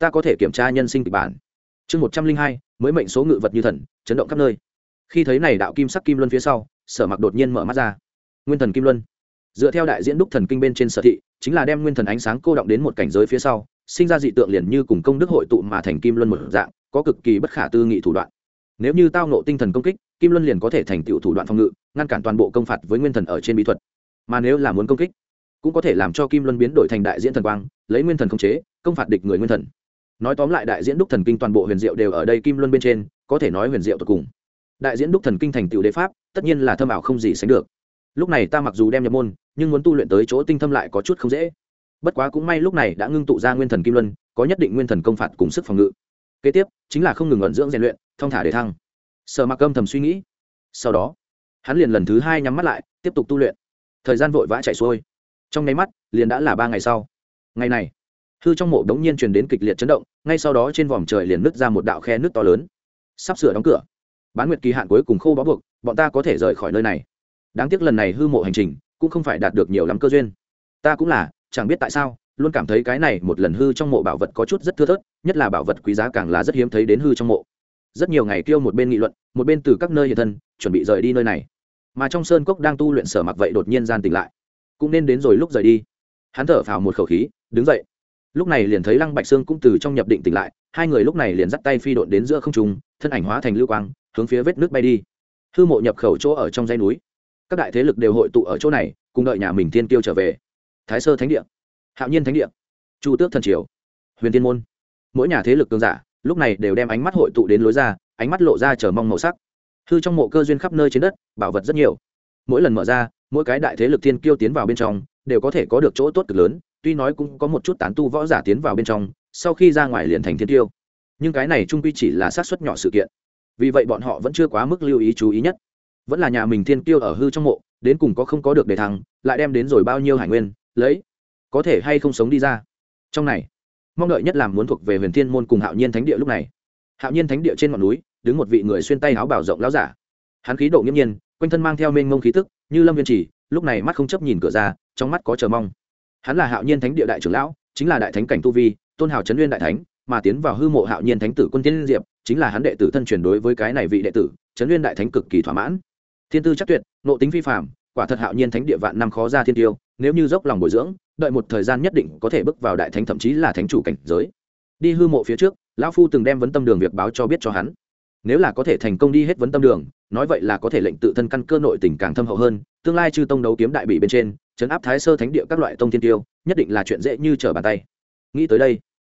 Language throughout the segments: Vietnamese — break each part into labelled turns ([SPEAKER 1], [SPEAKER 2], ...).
[SPEAKER 1] ta có thể kiểm tra nhân sinh kịch bản. Chương một trăm linh hai, mới mệnh số ngự vật như thần, chấn động khắp nơi. Khi thấy này đạo kim sắc kim luân phía sau, sở mặc đột nhiên mở mắt ra. Nguyên thần kim luân. Dựa theo đại diễn đúc thần kinh bên trên sở thị, chính là đem nguyên thần ánh sáng cô động đến một cảnh giới phía sau, sinh ra dị tượng liền như cùng công đức hội tụ mà thành kim luân một dạng, có cực kỳ bất khả tư nghị thủ đoạn. Nếu như tao nộ tinh thần công kích, kim luân liền có thể thành tựu thủ đoạn phòng ngự, ngăn cản toàn bộ công phạt với nguyên thần ở trên bí thuật. Mà nếu là muốn công kích, cũng có thể làm cho kim luân biến đổi thành đại diễn thần quang, lấy nguyên thần khống chế, công phạt địch người nguyên thần nói tóm lại đại diễn đúc thần kinh toàn bộ huyền diệu đều ở đây kim luân bên trên, có thể nói huyền diệu tột cùng. Đại diễn đúc thần kinh thành tựu đế pháp, tất nhiên là thâm ảo không gì sánh được. Lúc này ta mặc dù đem nhập môn, nhưng muốn tu luyện tới chỗ tinh thâm lại có chút không dễ. Bất quá cũng may lúc này đã ngưng tụ ra nguyên thần kim luân, có nhất định nguyên thần công phạt cùng sức phòng ngự. Kế tiếp, chính là không ngừng ẩn dưỡng rèn luyện, thong thả để thăng. Sợ mặc âm thầm suy nghĩ. Sau đó, hắn liền lần thứ hai nhắm mắt lại, tiếp tục tu luyện. Thời gian vội vã chạy xuôi. Trong nháy mắt, liền đã là ba ngày sau. Ngày này hư trong mộ đống nhiên truyền đến kịch liệt chấn động, ngay sau đó trên vòm trời liền nứt ra một đạo khe nước to lớn. Sắp sửa đóng cửa. Bán nguyệt kỳ hạn cuối cùng khô bó buộc, bọn ta có thể rời khỏi nơi này. Đáng tiếc lần này hư mộ hành trình cũng không phải đạt được nhiều lắm cơ duyên. Ta cũng là, chẳng biết tại sao, luôn cảm thấy cái này một lần hư trong mộ bảo vật có chút rất thưa thớt, nhất là bảo vật quý giá càng là rất hiếm thấy đến hư trong mộ. Rất nhiều ngày kêu một bên nghị luận, một bên từ các nơi hiện thân, chuẩn bị rời đi nơi này. Mà trong sơn cốc đang tu luyện sở mặc vậy đột nhiên gian tỉnh lại. Cũng nên đến rồi lúc rời đi. Hắn thở phào một khẩu khí, đứng dậy lúc này liền thấy lăng bạch sương cũng từ trong nhập định tỉnh lại, hai người lúc này liền dắt tay phi độn đến giữa không trung, thân ảnh hóa thành lưu quang, hướng phía vết nước bay đi. Hư mộ nhập khẩu chỗ ở trong dãy núi. Các đại thế lực đều hội tụ ở chỗ này, cùng đợi nhà mình thiên tiêu trở về. Thái sơ thánh địa. Hạo nhiên thánh địa. Chu tước thần triều. Huyền tiên môn. Mỗi nhà thế lực cường giả, lúc này đều đem ánh mắt hội tụ đến lối ra, ánh mắt lộ ra chờ mong màu sắc. Hư trong mộ cơ duyên khắp nơi trên đất, bảo vật rất nhiều. Mỗi lần mở ra, mỗi cái đại thế lực thiên kiêu tiến vào bên trong, đều có thể có được chỗ tốt cực lớn tuy nói cũng có một chút tán tu võ giả tiến vào bên trong, sau khi ra ngoài liền thành thiên tiêu. Nhưng cái này trung quy chỉ là sát xuất nhỏ sự kiện. Vì vậy bọn họ vẫn chưa quá mức lưu ý chú ý nhất. Vẫn là nhà mình thiên tiêu ở hư trong mộ, đến cùng có không có được đề thăng, lại đem đến rồi bao nhiêu hải nguyên, lấy. Có thể hay không sống đi ra. Trong này, mong đợi nhất làm muốn thuộc về huyền thiên môn cùng hạo nhiên thánh địa lúc này. Hạo nhiên thánh địa trên ngọn núi, đứng một vị người xuyên tay áo bảo rộng láo giả. Hắn khí độ nghiêm nhiên, quanh thân mang theo mênh mông khí tức, như lâm viên chỉ, lúc này mắt không chấp nhìn cửa ra, trong mắt có chờ mong hắn là hạo nhiên thánh địa đại trưởng lão, chính là đại thánh cảnh tu vi, tôn hào trấn nguyên đại thánh, mà tiến vào hư mộ hạo nhiên thánh tử quân tiên diệp, chính là hắn đệ tử thân truyền đối với cái này vị đệ tử, trấn nguyên đại thánh cực kỳ thỏa mãn. Thiên tư chắc tuyệt, nộ tính phi phạm quả thật hạo nhiên thánh địa vạn năm khó ra thiên tiêu, nếu như dốc lòng bồi dưỡng, đợi một thời gian nhất định có thể bước vào đại thánh thậm chí là thánh chủ cảnh giới. Đi hư mộ phía trước, lão phu từng đem vấn tâm đường việc báo cho biết cho hắn. Nếu là có thể thành công đi hết vấn tâm đường, nói vậy là có thể lệnh tự thân căn cơ nội tình càng thâm hậu hơn, tương lai chư tông đấu kiếm đại bị bên trên chấn áp thái sơ thánh địa các loại tông thiên tiêu, nhất định là chuyện dễ như trở bàn tay. Nghĩ tới đây,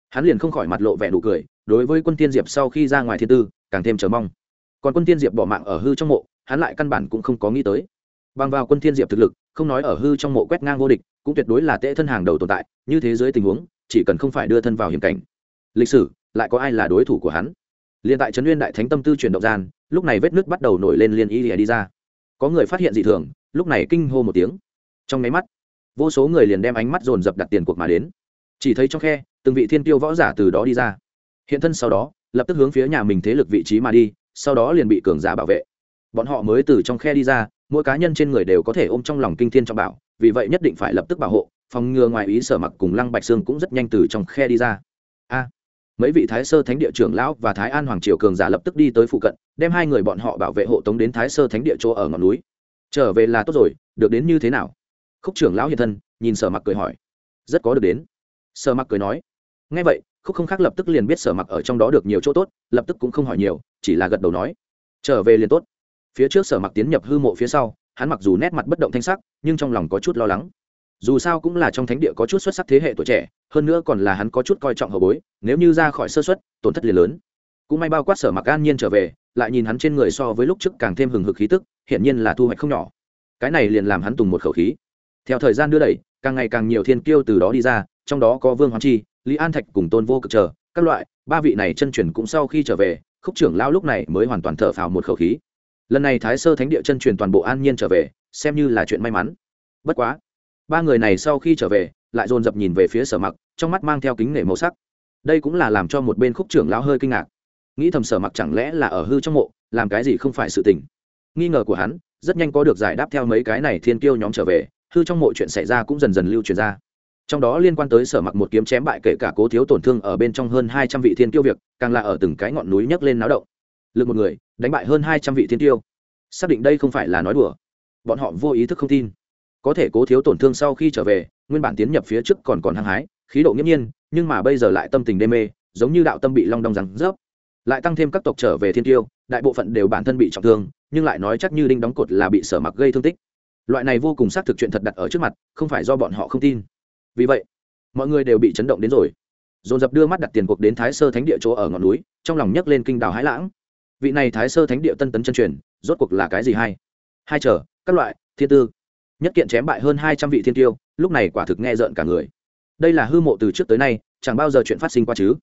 [SPEAKER 1] hắn liền không khỏi mặt lộ vẻ nụ cười, đối với quân tiên diệp sau khi ra ngoài thiên tư, càng thêm chờ mong. Còn quân tiên diệp bỏ mạng ở hư trong mộ, hắn lại căn bản cũng không có nghĩ tới. Bằng vào quân thiên diệp thực lực, không nói ở hư trong mộ quét ngang vô địch, cũng tuyệt đối là tệ thân hàng đầu tồn tại, như thế giới tình huống, chỉ cần không phải đưa thân vào hiểm cảnh. Lịch sử, lại có ai là đối thủ của hắn? Liền tại trấn nguyên đại thánh tâm tư chuyển động gian, lúc này vết nước bắt đầu nổi lên liên y lìa đi ra. Có người phát hiện dị thường, lúc này kinh hô một tiếng trong máy mắt, vô số người liền đem ánh mắt dồn dập đặt tiền cuộc mà đến. Chỉ thấy trong khe, từng vị thiên tiêu võ giả từ đó đi ra. Hiện thân sau đó, lập tức hướng phía nhà mình thế lực vị trí mà đi, sau đó liền bị cường giả bảo vệ. Bọn họ mới từ trong khe đi ra, mỗi cá nhân trên người đều có thể ôm trong lòng kinh thiên trọng bảo, vì vậy nhất định phải lập tức bảo hộ, phòng ngừa ngoài ý sở mặc cùng lăng bạch sương cũng rất nhanh từ trong khe đi ra. A! Mấy vị thái sơ thánh địa trưởng lão và thái an hoàng triều cường giả lập tức đi tới phụ cận, đem hai người bọn họ bảo vệ hộ tống đến thái sơ thánh địa chỗ ở ngọn núi. Trở về là tốt rồi, được đến như thế nào? Khúc trưởng lão hiện thân, nhìn sở mặc cười hỏi. Rất có được đến. Sở mặc cười nói. Ngay vậy, khúc không khác lập tức liền biết sở mặc ở trong đó được nhiều chỗ tốt, lập tức cũng không hỏi nhiều, chỉ là gật đầu nói. Trở về liền tốt. Phía trước sở mặc tiến nhập hư mộ phía sau, hắn mặc dù nét mặt bất động thanh sắc, nhưng trong lòng có chút lo lắng. Dù sao cũng là trong thánh địa có chút xuất sắc thế hệ tuổi trẻ, hơn nữa còn là hắn có chút coi trọng hậu bối, nếu như ra khỏi sơ xuất, tổn thất liền lớn. Cũng may bao quát sở mặc an nhiên trở về, lại nhìn hắn trên người so với lúc trước càng thêm hừng hực khí tức, hiển nhiên là thu hoạch không nhỏ. Cái này liền làm hắn tùng một khẩu khí theo thời gian đưa đẩy, càng ngày càng nhiều thiên kiêu từ đó đi ra, trong đó có vương hoàng chi, lý an thạch cùng tôn vô cực chờ, các loại, ba vị này chân truyền cũng sau khi trở về, khúc trưởng lao lúc này mới hoàn toàn thở phào một khẩu khí. Lần này thái sơ thánh địa chân truyền toàn bộ an nhiên trở về, xem như là chuyện may mắn. Bất quá, ba người này sau khi trở về, lại dồn dập nhìn về phía sở mặc, trong mắt mang theo kính nể màu sắc. Đây cũng là làm cho một bên khúc trưởng lão hơi kinh ngạc. Nghĩ thầm sở mặc chẳng lẽ là ở hư trong mộ, làm cái gì không phải sự tình. Nghi ngờ của hắn, rất nhanh có được giải đáp theo mấy cái này thiên kiêu nhóm trở về hư trong mọi chuyện xảy ra cũng dần dần lưu truyền ra. Trong đó liên quan tới sở mặc một kiếm chém bại kể cả cố thiếu tổn thương ở bên trong hơn hai trăm vị thiên tiêu việc, càng là ở từng cái ngọn núi nhấc lên náo động. Lực một người, đánh bại hơn hai trăm vị thiên tiêu xác định đây không phải là nói đùa. Bọn họ vô ý thức không tin. Có thể cố thiếu tổn thương sau khi trở về, nguyên bản tiến nhập phía trước còn còn hăng hái, khí độ nghiễm nhiên, nhưng mà bây giờ lại tâm tình đê mê, giống như đạo tâm bị long đong rắn rớp. Lại tăng thêm các tộc trở về thiên tiêu đại bộ phận đều bản thân bị trọng thương, nhưng lại nói chắc như đinh đóng cột là bị sở mặc gây thương tích loại này vô cùng xác thực chuyện thật đặt ở trước mặt, không phải do bọn họ không tin. Vì vậy, mọi người đều bị chấn động đến rồi. Dồn dập đưa mắt đặt tiền cuộc đến thái sơ thánh địa chỗ ở ngọn núi, trong lòng nhấc lên kinh đào hãi lãng. Vị này thái sơ thánh địa tân tấn chân truyền, rốt cuộc là cái gì hay? Hai chờ, các loại, thiên tư. Nhất kiện chém bại hơn hai trăm vị thiên tiêu, lúc này quả thực nghe rợn cả người. Đây là hư mộ từ trước tới nay, chẳng bao giờ chuyện phát sinh qua chứ.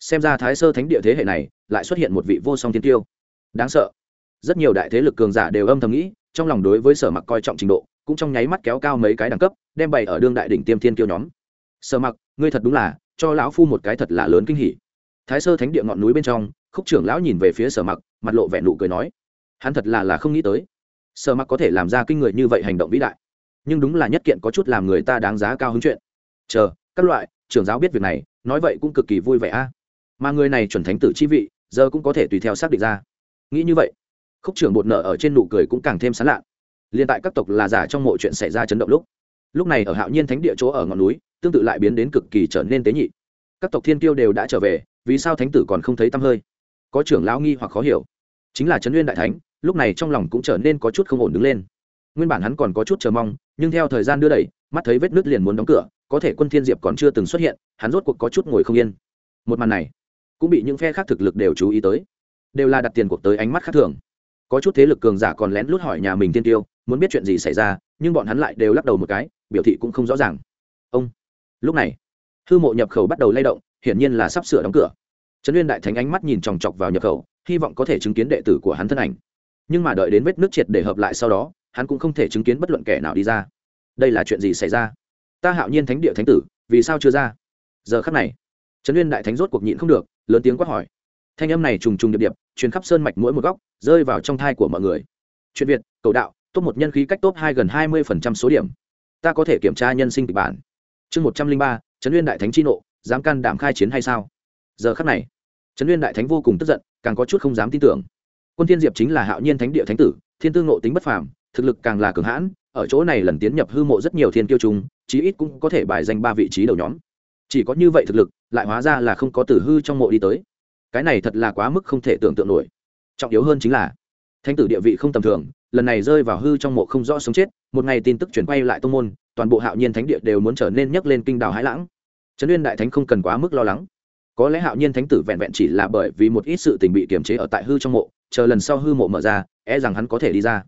[SPEAKER 1] Xem ra thái sơ thánh địa thế hệ này, lại xuất hiện một vị vô song thiên tiêu. Đáng sợ rất nhiều đại thế lực cường giả đều âm thầm nghĩ, trong lòng đối với sở mặc coi trọng trình độ, cũng trong nháy mắt kéo cao mấy cái đẳng cấp, đem bày ở đương đại đỉnh tiêm thiên kiêu nhóm. Sở mặc, ngươi thật đúng là, cho lão phu một cái thật là lớn kinh hỉ. Thái sơ thánh địa ngọn núi bên trong, khúc trưởng lão nhìn về phía sở mặc, mặt lộ vẻ nụ cười nói, hắn thật là là không nghĩ tới, sở mặc có thể làm ra kinh người như vậy hành động vĩ đại. Nhưng đúng là nhất kiện có chút làm người ta đáng giá cao hứng chuyện. Chờ, các loại, trưởng giáo biết việc này, nói vậy cũng cực kỳ vui vẻ a. Mà người này chuẩn thánh tử chi vị, giờ cũng có thể tùy theo xác định ra. Nghĩ như vậy khúc trưởng bột nợ ở trên nụ cười cũng càng thêm sán lạ. Liên tại các tộc là giả trong mọi chuyện xảy ra chấn động lúc. Lúc này ở hạo nhiên thánh địa chỗ ở ngọn núi, tương tự lại biến đến cực kỳ trở nên tế nhị. Các tộc thiên tiêu đều đã trở về, vì sao thánh tử còn không thấy tăm hơi? Có trưởng lão nghi hoặc khó hiểu. Chính là trấn nguyên đại thánh, lúc này trong lòng cũng trở nên có chút không ổn đứng lên. Nguyên bản hắn còn có chút chờ mong, nhưng theo thời gian đưa đẩy, mắt thấy vết nứt liền muốn đóng cửa, có thể quân thiên diệp còn chưa từng xuất hiện, hắn rốt cuộc có chút ngồi không yên. Một màn này, cũng bị những phe khác thực lực đều chú ý tới. Đều là đặt tiền cuộc tới ánh mắt khác thường có chút thế lực cường giả còn lén lút hỏi nhà mình tiên tiêu, muốn biết chuyện gì xảy ra, nhưng bọn hắn lại đều lắc đầu một cái, biểu thị cũng không rõ ràng. Ông, lúc này, hư mộ nhập khẩu bắt đầu lay động, hiển nhiên là sắp sửa đóng cửa. Trấn liên đại thánh ánh mắt nhìn chòng chọc vào nhập khẩu, hy vọng có thể chứng kiến đệ tử của hắn thân ảnh. Nhưng mà đợi đến vết nước triệt để hợp lại sau đó, hắn cũng không thể chứng kiến bất luận kẻ nào đi ra. Đây là chuyện gì xảy ra? Ta hạo nhiên thánh địa thánh tử, vì sao chưa ra? Giờ khắc này, trấn liên đại thánh rốt cuộc nhịn không được, lớn tiếng quát hỏi thanh âm này trùng trùng điệp điệp, truyền khắp sơn mạch mỗi một góc, rơi vào trong thai của mọi người. Chuyện việt, cầu đạo, top một nhân khí cách top hai gần hai mươi phần trăm số điểm. Ta có thể kiểm tra nhân sinh kịch bản. Chương một trăm linh ba, trấn uyên đại thánh chi nộ, dám can đảm khai chiến hay sao? Giờ khắc này, trấn uyên đại thánh vô cùng tức giận, càng có chút không dám tin tưởng. Quân thiên diệp chính là hạo nhiên thánh địa thánh tử, thiên tư ngộ tính bất phàm, thực lực càng là cường hãn, ở chỗ này lần tiến nhập hư mộ rất nhiều thiên kiêu trùng, chí ít cũng có thể bài danh ba vị trí đầu nhóm. Chỉ có như vậy thực lực, lại hóa ra là không có tử hư trong mộ đi tới cái này thật là quá mức không thể tưởng tượng nổi. Trọng yếu hơn chính là, thánh tử địa vị không tầm thường, lần này rơi vào hư trong mộ không rõ sống chết, một ngày tin tức chuyển quay lại tông môn, toàn bộ hạo nhiên thánh địa đều muốn trở nên nhấc lên kinh đảo hãi lãng. Trấn uyên đại thánh không cần quá mức lo lắng. Có lẽ hạo nhiên thánh tử vẹn vẹn chỉ là bởi vì một ít sự tình bị kiềm chế ở tại hư trong mộ, chờ lần sau hư mộ mở ra e rằng hắn có thể đi ra.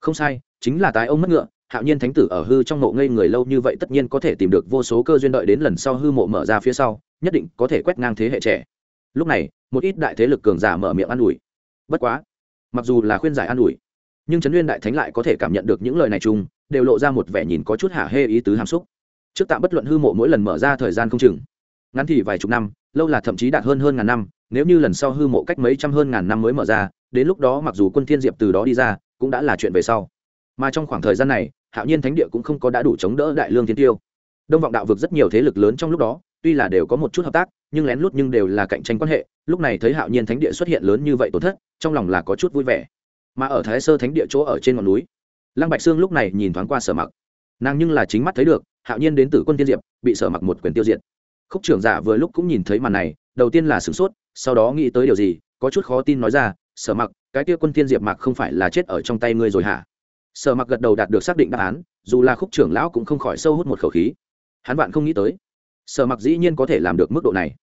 [SPEAKER 1] Không sai, chính là tái ông mất ngựa, hạo nhiên thánh tử ở hư trong mộ ngây người lâu như vậy tất nhiên có thể tìm được vô số cơ duyên đợi đến lần sau hư mộ mở ra phía sau, nhất định có thể quét ngang thế hệ trẻ lúc này, một ít đại thế lực cường giả mở miệng an ủi. Bất quá, mặc dù là khuyên giải an ủi, nhưng trấn uyên đại thánh lại có thể cảm nhận được những lời này chung, đều lộ ra một vẻ nhìn có chút hả hê ý tứ hàm xúc. Trước tạm bất luận hư mộ mỗi lần mở ra thời gian không chừng, ngắn thì vài chục năm, lâu là thậm chí đạt hơn hơn ngàn năm, nếu như lần sau hư mộ cách mấy trăm hơn ngàn năm mới mở ra, đến lúc đó mặc dù quân thiên diệp từ đó đi ra, cũng đã là chuyện về sau. Mà trong khoảng thời gian này, hạo nhiên thánh địa cũng không có đã đủ chống đỡ đại lương thiên tiêu. Đông vọng đạo vực rất nhiều thế lực lớn trong lúc đó tuy là đều có một chút hợp tác, nhưng lén lút nhưng đều là cạnh tranh quan hệ, lúc này thấy hạo nhiên thánh địa xuất hiện lớn như vậy tổn thất, trong lòng là có chút vui vẻ. Mà ở thái sơ thánh địa chỗ ở trên ngọn núi, lăng bạch sương lúc này nhìn thoáng qua sở mặc. Nàng nhưng là chính mắt thấy được, hạo nhiên đến từ quân tiên diệp, bị sở mặc một quyền tiêu diệt. Khúc trưởng giả vừa lúc cũng nhìn thấy màn này, đầu tiên là sửng sốt, sau đó nghĩ tới điều gì, có chút khó tin nói ra, sở mặc, cái kia quân tiên diệp mặc không phải là chết ở trong tay ngươi rồi hả? Sở mặc gật đầu đạt được xác định đáp án, dù là khúc trưởng lão cũng không khỏi sâu hút một khẩu khí. Hắn bạn không nghĩ tới sở mặc dĩ nhiên có thể làm được mức độ này.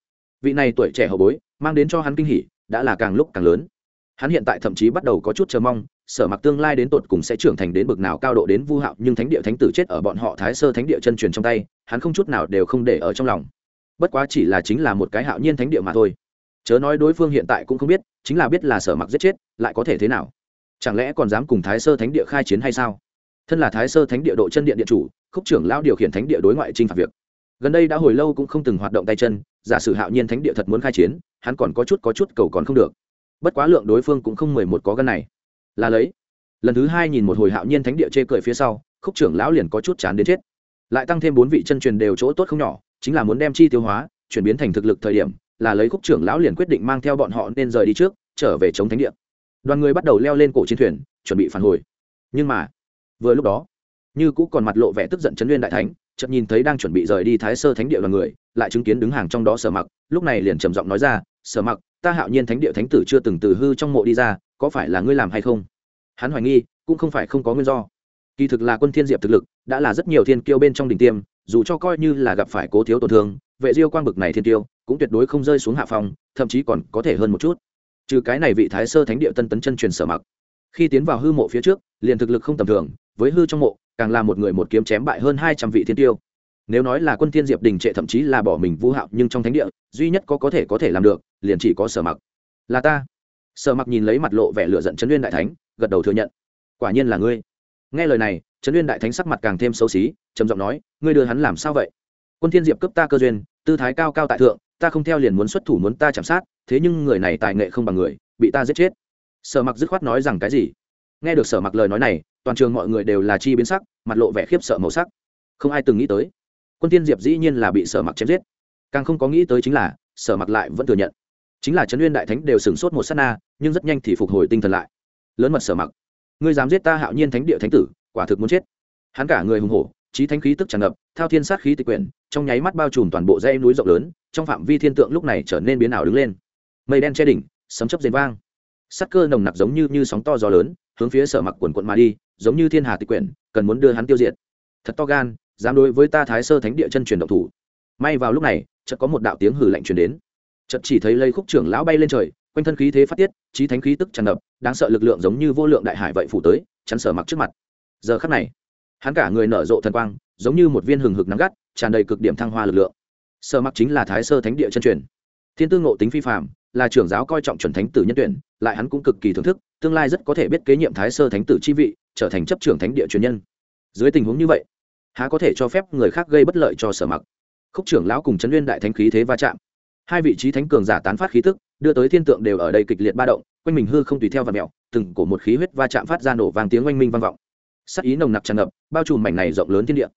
[SPEAKER 1] Vị này tuổi trẻ hậu bối, mang đến cho hắn kinh hỉ, đã là càng lúc càng lớn. Hắn hiện tại thậm chí bắt đầu có chút chờ mong, sở mặc tương lai đến tột cùng sẽ trưởng thành đến bực nào cao độ đến vu hạo, nhưng thánh địa thánh tử chết ở bọn họ thái sơ thánh địa chân truyền trong tay, hắn không chút nào đều không để ở trong lòng. Bất quá chỉ là chính là một cái hạo nhiên thánh địa mà thôi. Chớ nói đối phương hiện tại cũng không biết, chính là biết là sở mặc giết chết, lại có thể thế nào? Chẳng lẽ còn dám cùng thái sơ thánh địa khai chiến hay sao? Thân là thái sơ thánh địa độ chân điện điện chủ, khúc trưởng lao điều khiển thánh địa đối ngoại t r phạt việc gần đây đã hồi lâu cũng không từng hoạt động tay chân, giả sử hạo nhiên thánh địa thật muốn khai chiến, hắn còn có chút có chút cầu còn không được. Bất quá lượng đối phương cũng không mười một có gân này. Là lấy. Lần thứ hai nhìn một hồi hạo nhiên thánh địa chê cười phía sau, khúc trưởng lão liền có chút chán đến chết. Lại tăng thêm bốn vị chân truyền đều chỗ tốt không nhỏ, chính là muốn đem chi tiêu hóa, chuyển biến thành thực lực thời điểm, là lấy khúc trưởng lão liền quyết định mang theo bọn họ nên rời đi trước, trở về chống thánh địa. Đoàn người bắt đầu leo lên cổ chiến thuyền, chuẩn bị phản hồi. Nhưng mà, vừa lúc đó, như cũ còn mặt lộ vẻ tức giận chấn nguyên đại thánh chợt nhìn thấy đang chuẩn bị rời đi thái sơ thánh địa đoàn người, lại chứng kiến đứng hàng trong đó sở mặc, lúc này liền trầm giọng nói ra, sở mặc, ta hạo nhiên thánh địa thánh tử chưa từng từ hư trong mộ đi ra, có phải là ngươi làm hay không? Hắn hoài nghi, cũng không phải không có nguyên do. Kỳ thực là quân thiên diệp thực lực, đã là rất nhiều thiên kiêu bên trong đỉnh tiêm, dù cho coi như là gặp phải cố thiếu tổn thương, vệ diêu quang bực này thiên tiêu cũng tuyệt đối không rơi xuống hạ phòng thậm chí còn có thể hơn một chút. Trừ cái này vị thái sơ thánh địa tân tấn chân truyền sở mặc khi tiến vào hư mộ phía trước, liền thực lực không tầm thường, với hư trong mộ, càng là một người một kiếm chém bại hơn hai trăm vị thiên tiêu. Nếu nói là quân thiên diệp đình trệ thậm chí là bỏ mình vũ hạo, nhưng trong thánh địa, duy nhất có có thể có thể làm được, liền chỉ có sở mặc. Là ta. Sở mặc nhìn lấy mặt lộ vẻ lửa giận chấn nguyên đại thánh, gật đầu thừa nhận. Quả nhiên là ngươi. Nghe lời này chấn nguyên đại thánh sắc mặt càng thêm xấu xí, trầm giọng nói, ngươi đưa hắn làm sao vậy? Quân thiên diệp cấp ta cơ duyên, tư thái cao cao tại thượng, ta không theo liền muốn xuất thủ muốn ta chạm sát, thế nhưng người này tài nghệ không bằng người, bị ta giết chết sở mặc dứt khoát nói rằng cái gì? Nghe được sở mặc lời nói này, toàn trường mọi người đều là chi biến sắc, mặt lộ vẻ khiếp sợ màu sắc. Không ai từng nghĩ tới, quân tiên diệp dĩ nhiên là bị sở mặc chém giết. Càng không có nghĩ tới chính là, sở mặc lại vẫn thừa nhận. Chính là trấn uyên đại thánh đều sửng sốt một s á t na, nhưng rất nhanh thì phục hồi tinh thần lại. Lớn mật sở mặc, ngươi dám giết ta hạo nhiên thánh địa thánh tử, quả thực muốn chết. Hắn cả người hùng hổ, trí thánh khí tức tràn ngập, thao thiên sát khí tịch quyển, trong nháy mắt bao trùm toàn bộ dãy núi rộng lớn, trong phạm vi thiên tượng lúc này trở nên biến ảo đứng lên. Mây đen che đỉnh, sấm chấp dền vang sắc cơ nồng nặc giống như, như sóng to gió lớn hướng phía sở mặc quần quận mà đi giống như thiên hà tịch quyển cần muốn đưa hắn tiêu diệt. Thật to gan dám đối với ta thái sơ thánh địa chân truyền động thủ. May vào lúc này chợt có một đạo tiếng hử lạnh truyền đến. Chợt chỉ thấy lây khúc trưởng lão bay lên trời quanh thân khí thế phát tiết trí thánh khí tức tràn ngập đáng sợ lực lượng giống như vô lượng đại hải vậy phủ tới chắn sở mặc trước mặt. Giờ khắc này hắn cả người nở rộ thần quang giống như một viên hừng hực nắng gắt tràn đầy cực điểm thăng hoa lực lượng. Sở mặc chính là thái sơ thánh địa chân truyền. Thiên tư ngộ tính phi phạm là trưởng giáo coi trọng chuẩn thánh tử nhân tuyển, lại hắn cũng cực kỳ thưởng thức, tương lai rất có thể biết kế nhiệm thái sơ thánh tử chi vị, trở thành chấp trưởng thánh địa truyền nhân. Dưới tình huống như vậy, há có thể cho phép người khác gây bất lợi cho sở mặc. Khúc trưởng lão cùng trấn nguyên đại thánh khí thế va chạm. Hai vị trí thánh cường giả tán phát khí tức, đưa tới thiên tượng đều ở đây kịch liệt ba động, quanh mình hư không tùy theo và mẹo từng cổ một khí huyết va chạm phát ra nổ vàng tiếng oanh minh vang vọng. Sắc ý nồng nặc tràn ngập, bao trùm mảnh này rộng lớn thiên địa.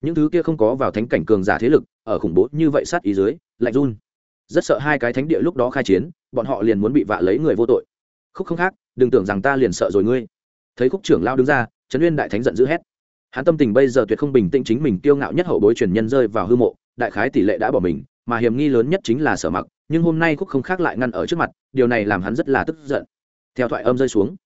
[SPEAKER 1] Những thứ kia không có vào thánh cảnh cường giả thế lực, ở khủng bố như vậy sát ý dưới, lạnh run rất sợ hai cái thánh địa lúc đó khai chiến, bọn họ liền muốn bị vạ lấy người vô tội. Khúc không khác, đừng tưởng rằng ta liền sợ rồi ngươi. Thấy khúc trưởng lao đứng ra, trấn uyên đại thánh giận dữ hét. Hắn tâm tình bây giờ tuyệt không bình tĩnh chính mình kiêu ngạo nhất hậu bối truyền nhân rơi vào hư mộ, đại khái tỷ lệ đã bỏ mình, mà hiểm nghi lớn nhất chính là sở mặc, nhưng hôm nay khúc không khác lại ngăn ở trước mặt, điều này làm hắn rất là tức giận. Theo thoại âm rơi xuống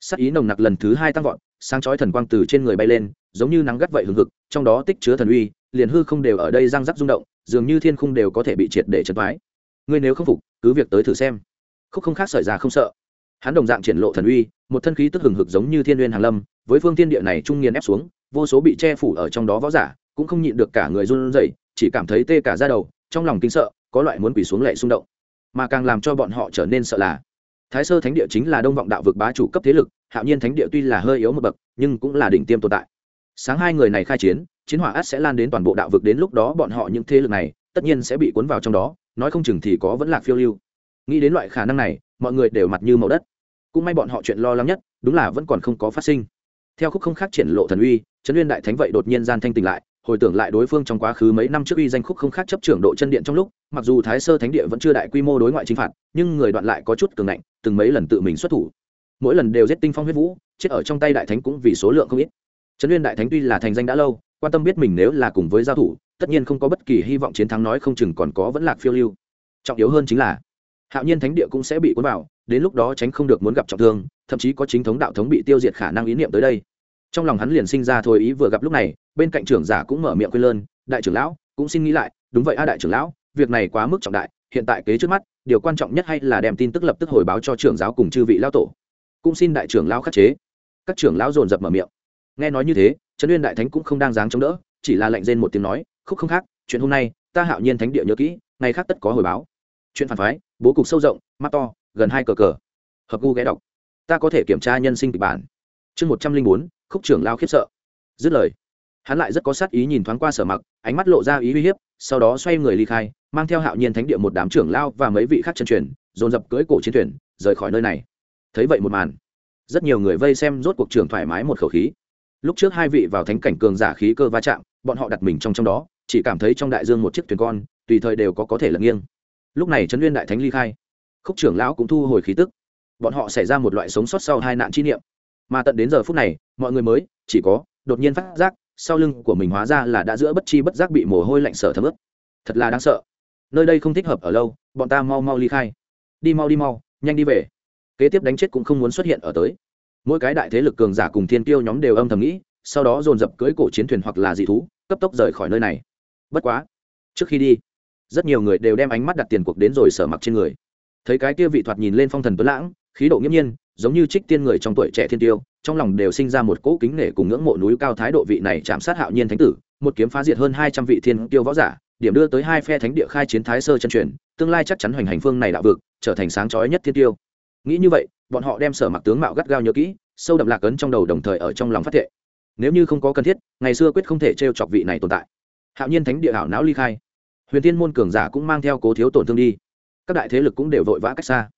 [SPEAKER 1] sắc ý nồng nặc lần thứ hai tăng vọt, sáng chói thần quang từ trên người bay lên, giống như nắng gắt vậy hừng hực, trong đó tích chứa thần uy, liền hư không đều ở đây răng rắc rung động, dường như thiên khung đều có thể bị triệt để chấn thoái ngươi nếu không phục, cứ việc tới thử xem. Khúc không khác sợi ra không sợ. Hắn đồng dạng triển lộ thần uy, một thân khí tức hừng hực giống như thiên n g u y ê n hàn lâm, với phương thiên địa này trung niên ép xuống, vô số bị che phủ ở trong đó võ giả, cũng không nhịn được cả người run rẩy, chỉ cảm thấy tê cả ra đầu, trong lòng kinh sợ, có loại muốn quỳ xuống lệ xung động. Mà càng làm cho bọn họ trở nên sợ là, thái sơ thánh địa chính là đông vọng đạo vực bá chủ cấp thế lực, hạo nhiên thánh địa tuy là hơi yếu một bậc, nhưng cũng là đỉnh tiêm tồn tại. Sáng hai người này khai chiến chiến hỏa át sẽ lan đến toàn bộ đạo vực đến lúc đó bọn họ những thế lực này, tất nhiên sẽ bị cuốn vào trong đó nói không chừng thì có vẫn lạc phiêu lưu. Nghĩ đến loại khả năng này, mọi người đều mặt như màu đất. Cũng may bọn họ chuyện lo lắng nhất, đúng là vẫn còn không có phát sinh. Theo khúc không khác triển lộ thần uy, trấn uyên đại thánh vậy đột nhiên gian thanh tỉnh lại, hồi tưởng lại đối phương trong quá khứ mấy năm trước uy danh khúc không khác chấp trưởng độ chân điện trong lúc, mặc dù thái sơ thánh địa vẫn chưa đại quy mô đối ngoại chính phạt, nhưng người đoạn lại có chút cường ngạnh, từng mấy lần tự mình xuất thủ. Mỗi lần đều giết tinh phong huyết vũ, chết ở trong tay đại thánh cũng vì số lượng không ít. Trấn uyên đại thánh tuy là thành danh đã lâu, quan tâm biết mình nếu là cùng với giao thủ tất nhiên không có bất kỳ hy vọng chiến thắng nói không chừng còn có vẫn lạc phiêu lưu. Trọng yếu hơn chính là, hạo nhiên thánh địa cũng sẽ bị cuốn vào, đến lúc đó tránh không được muốn gặp trọng thương, thậm chí có chính thống đạo thống bị tiêu diệt khả năng ý niệm tới đây. Trong lòng hắn liền sinh ra thôi ý vừa gặp lúc này, bên cạnh trưởng giả cũng mở miệng quên lơn, đại trưởng lão, cũng xin nghĩ lại, đúng vậy a đại trưởng lão, việc này quá mức trọng đại, hiện tại kế trước mắt, điều quan trọng nhất hay là đem tin tức lập tức hồi báo cho trưởng giáo cùng chư vị lão tổ. Cũng xin đại trưởng lão khắc chế. Các trưởng lão dồn dập mở miệng. Nghe nói như thế, trấn uyên đại thánh cũng không đang dáng chống đỡ, chỉ là lệnh rên một tiếng nói khúc không khác, chuyện hôm nay, ta hạo nhiên thánh địa nhớ kỹ, ngày khác tất có hồi báo. Chuyện phản phái, bố cục sâu rộng, mắt to, gần hai cờ cờ. Hợp gu ghé đọc. Ta có thể kiểm tra nhân sinh kịch bản. Chương một trăm linh bốn, khúc trưởng lao khiếp sợ. Dứt lời, hắn lại rất có sát ý nhìn thoáng qua sở mặc, ánh mắt lộ ra ý uy hiếp, sau đó xoay người ly khai, mang theo hạo nhiên thánh địa một đám trưởng lao và mấy vị khác chân truyền, dồn dập cưỡi cổ chiến thuyền, rời khỏi nơi này. Thấy vậy một màn, rất nhiều người vây xem rốt cuộc trưởng thoải mái một khẩu khí lúc trước hai vị vào thánh cảnh cường giả khí cơ va chạm, bọn họ đặt mình trong trong đó, chỉ cảm thấy trong đại dương một chiếc thuyền con, tùy thời đều có có thể lật nghiêng. Lúc này trấn nguyên đại thánh ly khai. Khúc trưởng lão cũng thu hồi khí tức. Bọn họ xảy ra một loại sống sót sau hai nạn chi niệm. Mà tận đến giờ phút này, mọi người mới, chỉ có, đột nhiên phát giác, sau lưng của mình hóa ra là đã giữa bất chi bất giác bị mồ hôi lạnh sở thấm ướt. Thật là đáng sợ. Nơi đây không thích hợp ở lâu, bọn ta mau mau ly khai. Đi mau đi mau, nhanh đi về. Kế tiếp đánh chết cũng không muốn xuất hiện ở tới mỗi cái đại thế lực cường giả cùng thiên tiêu nhóm đều âm thầm nghĩ, sau đó dồn dập cưới cổ chiến thuyền hoặc là dị thú, cấp tốc rời khỏi nơi này. Bất quá, trước khi đi, rất nhiều người đều đem ánh mắt đặt tiền cuộc đến rồi sở mặc trên người. Thấy cái kia vị thoạt nhìn lên phong thần tuấn lãng, khí độ nghiêm nhiên, giống như trích tiên người trong tuổi trẻ thiên tiêu, trong lòng đều sinh ra một cỗ kính nể cùng ngưỡng mộ núi cao thái độ vị này chạm sát hạo nhiên thánh tử, một kiếm phá diệt hơn hai trăm vị thiên tiêu võ giả, điểm đưa tới hai phe thánh địa khai chiến thái sơ chân truyền, tương lai chắc chắn hoành hành phương này đạo vực, trở thành sáng chói nhất thiên tiêu nghĩ như vậy, bọn họ đem sở mặc tướng mạo gắt gao nhớ kỹ, sâu đậm lạc ấn trong đầu đồng thời ở trong lòng phát thệ. Nếu như không có cần thiết, ngày xưa quyết không thể t chọc vị này tồn tại. Hạo nhiên thánh địa hảo não ly khai. Huyền tiên môn cường giả cũng mang theo cố thiếu tổn thương đi. Các đại thế lực cũng đều vội vã cách xa.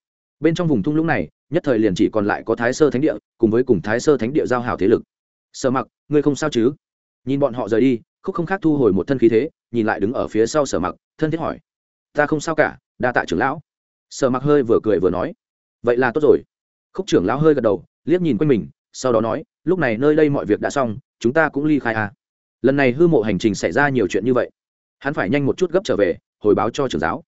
[SPEAKER 1] Bên trong vùng thung lũng này, nhất thời liền chỉ còn lại có thái sơ thánh địa, cùng với cùng thái sơ thánh địa giao hảo thế lực. Sở mặc ngươi không sao chứ? Nhìn bọn họ rời đi, khúc không khác thu hồi một thân khí thế, nhìn lại đứng ở phía sau sở mặc thân thiết hỏi. Ta không sao cả, đa tạ trưởng lão. Sở mặc hơi vừa cười vừa nói vậy là tốt rồi. Khúc trưởng lão hơi gật đầu, liếc nhìn quanh mình, sau đó nói, lúc này nơi đây mọi việc đã xong, chúng ta cũng ly khai à. lần này hư mộ hành trình xảy ra nhiều chuyện như vậy. Hắn phải nhanh một chút gấp trở về, hồi báo cho trưởng giáo.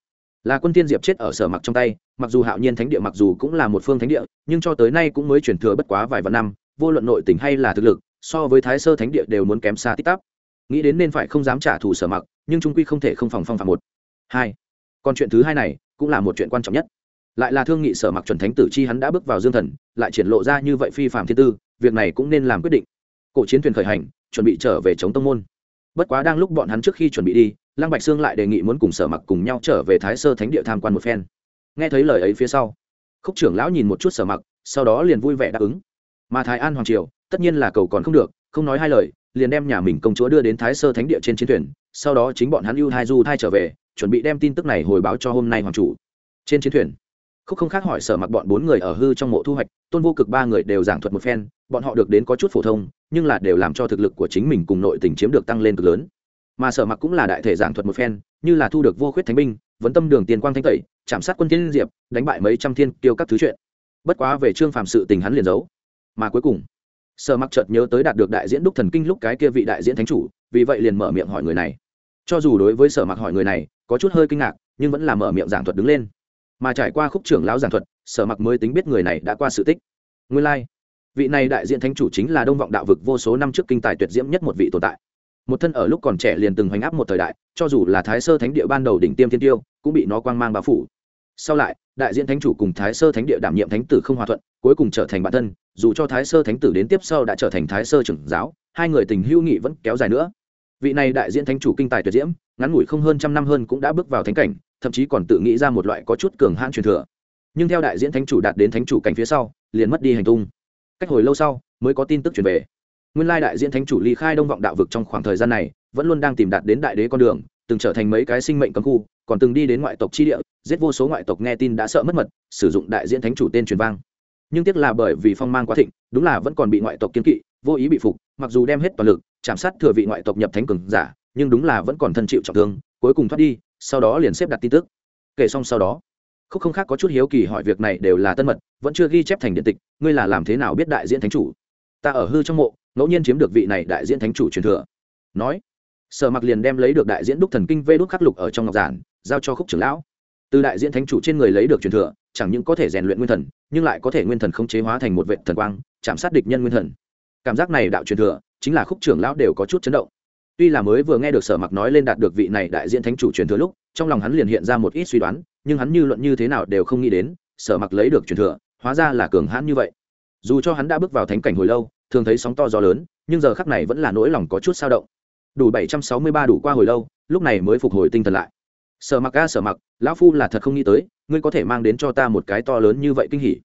[SPEAKER 1] Là quân tiên diệp chết ở sở mặc trong tay, mặc dù hạo nhiên thánh địa mặc dù cũng là một phương thánh địa, nhưng cho tới nay cũng mới chuyển thừa bất quá vài vạn năm, vô luận nội tình hay là thực lực, so với thái sơ thánh địa đều muốn kém xa tích tắp. Nghĩ đến nên phải không dám trả thù sở mặc, nhưng trung quy không thể không phòng phong phạm một. Hai. Còn chuyện thứ hai này cũng là một chuyện quan trọng nhất lại là thương nghị sở mặc chuẩn thánh tử chi hắn đã bước vào dương thần, lại triển lộ ra như vậy phi phạm thiên tư, việc này cũng nên làm quyết định. Cổ chiến thuyền khởi hành, chuẩn bị trở về chống tông môn. Bất quá đang lúc bọn hắn trước khi chuẩn bị đi, lăng bạch sương lại đề nghị muốn cùng sở mặc cùng nhau trở về thái sơ thánh địa tham quan một phen. Nghe thấy lời ấy phía sau, khúc trưởng lão nhìn một chút sở mặc, sau đó liền vui vẻ đáp ứng. Mà thái an hoàng triều, tất nhiên là cầu còn không được, không nói hai lời, liền đem nhà mình công chúa đưa đến thái sơ thánh địa trên chiến thuyền, sau đó chính bọn hắn ưu hai du thai trở về, chuẩn bị đem tin tức này hồi báo cho hôm nay hoàng chủ. Trên chiến thuyền khúc không khác hỏi sở mặc bọn bốn người ở hư trong mộ thu hoạch, tôn vô cực ba người đều giảng thuật một phen, bọn họ được đến có chút phổ thông, nhưng là đều làm cho thực lực của chính mình cùng nội tình chiếm được tăng lên cực lớn. Mà sở mặc cũng là đại thể giảng thuật một phen, như là thu được vô khuyết thánh binh, vấn tâm đường tiền quang thanh tẩy, chạm sát quân thiên diệp, đánh bại mấy trăm thiên tiêu các thứ chuyện. Bất quá về trương phạm sự tình hắn liền giấu. Mà cuối cùng, sở mặc chợt nhớ tới đạt được đại diễn đúc thần kinh lúc cái kia vị đại diễn thánh chủ, vì vậy liền mở miệng hỏi người này. Cho dù đối với sở mặc hỏi người này, có chút hơi kinh ngạc, nhưng vẫn là mở miệng giảng thuật đứng lên mà trải qua khúc trưởng lão giảng thuật, sở mặc mới tính biết người này đã qua sự tích. Nguyên lai、like. vị này đại diện thánh chủ chính là đông vọng đạo vực vô số năm trước kinh tài tuyệt diễm nhất một vị tồn tại. Một thân ở lúc còn trẻ liền từng hoành áp một thời đại, cho dù là thái sơ thánh địa ban đầu đỉnh tiêm thiên tiêu, cũng bị nó quang mang bao phủ. Sau lại, đại diện thánh chủ cùng thái sơ thánh địa đảm nhiệm thánh tử không hòa thuận, cuối cùng trở thành bản thân, dù cho thái sơ thánh tử đến tiếp sau đã trở thành thái sơ trưởng giáo, hai người tình hữu nghị vẫn kéo dài nữa. Vị này đại diện thánh chủ kinh tài tuyệt diễm, ngắn ngủi không hơn trăm năm hơn cũng đã bước vào thánh cảnh thậm chí còn tự nghĩ ra một loại có chút cường hãn truyền thừa. Nhưng theo đại diễn thánh chủ đạt đến thánh chủ cảnh phía sau, liền mất đi hành tung. Cách hồi lâu sau, mới có tin tức truyền về. Nguyên lai đại diễn thánh chủ ly khai đông vọng đạo vực trong khoảng thời gian này, vẫn luôn đang tìm đạt đến đại đế con đường, từng trở thành mấy cái sinh mệnh cấm khu, còn từng đi đến ngoại tộc chi địa, giết vô số ngoại tộc nghe tin đã sợ mất mật, sử dụng đại diễn thánh chủ tên truyền vang. Nhưng tiếc là bởi vì phong mang quá thịnh, đúng là vẫn còn bị ngoại tộc kiên kỵ, vô ý bị phục, mặc dù đem hết toàn lực, chạm sát thừa vị ngoại tộc nhập thánh cường giả, nhưng đúng là vẫn còn thân chịu trọng thương, cuối cùng thoát đi sau đó liền xếp đặt tin tức. Kể xong sau đó, khúc không khác có chút hiếu kỳ hỏi việc này đều là tân mật, vẫn chưa ghi chép thành điện tịch, ngươi là làm thế nào biết đại diễn thánh chủ? Ta ở hư trong mộ, ngẫu nhiên chiếm được vị này đại diễn thánh chủ truyền thừa. Nói, sở mặc liền đem lấy được đại diễn đúc thần kinh vê đúc khắc lục ở trong ngọc giản, giao cho khúc trưởng lão. Từ đại diễn thánh chủ trên người lấy được truyền thừa, chẳng những có thể rèn luyện nguyên thần, nhưng lại có thể nguyên thần không chế hóa thành một vệ thần quang, chạm sát địch nhân nguyên thần. Cảm giác này đạo truyền thừa, chính là khúc trưởng lão đều có chút chấn động tuy là mới vừa nghe được sở mặc nói lên đạt được vị này đại diện thánh chủ truyền thừa lúc, trong lòng hắn liền hiện ra một ít suy đoán, nhưng hắn như luận như thế nào đều không nghĩ đến, sở mặc lấy được truyền thừa, hóa ra là cường hãn như vậy. Dù cho hắn đã bước vào thánh cảnh hồi lâu, thường thấy sóng to gió lớn, nhưng giờ khắc này vẫn là nỗi lòng có chút sao động. Đủ bảy trăm sáu mươi ba đủ qua hồi lâu, lúc này mới phục hồi tinh thần lại. Sở mặc a, sở mặc, lão phu là thật không nghĩ tới, ngươi có thể mang đến cho ta một cái to lớn như vậy kinh hỉ.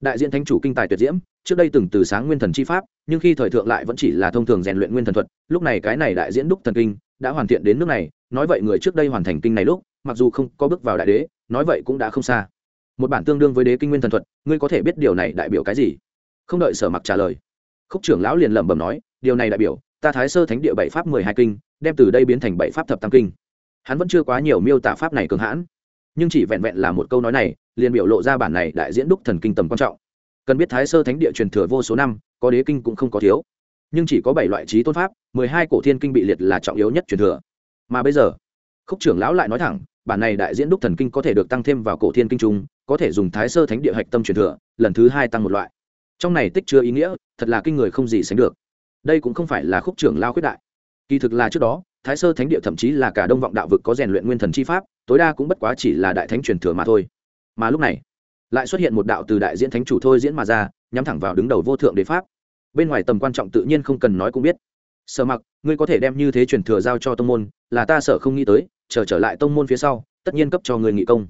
[SPEAKER 1] Đại diện thánh chủ kinh tài tuyệt diễm trước đây từng từ sáng nguyên thần chi pháp, nhưng khi thời thượng lại vẫn chỉ là thông thường rèn luyện nguyên thần thuật, lúc này cái này đại diễn đúc thần kinh đã hoàn thiện đến nước này, nói vậy người trước đây hoàn thành kinh này lúc, mặc dù không có bước vào đại đế, nói vậy cũng đã không xa. Một bản tương đương với đế kinh nguyên thần thuật, ngươi có thể biết điều này đại biểu cái gì? Không đợi sở mặc trả lời, khúc trưởng lão liền lẩm bẩm nói, điều này đại biểu, ta thái sơ thánh địa bảy pháp mười hai kinh, đem từ đây biến thành bảy pháp thập tam kinh. Hắn vẫn chưa quá nhiều miêu tả pháp này cường hãn, nhưng chỉ vẹn vẹn là một câu nói này, liền biểu lộ ra bản này đại diễn đúc thần kinh tầm quan trọng cần biết thái sơ thánh địa truyền thừa vô số năm, có đế kinh cũng không có thiếu. Nhưng chỉ có bảy loại trí tôn pháp, mười hai cổ thiên kinh bị liệt là trọng yếu nhất truyền thừa. Mà bây giờ, khúc trưởng lão lại nói thẳng, bản này đại diễn đúc thần kinh có thể được tăng thêm vào cổ thiên kinh trung, có thể dùng thái sơ thánh địa hạch tâm truyền thừa, lần thứ hai tăng một loại. Trong này tích chứa ý nghĩa, thật là kinh người không gì sánh được. Đây cũng không phải là khúc trưởng lao khuyết đại. Kỳ thực là trước đó, thái sơ thánh địa thậm chí là cả đông vọng đạo vực có rèn luyện nguyên thần chi pháp, tối đa cũng bất quá chỉ là đại thánh truyền thừa mà thôi. Mà lúc này lại xuất hiện một đạo từ đại diễn thánh chủ thôi diễn mà ra, nhắm thẳng vào đứng đầu vô thượng đế pháp. Bên ngoài tầm quan trọng tự nhiên không cần nói cũng biết. Sở mặc, ngươi có thể đem như thế truyền thừa giao cho tông môn, là ta sợ không nghĩ tới, chờ trở lại tông môn phía sau, tất nhiên cấp cho người nghị công.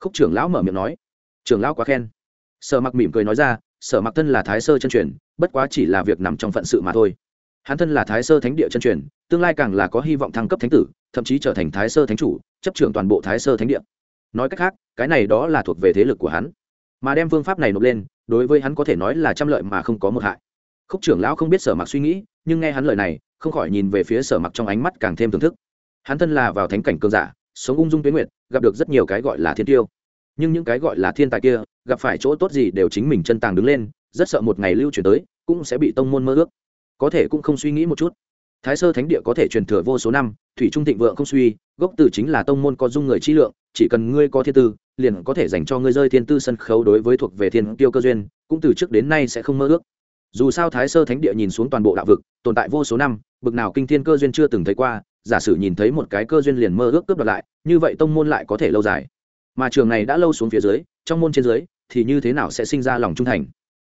[SPEAKER 1] Khúc trưởng lão mở miệng nói. Trưởng lão quá khen. Sở mặc mỉm cười nói ra, sở mặc thân là thái sơ chân truyền, bất quá chỉ là việc nằm trong phận sự mà thôi. Hắn thân là thái sơ thánh địa chân truyền, tương lai càng là có hy vọng thăng cấp thánh tử, thậm chí trở thành thái sơ thánh chủ, chấp trưởng toàn bộ thái sơ thánh địa nói cách khác, cái này đó là thuộc về thế lực của hắn. Mà đem phương pháp này nộp lên, đối với hắn có thể nói là trăm lợi mà không có một hại. Khúc trưởng lão không biết sở mặc suy nghĩ, nhưng nghe hắn lời này, không khỏi nhìn về phía sở mặc trong ánh mắt càng thêm thưởng thức. Hắn thân là vào thánh cảnh cơn giả, sống ung dung tuyến nguyệt, gặp được rất nhiều cái gọi là thiên tiêu. Nhưng những cái gọi là thiên tài kia, gặp phải chỗ tốt gì đều chính mình chân tàng đứng lên, rất sợ một ngày lưu truyền tới, cũng sẽ bị tông môn mơ ước. Có thể cũng không suy nghĩ một chút. Thái sơ thánh địa có thể truyền thừa vô số năm, thủy trung thịnh vượng không suy gốc từ chính là tông môn có dung người chi lượng, chỉ cần ngươi có thiên tư, liền có thể dành cho ngươi rơi thiên tư sân khấu đối với thuộc về thiên tiêu cơ duyên, cũng từ trước đến nay sẽ không mơ ước. Dù sao thái sơ thánh địa nhìn xuống toàn bộ đạo vực, tồn tại vô số năm, bực nào kinh thiên cơ duyên chưa từng thấy qua, giả sử nhìn thấy một cái cơ duyên liền mơ ước cướp đoạt lại, như vậy tông môn lại có thể lâu dài. Mà trường này đã lâu xuống phía dưới, trong môn trên dưới, thì như thế nào sẽ sinh ra lòng trung thành?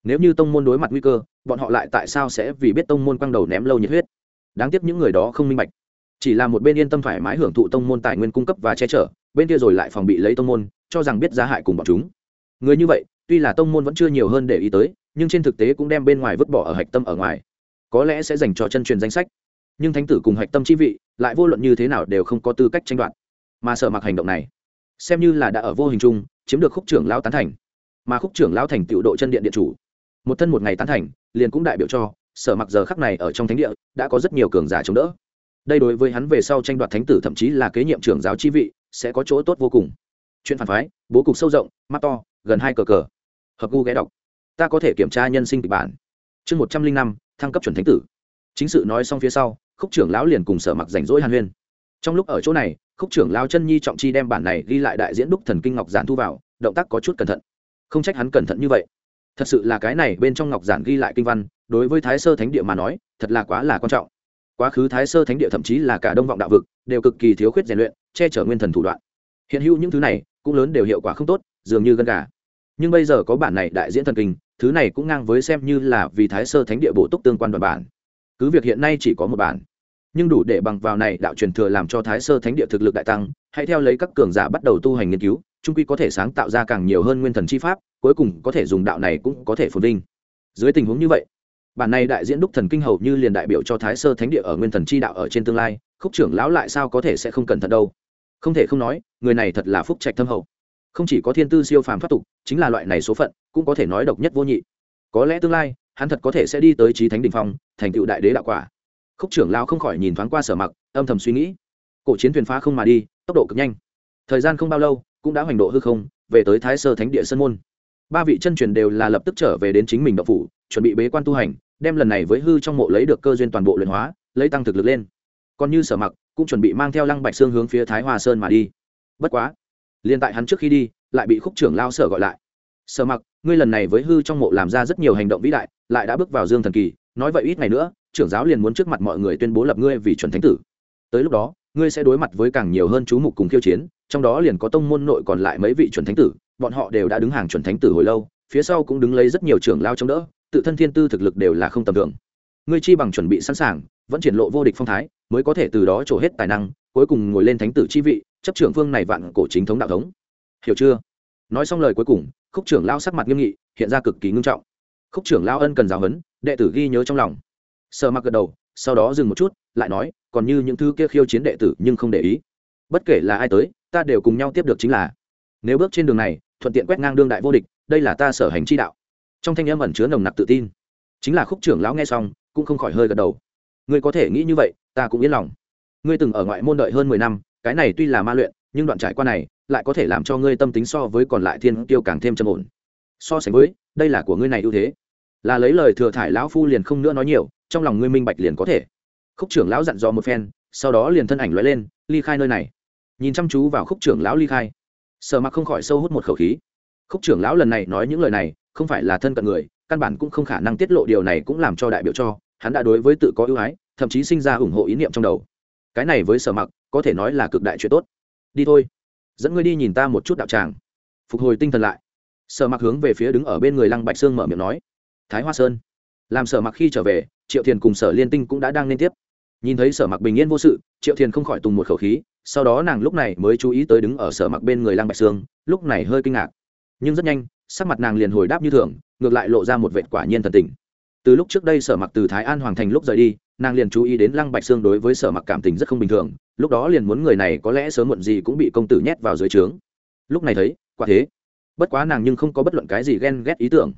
[SPEAKER 1] Nếu như tông môn đối mặt nguy cơ, bọn họ lại tại sao sẽ vì biết tông môn quăng đầu ném lâu nhiệt huyết? Đáng tiếc những người đó không minh bạch chỉ là một bên yên tâm thoải mái hưởng thụ tông môn tài nguyên cung cấp và che chở, bên kia rồi lại phòng bị lấy tông môn, cho rằng biết giá hại cùng bọn chúng. Người như vậy, tuy là tông môn vẫn chưa nhiều hơn để ý tới, nhưng trên thực tế cũng đem bên ngoài vứt bỏ ở hạch tâm ở ngoài. Có lẽ sẽ dành cho chân truyền danh sách. Nhưng thánh tử cùng hạch tâm chi vị, lại vô luận như thế nào đều không có tư cách tranh đoạt. Mà sợ mặc hành động này, xem như là đã ở vô hình chung, chiếm được khúc trưởng lão tán thành. Mà khúc trưởng lão thành tựu độ chân điện điện chủ. Một thân một ngày tán thành, liền cũng đại biểu cho sở mặc giờ khắc này ở trong thánh địa, đã có rất nhiều cường giả chống đỡ đây đối với hắn về sau tranh đoạt thánh tử thậm chí là kế nhiệm trưởng giáo chi vị, sẽ có chỗ tốt vô cùng. Chuyện phản phái, bố cục sâu rộng, mắt to, gần hai cờ cờ. Hợp gu ghé đọc. Ta có thể kiểm tra nhân sinh kịch bản. Chương một trăm linh năm, thăng cấp chuẩn thánh tử. Chính sự nói xong phía sau, khúc trưởng lão liền cùng sở mặc rảnh rỗi hàn huyên. Trong lúc ở chỗ này, khúc trưởng lão chân nhi trọng chi đem bản này ghi lại đại diễn đúc thần kinh ngọc giản thu vào, động tác có chút cẩn thận. Không trách hắn cẩn thận như vậy. Thật sự là cái này bên trong ngọc giản ghi lại kinh văn, đối với thái sơ thánh địa mà nói, thật là quá là quan trọng quá khứ thái sơ thánh địa thậm chí là cả đông vọng đạo vực đều cực kỳ thiếu khuyết rèn luyện, che chở nguyên thần thủ đoạn. Hiện hữu những thứ này cũng lớn đều hiệu quả không tốt, dường như gân gà. Nhưng bây giờ có bản này đại diễn thần kinh, thứ này cũng ngang với xem như là vì thái sơ thánh địa bổ túc tương quan đoàn bản. Cứ việc hiện nay chỉ có một bản, nhưng đủ để bằng vào này đạo truyền thừa làm cho thái sơ thánh địa thực lực đại tăng, hãy theo lấy các cường giả bắt đầu tu hành nghiên cứu trung quy có thể sáng tạo ra càng nhiều hơn nguyên thần chi pháp, cuối cùng có thể dùng đạo này cũng có thể phồn vinh. Dưới tình huống như vậy bản này đại diễn đúc thần kinh hầu như liền đại biểu cho thái sơ thánh địa ở nguyên thần chi đạo ở trên tương lai, khúc trưởng lão lại sao có thể sẽ không cẩn thận đâu? Không thể không nói, người này thật là phúc trạch thâm hậu. Không chỉ có thiên tư siêu phàm thoát tục, chính là loại này số phận, cũng có thể nói độc nhất vô nhị. Có lẽ tương lai, hắn thật có thể sẽ đi tới trí thánh đình phong, thành tựu đại đế đạo quả. Khúc trưởng lão không khỏi nhìn thoáng qua sở mặc, âm thầm suy nghĩ. Cổ chiến thuyền phá không mà đi, tốc độ cực nhanh. Thời gian không bao lâu, cũng đã hoành độ hư không, về tới thái sơ thánh địa sân môn. Ba vị chân truyền đều là lập tức trở về đến chính mình đậu phủ, chuẩn bị bế quan tu hành đem lần này với hư trong mộ lấy được cơ duyên toàn bộ luyện hóa, lấy tăng thực lực lên. Còn như sở mặc, cũng chuẩn bị mang theo lăng bạch xương hướng phía thái hòa sơn mà đi. Bất quá, liền tại hắn trước khi đi, lại bị khúc trưởng lao sở gọi lại. Sở mặc, ngươi lần này với hư trong mộ làm ra rất nhiều hành động vĩ đại, lại đã bước vào dương thần kỳ, nói vậy ít ngày nữa, trưởng giáo liền muốn trước mặt mọi người tuyên bố lập ngươi vì chuẩn thánh tử. Tới lúc đó, ngươi sẽ đối mặt với càng nhiều hơn chú mục cùng khiêu chiến, trong đó liền có tông môn nội còn lại mấy vị chuẩn thánh tử, bọn họ đều đã đứng hàng chuẩn thánh tử hồi lâu, phía sau cũng đứng lấy rất nhiều trưởng lao chống đỡ tự thân thiên tư thực lực đều là không tầm thường. Ngươi chi bằng chuẩn bị sẵn sàng, vẫn triển lộ vô địch phong thái, mới có thể từ đó trổ hết tài năng, cuối cùng ngồi lên thánh tử chi vị, chấp trưởng vương này vạn cổ chính thống đạo thống. Hiểu chưa? Nói xong lời cuối cùng, khúc trưởng lao sắc mặt nghiêm nghị, hiện ra cực kỳ ngưng trọng. Khúc trưởng lao ân cần giáo huấn, đệ tử ghi nhớ trong lòng. Sợ mặc gật đầu, sau đó dừng một chút, lại nói, còn như những thứ kia khiêu chiến đệ tử nhưng không để ý. Bất kể là ai tới, ta đều cùng nhau tiếp được chính là. Nếu bước trên đường này, thuận tiện quét ngang đương đại vô địch, đây là ta sở hành chi đạo trong thanh âm ẩn chứa nồng nặc tự tin. Chính là khúc trưởng lão nghe xong, cũng không khỏi hơi gật đầu. Ngươi có thể nghĩ như vậy, ta cũng yên lòng. Ngươi từng ở ngoại môn đợi hơn mười năm, cái này tuy là ma luyện, nhưng đoạn trải qua này, lại có thể làm cho ngươi tâm tính so với còn lại thiên tiêu càng thêm trầm ổn. So sánh với, đây là của ngươi này ưu thế. Là lấy lời thừa thải lão phu liền không nữa nói nhiều, trong lòng ngươi minh bạch liền có thể. Khúc trưởng lão dặn dò một phen, sau đó liền thân ảnh lóe lên, ly khai nơi này. Nhìn chăm chú vào khúc trưởng lão ly khai, sở mặc không khỏi sâu hút một khẩu khí. Khúc trưởng lão lần này nói những lời này không phải là thân cận người, căn bản cũng không khả năng tiết lộ điều này cũng làm cho đại biểu cho, hắn đã đối với tự có ưu ái, thậm chí sinh ra ủng hộ ý niệm trong đầu. Cái này với sở mặc, có thể nói là cực đại chuyện tốt. Đi thôi. Dẫn ngươi đi nhìn ta một chút đạo tràng. Phục hồi tinh thần lại. Sở mặc hướng về phía đứng ở bên người lăng bạch sương mở miệng nói. Thái hoa sơn. Làm sở mặc khi trở về, triệu thiền cùng sở liên tinh cũng đã đang liên tiếp. Nhìn thấy sở mặc bình yên vô sự, triệu thiền không khỏi tùng một khẩu khí, sau đó nàng lúc này mới chú ý tới đứng ở sở mặc bên người lăng bạch sương, lúc này hơi kinh ngạc nhưng rất nhanh, sắc mặt nàng liền hồi đáp như thường, ngược lại lộ ra một vệt quả nhiên thần tình. Từ lúc trước đây sở mặc từ thái an hoàng thành lúc rời đi, nàng liền chú ý đến lăng bạch sương đối với sở mặc cảm tình rất không bình thường, lúc đó liền muốn người này có lẽ sớm muộn gì cũng bị công tử nhét vào dưới trướng. Lúc này thấy, quả thế. Bất quá nàng nhưng không có bất luận cái gì ghen ghét ý tưởng.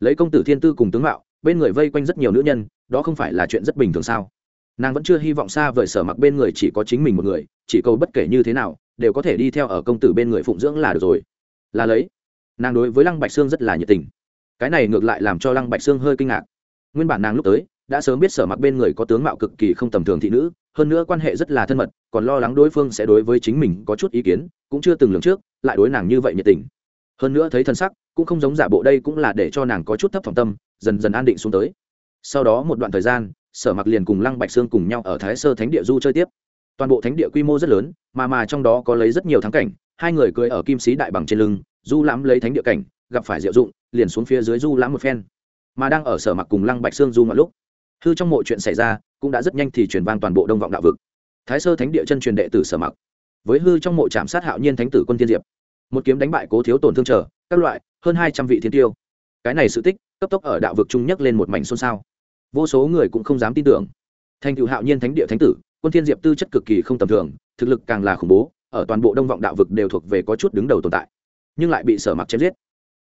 [SPEAKER 1] Lấy công tử thiên tư cùng tướng mạo, bên người vây quanh rất nhiều nữ nhân, đó không phải là chuyện rất bình thường sao? Nàng vẫn chưa hy vọng xa vời sở mặc bên người chỉ có chính mình một người, chỉ cầu bất kể như thế nào, đều có thể đi theo ở công tử bên người phụng dưỡng là được rồi. Là lấy nàng đối với lăng bạch sương rất là nhiệt tình. Cái này ngược lại làm cho lăng bạch sương hơi kinh ngạc. Nguyên bản nàng lúc tới, đã sớm biết sở mặc bên người có tướng mạo cực kỳ không tầm thường thị nữ, hơn nữa quan hệ rất là thân mật, còn lo lắng đối phương sẽ đối với chính mình có chút ý kiến, cũng chưa từng lường trước, lại đối nàng như vậy nhiệt tình. Hơn nữa thấy thân sắc, cũng không giống giả bộ đây cũng là để cho nàng có chút thấp phòng tâm, dần dần an định xuống tới. Sau đó một đoạn thời gian, sở mặc liền cùng lăng bạch sương cùng nhau ở thái sơ thánh địa du chơi tiếp. Toàn bộ thánh địa quy mô rất lớn, mà mà trong đó có lấy rất nhiều thắng cảnh, hai người cưới ở kim sĩ đại bằng trên lưng du lãm lấy thánh địa cảnh, gặp phải diệu dụng, liền xuống phía dưới du lãm một phen. Mà đang ở sở mặc cùng lăng bạch sương du mọi lúc, hư trong mộ chuyện xảy ra, cũng đã rất nhanh thì truyền vang toàn bộ đông vọng đạo vực. Thái sơ thánh địa chân truyền đệ tử sở mặc, với hư trong mộ trạm sát hạo nhiên thánh tử quân thiên diệp. Một kiếm đánh bại cố thiếu tổn thương trở, các loại, hơn hai trăm vị thiên tiêu. Cái này sự tích, cấp tốc ở đạo vực trung nhất lên một mảnh xôn xao. Vô số người cũng không dám tin tưởng. Thành cựu hạo nhiên thánh địa thánh tử, quân thiên diệp tư chất cực kỳ không tầm thường, thực lực càng là khủng bố, ở toàn bộ đông vọng đạo vực đều thuộc về có chút đứng đầu tồn tại nhưng lại bị sở mặc chém giết.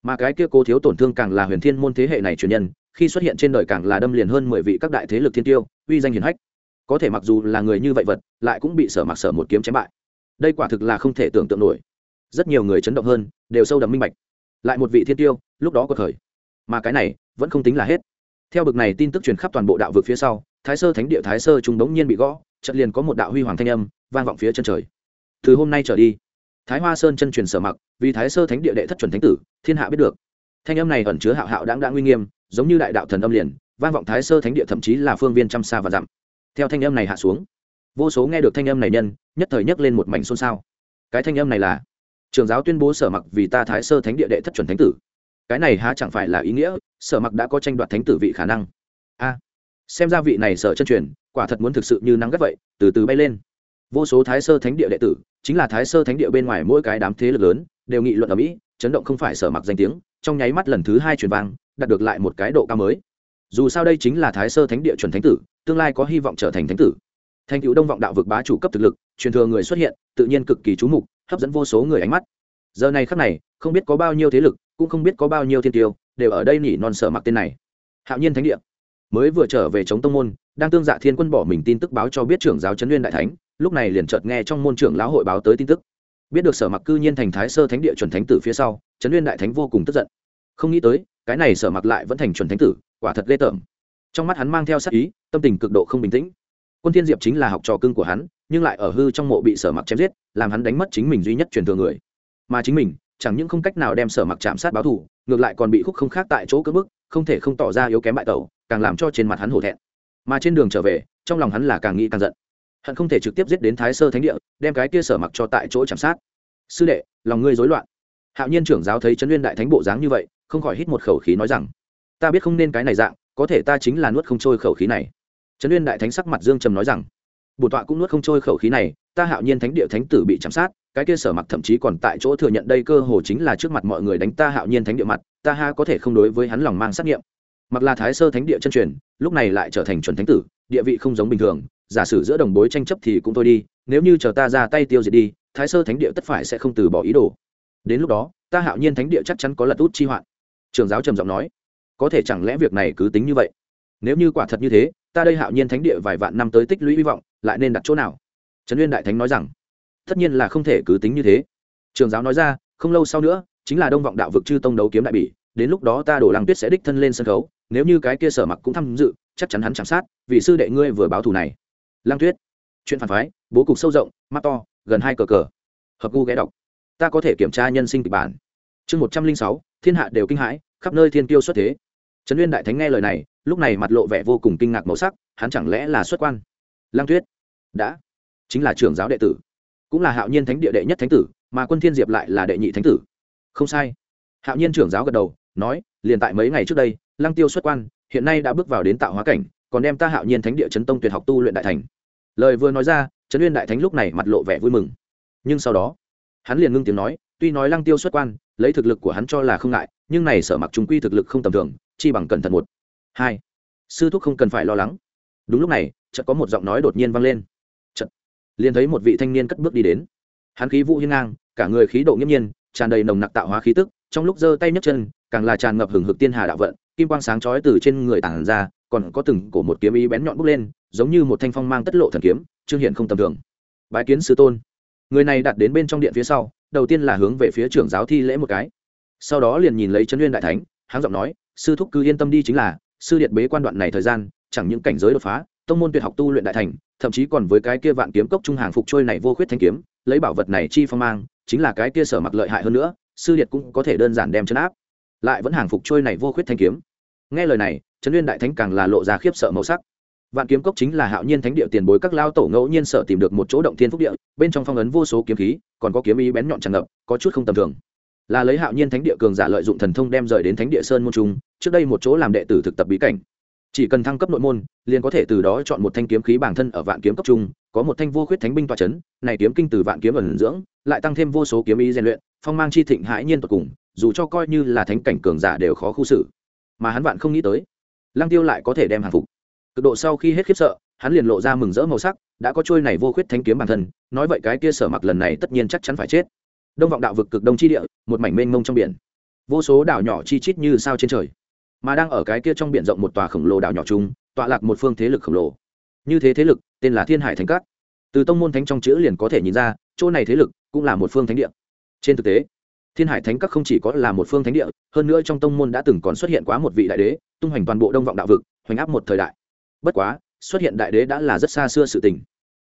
[SPEAKER 1] Mà cái kia cố thiếu tổn thương càng là huyền thiên môn thế hệ này truyền nhân, khi xuất hiện trên đời càng là đâm liền hơn mười vị các đại thế lực thiên tiêu, uy danh hiển hách. Có thể mặc dù là người như vậy vật, lại cũng bị sở mặc sở một kiếm chém bại. Đây quả thực là không thể tưởng tượng nổi. Rất nhiều người chấn động hơn, đều sâu đậm minh bạch. Lại một vị thiên tiêu, lúc đó có thời. Mà cái này, vẫn không tính là hết. Theo bực này tin tức truyền khắp toàn bộ đạo vực phía sau, thái sơ thánh địa thái sơ chúng đống nhiên bị gõ, chợt liền có một đạo huy hoàng thanh âm vang vọng phía chân trời. Từ hôm nay trở đi thái hoa sơn chân truyền sở mặc, vì thái sơ thánh địa đệ thất chuẩn thánh tử, thiên hạ biết được. Thanh âm này ẩn chứa hạo hạo đáng đáng uy nghiêm, giống như đại đạo thần âm liền, vang vọng thái sơ thánh địa thậm chí là phương viên trăm xa và dặm. Theo thanh âm này hạ xuống, vô số nghe được thanh âm này nhân, nhất thời nhấc lên một mảnh xôn xao. Cái thanh âm này là, trường giáo tuyên bố sở mặc vì ta thái sơ thánh địa đệ thất chuẩn thánh tử. Cái này há chẳng phải là ý nghĩa, sở mặc đã có tranh đoạt thánh tử vị khả năng. A, xem ra vị này sở chân truyền, quả thật muốn thực sự như nắng gắt vậy, từ từ bay lên. Vô số thái sơ thánh địa đệ tử chính là thái sơ thánh địa bên ngoài mỗi cái đám thế lực lớn đều nghị luận ở mỹ, chấn động không phải sở mặc danh tiếng, trong nháy mắt lần thứ hai truyền vang, đạt được lại một cái độ cao mới. Dù sao đây chính là thái sơ thánh địa chuẩn thánh tử, tương lai có hy vọng trở thành thánh tử. Thành cựu đông vọng đạo vực bá chủ cấp thực lực, truyền thừa người xuất hiện, tự nhiên cực kỳ trú mục, hấp dẫn vô số người ánh mắt. Giờ này khắc này, không biết có bao nhiêu thế lực, cũng không biết có bao nhiêu thiên tiêu, đều ở đây nỉ non sở mặc tên này. Hạo nhiên thánh địa. Mới vừa trở về chống tông môn, đang tương dạ thiên quân bỏ mình tin tức báo cho biết trưởng giáo trấn nguyên đại thánh lúc này liền chợt nghe trong môn trưởng lão hội báo tới tin tức. Biết được sở mặc cư nhiên thành thái sơ thánh địa chuẩn thánh tử phía sau, trấn nguyên đại thánh vô cùng tức giận. Không nghĩ tới, cái này sở mặc lại vẫn thành chuẩn thánh tử, quả thật ghê tởm. Trong mắt hắn mang theo sắc ý, tâm tình cực độ không bình tĩnh. Quân thiên diệp chính là học trò cưng của hắn, nhưng lại ở hư trong mộ bị sở mặc chém giết, làm hắn đánh mất chính mình duy nhất truyền thừa người. Mà chính mình, chẳng những không cách nào đem sở mặc chạm sát báo thù, ngược lại còn bị khúc không khác tại chỗ cưỡng bức, không thể không tỏ ra yếu kém bại tẩu, càng làm cho trên mặt hắn hổ thẹn. Mà trên đường trở về, trong lòng hắn là càng nghĩ càng giận hận không thể trực tiếp giết đến thái sơ thánh địa, đem cái kia sở mặc cho tại chỗ chạm sát. Sư đệ, lòng ngươi rối loạn. Hạo nhiên trưởng giáo thấy trấn nguyên đại thánh bộ dáng như vậy, không khỏi hít một khẩu khí nói rằng, ta biết không nên cái này dạng, có thể ta chính là nuốt không trôi khẩu khí này. Trấn nguyên đại thánh sắc mặt dương trầm nói rằng bổn tọa cũng nuốt không trôi khẩu khí này, ta hạo nhiên thánh địa thánh tử bị chạm sát, cái kia sở mặc thậm chí còn tại chỗ thừa nhận đây cơ hồ chính là trước mặt mọi người đánh ta hạo nhiên thánh địa mặt, ta ha có thể không đối với hắn lòng mang sát nghiệm. Mặc là thái sơ thánh địa chân truyền, lúc này lại trở thành chuẩn thánh tử, địa vị không giống bình thường giả sử giữa đồng bối tranh chấp thì cũng thôi đi, nếu như chờ ta ra tay tiêu diệt đi, thái sơ thánh địa tất phải sẽ không từ bỏ ý đồ. Đến lúc đó, ta hạo nhiên thánh địa chắc chắn có lật út chi hoạn. Trường giáo trầm giọng nói. Có thể chẳng lẽ việc này cứ tính như vậy? Nếu như quả thật như thế, ta đây hạo nhiên thánh địa vài vạn năm tới tích lũy hy vọng, lại nên đặt chỗ nào? Trấn uyên đại thánh nói rằng. Tất nhiên là không thể cứ tính như thế. Trường giáo nói ra, không lâu sau nữa, chính là đông vọng đạo vực chư tông đấu kiếm đại bỉ, đến lúc đó ta đổ lăng tuyết sẽ đích thân lên sân khấu, nếu như cái kia sở mặc cũng tham dự, chắc chắn hắn chạm sát, vì sư đệ ngươi vừa báo thù này. Lang tuyết chuyện phản phái, bố cục sâu rộng, mắt to, gần hai cờ cờ. Hợp gu ghé đọc. Ta có thể kiểm tra nhân sinh kịch bản. Chương một trăm linh sáu, thiên hạ đều kinh hãi, khắp nơi thiên tiêu xuất thế. Trấn uyên đại thánh nghe lời này, lúc này mặt lộ vẻ vô cùng kinh ngạc màu sắc, hắn chẳng lẽ là xuất quan? Lang tuyết đã. Chính là trưởng giáo đệ tử. Cũng là hạo nhiên thánh địa đệ nhất thánh tử, mà quân thiên diệp lại là đệ nhị thánh tử. Không sai. Hạo nhiên trưởng giáo gật đầu, nói, liền tại mấy ngày trước đây lăng tiêu xuất quan, hiện nay đã bước vào đến tạo hóa cảnh, còn đem ta hạo nhiên thánh địa chấn tông tuyệt học tu luyện đại thành lời vừa nói ra, trấn uyên đại thánh lúc này mặt lộ vẻ vui mừng. Nhưng sau đó, hắn liền ngưng tiếng nói, tuy nói lăng tiêu xuất quan, lấy thực lực của hắn cho là không ngại, nhưng này sở mặc chúng quy thực lực không tầm thường, chi bằng cẩn thận một. Hai, sư thúc không cần phải lo lắng. Đúng lúc này, chợt có một giọng nói đột nhiên vang lên. Chợt, liền thấy một vị thanh niên cất bước đi đến. Hắn khí vũ hiên ngang, cả người khí độ nghiêm nhiên, tràn đầy nồng nặc tạo hóa khí tức, trong lúc giơ tay nhấc chân, càng là tràn ngập hừng hực tiên hà đạo vận, kim quang sáng chói từ trên người tản ra còn có từng cổ một kiếm ý bén nhọn bốc lên, giống như một thanh phong mang tất lộ thần kiếm, trương hiện không tầm thường. Bái kiến sư tôn. Người này đặt đến bên trong điện phía sau, đầu tiên là hướng về phía trưởng giáo thi lễ một cái. Sau đó liền nhìn lấy trấn nguyên đại thánh, háng giọng nói, sư thúc cứ yên tâm đi chính là, sư điện bế quan đoạn này thời gian, chẳng những cảnh giới đột phá, tông môn tuyệt học tu luyện đại thành, thậm chí còn với cái kia vạn kiếm cốc trung hàng phục trôi này vô khuyết thanh kiếm, lấy bảo vật này chi phong mang, chính là cái kia sở mặc lợi hại hơn nữa, sư điện cũng có thể đơn giản đem chấn áp. Lại vẫn hàng phục trôi này vô khuyết thanh kiếm nghe lời này, trấn nguyên đại thánh càng là lộ ra khiếp sợ màu sắc. Vạn kiếm cốc chính là hạo nhiên thánh địa tiền bối các lao tổ ngẫu nhiên sở tìm được một chỗ động thiên phúc địa, bên trong phong ấn vô số kiếm khí, còn có kiếm ý bén nhọn tràn ngập, có chút không tầm thường. Là lấy hạo nhiên thánh địa cường giả lợi dụng thần thông đem rời đến thánh địa sơn môn trung, trước đây một chỗ làm đệ tử thực tập bí cảnh. Chỉ cần thăng cấp nội môn, liền có thể từ đó chọn một thanh kiếm khí bản thân ở vạn kiếm cấp trung, có một thanh vô khuyết thánh binh tọa chấn, này kiếm kinh từ vạn kiếm ẩn dưỡng, lại tăng thêm vô số kiếm ý rèn luyện, phong mang chi thịnh hãi nhiên tột cùng, dù cho coi như là thánh cảnh cường giả đều khó khu xử mà hắn vạn không nghĩ tới. Lăng tiêu lại có thể đem hàng phục. Cực độ sau khi hết khiếp sợ, hắn liền lộ ra mừng rỡ màu sắc, đã có trôi này vô khuyết thanh kiếm bản thân, nói vậy cái kia sở mặc lần này tất nhiên chắc chắn phải chết. Đông vọng đạo vực cực đông chi địa, một mảnh mênh mông trong biển. Vô số đảo nhỏ chi chít như sao trên trời, mà đang ở cái kia trong biển rộng một tòa khổng lồ đảo nhỏ chung, tọa lạc một phương thế lực khổng lồ. Như thế thế lực, tên là thiên hải thánh cát. Từ tông môn thánh trong chữ liền có thể nhìn ra, chỗ này thế lực cũng là một phương thánh địa. Trên thực tế thiên hải thánh các không chỉ có là một phương thánh địa, hơn nữa trong tông môn đã từng còn xuất hiện quá một vị đại đế, tung hoành toàn bộ đông vọng đạo vực, hoành áp một thời đại. Bất quá, xuất hiện đại đế đã là rất xa xưa sự tình.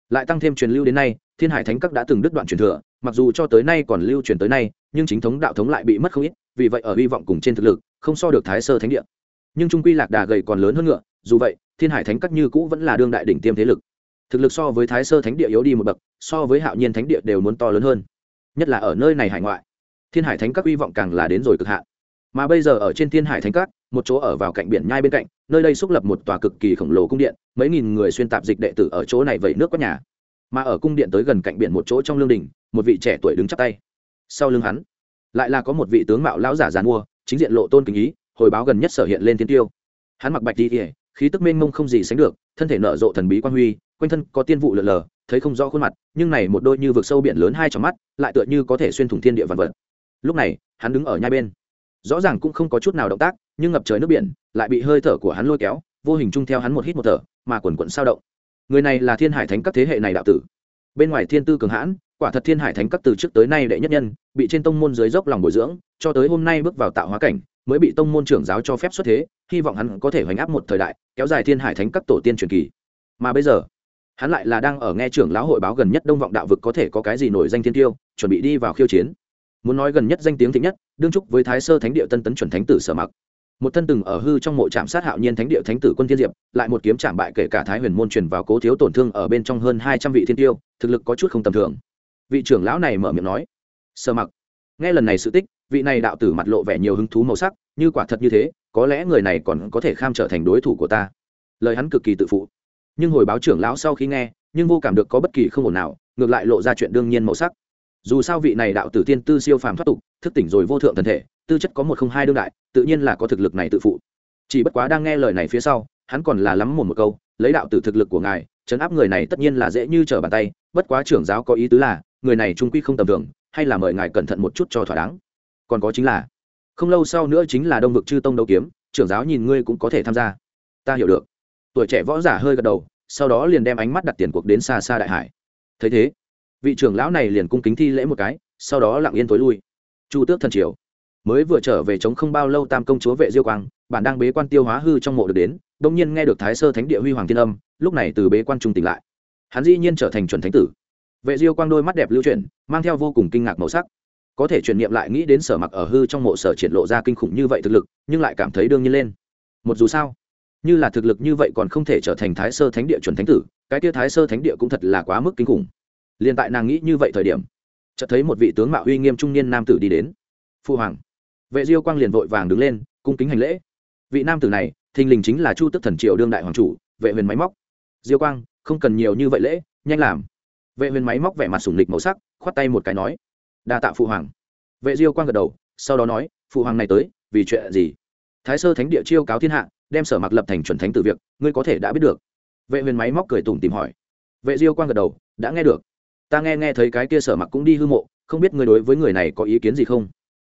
[SPEAKER 1] Lại tăng thêm truyền lưu đến nay, thiên hải thánh các đã từng đứt đoạn truyền thừa, mặc dù cho tới nay còn lưu truyền tới nay, nhưng chính thống đạo thống lại bị mất không ít, vì vậy ở hy vọng cùng trên thực lực, không so được thái sơ thánh địa. Nhưng trung quy lạc đà gầy còn lớn hơn ngựa, dù vậy, thiên hải thánh các như cũ vẫn là đương đại đỉnh tiêm thế lực. Thực lực so với thái sơ thánh địa yếu đi một bậc, so với hạo nhiên thánh địa đều muốn to lớn hơn, nhất là ở nơi này hải ngoại thiên hải thánh các hy vọng càng là đến rồi cực hạn. Mà bây giờ ở trên thiên hải thánh các, một chỗ ở vào cạnh biển nhai bên cạnh, nơi đây xúc lập một tòa cực kỳ khổng lồ cung điện, mấy nghìn người xuyên tạp dịch đệ tử ở chỗ này vẩy nước có nhà. Mà ở cung điện tới gần cạnh biển một chỗ trong lương đình, một vị trẻ tuổi đứng chắp tay. Sau lưng hắn, lại là có một vị tướng mạo lão giả giàn mua chính diện lộ tôn kính ý, hồi báo gần nhất sở hiện lên thiên tiêu. Hắn mặc bạch đi ỉa khí tức mênh mông không gì sánh được, thân thể nở rộ thần bí quan huy, quanh thân có tiên vụ lờ lờ, thấy không rõ khuôn mặt, nhưng này một đôi như vực sâu biển lớn hai trong mắt, lại tựa như có thể xuyên thủng thiên địa vạn vật lúc này, hắn đứng ở nhai bên. Rõ ràng cũng không có chút nào động tác, nhưng ngập trời nước biển, lại bị hơi thở của hắn lôi kéo, vô hình chung theo hắn một hít một thở, mà quần quận sao động. Người này là thiên hải thánh các thế hệ này đạo tử. Bên ngoài thiên tư cường hãn, quả thật thiên hải thánh các từ trước tới nay đệ nhất nhân, bị trên tông môn dưới dốc lòng bồi dưỡng, cho tới hôm nay bước vào tạo hóa cảnh, mới bị tông môn trưởng giáo cho phép xuất thế, hy vọng hắn có thể hoành áp một thời đại, kéo dài thiên hải thánh các tổ tiên truyền kỳ. Mà bây giờ, hắn lại là đang ở nghe trưởng lão hội báo gần nhất đông vọng đạo vực có thể có cái gì nổi danh thiên tiêu, chuẩn bị đi vào khiêu chiến muốn nói gần nhất danh tiếng thịnh nhất, đương trúc với thái sơ thánh địa tân tấn chuẩn thánh tử sở mặc. Một thân từng ở hư trong mộ trạm sát hạo nhiên thánh địa thánh tử quân thiên diệp, lại một kiếm chạm bại kể cả thái huyền môn truyền vào cố thiếu tổn thương ở bên trong hơn hai trăm vị thiên tiêu, thực lực có chút không tầm thường. Vị trưởng lão này mở miệng nói, sở mặc, nghe lần này sự tích, vị này đạo tử mặt lộ vẻ nhiều hứng thú màu sắc, như quả thật như thế, có lẽ người này còn có thể kham trở thành đối thủ của ta. Lời hắn cực kỳ tự phụ. Nhưng hồi báo trưởng lão sau khi nghe, nhưng vô cảm được có bất kỳ không ổn nào, ngược lại lộ ra chuyện đương nhiên màu sắc dù sao vị này đạo tử tiên tư siêu phàm thoát tục, thức tỉnh rồi vô thượng thần thể, tư chất có một không hai đương đại, tự nhiên là có thực lực này tự phụ. Chỉ bất quá đang nghe lời này phía sau, hắn còn là lắm một một câu, lấy đạo tử thực lực của ngài chấn áp người này tất nhiên là dễ như trở bàn tay, bất quá trưởng giáo có ý tứ là, người này trung quy không tầm thường, hay là mời ngài cẩn thận một chút cho thỏa đáng. Còn có chính là, không lâu sau nữa chính là đông vực chư tông đấu kiếm, trưởng giáo nhìn ngươi cũng có thể tham gia. Ta hiểu được. Tuổi trẻ võ giả hơi gật đầu, sau đó liền đem ánh mắt đặt tiền cuộc đến xa xa đại hải. Thấy thế vị trưởng lão này liền cung kính thi lễ một cái, sau đó lặng yên tối lui. Chu tước thần triều, mới vừa trở về trống không bao lâu tam công chúa vệ diêu quang, bản đang bế quan tiêu hóa hư trong mộ được đến, đông nhiên nghe được thái sơ thánh địa huy hoàng thiên âm, lúc này từ bế quan trung tỉnh lại. Hắn dĩ nhiên trở thành chuẩn thánh tử. Vệ diêu quang đôi mắt đẹp lưu chuyển, mang theo vô cùng kinh ngạc màu sắc. Có thể chuyển niệm lại nghĩ đến sở mặc ở hư trong mộ sở triển lộ ra kinh khủng như vậy thực lực, nhưng lại cảm thấy đương nhiên lên. Một dù sao, như là thực lực như vậy còn không thể trở thành thái sơ thánh địa chuẩn thánh tử, cái tia thái sơ thánh địa cũng thật là quá mức kinh khủng liền tại nàng nghĩ như vậy thời điểm, chợt thấy một vị tướng mạo uy nghiêm trung niên nam tử đi đến. Phu hoàng. Vệ diêu quang liền vội vàng đứng lên, cung kính hành lễ. Vị nam tử này, thình lình chính là chu tức thần triều đương đại hoàng chủ, vệ huyền máy móc. Diêu quang, không cần nhiều như vậy lễ, nhanh làm. Vệ huyền máy móc vẻ mặt sủng lịch màu sắc, khoát tay một cái nói. Đa tạ phụ hoàng. Vệ diêu quang gật đầu, sau đó nói phụ hoàng này tới, vì chuyện gì? Thái sơ thánh địa chiêu cáo thiên hạ, đem sở mặc lập thành chuẩn thánh từ việc, ngươi có thể đã biết được. Vệ huyền máy móc cười tủm tìm hỏi. Vệ diêu quang gật đầu, đã nghe được ta nghe nghe thấy cái kia sở mặc cũng đi hư mộ, không biết người đối với người này có ý kiến gì không?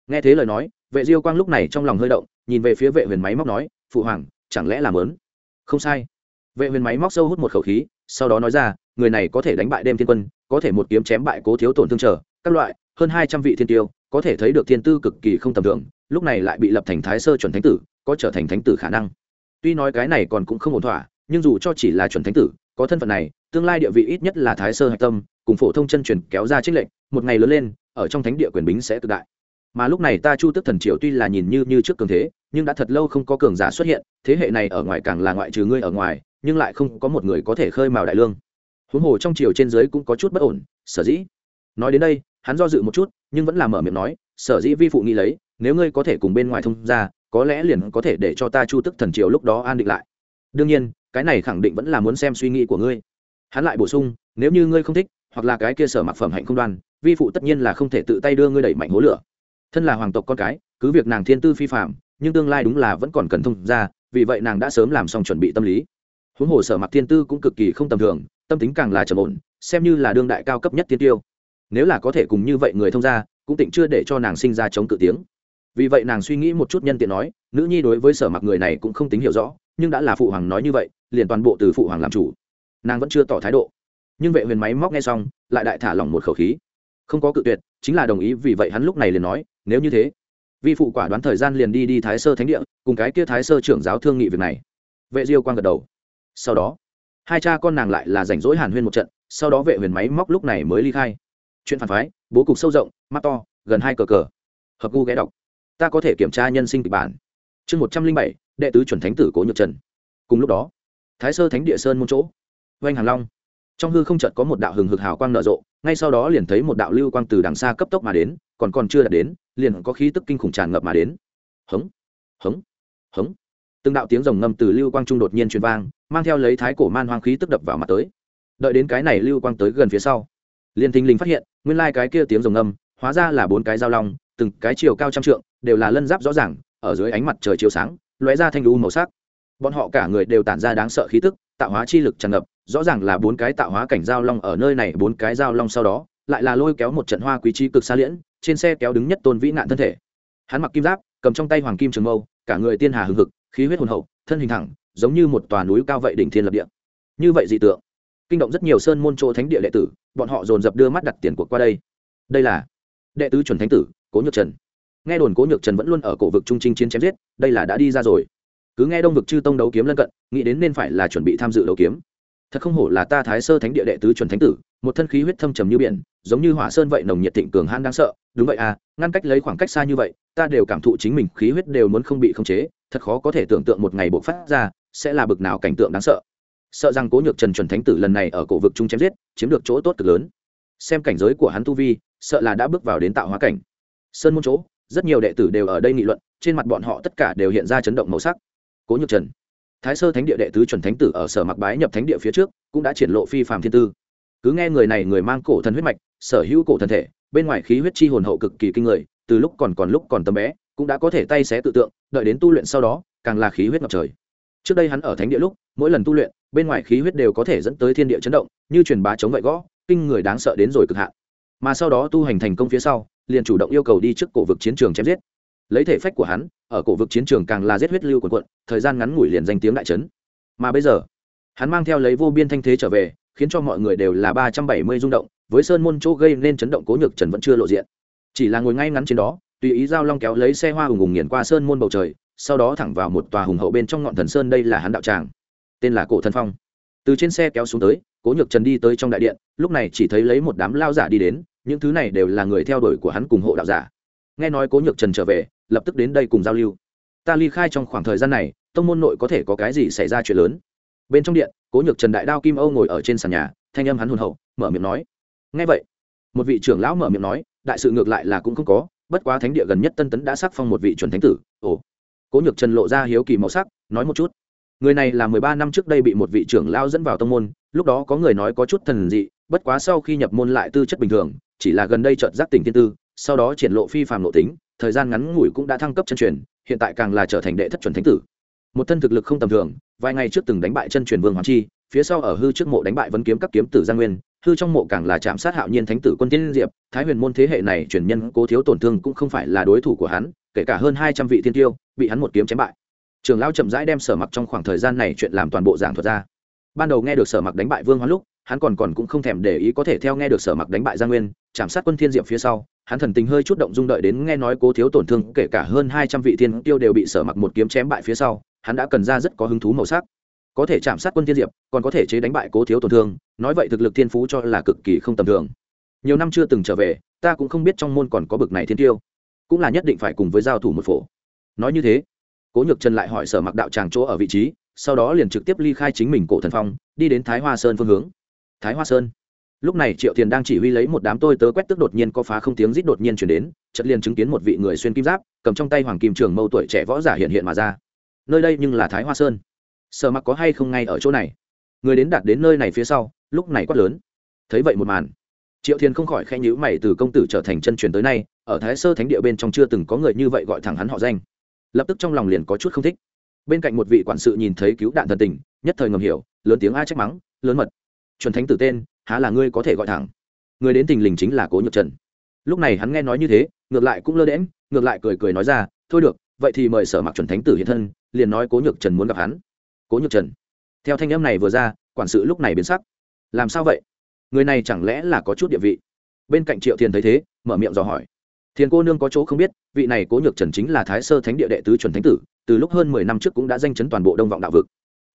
[SPEAKER 1] Nghe thế lời nói, vệ diêu quang lúc này trong lòng hơi động, nhìn về phía vệ huyền máy móc nói, phụ hoàng, chẳng lẽ làm lớn không sai. Vệ huyền máy móc sâu hút một khẩu khí, sau đó nói ra, người này có thể đánh bại đêm thiên quân, có thể một kiếm chém bại cố thiếu tổn thương trở, các loại, hơn hai trăm vị thiên tiêu, có thể thấy được thiên tư cực kỳ không tầm thường, lúc này lại bị lập thành thái sơ chuẩn thánh tử, có trở thành thánh tử khả năng. Tuy nói cái này còn cũng không ổn thỏa, nhưng dù cho chỉ là chuẩn thánh tử, có thân phận này, tương lai địa vị ít nhất là thái sơ hạch tâm cùng phổ thông chân truyền kéo ra trích lệnh một ngày lớn lên, ở trong thánh địa quyền bính sẽ tự đại. Mà lúc này ta chu tức thần triều tuy là nhìn như như trước cường thế, nhưng đã thật lâu không có cường giả xuất hiện, thế hệ này ở ngoài càng là ngoại trừ ngươi ở ngoài, nhưng lại không có một người có thể khơi mào đại lương. Huống hồ trong triều trên dưới cũng có chút bất ổn, sở dĩ. Nói đến đây, hắn do dự một chút, nhưng vẫn là mở miệng nói, sở dĩ vi phụ nghĩ lấy, nếu ngươi có thể cùng bên ngoài thông ra có lẽ liền có thể để cho ta chu tức thần triều lúc đó an định lại. Đương nhiên, cái này khẳng định vẫn là muốn xem suy nghĩ của ngươi. Hắn lại bổ sung, nếu như ngươi không thích hoặc là cái kia sở mặc phẩm hạnh không đoan, vi phụ tất nhiên là không thể tự tay đưa ngươi đẩy mạnh hố lửa. Thân là hoàng tộc con cái, cứ việc nàng thiên tư phi phạm nhưng tương lai đúng là vẫn còn cần thông ra vì vậy nàng đã sớm làm xong chuẩn bị tâm lý. Huống hồ sở mặc thiên tư cũng cực kỳ không tầm thường, tâm tính càng là trầm ổn, xem như là đương đại cao cấp nhất tiên tiêu. Nếu là có thể cùng như vậy người thông ra cũng tịnh chưa để cho nàng sinh ra chống cự tiếng. Vì vậy nàng suy nghĩ một chút nhân tiện nói, nữ nhi đối với sở mặc người này cũng không tính hiểu rõ, nhưng đã là phụ hoàng nói như vậy, liền toàn bộ từ phụ hoàng làm chủ. Nàng vẫn chưa tỏ thái độ nhưng vệ huyền máy móc nghe xong, lại đại thả lỏng một khẩu khí. Không có cự tuyệt, chính là đồng ý, vì vậy hắn lúc này liền nói, nếu như thế, vi phụ quả đoán thời gian liền đi đi thái sơ thánh địa, cùng cái kia thái sơ trưởng giáo thương nghị việc này. Vệ diêu quang gật đầu. Sau đó, hai cha con nàng lại là rảnh rỗi hàn huyên một trận, sau đó vệ huyền máy móc lúc này mới ly khai. Chuyện phản phái, bố cục sâu rộng, mắt to, gần hai cờ cờ. Hợp gu ghé đọc. Ta có thể kiểm tra nhân sinh kịch bản. Chương một trăm linh bảy, đệ tứ chuẩn thánh tử cố nhược trần. Cùng lúc đó, thái sơ thánh địa sơn môn chỗ. Oanh hàng long trong hư không chợt có một đạo hừng hực hào quang nở rộ, ngay sau đó liền thấy một đạo lưu quang từ đằng xa cấp tốc mà đến, còn còn chưa đạt đến, liền có khí tức kinh khủng tràn ngập mà đến. Hống hống hống. Từng đạo tiếng rồng ngâm từ lưu quang trung đột nhiên truyền vang, mang theo lấy thái cổ man hoang khí tức đập vào mặt tới. Đợi đến cái này lưu quang tới gần phía sau, liền thình lình phát hiện, nguyên lai cái kia tiếng rồng ngâm, hóa ra là bốn cái dao long, từng cái chiều cao trăm trượng, đều là lân giáp rõ ràng, ở dưới ánh mặt trời chiều sáng, lóe ra thanh lưu màu sắc. Bọn họ cả người đều tản ra đáng sợ khí tức tạo hóa chi lực tràn ngập, rõ ràng là bốn cái tạo hóa cảnh giao long ở nơi này, bốn cái giao long sau đó, lại là lôi kéo một trận hoa quý chi cực xa liễn, trên xe kéo đứng nhất tôn vĩ nạn thân thể. Hắn mặc kim giáp, cầm trong tay hoàng kim trường mâu, cả người tiên hà hừng hực, khí huyết hồn hậu, thân hình thẳng, giống như một tòa núi cao vậy đỉnh thiên lập địa. Như vậy dị tượng. Kinh động rất nhiều sơn môn chỗ thánh địa đệ tử, bọn họ dồn dập đưa mắt đặt tiền cuộc qua đây. Đây là đệ tứ chuẩn thánh tử, cố nhược trần. Nghe đồn cố nhược trần vẫn luôn ở cổ vực trung trinh chiến chém giết, đây là đã đi ra rồi cứ nghe đông vực chư tông đấu kiếm lân cận, nghĩ đến nên phải là chuẩn bị tham dự đấu kiếm. Thật không hổ là ta thái sơ thánh địa đệ tứ chuẩn thánh tử, một thân khí huyết thâm trầm như biển, giống như hỏa sơn vậy nồng nhiệt thịnh cường hãn đáng sợ. Đúng vậy à ngăn cách lấy khoảng cách xa như vậy, ta đều cảm thụ chính mình khí huyết đều muốn không bị khống chế, thật khó có thể tưởng tượng một ngày bộc phát ra, sẽ là bực nào cảnh tượng đáng sợ. Sợ rằng cố nhược trần chuẩn thánh tử lần này ở cổ vực trung chém giết, chiếm được chỗ tốt cực lớn. Xem cảnh giới của hắn tu vi, sợ là đã bước vào đến tạo hóa cảnh. Sơn môn chỗ, rất nhiều đệ tử đều ở đây nghị luận, trên mặt bọn họ tất cả đều hiện ra chấn động màu sắc cố nhược trần. Thái sơ thánh địa đệ tứ chuẩn thánh tử ở sở mặc bái nhập thánh địa phía trước, cũng đã triển lộ phi phàm thiên tư. Cứ nghe người này người mang cổ thần huyết mạch, sở hữu cổ thần thể, bên ngoài khí huyết chi hồn hậu cực kỳ kinh người, từ lúc còn còn lúc còn tầm bé, cũng đã có thể tay xé tự tượng, đợi đến tu luyện sau đó, càng là khí huyết ngập trời. Trước đây hắn ở thánh địa lúc, mỗi lần tu luyện, bên ngoài khí huyết đều có thể dẫn tới thiên địa chấn động, như truyền bá chống vậy gõ, kinh người đáng sợ đến rồi cực hạn. Mà sau đó tu hành thành công phía sau, liền chủ động yêu cầu đi trước cổ vực chiến trường chém giết lấy thể phách của hắn, ở cổ vực chiến trường càng là giết huyết lưu quần quận, thời gian ngắn ngủi liền danh tiếng đại trấn. Mà bây giờ, hắn mang theo lấy vô biên thanh thế trở về, khiến cho mọi người đều là ba trăm bảy mươi rung động, với sơn môn chỗ gây nên chấn động cố nhược trần vẫn chưa lộ diện. Chỉ là ngồi ngay ngắn trên đó, tùy ý giao long kéo lấy xe hoa hùng hùng nghiền qua sơn môn bầu trời, sau đó thẳng vào một tòa hùng hậu bên trong ngọn thần sơn đây là hắn đạo tràng. Tên là cổ thần phong. Từ trên xe kéo xuống tới, cố nhược trần đi tới trong đại điện, lúc này chỉ thấy lấy một đám lao giả đi đến, những thứ này đều là người theo đuổi của hắn cùng hộ đạo giả. Nghe nói cố nhược trần trở về lập tức đến đây cùng giao lưu. Ta ly khai trong khoảng thời gian này, tông môn nội có thể có cái gì xảy ra chuyện lớn? Bên trong điện, cố nhược trần đại đao kim âu ngồi ở trên sàn nhà, thanh âm hắn hồn hậu, mở miệng nói. Ngay vậy, một vị trưởng lão mở miệng nói, đại sự ngược lại là cũng không có, bất quá thánh địa gần nhất tân tấn đã sắc phong một vị chuẩn thánh tử. Ồ. Cố nhược trần lộ ra hiếu kỳ màu sắc, nói một chút. Người này là mười ba năm trước đây bị một vị trưởng lão dẫn vào tông môn, lúc đó có người nói có chút thần dị, bất quá sau khi nhập môn lại tư chất bình thường, chỉ là gần đây chợt giác tỉnh tiên tư, sau đó triển lộ phi phàm nội tính thời gian ngắn ngủi cũng đã thăng cấp chân truyền, hiện tại càng là trở thành đệ thất chuẩn thánh tử. Một thân thực lực không tầm thường, vài ngày trước từng đánh bại chân truyền vương hoàng chi, phía sau ở hư trước mộ đánh bại vấn kiếm các kiếm tử gia nguyên, hư trong mộ càng là chạm sát hạo nhiên thánh tử quân tiên diệp, thái huyền môn thế hệ này truyền nhân cố thiếu tổn thương cũng không phải là đối thủ của hắn, kể cả hơn hai trăm vị thiên tiêu, bị hắn một kiếm chém bại. Trường lão chậm rãi đem sở mặc trong khoảng thời gian này chuyện làm toàn bộ giảng thuật ra. Ban đầu nghe được sở mặc đánh bại vương hoán lúc, hắn còn còn cũng không thèm để ý có thể theo nghe được sở mặc đánh bại gia nguyên, chạm sát quân thiên diệp phía sau hắn thần tình hơi chút động dung đợi đến nghe nói cố thiếu tổn thương, kể cả hơn hai trăm vị thiên tiêu đều bị sở mặc một kiếm chém bại phía sau, hắn đã cần ra rất có hứng thú màu sắc. Có thể chạm sát quân thiên diệp, còn có thể chế đánh bại cố thiếu tổn thương, nói vậy thực lực thiên phú cho là cực kỳ không tầm thường. Nhiều năm chưa từng trở về, ta cũng không biết trong môn còn có bực này thiên tiêu. Cũng là nhất định phải cùng với giao thủ một phổ. Nói như thế, cố nhược trần lại hỏi sở mặc đạo tràng chỗ ở vị trí, sau đó liền trực tiếp ly khai chính mình cổ thần phong, đi đến thái hoa sơn phương hướng. Thái hoa sơn lúc này triệu thiền đang chỉ huy lấy một đám tôi tớ quét tức đột nhiên có phá không tiếng rít đột nhiên chuyển đến chật liền chứng kiến một vị người xuyên kim giáp, cầm trong tay hoàng kim trường mâu tuổi trẻ võ giả hiện hiện mà ra. Nơi đây nhưng là thái hoa sơn. Sợ mặc có hay không ngay ở chỗ này? Người đến đạt đến nơi này phía sau, lúc này quát lớn. Thấy vậy một màn, triệu thiên không khỏi khen nhữ mày từ công tử trở thành chân truyền tới nay, ở thái sơ thánh địa bên trong chưa từng có người như vậy gọi thẳng hắn họ danh. Lập tức trong lòng liền có chút không thích. Bên cạnh một vị quản sự nhìn thấy cứu đạn thần tình, nhất thời ngầm hiểu, lớn tiếng a trách mắng, lớn mật. Chuẩn thánh tử tên há là ngươi có thể gọi thẳng. Người đến tình lình chính là cố nhược trần. Lúc này hắn nghe nói như thế, ngược lại cũng lơ đễm ngược lại cười cười nói ra, thôi được, vậy thì mời sở mặc chuẩn thánh tử hiện thân, liền nói cố nhược trần muốn gặp hắn. Cố nhược trần. Theo thanh âm này vừa ra, quản sự lúc này biến sắc. Làm sao vậy? Người này chẳng lẽ là có chút địa vị? Bên cạnh triệu thiền thấy thế, mở miệng dò hỏi. Thiền cô nương có chỗ không biết, vị này cố nhược trần chính là thái sơ thánh địa đệ tứ chuẩn thánh tử, từ lúc hơn mười năm trước cũng đã danh chấn toàn bộ đông vọng đạo vực.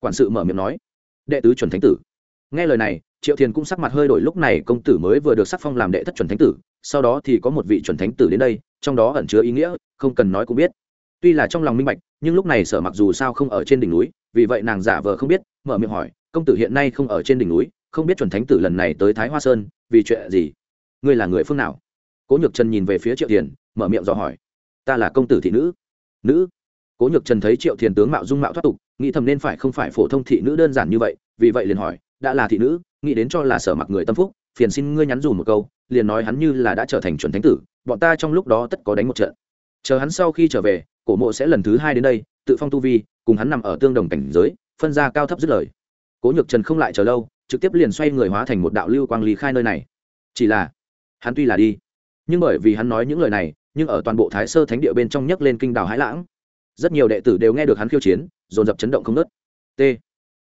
[SPEAKER 1] Quản sự mở miệng nói. Đệ tứ chuẩn thánh tử. Nghe lời này triệu thiền cũng sắc mặt hơi đổi, lúc này công tử mới vừa được sắc phong làm đệ thất chuẩn thánh tử, sau đó thì có một vị chuẩn thánh tử đến đây, trong đó ẩn chứa ý nghĩa, không cần nói cũng biết. Tuy là trong lòng minh bạch, nhưng lúc này sở mặc dù sao không ở trên đỉnh núi, vì vậy nàng giả vờ không biết, mở miệng hỏi, công tử hiện nay không ở trên đỉnh núi, không biết chuẩn thánh tử lần này tới thái hoa sơn, vì chuyện gì? Ngươi là người phương nào? Cố nhược trần nhìn về phía triệu thiền, mở miệng dò hỏi, ta là công tử thị nữ. Nữ? Cố nhược trần thấy triệu thiền tướng mạo dung mạo thoát tục, nghĩ thầm nên phải không phải phổ thông thị nữ đơn giản như vậy, vì vậy liền hỏi đã là thị nữ, nghĩ đến cho là sở mặc người tâm phúc, phiền xin ngươi nhắn dù một câu, liền nói hắn như là đã trở thành chuẩn thánh tử, bọn ta trong lúc đó tất có đánh một trận. Chờ hắn sau khi trở về, cổ mộ sẽ lần thứ hai đến đây, tự phong tu vi, cùng hắn nằm ở tương đồng cảnh giới, phân ra cao thấp dứt lời. Cố nhược trần không lại chờ lâu, trực tiếp liền xoay người hóa thành một đạo lưu quang lý khai nơi này. Chỉ là, hắn tuy là đi, nhưng bởi vì hắn nói những lời này, nhưng ở toàn bộ thái sơ thánh địa bên trong nhấc lên kinh đảo hãi lãng. Rất nhiều đệ tử đều nghe được hắn khiêu chiến, dồn dập chấn động không nớt t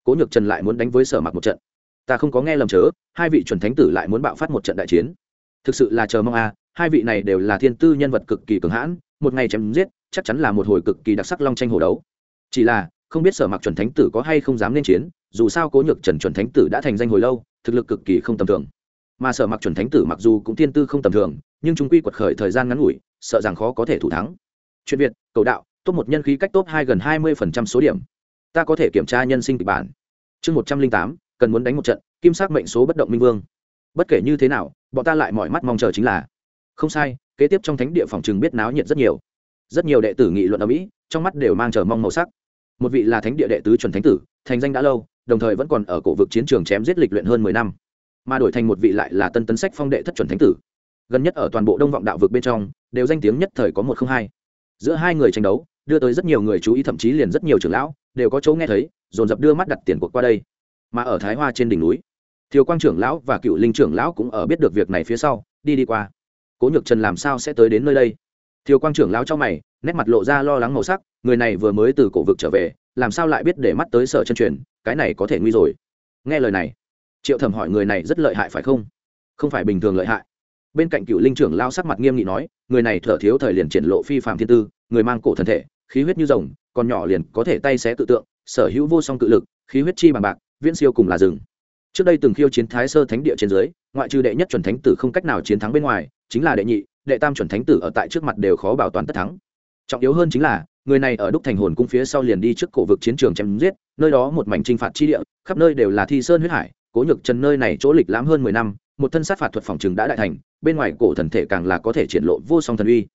[SPEAKER 1] cố nhược trần lại muốn đánh với sở mặc một trận. Ta không có nghe lầm chớ hai vị chuẩn thánh tử lại muốn bạo phát một trận đại chiến. Thực sự là chờ mong a à, hai vị này đều là thiên tư nhân vật cực kỳ cường hãn một ngày chém giết chắc chắn là một hồi cực kỳ đặc sắc long tranh hồ đấu. Chỉ là không biết sở mặc chuẩn thánh tử có hay không dám lên chiến dù sao cố nhược trần chuẩn thánh tử đã thành danh hồi lâu thực lực cực kỳ không tầm thường. Mà sở mặc chuẩn thánh tử mặc dù cũng thiên tư không tầm thường nhưng chúng quy quật khởi thời gian ngắn ngủi sợ rằng khó có thể thủ thắng. Chuyện việt cầu đạo top một nhân khí cách top hai gần hai mươi số điểm ta có thể kiểm tra nhân sinh kịch bản. Chương một trăm linh tám, cần muốn đánh một trận, kim sắc mệnh số bất động minh vương. Bất kể như thế nào, bọn ta lại mọi mắt mong chờ chính là. Không sai, kế tiếp trong thánh địa phòng chừng biết náo nhiệt rất nhiều. Rất nhiều đệ tử nghị luận ở mỹ, trong mắt đều mang chờ mong màu sắc. Một vị là thánh địa đệ tứ chuẩn thánh tử, thành danh đã lâu, đồng thời vẫn còn ở cổ vực chiến trường chém giết lịch luyện hơn mười năm. Mà đổi thành một vị lại là tân tấn sách phong đệ thất chuẩn thánh tử. Gần nhất ở toàn bộ đông vọng đạo vực bên trong, đều danh tiếng nhất thời có một không hai. Giữa hai người tranh đấu đưa tới rất nhiều người chú ý, thậm chí liền rất nhiều trưởng lão đều có chỗ nghe thấy, dồn dập đưa mắt đặt tiền cuộc qua đây. Mà ở thái hoa trên đỉnh núi thiếu quang trưởng lão và cựu linh trưởng lão cũng ở biết được việc này phía sau, đi đi qua. Cố nhược trần làm sao sẽ tới đến nơi đây? Thiếu quang trưởng lão trong mày, nét mặt lộ ra lo lắng màu sắc, người này vừa mới từ cổ vực trở về, làm sao lại biết để mắt tới sở chân truyền, cái này có thể nguy rồi. Nghe lời này, triệu thẩm hỏi người này rất lợi hại phải không? Không phải bình thường lợi hại. Bên cạnh cựu linh trưởng lao sắc mặt nghiêm nghị nói, người này thở thiếu thời liền triển lộ phi phạm thiên tư, người mang cổ thân thể khí huyết như rồng, còn nhỏ liền có thể tay xé tự tượng, sở hữu vô song cự lực, khí huyết chi bằng bạc, viễn siêu cùng là rừng. Trước đây từng khiêu chiến thái sơ thánh địa trên dưới, ngoại trừ đệ nhất chuẩn thánh tử không cách nào chiến thắng bên ngoài, chính là đệ nhị, đệ tam chuẩn thánh tử ở tại trước mặt đều khó bảo toàn tất thắng. Trọng yếu hơn chính là, người này ở đúc thành hồn cung phía sau liền đi trước cổ vực chiến trường chém giết, nơi đó một mảnh trinh phạt chi địa, khắp nơi đều là thi sơn huyết hải, cố nhược trần nơi này chỗ lịch lãm hơn mười năm, một thân sát phạt thuật phòng trường đã đại thành, bên ngoài cổ thần thể càng là có thể triển lộ vô song thần uy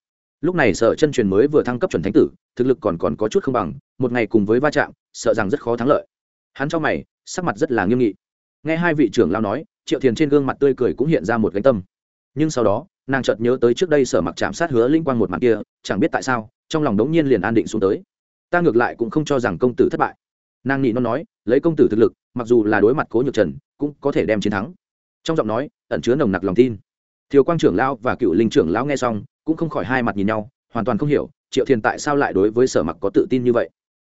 [SPEAKER 1] lúc này sở chân truyền mới vừa thăng cấp chuẩn thánh tử, thực lực còn còn có chút không bằng, một ngày cùng với va chạm, sợ rằng rất khó thắng lợi. Hắn cho mày, sắc mặt rất là nghiêm nghị. Nghe hai vị trưởng lao nói, triệu thiền trên gương mặt tươi cười cũng hiện ra một gánh tâm. Nhưng sau đó, nàng chợt nhớ tới trước đây sở mặc chạm sát hứa linh quang một mặt kia, chẳng biết tại sao, trong lòng đống nhiên liền an định xuống tới. Ta ngược lại cũng không cho rằng công tử thất bại. Nàng nhị nó nói, lấy công tử thực lực, mặc dù là đối mặt cố nhược trần, cũng có thể đem chiến thắng. Trong giọng nói, ẩn chứa nồng nặc lòng tin. Thiếu quang trưởng lão và cựu linh trưởng lão nghe xong cũng không khỏi hai mặt nhìn nhau, hoàn toàn không hiểu, triệu thiền tại sao lại đối với sở mặc có tự tin như vậy.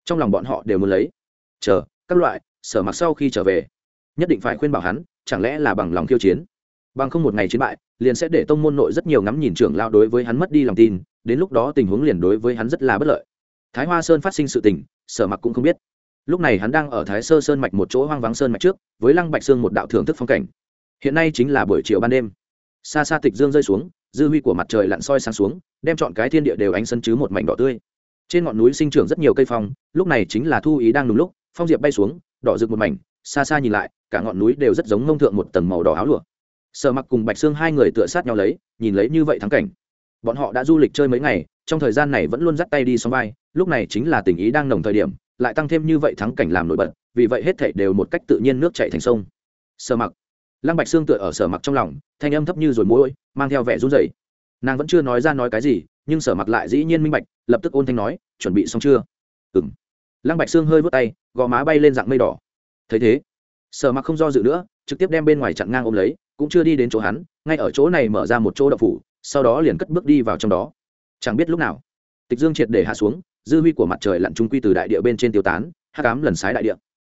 [SPEAKER 1] Trong lòng bọn họ đều muốn lấy. Chờ, các loại, sở mặc sau khi trở về, nhất định phải khuyên bảo hắn, chẳng lẽ là bằng lòng khiêu chiến? Bằng không một ngày chiến bại, liền sẽ để tông môn nội rất nhiều ngắm nhìn trưởng lao đối với hắn mất đi lòng tin, đến lúc đó tình huống liền đối với hắn rất là bất lợi. Thái hoa sơn phát sinh sự tình, sở mặc cũng không biết. Lúc này hắn đang ở thái sơ sơn mạch một chỗ hoang vắng sơn mạch trước, với lăng bạch sương một đạo thưởng thức phong cảnh. Hiện nay chính là buổi chiều ban đêm. Xa xa tịch dương rơi xuống dư huy của mặt trời lặn soi sáng xuống, đem chọn cái thiên địa đều ánh sân chứ một mảnh đỏ tươi. Trên ngọn núi sinh trưởng rất nhiều cây phong, lúc này chính là thu ý đang đúng lúc, phong diệp bay xuống, đỏ rực một mảnh, xa xa nhìn lại, cả ngọn núi đều rất giống mông thượng một tầng màu đỏ áo lụa. Sợ mặc cùng bạch xương hai người tựa sát nhau lấy, nhìn lấy như vậy thắng cảnh. Bọn họ đã du lịch chơi mấy ngày, trong thời gian này vẫn luôn dắt tay đi xóm vai, lúc này chính là tình ý đang nồng thời điểm, lại tăng thêm như vậy thắng cảnh làm nổi bật, vì vậy hết thảy đều một cách tự nhiên nước chảy thành sông. Sợ mặc lăng bạch sương tựa ở sở mặc trong lòng, thanh âm thấp như rồi mũi mang theo vẻ run rẩy. Nàng vẫn chưa nói ra nói cái gì, nhưng sở mặc lại dĩ nhiên minh bạch, lập tức ôn thanh nói, chuẩn bị xong chưa? Ừng lăng bạch sương hơi vớt tay, gò má bay lên dạng mây đỏ. Thấy thế. Sở mặc không do dự nữa, trực tiếp đem bên ngoài chặn ngang ôm lấy, cũng chưa đi đến chỗ hắn, ngay ở chỗ này mở ra một chỗ đậu phủ, sau đó liền cất bước đi vào trong đó. Chẳng biết lúc nào, tịch dương triệt để hạ xuống, dư huy của mặt trời lặn trung quy từ đại địa bên trên tiêu tán hát cám lần sái đại địa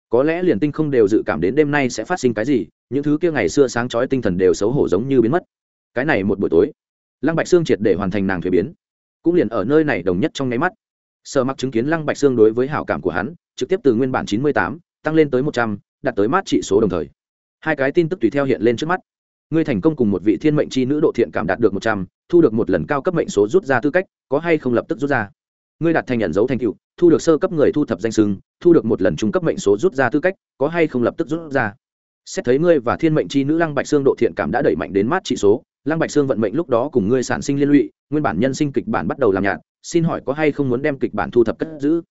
[SPEAKER 1] có lẽ liền tinh không đều dự cảm đến đêm nay sẽ phát sinh cái gì, những thứ kia ngày xưa sáng chói tinh thần đều xấu hổ giống như biến mất. Cái này một buổi tối, lăng bạch sương triệt để hoàn thành nàng thuế biến. Cũng liền ở nơi này đồng nhất trong nháy mắt. Sợ mặc chứng kiến lăng bạch sương đối với hảo cảm của hắn, trực tiếp từ nguyên bản chín mươi tám, tăng lên tới một trăm, đạt tới mát trị số đồng thời. Hai cái tin tức tùy theo hiện lên trước mắt. Ngươi thành công cùng một vị thiên mệnh c h i nữ độ thiện cảm đạt được một trăm, thu được một lần cao cấp mệnh số rút ra tư cách, có hay không lập tức rút ra? Ngươi đạt thành nhận dấu thành cựu thu được sơ cấp người thu thập danh sưng, thu được một lần trung cấp mệnh số rút ra tư cách, có hay không lập tức rút ra. Xét thấy ngươi và thiên mệnh c h i nữ lăng bạch sương độ thiện cảm đã đẩy mạnh đến mát trị số, lăng bạch sương vận mệnh lúc đó cùng ngươi sản sinh liên lụy, nguyên bản nhân sinh kịch bản bắt đầu làm nhạt, xin hỏi có hay không muốn đem kịch bản thu thập cất giữ?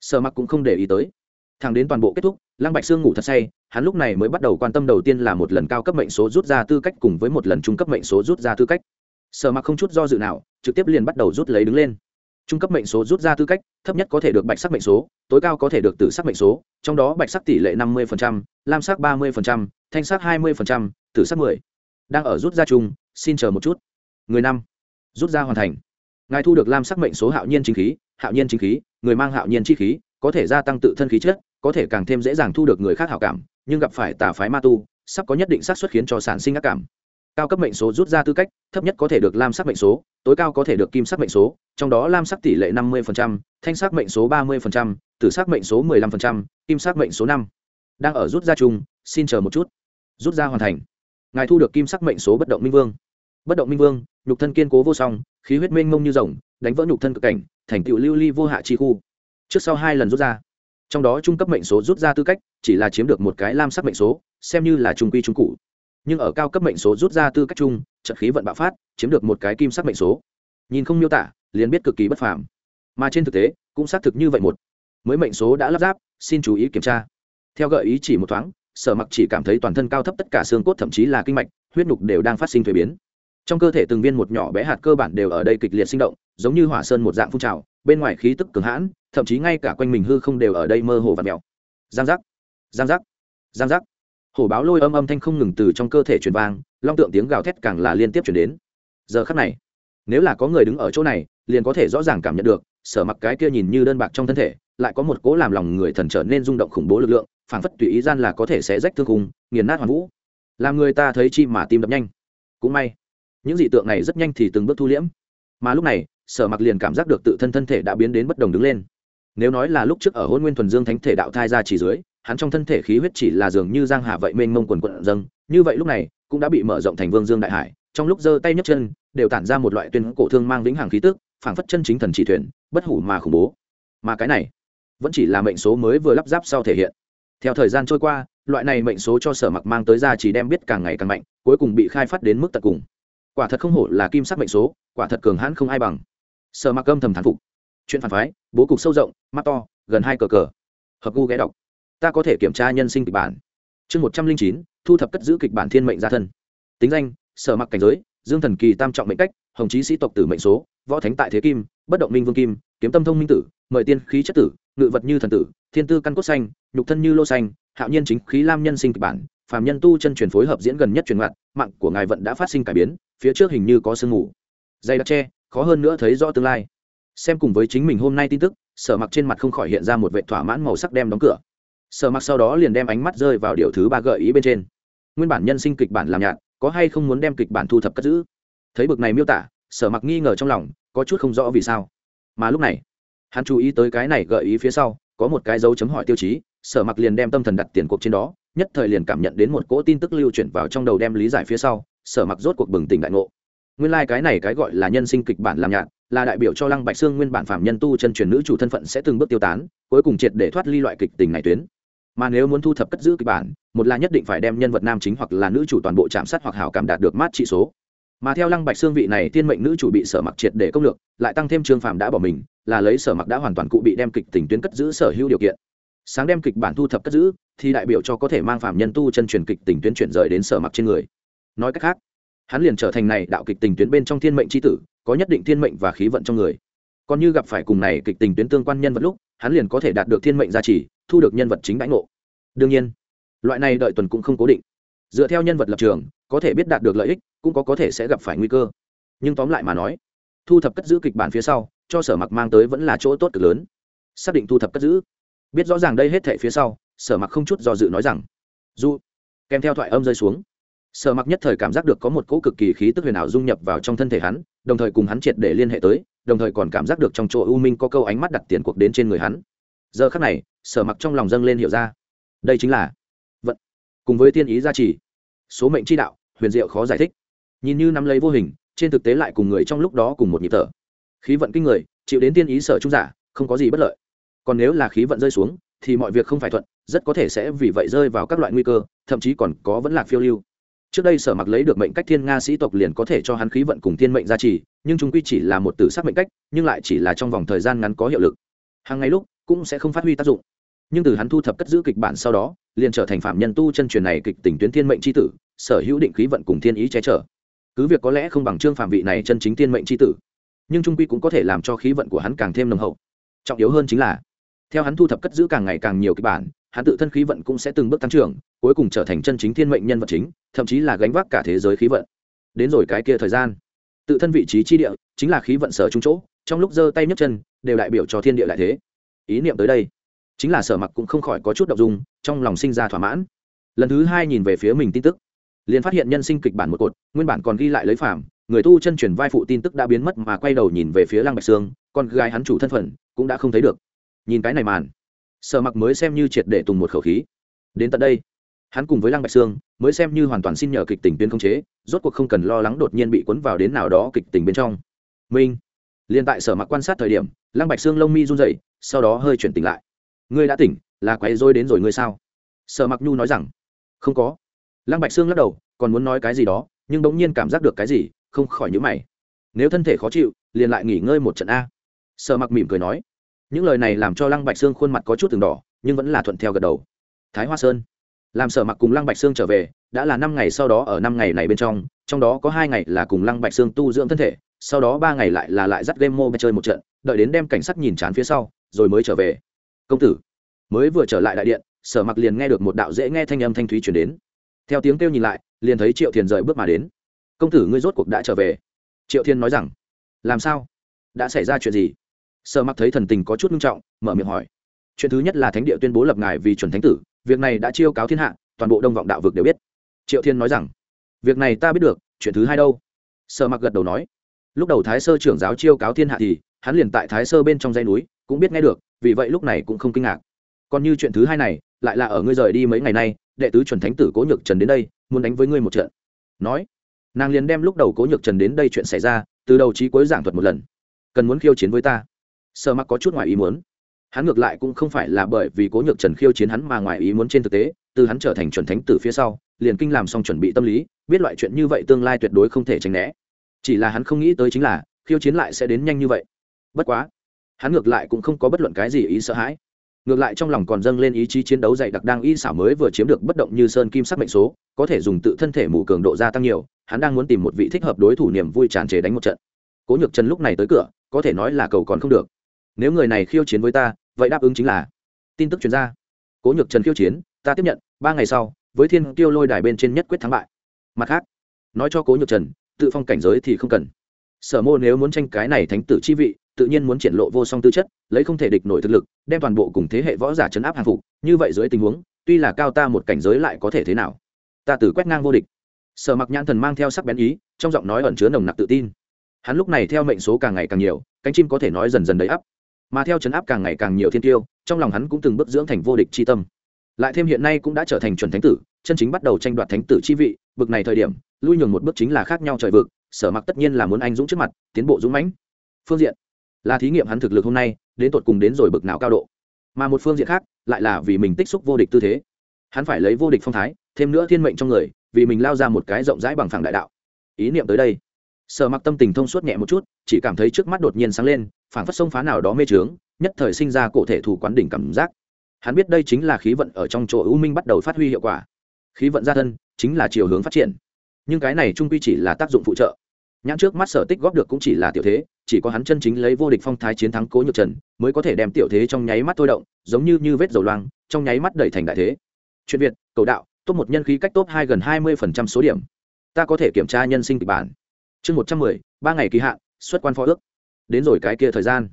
[SPEAKER 1] Sợ mặc cũng không để ý tới. Thằng đến toàn bộ kết thúc, lăng bạch sương ngủ thật say, hắn lúc này mới bắt đầu quan tâm đầu tiên là một lần cao cấp mệnh số rút ra tư cách cùng với một lần trung cấp mệnh số rút ra tư cách. Sợ mặc không chút do dự nào, trực tiếp liền bắt đầu rút lấy đứng lên trung cấp mệnh số rút ra tư cách, thấp nhất có thể được bạch sắc mệnh số, tối cao có thể được tử sắc mệnh số, trong đó bạch sắc tỷ lệ năm mươi lam sắc ba mươi thanh sắc hai mươi tử sắc mười. Đang ở rút ra chung, xin chờ một chút. Người năm. Rút ra hoàn thành. Ngài thu được lam sắc mệnh số hạo nhiên chính khí, hạo nhiên chính khí, người mang hạo nhiên chi khí, có thể gia tăng tự thân khí chất, có thể càng thêm dễ dàng thu được người khác hảo cảm, nhưng gặp phải tà phái ma tu, sắp có nhất định xác suất khiến cho sản sinh ác cảm cao cấp mệnh số rút ra tư cách thấp nhất có thể được lam sắc mệnh số tối cao có thể được kim sắc mệnh số trong đó lam sắc tỷ lệ năm mươi thanh sắc mệnh số ba mươi tử sắc mệnh số 15%, kim sắc mệnh số năm. Đang ở rút ra chung xin chờ một chút. Rút ra hoàn thành. Ngài thu được kim sắc mệnh số bất động minh vương. Bất động minh vương nhục thân kiên cố vô song khí huyết mênh mông như rồng đánh vỡ nhục thân cực cảnh thành tựu lưu ly vô hạ chi khu. Trước sau hai lần rút ra. Trong đó trung cấp mệnh số rút ra tư cách chỉ là chiếm được một cái lam sắc mệnh số xem như là trung quy trung cụ nhưng ở cao cấp mệnh số rút ra tư cách chung, trận khí vận bạo phát, chiếm được một cái kim sắc mệnh số. Nhìn không miêu tả, liền biết cực kỳ bất phàm. Mà trên thực tế, cũng xác thực như vậy một. Mới mệnh số đã lắp ráp, xin chú ý kiểm tra. Theo gợi ý chỉ một thoáng, sở mặc chỉ cảm thấy toàn thân cao thấp tất cả xương cốt thậm chí là kinh mạch, huyết nhục đều đang phát sinh thuế biến. Trong cơ thể từng viên một nhỏ bé hạt cơ bản đều ở đây kịch liệt sinh động, giống như hỏa sơn một dạng phun trào, bên ngoài khí tức cường hãn, thậm chí ngay cả quanh mình hư không đều ở đây mơ hồ và mèo. Giang giác giang giác giang giác hổ báo lôi âm âm thanh không ngừng từ trong cơ thể truyền vang, long tượng tiếng gào thét càng là liên tiếp chuyển đến. Giờ khắc này, nếu là có người đứng ở chỗ này, liền có thể rõ ràng cảm nhận được, sở mặc cái kia nhìn như đơn bạc trong thân thể, lại có một cố làm lòng người thần trở nên rung động khủng bố lực lượng, phảng phất tùy ý gian là có thể sẽ rách thương khung, nghiền nát hoàn vũ. Làm người ta thấy chi mà tim đập nhanh. Cũng may, những dị tượng này rất nhanh thì từng bước thu liễm. Mà lúc này, sở mặc liền cảm giác được tự thân thân thể đã biến đến bất đồng đứng lên. Nếu nói là lúc trước ở hôn nguyên thuần dương thánh thể đạo thai ra chỉ dưới hắn trong thân thể khí huyết chỉ là dường như giang hà vậy mênh mông quần quận dâng, như vậy lúc này, cũng đã bị mở rộng thành vương dương đại hải, trong lúc giơ tay nhấc chân, đều tản ra một loại tuyên cổ thương mang vĩnh hằng khí tức, phảng phất chân chính thần chỉ thuyền, bất hủ mà khủng bố. Mà cái này, vẫn chỉ là mệnh số mới vừa lắp ráp sau thể hiện. Theo thời gian trôi qua, loại này mệnh số cho sở mặc mang tới ra chỉ đem biết càng ngày càng mạnh, cuối cùng bị khai phát đến mức tận cùng. Quả thật không hổ là kim sắc mệnh số, quả thật cường hãn không ai bằng. Sở mặc âm thầm thán phục. Chuyện phản phái, bố cục sâu rộng, mắt to, gần hai cờ cờ. Hợp gu ghé đọc ta có thể kiểm tra nhân sinh kịch bản. Chương một trăm linh chín, thu thập cất giữ kịch bản thiên mệnh gia thân. Tính danh, sở mặc cảnh giới, dương thần kỳ tam trọng mệnh cách, hồng chí sĩ tộc tử mệnh số, võ thánh tại thế kim, bất động minh vương kim, kiếm tâm thông minh tử, mời tiên khí chất tử, ngự vật như thần tử, thiên tư căn cốt xanh, nhục thân như lô xanh, hạo nhiên chính khí lam nhân sinh kịch bản, phàm nhân tu chân truyền phối hợp diễn gần nhất truyền ngặt, mạng của ngài vận đã phát sinh cải biến, phía trước hình như có sương mù. Dây đặc tre khó hơn nữa thấy rõ tương lai. Xem cùng với chính mình hôm nay tin tức, sở mặc trên mặt không khỏi hiện ra một vệ thỏa mãn màu sắc đem đóng cửa sở mặc sau đó liền đem ánh mắt rơi vào điều thứ ba gợi ý bên trên. Nguyên bản nhân sinh kịch bản làm nhạt, có hay không muốn đem kịch bản thu thập cất giữ? Thấy bực này miêu tả, sở mặc nghi ngờ trong lòng, có chút không rõ vì sao. Mà lúc này, hắn chú ý tới cái này gợi ý phía sau, có một cái dấu chấm hỏi tiêu chí, sở mặc liền đem tâm thần đặt tiền cuộc trên đó, nhất thời liền cảm nhận đến một cỗ tin tức lưu chuyển vào trong đầu đem lý giải phía sau, sở mặc rốt cuộc bừng tỉnh đại ngộ. Nguyên lai、like、cái này cái gọi là nhân sinh kịch bản làm nhạc là đại biểu cho lăng bạch sương nguyên bản phạm nhân tu chân truyền nữ chủ thân phận sẽ từng bước tiêu tán, cuối cùng triệt để thoát ly loại kịch tình này tuyến mà nếu muốn thu thập cất giữ kịch bản, một là nhất định phải đem nhân vật nam chính hoặc là nữ chủ toàn bộ chạm sát hoặc hảo cảm đạt được mát trị số. Mà theo lăng bạch xương vị này thiên mệnh nữ chủ bị sở mặc triệt để công lược, lại tăng thêm trương phạm đã bỏ mình, là lấy sở mặc đã hoàn toàn cụ bị đem kịch tình tuyến cất giữ sở hữu điều kiện. Sáng đem kịch bản thu thập cất giữ, thì đại biểu cho có thể mang phạm nhân tu chân truyền kịch tình tuyến chuyển rời đến sở mặc trên người. Nói cách khác, hắn liền trở thành này đạo kịch tình tuyến bên trong thiên mệnh c tử, có nhất định thiên mệnh và khí vận trong người. Còn như gặp phải cùng này kịch tình tuyến tương quan nhân vật lúc, hắn liền có thể đạt được thiên mệnh gia trì thu được nhân vật chính đãi ngộ. Đương nhiên, loại này đợi tuần cũng không cố định. Dựa theo nhân vật lập trường, có thể biết đạt được lợi ích, cũng có có thể sẽ gặp phải nguy cơ. Nhưng tóm lại mà nói, thu thập cất giữ kịch bản phía sau, cho sở mặc mang tới vẫn là chỗ tốt cực lớn. Xác định thu thập cất giữ. Biết rõ ràng đây hết thể phía sau, sở mặc không chút do dự nói rằng du kèm theo thoại âm rơi xuống, sở mặc nhất thời cảm giác được có một cỗ cực kỳ khí tức huyền ảo dung nhập vào trong thân thể hắn, đồng thời cùng hắn triệt để liên hệ tới, đồng thời còn cảm giác được trong chỗ u minh có câu ánh mắt đặt tiền cuộc đến trên người hắn giờ khắc này, sở mặc trong lòng dâng lên hiểu ra. Đây chính là vận cùng với tiên ý gia trì. Số mệnh chi đạo, huyền diệu khó giải thích. Nhìn như nắm lấy vô hình, trên thực tế lại cùng người trong lúc đó cùng một nhịp thở. Khí vận kinh người, chịu đến tiên ý sở trung giả, không có gì bất lợi. Còn nếu là khí vận rơi xuống, thì mọi việc không phải thuận, rất có thể sẽ vì vậy rơi vào các loại nguy cơ, thậm chí còn có vẫn lạc phiêu lưu. Trước đây sở mặc lấy được mệnh cách thiên nga sĩ tộc liền có thể cho hắn khí vận cùng thiên mệnh gia trì, nhưng chúng quy chỉ là một tử sắc mệnh cách, nhưng lại chỉ là trong vòng thời gian ngắn có hiệu lực. Hàng ngày lúc cũng sẽ không phát huy tác dụng. Nhưng từ hắn thu thập cất giữ kịch bản sau đó, liền trở thành phạm nhân tu chân truyền này kịch tỉnh tuyến thiên mệnh c h i tử, sở hữu định khí vận cùng thiên ý che chở. Cứ việc có lẽ không bằng trương phạm vị này chân chính thiên mệnh c h i tử, nhưng trung quy cũng có thể làm cho khí vận của hắn càng thêm nồng hậu. Trọng yếu hơn chính là, theo hắn thu thập cất giữ càng ngày càng nhiều kịch bản, hắn tự thân khí vận cũng sẽ từng bước tăng trưởng, cuối cùng trở thành chân chính thiên mệnh nhân vật chính, thậm chí là gánh vác cả thế giới khí vận. Đến rồi cái kia thời gian, tự thân vị trí chi địa chính là khí vận sở trung chỗ, trong lúc giơ tay nhấc chân, đều đại biểu cho thiên địa lại thế ý niệm tới đây. Chính là sở mặc cũng không khỏi có chút đ ộ n g dung, trong lòng sinh ra thỏa mãn. Lần thứ hai nhìn về phía mình tin tức, liền phát hiện nhân sinh kịch bản một cột, nguyên bản còn ghi lại lấy phàm, người tu chân chuyển vai phụ tin tức đã biến mất mà quay đầu nhìn về phía lăng bạch sương, con gái hắn chủ thân phận cũng đã không thấy được. Nhìn cái này màn, sở mặc mới xem như triệt để tùng một khẩu khí. Đến tận đây, hắn cùng với lăng bạch sương mới xem như hoàn toàn xin nhờ kịch tình tuyến không chế, rốt cuộc không cần lo lắng đột nhiên bị cuốn vào đến nào đó kịch tình bên trong. Minh liền tại sở mặc quan sát thời điểm, lăng bạch sương lông mi run dậy sau đó hơi chuyển tỉnh lại. Ngươi đã tỉnh, là quấy rối đến rồi ngươi sao? Sở mặc nhu nói rằng, không có. Lăng bạch sương lắc đầu, còn muốn nói cái gì đó, nhưng bỗng nhiên cảm giác được cái gì, không khỏi nhữ mày. Nếu thân thể khó chịu, liền lại nghỉ ngơi một trận a. Sở mặc mỉm cười nói. Những lời này làm cho lăng bạch sương khuôn mặt có chút từng đỏ, nhưng vẫn là thuận theo gật đầu. Thái hoa sơn. Làm sở mặc cùng lăng bạch sương trở về, đã là năm ngày sau đó ở năm ngày này bên trong trong đó có hai ngày là cùng lăng bạch sương tu dưỡng thân thể, sau đó ba ngày lại là lại dắt game mô chơi một trận, đợi đến đem cảnh sát nhìn chán phía sau rồi mới trở về. Công tử, mới vừa trở lại đại điện, sở mặc liền nghe được một đạo dễ nghe thanh âm thanh thúy chuyển đến. Theo tiếng kêu nhìn lại, liền thấy triệu thiền rời bước mà đến. Công tử, ngươi rốt cuộc đã trở về? Triệu thiên nói rằng, làm sao? Đã xảy ra chuyện gì? Sở mặc thấy thần tình có chút nghiêm trọng, mở miệng hỏi. Chuyện thứ nhất là thánh địa tuyên bố lập ngài vì chuẩn thánh tử, việc này đã chiêu cáo thiên hạ, toàn bộ đông vọng đạo vực đều biết. Triệu thiên nói rằng, việc này ta biết được, chuyện thứ hai đâu? Sở mặc gật đầu nói. Lúc đầu thái sơ trưởng giáo chiêu cáo thiên hạ thì, hắn liền tại thái sơ bên trong dây núi cũng biết nghe được, vì vậy lúc này cũng không kinh ngạc. Còn như chuyện thứ hai này, lại là ở ngươi rời đi mấy ngày nay, đệ tứ chuẩn thánh tử cố nhược trần đến đây, muốn đánh với ngươi một trận. Nói, nàng liền đem lúc đầu cố nhược trần đến đây chuyện xảy ra, từ đầu trí cuối giảng thuật một lần. Cần muốn khiêu chiến với ta. Sợ mắc có chút ngoài ý muốn. Hắn ngược lại cũng không phải là bởi vì cố nhược trần khiêu chiến hắn mà ngoài ý muốn trên thực tế, từ hắn trở thành chuẩn thánh tử phía sau, liền kinh làm xong chuẩn bị tâm lý, biết loại chuyện như vậy tương lai tuyệt đối không thể tránh né. Chỉ là hắn không nghĩ tới chính là, khiêu chiến lại sẽ đến nhanh như vậy. Bất quá hắn ngược lại cũng không có bất luận cái gì ý sợ hãi. Ngược lại trong lòng còn dâng lên ý chí chiến đấu dày đặc đang y xảo mới vừa chiếm được bất động như sơn kim sắc mệnh số có thể dùng tự thân thể mù cường độ gia tăng nhiều hắn đang muốn tìm một vị thích hợp đối thủ niềm vui tràn trề đánh một trận. Cố nhược trần lúc này tới cửa có thể nói là cầu còn không được. Nếu người này khiêu chiến với ta vậy đáp ứng chính là tin tức truyền ra, cố nhược trần khiêu chiến ta tiếp nhận ba ngày sau với thiên tiêu lôi đài bên trên nhất quyết thắng bại. Mặt khác nói cho cố nhược trần tự phong cảnh giới thì không cần. Sở mô nếu muốn tranh cái này thánh tử chi vị tự nhiên muốn triển lộ vô song tư chất, lấy không thể địch nổi thực lực, đem toàn bộ cùng thế hệ võ giả chấn áp hàng phục, như vậy dưới tình huống, tuy là cao ta một cảnh giới lại có thể thế nào? Ta từ quét ngang vô địch. Sở mặc nhãn thần mang theo sắc bén ý, trong giọng nói ẩn chứa nồng nặc tự tin. Hắn lúc này theo mệnh số càng ngày càng nhiều, cánh chim có thể nói dần dần đầy ắp. Mà theo chấn áp càng ngày càng nhiều thiên tiêu, trong lòng hắn cũng từng bước dưỡng thành vô địch chi tâm. Lại thêm hiện nay cũng đã trở thành chuẩn thánh tử, chân chính bắt đầu tranh đoạt thánh tử chi vị, bực này thời điểm, lui nhường một bước chính là khác nhau trời vực, sở mặc tất nhiên là muốn anh dũng trước mặt, tiến bộ dũng mãnh. Phương diện là thí nghiệm hắn thực lực hôm nay, đến tột cùng đến rồi bực nào cao độ. Mà một phương diện khác, lại là vì mình tích xúc vô địch tư thế. Hắn phải lấy vô địch phong thái, thêm nữa thiên mệnh trong người, vì mình lao ra một cái rộng rãi bằng phẳng đại đạo. Ý niệm tới đây. Sở mặc tâm tình thông suốt nhẹ một chút, chỉ cảm thấy trước mắt đột nhiên sáng lên, phảng phất sông phá nào đó mê trướng, nhất thời sinh ra cổ thể thủ quán đỉnh cảm giác. Hắn biết đây chính là khí vận ở trong chỗ ưu minh bắt đầu phát huy hiệu quả. Khí vận gia thân chính là chiều hướng phát triển. Nhưng cái này trung quy chỉ là tác dụng phụ trợ nhãn trước mắt sở tích góp được cũng chỉ là tiểu thế, chỉ có hắn chân chính lấy vô địch phong thái chiến thắng cố nhược trần mới có thể đem tiểu thế trong nháy mắt thôi động, giống như như vết dầu loang, trong nháy mắt đẩy thành đại thế. Chuyện việt, cầu đạo, top một nhân khí cách top hai gần hai mươi phần trăm số điểm. Ta có thể kiểm tra nhân sinh kịch bản. Chương một trăm mười, ba ngày kỳ hạn, xuất quan phó ước. Đến rồi cái kia thời gian,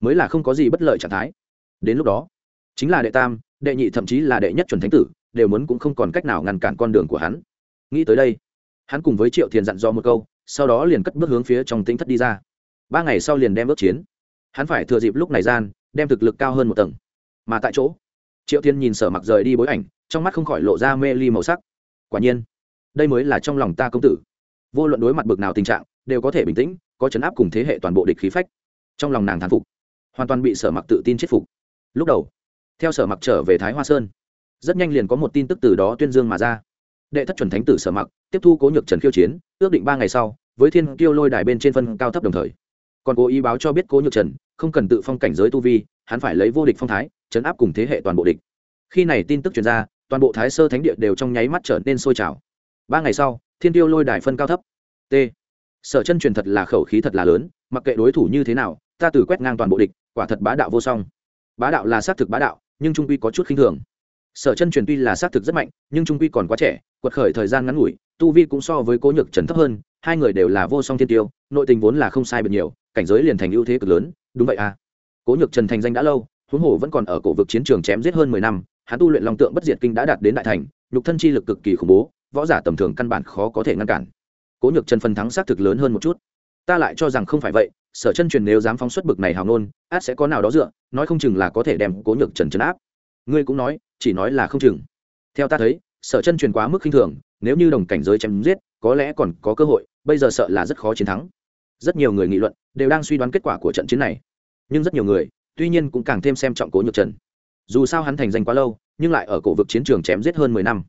[SPEAKER 1] mới là không có gì bất lợi trạng thái. Đến lúc đó, chính là đệ tam, đệ nhị thậm chí là đệ nhất chuẩn thánh tử, đều muốn cũng không còn cách nào ngăn cản con đường của hắn. Nghĩ tới đây, hắn cùng với triệu thiền dặn dò một câu sau đó liền cất bước hướng phía trong tính thất đi ra. Ba ngày sau liền đem ước chiến. Hắn phải thừa dịp lúc này gian, đem thực lực cao hơn một tầng. Mà tại chỗ, triệu thiên nhìn sở mặc rời đi bối ảnh, trong mắt không khỏi lộ ra mê ly màu sắc. Quả nhiên, đây mới là trong lòng ta công tử. Vô luận đối mặt bực nào tình trạng, đều có thể bình tĩnh, có chấn áp cùng thế hệ toàn bộ địch khí phách. Trong lòng nàng thán phục, hoàn toàn bị sở mặc tự tin chết phục. Lúc đầu, theo sở mặc trở về thái hoa sơn, rất nhanh liền có một tin tức từ đó tuyên dương mà ra. Đệ thất chuẩn thánh tử sở mặc tiếp thu cố nhược trần khiêu chiến, ước định ba ngày sau, với thiên kiêu lôi đài bên trên phân cao thấp đồng thời. Còn cố ý báo cho biết cố nhược trần, không cần tự phong cảnh giới tu vi, hắn phải lấy vô địch phong thái, chấn áp cùng thế hệ toàn bộ địch. Khi này tin tức truyền ra, toàn bộ thái sơ thánh địa đều trong nháy mắt trở nên sôi trào. Ba ngày sau, thiên tiêu lôi đài phân cao thấp. T. Sở chân truyền thật là khẩu khí thật là lớn, mặc kệ đối thủ như thế nào, ta từ quét ngang toàn bộ địch, quả thật bá đạo vô song. Bá đạo là xác thực bá đạo, nhưng trung quy có chút khinh thường sở chân truyền tuy là xác thực rất mạnh, nhưng trung quy còn quá trẻ, quật khởi thời gian ngắn ngủi, tu vi cũng so với cố nhược trần thấp hơn, hai người đều là vô song thiên tiêu, nội tình vốn là không sai biệt nhiều, cảnh giới liền thành ưu thế cực lớn, đúng vậy à. Cố nhược trần thành danh đã lâu, huống hồ vẫn còn ở cổ vực chiến trường chém giết hơn mười năm, hắn tu luyện long tượng bất diệt kinh đã đạt đến đại thành, nhục thân chi lực cực kỳ khủng bố, võ giả tầm thường căn bản khó có thể ngăn cản. Cố nhược trần phần thắng xác thực lớn hơn một chút. Ta lại cho rằng không phải vậy, sở chân truyền nếu dám phóng xuất bực này hào nôn át sẽ có nào đó dựa, nói không chừng là có thể đem cố nhược trần trấn áp. Ngươi cũng nói chỉ nói là không chừng. Theo ta thấy, sở chân truyền quá mức khinh thường, nếu như đồng cảnh giới chém giết, có lẽ còn có cơ hội, bây giờ sợ là rất khó chiến thắng. Rất nhiều người nghị luận đều đang suy đoán kết quả của trận chiến này. Nhưng rất nhiều người, tuy nhiên cũng càng thêm xem trọng cố nhược trần. Dù sao hắn thành danh quá lâu, nhưng lại ở cổ vực chiến trường chém giết hơn mười năm.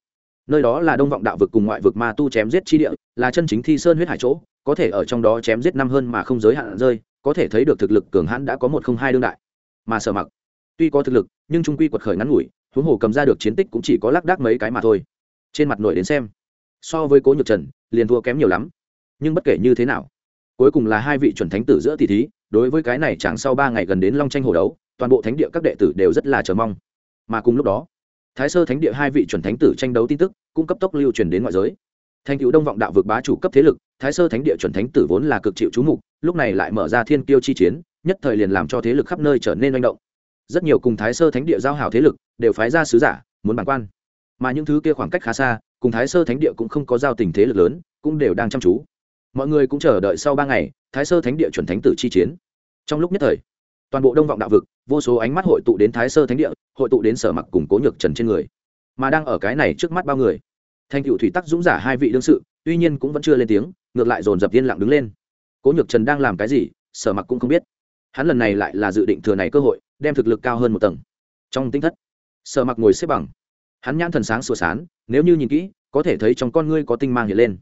[SPEAKER 1] Nơi đó là đông vọng đạo vực cùng ngoại vực ma tu chém giết chi địa, là chân chính thi sơn huyết hải chỗ, có thể ở trong đó chém giết năm hơn mà không giới hạn rơi, có thể thấy được thực lực cường hãn đã có một không hai đương đại. Mà sở mặc tuy có thực lực, nhưng trung quy quật khởi ngắn ngủi huống hồ cầm ra được chiến tích cũng chỉ có lác đác mấy cái mà thôi. Trên mặt nổi đến xem. So với cố nhược trần, liền thua kém nhiều lắm. Nhưng bất kể như thế nào, cuối cùng là hai vị chuẩn thánh tử giữa tỷ thí, đối với cái này chẳng sau ba ngày gần đến long tranh hồ đấu, toàn bộ thánh địa các đệ tử đều rất là chờ mong. Mà cùng lúc đó, thái sơ thánh địa hai vị chuẩn thánh tử tranh đấu tin tức cũng cấp tốc lưu truyền đến ngoại giới. Thành cựu đông vọng đạo vực bá chủ cấp thế lực, thái sơ thánh địa chuẩn thánh tử vốn là cực chịu chú mục, lúc này lại mở ra thiên kiêu chi chiến, nhất thời liền làm cho thế lực khắp nơi trở nên manh động rất nhiều cùng thái sơ thánh địa giao hảo thế lực đều phái ra sứ giả muốn bản quan. Mà những thứ kia khoảng cách khá xa, cùng thái sơ thánh địa cũng không có giao tình thế lực lớn, cũng đều đang chăm chú. Mọi người cũng chờ đợi sau ba ngày, thái sơ thánh địa chuẩn thánh tử chi chiến. Trong lúc nhất thời, toàn bộ đông vọng đạo vực, vô số ánh mắt hội tụ đến thái sơ thánh địa, hội tụ đến sở mặc cùng cố nhược trần trên người. Mà đang ở cái này trước mắt bao người, thanh cựu thủy tắc dũng giả hai vị đương sự, tuy nhiên cũng vẫn chưa lên tiếng, ngược lại dồn dập yên lặng đứng lên. Cố nhược trần đang làm cái gì, sở mặc cũng không biết hắn lần này lại là dự định thừa này cơ hội, đem thực lực cao hơn một tầng. Trong tinh thất, sở mặc ngồi xếp bằng. Hắn nhãn thần sáng sủa sán, nếu như nhìn kỹ, có thể thấy trong con ngươi có tinh mang hiện lên.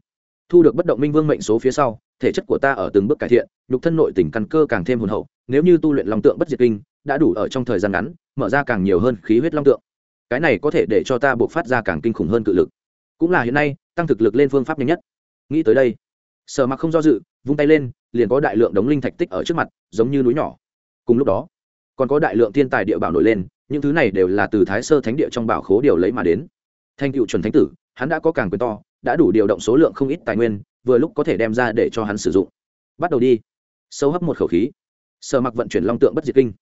[SPEAKER 1] Thu được bất động minh vương mệnh số phía sau, thể chất của ta ở từng bước cải thiện, nhục thân nội tỉnh căn cơ càng thêm hồn hậu, nếu như tu luyện long tượng bất diệt kinh, đã đủ ở trong thời gian ngắn, mở ra càng nhiều hơn khí huyết long tượng. Cái này có thể để cho ta buộc phát ra càng kinh khủng hơn cự lực. Cũng là hiện nay, tăng thực lực lên phương pháp nhanh nhất. Nghĩ tới đây sở mặc không do dự, vung tay lên, liền có đại lượng đống linh thạch tích ở trước mặt, giống như núi nhỏ. Cùng lúc đó, còn có đại lượng thiên tài địa bảo nổi lên, những thứ này đều là từ thái sơ thánh địa trong bảo khố điều lấy mà đến. Thanh cựu chuẩn thánh tử, hắn đã có càng quyền to, đã đủ điều động số lượng không ít tài nguyên, vừa lúc có thể đem ra để cho hắn sử dụng. Bắt đầu đi. Sâu hấp một khẩu khí. Sở mặc vận chuyển long tượng bất diệt kinh.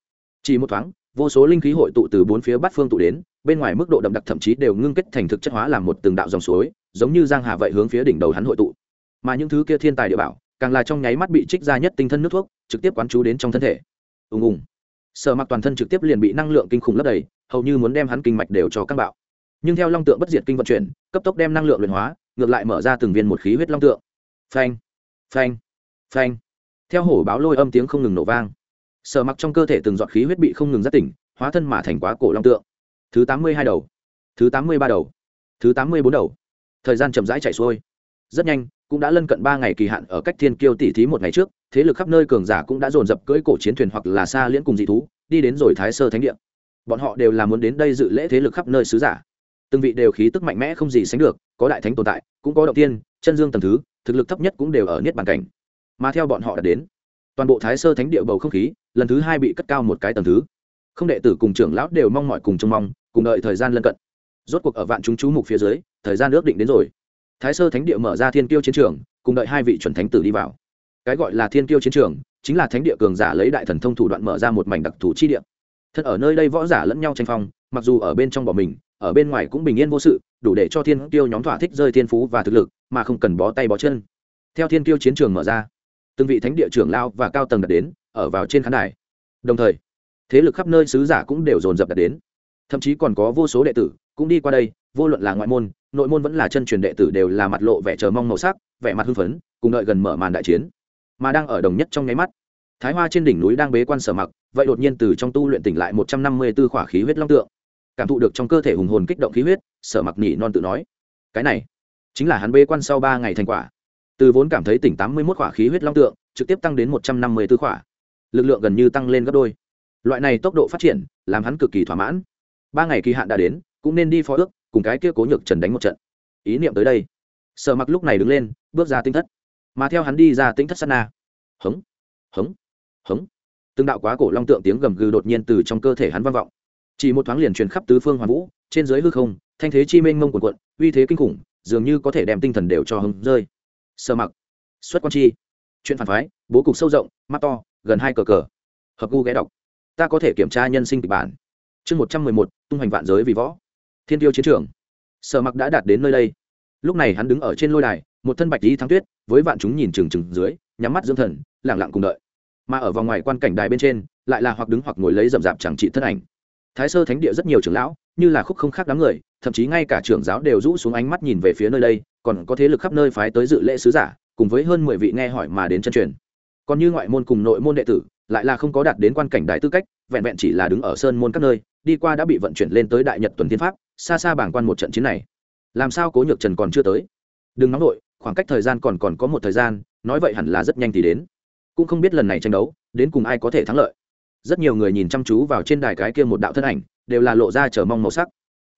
[SPEAKER 1] Chỉ một thoáng, vô số linh khí hội tụ từ bốn phía bát phương tụ đến, bên ngoài mức độ đậm đặc thậm chí đều ngưng kết thành thực chất hóa làm một từng đạo dòng suối, giống như giang hà vậy hướng phía đỉnh đầu hắn hội tụ mà những thứ kia thiên tài địa bảo, càng là trong nháy mắt bị trích ra nhất tinh thân nước thuốc, trực tiếp quán chú đến trong thân thể. Ùng ùng. Sở mặc toàn thân trực tiếp liền bị năng lượng kinh khủng lấp đầy, hầu như muốn đem hắn kinh mạch đều cho các bạo. Nhưng theo long tượng bất diệt kinh vận chuyển, cấp tốc đem năng lượng luyện hóa, ngược lại mở ra từng viên một khí huyết long tượng. Phanh phanh phanh. Theo hổ báo lôi âm tiếng không ngừng nổ vang. Sở mặc trong cơ thể từng giọt khí huyết bị không ngừng giác tỉnh, hóa thân mà thành quá cổ long tượng. Thứ tám mươi hai đầu. Thứ tám mươi ba đầu. Thứ tám mươi bốn đầu. Thời gian chậm rãi chạy xuôi. Rất nhanh cũng đã lân cận ba ngày kỳ hạn ở cách thiên kiêu tỷ thí một ngày trước, thế lực khắp nơi cường giả cũng đã dồn dập cưỡi cổ chiến thuyền hoặc là xa liễn cùng dị thú, đi đến rồi thái sơ thánh địa. Bọn họ đều là muốn đến đây dự lễ thế lực khắp nơi sứ giả. Từng vị đều khí tức mạnh mẽ không gì sánh được, có đại thánh tồn tại, cũng có động tiên, chân dương tầm thứ, thực lực thấp nhất cũng đều ở niết bàn cảnh. Mà theo bọn họ đã đến, toàn bộ thái sơ thánh địa bầu không khí, lần thứ hai bị cất cao một cái tầm thứ. Không đệ tử cùng trưởng lão đều mong mọi cùng trông mong, cùng đợi thời gian lân cận. Rốt cuộc ở vạn chúng chú mục phía dưới, thời gian ước định đến rồi thái sơ thánh địa mở ra thiên tiêu chiến trường, cùng đợi hai vị chuẩn thánh tử đi vào. Cái gọi là thiên tiêu chiến trường, chính là thánh địa cường giả lấy đại thần thông thủ đoạn mở ra một mảnh đặc thù chi địa. Thật ở nơi đây võ giả lẫn nhau tranh phong, mặc dù ở bên trong bỏ mình, ở bên ngoài cũng bình yên vô sự, đủ để cho thiên tiêu nhóm thỏa thích rơi thiên phú và thực lực, mà không cần bó tay bó chân. Theo thiên tiêu chiến trường mở ra, từng vị thánh địa trưởng lao và cao tầng đặt đến, ở vào trên khán đài. Đồng thời, thế lực khắp nơi sứ giả cũng đều dồn dập đặt đến. Thậm chí còn có vô số đệ tử cũng đi qua đây, vô luận là ngoại môn nội môn vẫn là chân truyền đệ tử đều là mặt lộ vẻ chờ mong màu sắc, vẻ mặt hưng phấn, cùng đợi gần mở màn đại chiến. Mà đang ở đồng nhất trong nháy mắt, thái hoa trên đỉnh núi đang bế quan sở mặc, vậy đột nhiên từ trong tu luyện tỉnh lại một trăm năm mươi b ố khỏa khí huyết long tượng. Cảm thụ được trong cơ thể hùng hồn kích động khí huyết, sở mặc nỉ non tự nói, cái này chính là hắn bế quan sau ba ngày thành quả. Từ vốn cảm thấy tỉnh tám mươi một khỏa khí huyết long tượng, trực tiếp tăng đến một trăm năm mươi b ố khỏa. Lực lượng gần như tăng lên gấp đôi. Loại này tốc độ phát triển, làm hắn cực kỳ thỏa mãn. Ba ngày kỳ hạn đã đến, cũng nên đi phó ước cùng cái kia cố nhược trần đánh một trận. Ý niệm tới đây, sở mặc lúc này đứng lên, bước ra tinh thất. Mà theo hắn đi ra tinh thất sát na. Hống hống hống. Từng đạo quá cổ long tượng tiếng gầm gừ đột nhiên từ trong cơ thể hắn vang vọng. Chỉ một thoáng liền truyền khắp tứ phương hoàn vũ, trên dưới hư không, thanh thế chi mênh mông quần quận uy thế kinh khủng, dường như có thể đem tinh thần đều cho hứng rơi. Sơ mặc, xuất quan chi. Chuyện phản phái, bố cục sâu rộng, mắt to, gần hai cờ cờ. Hợp gu ghé đọc. Ta có thể kiểm tra nhân sinh kịch bản. Chương một trăm mười một, tung hoành vạn giới vì võ thiên tiêu chiến trường. Sở mặc đã đạt đến nơi đây. Lúc này hắn đứng ở trên lôi đài, một thân bạch lý thắng tuyết, với vạn chúng nhìn trừng trừng dưới, nhắm mắt dưỡng thần lẳng lặng cùng đợi. Mà ở vòng ngoài quan cảnh đài bên trên, lại là hoặc đứng hoặc ngồi lấy rậm rạp chẳng trị thân ảnh. Thái sơ thánh địa rất nhiều trưởng lão, như là khúc không khác đám người, thậm chí ngay cả trưởng giáo đều rũ xuống ánh mắt nhìn về phía nơi đây, còn có thế lực khắp nơi phái tới dự lễ sứ giả, cùng với hơn mười vị nghe hỏi mà đến chân truyền. Còn như ngoại môn cùng nội môn đệ tử, lại là không có đạt đến quan cảnh đại tư cách, vẹn vẹn chỉ là đứng ở sơn môn các nơi đi qua đã bị vận chuyển lên tới đại nhật tuần thiên pháp, xa xa bảng quan một trận chiến này. Làm sao cố nhược trần còn chưa tới? Đừng nóng nổi khoảng cách thời gian còn còn có một thời gian, nói vậy hẳn là rất nhanh thì đến. Cũng không biết lần này tranh đấu, đến cùng ai có thể thắng lợi. Rất nhiều người nhìn chăm chú vào trên đài cái kia một đạo thân ảnh, đều là lộ ra chờ mong màu sắc.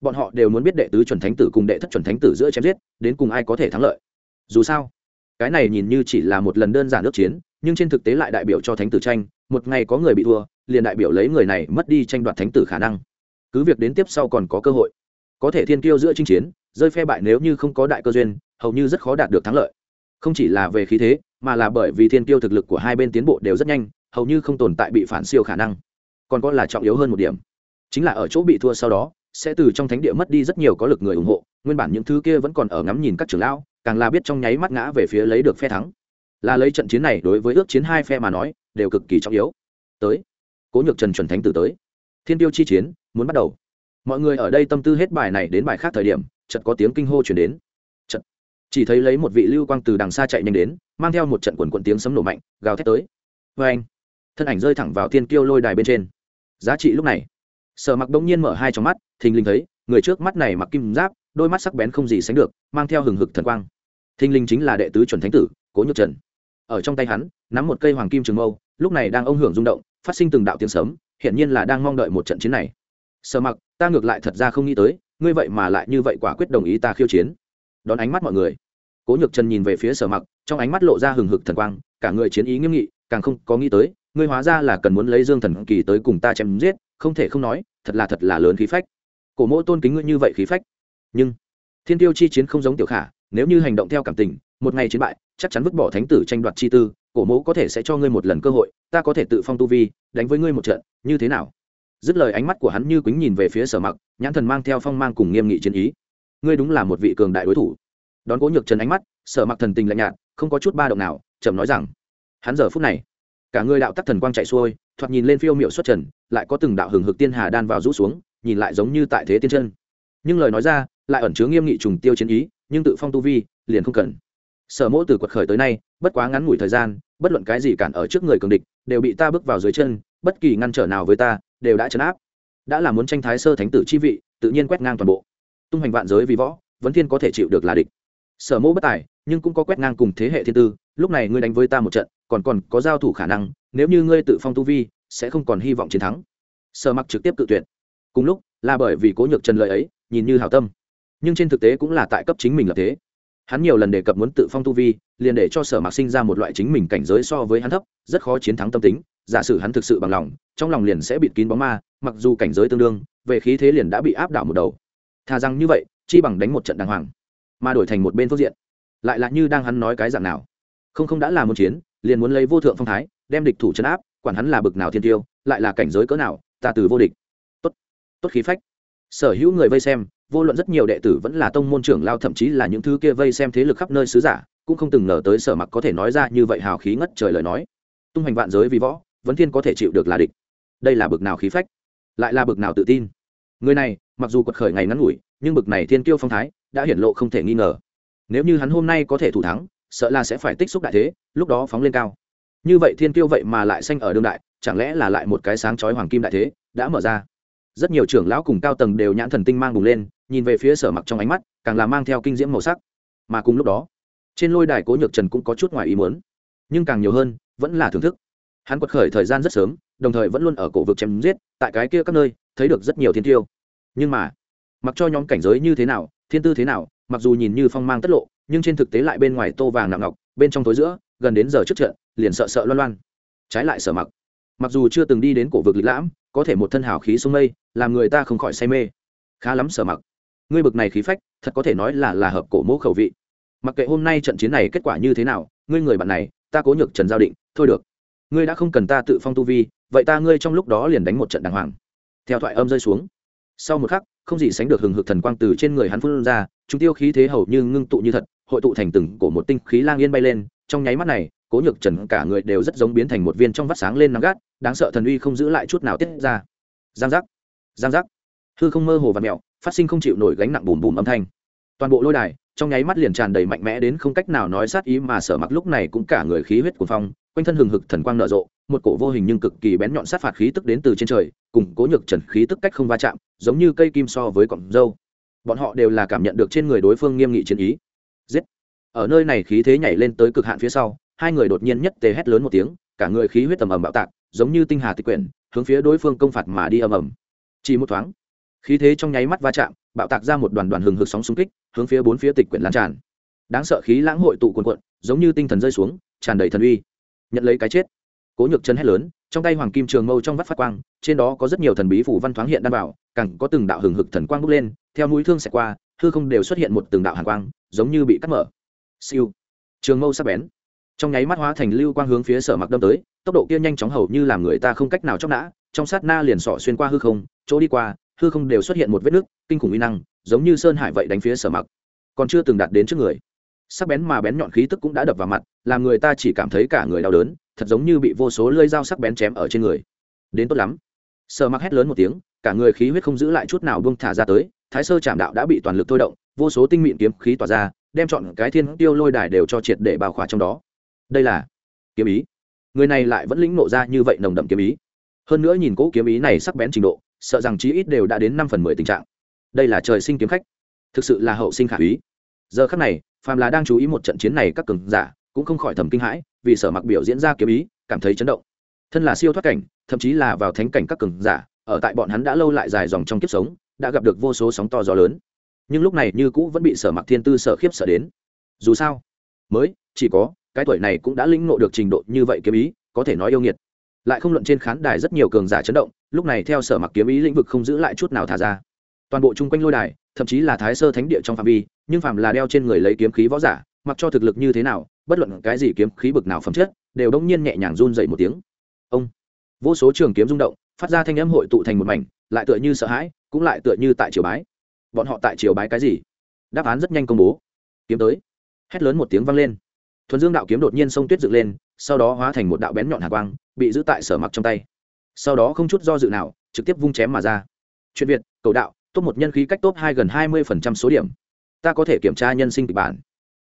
[SPEAKER 1] Bọn họ đều muốn biết đệ tứ chuẩn thánh tử cùng đệ thất chuẩn thánh tử giữa chém giết, đến cùng ai có thể thắng lợi. Dù sao, cái này nhìn như chỉ là một lần đơn giản ước chiến, nhưng trên thực tế lại đại biểu cho thánh tử tranh, một ngày có người bị thua liền đại biểu lấy người này mất đi tranh đoạt thánh tử khả năng. Cứ việc đến tiếp sau còn có cơ hội. Có thể thiên kiêu giữa chinh chiến, rơi phe bại nếu như không có đại cơ duyên, hầu như rất khó đạt được thắng lợi. Không chỉ là về khí thế, mà là bởi vì thiên kiêu thực lực của hai bên tiến bộ đều rất nhanh, hầu như không tồn tại bị phản siêu khả năng. Còn có là trọng yếu hơn một điểm. Chính là ở chỗ bị thua sau đó, sẽ từ trong thánh địa mất đi rất nhiều có lực người ủng hộ, nguyên bản những thứ kia vẫn còn ở ngắm nhìn các trưởng lão, càng là biết trong nháy mắt ngã về phía lấy được phe thắng. Là lấy trận chiến này đối với ước chiến hai phe mà nói, đều cực kỳ trọng yếu. Tới cố nhược trần chuẩn thánh tử tới. Thiên tiêu chi chiến, muốn bắt đầu. Mọi người ở đây tâm tư hết bài này đến bài khác thời điểm, chợt có tiếng kinh hô chuyển đến. Chợt, chỉ thấy lấy một vị lưu quang từ đằng xa chạy nhanh đến, mang theo một trận quần quần tiếng sấm nổ mạnh, gào thét tới. Vê anh thân ảnh rơi thẳng vào thiên kiêu lôi đài bên trên. Giá trị lúc này. Sở mặc đông nhiên mở hai trong mắt, thình lình thấy, người trước mắt này mặc kim giáp, đôi mắt sắc bén không gì sánh được, mang theo hừng hực thần quang. Thình lình chính là đệ tứ chuẩn thánh tử, cố nhược trần. Ở trong tay hắn, nắm một cây hoàng kim trường mâu, lúc này đang ông hưởng rung động phát sinh từng đạo tiếng sấm hiện nhiên là đang mong đợi một trận chiến này. Sở mặc, ta ngược lại thật ra không nghĩ tới, ngươi vậy mà lại như vậy quả quyết đồng ý ta khiêu chiến. Đón ánh mắt mọi người. Cố nhược trần nhìn về phía sở mặc, trong ánh mắt lộ ra hừng hực thần quang, cả người chiến ý nghiêm nghị, càng không có nghĩ tới, ngươi hóa ra là cần muốn lấy dương thần kỳ tới cùng ta chém giết, không thể không nói, thật là thật là lớn khí phách. Cổ mỗ tôn kính ngươi như vậy khí phách. Nhưng, thiên tiêu chi chiến không giống tiểu khả, nếu như hành động theo cảm tình, một ngày chiến bại, chắc chắn vứt bỏ thánh tử tranh đoạt chi tư cổ mẫu có thể sẽ cho ngươi một lần cơ hội, ta có thể tự phong tu vi, đánh với ngươi một trận, như thế nào? Dứt lời ánh mắt của hắn như quýnh nhìn về phía sở mặc, nhãn thần mang theo phong mang cùng nghiêm nghị chiến ý. Ngươi đúng là một vị cường đại đối thủ. Đón cố nhược trần ánh mắt, sở mặc thần tình lạnh nhạt, không có chút ba động nào trầm nói rằng, hắn giờ phút này, cả người đạo tắc thần quang chạy xuôi, thoạt nhìn lên phiêu miệu xuất trần, lại có từng đạo hừng hực tiên hà đan vào rũ xuống, nhìn lại giống như tại thế tiên chân. Nhưng lời nói ra, lại ẩn chứa nghiêm nghị trùng tiêu chiến ý, nhưng tự phong tu vi, liền không cần. Sở mỗ từ quật khởi tới nay bất quá ngắn ngủi thời gian, bất luận cái gì cản ở trước người cường địch, đều bị ta bước vào dưới chân, bất kỳ ngăn trở nào với ta, đều đã chấn áp. Đã là muốn tranh thái sơ thánh tử chi vị, tự nhiên quét ngang toàn bộ. Tung hoành vạn giới vì võ, vấn thiên có thể chịu được là địch. Sở mẫu bất tài, nhưng cũng có quét ngang cùng thế hệ thiên tư, lúc này ngươi đánh với ta một trận, còn còn có giao thủ khả năng, nếu như ngươi tự phong tu vi, sẽ không còn hy vọng chiến thắng. Sở mặc trực tiếp tự tuyển cùng lúc, là bởi vì cố nhược trần lợi ấy, nhìn như hào tâm. Nhưng trên thực tế cũng là tại cấp chính mình là thế hắn nhiều lần đề cập muốn tự phong tu vi, liền để cho sở mặc sinh ra một loại chính mình cảnh giới so với hắn thấp, rất khó chiến thắng tâm tính. Giả sử hắn thực sự bằng lòng, trong lòng liền sẽ bịt kín bóng ma, mặc dù cảnh giới tương đương, về khí thế liền đã bị áp đảo một đầu. Thà rằng như vậy, chi bằng đánh một trận đàng hoàng, mà đổi thành một bên phương diện. Lại là như đang hắn nói cái dạng nào. Không không đã là một chiến, liền muốn lấy vô thượng phong thái, đem địch thủ chấn áp, quản hắn là bực nào thiên tiêu, lại là cảnh giới cỡ nào, ta từ vô địch. Tốt tốt khí phách. Sở hữu người vây xem vô luận rất nhiều đệ tử vẫn là tông môn trưởng lao, thậm chí là những thứ kia vây xem thế lực khắp nơi sứ giả, cũng không từng ngờ tới sở mặc có thể nói ra như vậy hào khí ngất trời lời nói. Tung hành vạn giới vì võ, vấn thiên có thể chịu được là địch. Đây là bực nào khí phách? Lại là bực nào tự tin? Người này, mặc dù quật khởi ngày ngắn ngủi, nhưng bực này thiên kiêu phong thái đã hiển lộ không thể nghi ngờ. Nếu như hắn hôm nay có thể thủ thắng, sợ là sẽ phải tích xúc đại thế, lúc đó phóng lên cao. Như vậy thiên kiêu vậy mà lại sanh ở đương đại, chẳng lẽ là lại một cái sáng chói hoàng kim đại thế đã mở ra? Rất nhiều trưởng lão cùng cao tầng đều nhãn thần tinh mang bùng lên nhìn về phía sở mặc trong ánh mắt, càng là mang theo kinh diễm màu sắc. Mà cùng lúc đó, trên lôi đài cố nhược trần cũng có chút ngoài ý muốn. Nhưng càng nhiều hơn, vẫn là thưởng thức. Hắn quật khởi thời gian rất sớm, đồng thời vẫn luôn ở cổ vực chém giết, tại cái kia các nơi, thấy được rất nhiều thiên tiêu. Nhưng mà, mặc cho nhóm cảnh giới như thế nào, thiên tư thế nào, mặc dù nhìn như phong mang tất lộ, nhưng trên thực tế lại bên ngoài tô vàng nặng ngọc, bên trong tối giữa, gần đến giờ trước trận, liền sợ sợ loan loan. Trái lại sở mặc mặc dù chưa từng đi đến cổ vực lịch lãm, có thể một thân hào khí sông mây, làm người ta không khỏi say mê. Khá lắm sở mặc ngươi bực này khí phách, thật có thể nói là là hợp cổ mẫu khẩu vị. Mặc kệ hôm nay trận chiến này kết quả như thế nào, ngươi người bạn này, ta cố nhược trần giao định, thôi được. Ngươi đã không cần ta tự phong tu vi, vậy ta ngươi trong lúc đó liền đánh một trận đàng hoàng. Theo thoại âm rơi xuống. Sau một khắc, không gì sánh được hừng hực thần quang từ trên người hắn phun ra, chúng tiêu khí thế hầu như ngưng tụ như thật, hội tụ thành từng cổ một tinh khí lang yên bay lên. Trong nháy mắt này, cố nhược trần cả người đều rất giống biến thành một viên trong vắt sáng lên nắng gắt, đáng sợ thần uy không giữ lại chút nào tiết ra. Giang giác. Giang giác. Hư không mơ hồ và mẹo phát sinh không chịu nổi gánh nặng bùm bùm âm thanh. Toàn bộ lôi đài, trong nháy mắt liền tràn đầy mạnh mẽ đến không cách nào nói sát ý mà sở mặc lúc này cũng cả người khí huyết của phong, quanh thân hừng hực thần quang nở rộ, một cổ vô hình nhưng cực kỳ bén nhọn sát phạt khí tức đến từ trên trời, cùng cố nhược trần khí tức cách không va chạm, giống như cây kim so với cọng dâu. Bọn họ đều là cảm nhận được trên người đối phương nghiêm nghị chiến ý. Giết! Ở nơi này khí thế nhảy lên tới cực hạn phía sau, hai người đột nhiên nhất tề hét lớn một tiếng, cả người khí huyết tầm ầm bạo tạc, giống như tinh hà tịch quyển, hướng phía đối phương công phạt mà đi ầm ầm. Chỉ một thoáng khí thế trong nháy mắt va chạm, bạo tạc ra một đoàn đoàn hừng hực sóng xung kích, hướng phía bốn phía tịch quyển lan tràn. Đáng sợ khí lãng hội tụ cuồn cuộn, giống như tinh thần rơi xuống, tràn đầy thần uy. Nhận lấy cái chết. Cố nhược chân hét lớn, trong tay hoàng kim trường mâu trong vắt phát quang, trên đó có rất nhiều thần bí phủ văn thoáng hiện đan bảo càng có từng đạo hừng hực thần quang bốc lên, theo núi thương xẹt qua, hư không đều xuất hiện một từng đạo hàn quang, giống như bị cắt mở. Siêu. Trường mâu sắc bén. Trong nháy mắt hóa thành lưu quang hướng phía sở mặc đâm tới, tốc độ kia nhanh chóng hầu như làm người ta không cách nào chóc nã, trong sát na liền sọ xuyên qua hư không, chỗ đi qua hư không đều xuất hiện một vết nứt kinh khủng uy năng, giống như sơn hải vậy đánh phía sở mặc. Còn chưa từng đạt đến trước người. Sắc bén mà bén nhọn khí tức cũng đã đập vào mặt, làm người ta chỉ cảm thấy cả người đau đớn, thật giống như bị vô số lưỡi dao sắc bén chém ở trên người. Đến tốt lắm. Sở mặc hét lớn một tiếng, cả người khí huyết không giữ lại chút nào buông thả ra tới, thái sơ chạm đạo đã bị toàn lực thôi động, vô số tinh mịn kiếm khí tỏa ra, đem chọn cái thiên tiêu lôi đài đều cho triệt để bào khỏa trong đó. Đây là kiếm ý. Người này lại vẫn lĩnh nộ ra như vậy nồng đậm kiếm ý. Hơn nữa nhìn cỗ kiếm ý này sắc bén trình độ sợ rằng chí ít đều đã đến năm phần mười tình trạng. Đây là trời sinh kiếm khách. Thực sự là hậu sinh khả úy. Giờ khắc này, phàm là đang chú ý một trận chiến này các cường giả cũng không khỏi thầm kinh hãi, vì sở mặc biểu diễn ra kiếm ý, cảm thấy chấn động. Thân là siêu thoát cảnh, thậm chí là vào thánh cảnh các cường giả, ở tại bọn hắn đã lâu lại dài dòng trong kiếp sống, đã gặp được vô số sóng to gió lớn. Nhưng lúc này như cũ vẫn bị sở mặc thiên tư sở khiếp sợ đến. Dù sao, mới chỉ có, cái tuổi này cũng đã lĩnh ngộ được trình độ như vậy kiếm ý, có thể nói yêu nghiệt lại không luận trên khán đài rất nhiều cường giả chấn động, lúc này theo sở mặc kiếm ý lĩnh vực không giữ lại chút nào thả ra. Toàn bộ chung quanh lôi đài, thậm chí là thái sơ thánh địa trong phạm vi, nhưng phạm là đeo trên người lấy kiếm khí võ giả, mặc cho thực lực như thế nào, bất luận cái gì kiếm khí bực nào phẩm chất, đều đông nhiên nhẹ nhàng run dậy một tiếng. Ông, vô số trường kiếm rung động, phát ra thanh âm hội tụ thành một mảnh, lại tựa như sợ hãi, cũng lại tựa như tại triều bái. Bọn họ tại triều bái cái gì? Đáp án rất nhanh công bố. Kiếm tới. Hét lớn một tiếng vang lên. Thuần dương đạo kiếm đột nhiên sông tuyết dựng lên sau đó hóa thành một đạo bén nhọn hạ quang, bị giữ tại sở mặc trong tay. Sau đó không chút do dự nào, trực tiếp vung chém mà ra. Chuyện việt, cầu đạo, top một nhân khí cách top hai gần hai mươi số điểm. Ta có thể kiểm tra nhân sinh kịch bản.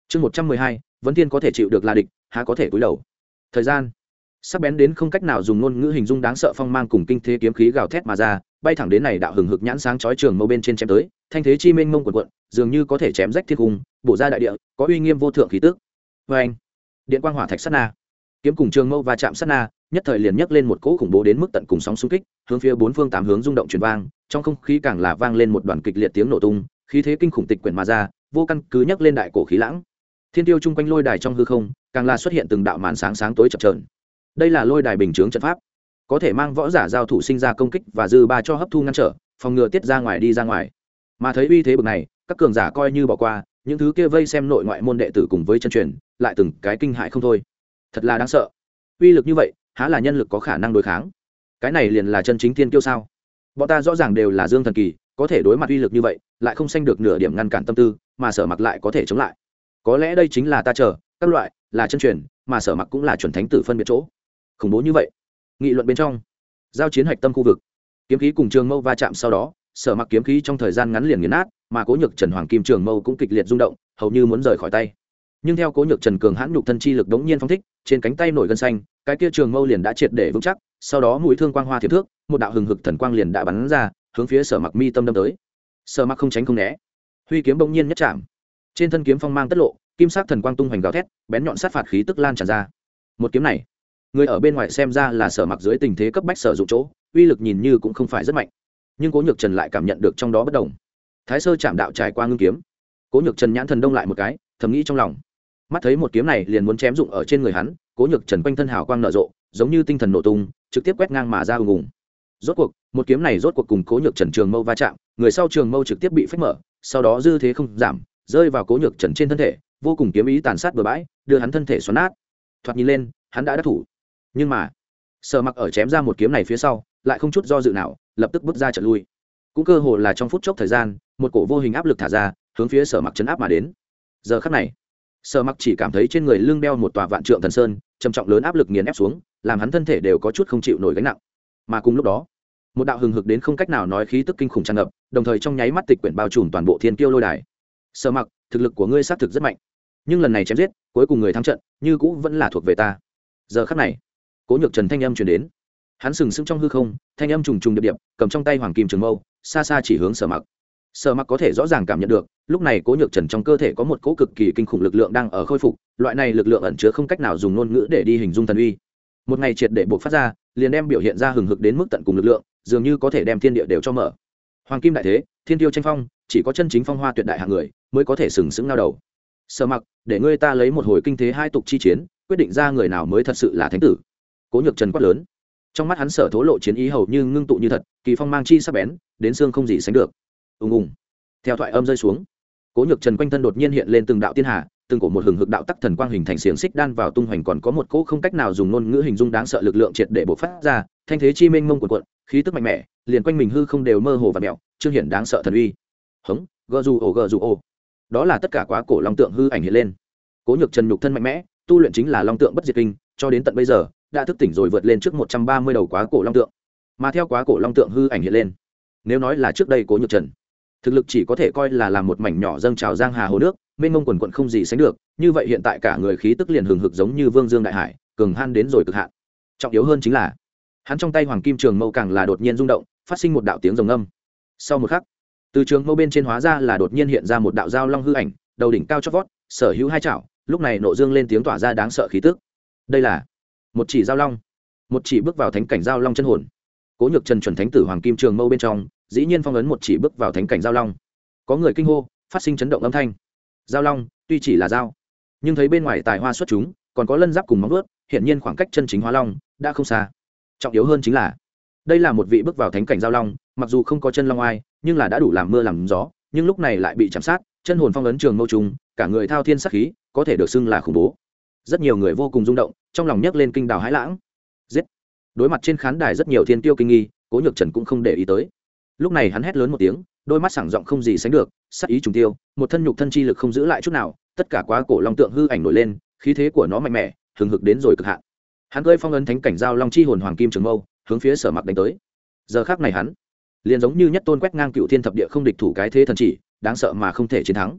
[SPEAKER 1] Chương một trăm mười hai, vấn thiên có thể chịu được là địch, há có thể cúi đầu. Thời gian. Sắc bén đến không cách nào dùng ngôn ngữ hình dung đáng sợ phong mang cùng kinh thế kiếm khí gào thét mà ra, bay thẳng đến này đạo hừng hực nhãn sáng chói trường mâu bên trên chém tới, thanh thế chi mênh mông quần quận dường như có thể chém rách thiên cung, bổ ra đại địa, có uy nghiêm vô thượng khí tước vê vâng. anh điện quang hỏa thạch sắt na kiếm cùng trường mâu và chạm sát na, nhất thời liền nhấc lên một cỗ khủng bố đến mức tận cùng sóng xung kích, hướng phía bốn phương tám hướng rung động truyền vang, trong không khí càng là vang lên một đoàn kịch liệt tiếng nổ tung, khí thế kinh khủng tịch quyển mà ra, vô căn cứ nhấc lên đại cổ khí lãng. Thiên tiêu chung quanh lôi đài trong hư không, càng là xuất hiện từng đạo màn sáng sáng tối chập trờn đây là lôi đài bình chướng trận pháp, có thể mang võ giả giao thủ sinh ra công kích và dư ba cho hấp thu ngăn trở, phòng ngừa tiết ra ngoài đi ra ngoài. Mà thấy uy thế bực này, các cường giả coi như bỏ qua, những thứ kia vây xem nội ngoại môn đệ tử cùng với chân truyền, lại từng cái kinh hại không thôi thật là đáng sợ. Uy lực như vậy, há là nhân lực có khả năng đối kháng? Cái này liền là chân chính thiên kiêu sao? Bọn ta rõ ràng đều là dương thần kỳ, có thể đối mặt uy lực như vậy, lại không sanh được nửa điểm ngăn cản tâm tư, mà sở mặc lại có thể chống lại. Có lẽ đây chính là ta chờ, các loại, là chân truyền, mà sở mặc cũng là chuẩn thánh tử phân biệt chỗ. Khủng bố như vậy. Nghị luận bên trong, giao chiến hạch tâm khu vực. Kiếm khí cùng trường mâu va chạm sau đó, sở mặc kiếm khí trong thời gian ngắn liền nghiền nát, mà cố nhược trần hoàng kim trường mâu cũng kịch liệt rung động, hầu như muốn rời khỏi tay nhưng theo cố nhược trần cường hãn nhục thân chi lực đống nhiên phong thích, trên cánh tay nổi gân xanh, cái kia trường mâu liền đã triệt để vững chắc, sau đó mũi thương quang hoa thiệp thước, một đạo hừng hực thần quang liền đã bắn ra, hướng phía sở mặc mi tâm đâm tới. Sở mặc không tránh không né. Huy kiếm bỗng nhiên nhất chạm. Trên thân kiếm phong mang tất lộ, kim sắc thần quang tung hoành gào thét, bén nhọn sát phạt khí tức lan tràn ra. Một kiếm này, người ở bên ngoài xem ra là sở mặc dưới tình thế cấp bách sở dụng chỗ, uy lực nhìn như cũng không phải rất mạnh. Nhưng cố nhược trần lại cảm nhận được trong đó bất đồng. Thái sơ chạm đạo trải qua ngưng kiếm. Cố nhược trần nhãn thần đông lại một cái, thầm nghĩ trong lòng mắt thấy một kiếm này liền muốn chém dụng ở trên người hắn, cố nhược trần quanh thân hào quang nở rộ, giống như tinh thần nổ tung, trực tiếp quét ngang mà ra hùng hùng rốt cuộc, một kiếm này rốt cuộc cùng cố nhược trần trường mâu va chạm, người sau trường mâu trực tiếp bị phách mở, sau đó dư thế không giảm, rơi vào cố nhược trần trên thân thể, vô cùng kiếm ý tàn sát bừa bãi, đưa hắn thân thể xoắn nát. Thoạt nhìn lên, hắn đã đắc thủ. Nhưng mà, sở mặc ở chém ra một kiếm này phía sau, lại không chút do dự nào, lập tức bước ra trận lui. Cũng cơ hồ là trong phút chốc thời gian, một cổ vô hình áp lực thả ra, hướng phía sở mặc chấn áp mà đến. Giờ khắc này sở mặc chỉ cảm thấy trên người lưng đeo một tòa vạn trượng thần sơn, trầm trọng lớn áp lực nghiền ép xuống, làm hắn thân thể đều có chút không chịu nổi gánh nặng. Mà cùng lúc đó, một đạo hừng hực đến không cách nào nói khí tức kinh khủng tràn ngập, đồng thời trong nháy mắt tịch quyển bao trùm toàn bộ thiên kiêu lôi đài. Sở mặc, thực lực của ngươi xác thực rất mạnh, nhưng lần này chém giết, cuối cùng người thắng trận, như cũ vẫn là thuộc về ta. Giờ khắc này, cố nhược trần thanh âm truyền đến. Hắn sừng sững trong hư không, thanh âm trùng trùng điệp điệp, cầm trong tay hoàng kim trường mâu, xa xa chỉ hướng sở mặc sở mặc có thể rõ ràng cảm nhận được, lúc này cố nhược trần trong cơ thể có một cỗ cực kỳ kinh khủng lực lượng đang ở khôi phục, loại này lực lượng ẩn chứa không cách nào dùng ngôn ngữ để đi hình dung thần uy. Một ngày triệt để buộc phát ra, liền đem biểu hiện ra hừng hực đến mức tận cùng lực lượng, dường như có thể đem thiên địa đều cho mở. Hoàng kim đại thế, thiên tiêu tranh phong, chỉ có chân chính phong hoa tuyệt đại hạng người mới có thể sừng sững lao đầu. Sở mặc, để ngươi ta lấy một hồi kinh thế hai tục chi chiến, quyết định ra người nào mới thật sự là thánh tử. Cố nhược trần quát lớn. Trong mắt hắn sở thố lộ chiến ý hầu như ngưng tụ như thật, kỳ phong mang chi sắc bén, đến xương không gì sánh được ùng ùng. Theo thoại âm rơi xuống, cố nhược trần quanh thân đột nhiên hiện lên từng đạo tiên hà, từng cổ một hừng hực đạo tắc thần quang hình thành xiềng xích đan vào tung hoành còn có một cỗ không cách nào dùng ngôn ngữ hình dung đáng sợ lực lượng triệt để bộc phát ra, thanh thế chi minh mông của cuộn, khí tức mạnh mẽ, liền quanh mình hư không đều mơ hồ và mẹo trương hiển đáng sợ thần uy. Hống, gờ dù ồ gờ dù ồ. Đó là tất cả quá cổ long tượng hư ảnh hiện lên. Cố nhược trần nhục thân mạnh mẽ, tu luyện chính là long tượng bất diệt kinh, cho đến tận bây giờ, đã thức tỉnh rồi vượt lên trước một trăm ba mươi đầu quá cổ long tượng. Mà theo quá cổ long tượng hư ảnh hiện lên, nếu nói là trước đây cố nhược trần thực lực chỉ có thể coi là làm một mảnh nhỏ dâng trào giang hà hồ nước, mênh mông quần quận không gì sánh được, như vậy hiện tại cả người khí tức liền hừng hực giống như vương dương đại hải, cường han đến rồi cực hạn. Trọng yếu hơn chính là, hắn trong tay hoàng kim trường mâu càng là đột nhiên rung động, phát sinh một đạo tiếng rồng âm sau một khắc, từ trường mâu bên trên hóa ra là đột nhiên hiện ra một đạo dao long hư ảnh, đầu đỉnh cao chót vót, sở hữu hai chảo, lúc này nộ dương lên tiếng tỏa ra đáng sợ khí tức. Đây là một chỉ dao long, một chỉ bước vào thánh cảnh dao long chân hồn. Cố nhược trần chuẩn thánh tử hoàng kim trường mâu bên trong dĩ nhiên phong ấn một chỉ bước vào thánh cảnh giao long. Có người kinh hô, phát sinh chấn động âm thanh. Giao long, tuy chỉ là giao nhưng thấy bên ngoài tài hoa xuất chúng, còn có lân giáp cùng móng ướt hiện nhiên khoảng cách chân chính hóa long đã không xa. Trọng yếu hơn chính là, đây là một vị bước vào thánh cảnh giao long, mặc dù không có chân long ai nhưng là đã đủ làm mưa làm gió, nhưng lúc này lại bị chạm sát, chân hồn phong ấn trường mâu trùng, cả người thao thiên sắc khí, có thể được xưng là khủng bố. Rất nhiều người vô cùng rung động, trong lòng nhấc lên kinh đào hãi lãng. Giết! Đối mặt trên khán đài rất nhiều thiên tiêu kinh nghi, cố nhược trần cũng không để ý tới lúc này hắn hét lớn một tiếng, đôi mắt sảng giọng không gì sánh được, sắc ý trùng tiêu, một thân nhục thân chi lực không giữ lại chút nào, tất cả quá cổ long tượng hư ảnh nổi lên, khí thế của nó mạnh mẽ, hừng hực đến rồi cực hạn. Hắn cơi phong ấn thánh cảnh giao long chi hồn hoàng kim trường mâu, hướng phía sở mặc đánh tới. Giờ khác này hắn, liền giống như nhất tôn quét ngang cựu thiên thập địa không địch thủ cái thế thần chỉ, đáng sợ mà không thể chiến thắng.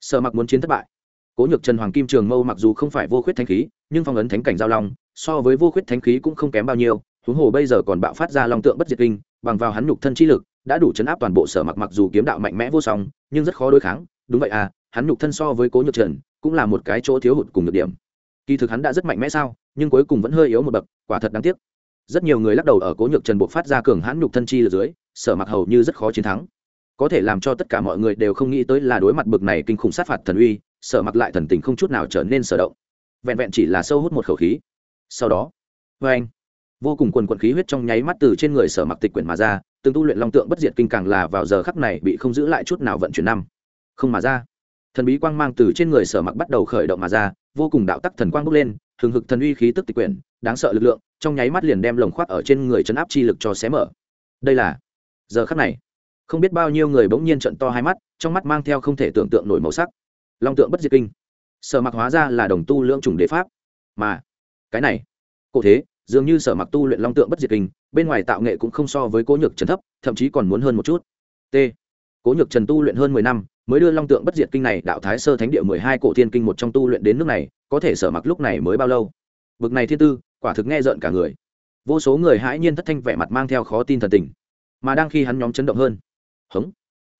[SPEAKER 1] Sở mặc muốn chiến thất bại. Cố nhược trần hoàng kim trường mâu mặc dù không phải vô khuyết thánh khí, nhưng phong ấn thánh cảnh giao long, so với vô khuyết thánh khí cũng không kém bao nhiêu, huống hồ bây giờ còn bạo phát ra long tượng bất diệt kinh bằng vào hắn nhục thân chi lực, đã đủ chấn áp toàn bộ sở mặc mặc dù kiếm đạo mạnh mẽ vô song, nhưng rất khó đối kháng. Đúng vậy à hắn nhục thân so với cố nhược trần cũng là một cái chỗ thiếu hụt cùng nhược điểm. Kỳ thực hắn đã rất mạnh mẽ sao, nhưng cuối cùng vẫn hơi yếu một bậc, quả thật đáng tiếc. Rất nhiều người lắc đầu ở cố nhược trần buộc phát ra cường hãn nhục thân chi lực dưới, sở mặc hầu như rất khó chiến thắng. Có thể làm cho tất cả mọi người đều không nghĩ tới là đối mặt bực này kinh khủng sát phạt thần uy, sở mặc lại thần tình không chút nào trở nên sở động. Vẹn vẹn chỉ là sâu hút một khẩu khí. Sau đó vê anh vô cùng quần quận khí huyết trong nháy mắt từ trên người sở mặc tịch quyển mà ra, từng tu luyện long tượng bất diệt kinh càng là vào giờ khắc này bị không giữ lại chút nào vận chuyển năm. Không mà ra. Thần bí quang mang từ trên người sở mặc bắt đầu khởi động mà ra, vô cùng đạo tắc thần quang bốc lên, hừng hực thần uy khí tức tịch quyển, đáng sợ lực lượng, trong nháy mắt liền đem lồng khoác ở trên người chấn áp chi lực cho xé mở. Đây là giờ khắc này. Không biết bao nhiêu người bỗng nhiên trận to hai mắt, trong mắt mang theo không thể tưởng tượng nổi màu sắc. Long tượng bất diệt kinh. Sở mặc hóa ra là đồng tu lưỡng chủng đế pháp. Mà, cái này cụ thế dường như sở mặc tu luyện long tượng bất diệt kinh, bên ngoài tạo nghệ cũng không so với cố nhược trần thấp, thậm chí còn muốn hơn một chút. T. Cố nhược trần tu luyện hơn mười năm, mới đưa long tượng bất diệt kinh này đạo thái sơ thánh địa mười hai cổ thiên kinh một trong tu luyện đến nước này, có thể sở mặc lúc này mới bao lâu? Bực này thiên tư, quả thực nghe rợn cả người. Vô số người hãi nhiên thất thanh vẻ mặt mang theo khó tin thần tình, mà đang khi hắn nhóm chấn động hơn. Hống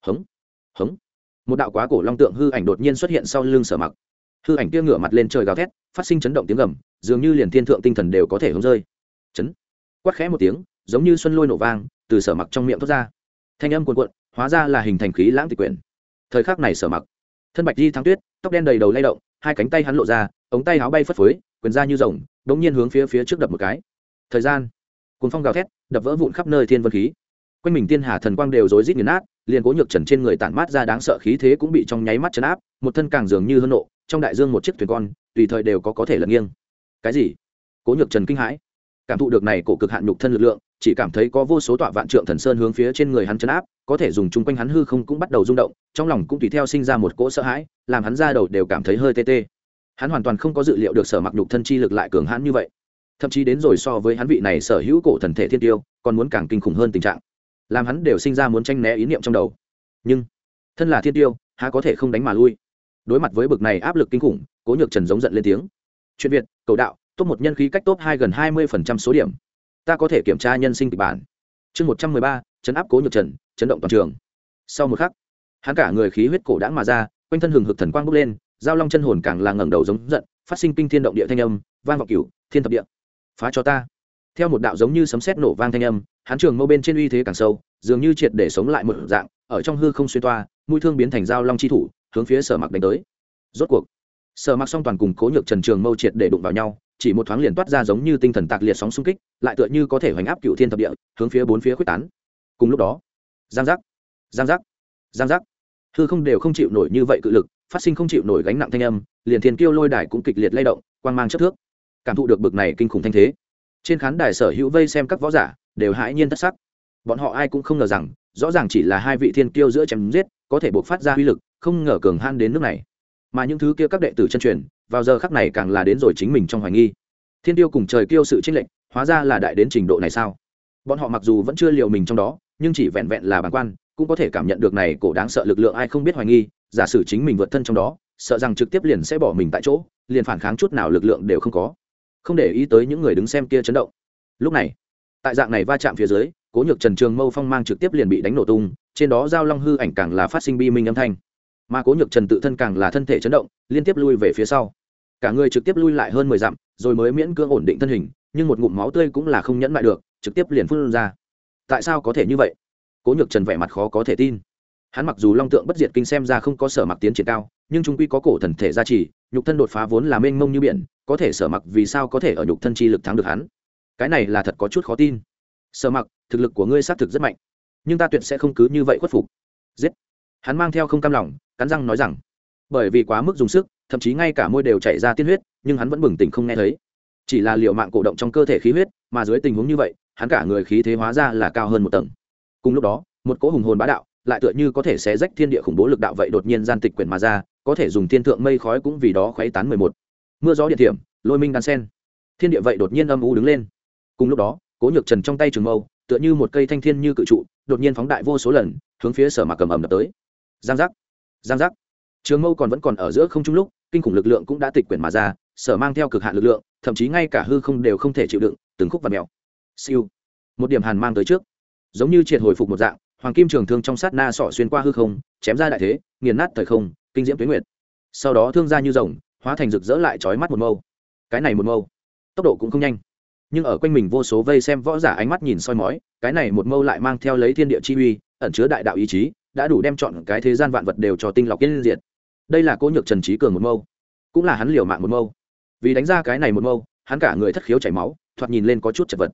[SPEAKER 1] hống hống. Một đạo quá cổ long tượng hư ảnh đột nhiên xuất hiện sau lưng sở mặc. Hư ảnh kia ngửa mặt lên trời gào thét, phát sinh chấn động tiếng gầm dường như liền thiên thượng tinh thần đều có thể hướng rơi. Chấn. Quát khẽ một tiếng, giống như xuân lôi nổ vang, từ sở mặc trong miệng thoát ra. Thanh âm cuồn cuộn, hóa ra là hình thành khí lãng tịch quyển. Thời khắc này sở mặc, thân bạch di thắng tuyết, tóc đen đầy đầu lay động, hai cánh tay hắn lộ ra, ống tay áo bay phất phới, quyền ra như rồng, đống nhiên hướng phía phía trước đập một cái. Thời gian cuốn phong gào thét, đập vỡ vụn khắp nơi thiên vân khí. Quanh mình tiên hà thần quang đều rối rít nghiền nát, liền cố nhược trần trên người tản mát ra đáng sợ khí thế cũng bị trong nháy mắt chấn áp, một thân càng dường như hơn nộ, trong đại dương một chiếc thuyền con, tùy thời đều có có thể lật nghiêng cái gì? Cố nhược trần kinh hãi. Cảm thụ được này cổ cực hạn nhục thân lực lượng, chỉ cảm thấy có vô số tọa vạn trượng thần sơn hướng phía trên người hắn chấn áp, có thể dùng chung quanh hắn hư không cũng bắt đầu rung động, trong lòng cũng tùy theo sinh ra một cỗ sợ hãi, làm hắn ra đầu đều cảm thấy hơi tê tê. Hắn hoàn toàn không có dự liệu được sở mặc nhục thân chi lực lại cường hãn như vậy. Thậm chí đến rồi so với hắn vị này sở hữu cổ thần thể thiên tiêu, còn muốn càng kinh khủng hơn tình trạng. Làm hắn đều sinh ra muốn tranh né ý niệm trong đầu. Nhưng, thân là thiên tiêu, há có thể không đánh mà lui? Đối mặt với bực này áp lực kinh khủng, cố nhược trần giống giận lên tiếng. Chuyện việt cầu đạo, top một nhân khí cách top hai gần hai mươi phần trăm số điểm. Ta có thể kiểm tra nhân sinh kịch bản. Chương một trăm mười ba, chấn áp cố nhược trần, chấn động toàn trường. Sau một khắc, hắn cả người khí huyết cổ đãng mà ra, quanh thân hừng hực thần quang bốc lên, giao long chân hồn càng là ngẩng đầu giống giận, phát sinh kinh thiên động địa thanh âm, vang vọng cửu, thiên thập địa. Phá cho ta. Theo một đạo giống như sấm sét nổ vang thanh âm, hắn trường mâu bên trên uy thế càng sâu, dường như triệt để sống lại một dạng, ở trong hư không xuyên toa, mũi thương biến thành giao long chi thủ, hướng phía sở mặc đánh tới. Rốt cuộc sở mặc song toàn cùng cố nhược trần trường mâu triệt để đụng vào nhau, chỉ một thoáng liền toát ra giống như tinh thần tạc liệt sóng xung kích, lại tựa như có thể hoành áp cựu thiên thập địa, hướng phía bốn phía quyết tán. Cùng lúc đó, giang giác giang giác giang giác. Hư không đều không chịu nổi như vậy cự lực, phát sinh không chịu nổi gánh nặng thanh âm, liền thiên kiêu lôi đài cũng kịch liệt lay động, quang mang chất thước. Cảm thụ được bực này kinh khủng thanh thế, trên khán đài sở hữu vây xem các võ giả đều hãi nhiên thất sắc. Bọn họ ai cũng không ngờ rằng, rõ ràng chỉ là hai vị thiên kiêu giữa chém giết, có thể buộc phát ra uy lực, không ngờ cường han đến nước này mà những thứ kia các đệ tử chân truyền, vào giờ khắc này càng là đến rồi chính mình trong hoài nghi. Thiên tiêu cùng trời kêu sự tranh lệch, hóa ra là đại đến trình độ này sao? Bọn họ mặc dù vẫn chưa liều mình trong đó, nhưng chỉ vẹn vẹn là bản quan, cũng có thể cảm nhận được này cổ đáng sợ lực lượng ai không biết hoài nghi, giả sử chính mình vượt thân trong đó, sợ rằng trực tiếp liền sẽ bỏ mình tại chỗ, liền phản kháng chút nào lực lượng đều không có. Không để ý tới những người đứng xem kia chấn động. Lúc này, tại dạng này va chạm phía dưới, cố nhược trần, trường mâu phong mang trực tiếp liền bị đánh nổ tung, trên đó giao long hư ảnh càng là phát sinh bi minh âm thanh mà cố nhược trần tự thân càng là thân thể chấn động, liên tiếp lui về phía sau. Cả người trực tiếp lui lại hơn mười dặm, rồi mới miễn cưỡng ổn định thân hình, nhưng một ngụm máu tươi cũng là không nhẫn lại được, trực tiếp liền phun ra. Tại sao có thể như vậy? Cố nhược trần vẻ mặt khó có thể tin. Hắn mặc dù long tượng bất diệt kinh xem ra không có sở mặc tiến triển cao, nhưng trung quy có cổ thần thể gia trì, nhục thân đột phá vốn là mênh mông như biển, có thể sở mặc vì sao có thể ở nhục thân chi lực thắng được hắn? Cái này là thật có chút khó tin. Sở mặc, thực lực của ngươi xác thực rất mạnh, nhưng ta tuyệt sẽ không cứ như vậy khuất phục. Giết. Hắn mang theo không cam lòng cắn răng nói rằng, bởi vì quá mức dùng sức, thậm chí ngay cả môi đều chảy ra tiên huyết, nhưng hắn vẫn bừng tỉnh không nghe thấy. Chỉ là liệu mạng cổ động trong cơ thể khí huyết, mà dưới tình huống như vậy, hắn cả người khí thế hóa ra là cao hơn một tầng. Cùng lúc đó, một cỗ hùng hồn bá đạo, lại tựa như có thể xé rách thiên địa khủng bố lực đạo vậy đột nhiên gian tịch quyển mà ra, có thể dùng thiên thượng mây khói cũng vì đó khuấy tán mười một. Mưa gió địa thiểm, lôi minh đan sen. Thiên địa vậy đột nhiên âm u đứng lên. Cùng lúc đó, cố nhược trần trong tay trường mâu, tựa như một cây thanh thiên như cự trụ, đột nhiên phóng đại vô số lần, hướng phía sở mạc cầm ẩm đập tới. Giang giác giang giác. Trường mâu còn vẫn còn ở giữa không trung lúc, kinh khủng lực lượng cũng đã tịch quyển mà ra, sở mang theo cực hạn lực lượng, thậm chí ngay cả hư không đều không thể chịu đựng, từng khúc và mèo. Siêu. Một điểm hàn mang tới trước. Giống như triệt hồi phục một dạng, hoàng kim trường thương trong sát na sọ xuyên qua hư không, chém ra đại thế, nghiền nát thời không, kinh diễm tuyến nguyệt. Sau đó thương ra như rồng, hóa thành rực rỡ lại trói mắt một mâu. Cái này một mâu, tốc độ cũng không nhanh. Nhưng ở quanh mình vô số vây xem võ giả ánh mắt nhìn soi mói, cái này một mâu lại mang theo lấy thiên địa chi uy, ẩn chứa đại đạo ý chí đã đủ đem chọn cái thế gian vạn vật đều cho tinh lọc yên diệt. Đây là cô nhược trần trí cường một mâu, cũng là hắn liều mạng một mâu. Vì đánh ra cái này một mâu, hắn cả người thất khiếu chảy máu, thoạt nhìn lên có chút chật vật.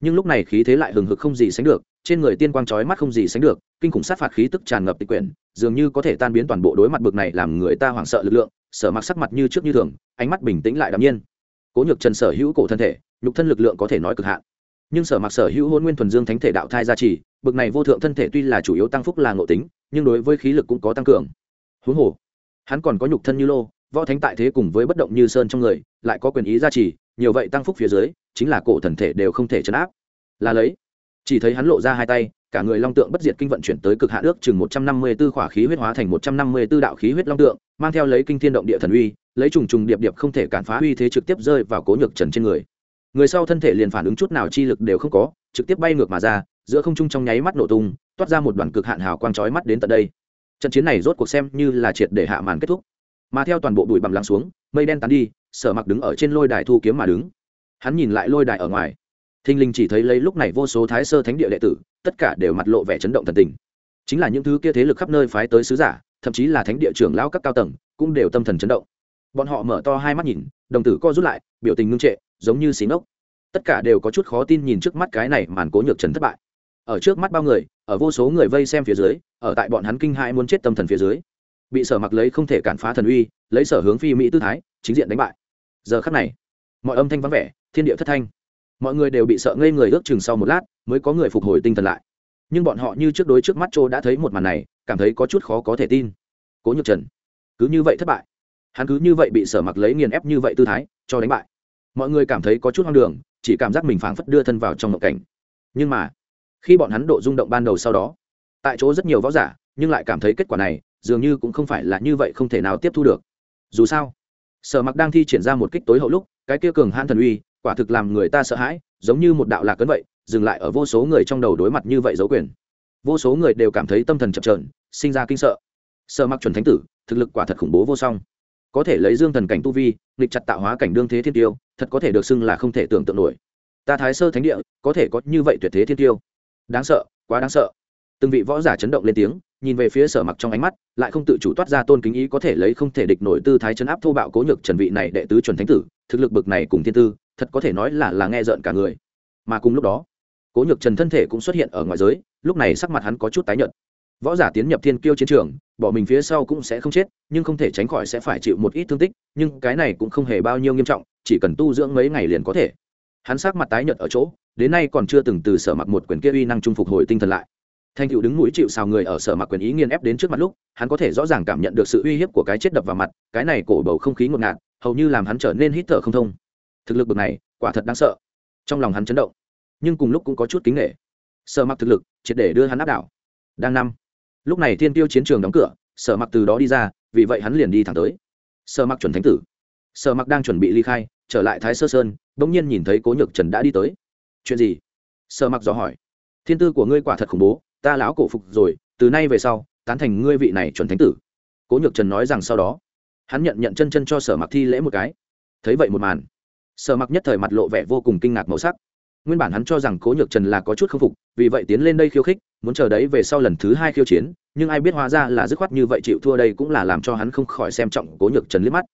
[SPEAKER 1] Nhưng lúc này khí thế lại hừng hực không gì sánh được, trên người tiên quang trói mắt không gì sánh được, kinh khủng sát phạt khí tức tràn ngập tịch quyển, dường như có thể tan biến toàn bộ đối mặt bực này làm người ta hoảng sợ lực lượng, sở mặc sắc mặt như trước như thường, ánh mắt bình tĩnh lại đ nhiên. Cố nhược trần sở hữu cổ thân thể, nhục thân lực lượng có thể nói cực hạn nhưng sở mặc sở hữu hôn nguyên thuần dương thánh thể đạo thai gia trì bực này vô thượng thân thể tuy là chủ yếu tăng phúc là ngộ tính nhưng đối với khí lực cũng có tăng cường huống hồ hắn còn có nhục thân như lô võ thánh tại thế cùng với bất động như sơn trong người lại có quyền ý gia trì nhiều vậy tăng phúc phía dưới chính là cổ thần thể đều không thể chấn áp là lấy chỉ thấy hắn lộ ra hai tay cả người long tượng bất diệt kinh vận chuyển tới cực hạ ước chừng một trăm năm mươi 154 khỏa khí huyết hóa thành một trăm năm mươi 154 đạo khí huyết long tượng, mang theo lấy kinh thiên động địa thần uy, lấy trùng trùng điệp điệp không thể cản phá uy thế trực tiếp rơi vào Cố Nhược Trần trên người. Người sau thân thể liền phản ứng chút nào chi lực đều không có, trực tiếp bay ngược mà ra, giữa không trung trong nháy mắt nổ tung, toát ra một đoàn cực hạn hào quang chói mắt đến tận đây. Trận chiến này rốt cuộc xem như là triệt để hạ màn kết thúc. Mà theo toàn bộ bụi bằm lắng xuống, mây đen tán đi, Sở Mặc đứng ở trên lôi đài thu kiếm mà đứng. Hắn nhìn lại lôi đài ở ngoài, thinh linh chỉ thấy lấy lúc này vô số thái sơ thánh địa đệ tử tất cả đều mặt lộ vẻ chấn động thần tình chính là những thứ kia thế lực khắp nơi phái tới sứ giả thậm chí là thánh địa trưởng lão các cao tầng cũng đều tâm thần chấn động bọn họ mở to hai mắt nhìn, đồng tử co rút lại, biểu tình ngưng trệ, giống như xí ngốc. Tất cả đều có chút khó tin nhìn trước mắt cái này màn cố nhược trần thất bại. Ở trước mắt bao người, ở vô số người vây xem phía dưới, ở tại bọn hắn kinh hãi muốn chết tâm thần phía dưới. Bị sở mặc lấy không thể cản phá thần uy, lấy sở hướng phi mỹ tư thái, chính diện đánh bại. Giờ khắc này, mọi âm thanh vắng vẻ, thiên địa thất thanh. Mọi người đều bị sợ ngây người ước chừng sau một lát, mới có người phục hồi tinh thần lại. Nhưng bọn họ như trước đối trước mắt châu đã thấy một màn này, cảm thấy có chút khó có thể tin. Cố nhược trần, cứ như vậy thất bại hắn cứ như vậy bị sở mặc lấy nghiền ép như vậy tư thái, cho đánh bại. Mọi người cảm thấy có chút hoang đường, chỉ cảm giác mình phảng phất đưa thân vào trong ngộ cảnh. Nhưng mà, khi bọn hắn độ rung động ban đầu sau đó, tại chỗ rất nhiều võ giả, nhưng lại cảm thấy kết quả này, dường như cũng không phải là như vậy không thể nào tiếp thu được. Dù sao, sở mặc đang thi triển ra một kích tối hậu lúc, cái kia cường hãn thần uy, quả thực làm người ta sợ hãi, giống như một đạo lạc cấn vậy, dừng lại ở vô số người trong đầu đối mặt như vậy dấu quyền. Vô số người đều cảm thấy tâm thần chập trờn sinh ra kinh sợ. Sợ mặc chuẩn thánh tử, thực lực quả thật khủng bố vô song có thể lấy dương thần cảnh tu vi, nghịch chặt tạo hóa cảnh đương thế thiên tiêu, thật có thể được xưng là không thể tưởng tượng nổi. Ta thái sơ thánh địa, có thể có như vậy tuyệt thế thiên tiêu. Đáng sợ, quá đáng sợ. Từng vị võ giả chấn động lên tiếng, nhìn về phía sở mặc trong ánh mắt, lại không tự chủ toát ra tôn kính ý có thể lấy không thể địch nổi tư thái chấn áp thô bạo cố nhược trần vị này đệ tứ chuẩn thánh tử, thực lực bực này cùng thiên tư, thật có thể nói là là nghe rợn cả người. Mà cùng lúc đó, cố nhược trần thân thể cũng xuất hiện ở ngoài giới, lúc này sắc mặt hắn có chút tái nhợt võ giả tiến nhập thiên kiêu chiến trường, bỏ mình phía sau cũng sẽ không chết, nhưng không thể tránh khỏi sẽ phải chịu một ít thương tích, nhưng cái này cũng không hề bao nhiêu nghiêm trọng, chỉ cần tu dưỡng mấy ngày liền có thể. Hắn sắc mặt tái nhợt ở chỗ, đến nay còn chưa từng từ sở mặc một quyền kia uy năng trung phục hồi tinh thần lại. Thanh cựu đứng mũi chịu xào người ở sở mặc quyền ý nghiên ép đến trước mặt lúc, hắn có thể rõ ràng cảm nhận được sự uy hiếp của cái chết đập vào mặt, cái này cổ bầu không khí ngột ngạt, hầu như làm hắn trở nên hít thở không thông. Thực lực bực này, quả thật đáng sợ. Trong lòng hắn chấn động, nhưng cùng lúc cũng có chút kính nghệ sở mặc thực lực, triệt để đưa hắn áp đảo. Đang năm lúc này thiên tiêu chiến trường đóng cửa, sở mặc từ đó đi ra, vì vậy hắn liền đi thẳng tới. Sở mặc chuẩn thánh tử. Sở mặc đang chuẩn bị ly khai, trở lại thái sơ sơn, bỗng nhiên nhìn thấy cố nhược trần đã đi tới. Chuyện gì? Sở mặc dò hỏi. Thiên tư của ngươi quả thật khủng bố, ta lão cổ phục rồi, từ nay về sau, tán thành ngươi vị này chuẩn thánh tử. Cố nhược trần nói rằng sau đó, hắn nhận nhận chân chân cho sở mặc thi lễ một cái. Thấy vậy một màn, sở mặc nhất thời mặt lộ vẻ vô cùng kinh ngạc màu sắc nguyên bản hắn cho rằng cố nhược trần là có chút k phục, vì vậy tiến lên đây khiêu khích, muốn chờ đấy về sau lần thứ hai khiêu chiến, nhưng ai biết hóa ra là dứt khoát như vậy chịu thua đây cũng là làm cho hắn không khỏi xem trọng cố nhược trần liếc mắt.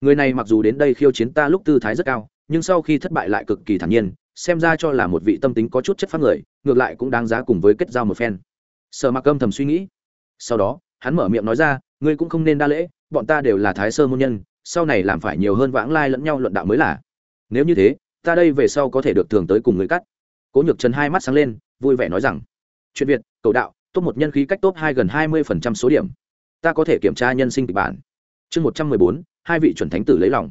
[SPEAKER 1] Người này mặc dù đến đây khiêu chiến ta lúc tư thái rất cao, nhưng sau khi thất bại lại cực kỳ thản nhiên, xem ra cho là một vị tâm tính có chút chất phát người, ngược lại cũng đáng giá cùng với kết giao một phen. Sở mặc âm thầm suy nghĩ. Sau đó, hắn mở miệng nói ra, ngươi cũng không nên đa lễ, bọn ta đều là thái sơ môn nhân, sau này làm phải nhiều hơn vãng lai lẫn nhau luận đạo mới là. Nếu như thế ta đây về sau có thể được thường tới cùng người cắt. Cố nhược trần hai mắt sáng lên, vui vẻ nói rằng, chuyện việt, cầu đạo top một nhân khí cách top hai gần hai mươi phần trăm số điểm. Ta có thể kiểm tra nhân sinh kịch bản. Chương một trăm mười bốn, hai vị chuẩn thánh tử lấy lòng.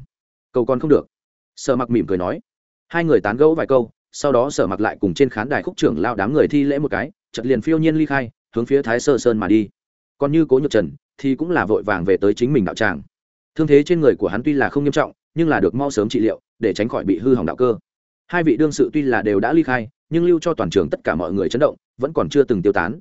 [SPEAKER 1] Cầu còn không được. Sở mặc mỉm cười nói. Hai người tán gẫu vài câu, sau đó sở mặc lại cùng trên khán đài khúc trưởng lao đám người thi lễ một cái chật liền phiêu nhiên ly khai, hướng phía thái sơ sơn mà đi. Còn như cố nhược trần, thì cũng là vội vàng về tới chính mình đạo tràng. Thương thế trên người của hắn tuy là không nghiêm trọng nhưng là được mau sớm trị liệu, để tránh khỏi bị hư hỏng đạo cơ. Hai vị đương sự tuy là đều đã ly khai, nhưng lưu cho toàn trường tất cả mọi người chấn động, vẫn còn chưa từng tiêu tán.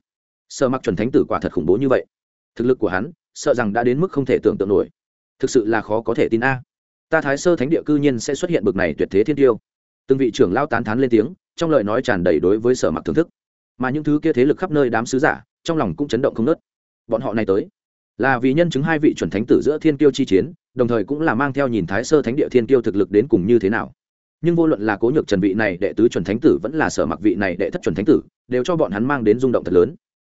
[SPEAKER 1] Sợ mặc chuẩn thánh tử quả thật khủng bố như vậy. Thực lực của hắn, sợ rằng đã đến mức không thể tưởng tượng nổi. Thực sự là khó có thể tin a. Ta thái sơ thánh địa cư nhiên sẽ xuất hiện bực này tuyệt thế thiên tiêu. Từng vị trưởng lao tán thán lên tiếng, trong lời nói tràn đầy đối với sở mặc thưởng thức. Mà những thứ kia thế lực khắp nơi đám sứ giả, trong lòng cũng chấn động không nớt bọn họ này tới, là vì nhân chứng hai vị chuẩn thánh tử giữa thiên tiêu chi chiến đồng thời cũng là mang theo nhìn thái sơ thánh địa thiên tiêu thực lực đến cùng như thế nào. Nhưng vô luận là cố nhược trần vị này đệ tứ chuẩn thánh tử vẫn là sở mặc vị này đệ thất chuẩn thánh tử, đều cho bọn hắn mang đến rung động thật lớn.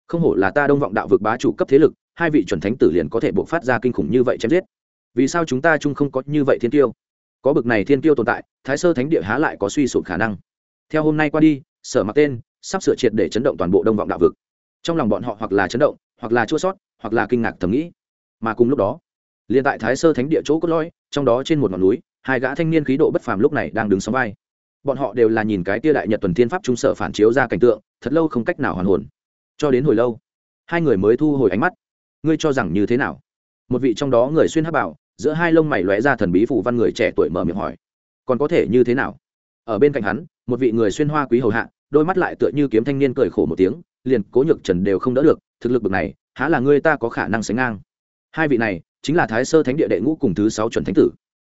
[SPEAKER 1] Không hổ là ta đông vọng đạo vực bá chủ cấp thế lực, hai vị chuẩn thánh tử liền có thể buộc phát ra kinh khủng như vậy chém giết. Vì sao chúng ta chung không có như vậy thiên tiêu có bực này thiên tiêu tồn tại, thái sơ thánh địa há lại có suy sụp khả năng. Theo hôm nay qua đi, sở mặc tên sắp sửa triệt để chấn động toàn bộ đông vọng đạo vực. Trong lòng bọn họ hoặc là chấn động, hoặc là chua sót, hoặc là kinh ngạc thầm nghĩ. Mà cùng lúc đó liền tại thái sơ thánh địa chỗ cốt lõi, trong đó trên một ngọn núi, hai gã thanh niên khí độ bất phàm lúc này đang đứng sóng vai. Bọn họ đều là nhìn cái tia đại nhật tuần thiên pháp trung sở phản chiếu ra cảnh tượng, thật lâu không cách nào hoàn hồn. Cho đến hồi lâu, hai người mới thu hồi ánh mắt. Ngươi cho rằng như thế nào? Một vị trong đó người xuyên hắc bảo, giữa hai lông mày lóe ra thần bí phủ văn người trẻ tuổi mở miệng hỏi, còn có thể như thế nào? Ở bên cạnh hắn, một vị người xuyên hoa quý hầu hạ, đôi mắt lại tựa như kiếm thanh niên cười khổ một tiếng, liền cố nhược trần đều không đỡ được, thực lực bực này, há là ngươi ta có khả năng sánh ngang. Hai vị này chính là thái sơ thánh địa đệ ngũ cùng thứ sáu chuẩn thánh tử.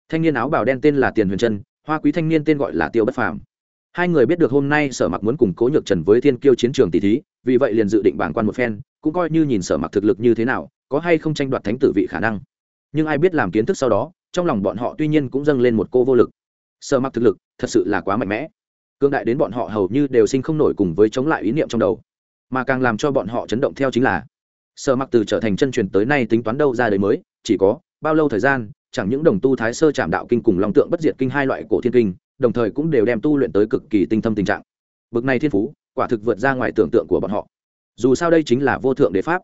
[SPEAKER 1] Thanh niên áo bào đen tên là tiền huyền trân, hoa quý thanh niên tên gọi là tiêu bất phàm. Hai người biết được hôm nay sở mặc muốn cùng cố nhược trần với thiên kiêu chiến trường tỷ thí, vì vậy liền dự định bảng quan một phen, cũng coi như nhìn sở mặc thực lực như thế nào, có hay không tranh đoạt thánh tử vị khả năng. Nhưng ai biết làm kiến thức sau đó, trong lòng bọn họ tuy nhiên cũng dâng lên một cô vô lực. Sở mặc thực lực thật sự là quá mạnh mẽ. Cương đại đến bọn họ hầu như đều sinh không nổi cùng với chống lại ý niệm trong đầu. Mà càng làm cho bọn họ chấn động theo chính là sở mặc từ trở thành chân truyền tới nay tính toán đâu ra đời mới, chỉ có bao lâu thời gian, chẳng những đồng tu thái sơ trảm đạo kinh cùng long tượng bất diệt kinh hai loại cổ thiên kinh, đồng thời cũng đều đem tu luyện tới cực kỳ tinh thâm tình trạng. Bực này thiên phú, quả thực vượt ra ngoài tưởng tượng của bọn họ. Dù sao đây chính là vô thượng đế pháp.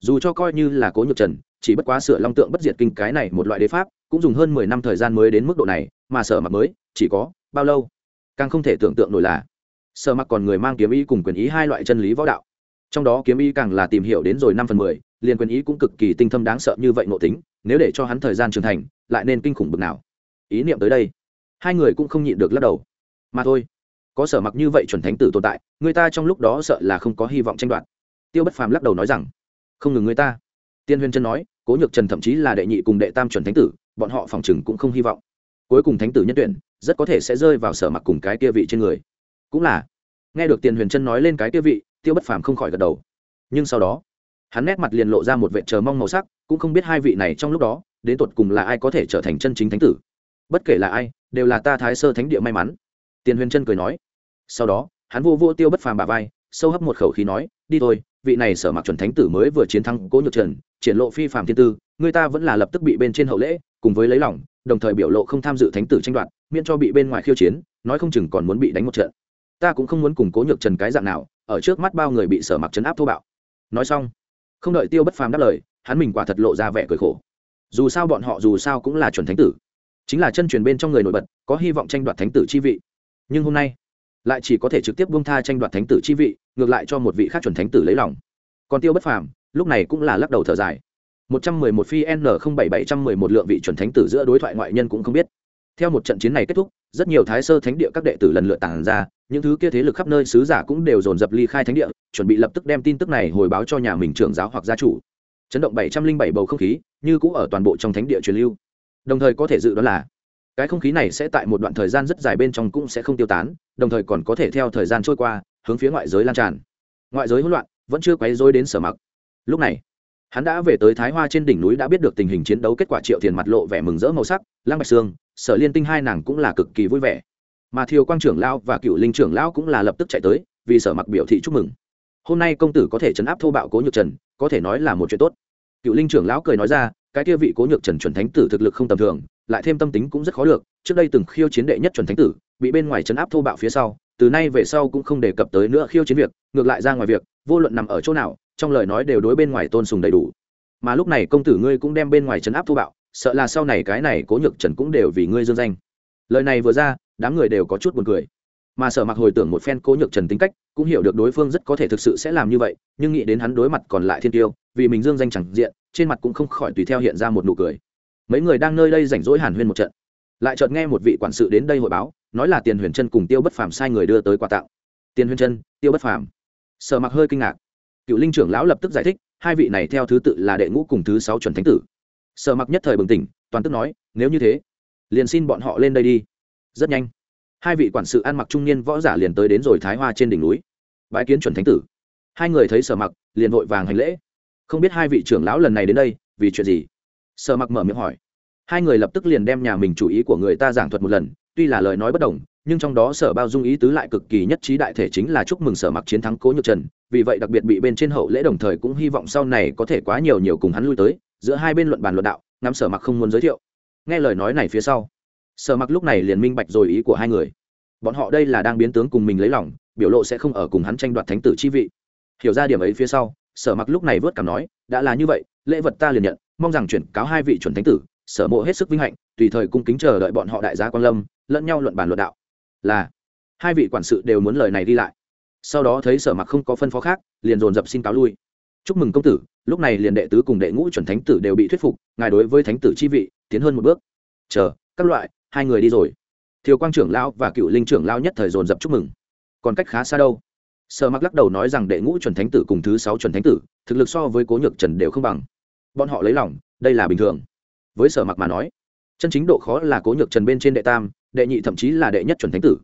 [SPEAKER 1] Dù cho coi như là cố nhược trần, chỉ bất quá sửa long tượng bất diệt kinh cái này một loại đế pháp, cũng dùng hơn mười năm thời gian mới đến mức độ này, mà sở mặc mới, chỉ có bao lâu? Càng không thể tưởng tượng nổi là sở mặc còn người mang kiếm ý cùng quyền ý hai loại chân lý võ đạo trong đó kiếm ý càng là tìm hiểu đến rồi năm phần mười, liền quyền ý cũng cực kỳ tinh thâm đáng sợ như vậy ngộ tính, nếu để cho hắn thời gian trưởng thành, lại nên kinh khủng bực nào. Ý niệm tới đây, hai người cũng không nhịn được lắc đầu. Mà thôi, có sở mặc như vậy chuẩn thánh tử tồn tại, người ta trong lúc đó sợ là không có hy vọng tranh đoạt. Tiêu bất phàm lắc đầu nói rằng, không ngừng người ta. Tiên huyên chân nói, cố nhược trần thậm chí là đệ nhị cùng đệ tam chuẩn thánh tử, bọn họ phòng chừng cũng không hy vọng. Cuối cùng thánh tử nhân tuyển, rất có thể sẽ rơi vào sở mặc cùng cái kia vị trên người. Cũng là, nghe được tiền huyền chân nói lên cái kia vị tiêu bất phàm không khỏi gật đầu. Nhưng sau đó, hắn nét mặt liền lộ ra một vệ chờ mong màu sắc, cũng không biết hai vị này trong lúc đó, đến tột cùng là ai có thể trở thành chân chính thánh tử. Bất kể là ai, đều là ta thái sơ thánh địa may mắn. Tiền huyền trân cười nói. Sau đó, hắn vô vô tiêu bất phàm bà vai, sâu hấp một khẩu khí nói, đi thôi, vị này sở mặc chuẩn thánh tử mới vừa chiến thắng cố nhược trần, triển lộ phi phạm thiên tư, người ta vẫn là lập tức bị bên trên hậu lễ, cùng với lấy lòng, đồng thời biểu lộ không tham dự thánh tử tranh đoạt, miễn cho bị bên ngoài khiêu chiến, nói không chừng còn muốn bị đánh một trận. Ta cũng không muốn củng cố nhược trần cái dạng nào ở trước mắt bao người bị sở mặc chấn áp thô bạo. Nói xong, không đợi tiêu bất phàm đáp lời, hắn mình quả thật lộ ra vẻ cười khổ. Dù sao bọn họ dù sao cũng là chuẩn thánh tử. Chính là chân truyền bên trong người nổi bật, có hy vọng tranh đoạt thánh tử chi vị. Nhưng hôm nay, lại chỉ có thể trực tiếp buông tha tranh đoạt thánh tử chi vị, ngược lại cho một vị khác chuẩn thánh tử lấy lòng. Còn tiêu bất phàm, lúc này cũng là lắc đầu thở dài. Một trăm mười một phi n không bảy bảy trăm mười một lượng vị chuẩn thánh tử giữa đối thoại ngoại nhân cũng không biết. Theo một trận chiến này kết thúc rất nhiều thái sơ thánh địa các đệ tử lần lượt tàn ra, những thứ kia thế lực khắp nơi sứ giả cũng đều dồn dập ly khai thánh địa, chuẩn bị lập tức đem tin tức này hồi báo cho nhà mình trưởng giáo hoặc gia chủ. Chấn động bảy trăm linh bảy bầu không khí, như cũ ở toàn bộ trong thánh địa truyền lưu. Đồng thời có thể dự đoán là, cái không khí này sẽ tại một đoạn thời gian rất dài bên trong cũng sẽ không tiêu tán, đồng thời còn có thể theo thời gian trôi qua, hướng phía ngoại giới lan tràn. Ngoại giới hỗn loạn, vẫn chưa quấy rối đến sở mặc. Lúc này hắn đã về tới thái hoa trên đỉnh núi đã biết được tình hình chiến đấu kết quả triệu tiền mặt lộ vẻ mừng rỡ màu sắc, lăng bạch sương, sở liên tinh hai nàng cũng là cực kỳ vui vẻ. Mà thiều quang trưởng lão và cựu linh trưởng lão cũng là lập tức chạy tới, vì sở mặc biểu thị chúc mừng. Hôm nay công tử có thể chấn áp thô bạo cố nhược trần, có thể nói là một chuyện tốt. Cựu linh trưởng lão cười nói ra, cái kia vị cố nhược trần chuẩn thánh tử thực lực không tầm thường, lại thêm tâm tính cũng rất khó được trước đây từng khiêu chiến đệ nhất chuẩn thánh tử, bị bên ngoài chấn áp thô bạo phía sau, từ nay về sau cũng không đề cập tới nữa khiêu chiến việc, ngược lại ra ngoài việc, vô luận nằm ở chỗ nào trong lời nói đều đối bên ngoài tôn sùng đầy đủ. Mà lúc này công tử ngươi cũng đem bên ngoài chấn áp thu bạo, sợ là sau này cái này cố nhược trần cũng đều vì ngươi dương danh. Lời này vừa ra, đám người đều có chút buồn cười. Mà sở mặc hồi tưởng một phen cố nhược trần tính cách, cũng hiểu được đối phương rất có thể thực sự sẽ làm như vậy, nhưng nghĩ đến hắn đối mặt còn lại thiên tiêu, vì mình dương danh chẳng diện, trên mặt cũng không khỏi tùy theo hiện ra một nụ cười. Mấy người đang nơi đây rảnh rỗi hàn huyên một trận. Lại chợt nghe một vị quản sự đến đây hội báo, nói là tiền huyền chân cùng tiêu bất phàm sai người đưa tới quà tặng. Tiền huyền chân, tiêu bất phàm. Sở mặc hơi kinh ngạc cựu linh trưởng lão lập tức giải thích, hai vị này theo thứ tự là đệ ngũ cùng thứ sáu chuẩn thánh tử. Sở mặc nhất thời bừng tỉnh, toàn tức nói, nếu như thế, liền xin bọn họ lên đây đi. Rất nhanh, hai vị quản sự ăn mặc trung niên võ giả liền tới đến rồi thái hoa trên đỉnh núi bãi kiến chuẩn thánh tử. Hai người thấy sở mặc, liền vội vàng hành lễ. Không biết hai vị trưởng lão lần này đến đây, vì chuyện gì? Sở mặc mở miệng hỏi. Hai người lập tức liền đem nhà mình chủ ý của người ta giảng thuật một lần, tuy là lời nói bất đồng, nhưng trong đó sở bao dung ý tứ lại cực kỳ nhất trí đại thể chính là chúc mừng sở mặc chiến thắng cố nhược trần vì vậy đặc biệt bị bên trên hậu lễ đồng thời cũng hy vọng sau này có thể quá nhiều nhiều cùng hắn lui tới, giữa hai bên luận bàn luận đạo, ngắm sở mặc không muốn giới thiệu. Nghe lời nói này phía sau, sở mặc lúc này liền minh bạch rồi ý của hai người. Bọn họ đây là đang biến tướng cùng mình lấy lòng, biểu lộ sẽ không ở cùng hắn tranh đoạt thánh tử chi vị. Hiểu ra điểm ấy phía sau, sở mặc lúc này vớt cảm nói, đã là như vậy, lễ vật ta liền nhận, mong rằng chuyển cáo hai vị chuẩn thánh tử. Sở mộ hết sức vinh hạnh, tùy thời cung kính chờ đợi bọn họ đại gia quan lâm, lẫn nhau luận bàn luận đạo. Là, hai vị quản sự đều muốn lời này đi lại sau đó thấy sở mặc không có phân phó khác, liền dồn dập xin cáo lui. Chúc mừng công tử, lúc này liền đệ tứ cùng đệ ngũ chuẩn thánh tử đều bị thuyết phục, ngài đối với thánh tử chi vị, tiến hơn một bước. Chờ, các loại, hai người đi rồi. Thiều quang trưởng lão và cựu linh trưởng lão nhất thời dồn dập chúc mừng. Còn cách khá xa đâu. Sở mặc lắc đầu nói rằng đệ ngũ chuẩn thánh tử cùng thứ sáu chuẩn thánh tử, thực lực so với cố nhược trần đều không bằng. Bọn họ lấy lòng, đây là bình thường. Với sở mặc mà nói, chân chính độ khó là cố nhược trần bên trên đệ tam, đệ nhị thậm chí là đệ nhất chuẩn thánh tử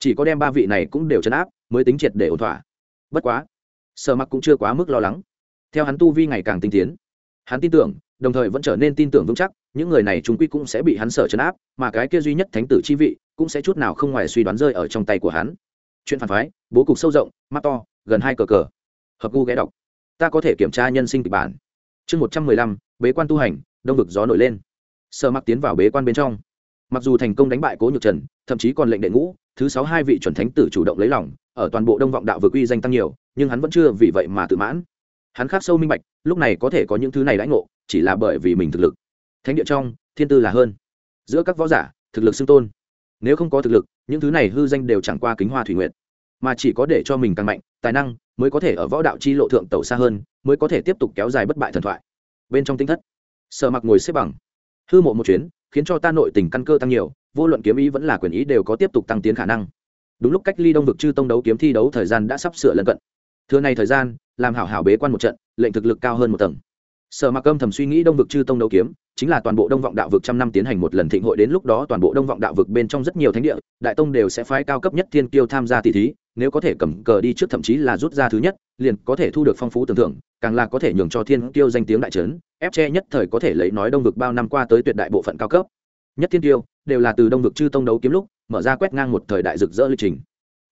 [SPEAKER 1] chỉ có đem ba vị này cũng đều chấn áp, mới tính triệt để ổn thỏa. Bất quá, sở mặc cũng chưa quá mức lo lắng. Theo hắn tu vi ngày càng tinh tiến, hắn tin tưởng, đồng thời vẫn trở nên tin tưởng vững chắc, những người này chúng quy cũng sẽ bị hắn sở chấn áp, mà cái kia duy nhất thánh tử chi vị cũng sẽ chút nào không ngoài suy đoán rơi ở trong tay của hắn. Chuyện phản phái, bố cục sâu rộng, mắt to, gần hai cờ cờ. Hợp gu ghé đọc. Ta có thể kiểm tra nhân sinh kịch bản. Chương một trăm mười lăm, bế quan tu hành, đông vực gió nổi lên. Sợ mặc tiến vào bế quan bên trong mặc dù thành công đánh bại cố nhược trần, thậm chí còn lệnh đệ ngũ, thứ sáu hai vị chuẩn thánh tử chủ động lấy lòng, ở toàn bộ đông vọng đạo vực uy danh tăng nhiều, nhưng hắn vẫn chưa vì vậy mà tự mãn. Hắn khắc sâu minh bạch, lúc này có thể có những thứ này đãi ngộ, chỉ là bởi vì mình thực lực. Thánh địa trong, thiên tư là hơn. Giữa các võ giả, thực lực xưng tôn. Nếu không có thực lực, những thứ này hư danh đều chẳng qua kính hoa thủy nguyện mà chỉ có để cho mình càng mạnh, tài năng, mới có thể ở võ đạo chi lộ thượng tẩu xa hơn, mới có thể tiếp tục kéo dài bất bại thần thoại. Bên trong tinh thất, sở mặc ngồi xếp bằng. Hư mộ một chuyến khiến cho ta nội tình căn cơ tăng nhiều, vô luận kiếm ý vẫn là quyền ý đều có tiếp tục tăng tiến khả năng. Đúng lúc cách ly đông vực chư tông đấu kiếm thi đấu thời gian đã sắp sửa lân cận. Thưa này thời gian, làm hảo hảo bế quan một trận, lệnh thực lực cao hơn một tầng. Sở mặc âm thầm suy nghĩ đông vực chư tông đấu kiếm, chính là toàn bộ đông vọng đạo vực trăm năm tiến hành một lần thịnh hội đến lúc đó toàn bộ đông vọng đạo vực bên trong rất nhiều thánh địa, đại tông đều sẽ phái cao cấp nhất thiên kiêu tham gia tỷ thí nếu có thể cầm cờ đi trước thậm chí là rút ra thứ nhất, liền có thể thu được phong phú tưởng thưởng, càng là có thể nhường cho thiên kiêu danh tiếng đại trấn, ép che nhất thời có thể lấy nói đông vực bao năm qua tới tuyệt đại bộ phận cao cấp. Nhất thiên kiêu đều là từ đông vực chư tông đấu kiếm lúc, mở ra quét ngang một thời đại rực rỡ lịch trình.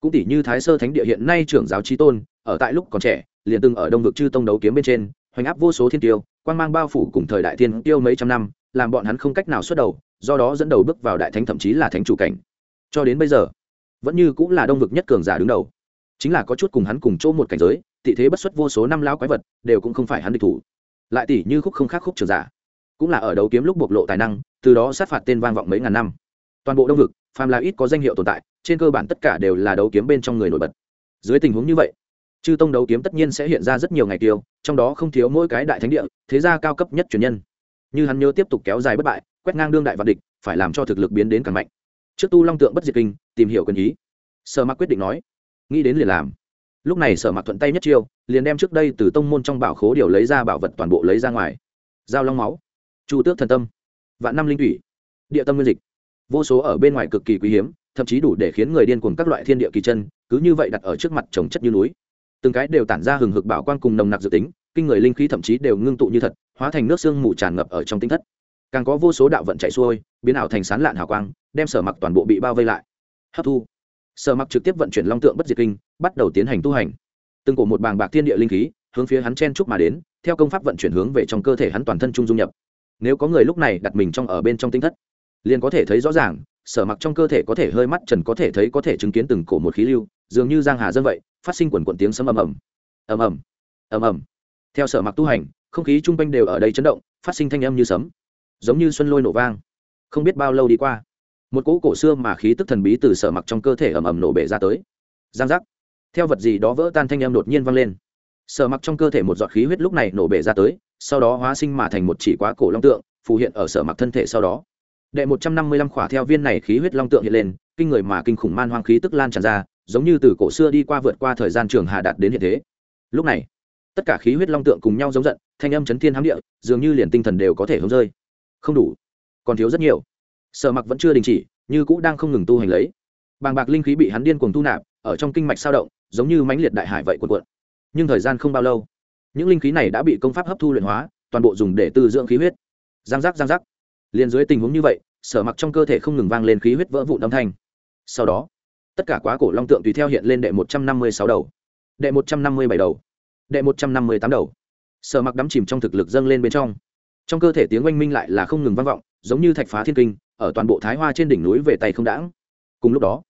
[SPEAKER 1] Cũng tỷ như thái sơ thánh địa hiện nay trưởng giáo trí tôn, ở tại lúc còn trẻ, liền từng ở đông vực chư tông đấu kiếm bên trên, hoành áp vô số thiên tiêu quan mang bao phủ cùng thời đại thiên tiêu mấy trăm năm, làm bọn hắn không cách nào xuất đầu, do đó dẫn đầu bước vào đại thánh thậm chí là thánh chủ cảnh. Cho đến bây giờ vẫn như cũng là đông vực nhất cường giả đứng đầu. Chính là có chút cùng hắn cùng chỗ một cảnh giới, tị thế bất xuất vô số năm lao quái vật, đều cũng không phải hắn địch thủ. Lại tỷ như khúc không khác khúc trường giả, cũng là ở đấu kiếm lúc bộc lộ tài năng, từ đó sát phạt tên vang vọng mấy ngàn năm. Toàn bộ đông vực, phàm là ít có danh hiệu tồn tại, trên cơ bản tất cả đều là đấu kiếm bên trong người nổi bật. Dưới tình huống như vậy, chư tông đấu kiếm tất nhiên sẽ hiện ra rất nhiều ngày tiêu, trong đó không thiếu mỗi cái đại thánh địa, thế gia cao cấp nhất truyền nhân. Như hắn nhớ tiếp tục kéo dài bất bại, quét ngang đương đại vạn địch, phải làm cho thực lực biến đến càng mạnh trước tu long tượng bất diệt kinh, tìm hiểu quyền ý. Sở mặc quyết định nói, nghĩ đến liền làm. Lúc này sở mặc thuận tay nhất chiêu, liền đem trước đây từ tông môn trong bảo khố điều lấy ra bảo vật toàn bộ lấy ra ngoài. Giao long máu, chu tước thần tâm, vạn năm linh thủy, địa tâm nguyên dịch. Vô số ở bên ngoài cực kỳ quý hiếm, thậm chí đủ để khiến người điên cuồng các loại thiên địa kỳ chân, cứ như vậy đặt ở trước mặt trồng chất như núi. Từng cái đều tản ra hừng hực bảo quan cùng nồng nặc dự tính, kinh người linh khí thậm chí đều ngưng tụ như thật, hóa thành nước sương mù tràn ngập ở trong tinh thất. Càng có vô số đạo vận chạy xuôi, biến ảo thành sán lạn hào quang đem sở mặc toàn bộ bị bao vây lại. Hấp thu. Sở mặc trực tiếp vận chuyển long tượng bất diệt kinh, bắt đầu tiến hành tu hành. Từng cổ một bàng bạc thiên địa linh khí, hướng phía hắn chen trúc mà đến, theo công pháp vận chuyển hướng về trong cơ thể hắn toàn thân trung dung nhập. Nếu có người lúc này đặt mình trong ở bên trong tinh thất, liền có thể thấy rõ ràng, sở mặc trong cơ thể có thể hơi mắt trần có thể thấy có thể chứng kiến từng cổ một khí lưu, dường như giang hà dân vậy, phát sinh quần quần tiếng sấm ầm ầm. Ầm ầm. Ầm ầm. Theo sở mặc tu hành, không khí chung quanh đều ở đây chấn động, phát sinh thanh âm như sấm, giống như xuân lôi nổ vang. Không biết bao lâu đi qua một cỗ cổ xưa mà khí tức thần bí từ sở mặc trong cơ thể ầm ầm nổ bể ra tới. Giang giác. Theo vật gì đó vỡ tan thanh âm đột nhiên vang lên. Sở mặc trong cơ thể một giọt khí huyết lúc này nổ bể ra tới, sau đó hóa sinh mà thành một chỉ quá cổ long tượng, phù hiện ở sở mặc thân thể sau đó. Đệ một trăm năm mươi lăm khỏa theo viên này khí huyết long tượng hiện lên, kinh người mà kinh khủng man hoang khí tức lan tràn ra, giống như từ cổ xưa đi qua vượt qua thời gian trường hà đạt đến hiện thế. Lúc này, tất cả khí huyết long tượng cùng nhau giống giận, thanh âm chấn thiên hám địa, dường như liền tinh thần đều có thể hướng rơi. Không đủ. Còn thiếu rất nhiều sở mặc vẫn chưa đình chỉ, như cũ đang không ngừng tu hành lấy. Bàng bạc linh khí bị hắn điên cuồng tu nạp, ở trong kinh mạch sao động, giống như mãnh liệt đại hải vậy cuộn cuộn. Nhưng thời gian không bao lâu, những linh khí này đã bị công pháp hấp thu luyện hóa, toàn bộ dùng để tư dưỡng khí huyết. Giang giác giang giác. Liền dưới tình huống như vậy, sở mặc trong cơ thể không ngừng vang lên khí huyết vỡ vụn âm thanh. Sau đó, tất cả quá cổ long tượng tùy theo hiện lên đệ một trăm năm mươi sáu đầu, đệ một trăm năm mươi bảy đầu, đệ một trăm năm mươi tám đầu. Sở mặc đắm chìm trong thực lực dâng lên bên trong. Trong cơ thể tiếng oanh minh lại là không ngừng vang vọng, giống như thạch phá thiên kinh ở toàn bộ thái hoa trên đỉnh núi về tay không đãng. Cùng lúc đó,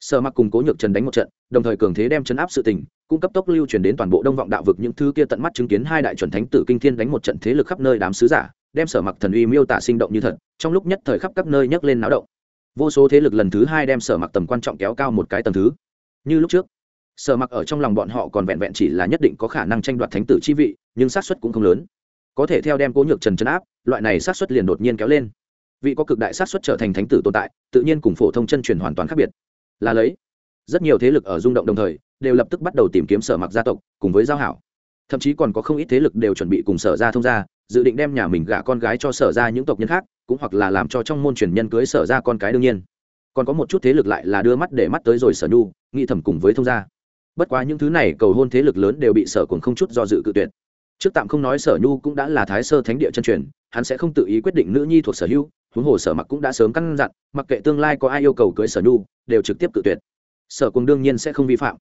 [SPEAKER 1] sở mặc cùng cố nhược trần đánh một trận, đồng thời cường thế đem chấn áp sự tình cũng cấp tốc lưu truyền đến toàn bộ đông vọng đạo vực những thứ kia tận mắt chứng kiến hai đại chuẩn thánh tử kinh thiên đánh một trận thế lực khắp nơi đám sứ giả, đem sở mặc thần uy miêu tả sinh động như thật, trong lúc nhất thời khắp các nơi nhấc lên náo động. Vô số thế lực lần thứ hai đem sở mặc tầm quan trọng kéo cao một cái tầm thứ. Như lúc trước, sở mặc ở trong lòng bọn họ còn vẹn vẹn chỉ là nhất định có khả năng tranh đoạt thánh tử chi vị, nhưng xác suất cũng không lớn. Có thể theo đem cố nhược trần chấn áp, loại này xác suất liền đột nhiên kéo lên vị có cực đại xác suất trở thành thánh tử tồn tại, tự nhiên cùng phổ thông chân truyền hoàn toàn khác biệt. Là lấy, rất nhiều thế lực ở rung động đồng thời, đều lập tức bắt đầu tìm kiếm sở mặc gia tộc, cùng với giao hảo. Thậm chí còn có không ít thế lực đều chuẩn bị cùng sở ra thông gia, dự định đem nhà mình gả con gái cho sở ra những tộc nhân khác, cũng hoặc là làm cho trong môn truyền nhân cưới sở ra con cái đương nhiên. Còn có một chút thế lực lại là đưa mắt để mắt tới rồi sở nhu, nghĩ thầm cùng với thông gia. Bất quá những thứ này cầu hôn thế lực lớn đều bị sở cùng không chút do dự cự tuyệt trước tạm không nói sở nhu cũng đã là thái sơ thánh địa chân truyền, hắn sẽ không tự ý quyết định nữ nhi thuộc sở hữu, huống hồ sở mặc cũng đã sớm căn dặn, mặc kệ tương lai có ai yêu cầu cưới sở nhu, đều trực tiếp cự tuyệt. Sở cùng đương nhiên sẽ không vi phạm.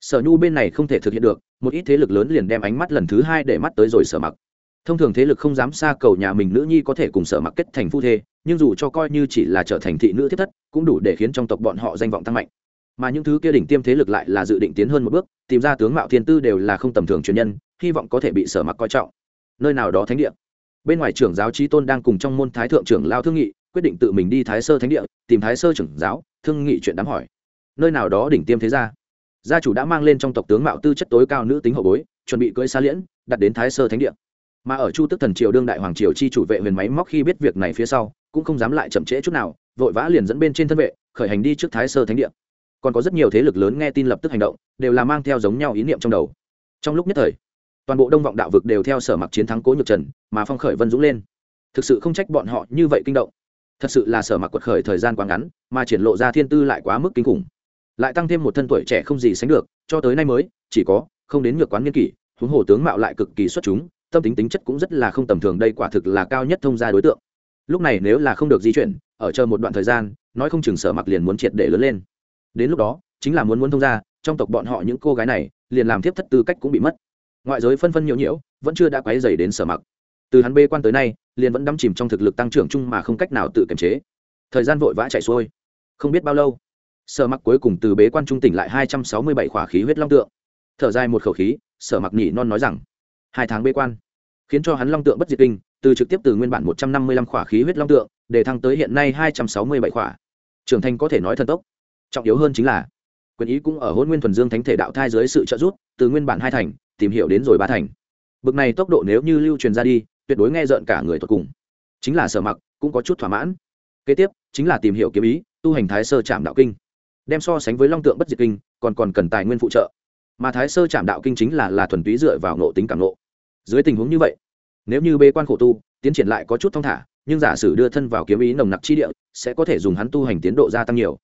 [SPEAKER 1] Sở nhu bên này không thể thực hiện được, một ít thế lực lớn liền đem ánh mắt lần thứ hai để mắt tới rồi sở mặc. Thông thường thế lực không dám xa cầu nhà mình nữ nhi có thể cùng sở mặc kết thành phu thê, nhưng dù cho coi như chỉ là trở thành thị nữ thiết thất, cũng đủ để khiến trong tộc bọn họ danh vọng tăng mạnh mà những thứ kia đỉnh tiêm thế lực lại là dự định tiến hơn một bước, tìm ra tướng mạo thiên tư đều là không tầm thường truyền nhân, hy vọng có thể bị sở mặc coi trọng. Nơi nào đó thánh địa. Bên ngoài trưởng giáo trí tôn đang cùng trong môn thái thượng trưởng lao thương nghị, quyết định tự mình đi thái sơ thánh địa, tìm thái sơ trưởng giáo, thương nghị chuyện đám hỏi. Nơi nào đó đỉnh tiêm thế gia. Gia chủ đã mang lên trong tộc tướng mạo tư chất tối cao nữ tính hậu bối, chuẩn bị cưỡi xa liễn, đặt đến thái sơ thánh địa. Mà ở chu tức thần triều đương đại hoàng triều chi chủ vệ huyền máy móc khi biết việc này phía sau, cũng không dám lại chậm trễ chút nào, vội vã liền dẫn bên trên thân vệ, khởi hành đi trước thái sơ thánh địa còn có rất nhiều thế lực lớn nghe tin lập tức hành động, đều là mang theo giống nhau ý niệm trong đầu. Trong lúc nhất thời, toàn bộ đông vọng đạo vực đều theo sở mặc chiến thắng cố nhược trần mà phong khởi vân dũng lên. Thực sự không trách bọn họ như vậy kinh động. Thật sự là sở mặc quật khởi thời gian quá ngắn, mà triển lộ ra thiên tư lại quá mức kinh khủng. Lại tăng thêm một thân tuổi trẻ không gì sánh được, cho tới nay mới, chỉ có không đến nhược quán nghiên kỷ, huống hồ tướng mạo lại cực kỳ xuất chúng, tâm tính tính chất cũng rất là không tầm thường đây quả thực là cao nhất thông gia đối tượng. Lúc này nếu là không được di chuyển, ở chờ một đoạn thời gian, nói không chừng sở mặc liền muốn triệt để lớn lên đến lúc đó, chính là muốn muốn thông ra, trong tộc bọn họ những cô gái này, liền làm tiếp thất tư cách cũng bị mất. Ngoại giới phân phân nhiễu nhiễu, vẫn chưa đã quấy dày đến sở mặc. Từ hắn bê quan tới nay, liền vẫn đắm chìm trong thực lực tăng trưởng chung mà không cách nào tự kiềm chế. Thời gian vội vã chạy xuôi. Không biết bao lâu, sở mặc cuối cùng từ bế quan trung tỉnh lại hai trăm sáu mươi bảy khỏa khí huyết long tượng. Thở dài một khẩu khí, sở mặc nhỉ non nói rằng, hai tháng bế quan, khiến cho hắn long tượng bất diệt kinh, từ trực tiếp từ nguyên bản một trăm năm mươi lăm khỏa khí huyết long tượng, để thăng tới hiện nay hai trăm sáu mươi bảy khỏa. Trưởng thành có thể nói thần tốc trọng yếu hơn chính là, quyền ý cũng ở hôn nguyên thuần dương thánh thể đạo thai dưới sự trợ giúp, từ nguyên bản hai thành, tìm hiểu đến rồi ba thành. Bực này tốc độ nếu như lưu truyền ra đi, tuyệt đối nghe rợn cả người thuật cùng. Chính là sở mặc cũng có chút thỏa mãn. Kế tiếp, chính là tìm hiểu kiếm ý, tu hành thái sơ trạm đạo kinh. Đem so sánh với long tượng bất diệt kinh, còn còn cần tài nguyên phụ trợ. Mà thái sơ trạm đạo kinh chính là là thuần túy dựa vào nộ tính cảm nộ dưới tình huống như vậy, nếu như bê quan khổ tu, tiến triển lại có chút thong thả, nhưng giả sử đưa thân vào kiếm ý nồng nặc chi địa, sẽ có thể dùng hắn tu hành tiến độ gia tăng nhiều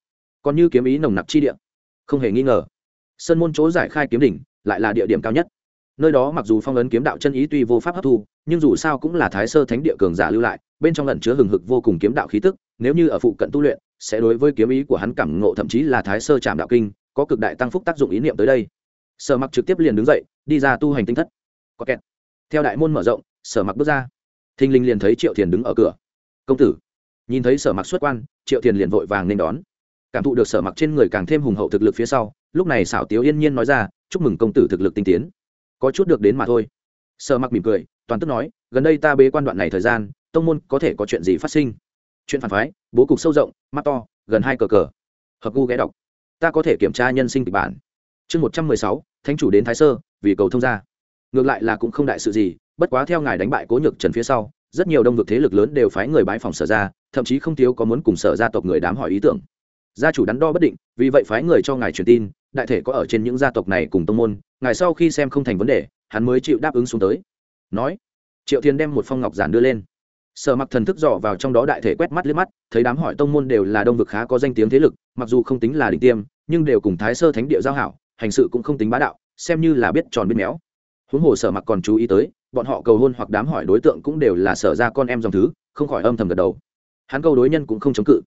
[SPEAKER 1] còn như kiếm ý nồng nặc chi địa. Không hề nghi ngờ, sơn môn chỗ giải khai kiếm đỉnh lại là địa điểm cao nhất. Nơi đó mặc dù phong ấn kiếm đạo chân ý tuy vô pháp hấp thu, nhưng dù sao cũng là thái sơ thánh địa cường giả lưu lại, bên trong lần chứa hừng hực vô cùng kiếm đạo khí tức, nếu như ở phụ cận tu luyện, sẽ đối với kiếm ý của hắn cảm ngộ thậm chí là thái sơ trạm đạo kinh, có cực đại tăng phúc tác dụng ý niệm tới đây. Sở mặc trực tiếp liền đứng dậy, đi ra tu hành tinh thất. Có kẹt. Theo đại môn mở rộng, sở mặc bước ra. Thình linh liền thấy triệu thiền đứng ở cửa. Công tử. Nhìn thấy sở mặc xuất quan, triệu thiền liền vội vàng nên đón cảm thụ được sở mặc trên người càng thêm hùng hậu thực lực phía sau, lúc này xảo tiếu yên nhiên nói ra, chúc mừng công tử thực lực tinh tiến. Có chút được đến mà thôi. Sở mặc mỉm cười, toàn tức nói, gần đây ta bế quan đoạn này thời gian, tông môn có thể có chuyện gì phát sinh? Chuyện phản phái, bố cục sâu rộng, mắt to, gần hai cờ cờ. Hợp gu ghé đọc. Ta có thể kiểm tra nhân sinh kịch bản. Chương một trăm mười sáu, thánh chủ đến thái sơ, vì cầu thông gia. Ngược lại là cũng không đại sự gì, bất quá theo ngài đánh bại cố nhược trần phía sau, rất nhiều đông vực thế lực lớn đều phái người bái phòng sở ra thậm chí không thiếu có muốn cùng sở gia tộc người đám hỏi ý tưởng gia chủ đắn đo bất định, vì vậy phái người cho ngài truyền tin, đại thể có ở trên những gia tộc này cùng tông môn, ngài sau khi xem không thành vấn đề, hắn mới chịu đáp ứng xuống tới. Nói, triệu thiên đem một phong ngọc giản đưa lên. Sở mặc thần thức dò vào trong đó đại thể quét mắt liếc mắt, thấy đám hỏi tông môn đều là đông vực khá có danh tiếng thế lực, mặc dù không tính là đỉnh tiêm, nhưng đều cùng thái sơ thánh địa giao hảo, hành sự cũng không tính bá đạo, xem như là biết tròn biết méo. Huống hồ sở mặc còn chú ý tới, bọn họ cầu hôn hoặc đám hỏi đối tượng cũng đều là sở ra con em dòng thứ, không khỏi âm thầm gật đầu. Hắn câu đối nhân cũng không chống cự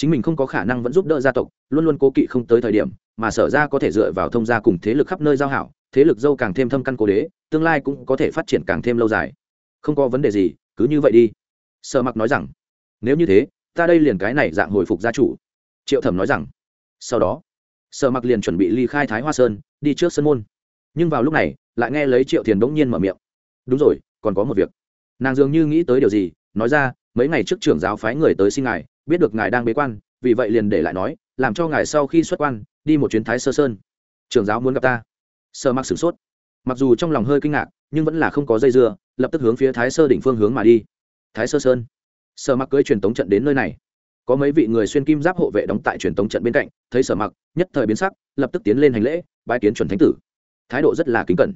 [SPEAKER 1] chính mình không có khả năng vẫn giúp đỡ gia tộc, luôn luôn cố kỵ không tới thời điểm, mà sở ra có thể dựa vào thông gia cùng thế lực khắp nơi giao hảo, thế lực dâu càng thêm thâm căn cố đế, tương lai cũng có thể phát triển càng thêm lâu dài. Không có vấn đề gì, cứ như vậy đi. Sở mặc nói rằng. Nếu như thế, ta đây liền cái này dạng hồi phục gia chủ. Triệu thẩm nói rằng. Sau đó, sở mặc liền chuẩn bị ly khai thái hoa sơn, đi trước sân môn. Nhưng vào lúc này, lại nghe lấy triệu thiền bỗng nhiên mở miệng. Đúng rồi, còn có một việc. Nàng dường như nghĩ tới điều gì, nói ra, mấy ngày trước trưởng giáo phái người tới xin ngài biết được ngài đang bế quan, vì vậy liền để lại nói, làm cho ngài sau khi xuất quan, đi một chuyến thái sơ sơn. Trường giáo muốn gặp ta. Sơ mặc sửng sốt. Mặc dù trong lòng hơi kinh ngạc, nhưng vẫn là không có dây dưa, lập tức hướng phía thái sơ đỉnh phương hướng mà đi. Thái sơ sơn. Sở mặc cưới truyền tống trận đến nơi này. Có mấy vị người xuyên kim giáp hộ vệ đóng tại truyền tống trận bên cạnh, thấy sở mặc nhất thời biến sắc, lập tức tiến lên hành lễ, bái kiến chuẩn thánh tử. Thái độ rất là kính cẩn.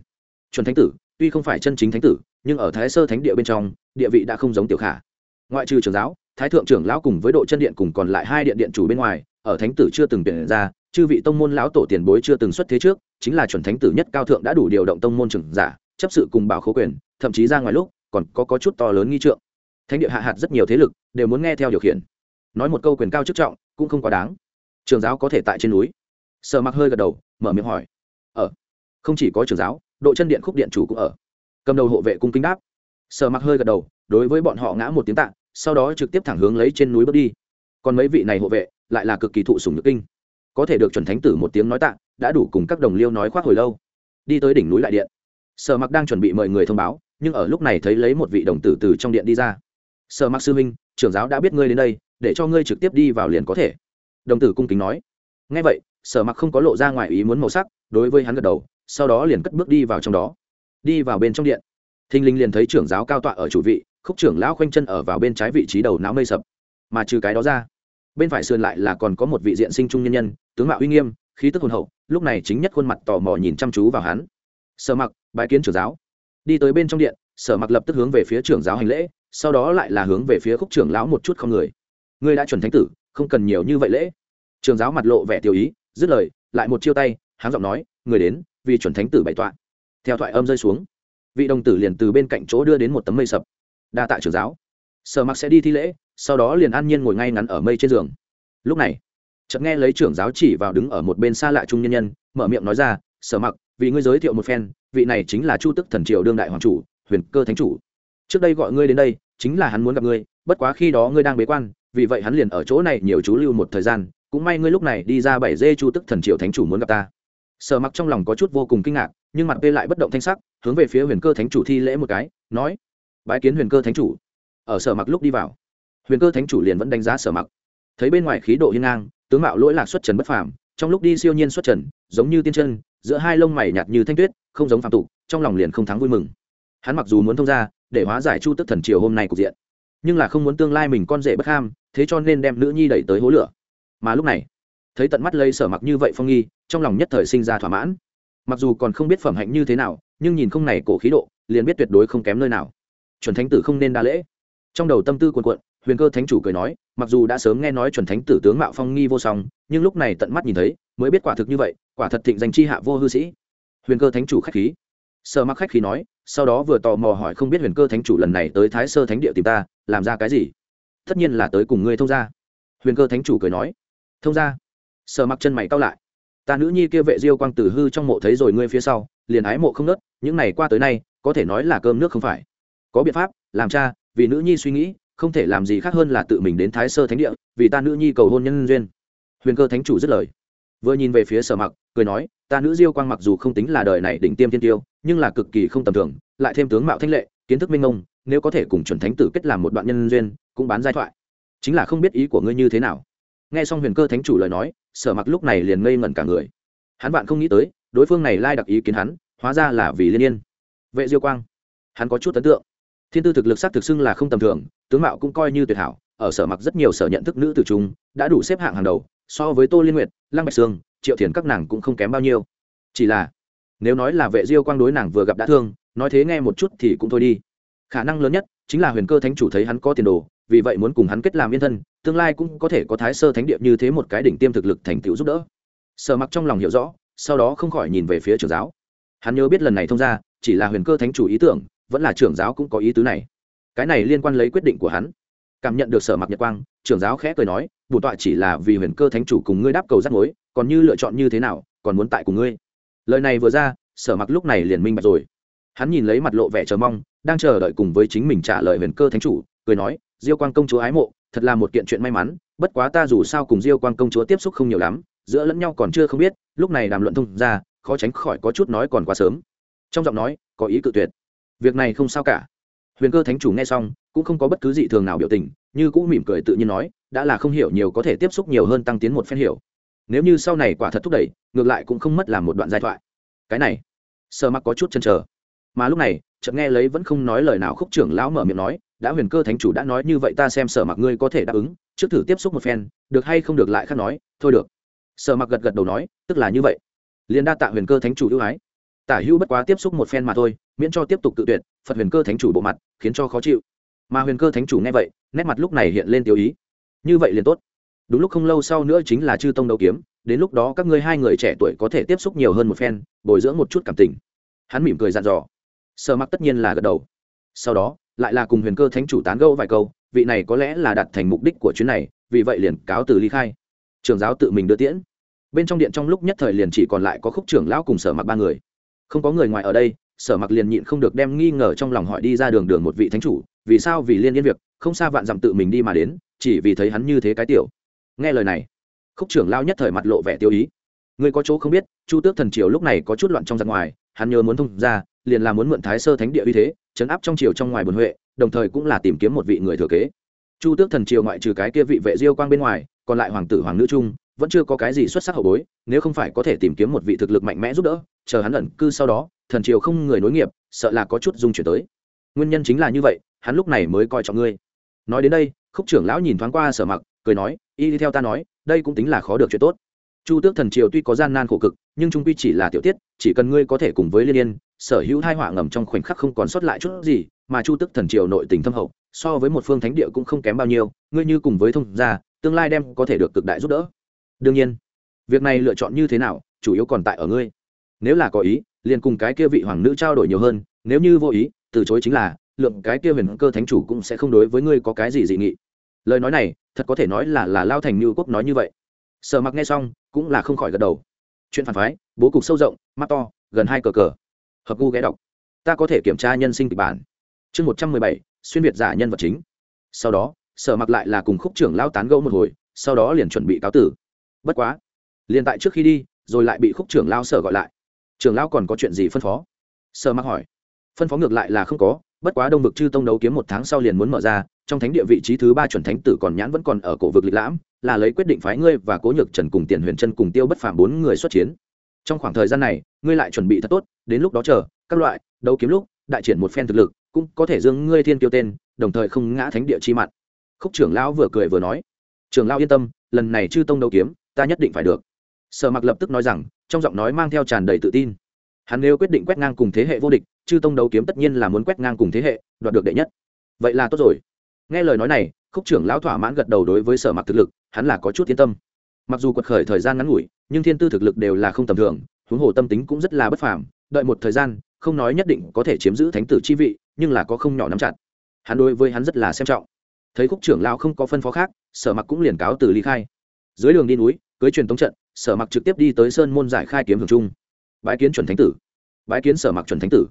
[SPEAKER 1] Chuẩn thánh tử, tuy không phải chân chính thánh tử, nhưng ở thái sơ thánh địa bên trong, địa vị đã không giống tiểu khả ngoại trừ trưởng giáo thái thượng trưởng lão cùng với độ chân điện cùng còn lại hai điện điện chủ bên ngoài ở thánh tử chưa từng tuyển ra chư vị tông môn lão tổ tiền bối chưa từng xuất thế trước chính là chuẩn thánh tử nhất cao thượng đã đủ điều động tông môn trưởng giả chấp sự cùng bảo khố quyền thậm chí ra ngoài lúc còn có, có chút to lớn nghi trượng. Thánh địa hạ hạt rất nhiều thế lực đều muốn nghe theo điều khiển. Nói một câu quyền cao chức trọng cũng không quá đáng. Trường giáo có thể tại trên núi. Sợ mặc hơi gật đầu mở miệng hỏi. Ở. Không chỉ có trường giáo độ chân điện khúc điện chủ cũng ở. Cầm đầu hộ vệ cung kính đáp. Sợ mặc hơi gật đầu đối với bọn họ ngã một tiếng tạ, sau đó trực tiếp thẳng hướng lấy trên núi bước đi. Còn mấy vị này hộ vệ, lại là cực kỳ thụ sùng nhược kinh. Có thể được chuẩn thánh tử một tiếng nói tạ, đã đủ cùng các đồng liêu nói khoác hồi lâu. Đi tới đỉnh núi lại điện. Sở mặc đang chuẩn bị mời người thông báo, nhưng ở lúc này thấy lấy một vị đồng tử từ trong điện đi ra. Sở mặc sư minh trưởng giáo đã biết ngươi đến đây, để cho ngươi trực tiếp đi vào liền có thể. Đồng tử cung kính nói. Ngay vậy, sở mặc không có lộ ra ngoài ý muốn màu sắc, đối với hắn gật đầu, sau đó liền cất bước đi vào trong đó. Đi vào bên trong điện. Thinh linh liền thấy trưởng giáo cao tọa ở chủ vị khúc trưởng lão khoanh chân ở vào bên trái vị trí đầu não mây sập. Mà trừ cái đó ra, bên phải sườn lại là còn có một vị diện sinh trung nhân nhân, tướng mạo uy nghiêm, khí tức hồn hậu, lúc này chính nhất khuôn mặt tò mò nhìn chăm chú vào hắn. Sở mặc, bái kiến trưởng giáo. Đi tới bên trong điện, sở mặc lập tức hướng về phía trưởng giáo hành lễ, sau đó lại là hướng về phía khúc trưởng lão một chút không người. Ngươi đã chuẩn thánh tử, không cần nhiều như vậy lễ. Trường giáo mặt lộ vẻ tiêu ý, dứt lời, lại một chiêu tay, háng giọng nói, người đến, vì chuẩn thánh tử bày tọa. Theo thoại âm rơi xuống, vị đồng tử liền từ bên cạnh chỗ đưa đến một tấm mây sập đa tạ trưởng giáo. Sở mặc sẽ đi thi lễ, sau đó liền an nhiên ngồi ngay ngắn ở mây trên giường. Lúc này, chợt nghe lấy trưởng giáo chỉ vào đứng ở một bên xa lạ trung nhân nhân, mở miệng nói ra, sở mặc, vì ngươi giới thiệu một phen, vị này chính là chu tức thần triều đương đại hoàng chủ, huyền cơ thánh chủ. Trước đây gọi ngươi đến đây, chính là hắn muốn gặp ngươi, bất quá khi đó ngươi đang bế quan, vì vậy hắn liền ở chỗ này nhiều chú lưu một thời gian, cũng may ngươi lúc này đi ra bảy dê chu tức thần triều thánh chủ muốn gặp ta. Sở mặc trong lòng có chút vô cùng kinh ngạc, nhưng mặt p lại bất động thanh sắc, hướng về phía huyền cơ thánh chủ thi lễ một cái, nói bái kiến huyền cơ thánh chủ. Ở sở mặc lúc đi vào, huyền cơ thánh chủ liền vẫn đánh giá sở mặc. Thấy bên ngoài khí độ hiên ngang, tướng mạo lỗi lạc xuất trần bất phàm, trong lúc đi siêu nhiên xuất trần, giống như tiên chân, giữa hai lông mày nhạt như thanh tuyết, không giống phạm tục, trong lòng liền không thắng vui mừng. Hắn mặc dù muốn thông ra để hóa giải chu tức thần triều hôm nay cục diện, nhưng là không muốn tương lai mình con rể bất ham, thế cho nên đem nữ nhi đẩy tới hố lửa. Mà lúc này, thấy tận mắt lây sở mặc như vậy phong nghi, trong lòng nhất thời sinh ra thỏa mãn. Mặc dù còn không biết phẩm hạnh như thế nào, nhưng nhìn không này cổ khí độ, liền biết tuyệt đối không kém nơi nào chuẩn thánh tử không nên đa lễ. Trong đầu tâm tư cuồn cuộn, huyền cơ thánh chủ cười nói, mặc dù đã sớm nghe nói chuẩn thánh tử tướng mạo phong nghi vô song, nhưng lúc này tận mắt nhìn thấy, mới biết quả thực như vậy, quả thật thịnh danh chi hạ vô hư sĩ. Huyền cơ thánh chủ khách khí. Sơ mắc khách khí nói, sau đó vừa tò mò hỏi không biết huyền cơ thánh chủ lần này tới thái sơ thánh địa tìm ta, làm ra cái gì? Tất nhiên là tới cùng ngươi thông gia. Huyền cơ thánh chủ cười nói, thông gia. Sơ mặc chân mày cao lại. Ta nữ nhi kia vệ diêu quang tử hư trong mộ thấy rồi ngươi phía sau, liền ái mộ không nớt, những này qua tới nay, có thể nói là cơm nước không phải có biện pháp, làm cha, vì nữ nhi suy nghĩ, không thể làm gì khác hơn là tự mình đến thái sơ thánh địa, vì ta nữ nhi cầu hôn nhân duyên. Huyền cơ thánh chủ dứt lời. Vừa nhìn về phía sở mặc, cười nói, ta nữ diêu quang mặc dù không tính là đời này đỉnh tiêm thiên tiêu, nhưng là cực kỳ không tầm thường, lại thêm tướng mạo thanh lệ, kiến thức minh ông nếu có thể cùng chuẩn thánh tử kết làm một đoạn nhân duyên, cũng bán giai thoại. Chính là không biết ý của ngươi như thế nào. Nghe xong huyền cơ thánh chủ lời nói, sở mặc lúc này liền ngây ngẩn cả người. Hắn bạn không nghĩ tới, đối phương này lai đặc ý kiến hắn, hóa ra là vì liên yên. Vệ diêu quang, hắn có chút ấn tượng thiên tư thực lực sắc thực xưng là không tầm thường, tướng mạo cũng coi như tuyệt hảo, ở sở mặc rất nhiều sở nhận thức nữ từ chúng đã đủ xếp hạng hàng đầu, so với tô liên nguyệt, lăng bạch sương, triệu thiền các nàng cũng không kém bao nhiêu. Chỉ là, nếu nói là vệ diêu quang đối nàng vừa gặp đã thương, nói thế nghe một chút thì cũng thôi đi. Khả năng lớn nhất chính là huyền cơ thánh chủ thấy hắn có tiền đồ, vì vậy muốn cùng hắn kết làm yên thân, tương lai cũng có thể có thái sơ thánh địa như thế một cái đỉnh tiêm thực lực thành tựu giúp đỡ. Sở mặc trong lòng hiểu rõ, sau đó không khỏi nhìn về phía trưởng giáo. Hắn nhớ biết lần này thông ra, chỉ là huyền cơ thánh chủ ý tưởng vẫn là trưởng giáo cũng có ý tứ này. Cái này liên quan lấy quyết định của hắn. Cảm nhận được sở mặc nhật quang, trưởng giáo khẽ cười nói bổn tọa chỉ là vì huyền cơ thánh chủ cùng ngươi đáp cầu rắc mối, còn như lựa chọn như thế nào, còn muốn tại cùng ngươi. Lời này vừa ra, sở mặc lúc này liền minh bạch rồi. Hắn nhìn lấy mặt lộ vẻ chờ mong, đang chờ đợi cùng với chính mình trả lời huyền cơ thánh chủ, cười nói, diêu quang công chúa ái mộ, thật là một kiện chuyện may mắn, bất quá ta dù sao cùng diêu quang công chúa tiếp xúc không nhiều lắm, giữa lẫn nhau còn chưa không biết, lúc này đàm luận thông ra, khó tránh khỏi có chút nói còn quá sớm. Trong giọng nói, có ý cự tuyệt việc này không sao cả. Huyền cơ thánh chủ nghe xong, cũng không có bất cứ gì thường nào biểu tình, như cũng mỉm cười tự nhiên nói, đã là không hiểu nhiều có thể tiếp xúc nhiều hơn tăng tiến một phen hiểu. Nếu như sau này quả thật thúc đẩy, ngược lại cũng không mất làm một đoạn giai thoại. Cái này sợ mặc có chút chân chờ. Mà lúc này, chợt nghe lấy vẫn không nói lời nào khúc trưởng lão mở miệng nói, đã huyền cơ thánh chủ đã nói như vậy ta xem sở mặc ngươi có thể đáp ứng, trước thử tiếp xúc một phen, được hay không được lại khác nói, thôi được. Sở mặc gật gật đầu nói, tức là như vậy. Liền đa tạ huyền cơ thánh chủ ưu ái tả hữu bất quá tiếp xúc một phen mà thôi, miễn cho tiếp tục tự tuyệt, phật huyền cơ thánh chủ bộ mặt, khiến cho khó chịu. Mà huyền cơ thánh chủ nghe vậy, nét mặt lúc này hiện lên tiêu ý. Như vậy liền tốt. Đúng lúc không lâu sau nữa chính là chư tông đấu kiếm, đến lúc đó các ngươi hai người trẻ tuổi có thể tiếp xúc nhiều hơn một phen, bồi dưỡng một chút cảm tình. Hắn mỉm cười dặn dò. Sợ mặc tất nhiên là gật đầu. Sau đó, lại là cùng huyền cơ thánh chủ tán gẫu vài câu, vị này có lẽ là đặt thành mục đích của chuyến này, vì vậy liền cáo từ ly khai. Trường giáo tự mình đưa tiễn. Bên trong điện trong lúc nhất thời liền chỉ còn lại có khúc trưởng lão cùng sở mặc ba người không có người ngoài ở đây, sở mặc liền nhịn không được đem nghi ngờ trong lòng hỏi đi ra đường đường một vị thánh chủ, vì sao vì liên yên việc, không xa vạn dặm tự mình đi mà đến, chỉ vì thấy hắn như thế cái tiểu. Nghe lời này, khúc trưởng lao nhất thời mặt lộ vẻ tiêu ý. Người có chỗ không biết, chu tước thần triều lúc này có chút loạn trong giặc ngoài, hắn nhớ muốn thông ra, liền là muốn mượn thái sơ thánh địa uy thế, chấn áp trong triều trong ngoài bồn huệ, đồng thời cũng là tìm kiếm một vị người thừa kế. Chu tước thần triều ngoại trừ cái kia vị vệ diêu quang bên ngoài, còn lại hoàng tử, hoàng nữ trung vẫn chưa có cái gì xuất sắc hậu bối, nếu không phải có thể tìm kiếm một vị thực lực mạnh mẽ giúp đỡ, chờ hắn ẩn cư sau đó, thần triều không người nối nghiệp, sợ là có chút dung chuyển tới. Nguyên nhân chính là như vậy, hắn lúc này mới coi trọng ngươi. Nói đến đây, khúc trưởng lão nhìn thoáng qua sở mặc, cười nói, y đi theo ta nói, đây cũng tính là khó được chuyện tốt. Chu tước thần triều tuy có gian nan khổ cực, nhưng trung quy chỉ là tiểu tiết, chỉ cần ngươi có thể cùng với liên yên, sở hữu hai họa ngầm trong khoảnh khắc không còn sót lại chút gì, mà chu tước thần triều nội tình thâm hậu, so với một phương thánh địa cũng không kém bao nhiêu, ngươi như cùng với thông gia, tương lai đem có thể được cực đại giúp đỡ đương nhiên, việc này lựa chọn như thế nào, chủ yếu còn tại ở ngươi. Nếu là có ý, liền cùng cái kia vị hoàng nữ trao đổi nhiều hơn, nếu như vô ý, từ chối chính là, lượng cái kia huyền cơ thánh chủ cũng sẽ không đối với ngươi có cái gì dị nghị. Lời nói này, thật có thể nói là là lao thành như quốc nói như vậy. Sở mặc nghe xong, cũng là không khỏi gật đầu. Chuyện phản phái, bố cục sâu rộng, mắt to, gần hai cờ cờ. Hợp gu ghé đọc. Ta có thể kiểm tra nhân sinh kịch bản. Chương một trăm mười bảy, xuyên việt giả nhân vật chính. Sau đó, sở mặc lại là cùng khúc trưởng lao tán gẫu một hồi, sau đó liền chuẩn bị cáo tử bất quá, liền tại trước khi đi, rồi lại bị khúc trưởng lao sở gọi lại. Trưởng lao còn có chuyện gì phân phó? Sở mặc hỏi. Phân phó ngược lại là không có, bất quá đông vực chư tông đấu kiếm một tháng sau liền muốn mở ra, trong thánh địa vị trí thứ ba chuẩn thánh tử còn nhãn vẫn còn ở cổ vực lịch lãm, là lấy quyết định phái ngươi và cố nhược trần cùng tiền huyền chân cùng tiêu bất phàm bốn người xuất chiến. Trong khoảng thời gian này, ngươi lại chuẩn bị thật tốt, đến lúc đó chờ, các loại, đấu kiếm lúc, đại triển một phen thực lực, cũng có thể dương ngươi thiên tiêu tên, đồng thời không ngã thánh địa chi mặn khúc trưởng lão vừa cười vừa nói. Trưởng lão yên tâm, lần này chư tông đấu kiếm ta nhất định phải được. Sở mặc lập tức nói rằng, trong giọng nói mang theo tràn đầy tự tin. Hắn nếu quyết định quét ngang cùng thế hệ vô địch, chư tông đấu kiếm tất nhiên là muốn quét ngang cùng thế hệ, đoạt được đệ nhất. Vậy là tốt rồi. Nghe lời nói này, khúc trưởng lão thỏa mãn gật đầu đối với sở mặc thực lực, hắn là có chút yên tâm. Mặc dù quật khởi thời gian ngắn ngủi, nhưng thiên tư thực lực đều là không tầm thường, huống hồ tâm tính cũng rất là bất phàm, đợi một thời gian, không nói nhất định có thể chiếm giữ thánh tử chi vị, nhưng là có không nhỏ nắm chặt. Hắn đối với hắn rất là xem trọng. Thấy khúc trưởng lão không có phân phó khác, sở mặc cũng liền cáo từ ly khai dưới đường đi núi, cưới truyền tống trận, sở mặc trực tiếp đi tới sơn môn giải khai kiếm hưởng trung bái kiến chuẩn thánh tử. Bái kiến sở mặc chuẩn thánh tử.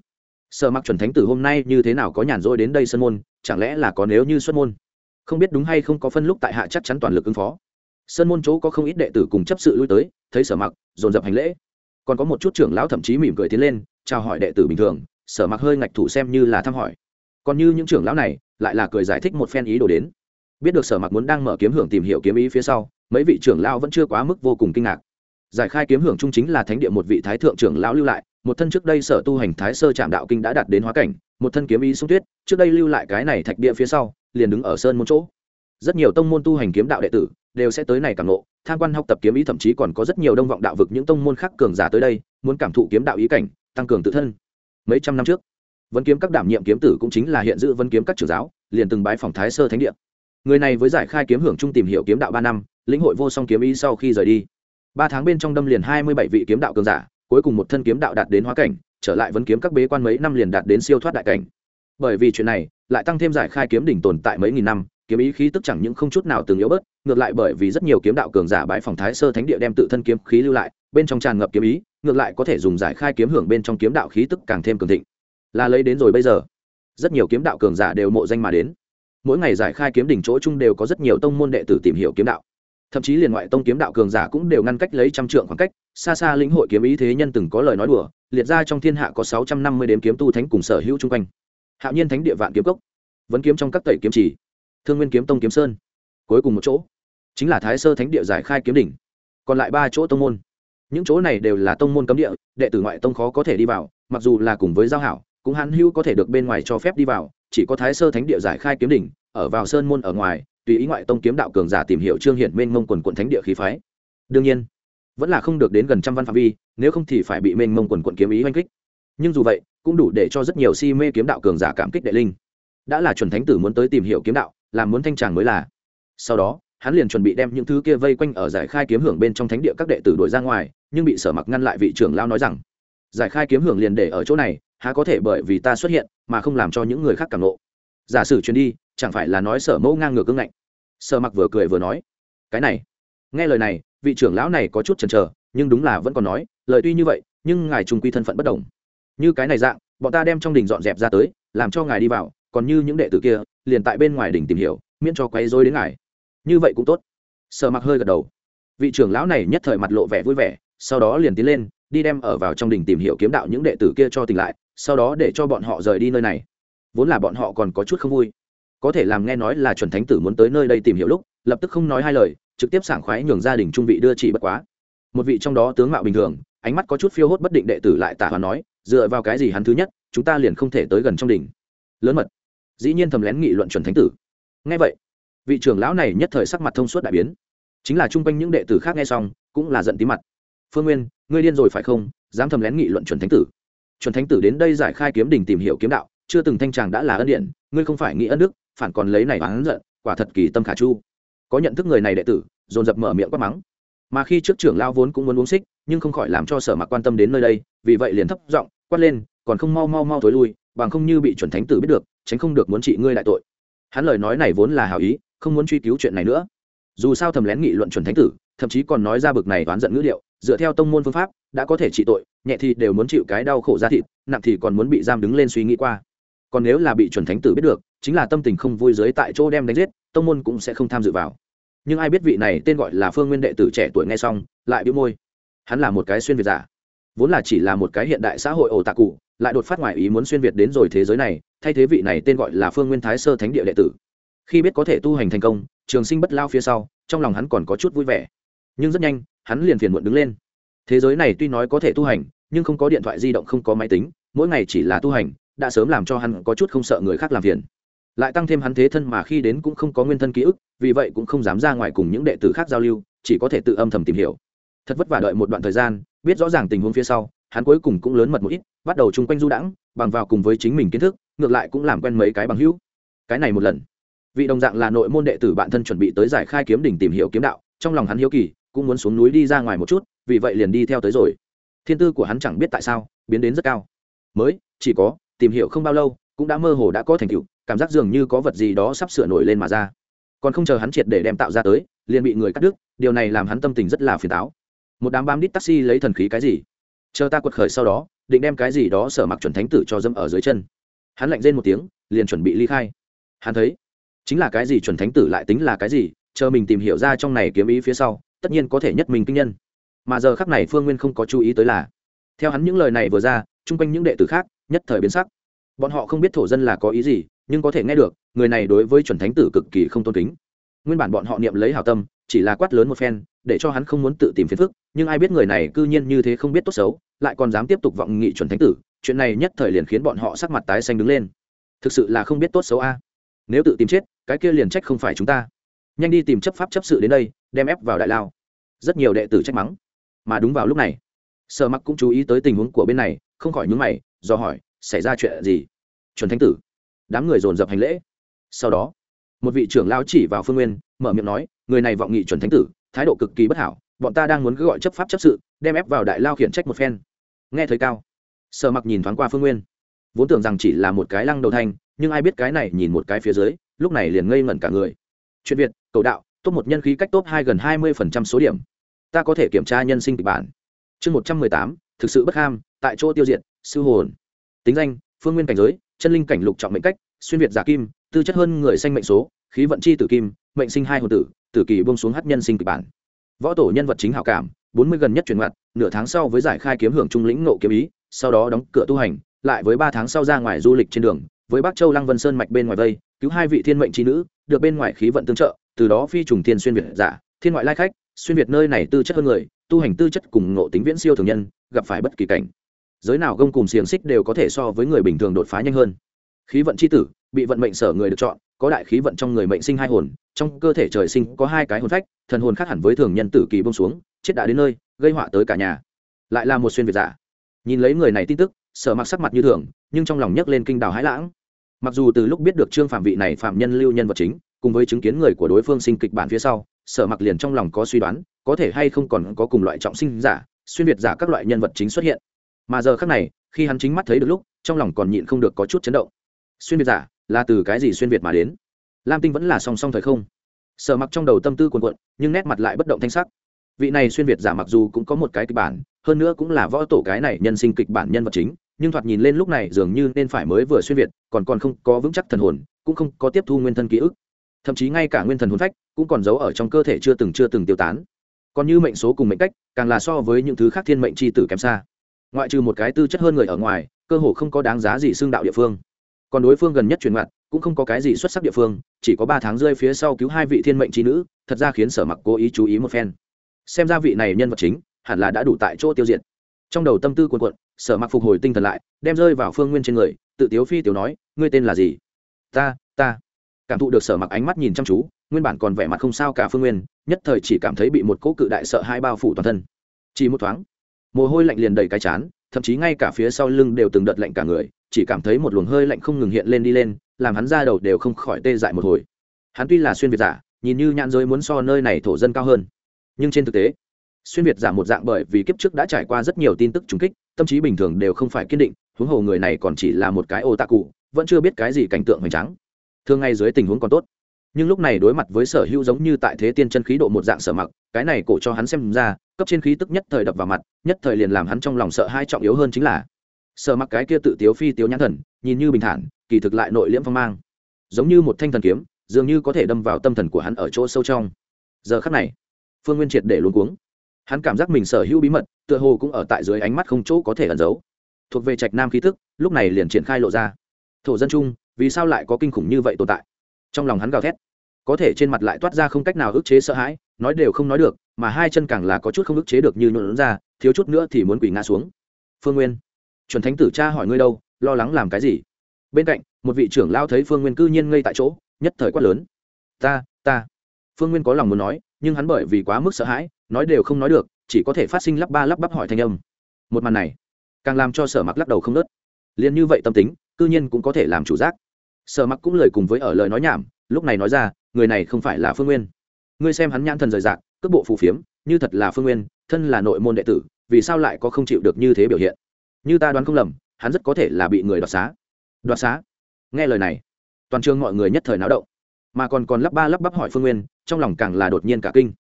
[SPEAKER 1] Sở mặc chuẩn thánh tử hôm nay như thế nào có nhàn rỗi đến đây sơn môn? Chẳng lẽ là có nếu như xuất môn? Không biết đúng hay không có phân lúc tại hạ chắc chắn toàn lực ứng phó. Sơn môn chỗ có không ít đệ tử cùng chấp sự lui tới, thấy sở mặc, dồn dập hành lễ. Còn có một chút trưởng lão thậm chí mỉm cười tiến lên, chào hỏi đệ tử bình thường. Sở mặc hơi ngạch thủ xem như là thăm hỏi. Còn như những trưởng lão này, lại là cười giải thích một phen ý đồ đến. Biết được sở mặc muốn đang mở kiếm hưởng tìm hiểu kiếm ý phía sau mấy vị trưởng lão vẫn chưa quá mức vô cùng kinh ngạc. Giải khai kiếm hưởng trung chính là thánh địa một vị thái thượng trưởng lão lưu lại, một thân trước đây sở tu hành thái sơ trạm đạo kinh đã đạt đến hóa cảnh, một thân kiếm ý sung tuyết, trước đây lưu lại cái này thạch địa phía sau, liền đứng ở sơn một chỗ. Rất nhiều tông môn tu hành kiếm đạo đệ tử đều sẽ tới này cảm ngộ, tham quan học tập kiếm ý thậm chí còn có rất nhiều đông vọng đạo vực những tông môn khác cường giả tới đây, muốn cảm thụ kiếm đạo ý cảnh, tăng cường tự thân. Mấy trăm năm trước vấn kiếm các đảm nhiệm kiếm tử cũng chính là hiện giữ vấn kiếm các trưởng giáo, liền từng bái phòng thái sơ thánh địa. Người này với giải khai kiếm hưởng trung tìm hiểu kiếm đạo ba năm lĩnh hội vô song kiếm ý sau khi rời đi. Ba tháng bên trong đâm liền hai mươi bảy vị kiếm đạo cường giả, cuối cùng một thân kiếm đạo đạt đến hóa cảnh, trở lại vấn kiếm các bế quan mấy năm liền đạt đến siêu thoát đại cảnh. Bởi vì chuyện này, lại tăng thêm giải khai kiếm đỉnh tồn tại mấy nghìn năm, kiếm ý khí tức chẳng những không chút nào từng yếu bớt, ngược lại bởi vì rất nhiều kiếm đạo cường giả bãi phòng thái sơ thánh địa đem tự thân kiếm khí lưu lại, bên trong tràn ngập kiếm ý, ngược lại có thể dùng giải khai kiếm hưởng bên trong kiếm đạo khí tức càng thêm cường thịnh. Là lấy đến rồi bây giờ, rất nhiều kiếm đạo cường giả đều mộ danh mà đến. Mỗi ngày giải khai kiếm đỉnh chỗ chung đều có rất nhiều tông môn đệ tử tìm hiểu kiếm đạo thậm chí liền ngoại tông kiếm đạo cường giả cũng đều ngăn cách lấy trăm trượng khoảng cách. Xa xa lĩnh hội kiếm ý thế nhân từng có lời nói đùa, liệt ra trong thiên hạ có sáu trăm năm mươi đếm kiếm tu thánh cùng sở hữu chung quanh. Hạo nhiên thánh địa vạn kiếm cốc vẫn kiếm trong các tẩy kiếm chỉ, thương nguyên kiếm tông kiếm sơn, cuối cùng một chỗ, chính là thái sơ thánh địa giải khai kiếm đỉnh. Còn lại ba chỗ tông môn, những chỗ này đều là tông môn cấm địa, đệ tử ngoại tông khó có thể đi vào, mặc dù là cùng với giao hảo, cũng hắn hữu có thể được bên ngoài cho phép đi vào, chỉ có thái sơ thánh địa giải khai kiếm đỉnh, ở vào sơn môn ở ngoài tùy ý ngoại tông kiếm đạo cường giả tìm hiểu trương hiển mênh mông quần quận thánh địa khí phái. Đương nhiên, vẫn là không được đến gần trăm văn phạm vi, nếu không thì phải bị mênh mông quần quận kiếm ý oanh kích. Nhưng dù vậy, cũng đủ để cho rất nhiều si mê kiếm đạo cường giả cảm kích đệ linh. Đã là chuẩn thánh tử muốn tới tìm hiểu kiếm đạo làm muốn thanh tràng mới là. Sau đó, hắn liền chuẩn bị đem những thứ kia vây quanh ở giải khai kiếm hưởng bên trong thánh địa các đệ tử đuổi ra ngoài, nhưng bị sở mặc ngăn lại vị trưởng lao nói rằng, giải khai kiếm hưởng liền để ở chỗ này, há có thể bởi vì ta xuất hiện mà không làm cho những người khác cảm nộ giả sử chuyến đi chẳng phải là nói sở mẫu ngang ngược cưng ngạnh? Sở mặc vừa cười vừa nói, cái này, nghe lời này, vị trưởng lão này có chút chần chờ, nhưng đúng là vẫn còn nói, lời tuy như vậy, nhưng ngài trung quy thân phận bất đồng. Như cái này dạng, bọn ta đem trong đình dọn dẹp ra tới, làm cho ngài đi vào, còn như những đệ tử kia, liền tại bên ngoài đình tìm hiểu, miễn cho quấy rối đến ngài. Như vậy cũng tốt. Sở mặc hơi gật đầu. Vị trưởng lão này nhất thời mặt lộ vẻ vui vẻ, sau đó liền tiến lên, đi đem ở vào trong đình tìm hiểu kiếm đạo những đệ tử kia cho tỉnh lại, sau đó để cho bọn họ rời đi nơi này. Vốn là bọn họ còn có chút không vui có thể làm nghe nói là chuẩn thánh tử muốn tới nơi đây tìm hiểu lúc, lập tức không nói hai lời, trực tiếp sảng khoái nhường gia đình trung vị đưa chỉ bất quá. Một vị trong đó tướng mạo bình thường, ánh mắt có chút phiêu hốt bất định đệ tử lại tả hoàn nói, dựa vào cái gì hắn thứ nhất, chúng ta liền không thể tới gần trong đỉnh. Lớn mật. Dĩ nhiên thầm lén nghị luận chuẩn thánh tử. Nghe vậy, vị trưởng lão này nhất thời sắc mặt thông suốt đại biến. Chính là chung quanh những đệ tử khác nghe xong, cũng là giận tí mặt. Phương nguyên, ngươi điên rồi phải không? Dám thầm lén nghị luận chuẩn thánh tử. Chuẩn thánh tử đến đây giải khai kiếm đình tìm hiểu kiếm đạo, chưa từng thanh tràng đã là ân điện ngươi không phải nghĩ ân đức phản còn lấy này oán giận quả thật kỳ tâm khả chu. Có nhận thức người này đệ tử dồn dập mở miệng quát mắng. Mà khi trước trưởng lao vốn cũng muốn uống xích nhưng không khỏi làm cho sở mặc quan tâm đến nơi đây vì vậy liền thấp giọng quát lên còn không mau mau mau thối lui bằng không như bị chuẩn thánh tử biết được tránh không được muốn trị ngươi đại tội. Hắn lời nói này vốn là hảo ý không muốn truy cứu chuyện này nữa. Dù sao thầm lén nghị luận chuẩn thánh tử thậm chí còn nói ra bực này oán giận ngữ liệu, dựa theo tông môn phương pháp đã có thể trị tội nhẹ thì đều muốn chịu cái đau khổ ra thịt nặng thì còn muốn bị giam đứng lên suy nghĩ qua còn nếu là bị chuẩn thánh tử biết được, chính là tâm tình không vui dưới tại chỗ đem đánh giết, tông môn cũng sẽ không tham dự vào. Nhưng ai biết vị này tên gọi là phương nguyên đệ tử trẻ tuổi nghe xong, lại bĩu môi. Hắn là một cái xuyên việt giả. Vốn là chỉ là một cái hiện đại xã hội ổ tạ cụ, lại đột phát ngoài ý muốn xuyên việt đến rồi thế giới này, thay thế vị này tên gọi là phương nguyên thái sơ thánh địa đệ tử. Khi biết có thể tu hành thành công, trường sinh bất lao phía sau, trong lòng hắn còn có chút vui vẻ. Nhưng rất nhanh, hắn liền phiền muộn đứng lên. Thế giới này tuy nói có thể tu hành, nhưng không có điện thoại di động, không có máy tính, mỗi ngày chỉ là tu hành đã sớm làm cho hắn có chút không sợ người khác làm phiền. Lại tăng thêm hắn thế thân mà khi đến cũng không có nguyên thân ký ức, vì vậy cũng không dám ra ngoài cùng những đệ tử khác giao lưu, chỉ có thể tự âm thầm tìm hiểu. Thật vất vả đợi một đoạn thời gian, biết rõ ràng tình huống phía sau, hắn cuối cùng cũng lớn mật một ít, bắt đầu chung quanh du đãng, bằng vào cùng với chính mình kiến thức, ngược lại cũng làm quen mấy cái bằng hữu. Cái này một lần, vị đồng dạng là nội môn đệ tử bạn thân chuẩn bị tới giải khai kiếm đỉnh tìm hiểu kiếm đạo, trong lòng hắn hiếu kỳ, cũng muốn xuống núi đi ra ngoài một chút, vì vậy liền đi theo tới rồi. Thiên tư của hắn chẳng biết tại sao, biến đến rất cao. Mới, chỉ có tìm hiểu không bao lâu, cũng đã mơ hồ đã có thành tựu, cảm giác dường như có vật gì đó sắp sửa nổi lên mà ra. Còn không chờ hắn triệt để đem tạo ra tới, liền bị người cắt đứt, điều này làm hắn tâm tình rất là phiền táo. Một đám bám đít taxi lấy thần khí cái gì? Chờ ta quật khởi sau đó, định đem cái gì đó sở mặc chuẩn thánh tử cho dâm ở dưới chân. Hắn lạnh rên một tiếng, liền chuẩn bị ly khai. Hắn thấy, chính là cái gì chuẩn thánh tử lại tính là cái gì, chờ mình tìm hiểu ra trong này kiếm ý phía sau, tất nhiên có thể nhất mình kinh nhân. Mà giờ khắc này phương nguyên không có chú ý tới là, theo hắn những lời này vừa ra, chung quanh những đệ tử khác, nhất thời biến sắc bọn họ không biết thổ dân là có ý gì, nhưng có thể nghe được, người này đối với chuẩn thánh tử cực kỳ không tôn kính. Nguyên bản bọn họ niệm lấy hào tâm, chỉ là quát lớn một phen, để cho hắn không muốn tự tìm phiền phức, nhưng ai biết người này cư nhiên như thế không biết tốt xấu, lại còn dám tiếp tục vọng nghị chuẩn thánh tử, chuyện này nhất thời liền khiến bọn họ sắc mặt tái xanh đứng lên. Thực sự là không biết tốt xấu a. Nếu tự tìm chết, cái kia liền trách không phải chúng ta. Nhanh đi tìm chấp pháp chấp sự đến đây, đem ép vào đại lao. Rất nhiều đệ tử trách mắng. Mà đúng vào lúc này, sở mặc cũng chú ý tới tình huống của bên này, không khỏi nhúng mày, do hỏi xảy ra chuyện gì? Chuẩn thánh tử. Đám người dồn dập hành lễ. Sau đó, một vị trưởng lao chỉ vào phương nguyên, mở miệng nói, người này vọng nghị chuẩn thánh tử, thái độ cực kỳ bất hảo, bọn ta đang muốn cứ gọi chấp pháp chấp sự, đem ép vào đại lao khiển trách một phen. Nghe thấy cao, sở mặc nhìn thoáng qua phương nguyên. Vốn tưởng rằng chỉ là một cái lăng đầu thanh nhưng ai biết cái này nhìn một cái phía dưới, lúc này liền ngây ngẩn cả người. Chuyện việt, cầu đạo, top một nhân khí cách top hai gần hai mươi phần trăm số điểm. Ta có thể kiểm tra nhân sinh kịch bản. Chương một trăm mười tám, thực sự bất ham, tại chỗ tiêu diệt, sư hồn tính danh, phương nguyên cảnh giới, chân linh cảnh lục trọng mệnh cách, xuyên việt giả kim, tư chất hơn người sanh mệnh số, khí vận chi tử kim, mệnh sinh hai hồn tử tử kỳ bông xuống hát nhân sinh kịch bản. Võ tổ nhân vật chính hảo cảm, bốn mươi gần nhất chuyển mặt nửa tháng sau với giải khai kiếm hưởng trung lĩnh nộ kiếm ý, sau đó đóng cửa tu hành, lại với ba tháng sau ra ngoài du lịch trên đường, với bắc châu lăng vân sơn mạch bên ngoài vây, cứu hai vị thiên mệnh trí nữ, được bên ngoài khí vận tương trợ, từ đó phi trùng thiên xuyên việt giả, thiên ngoại lai khách, xuyên việt nơi này tư chất hơn người, tu hành tư chất cùng ngộ tính viễn siêu thường nhân, gặp phải bất kỳ cảnh giới nào gông cùng xiềng xích đều có thể so với người bình thường đột phá nhanh hơn. Khí vận c h i tử, bị vận mệnh sở người được chọn, có đại khí vận trong người mệnh sinh hai hồn, trong cơ thể trời sinh có hai cái hồn phách, thần hồn khác hẳn với thường nhân tử kỳ bông xuống, chết đã đến nơi, gây họa tới cả nhà. Lại là một xuyên việt giả nhìn lấy người này tin tức, sở mặc sắc mặt như thường, nhưng trong lòng nhấc lên kinh đào hãi lãng. Mặc dù từ lúc biết được trương phạm vị này phạm nhân lưu nhân vật chính, cùng với chứng kiến người của đối phương sinh kịch bản phía sau, sở mặc liền trong lòng có suy đoán, có thể hay không còn có cùng loại trọng sinh giả, xuyên việt giả các loại nhân vật chính xuất hiện mà giờ khác này, khi hắn chính mắt thấy được lúc, trong lòng còn nhịn không được có chút chấn động. Xuyên việt giả, là từ cái gì xuyên việt mà đến? Lam tinh vẫn là song song thời không. Sở mặc trong đầu tâm tư cuồn cuộn, nhưng nét mặt lại bất động thanh sắc. Vị này xuyên việt giả mặc dù cũng có một cái kịch bản, hơn nữa cũng là võ tổ cái này nhân sinh kịch bản nhân vật chính, nhưng thoạt nhìn lên lúc này dường như nên phải mới vừa xuyên việt, còn còn không có vững chắc thần hồn, cũng không có tiếp thu nguyên thân ký ức. Thậm chí ngay cả nguyên thần hồn phách cũng còn giấu ở trong cơ thể chưa từng chưa từng tiêu tán. Còn như mệnh số cùng mệnh cách, càng là so với những thứ khác thiên mệnh c h i tử kém xa ngoại trừ một cái tư chất hơn người ở ngoài, cơ hồ không có đáng giá gì xương đạo địa phương. Còn đối phương gần nhất truyền mặt cũng không có cái gì xuất sắc địa phương, chỉ có ba tháng rơi phía sau cứu hai vị thiên mệnh trí nữ, thật ra khiến sở mặc cố ý chú ý một phen. Xem ra vị này nhân vật chính, hẳn là đã đủ tại chỗ tiêu diệt. Trong đầu tâm tư cuồn cuộn, sở mặc phục hồi tinh thần lại, đem rơi vào phương nguyên trên người, tự tiếu phi tiểu nói, ngươi tên là gì? Ta ta. Cảm thụ được sở mặc ánh mắt nhìn chăm chú, nguyên bản còn vẻ mặt không sao cả phương nguyên, nhất thời chỉ cảm thấy bị một cỗ cự đại sợ hai bao phủ toàn thân. Chỉ một thoáng mồ hôi lạnh liền đầy cái chán, thậm chí ngay cả phía sau lưng đều từng đợt lạnh cả người, chỉ cảm thấy một luồng hơi lạnh không ngừng hiện lên đi lên, làm hắn ra đầu đều không khỏi tê dại một hồi. Hắn tuy là xuyên việt giả, nhìn như nhãn giới muốn so nơi này thổ dân cao hơn. Nhưng trên thực tế, xuyên việt giả một dạng bởi vì kiếp trước đã trải qua rất nhiều tin tức trùng kích, tâm trí bình thường đều không phải kiên định, huống hồ người này còn chỉ là một cái ô tạ cụ vẫn chưa biết cái gì cảnh tượng hoành tráng. Thường ngay dưới tình huống còn tốt. Nhưng lúc này đối mặt với sở hữu giống như tại thế tiên chân khí độ một dạng sở mặc, cái này cổ cho hắn xem ra cấp trên khí tức nhất thời đập vào mặt nhất thời liền làm hắn trong lòng sợ hai trọng yếu hơn chính là sợ mặc cái kia tự tiếu phi tiếu nhãn thần nhìn như bình thản kỳ thực lại nội liễm phong mang. Giống như một thanh thần kiếm dường như có thể đâm vào tâm thần của hắn ở chỗ sâu trong. Giờ khắc này phương nguyên triệt để luôn cuống. Hắn cảm giác mình sở hữu bí mật tựa hồ cũng ở tại dưới ánh mắt không chỗ có thể ẩn giấu. Thuộc về trạch nam khí thức lúc này liền triển khai lộ ra. Thổ dân trung, vì sao lại có kinh khủng như vậy tồn tại? Trong lòng hắn gào thét có thể trên mặt lại toát ra không cách nào ức chế sợ hãi, nói đều không nói được, mà hai chân càng là có chút không ức chế được như nhuộn ra, thiếu chút nữa thì muốn quỳ ngã xuống. Phương nguyên, chuẩn thánh tử cha hỏi ngươi đâu, lo lắng làm cái gì? Bên cạnh, một vị trưởng lao thấy phương nguyên cư nhiên ngây tại chỗ, nhất thời quát lớn. Ta ta. Phương nguyên có lòng muốn nói, nhưng hắn bởi vì quá mức sợ hãi, nói đều không nói được, chỉ có thể phát sinh lắp ba lắp bắp hỏi thanh âm. Một màn này, càng làm cho sở mặc lắc đầu không nớt liền như vậy tâm tính, cư nhiên cũng có thể làm chủ giác. Sở mặc cũng lời cùng với ở lời nói nhảm lúc này nói ra, người này không phải là phương nguyên. Ngươi xem hắn nhãn thần rời rạc, cước bộ phù phiếm, như thật là phương nguyên, thân là nội môn đệ tử, vì sao lại có không chịu được như thế biểu hiện? Như ta đoán không lầm, hắn rất có thể là bị người đoạt xá. Đoạt xá? Nghe lời này, toàn trường mọi người nhất thời náo động. Mà còn còn lắp ba lắp bắp hỏi phương nguyên, trong lòng càng là đột nhiên cả kinh.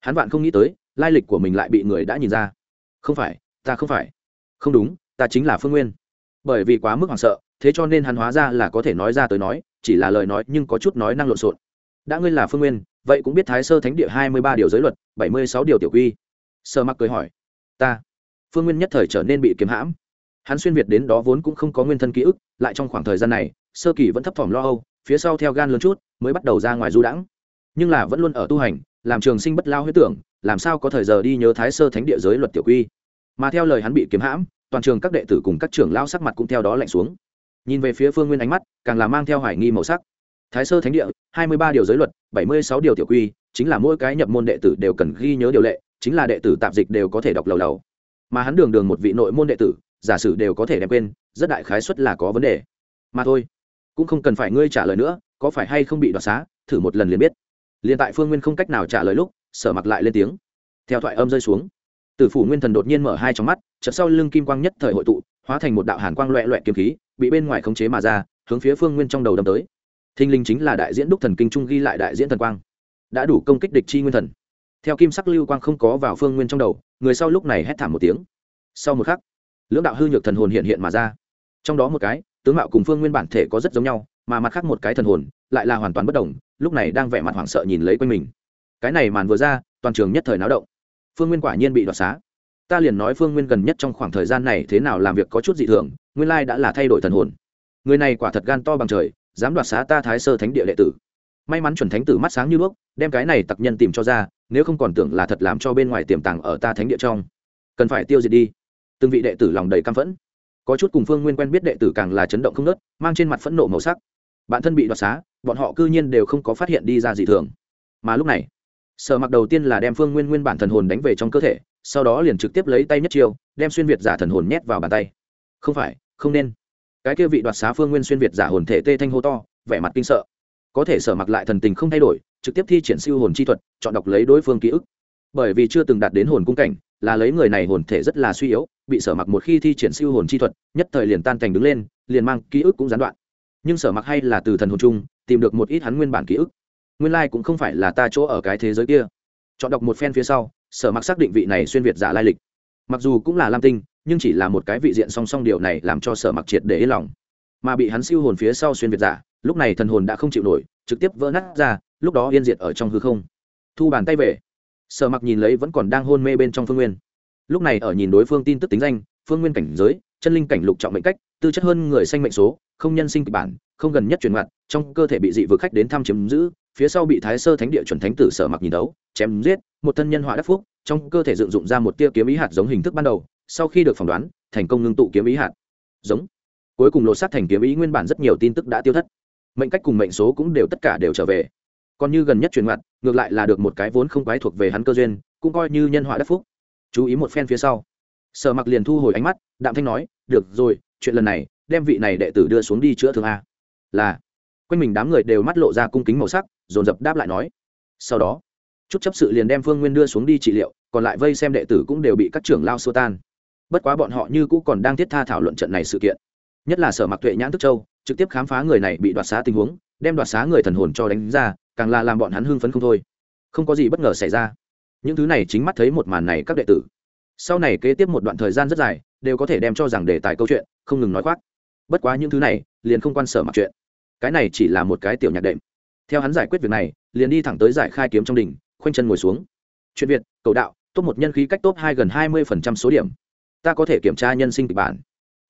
[SPEAKER 1] Hắn vạn không nghĩ tới, lai lịch của mình lại bị người đã nhìn ra. Không phải, ta không phải. Không đúng, ta chính là phương nguyên. Bởi vì quá mức hoảng sợ, thế cho nên hắn hóa ra là có thể nói ra tới nói chỉ là lời nói nhưng có chút nói năng lộn xộn. Đã ngươi là phương nguyên, vậy cũng biết thái sơ thánh địa hai mươi ba điều giới luật, bảy mươi sáu điều tiểu quy. Sơ mặc cười hỏi, ta, phương nguyên nhất thời trở nên bị kiếm hãm. Hắn xuyên việt đến đó vốn cũng không có nguyên thân ký ức, lại trong khoảng thời gian này, sơ kỳ vẫn thấp thỏm lo âu, phía sau theo gan lớn chút, mới bắt đầu ra ngoài du đãng. Nhưng là vẫn luôn ở tu hành, làm trường sinh bất lao huyết tưởng, làm sao có thời giờ đi nhớ thái sơ thánh địa giới luật tiểu quy? Mà theo lời hắn bị kiếm hãm, toàn trường các đệ tử cùng các trưởng lao sắc mặt cũng theo đó lạnh xuống. Nhìn về phía phương nguyên ánh mắt càng là mang theo hoài nghi màu sắc. Thái sơ thánh địa, hai mươi ba điều giới luật, bảy mươi sáu điều tiểu quy, chính là mỗi cái nhập môn đệ tử đều cần ghi nhớ điều lệ, chính là đệ tử tạp dịch đều có thể đọc lầu lầu. Mà hắn đường đường một vị nội môn đệ tử, giả sử đều có thể đem quên, rất đại khái suất là có vấn đề. Mà thôi, cũng không cần phải ngươi trả lời nữa, có phải hay không bị đoạt xá, thử một lần liền biết. Liền tại phương nguyên không cách nào trả lời lúc, sở mặc lại lên tiếng. Theo thoại âm rơi xuống, tử phủ nguyên thần đột nhiên mở hai trong mắt, chợt sau lưng kim quang nhất thời hội tụ, hóa thành một đạo hàn quang loẹ loẹ kiếm khí, bị bên ngoài khống chế mà ra hướng phía phương nguyên trong đầu đâm tới. Thinh linh chính là đại diễn đúc thần kinh trung ghi lại đại diễn thần quang. Đã đủ công kích địch chi nguyên thần. Theo kim sắc lưu quang không có vào phương nguyên trong đầu, người sau lúc này hét thảm một tiếng. Sau một khắc, lưỡng đạo hư nhược thần hồn hiện hiện mà ra. Trong đó một cái, tướng mạo cùng phương nguyên bản thể có rất giống nhau, mà mặt khác một cái thần hồn lại là hoàn toàn bất đồng lúc này đang vẻ mặt hoảng sợ nhìn lấy quanh mình. Cái này màn vừa ra, toàn trường nhất thời náo động. Phương nguyên quả nhiên bị đoạt xá. Ta liền nói phương nguyên gần nhất trong khoảng thời gian này thế nào làm việc có chút dị thường, nguyên lai đã là thay đổi thần hồn người này quả thật gan to bằng trời, dám đoạt xá ta thái sơ thánh địa đệ tử. May mắn chuẩn thánh tử mắt sáng như đuốc, đem cái này tặc nhân tìm cho ra, nếu không còn tưởng là thật làm cho bên ngoài tiềm tàng ở ta thánh địa trong. Cần phải tiêu diệt đi. Từng vị đệ tử lòng đầy căm phẫn. Có chút cùng phương nguyên quen biết đệ tử càng là chấn động không nớt mang trên mặt phẫn nộ màu sắc. Bản thân bị đoạt xá, bọn họ cư nhiên đều không có phát hiện đi ra gì thường. Mà lúc này, sở mặc đầu tiên là đem phương nguyên nguyên bản thần hồn đánh về trong cơ thể, sau đó liền trực tiếp lấy tay nhất chiêu, đem xuyên việt giả thần hồn nhét vào bàn tay. Không phải, không nên cái kia vị đoạt xá phương nguyên xuyên việt giả hồn thể tê thanh hô to, vẻ mặt kinh sợ. Có thể sở mặc lại thần tình không thay đổi, trực tiếp thi triển siêu hồn chi thuật, chọn đọc lấy đối phương ký ức. Bởi vì chưa từng đạt đến hồn cung cảnh, là lấy người này hồn thể rất là suy yếu, bị sở mặc một khi thi triển siêu hồn chi thuật, nhất thời liền tan thành đứng lên, liền mang ký ức cũng gián đoạn. Nhưng sở mặc hay là từ thần hồn chung, tìm được một ít hắn nguyên bản ký ức. Nguyên lai cũng không phải là ta chỗ ở cái thế giới kia. Chọn đọc một phen phía sau, sở mặc xác định vị này xuyên việt giả lai lịch. Mặc dù cũng là lam tinh nhưng chỉ là một cái vị diện song song điều này làm cho sở mặc triệt để yên lòng. Mà bị hắn siêu hồn phía sau xuyên việt giả, lúc này thần hồn đã không chịu nổi, trực tiếp vỡ nát ra, lúc đó yên diệt ở trong hư không. Thu bàn tay về, sở mặc nhìn lấy vẫn còn đang hôn mê bên trong phương nguyên. Lúc này ở nhìn đối phương tin tức tính danh, phương nguyên cảnh giới, chân linh cảnh lục trọng mệnh cách, tư chất hơn người sanh mệnh số, không nhân sinh kịch bản, không gần nhất truyền mặt trong cơ thể bị dị vực khách đến thăm chiếm giữ, phía sau bị thái sơ thánh địa chuẩn thánh tử sở mặc nhìn đấu, chém giết, một thân nhân họa đắc phúc, trong cơ thể dựng dụng ra một tia kiếm ý hạt giống hình thức ban đầu sau khi được phỏng đoán, thành công ngưng tụ kiếm ý hạt. Giống. Cuối cùng lột sát thành kiếm ý nguyên bản rất nhiều tin tức đã tiêu thất. Mệnh cách cùng mệnh số cũng đều tất cả đều trở về. Còn như gần nhất truyền mặt ngược lại là được một cái vốn không quái thuộc về hắn cơ duyên, cũng coi như nhân họa đắc phúc. Chú ý một phen phía sau. Sở mặc liền thu hồi ánh mắt, đạm thanh nói, được rồi, chuyện lần này, đem vị này đệ tử đưa xuống đi chữa thương a. Là. Quanh mình đám người đều mắt lộ ra cung kính màu sắc, dồn dập đáp lại nói. Sau đó, chút chấp sự liền đem phương nguyên đưa xuống đi trị liệu, còn lại vây xem đệ tử cũng đều bị các trưởng lao xô tan bất quá bọn họ như cũ còn đang thiết tha thảo luận trận này sự kiện. Nhất là sở mặc tuệ nhãn tức châu trực tiếp khám phá người này bị đoạt xá tình huống đem đoạt xá người thần hồn cho đánh ra càng là làm bọn hắn hưng phấn không thôi. Không có gì bất ngờ xảy ra. Những thứ này chính mắt thấy một màn này các đệ tử. Sau này kế tiếp một đoạn thời gian rất dài đều có thể đem cho rằng đề tài câu chuyện không ngừng nói khoác. Bất quá những thứ này liền không quan sở mặc chuyện. Cái này chỉ là một cái tiểu nhạc đệm. Theo hắn giải quyết việc này liền đi thẳng tới giải khai kiếm trong đỉnh, khoanh chân ngồi xuống. Chuyện việt cầu đạo top một nhân khí cách top hai gần hai mươi phần trăm số điểm ta có thể kiểm tra nhân sinh kịch bản.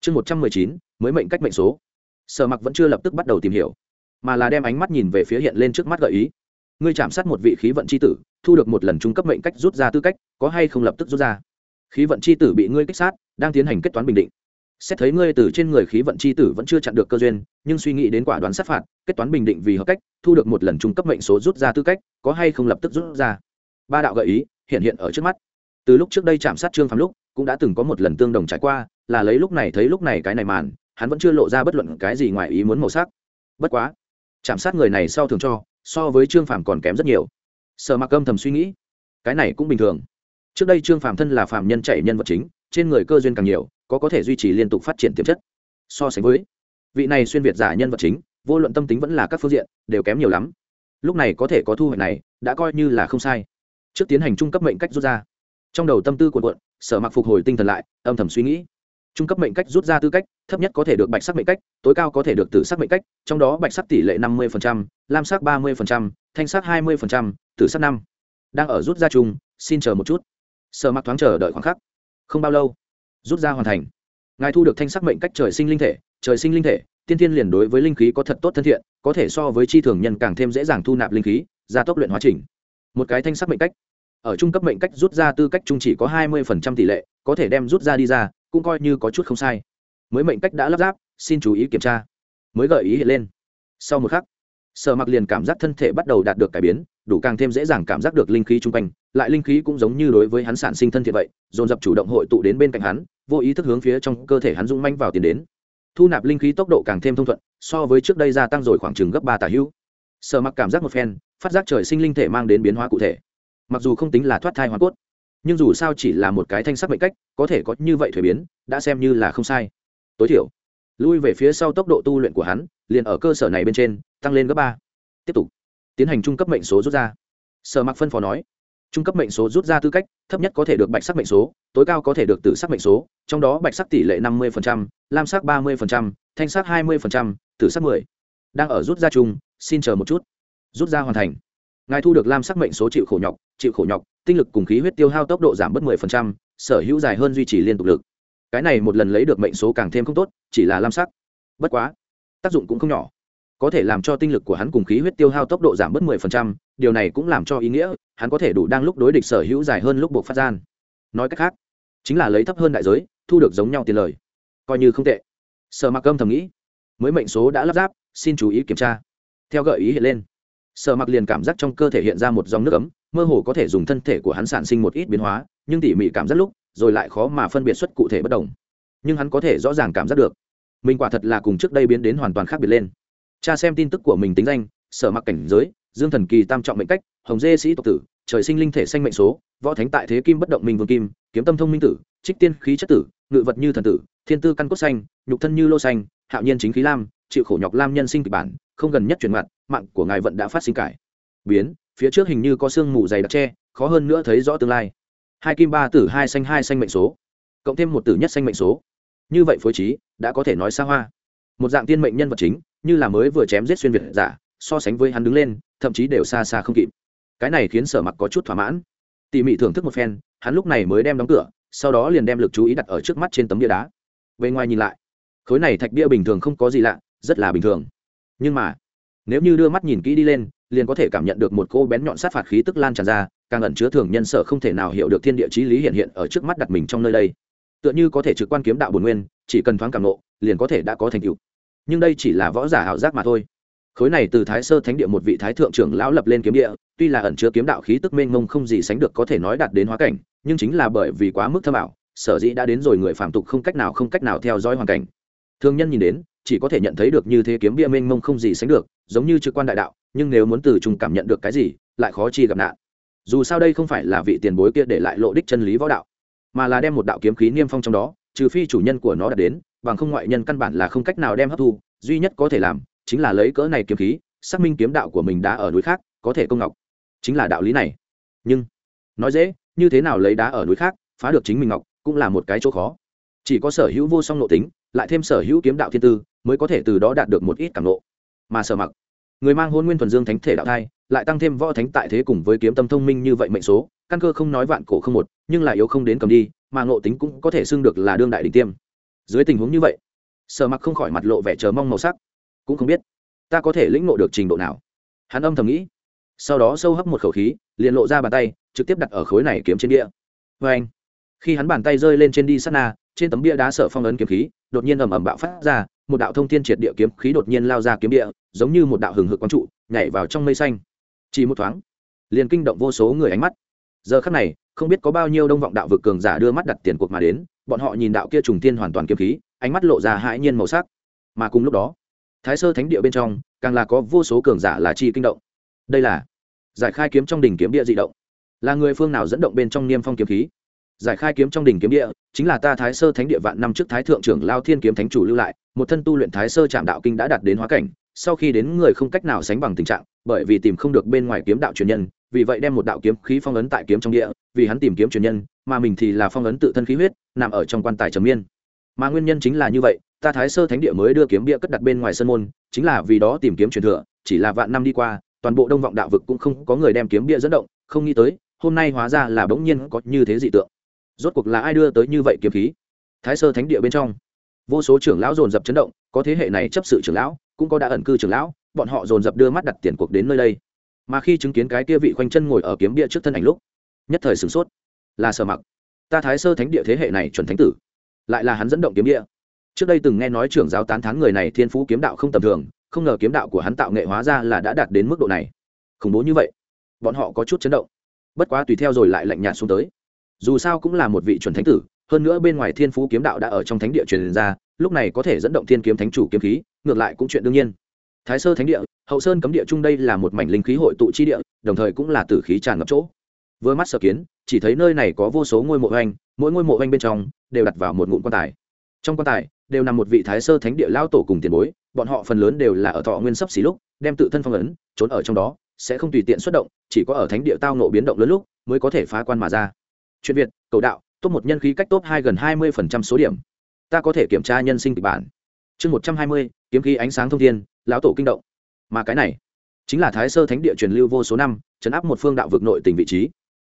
[SPEAKER 1] Chương một trăm mười chín, mới mệnh cách mệnh số. Sở mặc vẫn chưa lập tức bắt đầu tìm hiểu, mà là đem ánh mắt nhìn về phía hiện lên trước mắt gợi ý. Ngươi chạm sát một vị khí vận c h i tử, thu được một lần trung cấp mệnh cách rút ra tư cách, có hay không lập tức rút ra? Khí vận c h i tử bị ngươi kích sát, đang tiến hành kết toán bình định. Xét thấy ngươi từ trên người khí vận c h i tử vẫn chưa chặn được cơ duyên, nhưng suy nghĩ đến quả đoán sát phạt, kết toán bình định vì hợp cách, thu được một lần trung cấp mệnh số rút ra tư cách, có hay không lập tức rút ra? Ba đạo gợi ý hiện hiện ở trước mắt. Từ lúc trước đây chạm sát trương phạm lúc cũng đã từng có một lần tương đồng trải qua, là lấy lúc này thấy lúc này cái này màn, hắn vẫn chưa lộ ra bất luận cái gì ngoài ý muốn màu sắc. Bất quá, chạm sát người này sau thường cho, so với trương phàm còn kém rất nhiều. Sở mặc âm thầm suy nghĩ, cái này cũng bình thường. Trước đây trương phàm thân là phàm nhân chạy nhân vật chính, trên người cơ duyên càng nhiều, có có thể duy trì liên tục phát triển tiềm chất. So sánh với vị này xuyên việt giả nhân vật chính, vô luận tâm tính vẫn là các phương diện, đều kém nhiều lắm. Lúc này có thể có thu hoạch này, đã coi như là không sai. Trước tiến hành trung cấp mệnh cách rút ra. Trong đầu tâm tư cuộn cuộn sở mặc phục hồi tinh thần lại, âm thầm suy nghĩ. Trung cấp mệnh cách rút ra tư cách, thấp nhất có thể được bạch sắc mệnh cách, tối cao có thể được tử sắc mệnh cách, trong đó bạch sắc tỷ lệ năm mươi lam sắc ba mươi thanh sắc hai mươi tử sắc năm. Đang ở rút ra chung, xin chờ một chút. Sở mặc thoáng chờ đợi khoảng khắc. Không bao lâu, rút ra hoàn thành. Ngài thu được thanh sắc mệnh cách trời sinh linh thể, trời sinh linh thể, tiên tiên liền đối với linh khí có thật tốt thân thiện, có thể so với chi thường nhân càng thêm dễ dàng thu nạp linh khí, gia tốc luyện hóa trình một cái thanh sắc mệnh cách ở trung cấp mệnh cách rút ra tư cách trung chỉ có hai mươi tỷ lệ, có thể đem rút ra đi ra, cũng coi như có chút không sai. Mới mệnh cách đã lắp ráp, xin chú ý kiểm tra. Mới gợi ý hiện lên. Sau một khắc, sở mặc liền cảm giác thân thể bắt đầu đạt được cải biến, đủ càng thêm dễ dàng cảm giác được linh khí chung quanh, lại linh khí cũng giống như đối với hắn sản sinh thân thiện vậy, dồn dập chủ động hội tụ đến bên cạnh hắn, vô ý thức hướng phía trong cơ thể hắn rung manh vào tiền đến. Thu nạp linh khí tốc độ càng thêm thông thuận, so với trước đây gia tăng rồi khoảng chừng gấp ba tả hữu. Sở mặc cảm giác một phen, phát giác trời sinh linh thể mang đến biến hóa cụ thể mặc dù không tính là thoát thai hoàn cốt, nhưng dù sao chỉ là một cái thanh sắc mệnh cách, có thể có như vậy thuế biến, đã xem như là không sai. Tối thiểu, lui về phía sau tốc độ tu luyện của hắn, liền ở cơ sở này bên trên, tăng lên gấp ba. Tiếp tục, tiến hành trung cấp mệnh số rút ra. Sở mặc phân phó nói, trung cấp mệnh số rút ra tư cách, thấp nhất có thể được bạch sắc mệnh số, tối cao có thể được tử sắc mệnh số, trong đó bạch sắc tỷ lệ năm mươi lam sắc ba mươi thanh sắc hai mươi tử sắc mười. Đang ở rút ra chung, xin chờ một chút. Rút ra hoàn thành ngài thu được lam sắc mệnh số chịu khổ nhọc chịu khổ nhọc tinh lực cùng khí huyết tiêu hao tốc độ giảm bớt 10%, sở hữu dài hơn duy trì liên tục lực. Cái này một lần lấy được mệnh số càng thêm không tốt chỉ là lam sắc. Bất quá tác dụng cũng không nhỏ. Có thể làm cho tinh lực của hắn cùng khí huyết tiêu hao tốc độ giảm bớt 10%, điều này cũng làm cho ý nghĩa hắn có thể đủ đang lúc đối địch sở hữu dài hơn lúc buộc phát gian. Nói cách khác chính là lấy thấp hơn đại giới thu được giống nhau tiền lời. Coi như không tệ. Sở mặc âm thầm nghĩ mới mệnh số đã lắp ráp xin chú ý kiểm tra. Theo gợi ý hiện lên sở mặc liền cảm giác trong cơ thể hiện ra một dòng nước ấm, mơ hồ có thể dùng thân thể của hắn sản sinh một ít biến hóa, nhưng tỉ mỉ cảm giác lúc, rồi lại khó mà phân biệt xuất cụ thể bất đồng. Nhưng hắn có thể rõ ràng cảm giác được, mình quả thật là cùng trước đây biến đến hoàn toàn khác biệt lên. Cha xem tin tức của mình tính danh, sở mặc cảnh giới, dương thần kỳ tam trọng mệnh cách, hồng dê sĩ tộc tử, trời sinh linh thể sanh mệnh số, võ thánh tại thế kim bất động minh vương kim, kiếm tâm thông minh tử, trích tiên khí chất tử, ngự vật như thần tử, thiên tư căn cốt xanh nhục thân như lô xanh hạo nhiên chính khí lam, chịu khổ nhọc lam nhân sinh kịch bản, không gần nhất chuyển mặt mạng của ngài vận đã phát sinh cải. Biến, phía trước hình như có sương mù dày đặc tre khó hơn nữa thấy rõ tương lai. Hai kim ba tử hai xanh hai xanh mệnh số, cộng thêm một tử nhất xanh mệnh số. Như vậy phối trí, đã có thể nói xa hoa. Một dạng tiên mệnh nhân vật chính, như là mới vừa chém giết xuyên việt giả, so sánh với hắn đứng lên, thậm chí đều xa xa không kịp. Cái này khiến sở mặc có chút thỏa mãn. Tỉ mỉ thưởng thức một phen, hắn lúc này mới đem đóng cửa, sau đó liền đem lực chú ý đặt ở trước mắt trên tấm bia đá. Bên ngoài nhìn lại, khối này thạch bia bình thường không có gì lạ, rất là bình thường. Nhưng mà nếu như đưa mắt nhìn kỹ đi lên, liền có thể cảm nhận được một cô bén nhọn sát phạt khí tức lan tràn ra, càng ẩn chứa thường nhân sở không thể nào hiểu được thiên địa chí lý hiện hiện ở trước mắt đặt mình trong nơi đây. Tựa như có thể trực quan kiếm đạo bồn nguyên, chỉ cần thoáng cảm nộ liền có thể đã có thành tựu. Nhưng đây chỉ là võ giả hảo giác mà thôi. Khối này từ thái sơ thánh địa một vị thái thượng trưởng lão lập lên kiếm địa, tuy là ẩn chứa kiếm đạo khí tức mênh mông không gì sánh được có thể nói đạt đến hóa cảnh, nhưng chính là bởi vì quá mức thâm ảo, sở dĩ đã đến rồi người phạm tục không cách nào không cách nào theo dõi hoàn cảnh. Thương nhân nhìn đến chỉ có thể nhận thấy được như thế kiếm bia mênh mông không gì sánh được, giống như trực quan đại đạo, nhưng nếu muốn từ chung cảm nhận được cái gì, lại khó chi gặp nạn. Dù sao đây không phải là vị tiền bối kia để lại lộ đích chân lý võ đạo, mà là đem một đạo kiếm khí niêm phong trong đó, trừ phi chủ nhân của nó đã đến, bằng không ngoại nhân căn bản là không cách nào đem hấp thu, duy nhất có thể làm, chính là lấy cỡ này kiếm khí, xác minh kiếm đạo của mình đã ở núi khác, có thể công ngọc. Chính là đạo lý này. Nhưng, nói dễ, như thế nào lấy đá ở núi khác, phá được chính mình ngọc, cũng là một cái chỗ khó. Chỉ có sở hữu vô song nội tính, lại thêm sở hữu kiếm đạo thiên tư mới có thể từ đó đạt được một ít cảm lộ, mà sở mặc người mang hôn nguyên thuần dương thánh thể đạo thai lại tăng thêm võ thánh tại thế cùng với kiếm tâm thông minh như vậy mệnh số căn cơ không nói vạn cổ không một nhưng là yếu không đến cầm đi mà ngộ tính cũng có thể xưng được là đương đại đỉnh tiêm. Dưới tình huống như vậy sở mặc không khỏi mặt lộ vẻ chờ mong màu sắc cũng không biết ta có thể lĩnh ngộ được trình độ nào. Hắn âm thầm nghĩ sau đó sâu hấp một khẩu khí liền lộ ra bàn tay trực tiếp đặt ở khối này kiếm trên địa vê anh khi hắn bàn tay rơi lên trên đi sát na trên tấm bia đá sợ phong ấn kiếm khí đột nhiên ầm ầm bạo phát ra một đạo thông thiên triệt địa kiếm khí đột nhiên lao ra kiếm địa, giống như một đạo hừng hực quang trụ, nhảy vào trong mây xanh. Chỉ một thoáng, liền kinh động vô số người ánh mắt. Giờ khắc này, không biết có bao nhiêu đông vọng đạo vực cường giả đưa mắt đặt tiền cuộc mà đến, bọn họ nhìn đạo kia trùng tiên hoàn toàn kiếm khí, ánh mắt lộ ra hãi nhiên màu sắc. Mà cùng lúc đó, thái sơ thánh địa bên trong, càng là có vô số cường giả là chi kinh động. Đây là giải khai kiếm trong đỉnh kiếm địa dị động. Là người phương nào dẫn động bên trong niêm phong kiếm khí? Giải khai kiếm trong đỉnh kiếm địa, chính là ta thái sơ thánh địa vạn năm trước thái thượng trưởng lao thiên kiếm thánh chủ lưu lại, một thân tu luyện thái sơ trạm đạo kinh đã đạt đến hóa cảnh, sau khi đến người không cách nào sánh bằng tình trạng, bởi vì tìm không được bên ngoài kiếm đạo truyền nhân, vì vậy đem một đạo kiếm khí phong ấn tại kiếm trong địa, vì hắn tìm kiếm truyền nhân, mà mình thì là phong ấn tự thân khí huyết, nằm ở trong quan tài trầm miên. Mà nguyên nhân chính là như vậy, ta thái sơ thánh địa mới đưa kiếm bia cất đặt bên ngoài sân môn, chính là vì đó tìm kiếm truyền thừa, chỉ là vạn năm đi qua, toàn bộ đông vọng đạo vực cũng không có người đem kiếm bia dẫn động, không nghĩ tới, hôm nay hóa ra là bỗng nhiên có như thế dị tượng rốt cuộc là ai đưa tới như vậy kiếm khí? Thái sơ thánh địa bên trong, vô số trưởng lão dồn dập chấn động, có thế hệ này chấp sự trưởng lão, cũng có đã ẩn cư trưởng lão, bọn họ dồn dập đưa mắt đặt tiền cuộc đến nơi đây. Mà khi chứng kiến cái kia vị khoanh chân ngồi ở kiếm bia trước thân ảnh lúc, nhất thời sửng sốt. Là sở mặc. Ta thái sơ thánh địa thế hệ này chuẩn thánh tử. Lại là hắn dẫn động kiếm địa trước đây từng nghe nói trưởng giáo tán thán người này thiên phú kiếm đạo không tầm thường, không ngờ kiếm đạo của hắn tạo nghệ hóa ra là đã đạt đến mức độ này. Khủng bố như vậy. Bọn họ có chút chấn động. Bất quá tùy theo rồi lại lạnh nhạt xuống tới dù sao cũng là một vị chuẩn thánh tử, hơn nữa bên ngoài thiên phú kiếm đạo đã ở trong thánh địa truyền ra, lúc này có thể dẫn động thiên kiếm thánh chủ kiếm khí, ngược lại cũng chuyện đương nhiên. Thái sơ thánh địa, hậu sơn cấm địa trung đây là một mảnh linh khí hội tụ chi địa, đồng thời cũng là tử khí tràn ngập chỗ. Vừa mắt sở kiến, chỉ thấy nơi này có vô số ngôi mộ oanh mỗi ngôi mộ oanh bên trong đều đặt vào một ngụm quan tài. Trong quan tài đều nằm một vị thái sơ thánh địa lao tổ cùng tiền bối, bọn họ phần lớn đều là ở thọ nguyên sấp xí lúc, đem tự thân phong ấn, trốn ở trong đó, sẽ không tùy tiện xuất động, chỉ có ở thánh địa tao nộ biến động lớn lúc mới có thể phá quan mà ra chuyện việt, cầu đạo, top một nhân khí cách top hai gần hai mươi phần trăm số điểm. Ta có thể kiểm tra nhân sinh kịch bản. Chương một trăm hai mươi, kiếm khí ánh sáng thông thiên, lão tổ kinh động. Mà cái này, chính là thái sơ thánh địa truyền lưu vô số năm, chấn áp một phương đạo vực nội tình vị trí.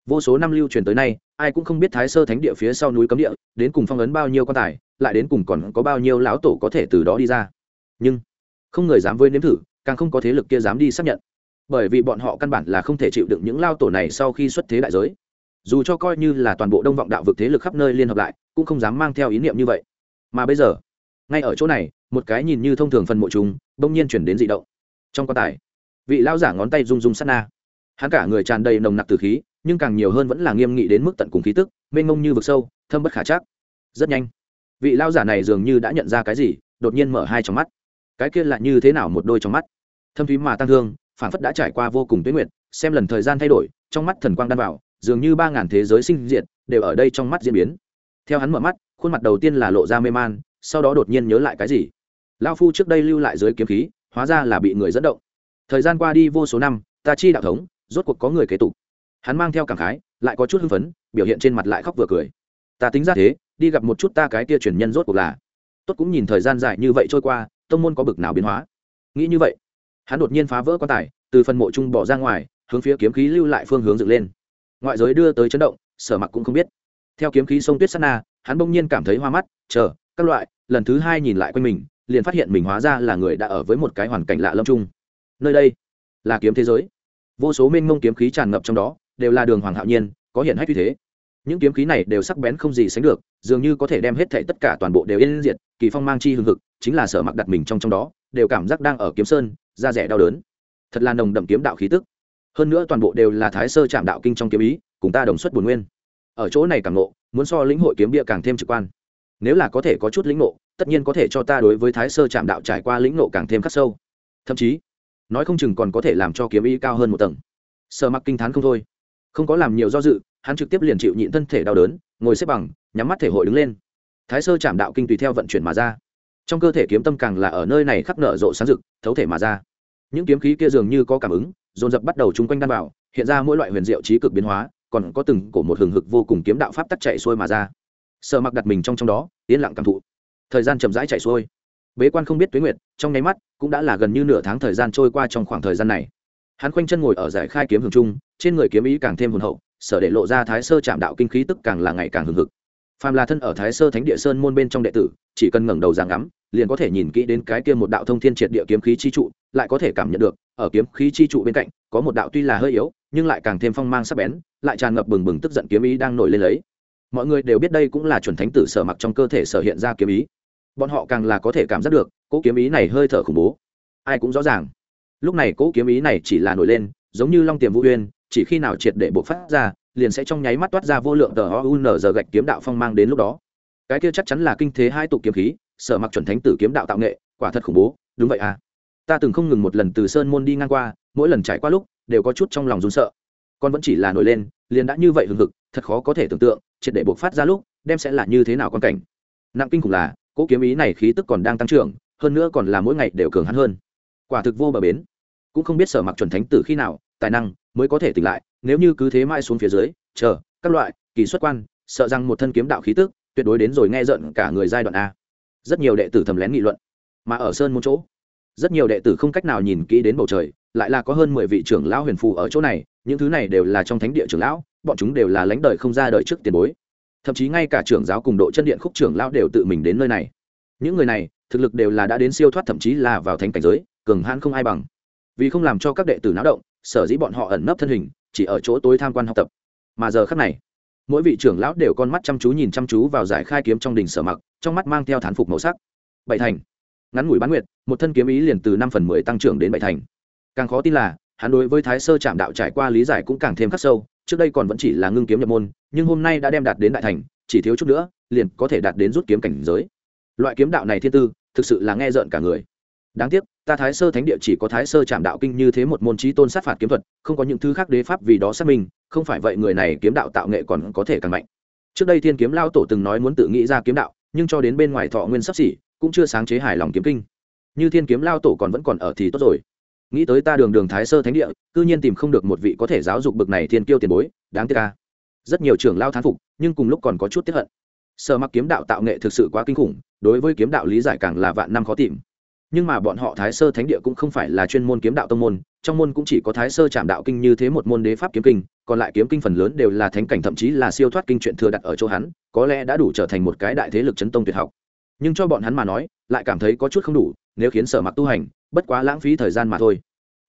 [SPEAKER 1] Vô số năm lưu truyền tới nay, ai cũng không biết thái sơ thánh địa phía sau núi cấm địa, đến cùng phong ấn bao nhiêu quan tài, lại đến cùng còn có bao nhiêu lão tổ có thể từ đó đi ra. Nhưng, không người dám với nếm thử, càng không có thế lực kia dám đi xác nhận. Bởi vì bọn họ căn bản là không thể chịu đựng những lao tổ này sau khi xuất thế đại giới dù cho coi như là toàn bộ đông vọng đạo vực thế lực khắp nơi liên hợp lại, cũng không dám mang theo ý niệm như vậy. Mà bây giờ, ngay ở chỗ này, một cái nhìn như thông thường phần mộ chúng bỗng nhiên chuyển đến dị động. Trong quan tài, vị lao giả ngón tay rung rung sát na. Hắn cả người tràn đầy nồng nặc từ khí, nhưng càng nhiều hơn vẫn là nghiêm nghị đến mức tận cùng khí tức, mênh mông như vực sâu, thâm bất khả chắc. Rất nhanh, vị lao giả này dường như đã nhận ra cái gì, đột nhiên mở hai trong mắt. Cái kia là như thế nào một đôi trong mắt? Thâm thúy mà tăng thương phản phất đã trải qua vô cùng tuyến nguyện xem lần thời gian thay đổi, trong mắt thần quang đan vào dường như ba ngàn thế giới sinh diệt, đều ở đây trong mắt diễn biến. Theo hắn mở mắt, khuôn mặt đầu tiên là lộ ra mê man, sau đó đột nhiên nhớ lại cái gì? Lao phu trước đây lưu lại dưới kiếm khí, hóa ra là bị người dẫn động. Thời gian qua đi vô số năm, ta chi đạo thống, rốt cuộc có người kế tục. Hắn mang theo cảm khái, lại có chút hưng phấn, biểu hiện trên mặt lại khóc vừa cười. Ta tính ra thế, đi gặp một chút ta cái tia truyền nhân rốt cuộc là. Tốt cũng nhìn thời gian dài như vậy trôi qua, tông môn có bực nào biến hóa? Nghĩ như vậy, hắn đột nhiên phá vỡ quan tài, từ phần mộ trung bỏ ra ngoài, hướng phía kiếm khí lưu lại phương hướng dựng lên ngoại giới đưa tới chấn động, sở mặc cũng không biết. Theo kiếm khí sông tuyết sắt na, hắn bỗng nhiên cảm thấy hoa mắt, chờ, các loại, lần thứ hai nhìn lại quanh mình, liền phát hiện mình hóa ra là người đã ở với một cái hoàn cảnh lạ lâm chung. Nơi đây là kiếm thế giới. Vô số mênh mông kiếm khí tràn ngập trong đó, đều là đường hoàng hạo nhiên, có hiện hách như thế. Những kiếm khí này đều sắc bén không gì sánh được, dường như có thể đem hết thảy tất cả toàn bộ đều yên diệt, kỳ phong mang chi hương hực, chính là sở mặc đặt mình trong trong đó, đều cảm giác đang ở kiếm sơn, da rẻ đau đớn. Thật là nồng đậm kiếm đạo khí tức hơn nữa toàn bộ đều là thái sơ trạm đạo kinh trong kiếm ý, cùng ta đồng xuất bồn nguyên. Ở chỗ này càng ngộ, muốn so lĩnh hội kiếm bia càng thêm trực quan. Nếu là có thể có chút lĩnh ngộ, tất nhiên có thể cho ta đối với thái sơ trạm đạo trải qua lĩnh ngộ càng thêm khắc sâu. Thậm chí, nói không chừng còn có thể làm cho kiếm ý cao hơn một tầng. Sợ mặc kinh t h á n không thôi. Không có làm nhiều do dự, hắn trực tiếp liền chịu nhịn thân thể đau đớn, ngồi xếp bằng, nhắm mắt thể hội đứng lên. Thái sơ chạm đạo kinh tùy theo vận chuyển mà ra. Trong cơ thể kiếm tâm càng là ở nơi này khắc nở rộ sáng rực, thấu thể mà ra. Những kiếm khí kia dường như có cảm ứng dồn dập bắt đầu chung quanh đan bảo, hiện ra mỗi loại huyền diệu trí cực biến hóa, còn có từng cổ một hừng hực vô cùng kiếm đạo pháp tắc chạy xuôi mà ra. Sợ mặc đặt mình trong trong đó, yên lặng cảm thụ. Thời gian chậm rãi chạy xuôi. Bế quan không biết tuế nguyệt, trong nháy mắt, cũng đã là gần như nửa tháng thời gian trôi qua trong khoảng thời gian này. Hắn khoanh chân ngồi ở giải khai kiếm hưởng trung trên người kiếm ý càng thêm hồn hậu, sở để lộ ra thái sơ chạm đạo kinh khí tức càng là ngày càng hừng hực phàm là thân ở thái sơ thánh địa sơn môn bên trong đệ tử, chỉ cần ngẩng đầu giang ngắm, liền có thể nhìn kỹ đến cái kia một đạo thông thiên triệt địa kiếm khí chi trụ, lại có thể cảm nhận được, ở kiếm khí chi trụ bên cạnh, có một đạo tuy là hơi yếu, nhưng lại càng thêm phong mang sắc bén, lại tràn ngập bừng bừng tức giận kiếm ý đang nổi lên lấy. Mọi người đều biết đây cũng là chuẩn thánh tử sở mặc trong cơ thể sở hiện ra kiếm ý. Bọn họ càng là có thể cảm giác được, cỗ kiếm ý này hơi thở khủng bố. Ai cũng rõ ràng. Lúc này cỗ kiếm ý này chỉ là nổi lên, giống như long tiềm vũ uyên, chỉ khi nào triệt để bộc phát ra liền sẽ trong nháy mắt toát ra vô lượng tờ o n giờ gạch kiếm đạo phong mang đến lúc đó. Cái kia chắc chắn là kinh thế hai tụ kiếm khí, sở mặc chuẩn thánh tử kiếm đạo tạo nghệ, quả thật khủng bố, đúng vậy à. Ta từng không ngừng một lần từ sơn môn đi ngang qua, mỗi lần trải qua lúc, đều có chút trong lòng run sợ. Con vẫn chỉ là nổi lên, liền đã như vậy hừng hực, thật khó có thể tưởng tượng, triệt để buộc phát ra lúc, đem sẽ là như thế nào con cảnh. Nặng kinh khủng là, cỗ kiếm ý này khí tức còn đang tăng trưởng, hơn nữa còn là mỗi ngày đều cường hắn hơn. Quả thực vô bờ bến. Cũng không biết sở mặc chuẩn thánh tử khi nào, tài năng mới có thể tỉnh lại, nếu như cứ thế mãi xuống phía dưới, chờ, các loại, kỳ xuất quan, sợ rằng một thân kiếm đạo khí tức, tuyệt đối đến rồi nghe giận cả người giai đoạn a. Rất nhiều đệ tử thầm lén nghị luận, mà ở sơn một chỗ, rất nhiều đệ tử không cách nào nhìn kỹ đến bầu trời, lại là có hơn mười vị trưởng lão huyền phù ở chỗ này, những thứ này đều là trong thánh địa trưởng lão, bọn chúng đều là lãnh đời không ra đời trước tiền bối. Thậm chí ngay cả trưởng giáo cùng độ chân điện khúc trưởng lão đều tự mình đến nơi này. Những người này, thực lực đều là đã đến siêu thoát thậm chí là vào thánh cảnh giới, cường hãn không ai bằng. Vì không làm cho các đệ tử náo động sở dĩ bọn họ ẩn nấp thân hình, chỉ ở chỗ tối tham quan học tập. Mà giờ khắc này, mỗi vị trưởng lão đều con mắt chăm chú nhìn chăm chú vào giải khai kiếm trong đình sở mặc, trong mắt mang theo thán phục màu sắc. Bảy thành. Ngắn ngủi bán nguyệt, một thân kiếm ý liền từ năm phần mười tăng trưởng đến bảy thành. Càng khó tin là, hắn đối với thái sơ trạm đạo trải qua lý giải cũng càng thêm khắc sâu, trước đây còn vẫn chỉ là ngưng kiếm nhập môn, nhưng hôm nay đã đem đạt đến đại thành, chỉ thiếu chút nữa, liền có thể đạt đến rút kiếm cảnh giới. Loại kiếm đạo này thiên tư, thực sự là nghe rợn cả người đáng tiếc, ta thái sơ thánh địa chỉ có thái sơ trạm đạo kinh như thế một môn trí tôn sát phạt kiếm thuật, không có những thứ khác đế pháp vì đó xác minh, không phải vậy người này kiếm đạo tạo nghệ còn có thể càng mạnh. Trước đây thiên kiếm lao tổ từng nói muốn tự nghĩ ra kiếm đạo, nhưng cho đến bên ngoài thọ nguyên sắp xỉ, cũng chưa sáng chế hài lòng kiếm kinh. Như thiên kiếm lao tổ còn vẫn còn ở thì tốt rồi. Nghĩ tới ta đường đường thái sơ thánh địa, cư nhiên tìm không được một vị có thể giáo dục bực này thiên kiêu tiền bối, đáng tiếc ca rất nhiều trưởng lao thán phục, nhưng cùng lúc còn có chút tiếp hận. Sợ mặc kiếm đạo tạo nghệ thực sự quá kinh khủng, đối với kiếm đạo lý giải càng là vạn năm khó tìm nhưng mà bọn họ thái sơ thánh địa cũng không phải là chuyên môn kiếm đạo tông môn, trong môn cũng chỉ có thái sơ trạm đạo kinh như thế một môn đế pháp kiếm kinh, còn lại kiếm kinh phần lớn đều là thánh cảnh, thậm chí là siêu thoát kinh chuyện thừa đặt ở chỗ hắn, có lẽ đã đủ trở thành một cái đại thế lực chấn tông tuyệt học. Nhưng cho bọn hắn mà nói, lại cảm thấy có chút không đủ, nếu khiến sở mặc tu hành, bất quá lãng phí thời gian mà thôi.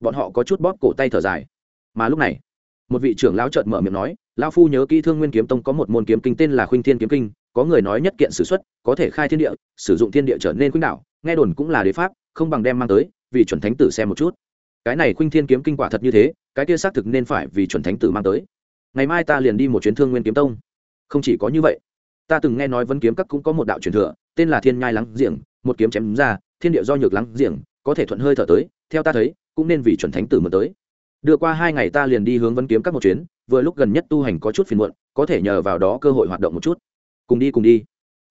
[SPEAKER 1] Bọn họ có chút bóp cổ tay thở dài. Mà lúc này, một vị trưởng lão trợn mở miệng nói, lão phu nhớ kỹ thương nguyên kiếm tông có một môn kiếm kinh tên là khuynh thiên kiếm kinh có người nói nhất kiện s ử x u ấ t có thể khai thiên địa, sử dụng thiên địa trở nên khuynh đạo nghe đồn cũng là đế pháp, không bằng đem mang tới, vì chuẩn thánh tử xem một chút. Cái này khuynh thiên kiếm kinh quả thật như thế, cái kia xác thực nên phải vì chuẩn thánh tử mang tới. Ngày mai ta liền đi một chuyến thương nguyên kiếm tông. Không chỉ có như vậy, ta từng nghe nói vân kiếm các cũng có một đạo truyền thừa, tên là thiên nhai lắng diễng, một kiếm chém ra, thiên địa do nhược lắng diễng, có thể thuận hơi thở tới, theo ta thấy, cũng nên vì chuẩn thánh tử mượn tới. Đưa qua hai ngày ta liền đi hướng vân kiếm các một chuyến, vừa lúc gần nhất tu hành có chút phiền muộn, có thể nhờ vào đó cơ hội hoạt động một chút cùng đi cùng đi.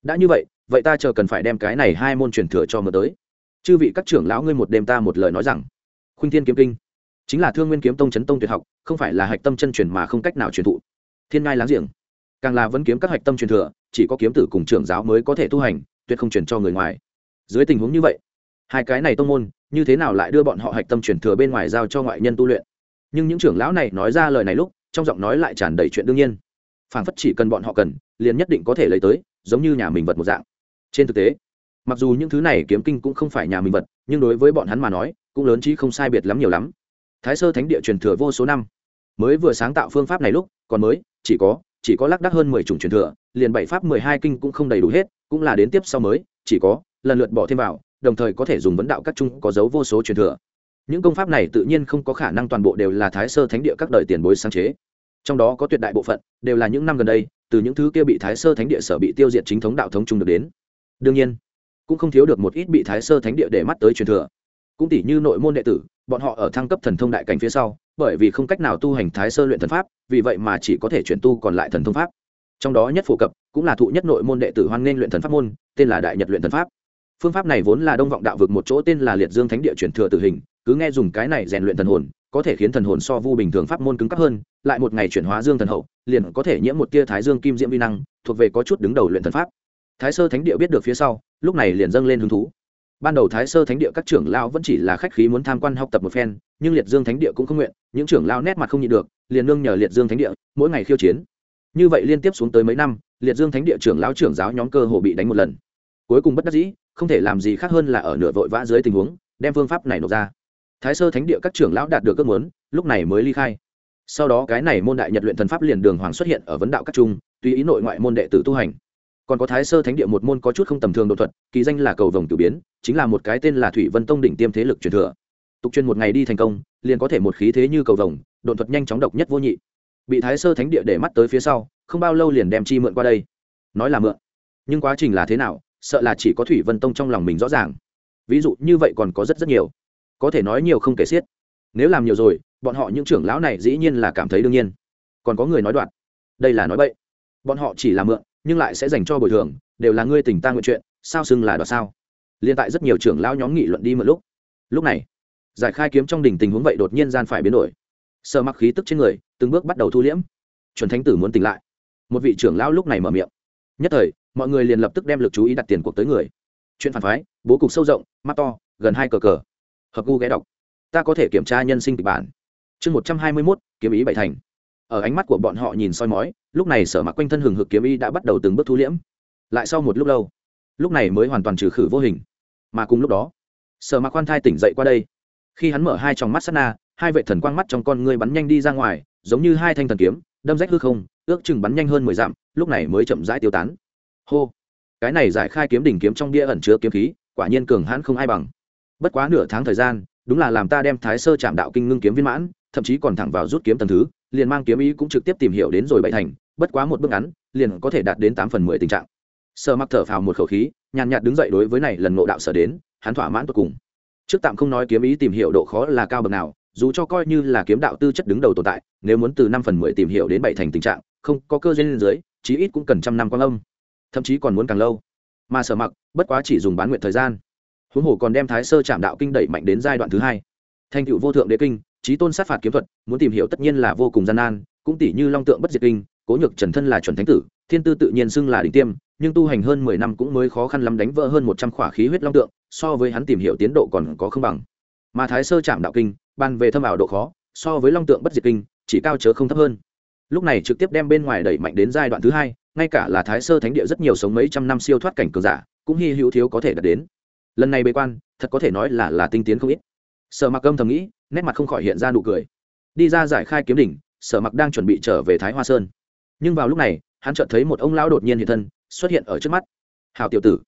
[SPEAKER 1] Đã như vậy vậy ta chờ cần phải đem cái này hai môn truyền thừa cho mượn tới. Chư vị các trưởng lão ngươi một đêm ta một lời nói rằng. Khuynh thiên kiếm kinh, chính là thương nguyên kiếm tông chấn tông tuyệt học, không phải là hạch tâm chân truyền mà không cách nào truyền thụ. Thiên ngai láng giềng, càng là vẫn kiếm các hạch tâm truyền thừa, chỉ có kiếm tử cùng trưởng giáo mới có thể tu hành, tuyệt không truyền cho người ngoài. Dưới tình huống như vậy, hai cái này tông môn, như thế nào lại đưa bọn họ hạch tâm truyền thừa bên ngoài giao cho ngoại nhân tu luyện? Nhưng những trưởng lão này nói ra lời này lúc, trong giọng nói lại tràn đầy chuyện đương nhiên phảng phất chỉ cần bọn họ cần, liền nhất định có thể lấy tới, giống như nhà mình vật một dạng. Trên thực tế, mặc dù những thứ này kiếm kinh cũng không phải nhà mình vật, nhưng đối với bọn hắn mà nói, cũng lớn chí không sai biệt lắm nhiều lắm. Thái sơ thánh địa truyền thừa vô số năm. Mới vừa sáng tạo phương pháp này lúc, còn mới, chỉ có chỉ có lác đác hơn mười chủng truyền thừa, liền bảy pháp mười hai kinh cũng không đầy đủ hết, cũng là đến tiếp sau mới, chỉ có, lần lượt bỏ thêm vào, đồng thời có thể dùng vấn đạo các chung có dấu vô số truyền thừa. Những công pháp này tự nhiên không có khả năng toàn bộ đều là thái sơ thánh địa các đời tiền bối sáng chế trong đó có tuyệt đại bộ phận đều là những năm gần đây, từ những thứ kia bị thái sơ thánh địa sở bị tiêu diệt chính thống đạo thống chung được đến. Đương nhiên, cũng không thiếu được một ít bị thái sơ thánh địa để mắt tới truyền thừa. Cũng tỷ như nội môn đệ tử, bọn họ ở thăng cấp thần thông đại cảnh phía sau, bởi vì không cách nào tu hành thái sơ luyện thần pháp, vì vậy mà chỉ có thể chuyển tu còn lại thần thông pháp. Trong đó nhất phổ cập cũng là thụ nhất nội môn đệ tử hoan nghênh luyện thần pháp môn, tên là đại nhật luyện thần pháp phương pháp này vốn là đông vọng đạo vực một chỗ tên là liệt dương thánh địa chuyển thừa tử hình, cứ nghe dùng cái này rèn luyện thần hồn, có thể khiến thần hồn so vu bình thường pháp môn cứng cấp hơn, lại một ngày chuyển hóa dương thần hậu, liền có thể nhiễm một tia thái dương kim diễm vi năng, thuộc về có chút đứng đầu luyện thần pháp. Thái sơ thánh địa biết được phía sau, lúc này liền dâng lên hứng thú. Ban đầu thái sơ thánh địa các trưởng lao vẫn chỉ là khách khí muốn tham quan học tập một phen, nhưng liệt dương thánh địa cũng không nguyện, những trưởng lao nét mặt không nhịn được, liền nương nhờ liệt dương thánh địa mỗi ngày khiêu chiến. Như vậy liên tiếp xuống tới mấy năm, liệt dương thánh địa trưởng lao trưởng giáo nhóm cơ hồ bị đánh một lần. Cuối cùng bất đắc dĩ không thể làm gì khác hơn là ở nửa vội vã dưới tình huống, đem phương pháp này nộp ra. Thái sơ thánh địa các trưởng lão đạt được ước muốn, lúc này mới ly khai. Sau đó cái này môn đại nhật luyện thần pháp liền đường hoàng xuất hiện ở vấn đạo các trung, tùy ý nội ngoại môn đệ tử tu hành. Còn có thái sơ thánh địa một môn có chút không tầm thường đột thuật, kỳ danh là cầu vồng cử biến, chính là một cái tên là thủy vân tông đỉnh tiêm thế lực truyền thừa. Tục truyền một ngày đi thành công, liền có thể một khí thế như cầu vồng, đột thuật nhanh chóng độc nhất vô nhị. Bị thái sơ thánh địa để mắt tới phía sau, không bao lâu liền đem chi mượn qua đây. Nói là mượn, nhưng quá trình là thế nào sợ là chỉ có thủy vân tông trong lòng mình rõ ràng. Ví dụ như vậy còn có rất rất nhiều. Có thể nói nhiều không kể xiết. Nếu làm nhiều rồi, bọn họ những trưởng lão này dĩ nhiên là cảm thấy đương nhiên. Còn có người nói đoạn. Đây là nói bậy. Bọn họ chỉ là mượn, nhưng lại sẽ dành cho bồi thường, đều là ngươi tình ta nguyện chuyện, sao xưng là đoạt sao? Liên tại rất nhiều trưởng lão nhóm nghị luận đi một lúc. Lúc này, giải khai kiếm trong đỉnh tình huống vậy đột nhiên gian phải biến đổi. Sợ mặc khí tức trên người, từng bước bắt đầu thu liễm. Chuẩn thánh tử muốn tỉnh lại. Một vị trưởng lão lúc này mở miệng. Nhất thời mọi người liền lập tức đem lực chú ý đặt tiền cuộc tới người. Chuyện phản phái, bố cục sâu rộng, mắt to, gần hai cờ cờ. Hợp gu ghé đọc. Ta có thể kiểm tra nhân sinh kịch bản. Chương một trăm hai mươi mốt, kiếm ý bảy thành. Ở ánh mắt của bọn họ nhìn soi mói, lúc này sở mặc quanh thân hừng hực kiếm ý đã bắt đầu từng bước thu liễm. Lại sau một lúc lâu, lúc này mới hoàn toàn trừ khử vô hình. Mà cùng lúc đó, sở mặc khoan thai tỉnh dậy qua đây. Khi hắn mở hai tròng mắt sát na, hai vệ thần quang mắt trong con ngươi bắn nhanh đi ra ngoài, giống như hai thanh thần kiếm, đâm rách hư không, ước chừng bắn nhanh hơn mười dặm, lúc này mới chậm rãi tiêu tán hô. Cái này giải khai kiếm đỉnh kiếm trong bia ẩn chứa kiếm khí, quả nhiên cường hãn không ai bằng. Bất quá nửa tháng thời gian, đúng là làm ta đem thái sơ chạm đạo kinh ngưng kiếm viên mãn, thậm chí còn thẳng vào rút kiếm tầng thứ, liền mang kiếm ý cũng trực tiếp tìm hiểu đến rồi bảy thành, bất quá một bước ngắn, liền có thể đạt đến tám phần mười tình trạng. Sơ mặc thở phào một khẩu khí, nhàn nhạt đứng dậy đối với này lần ngộ đạo sở đến, hắn thỏa mãn tột cùng. Trước tạm không nói kiếm ý tìm hiểu độ khó là cao bậc nào, dù cho coi như là kiếm đạo tư chất đứng đầu tồn tại, nếu muốn từ năm phần mười tìm hiểu đến bảy thành tình trạng, không có cơ duyên dưới, chí ít cũng cần trăm năm quan âm thậm chí còn muốn càng lâu. Mà sở mặc, bất quá chỉ dùng bán nguyện thời gian. Huống hồ còn đem thái sơ chạm đạo kinh đẩy mạnh đến giai đoạn thứ hai. Thành cựu vô thượng đế kinh, trí tôn sát phạt kiếm thuật, muốn tìm hiểu tất nhiên là vô cùng gian nan, cũng tỷ như long tượng bất diệt kinh, cố nhược trần thân là chuẩn thánh tử, thiên tư tự nhiên xưng là đỉnh tiêm, nhưng tu hành hơn mười năm cũng mới khó khăn lắm đánh vỡ hơn một trăm khỏa khí huyết long tượng, so với hắn tìm hiểu tiến độ còn có không bằng. Mà thái sơ chạm đạo kinh bàn về thâm ảo độ khó, so với long tượng bất diệt kinh, chỉ cao chớ không thấp hơn. Lúc này trực tiếp đem bên ngoài đẩy mạnh đến giai đoạn thứ hai ngay cả là thái sơ thánh địa rất nhiều sống mấy trăm năm siêu thoát cảnh cường giả, cũng hy hữu thiếu có thể đạt đến. Lần này bế quan, thật có thể nói là là tinh tiến không ít. Sở mặc âm thầm nghĩ, nét mặt không khỏi hiện ra nụ cười. Đi ra giải khai kiếm đỉnh, sở mặc đang chuẩn bị trở về thái hoa sơn. Nhưng vào lúc này, hắn chợt thấy một ông lão đột nhiên hiện thân, xuất hiện ở trước mắt. Hào tiểu tử,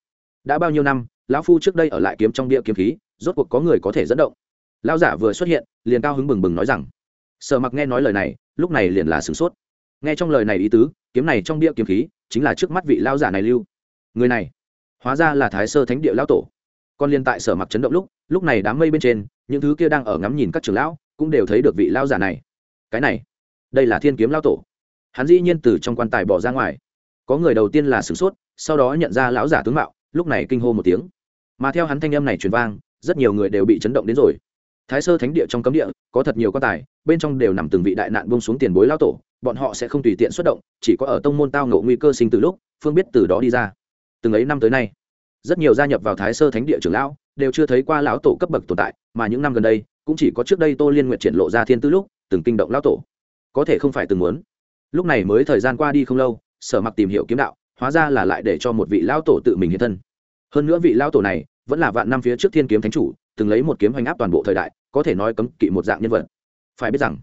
[SPEAKER 1] đã bao nhiêu năm, lão phu trước đây ở lại kiếm trong địa kiếm khí, rốt cuộc có người có thể dẫn động? Lão giả vừa xuất hiện, liền cao hứng bừng bừng nói rằng. Sở mặc nghe nói lời này, lúc này liền là sửng sốt nghe trong lời này ý tứ, kiếm này trong địa kiếm khí, chính là trước mắt vị lão giả này lưu. Người này, hóa ra là thái sơ thánh địa lão tổ. Còn liên tại sở mặc chấn động lúc lúc này đám mây bên trên, những thứ kia đang ở ngắm nhìn các trưởng lão, cũng đều thấy được vị lão giả này. Cái này, đây là thiên kiếm lão tổ. Hắn dĩ nhiên từ trong quan tài bỏ ra ngoài. Có người đầu tiên là sửng sốt, sau đó nhận ra lão giả tướng mạo, lúc này kinh hô một tiếng. Mà theo hắn thanh âm này truyền vang, rất nhiều người đều bị chấn động đến rồi. Thái sơ thánh địa trong cấm địa, có thật nhiều quan tài, bên trong đều nằm từng vị đại nạn bông xuống tiền bối lão tổ bọn họ sẽ không tùy tiện xuất động, chỉ có ở tông môn tao ngộ nguy cơ sinh từ lúc, phương biết từ đó đi ra. Từng ấy năm tới nay, rất nhiều gia nhập vào thái sơ thánh địa trưởng lão đều chưa thấy qua lão tổ cấp bậc tồn tại, mà những năm gần đây, cũng chỉ có trước đây tô liên nguyện triển lộ ra thiên tư lúc, từng kinh động lão tổ. Có thể không phải từng muốn. Lúc này mới thời gian qua đi không lâu, sở mặc tìm hiểu kiếm đạo, hóa ra là lại để cho một vị lão tổ tự mình hiện thân. Hơn nữa vị lão tổ này vẫn là vạn năm phía trước thiên kiếm thánh chủ, từng lấy một kiếm hoành áp toàn bộ thời đại, có thể nói cấm kỵ một dạng nhân vật. Phải biết rằng,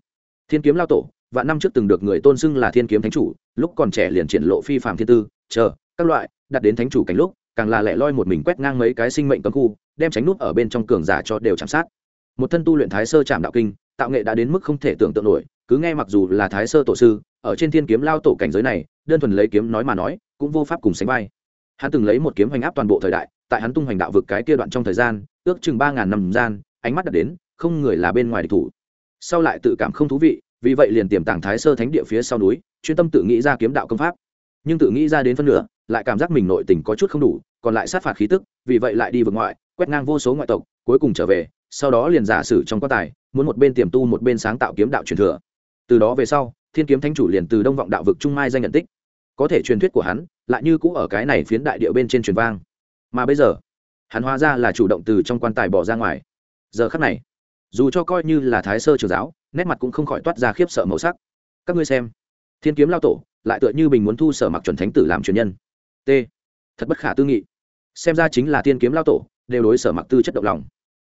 [SPEAKER 1] thiên kiếm lão tổ vạn năm trước từng được người tôn xưng là thiên kiếm thánh chủ, lúc còn trẻ liền triển lộ phi phạm thiên tư, chờ, các loại, đặt đến thánh chủ cảnh lúc, càng là lẻ loi một mình quét ngang mấy cái sinh mệnh cấm khu, đem tránh nút ở bên trong cường giả cho đều chạm sát. Một thân tu luyện thái sơ chạm đạo kinh, tạo nghệ đã đến mức không thể tưởng tượng nổi, cứ nghe mặc dù là thái sơ tổ sư, ở trên thiên kiếm lao tổ cảnh giới này, đơn thuần lấy kiếm nói mà nói, cũng vô pháp cùng sánh vai. Hắn từng lấy một kiếm hoành áp toàn bộ thời đại, tại hắn tung hoành đạo vực cái kia đoạn trong thời gian, ước chừng ba ngàn năm gian, ánh mắt đặt đến, không người là bên ngoài địch thủ. Sau lại tự cảm không thú vị vì vậy liền tiềm tàng thái sơ thánh địa phía sau núi, chuyên tâm tự nghĩ ra kiếm đạo công pháp. Nhưng tự nghĩ ra đến phân nửa, lại cảm giác mình nội tình có chút không đủ, còn lại sát phạt khí tức, vì vậy lại đi vượt ngoại, quét ngang vô số ngoại tộc, cuối cùng trở về, sau đó liền giả sử trong quan tài, muốn một bên tiềm tu một bên sáng tạo kiếm đạo truyền thừa. Từ đó về sau, thiên kiếm thánh chủ liền từ đông vọng đạo vực trung mai danh nhận tích. Có thể truyền thuyết của hắn, lại như cũ ở cái này phiến đại địa bên trên truyền vang. Mà bây giờ, hắn hóa ra là chủ động từ trong quan tài bỏ ra ngoài. Giờ khắc này, dù cho coi như là thái sơ trường giáo nét mặt cũng không khỏi toát ra khiếp sợ màu sắc. Các ngươi xem, thiên kiếm lao tổ lại tựa như bình muốn thu sở mặc chuẩn thánh tử làm truyền nhân. T. Thật bất khả tư nghị. Xem ra chính là thiên kiếm lao tổ đều đối sở mặc tư chất động lòng.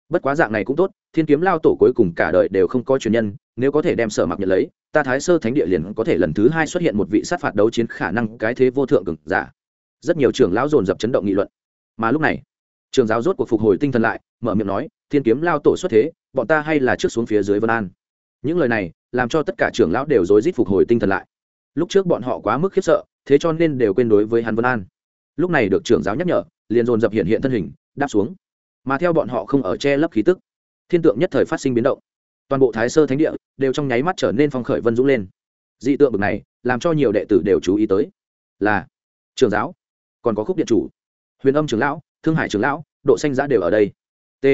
[SPEAKER 1] Bất quá dạng này cũng tốt, thiên kiếm lao tổ cuối cùng cả đời đều không có truyền nhân, nếu có thể đem sở mặc nhận lấy, ta thái sơ thánh địa liền có thể lần thứ hai xuất hiện một vị sát phạt đấu chiến khả năng cái thế vô thượng cực giả. Rất nhiều trưởng lão dồn dập chấn động nghị luận. Mà lúc này, trường giáo rốt cuộc phục hồi tinh thần lại, mở miệng nói, thiên kiếm lao tổ xuất thế, bọn ta hay là trước xuống phía dưới vân an những lời này làm cho tất cả trưởng lão đều rối rít phục hồi tinh thần lại. Lúc trước bọn họ quá mức khiếp sợ, thế cho nên đều quên đối với hắn vân an. Lúc này được trưởng giáo nhắc nhở, liền dồn dập hiện hiện thân hình, đáp xuống. Mà theo bọn họ không ở che lấp khí tức, thiên tượng nhất thời phát sinh biến động. Toàn bộ thái sơ thánh địa đều trong nháy mắt trở nên phong khởi vân dũng lên. Dị tượng bực này làm cho nhiều đệ tử đều chú ý tới. Là trường giáo, còn có khúc điện chủ, huyền âm trường lão, thương hải trường lão, độ xanh giã đều ở đây. T,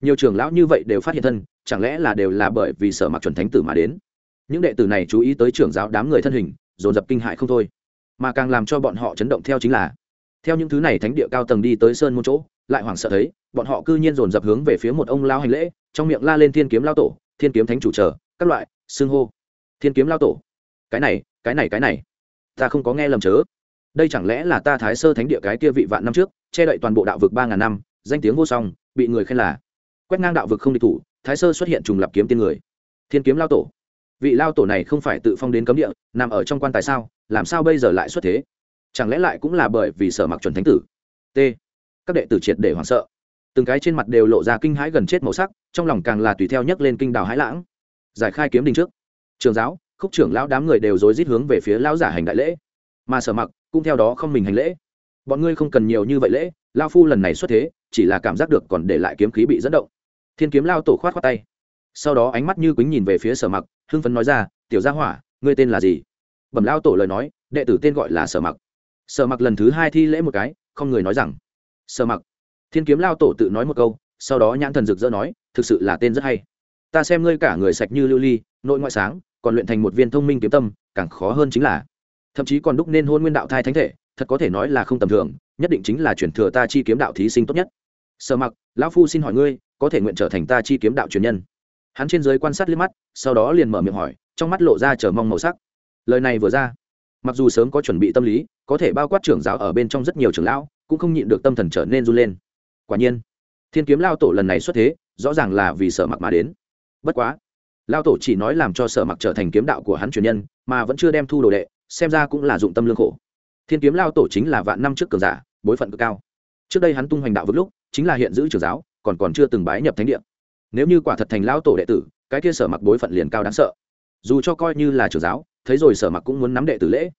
[SPEAKER 1] nhiều trường lão như vậy đều phát hiện thân chẳng lẽ là đều là bởi vì sở mặc chuẩn thánh tử mà đến? Những đệ tử này chú ý tới trưởng giáo đám người thân hình, dồn dập kinh hại không thôi. Mà càng làm cho bọn họ chấn động theo chính là, theo những thứ này thánh địa cao tầng đi tới sơn môn chỗ, lại hoảng sợ thấy, bọn họ cư nhiên dồn dập hướng về phía một ông lao hành lễ, trong miệng la lên thiên kiếm lao tổ, thiên kiếm thánh chủ trở các loại, xưng hô. Thiên kiếm lao tổ. Cái này cái này cái này. Ta không có nghe lầm chớ. Đây chẳng lẽ là ta thái sơ thánh địa cái kia vị vạn năm trước, che đậy toàn bộ đạo vực ba ngàn năm, danh tiếng vô song, bị người khen là. Quét ngang đạo vực không địch thủ thái sơ xuất hiện trùng lập kiếm tiên người. Thiên kiếm lao tổ. Vị lao tổ này không phải tự phong đến cấm địa, nằm ở trong quan tài sao, làm sao bây giờ lại xuất thế? Chẳng lẽ lại cũng là bởi vì sở mặc chuẩn thánh tử? T. Các đệ tử triệt để hoảng sợ. Từng cái trên mặt đều lộ ra kinh hãi gần chết màu sắc, trong lòng càng là tùy theo nhấc lên kinh đào hãi lãng. Giải khai kiếm đình trước. Trường giáo, khúc trưởng lão đám người đều rối rít hướng về phía lão giả hành đại lễ. Mà sở mặc cũng theo đó không mình hành lễ. Bọn ngươi không cần nhiều như vậy lễ lao phu lần này xuất thế, chỉ là cảm giác được còn để lại kiếm khí bị dẫn động thiên kiếm lao tổ khoát khoát tay. Sau đó ánh mắt như quýnh nhìn về phía sở mặc, hưng phấn nói ra, tiểu gia hỏa, ngươi tên là gì? Bẩm lao tổ lời nói, đệ tử tên gọi là sở mặc. Sở mặc lần thứ hai thi lễ một cái, không người nói rằng, sở mặc. Thiên kiếm lao tổ tự nói một câu, sau đó nhãn thần rực rỡ nói, thực sự là tên rất hay. Ta xem ngươi cả người sạch như lưu ly, nội ngoại sáng, còn luyện thành một viên thông minh kiếm tâm, càng khó hơn chính là, thậm chí còn đúc nên hôn nguyên đạo thai thánh thể, thật có thể nói là không tầm thường, nhất định chính là chuyển thừa ta chi kiếm đạo thí sinh tốt nhất. Sở mặc, lão phu xin hỏi ngươi có thể nguyện trở thành ta chi kiếm đạo truyền nhân. Hắn trên giới quan sát liếc mắt, sau đó liền mở miệng hỏi, trong mắt lộ ra chờ mong màu sắc. Lời này vừa ra, mặc dù sớm có chuẩn bị tâm lý, có thể bao quát trưởng giáo ở bên trong rất nhiều trưởng lão, cũng không nhịn được tâm thần trở nên run lên. Quả nhiên, thiên kiếm lao tổ lần này xuất thế, rõ ràng là vì sở mặc mà đến. Bất quá, lao tổ chỉ nói làm cho sở mặc trở thành kiếm đạo của hắn truyền nhân, mà vẫn chưa đem thu đồ đệ, xem ra cũng là dụng tâm lương khổ. Thiên kiếm lao tổ chính là vạn năm trước cường giả, bối phận cực cao. Trước đây hắn tung hoành đạo vững lúc, chính là hiện giữ trưởng giáo còn còn chưa từng bái nhập thánh địa. Nếu như quả thật thành lão tổ đệ tử, cái kia sở mặc bối phận liền cao đáng sợ. Dù cho coi như là trưởng giáo, thấy rồi sở mặc cũng muốn nắm đệ tử lễ.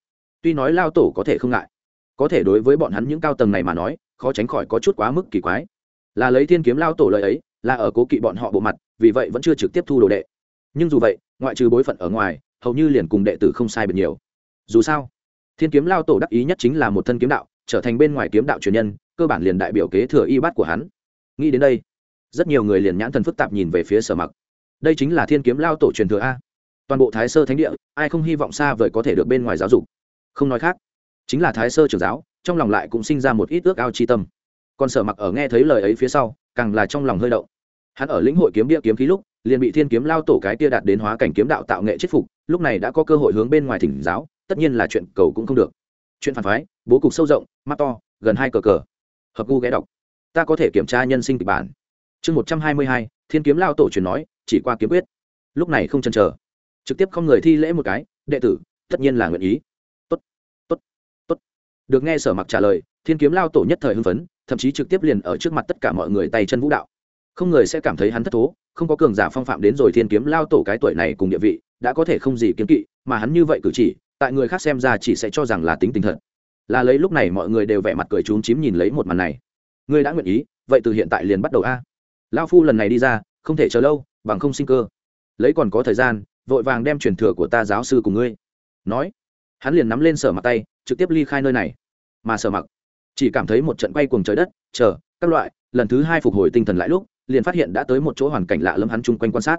[SPEAKER 1] Tuy nói lao tổ có thể không ngại, có thể đối với bọn hắn những cao tầng này mà nói, khó tránh khỏi có chút quá mức kỳ quái. Là lấy thiên kiếm lao tổ lời ấy, là ở cố kỵ bọn họ bộ mặt, vì vậy vẫn chưa trực tiếp thu đồ đệ. Nhưng dù vậy, ngoại trừ bối phận ở ngoài, hầu như liền cùng đệ tử không sai biệt nhiều. Dù sao, thiên kiếm lao tổ đắc ý nhất chính là một thân kiếm đạo, trở thành bên ngoài kiếm đạo truyền nhân, cơ bản liền đại biểu kế thừa y bát của hắn nghĩ đến đây, rất nhiều người liền nhãn thần phức tạp nhìn về phía sở mặc. Đây chính là thiên kiếm lao tổ truyền thừa a. Toàn bộ thái sơ thánh địa, ai không hy vọng xa vời có thể được bên ngoài giáo dục. Không nói khác, chính là thái sơ trưởng giáo, trong lòng lại cũng sinh ra một ít ước ao chi tâm. Còn sở mặc ở nghe thấy lời ấy phía sau, càng là trong lòng hơi động. Hắn ở lĩnh hội kiếm địa kiếm khí lúc, liền bị thiên kiếm lao tổ cái tia đạt đến hóa cảnh kiếm đạo tạo nghệ chết phục, lúc này đã có cơ hội hướng bên ngoài thỉnh giáo, tất nhiên là chuyện cầu cũng không được. Chuyện phản phái, bố cục sâu rộng, mắt to, gần hai cờ cờ. Hợp gu ghé đọc ta có thể kiểm tra nhân sinh kịch bản. Chương một trăm hai mươi hai, thiên kiếm lao tổ truyền nói, chỉ qua kiếm quyết. Lúc này không chần chờ. Trực tiếp không người thi lễ một cái, đệ tử, tất nhiên là nguyện ý. Tốt tốt tốt. Được nghe sở mặc trả lời, thiên kiếm lao tổ nhất thời hưng phấn, thậm chí trực tiếp liền ở trước mặt tất cả mọi người tay chân vũ đạo. Không người sẽ cảm thấy hắn thất thố, không có cường giả phong phạm đến rồi thiên kiếm lao tổ cái tuổi này cùng địa vị, đã có thể không gì kiếm kỵ, mà hắn như vậy cử chỉ, tại người khác xem ra chỉ sẽ cho rằng là tính tình thật. Là lấy lúc này mọi người đều vẻ mặt cười trúng chím nhìn lấy một màn này ngươi đã nguyện ý, vậy từ hiện tại liền bắt đầu a. Lao phu lần này đi ra, không thể chờ lâu, bằng không sinh cơ. Lấy còn có thời gian, vội vàng đem truyền thừa của ta giáo sư cùng ngươi. Nói, hắn liền nắm lên sở mặt tay, trực tiếp ly khai nơi này. Mà sở mặc chỉ cảm thấy một trận quay cuồng trời đất, chờ, các loại, lần thứ hai phục hồi tinh thần lại lúc, liền phát hiện đã tới một chỗ hoàn cảnh lạ lẫm hắn chung quanh quan sát.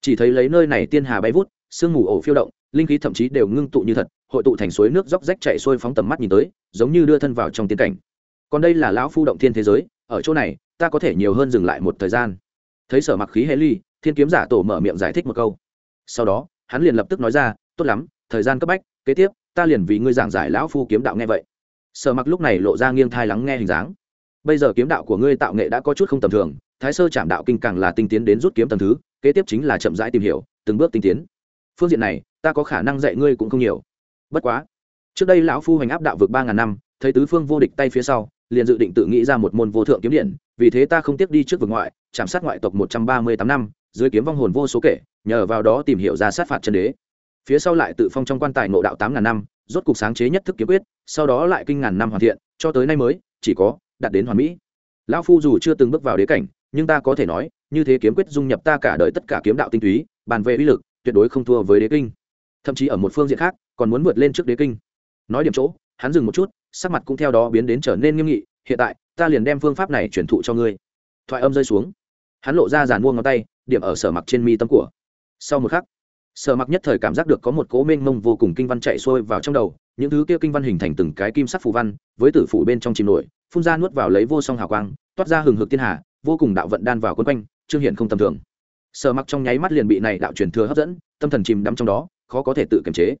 [SPEAKER 1] Chỉ thấy lấy nơi này tiên hà bay vút, sương mù ổ phiêu động, linh khí thậm chí đều ngưng tụ như thật, hội tụ thành suối nước róc rách chạy xuôi phóng tầm mắt nhìn tới, giống như đưa thân vào trong tiên cảnh còn đây là lão phu động thiên thế giới, ở chỗ này, ta có thể nhiều hơn dừng lại một thời gian. Thấy sở mặc khí hệ ly, thiên kiếm giả tổ mở miệng giải thích một câu. Sau đó, hắn liền lập tức nói ra, tốt lắm, thời gian cấp bách, kế tiếp, ta liền vì ngươi giảng giải lão phu kiếm đạo nghe vậy. Sở mặc lúc này lộ ra nghiêng thai lắng nghe hình dáng. Bây giờ kiếm đạo của ngươi tạo nghệ đã có chút không tầm thường, thái sơ chạm đạo kinh càng là tinh tiến đến rút kiếm tầm thứ, kế tiếp chính là chậm rãi tìm hiểu, từng bước tinh tiến. Phương diện này, ta có khả năng dạy ngươi cũng không nhiều. Bất quá, trước đây lão phu hành áp đạo vực ba ngàn năm, thấy tứ phương vô địch tay phía sau liền dự định tự nghĩ ra một môn vô thượng kiếm điện, vì thế ta không tiếp đi trước vực ngoại, chạm sát ngoại tộc một trăm ba mươi tám năm, dưới kiếm vong hồn vô số kể, nhờ vào đó tìm hiểu ra sát phạt chân đế. Phía sau lại tự phong trong quan tài ngộ đạo tám ngàn năm, rốt cục sáng chế nhất thức kiếm quyết, sau đó lại kinh ngàn năm hoàn thiện, cho tới nay mới, chỉ có đạt đến hoàn mỹ. Lão phu dù chưa từng bước vào đế cảnh, nhưng ta có thể nói, như thế kiếm quyết dung nhập ta cả đời tất cả kiếm đạo tinh túy, bàn về uy lực, tuyệt đối không thua với đế kinh. Thậm chí ở một phương diện khác, còn muốn vượt lên trước đế kinh. Nói điểm chỗ, hắn dừng một chút sắc mặt cũng theo đó biến đến trở nên nghiêm nghị, hiện tại, ta liền đem phương pháp này truyền thụ cho ngươi. Thoại âm rơi xuống. Hắn lộ ra giàn mua ngón tay, điểm ở sở mặc trên mi tâm của. Sau một khắc, sở mặc nhất thời cảm giác được có một cố mênh mông vô cùng kinh văn chạy xuôi vào trong đầu, những thứ kia kinh văn hình thành từng cái kim sắc phù văn, với tử phủ bên trong chìm nổi, phun ra nuốt vào lấy vô song hào quang, toát ra hừng hực thiên hà, vô cùng đạo vận đan vào quân quanh trương hiện không tầm thường. Sở mặc trong nháy mắt liền bị này đạo truyền thừa hấp dẫn, tâm thần chìm đắm trong đó, khó có thể tự kiềm chế.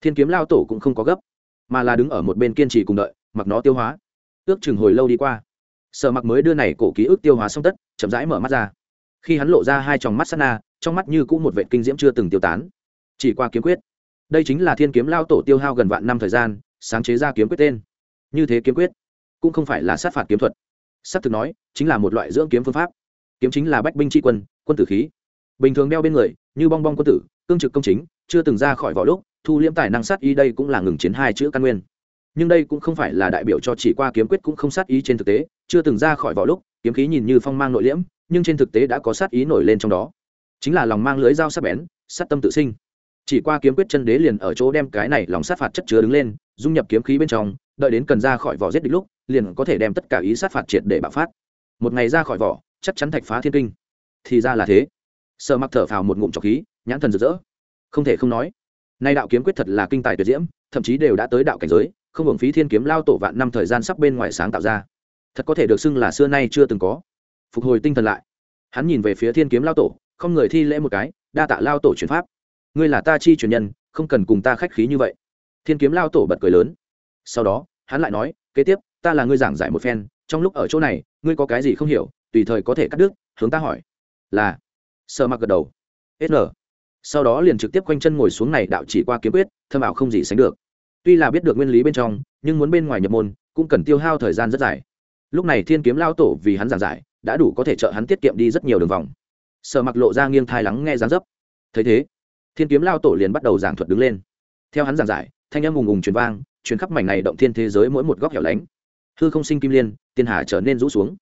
[SPEAKER 1] Thiên kiếm lao tổ cũng không có gấp mà là đứng ở một bên kiên trì cùng đợi, mặc nó tiêu hóa. Ước chừng hồi lâu đi qua, sở mặc mới đưa này cổ ký ức tiêu hóa xong tất, chậm rãi mở mắt ra. Khi hắn lộ ra hai tròng mắt sana trong mắt như cũng một vệ kinh diễm chưa từng tiêu tán. Chỉ qua kiếm quyết. Đây chính là thiên kiếm lao tổ tiêu hao gần vạn năm thời gian, sáng chế ra kiếm quyết tên. Như thế kiếm quyết, cũng không phải là sát phạt kiếm thuật. S thực nói, chính là một loại dưỡng kiếm phương pháp. Kiếm chính là bách binh tri quân quân tử khí. Bình thường đeo bên người, như bong bong quân tử, cương trực công chính, chưa từng ra khỏi vỏ lúc thu liễm tài năng sát ý đây cũng là ngừng chiến hai chữ căn nguyên. Nhưng đây cũng không phải là đại biểu cho chỉ qua kiếm quyết cũng không sát ý trên thực tế, chưa từng ra khỏi vỏ lúc, kiếm khí nhìn như phong mang nội liễm, nhưng trên thực tế đã có sát ý nổi lên trong đó. Chính là lòng mang lưới dao sắc bén, sát tâm tự sinh. Chỉ qua kiếm quyết chân đế liền ở chỗ đem cái này lòng sát phạt chất chứa đứng lên, dung nhập kiếm khí bên trong, đợi đến cần ra khỏi vỏ giết địch lúc, liền có thể đem tất cả ý sát phạt triệt để bạo phát. Một ngày ra khỏi vỏ, chắc chắn thạch phá thiên kinh. Thì ra là thế. Sợ mặc thở phào một ngụm trọc khí, nhãn thần rực rỡ. Không thể không nói nay đạo kiếm quyết thật là kinh tài tuyệt diễm, thậm chí đều đã tới đạo cảnh giới, không hưởng phí thiên kiếm lao tổ vạn năm thời gian sắp bên ngoài sáng tạo ra. Thật có thể được xưng là xưa nay chưa từng có. Phục hồi tinh thần lại. Hắn nhìn về phía thiên kiếm lao tổ, không người thi lễ một cái, đa tạ lao tổ truyền pháp. Ngươi là ta chi truyền nhân, không cần cùng ta khách khí như vậy. Thiên kiếm lao tổ bật cười lớn. Sau đó, hắn lại nói, kế tiếp, ta là ngươi giảng giải một phen, trong lúc ở chỗ này, ngươi có cái gì không hiểu, tùy thời có thể cắt đứt, hướng ta hỏi. Là. Sợ mặc gật đầu. Sn sau đó liền trực tiếp quanh chân ngồi xuống này đạo chỉ qua kiếm quyết, thâm ảo không gì sánh được. Tuy là biết được nguyên lý bên trong, nhưng muốn bên ngoài nhập môn, cũng cần tiêu hao thời gian rất dài. Lúc này thiên kiếm lao tổ vì hắn giảng giải, đã đủ có thể trợ hắn tiết kiệm đi rất nhiều đường vòng. Sợ mặc lộ ra nghiêng thai lắng nghe dáng dấp. Thấy thế, thiên kiếm lao tổ liền bắt đầu giảng thuật đứng lên. Theo hắn giảng giải, thanh âm ùng ùng truyền vang, truyền khắp mảnh này động thiên thế giới mỗi một góc hẻo lánh. Hư không sinh kim liên, tiên hà trở nên rũ xuống.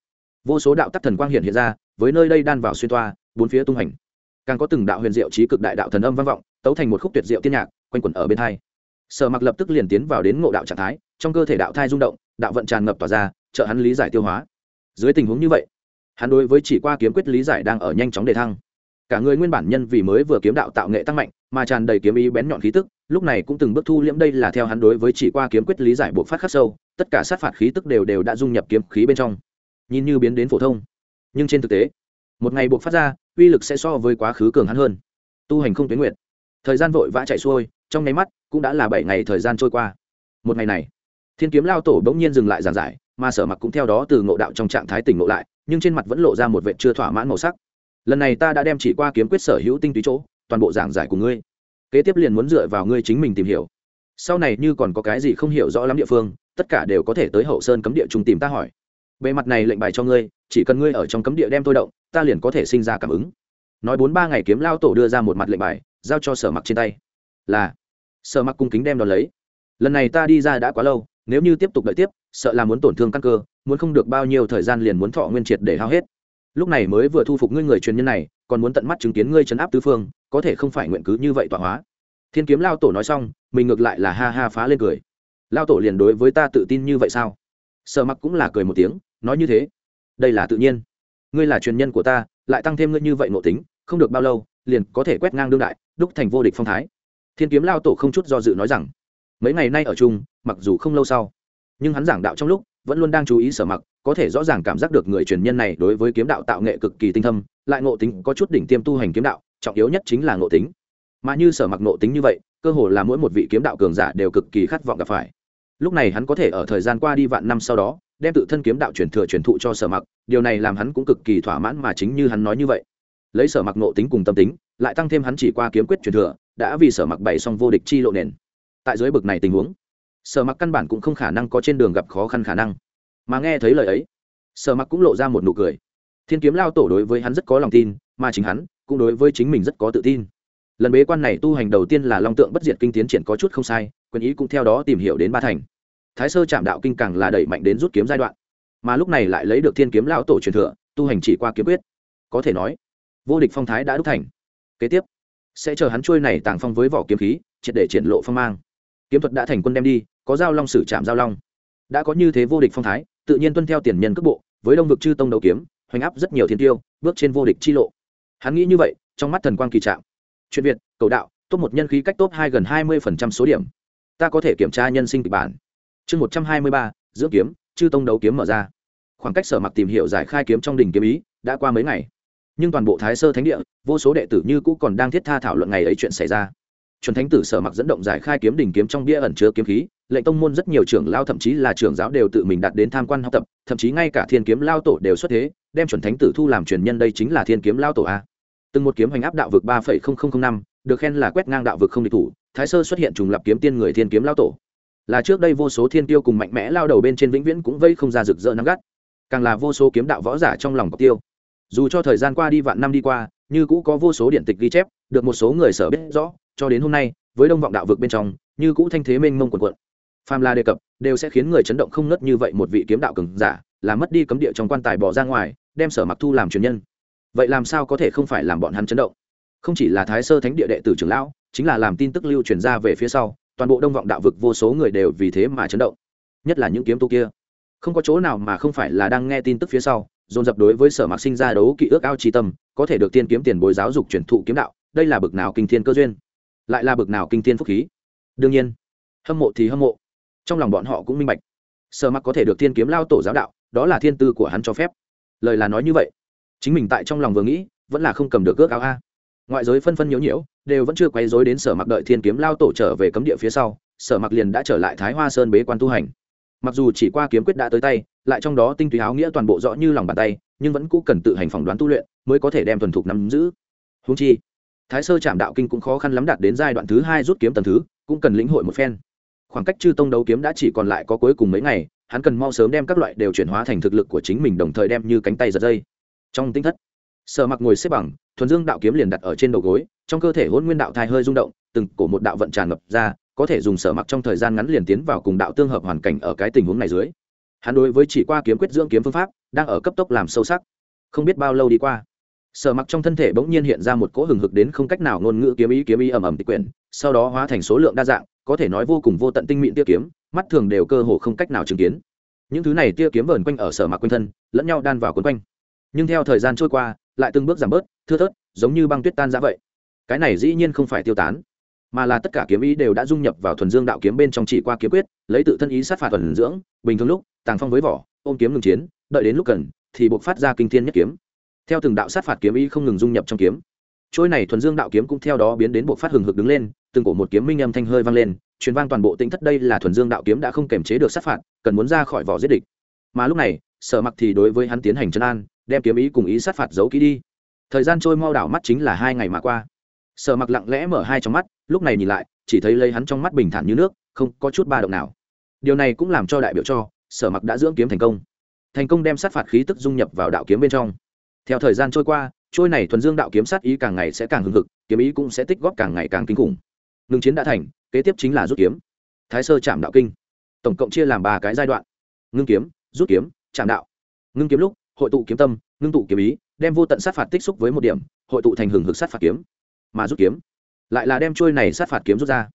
[SPEAKER 1] Vô số đạo tắc thần quang hiện hiện ra, với nơi đây đan vào xuyên toa, bốn phía tung hành càng có từng đạo huyền diệu trí cực đại đạo thần âm vang vọng, tấu thành một khúc tuyệt diệu tiên nhạc, quanh quẩn ở bên thai sở mặc lập tức liền tiến vào đến ngộ đạo trạng thái, trong cơ thể đạo thai rung động, đạo vận tràn ngập tỏa ra, trợ hắn lý giải tiêu hóa. Dưới tình huống như vậy, hắn đối với chỉ qua kiếm quyết lý giải đang ở nhanh chóng đề thăng. Cả người nguyên bản nhân vì mới vừa kiếm đạo tạo nghệ tăng mạnh, mà tràn đầy kiếm ý bén nhọn khí tức, lúc này cũng từng bước thu liễm đây là theo hắn đối với chỉ qua kiếm quyết lý giải buộc phát khắc sâu, tất cả sát phạt khí tức đều đều đã dung nhập kiếm khí bên trong. Nhìn như biến đến phổ thông, nhưng trên thực tế một ngày buộc phát ra, uy lực sẽ so với quá khứ cường hắn hơn. Tu hành không tuyến nguyện thời gian vội vã chạy xuôi, trong nháy mắt, cũng đã là bảy ngày thời gian trôi qua. Một ngày này, thiên kiếm lao tổ bỗng nhiên dừng lại giảng giải, mà sở mặc cũng theo đó từ ngộ đạo trong trạng thái tỉnh ngộ lại, nhưng trên mặt vẫn lộ ra một vệ chưa thỏa mãn màu sắc. Lần này ta đã đem chỉ qua kiếm quyết sở hữu tinh túy chỗ, toàn bộ giảng giải của ngươi. Kế tiếp liền muốn dựa vào ngươi chính mình tìm hiểu. Sau này như còn có cái gì không hiểu rõ lắm địa phương, tất cả đều có thể tới hậu sơn cấm địa trung tìm ta hỏi bề mặt này lệnh bài cho ngươi, chỉ cần ngươi ở trong cấm địa đem tôi động, ta liền có thể sinh ra cảm ứng. Nói bốn ba ngày kiếm lao tổ đưa ra một mặt lệnh bài, giao cho sở mặc trên tay. Là. Sở mặc cung kính đem đ ó lấy. Lần này ta đi ra đã quá lâu, nếu như tiếp tục đợi tiếp, sợ là muốn tổn thương căn cơ, muốn không được bao nhiêu thời gian liền muốn thọ nguyên triệt để hao hết. Lúc này mới vừa thu phục ngươi người truyền nhân này, còn muốn tận mắt chứng kiến ngươi chấn áp tứ phương, có thể không phải nguyện cứ như vậy tọa hóa. Thiên kiếm lao tổ nói xong, mình ngược lại là ha ha phá lên cười. Lao tổ liền đối với ta tự tin như vậy sao? Sợ mặc cũng là cười một tiếng nói như thế. Đây là tự nhiên. Ngươi là truyền nhân của ta, lại tăng thêm ngươi như vậy nội tính, không được bao lâu, liền có thể quét ngang đương đại, đúc thành vô địch phong thái. Thiên kiếm lao tổ không chút do dự nói rằng, mấy ngày nay ở chung, mặc dù không lâu sau, nhưng hắn giảng đạo trong lúc, vẫn luôn đang chú ý sở mặc, có thể rõ ràng cảm giác được người truyền nhân này đối với kiếm đạo tạo nghệ cực kỳ tinh thâm, lại ngộ tính có chút đỉnh tiêm tu hành kiếm đạo, trọng yếu nhất chính là ngộ tính. Mà như sở mặc ngộ tính như vậy, cơ hồ là mỗi một vị kiếm đạo cường giả đều cực kỳ khát vọng gặp phải. Lúc này hắn có thể ở thời gian qua đi vạn năm sau đó đem tự thân kiếm đạo truyền thừa truyền thụ cho sở mặc, điều này làm hắn cũng cực kỳ thỏa mãn mà chính như hắn nói như vậy. Lấy sở mặc ngộ tính cùng tâm tính, lại tăng thêm hắn chỉ qua kiếm quyết truyền thừa, đã vì sở mặc bày xong vô địch chi lộ nền. Tại dưới bực này tình huống, sở mặc căn bản cũng không khả năng có trên đường gặp khó khăn khả năng. Mà nghe thấy lời ấy, sở mặc cũng lộ ra một nụ cười. Thiên kiếm lao tổ đối với hắn rất có lòng tin, mà chính hắn cũng đối với chính mình rất có tự tin. Lần bế quan này tu hành đầu tiên là long tượng bất diệt kinh tiến triển có chút không sai, quyền ý cũng theo đó tìm hiểu đến ba thành thái sơ chạm đạo kinh càng là đẩy mạnh đến rút kiếm giai đoạn, mà lúc này lại lấy được thiên kiếm Lão tổ truyền thừa, tu hành chỉ qua kiếm quyết. Có thể nói, vô địch phong thái đã đúc thành. Kế tiếp, sẽ chờ hắn trôi này tàng phong với vỏ kiếm khí, triệt để triển lộ phong mang. Kiếm thuật đã thành quân đem đi, có giao long sử chạm giao long. Đã có như thế vô địch phong thái, tự nhiên tuân theo tiền nhân cước bộ, với đông vực chư tông đấu kiếm, hoành áp rất nhiều thiên tiêu, bước trên vô địch chi lộ. Hắn nghĩ như vậy, trong mắt thần quang kỳ trạm. Chuyện việt, cầu đạo, top một nhân khí cách top hai gần hai mươi số điểm. Ta có thể kiểm tra nhân sinh kịch bản chương một trăm hai mươi ba dưỡng kiếm, chư tông đấu kiếm mở ra. Khoảng cách sở mặc tìm hiểu giải khai kiếm trong đình kiếm ý, đã qua mấy ngày. Nhưng toàn bộ thái sơ thánh địa, vô số đệ tử như cũ còn đang thiết tha thảo luận ngày ấy chuyện xảy ra. Chuẩn thánh tử sở mặc dẫn động giải khai kiếm đỉnh kiếm trong bia ẩn chứa kiếm khí, lệnh tông môn rất nhiều trưởng lao thậm chí là trưởng giáo đều tự mình đặt đến tham quan học tập, thậm chí ngay cả thiên kiếm lao tổ đều xuất thế, đem chuẩn thánh tử thu làm truyền nhân đây chính là thiên kiếm lao tổ a. Từng một kiếm hành áp đạo vực ba năm, được khen là quét ngang đạo vực không địch thủ, thái sơ xuất hiện trùng lập kiếm tiên người thiên kiếm lao tổ là trước đây vô số thiên tiêu cùng mạnh mẽ lao đầu bên trên vĩnh viễn cũng vây không ra rực rỡ nắng gắt. Càng là vô số kiếm đạo võ giả trong lòng cọc tiêu. Dù cho thời gian qua đi vạn năm đi qua, như cũ có vô số điện tịch ghi chép, được một số người sở biết rõ, cho đến hôm nay, với đông vọng đạo vực bên trong, như cũ thanh thế mênh mông quần quận phàm la đề cập, đều sẽ khiến người chấn động không ngất như vậy một vị kiếm đạo cường giả, là mất đi cấm địa trong quan tài bỏ ra ngoài, đem sở mặc thu làm truyền nhân. Vậy làm sao có thể không phải làm bọn hắn chấn động? Không chỉ là thái sơ thánh địa đệ tử trưởng lão, chính là làm tin tức lưu truyền ra về phía sau toàn bộ đông vọng đạo vực vô số người đều vì thế mà chấn động, nhất là những kiếm tu kia. Không có chỗ nào mà không phải là đang nghe tin tức phía sau, dồn dập đối với sở mạc sinh ra đấu kỵ ước ao trí tâm, có thể được tiên kiếm tiền bồi giáo dục truyền thụ kiếm đạo, đây là bực nào kinh thiên cơ duyên, lại là bực nào kinh thiên phúc khí. Đương nhiên, hâm mộ thì hâm mộ, trong lòng bọn họ cũng minh bạch, sở mặc có thể được thiên kiếm lao tổ giáo đạo, đó là thiên tư của hắn cho phép. Lời là nói như vậy, chính mình tại trong lòng vừa nghĩ, vẫn là không cầm được ước áo a ngoại giới phân phân nhiễu nhiễu, đều vẫn chưa quay dối đến sở mặc đợi thiên kiếm lao tổ trở về cấm địa phía sau, sở mặc liền đã trở lại thái hoa sơn bế quan tu hành. Mặc dù chỉ qua kiếm quyết đã tới tay, lại trong đó tinh túy áo nghĩa toàn bộ rõ như lòng bàn tay, nhưng vẫn cũ cần tự hành phỏng đoán tu luyện mới có thể đem thuần thục nắm giữ. Húng chi, thái sơ chạm đạo kinh cũng khó khăn lắm đạt đến giai đoạn thứ hai rút kiếm tầm thứ, cũng cần lĩnh hội một phen. Khoảng cách chư tông đấu kiếm đã chỉ còn lại có cuối cùng mấy ngày, hắn cần mau sớm đem các loại đều chuyển hóa thành thực lực của chính mình đồng thời đem như cánh tay giật dây. Trong tinh thất sở mặc ngồi xếp bằng, thuần dương đạo kiếm liền đặt ở trên đầu gối, trong cơ thể hôn nguyên đạo thai hơi rung động, từng cổ một đạo vận tràn ngập ra, có thể dùng sở mặc trong thời gian ngắn liền tiến vào cùng đạo tương hợp hoàn cảnh ở cái tình huống này dưới. Hắn đối với chỉ qua kiếm quyết dưỡng kiếm phương pháp, đang ở cấp tốc làm sâu sắc. Không biết bao lâu đi qua, sở mặc trong thân thể bỗng nhiên hiện ra một cỗ hừng hực đến không cách nào ngôn ngữ kiếm ý kiếm ý ầm ầm tịch quyển, sau đó hóa thành số lượng đa dạng, có thể nói vô cùng vô tận tinh mịn tia kiếm, mắt thường đều cơ hồ không cách nào chứng kiến. Những thứ này tia kiếm vờn quanh ở sở mặc quanh thân, lẫn nhau đan vào quấn quanh. Nhưng theo thời gian trôi qua lại từng bước giảm bớt, thưa thớt, giống như băng tuyết tan ra vậy. Cái này dĩ nhiên không phải tiêu tán, mà là tất cả kiếm ý đều đã dung nhập vào thuần dương đạo kiếm bên trong chỉ qua kiếm quyết, lấy tự thân ý sát phạt thuần dưỡng, bình thường lúc, tàng phong với vỏ, ôm kiếm ngừng chiến, đợi đến lúc cần, thì buộc phát ra kinh thiên nhất kiếm. Theo từng đạo sát phạt kiếm ý không ngừng dung nhập trong kiếm. Trôi này thuần dương đạo kiếm cũng theo đó biến đến buộc phát hừng hực đứng lên, từng cổ một kiếm minh âm thanh hơi vang lên, truyền vang toàn bộ tính thất đây là thuần dương đạo kiếm đã không kềm chế được sát phạt, cần muốn ra khỏi vỏ giết địch. Mà lúc này, sở mặc thì đối với hắn tiến hành chân an đem kiếm ý cùng ý sát phạt giấu kỹ đi. Thời gian trôi mau đảo mắt chính là hai ngày mà qua. Sở mặc lặng lẽ mở hai trong mắt, lúc này nhìn lại, chỉ thấy lấy hắn trong mắt bình thản như nước, không có chút ba động nào. Điều này cũng làm cho đại biểu cho, sở mặc đã dưỡng kiếm thành công. Thành công đem sát phạt khí tức dung nhập vào đạo kiếm bên trong. Theo thời gian trôi qua, trôi này thuần dương đạo kiếm sát ý càng ngày sẽ càng hưng hực, kiếm ý cũng sẽ tích góp càng ngày càng kinh khủng. Ngừng chiến đã thành, kế tiếp chính là rút kiếm. Thái sơ chạm đạo kinh. Tổng cộng chia làm ba cái giai đoạn. Ngưng kiếm, rút kiếm chạm đạo. Ngưng kiếm lúc hội tụ kiếm tâm, ngưng tụ kiếm ý, đem vô tận sát phạt tích xúc với một điểm, hội tụ thành hừng hực sát phạt kiếm, mà rút kiếm lại là đem trôi này sát phạt kiếm rút ra,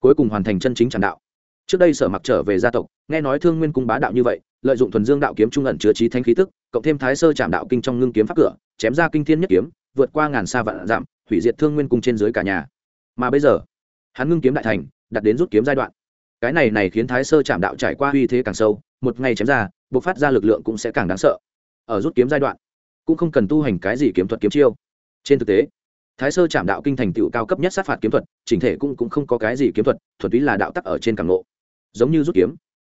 [SPEAKER 1] cuối cùng hoàn thành chân chính tràn đạo. Trước đây sở mặc trở về gia tộc, nghe nói thương nguyên cung bá đạo như vậy, lợi dụng thuần dương đạo kiếm trung ẩn chứa trí thanh khí tức, cộng thêm thái sơ chạm đạo kinh trong ngưng kiếm pháp cửa, chém ra kinh thiên nhất kiếm, vượt qua ngàn xa vạn giảm hủy diệt thương nguyên cung trên dưới cả nhà. Mà bây giờ, hắn ngưng kiếm đại thành, đặt đến rút kiếm giai đoạn. Cái này này khiến thái sơ chạm đạo trải qua uy thế càng sâu, một ngày chém ra buộc phát ra lực lượng cũng sẽ càng đáng sợ ở rút kiếm giai đoạn cũng không cần tu hành cái gì kiếm thuật kiếm chiêu. Trên thực tế thái sơ chạm đạo kinh thành tựu cao cấp nhất sát phạt kiếm thuật chỉnh thể cũng, cũng không có cái gì kiếm thuật thuật túy là đạo tắc ở trên càng lộ. Giống như rút kiếm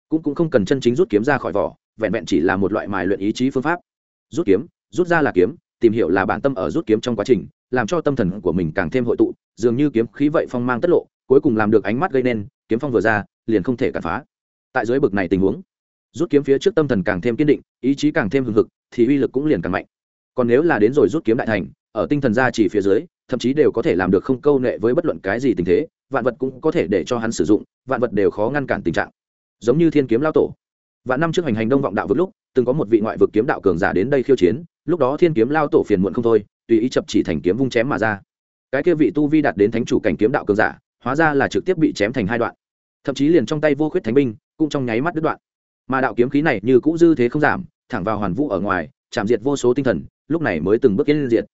[SPEAKER 1] cũng, cũng không cần chân chính rút kiếm ra khỏi vỏ vẹn vẹn chỉ là một loại mài luyện ý chí phương pháp. Rút kiếm rút ra là kiếm tìm hiểu là bản tâm ở rút kiếm trong quá trình làm cho tâm thần của mình càng thêm hội tụ dường như kiếm khí vậy phong mang tất lộ cuối cùng làm được ánh mắt gây nên kiếm phong vừa ra liền không thể cản phá. Tại dưới bực này tình huống rút kiếm phía trước tâm thần càng thêm kiên định, ý chí càng thêm hừng hực, thì uy lực cũng liền càng mạnh. Còn nếu là đến rồi rút kiếm đại thành, ở tinh thần gia chỉ phía dưới, thậm chí đều có thể làm được không câu nệ với bất luận cái gì tình thế, vạn vật cũng có thể để cho hắn sử dụng, vạn vật đều khó ngăn cản tình trạng. Giống như thiên kiếm lao tổ. Vạn năm trước hành hành đông vọng đạo vực lúc, từng có một vị ngoại vực kiếm đạo cường giả đến đây khiêu chiến, lúc đó thiên kiếm lao tổ phiền muộn không thôi, tùy ý chập chỉ thành kiếm vung chém mà ra. Cái kia vị tu vi đạt đến thánh chủ cảnh kiếm đạo cường giả, hóa ra là trực tiếp bị chém thành hai đoạn. Thậm chí liền trong tay vô khuyết thánh binh, cũng trong nháy mắt đứt đoạn mà đạo kiếm khí này như cũ dư thế không giảm, thẳng vào hoàn vũ ở ngoài, chạm diệt vô số tinh thần, lúc này mới từng bước yên diệt.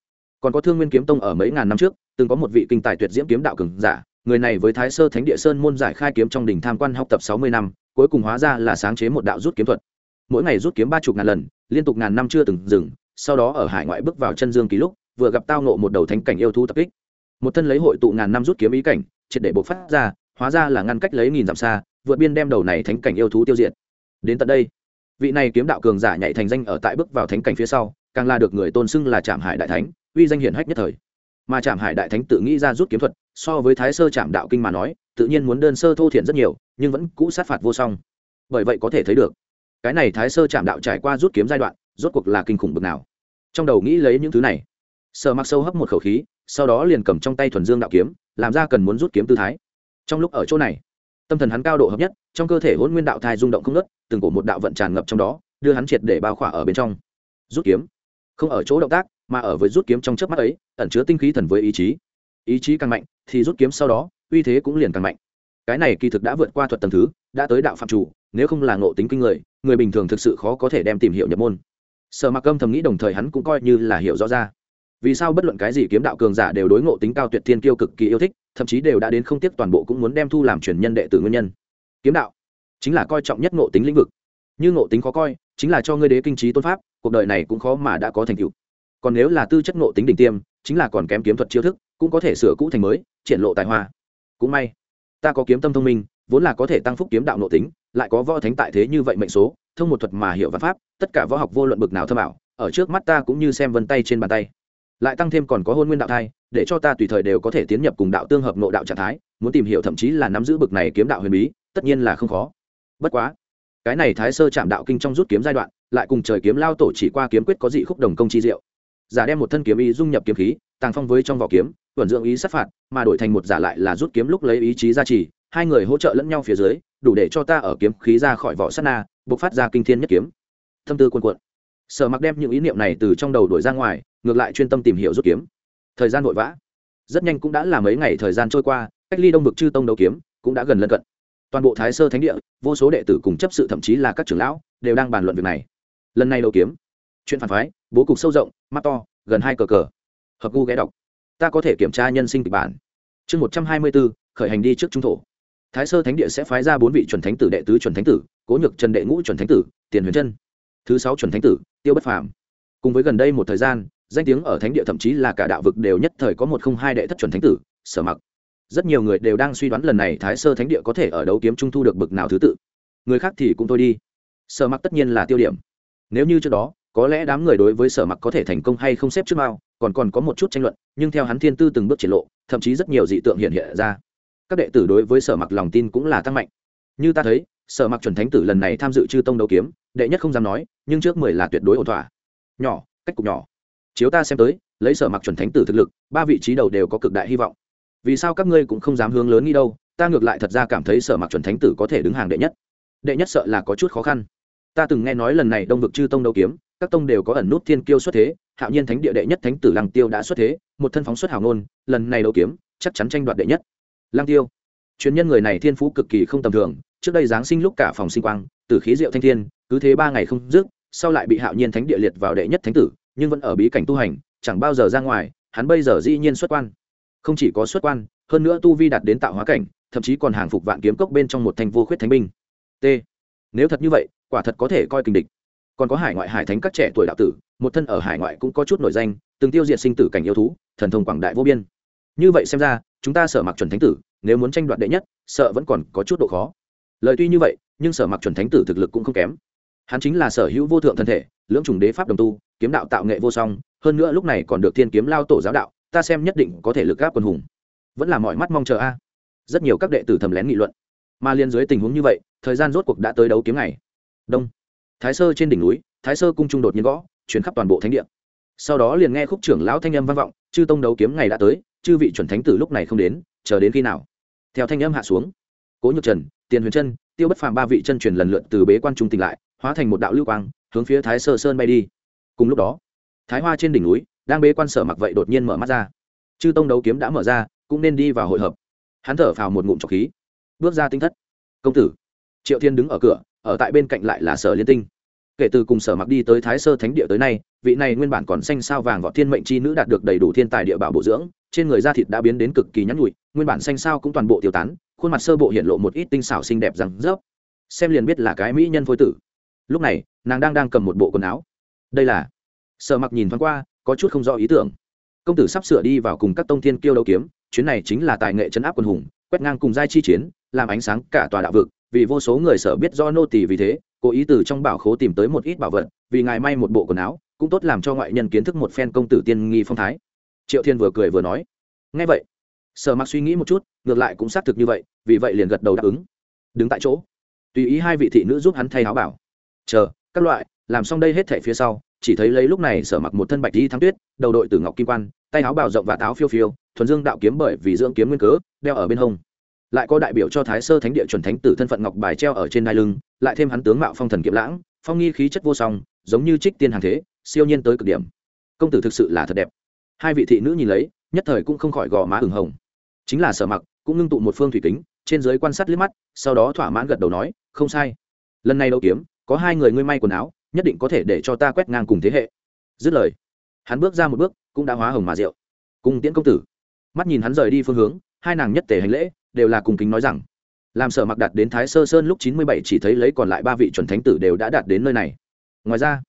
[SPEAKER 1] Còn có thương nguyên kiếm tông ở mấy ngàn năm trước, từng có một vị kinh tài tuyệt diễm kiếm đạo cường giả, người này với thái sơ thánh địa sơn môn giải khai kiếm trong đỉnh tham quan học tập sáu mươi năm, cuối cùng hóa ra là sáng chế một đạo rút kiếm thuật. Mỗi ngày rút kiếm ba chục ngàn lần, liên tục ngàn năm chưa từng dừng, sau đó ở hải ngoại bước vào chân dương ký lúc, vừa gặp tao nộ một đầu thánh cảnh yêu thú tập kích. Một thân lấy hội tụ ngàn năm rút kiếm ý cảnh, triệt để bộc phát ra, hóa ra là ngăn cách lấy nghìn dặm xa, vượt biên đem đầu này thánh cảnh yêu thú tiêu diệt đến tận đây, vị này kiếm đạo cường giả nhảy thành danh ở tại bước vào thánh cảnh phía sau, càng là được người tôn xưng là trạm hải đại thánh, uy danh hiển hách nhất thời. Mà trạm hải đại thánh tự nghĩ ra rút kiếm thuật, so với thái sơ trạm đạo kinh mà nói, tự nhiên muốn đơn sơ thô thiện rất nhiều, nhưng vẫn cũ sát phạt vô song. Bởi vậy có thể thấy được, cái này thái sơ trạm đạo trải qua rút kiếm giai đoạn, rốt cuộc là kinh khủng bực nào. Trong đầu nghĩ lấy những thứ này sợ mặc sâu hấp một khẩu khí, sau đó liền cầm trong tay thuần dương đạo kiếm, làm ra cần muốn rút kiếm tư thái. Trong lúc ở chỗ này tâm thần hắn cao độ hợp nhất, trong cơ thể hôn nguyên đạo thai rung động không ngớt, từng cổ một đạo vận tràn ngập trong đó, đưa hắn triệt để bao khỏa ở bên trong. Rút kiếm. Không ở chỗ động tác, mà ở với rút kiếm trong chớp mắt ấy, ẩn chứa tinh khí thần với ý chí. Ý chí càng mạnh, thì rút kiếm sau đó, uy thế cũng liền càng mạnh. Cái này kỳ thực đã vượt qua thuật tầng thứ, đã tới đạo phạm chủ, nếu không là ngộ tính kinh người người bình thường thực sự khó có thể đem tìm hiểu nhập môn. Sở mặc âm thầm nghĩ đồng thời hắn cũng coi như là hiểu rõ ra vì sao bất luận cái gì kiếm đạo cường giả đều đối ngộ tính cao tuyệt thiên kiêu cực kỳ yêu thích, thậm chí đều đã đến không tiếc toàn bộ cũng muốn đem thu làm truyền nhân đệ tử nguyên nhân. Kiếm đạo chính là coi trọng nhất ngộ tính lĩnh vực. Như ngộ tính khó coi, chính là cho ngươi đế kinh trí tôn pháp, cuộc đời này cũng khó mà đã có thành tựu. Còn nếu là tư chất ngộ tính đỉnh tiêm, chính là còn kém kiếm thuật chiêu thức, cũng có thể sửa cũ thành mới, triển lộ tài hoa. Cũng may, ta có kiếm tâm thông minh, vốn là có thể tăng phúc kiếm đạo ngộ tính, lại có võ thánh tại thế như vậy mệnh số, thông một thuật mà hiểu văn pháp, tất cả võ học vô luận bực nào thơ bảo ở trước mắt ta cũng như xem vân tay trên bàn tay lại tăng thêm còn có hôn nguyên đạo thai, để cho ta tùy thời đều có thể tiến nhập cùng đạo tương hợp nội đạo trạng thái, muốn tìm hiểu thậm chí là nắm giữ bực này kiếm đạo huyền bí, tất nhiên là không khó. Bất quá, cái này thái sơ chạm đạo kinh trong rút kiếm giai đoạn, lại cùng trời kiếm lao tổ chỉ qua kiếm quyết có dị khúc đồng công chi diệu. Giả đem một thân kiếm ý dung nhập kiếm khí, tàng phong với trong vỏ kiếm, tuần dưỡng ý sát phạt, mà đổi thành một giả lại là rút kiếm lúc lấy ý chí ra trì, hai người hỗ trợ lẫn nhau phía dưới, đủ để cho ta ở kiếm khí ra khỏi vỏ sát na buộc phát ra kinh thiên nhất kiếm. Thâm tư quân quận sở mặc đem những ý niệm này từ trong đầu đổi ra ngoài, ngược lại chuyên tâm tìm hiểu rút kiếm. Thời gian vội vã. Rất nhanh cũng đã là mấy ngày thời gian trôi qua, cách ly đông vực chư tông đấu kiếm cũng đã gần lân cận. Toàn bộ thái sơ thánh địa, vô số đệ tử cùng chấp sự thậm chí là các trưởng lão đều đang bàn luận việc này. Lần này đấu kiếm, chuyện phản phái, bố cục sâu rộng, mắt to, gần hai cờ cờ. Hợp gu ghé đọc. Ta có thể kiểm tra nhân sinh kịch bản. Chương một trăm hai mươi bốn, khởi hành đi trước trung thổ. Thái sơ thánh địa sẽ phái ra bốn vị chuẩn thánh tử đệ tứ chuẩn thánh tử, cố nhược trần đệ ngũ chuẩn thánh tử, tiền huyền trân thứ sáu chuẩn thánh tử, tiêu bất phàm. Cùng với gần đây một thời gian, danh tiếng ở thánh địa thậm chí là cả đạo vực đều nhất thời có một không hai đệ thất chuẩn thánh tử, sở mặc. Rất nhiều người đều đang suy đoán lần này thái sơ thánh địa có thể ở đấu kiếm trung thu được bực nào thứ tự. Người khác thì cũng thôi đi. Sở mặc tất nhiên là tiêu điểm. Nếu như trước đó, có lẽ đám người đối với sở mặc có thể thành công hay không xếp trước mao còn còn có một chút tranh luận, nhưng theo hắn thiên tư từng bước triển lộ, thậm chí rất nhiều dị tượng hiện hiện ra. Các đệ tử đối với sở mặc lòng tin cũng là tăng mạnh. Như ta thấy sở mặc chuẩn thánh tử lần này tham dự chư tông đấu kiếm, đệ nhất không dám nói, nhưng trước mười là tuyệt đối ổn thỏa. Nhỏ, cách cục nhỏ. Chiếu ta xem tới, lấy sở mặc chuẩn thánh tử thực lực, ba vị trí đầu đều có cực đại hy vọng. Vì sao các ngươi cũng không dám hướng lớn đi đâu, ta ngược lại thật ra cảm thấy sở mặc chuẩn thánh tử có thể đứng hàng đệ nhất. Đệ nhất sợ là có chút khó khăn. Ta từng nghe nói lần này đông vực chư tông đấu kiếm, các tông đều có ẩn nút thiên kiêu xuất thế, hạo nhiên thánh địa đệ nhất thánh tử lăng tiêu đã xuất thế, một thân phóng xuất hào ngôn, lần này đấu kiếm, chắc chắn tranh đoạt đệ nhất. Lăng tiêu. Truyền nhân người này thiên phú cực kỳ không tầm thường trước đây giáng sinh lúc cả phòng sinh quang, từ khí diệu thanh thiên, cứ thế ba ngày không dứt, sau lại bị hạo nhiên thánh địa liệt vào đệ nhất thánh tử, nhưng vẫn ở bí cảnh tu hành, chẳng bao giờ ra ngoài, hắn bây giờ dĩ nhiên xuất quan. Không chỉ có xuất quan, hơn nữa tu vi đạt đến tạo hóa cảnh, thậm chí còn hàng phục vạn kiếm cốc bên trong một thanh vô khuyết thánh binh. T. Nếu thật như vậy, quả thật có thể coi kinh địch. Còn có hải ngoại hải thánh các trẻ tuổi đạo tử, một thân ở hải ngoại cũng có chút nổi danh, từng tiêu diệt sinh tử cảnh yêu thú, thần thông quảng đại vô biên. Như vậy xem ra, chúng ta sở mặc chuẩn thánh tử, nếu muốn tranh đoạt đệ nhất, sợ vẫn còn có chút độ khó lời tuy như vậy, nhưng sở mặc chuẩn thánh tử thực lực cũng không kém. Hắn chính là sở hữu vô thượng thân thể, lưỡng trùng đế pháp đồng tu, kiếm đạo tạo nghệ vô song, hơn nữa lúc này còn được thiên kiếm lao tổ giáo đạo, ta xem nhất định có thể lực gáp quân hùng. Vẫn là mọi mắt mong chờ a. Rất nhiều các đệ tử thầm lén nghị luận. Mà liên dưới tình huống như vậy, thời gian rốt cuộc đã tới đấu kiếm ngày. Đông. Thái sơ trên đỉnh núi, thái sơ cung trung đột nhiên gõ, chuyển khắp toàn bộ thánh địa. Sau đó liền nghe khúc trưởng lão thanh âm vang vọng, chư tông đấu kiếm ngày đã tới, chư vị chuẩn thánh tử lúc này không đến, chờ đến khi nào? Theo thanh âm hạ xuống cố nhược trần, tiền huyền chân tiêu bất phàm ba vị chân truyền lần lượt từ bế quan trung tỉnh lại, hóa thành một đạo lưu quang, hướng phía thái sơ sơn bay đi. Cùng lúc đó, thái hoa trên đỉnh núi, đang bế quan sở mặc vậy đột nhiên mở mắt ra. Chư tông đấu kiếm đã mở ra, cũng nên đi vào hội hợp. Hắn thở phào một ngụm trọc khí. Bước ra tinh thất. Công tử. Triệu thiên đứng ở cửa, ở tại bên cạnh lại là sở liên tinh. Kể từ cùng sở mặc đi tới thái sơ thánh địa tới nay, vị này nguyên bản còn xanh sao vàng vọt thiên mệnh chi nữ đạt được đầy đủ thiên tài địa bảo bổ dưỡng, trên người da thịt đã biến đến cực kỳ nhắn nhụi, nguyên bản xanh sao cũng toàn bộ tiêu tán khuôn mặt sơ bộ hiện lộ một ít tinh xảo xinh đẹp rằng rớp. Xem liền biết là cái mỹ nhân phôi tử. Lúc này, nàng đang đang cầm một bộ quần áo. Đây là sợ mặc nhìn thoáng qua, có chút không rõ ý tưởng. Công tử sắp sửa đi vào cùng các tông thiên kiêu đấu kiếm, chuyến này chính là tài nghệ chấn áp quân hùng, quét ngang cùng giai chi chiến, làm ánh sáng cả tòa đạo vực, vì vô số người sở biết do nô tỳ vì thế, cố ý từ trong bảo khố tìm tới một ít bảo vật, vì ngài may một bộ quần áo, cũng tốt làm cho ngoại nhân kiến thức một phen công tử tiên nghi phong thái. Triệu thiên vừa cười vừa nói ngay vậy sở mặc suy nghĩ một chút, ngược lại cũng xác thực như vậy, vì vậy liền gật đầu đáp ứng. Đứng tại chỗ, tùy ý hai vị thị nữ giúp hắn thay áo bảo. Chờ, các loại, làm xong đây hết thẻ phía sau, chỉ thấy lấy lúc này sở mặc một thân bạch đi thắng tuyết, đầu đội từ ngọc kim quan, tay áo bào rộng và táo phiêu phiêu, thuần dương đạo kiếm bởi vì dưỡng kiếm nguyên cớ, đeo ở bên hông. Lại có đại biểu cho thái sơ thánh địa chuẩn thánh tử thân phận ngọc bài treo ở trên đai lưng, lại thêm hắn tướng mạo phong thần kiệm lãng, phong nghi khí chất vô song, giống như trích tiên hàng thế, siêu nhiên tới cực điểm. Công tử thực sự là thật đẹp. Hai vị thị nữ nhìn lấy, nhất thời cũng không khỏi gò má ửng hồng chính là sở mặc, cũng ngưng tụ một phương thủy kính, trên giới quan sát liếc mắt, sau đó thỏa mãn gật đầu nói, không sai. Lần này đấu kiếm, có hai người ngươi may quần áo, nhất định có thể để cho ta quét ngang cùng thế hệ. Dứt lời, hắn bước ra một bước, cũng đã hóa hồng mà rượu. Cùng tiễn công tử. Mắt nhìn hắn rời đi phương hướng, hai nàng nhất tề hành lễ, đều là cùng kính nói rằng, làm sở mặc đạt đến thái sơ sơn lúc chín mươi bảy chỉ thấy lấy còn lại ba vị chuẩn thánh tử đều đã đạt đến nơi này. Ngoài ra,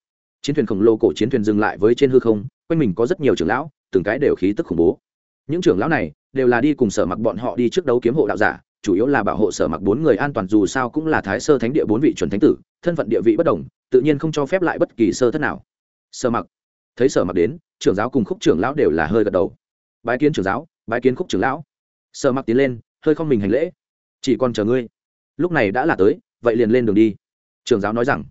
[SPEAKER 1] chiến thuyền khổng lồ cổ chiến thuyền dừng lại với trên hư không, quanh mình có rất nhiều trưởng lão, từng cái đều khí tức khủng bố. Những trưởng lão này đều là đi cùng sở mặc bọn họ đi trước đấu kiếm hộ đạo giả, chủ yếu là bảo hộ sở mặc bốn người an toàn dù sao cũng là thái sơ thánh địa bốn vị chuẩn thánh tử, thân phận địa vị bất đồng, tự nhiên không cho phép lại bất kỳ sơ thất nào. Sở mặc. Thấy sở mặc đến, trưởng giáo cùng khúc trưởng lão đều là hơi gật đầu. Bái kiến trưởng giáo, bái kiến khúc trưởng lão. Sở mặc tiến lên, hơi không mình hành lễ. Chỉ còn chờ ngươi. Lúc này đã là tới, vậy liền lên đường đi. Trưởng giáo nói rằng.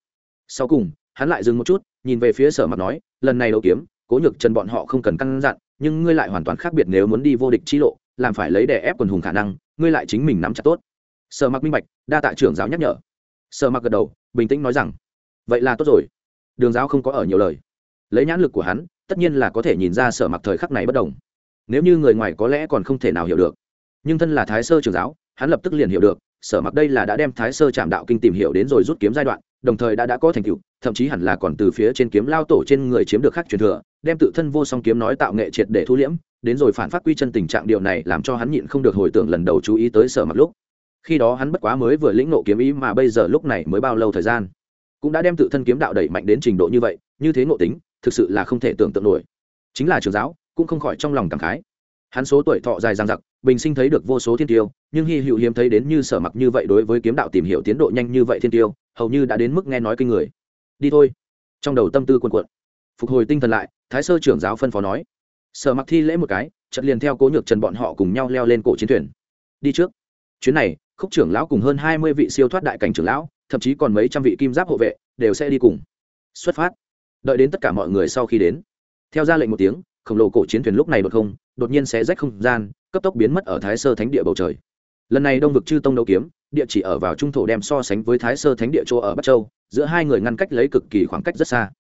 [SPEAKER 1] Sau cùng, hắn lại dừng một chút, nhìn về phía sở mặc nói, lần này đấu kiếm, cố nhược trần bọn họ không cần căn dặn nhưng ngươi lại hoàn toàn khác biệt nếu muốn đi vô địch chi lộ, làm phải lấy đè ép quần hùng khả năng, ngươi lại chính mình nắm chặt tốt. Sở mặc minh bạch, đa tạ trưởng giáo nhắc nhở. Sở mặc gật đầu, bình tĩnh nói rằng, vậy là tốt rồi. Đường giáo không có ở nhiều lời. Lấy nhãn lực của hắn, tất nhiên là có thể nhìn ra sở mặc thời khắc này bất đồng. Nếu như người ngoài có lẽ còn không thể nào hiểu được, nhưng thân là thái sơ trưởng giáo, hắn lập tức liền hiểu được, sở mặc đây là đã đem thái sơ trạm đạo kinh tìm hiểu đến rồi rút kiếm giai đoạn, đồng thời đã đã có thành tựu, thậm chí hẳn là còn từ phía trên kiếm lao tổ trên người chiếm được khắc truyền thừa đem tự thân vô song kiếm nói tạo nghệ triệt để thu liễm, đến rồi phản phát quy chân tình trạng điều này làm cho hắn nhịn không được hồi tưởng lần đầu chú ý tới sở mặc lúc. Khi đó hắn bất quá mới vừa lĩnh nộ kiếm ý mà bây giờ lúc này mới bao lâu thời gian. Cũng đã đem tự thân kiếm đạo đẩy mạnh đến trình độ như vậy, như thế ngộ tính, thực sự là không thể tưởng tượng nổi. Chính là trường giáo, cũng không khỏi trong lòng cảm khái. Hắn số tuổi thọ dài dang dặc, bình sinh thấy được vô số thiên tiêu, nhưng hy hữu hiếm thấy đến như sở mặc như vậy đối với kiếm đạo tìm hiểu tiến độ nhanh như vậy thiên tiêu, hầu như đã đến mức nghe nói kinh người. Đi thôi. Trong đầu tâm tư quần quận phục hồi tinh thần lại thái sơ trưởng giáo phân phó nói. Sở mặc thi lễ một cái trận liền theo cố nhược trần bọn họ cùng nhau leo lên cổ chiến thuyền. Đi trước. Chuyến này, khúc trưởng lão cùng hơn hai mươi vị siêu thoát đại cảnh trưởng lão, thậm chí còn mấy trăm vị kim giáp hộ vệ, đều sẽ đi cùng. Xuất phát. Đợi đến tất cả mọi người sau khi đến. Theo ra lệnh một tiếng, khổng lồ cổ chiến thuyền lúc này đột không, đột nhiên sẽ rách không gian, cấp tốc biến mất ở thái sơ thánh địa bầu trời. Lần này đông vực chư tông đấu kiếm, địa chỉ ở vào trung thổ đem so sánh với thái sơ thánh địa chỗ ở bắc châu, giữa hai người ngăn cách lấy cực kỳ khoảng cách rất xa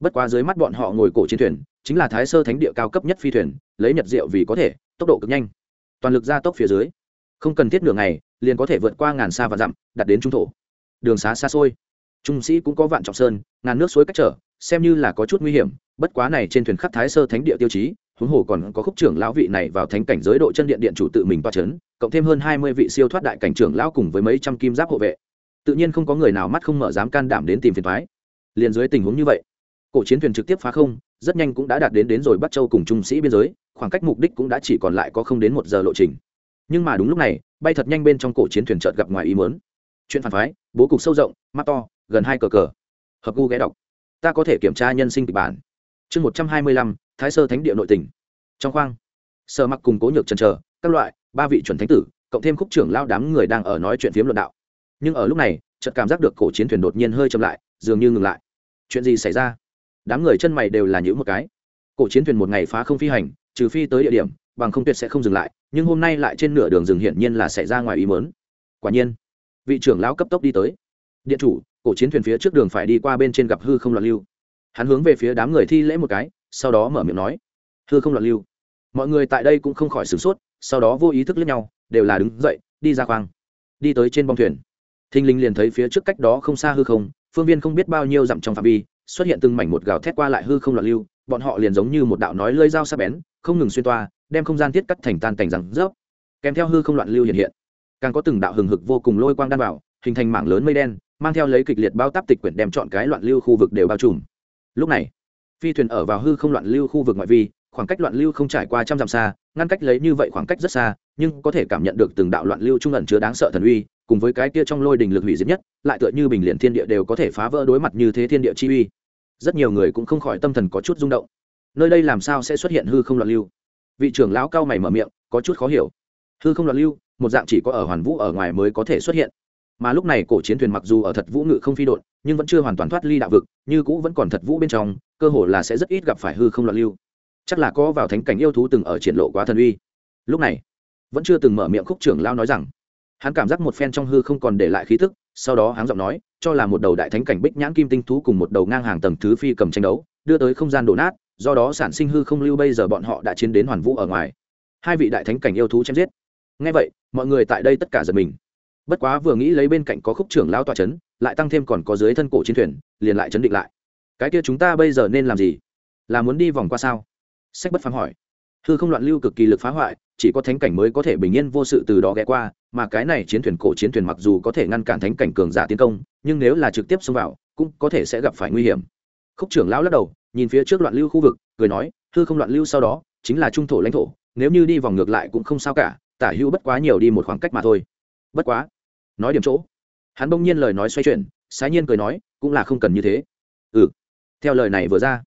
[SPEAKER 1] bất quá dưới mắt bọn họ ngồi cổ chiến thuyền, chính là thái sơ thánh địa cao cấp nhất phi thuyền, lấy nhật diệu vì có thể, tốc độ cực nhanh. Toàn lực ra tốc phía dưới. Không cần thiết nửa ngày, liền có thể vượt qua ngàn xa và dặm đặt đến trung thổ. Đường xá xa xôi. Trung sĩ cũng có vạn trọng sơn, ngàn nước suối cách trở, xem như là có chút nguy hiểm, bất quá này trên thuyền khắc thái sơ thánh địa tiêu chí, huống hồ còn có khúc trưởng lão vị này vào thánh cảnh giới độ chân điện điện chủ tự mình toa chấn, cộng thêm hơn hai mươi vị siêu thoát đại cảnh trưởng lão cùng với mấy trăm kim giáp hộ vệ. Tự nhiên không có người nào mắt không mở dám can đảm đến tìm phiền thoái liền dưới tình huống như vậy cổ chiến thuyền trực tiếp phá không, rất nhanh cũng đã đạt đến đến rồi bắt châu cùng trung sĩ biên giới, khoảng cách mục đích cũng đã chỉ còn lại có không đến một giờ lộ trình. Nhưng mà đúng lúc này, bay thật nhanh bên trong cổ chiến thuyền chợt gặp ngoài ý mớn chuyện phản phái, bố cục sâu rộng, mắt to, gần hai cờ cờ. Hợp gu ghé đọc. Ta có thể kiểm tra nhân sinh kịch bản. Chương một trăm hai mươi lăm, thái sơ thánh địa nội tỉnh trong khoang sợ mặc cùng cố nhược trần trờ các loại, ba vị chuẩn thánh tử, cộng thêm khúc trưởng lao đám người đang ở nói chuyện phiếm luận đạo. Nhưng ở lúc này, chợt cảm giác được cổ chiến thuyền đột nhiên hơi chậm lại, dường như ngừng lại. Chuyện gì xảy ra? Đám người chân mày đều là những một cái. Cổ chiến thuyền một ngày phá không phi hành, trừ phi tới địa điểm, bằng không tuyệt sẽ không dừng lại, nhưng hôm nay lại trên nửa đường rừng hiển nhiên là xảy ra ngoài ý mớn quả nhiên, vị trưởng lão cấp tốc đi tới. Điện chủ, cổ chiến thuyền phía trước đường phải đi qua bên trên gặp hư không loạn lưu. Hắn hướng về phía đám người thi lễ một cái, sau đó mở miệng nói, hư không loạn lưu. Mọi người tại đây cũng không khỏi sửng sốt, sau đó vô ý thức lẫn nhau, đều là đứng dậy, đi ra khoang, đi tới trên bong thuyền. Thinh linh liền thấy phía trước cách đó không xa hư không, phương viên không biết bao nhiêu dặm trong phạm vi xuất hiện từng mảnh một gào thét qua lại hư không loạn lưu, bọn họ liền giống như một đạo nói lưỡi dao sắc bén, không ngừng xuyên toa, đem không gian thiết cắt thành tan tành rằng rớp. Kèm theo hư không loạn lưu hiện hiện, càng có từng đạo hừng hực vô cùng lôi quang đan vào, hình thành mảng lớn mây đen, mang theo lấy kịch liệt bao táp tịch quyển đem chọn cái loạn lưu khu vực đều bao trùm. Lúc này, phi thuyền ở vào hư không loạn lưu khu vực ngoại vi, khoảng cách loạn lưu không trải qua trăm dặm xa, ngăn cách lấy như vậy khoảng cách rất xa, nhưng có thể cảm nhận được từng đạo loạn lưu trung ẩn chứa đáng sợ thần uy, cùng với cái kia trong lôi đình lực hủy diệt nhất, lại tựa như bình liền thiên địa đều có thể phá vỡ đối mặt như thế thiên địa chi uy rất nhiều người cũng không khỏi tâm thần có chút rung động. Nơi đây làm sao sẽ xuất hiện hư không loạn lưu? Vị trưởng lão cao mày mở miệng, có chút khó hiểu. Hư không loạn lưu, một dạng chỉ có ở hoàn vũ ở ngoài mới có thể xuất hiện. Mà lúc này cổ chiến thuyền mặc dù ở thật vũ ngự không phi đột nhưng vẫn chưa hoàn toàn thoát ly đạo vực, như cũ vẫn còn thật vũ bên trong, cơ hồ là sẽ rất ít gặp phải hư không loạn lưu. Chắc là có vào thánh cảnh yêu thú từng ở triển lộ quá thần uy. Lúc này, vẫn chưa từng mở miệng khúc trưởng lao nói rằng, hắn cảm giác một phen trong hư không còn để lại khí thức sau đó hắn giọng nói cho là một đầu đại thánh cảnh bích nhãn kim tinh thú cùng một đầu ngang hàng tầng thứ phi cầm tranh đấu, đưa tới không gian đổ nát, do đó sản sinh hư không lưu bây giờ bọn họ đã chiến đến hoàn vũ ở ngoài. Hai vị đại thánh cảnh yêu thú chém giết. Ngay vậy, mọi người tại đây tất cả giật mình. Bất quá vừa nghĩ lấy bên cạnh có khúc trưởng lao tọa c h ấ n lại tăng thêm còn có dưới thân cổ chiến thuyền, liền lại chấn định lại. Cái kia chúng ta bây giờ nên làm gì? Là muốn đi vòng qua sao? Sách bất phám hỏi hư không loạn lưu cực kỳ lực phá hoại, chỉ có thánh cảnh mới có thể bình yên vô sự từ đó ghé qua, mà cái này chiến thuyền cổ chiến thuyền mặc dù có thể ngăn cản thánh cảnh cường giả tiến công, nhưng nếu là trực tiếp xông vào, cũng có thể sẽ gặp phải nguy hiểm. Khúc trưởng lão lắc đầu, nhìn phía trước loạn lưu khu vực, cười nói, hư không loạn lưu sau đó, chính là trung thổ lãnh thổ, nếu như đi vòng ngược lại cũng không sao cả, tả hữu bất quá nhiều đi một khoảng cách mà thôi. Bất quá? Nói điểm chỗ. Hắn bỗng nhiên lời nói xoay chuyển, sái nhiên cười nói, cũng là không cần như thế. Ừ. Theo lời này vừa ra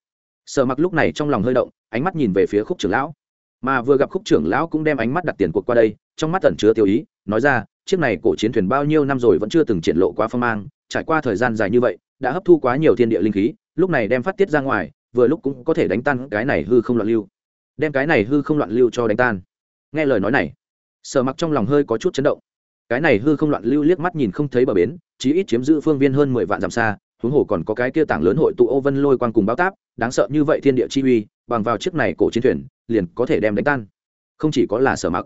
[SPEAKER 1] sợ mặc lúc này trong lòng hơi động, ánh mắt nhìn về phía khúc trưởng lão mà vừa gặp khúc trưởng lão cũng đem ánh mắt đặt tiền cuộc qua đây, trong mắt tẩn chứa tiêu ý, nói ra, chiếc này cổ chiến thuyền bao nhiêu năm rồi vẫn chưa từng triển lộ quá phong mang, trải qua thời gian dài như vậy, đã hấp thu quá nhiều thiên địa linh khí, lúc này đem phát tiết ra ngoài, vừa lúc cũng có thể đánh tan cái này hư không loạn lưu. Đem cái này hư không loạn lưu cho đánh tan. Nghe lời nói này, sở mặc trong lòng hơi có chút chấn động. Cái này hư không loạn lưu liếc mắt nhìn không thấy bờ bến, chí ít chiếm giữ phương viên hơn mười vạn dặm xa, huống hồ còn có cái kia tảng lớn hội tụ ô vân lôi quang cùng báo táp, đáng sợ như vậy thiên địa chi uy, bằng vào chiếc này cổ chiến thuyền liền có thể đem đánh tan. Không chỉ có là sở mặc,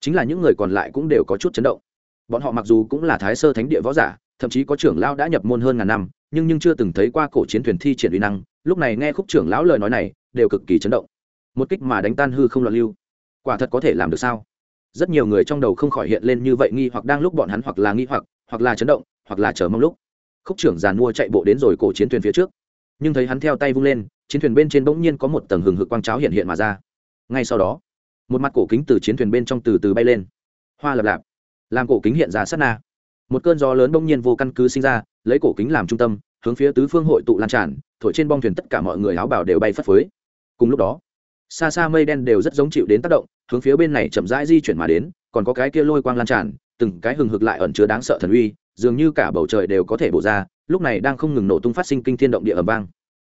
[SPEAKER 1] chính là những người còn lại cũng đều có chút chấn động. Bọn họ mặc dù cũng là thái sơ thánh địa võ giả, thậm chí có trưởng lão đã nhập môn hơn ngàn năm, nhưng nhưng chưa từng thấy qua cổ chiến thuyền thi triển uy năng, lúc này nghe khúc trưởng lão lời nói này, đều cực kỳ chấn động. Một kích mà đánh tan hư không loạn lưu. Quả thật có thể làm được sao? Rất nhiều người trong đầu không khỏi hiện lên như vậy nghi hoặc đang lúc bọn hắn hoặc là nghi hoặc hoặc là chấn động, hoặc là chờ mong lúc. Khúc trưởng giàn mua chạy bộ đến rồi cổ chiến thuyền phía trước. Nhưng thấy hắn theo tay vung lên, chiến thuyền bên trên bỗng nhiên có một tầng hừng hực quang cháo hiện hiện mà ra ngay sau đó, một mặt cổ kính từ chiến thuyền bên trong từ từ bay lên. Hoa lập lạp, làm cổ kính hiện ra sát na. Một cơn gió lớn bỗng nhiên vô căn cứ sinh ra, lấy cổ kính làm trung tâm, hướng phía tứ phương hội tụ lan tràn, thổi trên bong thuyền tất cả mọi người áo bảo đều bay phất phới. Cùng lúc đó, xa xa mây đen đều rất giống chịu đến tác động, hướng phía bên này chậm rãi di chuyển mà đến, còn có cái kia lôi quang lan tràn, từng cái hừng hực lại ẩn chứa đáng sợ thần uy, dường như cả bầu trời đều có thể bổ ra, lúc này đang không ngừng nổ tung phát sinh kinh thiên động địa ầm vang.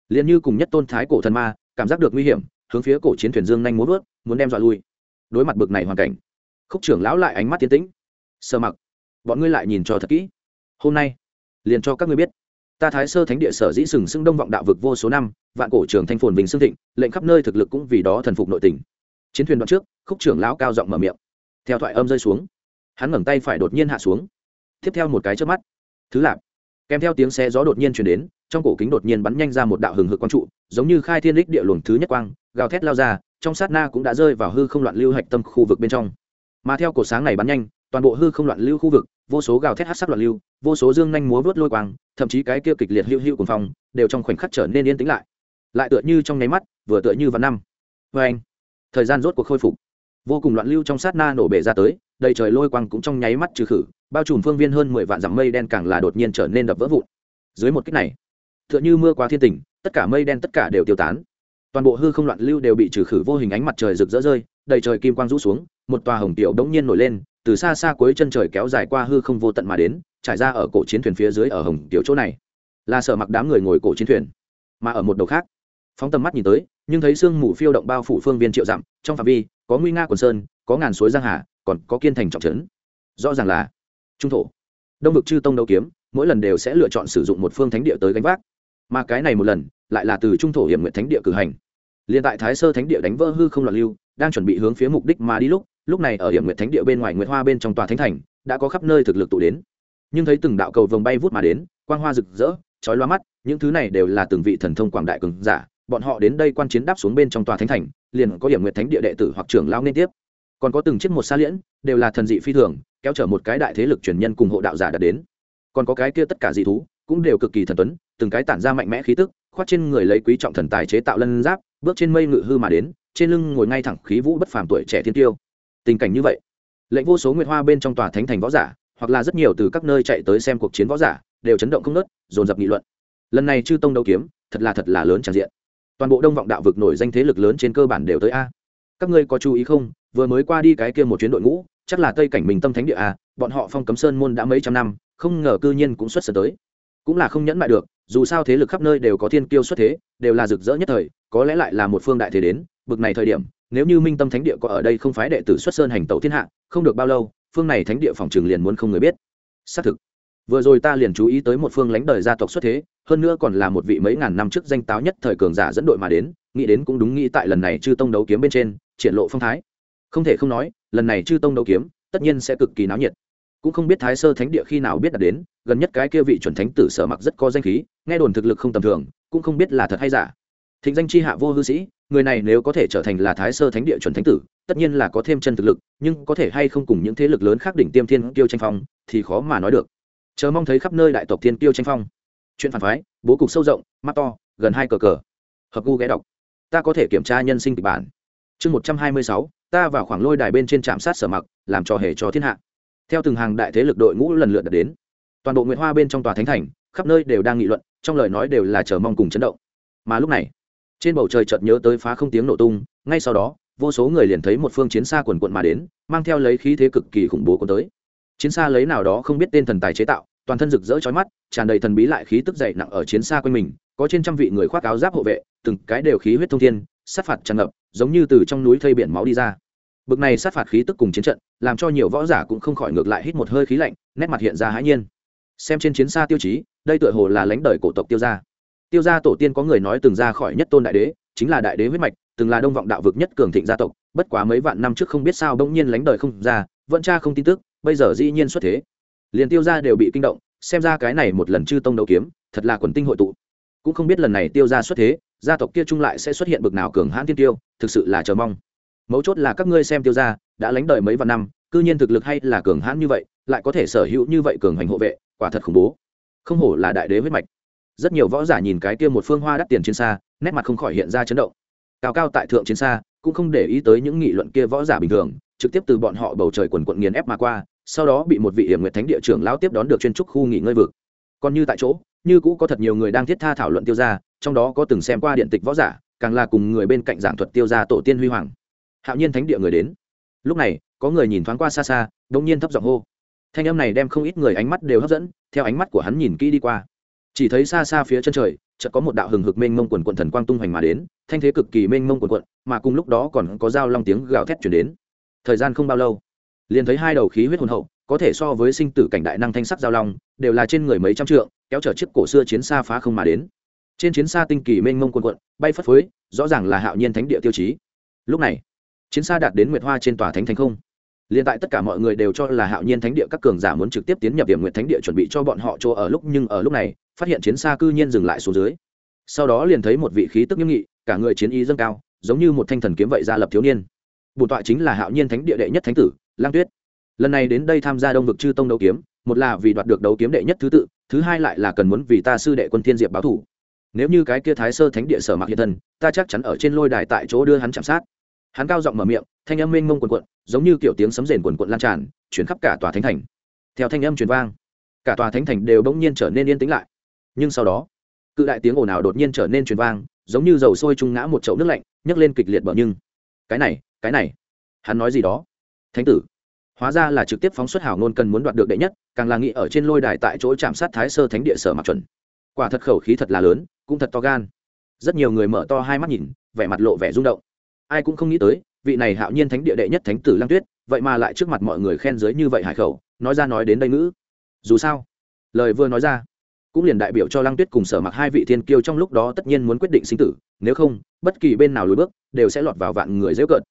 [SPEAKER 1] Liền như cùng nhất tôn thái cổ thần ma, cảm giác được nguy hiểm hướng phía cổ chiến thuyền dương nhanh muốn vớt, muốn đem dọa lui. Đối mặt bực này hoàn cảnh, khúc trưởng lão lại ánh mắt tiến tĩnh. Sơ mặc, bọn ngươi lại nhìn cho thật kỹ. Hôm nay, liền cho các ngươi biết. Ta thái sơ thánh địa sở dĩ sừng sững đông vọng đạo vực vô số năm, vạn cổ trường thanh phồn bình xương thịnh, lệnh khắp nơi thực lực cũng vì đó thần phục nội tình. Chiến thuyền đoạn trước, khúc trưởng lão cao giọng mở miệng. Theo thoại âm rơi xuống, hắn ngẩng tay phải đột nhiên hạ xuống. Tiếp theo một cái trước mắt, thứ lạp kèm theo tiếng xe gió đột nhiên chuyển đến, trong cổ kính đột nhiên bắn nhanh ra một đạo hừng hực quang trụ, giống như khai thiên lích địa luồng thứ nhất quang gào thét lao ra trong sát na cũng đã rơi vào hư không loạn lưu hạch tâm khu vực bên trong. Mà theo cổ sáng này bắn nhanh toàn bộ hư không loạn lưu khu vực vô số gào thét hát sắc loạn lưu vô số dương nhanh múa vớt lôi quang thậm chí cái kia kịch liệt hữu hữu cùng phòng, đều trong khoảnh khắc trở nên yên tĩnh lại. Lại tựa như trong nháy mắt vừa tựa như vào năm. Vê anh thời gian rốt cuộc khôi phục. Vô cùng loạn lưu trong sát na nổ bể ra tới đầy trời lôi quang cũng trong nháy mắt trừ khử bao trùm phương viên hơn mười vạn dặm mây đen càng là đột nhiên trở nên đập vỡ vụn. Dưới một cách này tựa như mưa qua thiên tình tất cả mây đen tất cả đều tiêu tán toàn bộ hư không loạn lưu đều bị trừ khử vô hình ánh mặt trời rực rỡ rơi, đầy trời kim quang rũ xuống, một tòa hồng tiểu đống nhiên nổi lên, từ xa xa cuối chân trời kéo dài qua hư không vô tận mà đến, trải ra ở cổ chiến thuyền phía dưới ở hồng tiểu chỗ này. Là sở mặc đám người ngồi cổ chiến thuyền, mà ở một đầu khác. Phóng tầm mắt nhìn tới, nhưng thấy sương mù phiêu động bao phủ phương viên triệu dặm, trong phạm vi, có nguy nga quần sơn, có ngàn suối giang hà, còn có kiên thành trọng trấn. Rõ ràng là trung thổ. Đông vực chư tông đấu kiếm, mỗi lần đều sẽ lựa chọn sử dụng một phương thánh địa tới gánh vác. Mà cái này một lần lại là từ trung thổ hiểm nguyện thánh địa cử hành. Liền tại thái sơ thánh địa đánh vỡ hư không loạn lưu, đang chuẩn bị hướng phía mục đích mà đi lúc lúc này ở hiểm nguyện thánh địa bên ngoài nguyện hoa bên trong tòa thánh thành, đã có khắp nơi thực lực tụ đến. Nhưng thấy từng đạo cầu vồng bay vút mà đến, quang hoa rực rỡ, chói loa mắt, những thứ này đều là từng vị thần thông quảng đại cường giả, bọn họ đến đây quan chiến đáp xuống bên trong tòa thánh thành, liền có hiểm nguyện thánh địa đệ tử hoặc trưởng lao nên tiếp. Còn có từng chiếc một xa liễn, đều là thần dị phi thường, kéo chở một cái đại thế lực truyền nhân cùng hộ đạo giả đã đến. Còn có cái kia tất cả dị thú, cũng đều cực kỳ thần tuấn, từng cái tản ra mạnh mẽ khí tức khoát trên người lấy quý trọng thần tài chế tạo lân giáp, bước trên mây ngự hư mà đến, trên lưng ngồi ngay thẳng khí vũ bất phàm tuổi trẻ thiên tiêu. Tình cảnh như vậy, lệnh vô số nguyệt hoa bên trong tòa thánh thành võ giả, hoặc là rất nhiều từ các nơi chạy tới xem cuộc chiến võ giả, đều chấn động không nớt dồn dập nghị luận. Lần này chư tông đấu kiếm, thật là thật là lớn tràn diện. Toàn bộ đông vọng đạo vực nổi danh thế lực lớn trên cơ bản đều tới a. Các ngươi có chú ý không? Vừa mới qua đi cái kia một chuyến đội ngũ, chắc là tây cảnh mình tâm thánh địa a, bọn họ phong cấm sơn môn đã mấy trăm năm, không ngờ cư nhiên cũng xuất sở tới. Cũng là không nhẫn mại được dù sao thế lực khắp nơi đều có thiên kiêu xuất thế, đều là rực rỡ nhất thời, có lẽ lại là một phương đại thế đến, bực này thời điểm, nếu như minh tâm thánh địa có ở đây không phái đệ tử xuất sơn hành tẩu thiên hạ, không được bao lâu, phương này thánh địa phòng trường liền muốn không người biết. Xác thực, vừa rồi ta liền chú ý tới một phương lãnh đời gia tộc xuất thế, hơn nữa còn là một vị mấy ngàn năm trước danh táo nhất thời cường giả dẫn đội mà đến, nghĩ đến cũng đúng nghĩ tại lần này chư tông đấu kiếm bên trên, triển lộ phong thái. Không thể không nói, lần này chư tông đấu kiếm, tất nhiên sẽ cực kỳ náo nhiệt cũng không biết thái sơ thánh địa khi nào biết đạt đến, gần nhất cái kia vị chuẩn thánh tử sở mặc rất có danh khí, nghe đồn thực lực không tầm thường, cũng không biết là thật hay giả. Thịnh danh chi hạ vô hư sĩ, người này nếu có thể trở thành là thái sơ thánh địa chuẩn thánh tử, tất nhiên là có thêm chân thực lực, nhưng có thể hay không cùng những thế lực lớn khác đỉnh tiêm thiên kiêu tranh phong, thì khó mà nói được. Chờ mong thấy khắp nơi đại tộc thiên kiêu tranh phong. Chuyện phản phái, bố cục sâu rộng, mắt to, gần hai cờ cờ. Hợp gu ghé đọc. Ta có thể kiểm tra nhân sinh kịch bản. Chương một trăm hai mươi sáu, ta vào khoảng lôi đài bên trên trạm sát sở mặc, làm trò hề cho thiên hạ theo từng hàng đại thế lực đội ngũ lần lượt đạt đến, toàn bộ nguyễn hoa bên trong tòa thánh thành, khắp nơi đều đang nghị luận, trong lời nói đều là chờ mong cùng chấn động. Mà lúc này, trên bầu trời chợt nhớ tới phá không tiếng nổ tung, ngay sau đó, vô số người liền thấy một phương chiến xa quần quận mà đến, mang theo lấy khí thế cực kỳ khủng bố cuốn tới. Chiến xa lấy nào đó không biết tên thần tài chế tạo, toàn thân rực rỡ chói mắt, tràn đầy thần bí lại khí tức dậy nặng ở chiến xa quanh mình, có trên trăm vị người khoác áo giáp hộ vệ, từng cái đều khí huyết thông thiên, sát phạt tràn ngập, giống như từ trong núi thây biển máu đi ra bực này sát phạt khí tức cùng chiến trận, làm cho nhiều võ giả cũng không khỏi ngược lại hít một hơi khí lạnh, nét mặt hiện ra hãi nhiên. Xem trên chiến xa tiêu chí, đây tựa hồ là lãnh đời cổ tộc tiêu gia. Tiêu gia tổ tiên có người nói từng ra khỏi nhất tôn đại đế, chính là đại đế huyết mạch, từng là đông vọng đạo vực nhất cường thịnh gia tộc, bất quá mấy vạn năm trước không biết sao bỗng nhiên lánh đời không ra, vẫn cha không tin tức, bây giờ dĩ nhiên xuất thế. Liền tiêu gia đều bị kinh động, xem ra cái này một lần chư tông đấu kiếm, thật là quần tinh hội tụ. Cũng không biết lần này tiêu gia xuất thế, gia tộc kia chung lại sẽ xuất hiện bực nào cường hãn tiên tiêu, thực sự là chờ mong mấu chốt là các ngươi xem tiêu gia, đã lánh đời mấy vạn năm, cư nhiên thực lực hay là cường hãn như vậy, lại có thể sở hữu như vậy cường hành hộ vệ, quả thật khủng bố. Không hổ là đại đế huyết mạch. Rất nhiều võ giả nhìn cái kia một phương hoa đắt tiền trên xa, nét mặt không khỏi hiện ra chấn động. Cao cao tại thượng trên xa, cũng không để ý tới những nghị luận kia võ giả bình thường, trực tiếp từ bọn họ bầu trời quần quận nghiền ép mà qua, sau đó bị một vị hiểm nguyệt thánh địa trưởng lão tiếp đón được chuyên trúc khu nghỉ ngơi vực. Còn như tại chỗ, như cũ có thật nhiều người đang thiết tha thảo luận tiêu ra trong đó có từng xem qua điện tịch võ giả, càng là cùng người bên cạnh giảng thuật tiêu ra tổ tiên huy hoàng hạo nhiên thánh địa người đến. Lúc này, có người nhìn thoáng qua xa xa đ ỗ n g nhiên thấp giọng hô. Thanh âm này đem không ít người ánh mắt đều hấp dẫn, theo ánh mắt của hắn nhìn kỹ đi qua. Chỉ thấy xa xa phía chân trời, chợt có một đạo hừng hực mênh mông quần quận thần quang tung hoành mà đến, thanh thế cực kỳ mênh mông quần quận, mà cùng lúc đó còn có dao long tiếng gào thét chuyển đến. Thời gian không bao lâu, liền thấy hai đầu khí huyết hồn hậu, có thể so với sinh tử cảnh đại năng thanh sắc giao long, đều là trên người mấy trăm trượng, kéo chở chiếc cổ xưa chiến xa phá không mà đến. Trên chiến xa tinh kỳ mênh mông quần quận, bay phất phới, rõ ràng là hạo nhiên thánh địa tiêu chí. Lúc này chiến xa đạt đến nguyệt hoa trên tòa thánh thành không Liên tại tất cả mọi người đều cho là Hạo Nhiên Thánh địa các cường giả muốn trực tiếp tiến nhập Điểm Nguyệt Thánh địa chuẩn bị cho bọn họ chỗ ở lúc nhưng ở lúc này, phát hiện chiến xa cư nhiên dừng lại xuống dưới. Sau đó liền thấy một vị khí tức nghiêm nghị, cả người chiến ý dâng cao, giống như một thanh thần kiếm vậy ra lập thiếu niên. Bổn tọa chính là Hạo Nhiên Thánh địa đệ nhất thánh tử, Lang Tuyết. Lần này đến đây tham gia Đông vực chư tông đấu kiếm, một là vì đoạt được đấu kiếm đệ nhất thứ tự thứ hai lại là cần muốn vì ta sư đệ quân thiên diệp báo thủ nếu như cái kia thái sơ thánh địa sở mặc hiện thân ta chắc chắn ở trên lôi đài tại chỗ đưa hắn chạm sát hắn cao giọng mở miệng, thanh âm mênh mông quần quận giống như kiểu tiếng sấm rền quần quận lan tràn, chuyển khắp cả tòa thánh thành. Theo thanh âm truyền vang, cả tòa thánh thành đều bỗng nhiên trở nên yên tĩnh lại. Nhưng sau đó, cự đại tiếng ồn ào đột nhiên trở nên truyền vang, giống như dầu sôi trung ngã một chậu nước lạnh, nhấc lên kịch liệt bở nhưng. Cái này cái này, hắn nói gì đó? Thánh tử, hóa ra là trực tiếp phóng xuất hảo ngôn cần muốn đoạt được đệ nhất, càng là nghĩ ở trên lôi đài tại chỗ chạm sát thái sơ thánh địa sở mặc chuẩn. Quả thật khẩu khí thật là lớn, cũng thật to gan. Rất nhiều người mở to hai mắt nhìn, vẻ mặt lộ vẻ rung động ai cũng không nghĩ tới, vị này hạo nhiên thánh địa đệ nhất thánh tử lăng tuyết, vậy mà lại trước mặt mọi người khen dưới như vậy hải khẩu, nói ra nói đến đây ngữ. Dù sao, lời vừa nói ra, cũng liền đại biểu cho lăng tuyết cùng sở mặc hai vị thiên kiêu trong lúc đó tất nhiên muốn quyết định sinh tử, nếu không, bất kỳ bên nào lùi bước, đều sẽ lọt vào vạn người dễ cợt.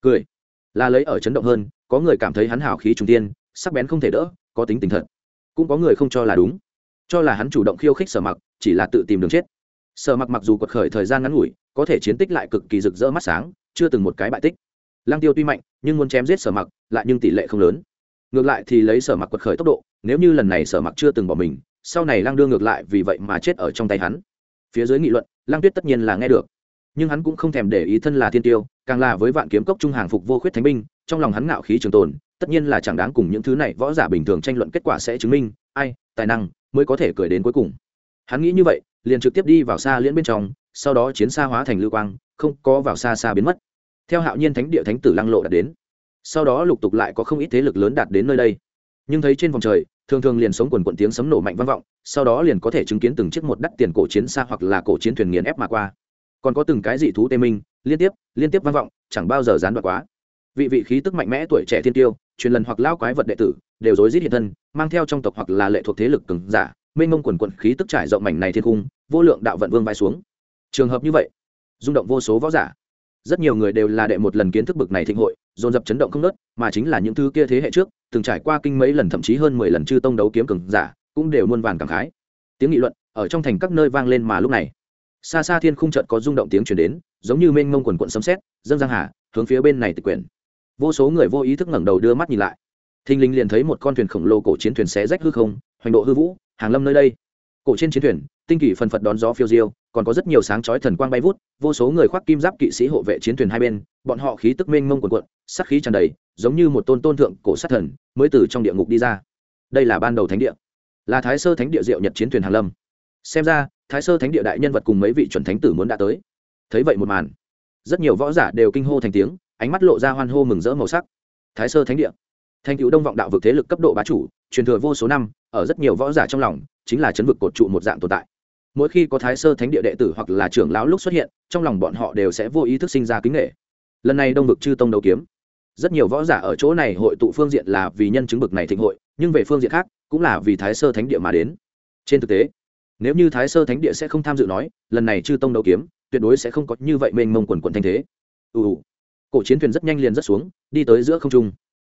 [SPEAKER 1] Cười. Là lấy ở chấn động hơn, có người cảm thấy hắn hào khí trung tiên, sắc bén không thể đỡ, có tính tình thật. Cũng có người không cho là đúng. Cho là hắn chủ động khiêu khích sở mặc chỉ là tự tìm đường chết. Sở mặc mặc dù quật khởi thời gian ngắn ngủi, có thể chiến tích lại cực kỳ rực rỡ mắt sáng chưa từng một cái bại tích. Lăng tiêu tuy mạnh, nhưng muốn chém giết sở mặc, lại nhưng tỷ lệ không lớn. Ngược lại thì lấy sở mặc quật khởi tốc độ, nếu như lần này sở mặc chưa từng bỏ mình, sau này lăng đưa ngược lại vì vậy mà chết ở trong tay hắn. Phía dưới nghị luận, lăng tuyết tất nhiên là nghe được. Nhưng hắn cũng không thèm để ý thân là thiên tiêu, càng là với vạn kiếm cốc trung hàng phục vô khuyết thánh binh, trong lòng hắn ngạo khí trường tồn, tất nhiên là chẳng đáng cùng những thứ này võ giả bình thường tranh luận kết quả sẽ chứng minh, ai, tài năng, mới có thể cười đến cuối cùng. Hắn nghĩ như vậy, liền trực tiếp đi vào xa liễn bên trong sau đó chiến xa hóa thành lưu quang, không có vào xa xa biến mất. Theo hạo nhiên thánh địa thánh tử lăng lộ đạt đến. Sau đó lục tục lại có không ít thế lực lớn đạt đến nơi đây. Nhưng thấy trên vòng trời, thường thường liền sống quần quận tiếng sấm nổ mạnh vang vọng, sau đó liền có thể chứng kiến từng chiếc một đắt tiền cổ chiến xa hoặc là cổ chiến thuyền nghiền ép mà qua. Còn có từng cái dị thú tê minh, liên tiếp liên tiếp vang vọng, chẳng bao giờ gián đoạn quá. Vị vị khí tức mạnh mẽ tuổi trẻ thiên tiêu, truyền lần hoặc lao quái vật đệ tử, đều rối rít hiện thân, mang theo trong tộc hoặc là lệ thuộc thế lực cứng giả, mênh mông quần quận khí tức trải rộng mảnh này thiên cung, vô lượng đạo vận vương vai xuống trường hợp như vậy, rung động vô số võ giả. Rất nhiều người đều là đệ một lần kiến thức bực này thịnh hội, dồn dập chấn động không nớt mà chính là những thứ kia thế hệ trước, từng trải qua kinh mấy lần thậm chí hơn mười lần chư tông đấu kiếm cường giả, cũng đều muôn vàn cảm khái. Tiếng nghị luận ở trong thành các nơi vang lên mà lúc này, xa xa thiên khung trận có rung động tiếng chuyển đến, giống như mênh mông quần quận sấm xét dâng giang hà, hướng phía bên này tịch quyển. Vô số người vô ý thức ngẩng đầu đưa mắt nhìn lại. Thình lình liền thấy một con thuyền khổng lồ cổ chiến thuyền xé rách hư không, hoành độ hư vũ, hàng lâm nơi đây. Cổ trên chiến thuyền, tinh kỳ phần phật đón gió phiêu diêu còn có rất nhiều sáng chói thần quang bay vút vô số người khoác kim giáp kỵ sĩ hộ vệ chiến thuyền hai bên bọn họ khí tức mênh mông cuồn cuộn, sắc khí tràn đầy giống như một tôn tôn thượng cổ sát thần mới từ trong địa ngục đi ra. Đây là ban đầu thánh địa là thái sơ thánh địa diệu nhật chiến thuyền hàng lâm. Xem ra thái sơ thánh địa đại nhân vật cùng mấy vị chuẩn thánh tử muốn đã tới. Thấy vậy một màn rất nhiều võ giả đều kinh hô thành tiếng ánh mắt lộ ra hoan hô mừng rỡ màu sắc. Thái sơ thánh địa thành tựu đông vọng đạo vực thế lực cấp độ bá chủ truyền thừa vô số năm ở rất nhiều võ giả trong lòng chính là chấn vực cột trụ một dạng tồn tại mỗi khi có thái sơ thánh địa đệ tử hoặc là trưởng lão lúc xuất hiện, trong lòng bọn họ đều sẽ vô ý thức sinh ra kính nghệ lần này đông vực chư tông đấu kiếm. Rất nhiều võ giả ở chỗ này hội tụ phương diện là vì nhân chứng bực này thịnh hội, nhưng về phương diện khác, cũng là vì thái sơ thánh địa mà đến. Trên thực tế, nếu như thái sơ thánh địa sẽ không tham dự nói, lần này chư tông đấu kiếm, tuyệt đối sẽ không có như vậy mênh mông quần quần thanh thế. Ù cổ chiến thuyền rất nhanh liền rất xuống, đi tới giữa không trung.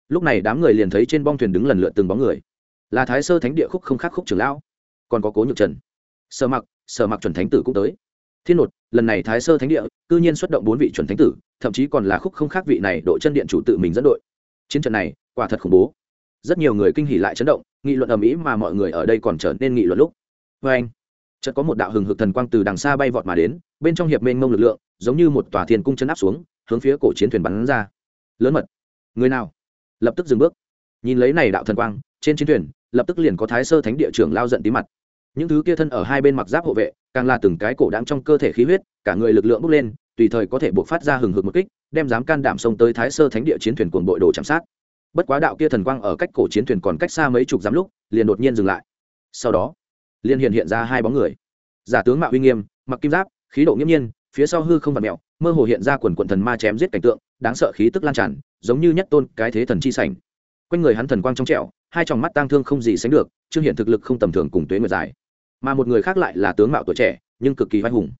[SPEAKER 1] Lúc này đám người liền thấy trên bong thuyền đứng lần lượt từng bóng người. Là thái sơ thánh địa khúc không khác khúc trưởng lão, còn có cố nhược trần sở mặc sở mặc chuẩn thánh tử cũng tới. Thiên nột lần này thái sơ thánh địa, cư nhiên xuất động bốn vị chuẩn thánh tử, thậm chí còn là khúc không khác vị này đội chân điện chủ tự mình dẫn đội. Chiến trận này, quả thật khủng bố. Rất nhiều người kinh hỉ lại chấn động, nghị luận ầm ĩ mà mọi người ở đây còn trở nên nghị luận lúc. Vê anh, chợt có một đạo hừng hực thần quang từ đằng xa bay vọt mà đến, bên trong hiệp mênh mông lực lượng, giống như một tòa thiên cung chấn áp xuống, hướng phía cổ chiến thuyền bắn ra. Lớn mật. Người nào? Lập tức dừng bước. Nhìn lấy này đạo thần quang, trên chiến thuyền, lập tức liền có thái sơ thánh địa trưởng lao giận tí mặt những thứ kia thân ở hai bên mặc giáp hộ vệ, càng là từng cái cổ đáng trong cơ thể khí huyết, cả người lực lượng bốc lên, tùy thời có thể buộc phát ra hừng hực một kích, đem dám can đảm xông tới thái sơ thánh địa chiến thuyền cuồng bội đồ chạm sát. Bất quá đạo kia thần quang ở cách cổ chiến thuyền còn cách xa mấy chục dặm lúc, liền đột nhiên dừng lại. Sau đó, liền hiện hiện ra hai bóng người. Giả tướng mạo uy nghiêm, mặc kim giáp, khí độ nghiêm nhiên, phía sau hư không vặt mẹo mơ hồ hiện ra quần quần thần ma chém giết cảnh tượng, đáng sợ khí tức lan tràn, giống như nhất tôn cái thế thần chi sảnh. Quanh người hắn thần quang trong trẻo, hai tròng mắt tang thương không gì sánh được trương hiện thực lực không tầm thường cùng tuế nguyệt dài mà một người khác lại là tướng mạo tuổi trẻ, nhưng cực kỳ vai hùng.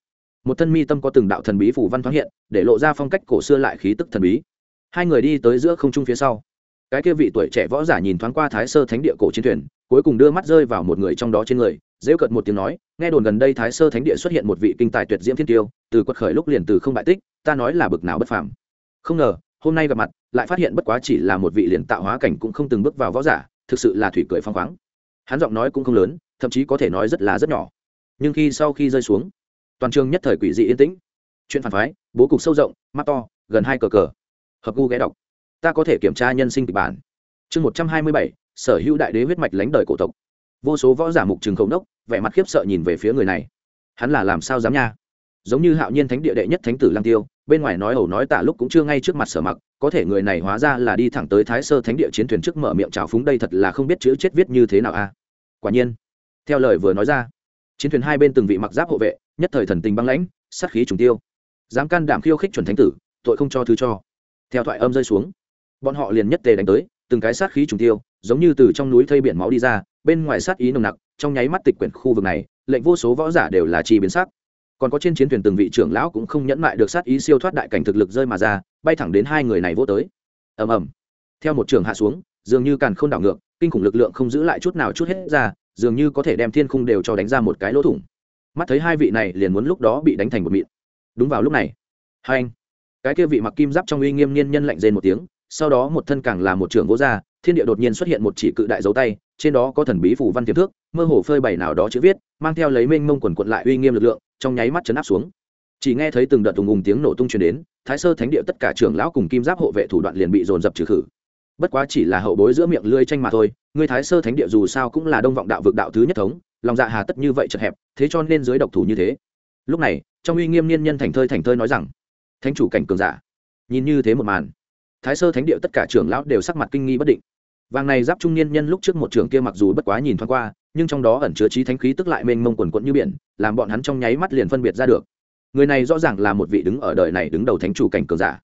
[SPEAKER 1] Một thân mi tâm có từng đạo thần bí phủ văn thoáng hiện, để lộ ra phong cách cổ xưa lại khí tức thần bí. Hai người đi tới giữa không trung phía sau. Cái kia vị tuổi trẻ võ giả nhìn thoáng qua thái sơ thánh địa cổ chiến thuyền, cuối cùng đưa mắt rơi vào một người trong đó trên người dễ cợt một tiếng nói, nghe đồn gần đây thái sơ thánh địa xuất hiện một vị kinh tài tuyệt diễm thiên tiêu, từ quật khởi lúc liền từ không bại tích, ta nói là bực nào bất phàm. Không ngờ, hôm nay gặp mặt, lại phát hiện bất quá chỉ là một vị liền tạo hóa cảnh cũng không từng bước vào võ giả, thực sự là thủy cười phong khoáng. Hắn giọng nói cũng không lớn thậm chí có thể nói rất là rất nhỏ. Nhưng khi sau khi rơi xuống, toàn trường nhất thời quỷ dị yên tĩnh. Chuyện phản phái, bố cục sâu rộng, mắt to, gần hai cờ cờ. Hợp gu ghé đọc. Ta có thể kiểm tra nhân sinh kịch bản. Chương một trăm hai mươi bảy, sở hữu đại đế huyết mạch lánh đời cổ tộc. Vô số võ giả mục trường khổng đốc vẻ mặt khiếp sợ nhìn về phía người này. Hắn là làm sao dám nha? Giống như hạo nhiên thánh địa đệ nhất thánh tử lang tiêu, bên ngoài nói ẩu nói tả lúc cũng chưa ngay trước mặt sở mặc, có thể người này hóa ra là đi thẳng tới thái sơ thánh địa chiến thuyền trước mở miệng trào phúng đây thật là không biết chữ chết viết như thế nào a. Quả nhiên theo lời vừa nói ra. Chiến thuyền hai bên từng vị mặc giáp hộ vệ, nhất thời thần tình băng lãnh, sát khí trùng tiêu. Dám can đảm khiêu khích chuẩn thánh tử, tội không cho thứ cho. Theo thoại âm rơi xuống, bọn họ liền nhất tề đánh tới, từng cái sát khí trùng tiêu, giống như từ trong núi thây biển máu đi ra, bên ngoài sát ý nồng nặc, trong nháy mắt tịch quyển khu vực này, lệnh vô số võ giả đều là chi biến sắc. Còn có trên chiến thuyền từng vị trưởng lão cũng không nhẫn mại được sát ý siêu thoát đại cảnh thực lực rơi mà ra, bay thẳng đến hai người này vô tới. Ầm ầm. Theo một trường hạ xuống, dường như càn khôn đảo ngược, kinh khủng lực lượng không giữ lại chút nào chút hết ra dường như có thể đem thiên khung đều cho đánh ra một cái lỗ thủng. Mắt thấy hai vị này liền muốn lúc đó bị đánh thành một mịn. Đúng vào lúc này, hai anh, cái kia vị mặc kim giáp trong uy nghiêm niên nhân lạnh rên một tiếng, sau đó một thân càng là một trưởng vô gia thiên địa đột nhiên xuất hiện một chỉ cự đại dấu tay, trên đó có thần bí phủ văn tiềm thước mơ hồ phơi bày nào đó chữ viết, mang theo lấy mênh mông quần quận lại uy nghiêm lực lượng, trong nháy mắt chấn áp xuống. Chỉ nghe thấy từng đợt tùng ùng tiếng nổ tung truyền đến, thái sơ thánh địa tất cả trưởng lão cùng kim giáp hộ vệ thủ đoạn liền bị dồn dập trừ khử bất quá chỉ là hậu bối giữa miệng lươi tranh mà thôi người thái sơ thánh địa dù sao cũng là đông vọng đạo vực đạo thứ nhất thống, lòng dạ hà tất như vậy chật hẹp, thế cho nên dưới độc thủ như thế. Lúc này, trong uy nghiêm niên nhân thành thơi thành thơi nói rằng, thánh chủ cảnh cường giả. Nhìn như thế một màn, thái sơ thánh địa tất cả trưởng lão đều sắc mặt kinh nghi bất định. Vàng này giáp trung niên nhân lúc trước một trường kia mặc dù bất quá nhìn thoáng qua, nhưng trong đó ẩn chứa trí thánh khí tức lại mênh mông quần quận như biển, làm bọn hắn trong nháy mắt liền phân biệt ra được. Người này rõ ràng là một vị đứng ở đời này đứng đầu thánh chủ cảnh cường giả,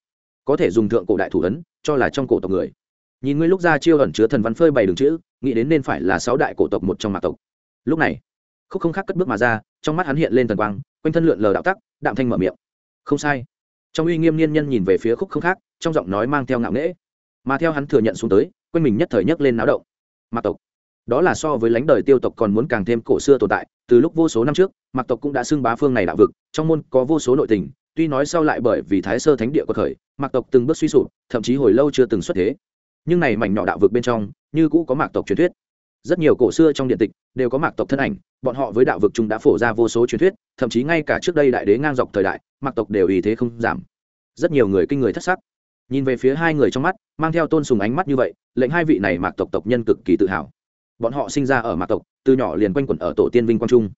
[SPEAKER 1] có thể dùng thượng cổ đại thủ ấn, cho là trong cổ tộc người nhìn ngươi lúc ra chiêu ẩn chứa thần văn phơi bày đường chữ, nghĩ đến nên phải là sáu đại cổ tộc một trong mạc tộc. Lúc này, khúc không khác cất bước mà ra, trong mắt hắn hiện lên thần quang, quanh thân lượn lờ đạo tắc, đạm thanh mở miệng. Không sai. Trong uy nghiêm niên nhân nhìn về phía khúc không khác, trong giọng nói mang theo ngạo nghễ. Mà theo hắn thừa nhận xuống tới, quanh mình nhất thời nhấc lên náo động. Mạc tộc. Đó là so với lãnh đời tiêu tộc còn muốn càng thêm cổ xưa tồn tại, từ lúc vô số năm trước, mạc tộc cũng đã xưng bá phương này đạo vực, trong môn có vô số nội tình, tuy nói sau lại bởi vì thái sơ thánh địa có khởi, mạc tộc từng bước suy sụp, thậm chí hồi lâu chưa từng xuất thế nhưng này mảnh nhỏ đạo vực bên trong, như cũ có mạc tộc truyền thuyết. Rất nhiều cổ xưa trong điện tịch đều có mạc tộc thân ảnh, bọn họ với đạo vực chúng đã phổ ra vô số truyền thuyết, thậm chí ngay cả trước đây đại đế ngang dọc thời đại, mạc tộc đều ý thế không giảm. Rất nhiều người kinh người thất sắc. Nhìn về phía hai người trong mắt, mang theo tôn sùng ánh mắt như vậy, lệnh hai vị này mạc tộc tộc nhân cực kỳ tự hào. Bọn họ sinh ra ở mạc tộc, từ nhỏ liền quanh quẩn ở tổ tiên vinh quang trung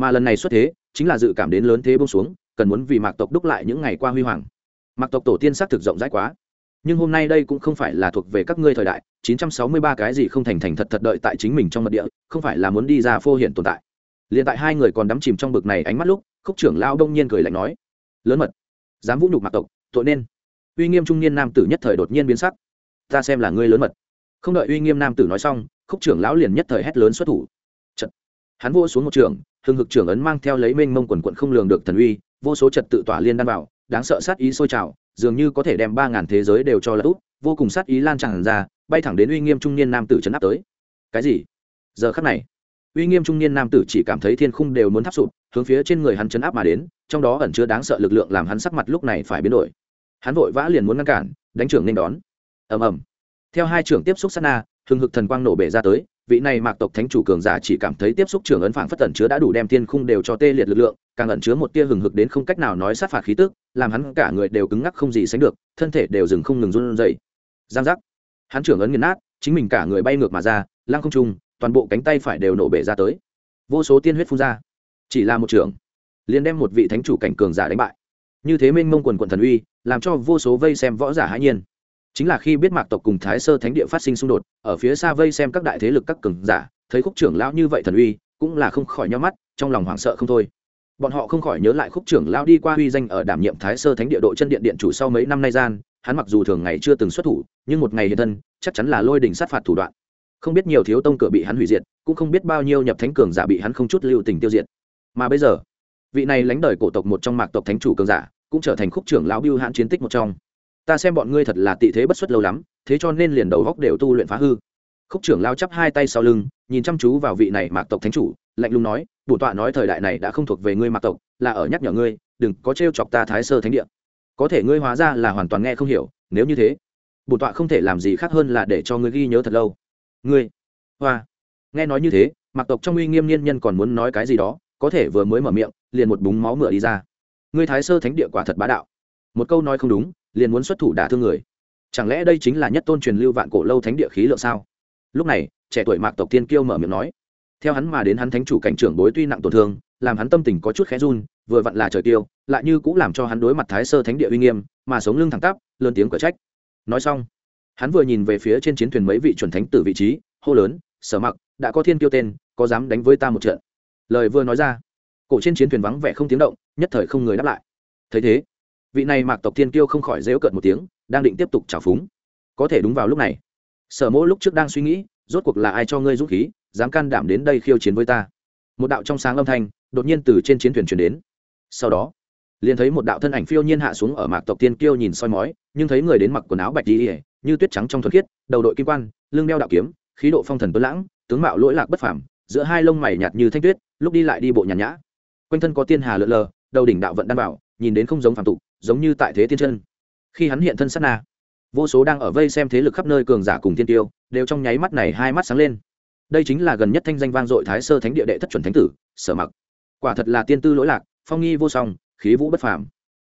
[SPEAKER 1] mà lần này xuất thế, chính là dự cảm đến lớn thế bông xuống, cần muốn vì mạc tộc đúc lại những ngày qua huy hoàng. Mạc tộc tổ tiên xác thực rộng rãi quá nhưng hôm nay đây cũng không phải là thuộc về các ngươi thời đại 963 cái gì không thành thành thật thật đợi tại chính mình trong mật địa, không phải là muốn đi ra phô hiện tồn tại. Liền tại hai người còn đắm chìm trong bực này ánh mắt lúc, khúc trưởng lao đông nhiên cười lạnh nói, lớn mật, dám vũ nhục mạc tộc, tội nên. Uy nghiêm trung niên nam tử nhất thời đột nhiên biến sắc. Ta xem là ngươi lớn mật. Không đợi uy nghiêm nam tử nói xong, khúc trưởng lão liền nhất thời hét lớn xuất thủ. Chật. Hắn vô xuống một trường, hưng hực trưởng ấn mang theo lấy mênh mông quần quận không lường được thần uy, vô số trật tự tỏa liên đan bảo đáng sợ sát ý sôi trào dường như có thể đem ba ngàn thế giới đều cho lỡ út, vô cùng sát ý lan tràn ra, bay thẳng đến uy nghiêm trung niên nam tử chấn áp tới. Cái gì? Giờ khắc này, uy nghiêm trung niên nam tử chỉ cảm thấy thiên khung đều muốn thắp sụp, hướng phía trên người hắn chấn áp mà đến, trong đó ẩn chứa đáng sợ lực lượng làm hắn sắc mặt lúc này phải biến đổi. Hắn vội vã liền muốn ngăn cản, đánh trưởng nên đón. Ầm ầm. Theo hai trưởng tiếp xúc sát na, hừng hực thần quang nổ bể ra tới, vị này mạc tộc thánh chủ cường giả chỉ cảm thấy tiếp xúc trưởng ấn phảng phất ẩn chứa đã đủ đem thiên khung đều cho tê liệt lực lượng, càng ẩn chứa một tia hừng hực đến không cách nào nói sát phạt khí tức làm hắn cả người đều cứng ngắc không gì sánh được, thân thể đều dừng không ngừng run rẩy. Giang giác. Hắn trưởng ấn nghiền nát, chính mình cả người bay ngược mà ra, lăng không trung, toàn bộ cánh tay phải đều nổ bể ra tới. Vô số tiên huyết phun ra. Chỉ là một trưởng, liền đem một vị thánh chủ cảnh cường giả đánh bại. Như thế mênh mông quần quần thần uy, làm cho vô số vây xem võ giả hãi nhiên. Chính là khi biết mạc tộc cùng thái sơ thánh địa phát sinh xung đột, ở phía xa vây xem các đại thế lực các cường giả, thấy khúc trưởng lão như vậy thần uy, cũng là không khỏi nhau mắt, trong lòng hoảng sợ không thôi bọn họ không khỏi nhớ lại khúc trưởng lão đi qua uy danh ở đảm nhiệm thái sơ thánh địa độ chân điện điện chủ sau mấy năm nay gian, hắn mặc dù thường ngày chưa từng xuất thủ, nhưng một ngày hiện thân, chắc chắn là lôi đình sát phạt thủ đoạn. Không biết nhiều thiếu tông cửa bị hắn hủy diệt, cũng không biết bao nhiêu nhập thánh cường giả bị hắn không chút lưu tình tiêu diệt. Mà bây giờ, vị này lánh đời cổ tộc một trong mạc tộc thánh chủ cường giả, cũng trở thành khúc trưởng lão biêu hãn chiến tích một trong. Ta xem bọn ngươi thật là tị thế bất xuất lâu lắm, thế cho nên liền đầu góc đều tu luyện phá hư. Khúc trưởng lao chắp hai tay sau lưng, nhìn chăm chú vào vị này mạc tộc thánh chủ lạnh lùng nói bổn tọa nói thời đại này đã không thuộc về ngươi mạc tộc, là ở nhắc nhở ngươi, đừng có trêu chọc ta thái sơ thánh địa. Có thể ngươi hóa ra là hoàn toàn nghe không hiểu, nếu như thế bổn tọa không thể làm gì khác hơn là để cho ngươi ghi nhớ thật lâu. Ngươi? Hoa. Nghe nói như thế mạc tộc trong uy nghiêm niên nhân còn muốn nói cái gì đó, có thể vừa mới mở miệng, liền một búng máu mửa đi ra. Ngươi thái sơ thánh địa quả thật bá đạo. Một câu nói không đúng, liền muốn xuất thủ đả thương người. Chẳng lẽ đây chính là nhất tôn truyền lưu vạn cổ lâu thánh địa khí lượng sao? Lúc này, trẻ tuổi mạc tộc tiên kiêu mở miệng nói theo hắn mà đến hắn thánh chủ cảnh trưởng bối tuy nặng tổn thương, làm hắn tâm tình có chút khẽ run, vừa vặn là trời tiêu, lại như cũng làm cho hắn đối mặt thái sơ thánh địa uy nghiêm, mà sống lưng thẳng tắp, lớn tiếng cửa trách. Nói xong, hắn vừa nhìn về phía trên chiến thuyền mấy vị chuẩn thánh tử vị trí, hô lớn, sở mặc, đã có thiên kiêu tên, có dám đánh với ta một trận? Lời vừa nói ra, cổ trên chiến thuyền vắng vẻ không tiếng động, nhất thời không người đáp lại. Thấy thế, vị này mạc tộc thiên kiêu không khỏi dễu cợt một tiếng, đang định tiếp tục trào phúng. Có thể đúng vào lúc này, sở mỗi lúc trước đang suy nghĩ, rốt cuộc là ai cho ngươi dũng khí dám can đảm đến đây khiêu chiến với ta. Một đạo trong sáng âm thanh đột nhiên từ trên chiến thuyền chuyển đến. Sau đó, liền thấy một đạo thân ảnh phiêu nhiên hạ xuống ở mạc tộc tiên kiêu nhìn soi mói, nhưng thấy người đến mặc quần áo bạch đi ỉa như tuyết trắng trong thuật khiết, đầu đội kim quan, lưng đeo đạo kiếm, khí độ phong thần tuấn lãng, tướng mạo lỗi lạc bất phảm giữa hai lông mày nhạt như thanh tuyết, lúc đi lại đi bộ nhàn nhã. Quanh thân có tiên hà lượn lờ, đầu đỉnh đạo vận đan bảo, nhìn đến không giống phàm tục, giống như tại thế tiên chân. Khi hắn hiện thân sát na, vô số đang ở vây xem thế lực khắp nơi cường giả cùng tiên tiêu đều trong nháy mắt này hai mắt sáng lên đây chính là gần nhất thanh danh vang dội thái sơ thánh địa đệ thất chuẩn thánh tử, sở mặc. Quả thật là tiên tư lỗi lạc, phong nghi vô song, khí vũ bất phàm.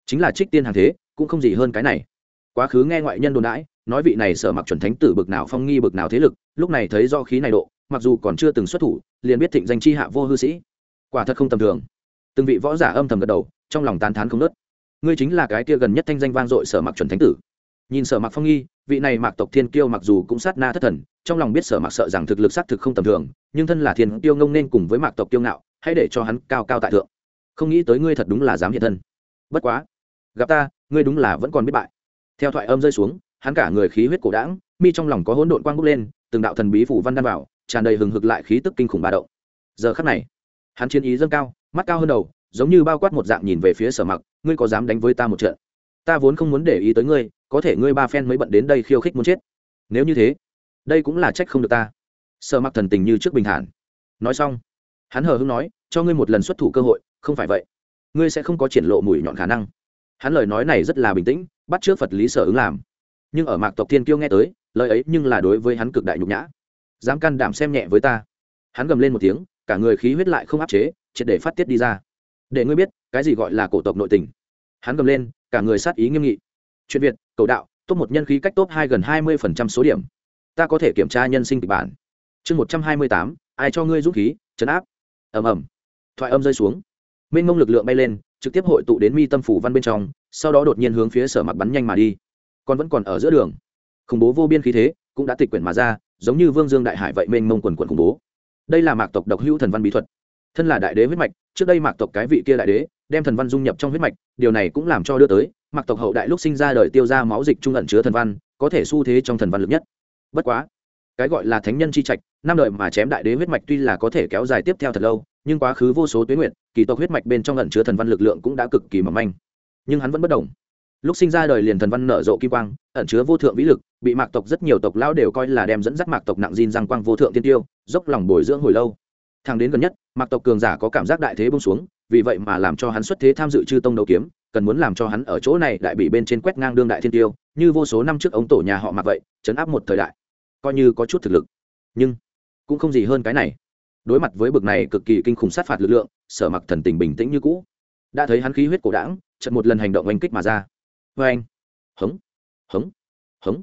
[SPEAKER 1] Chính là trích tiên hàng thế, cũng không gì hơn cái này. Quá khứ nghe ngoại nhân đồn đãi, nói vị này sở mặc chuẩn thánh tử bực nào phong nghi bực nào thế lực, lúc này thấy do khí này độ, mặc dù còn chưa từng xuất thủ, liền biết thịnh danh chi hạ vô hư sĩ. Quả thật không tầm thường. Từng vị võ giả âm thầm gật đầu, trong lòng tán thán không nớt. Ngươi chính là cái kia gần nhất thanh danh vang dội sở mặc chuẩn thánh tử. Nhìn sở mặc phong nghi vị này mạc tộc thiên kiêu mặc dù cũng sát na thất thần, trong lòng biết sở mặc sợ rằng thực lực xác thực không tầm thường, nhưng thân là thiên kiêu ngông nên cùng với mạc tộc kiêu ngạo, hãy để cho hắn cao cao tại thượng. Không nghĩ tới ngươi thật đúng là dám hiện thân. Bất quá, gặp ta, ngươi đúng là vẫn còn biết bại. Theo thoại âm rơi xuống, hắn cả người khí huyết cổ đãng, mi trong lòng có hỗn độn quang bốc lên, từng đạo thần bí phủ văn đan vào, tràn đầy hừng hực lại khí tức kinh khủng ba động. Giờ khắc này, hắn chiến ý dâng cao, mắt cao hơn đầu, giống như bao quát một dạng nhìn về phía sở mặc ngươi có dám đánh với ta một trận? Ta vốn không muốn để ý tới ngươi có thể ngươi ba phen mới bận đến đây khiêu khích muốn chết. Nếu như thế, đây cũng là trách không được ta. Sợ mặc thần tình như trước bình thản. Nói xong, hắn hờ hưng nói, cho ngươi một lần xuất thủ cơ hội, không phải vậy. Ngươi sẽ không có triển lộ mùi nhọn khả năng. Hắn lời nói này rất là bình tĩnh, bắt trước phật lý sở ứng làm. Nhưng ở mạc tộc thiên kiêu nghe tới, lời ấy nhưng là đối với hắn cực đại nhục nhã. Dám can đảm xem nhẹ với ta. Hắn gầm lên một tiếng, cả người khí huyết lại không áp chế, triệt để phát tiết đi ra. Để ngươi biết, cái gì gọi là cổ tộc nội tình. Hắn gầm lên, cả người sát ý nghiêm nghị chuyện việt, cầu đạo, top một nhân khí cách top hai gần hai mươi phần trăm số điểm. Ta có thể kiểm tra nhân sinh kịch bản. Chương một trăm hai mươi tám, ai cho ngươi dũng khí chấn áp. Ầm ầm. Thoại âm rơi xuống. Minh mông lực lượng bay lên, trực tiếp hội tụ đến mi tâm phủ văn bên trong, sau đó đột nhiên hướng phía sở mặc bắn nhanh mà đi. Còn vẫn còn ở giữa đường. Khủng bố vô biên khí thế cũng đã tịch quyển mà ra, giống như vương dương đại hải vậy mênh mông quần quần khủng bố. Đây là mạc tộc độc hữu thần văn bí thuật. Thân là đại đế huyết mạch, trước đây mạc tộc cái vị kia đại đế, đem thần văn dung nhập trong huyết mạch, điều này cũng làm cho đưa tới mạc tộc hậu đại lúc sinh ra đời tiêu ra máu dịch trung ẩn chứa thần văn, có thể xu thế trong thần văn lực nhất. Bất quá, cái gọi là thánh nhân chi trạch, năm đời mà chém đại đế huyết mạch tuy là có thể kéo dài tiếp theo thật lâu, nhưng quá khứ vô số tuyến nguyện kỳ tộc huyết mạch bên trong ẩn chứa thần văn lực lượng cũng đã cực kỳ mỏng manh. Nhưng hắn vẫn bất đồng lúc sinh ra đời liền thần văn nở rộ kim quang, ẩn chứa vô thượng vĩ lực, bị mạc tộc rất nhiều tộc lão đều coi là đem dẫn dắt mạc tộc nặng diên răng quang vô thượng tiên tiêu, dốc lòng bồi dưỡng hồi lâu. Thang đến gần nhất, mạc tộc cường giả có cảm giác đại thế bông xuống, vì vậy mà làm cho hắn xuất thế tham dự chư tông đấu kiếm cần muốn làm cho hắn ở chỗ này đại bị bên trên quét ngang đương đại thiên tiêu, như vô số năm trước ống tổ nhà họ mặc vậy, chấn áp một thời đại. Coi như có chút thực lực, nhưng cũng không gì hơn cái này. Đối mặt với bực này cực kỳ kinh khủng sát phạt lực lượng, sở mặc thần tình bình tĩnh như cũ. Đã thấy hắn khí huyết cổ đảng trận một lần hành động oanh kích mà ra. Vê anh hống! Hống! Hống!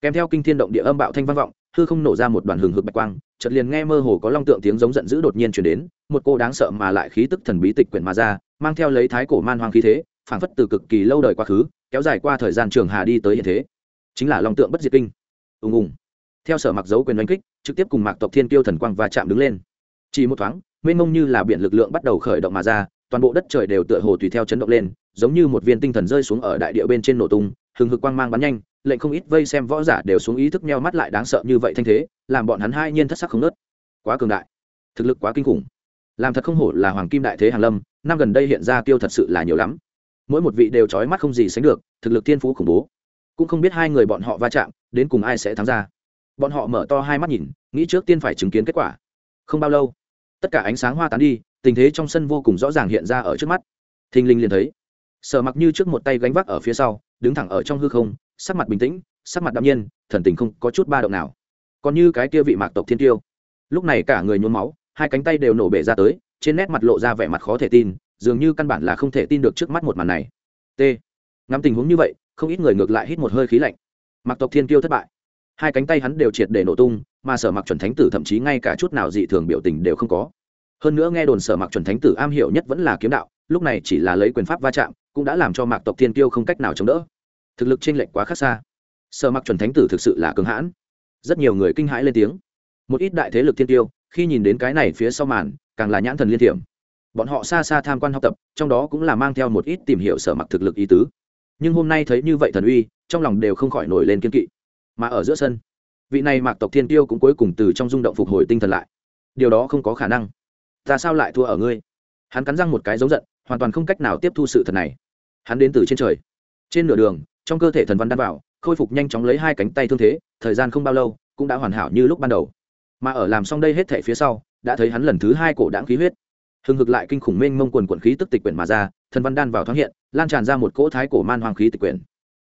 [SPEAKER 1] Kèm theo kinh thiên động địa âm bạo thanh vang vọng, hư không nổ ra một đoàn hừng hực bạch quang, chợt liền nghe mơ hồ có long tượng tiếng giống giận dữ đột nhiên chuyển đến, một cô đáng sợ mà lại khí tức thần bí tịch quyển mà ra, mang theo lấy thái cổ man hoang khí thế phảng phất từ cực kỳ lâu đời quá khứ, kéo dài qua thời gian trường hà đi tới hiện thế. Chính là long tượng bất diệt kinh. Ùng ùng. Theo sở mặc dấu quyền đánh kích, trực tiếp cùng mạc tộc thiên tiêu thần quang và chạm đứng lên. Chỉ một thoáng, mênh mông như là biển lực lượng bắt đầu khởi động mà ra, toàn bộ đất trời đều tựa hồ tùy theo chấn động lên, giống như một viên tinh thần rơi xuống ở đại địa bên trên nổ tung, hừng hực quang mang bắn nhanh, lệnh không ít vây xem võ giả đều xuống ý thức neo mắt lại đáng sợ như vậy thanh thế, làm bọn hắn hai nhiên thất sắc không nớt quá cường đại. Thực lực quá kinh khủng. Làm thật không hổ là hoàng kim đại thế hàn lâm, năm gần đây hiện ra tiêu thật sự là nhiều lắm mỗi một vị đều trói mắt không gì sánh được, thực lực thiên phú khủng bố. Cũng không biết hai người bọn họ va chạm, đến cùng ai sẽ thắng ra. Bọn họ mở to hai mắt nhìn, nghĩ trước tiên phải chứng kiến kết quả. Không bao lâu, tất cả ánh sáng hoa tán đi, tình thế trong sân vô cùng rõ ràng hiện ra ở trước mắt. Thình linh liền thấy, sở mặc như trước một tay gánh vác ở phía sau, đứng thẳng ở trong hư không, sắc mặt bình tĩnh, sắc mặt đạm nhiên, thần tình không có chút ba động nào. Còn như cái kia vị mạc tộc thiên tiêu. Lúc này cả người nhuốm máu, hai cánh tay đều nổ bể ra tới, trên nét mặt lộ ra vẻ mặt khó thể tin dường như căn bản là không thể tin được trước mắt một màn này. T. Ngắm tình huống như vậy, không ít người ngược lại hít một hơi khí lạnh. Mặc tộc thiên kiêu thất bại. Hai cánh tay hắn đều triệt để nổ tung, mà sở mặc chuẩn thánh tử thậm chí ngay cả chút nào dị thường biểu tình đều không có. Hơn nữa nghe đồn sở mặc chuẩn thánh tử am hiểu nhất vẫn là kiếm đạo, lúc này chỉ là lấy quyền pháp va chạm, cũng đã làm cho mạc tộc thiên kiêu không cách nào chống đỡ. Thực lực chênh lệch quá khác xa. Sở mặc chuẩn thánh tử thực sự là cứng hãn. Rất nhiều người kinh hãi lên tiếng. Một ít đại thế lực thiên tiêu, khi nhìn đến cái này phía sau màn, càng là nhãn thần liên thiểm bọn họ xa xa tham quan học tập, trong đó cũng là mang theo một ít tìm hiểu sở mặc thực lực ý tứ. Nhưng hôm nay thấy như vậy thần uy, trong lòng đều không khỏi nổi lên kiên kỵ. Mà ở giữa sân, vị này mạc tộc thiên tiêu cũng cuối cùng từ trong rung động phục hồi tinh thần lại. Điều đó không có khả năng. Ta sao lại thua ở ngươi? Hắn cắn răng một cái giống giận, hoàn toàn không cách nào tiếp thu sự thật này. Hắn đến từ trên trời. Trên nửa đường, trong cơ thể thần văn đan vào, khôi phục nhanh chóng lấy hai cánh tay thương thế, thời gian không bao lâu, cũng đã hoàn hảo như lúc ban đầu. Mà ở làm xong đây hết thể phía sau, đã thấy hắn lần thứ hai cổ đáng khí huyết hừng hực lại kinh khủng mênh mông quần quần khí tức tịch quyển mà ra, thần văn đan vào thoáng hiện, lan tràn ra một cỗ thái cổ man hoàng khí tịch quyển.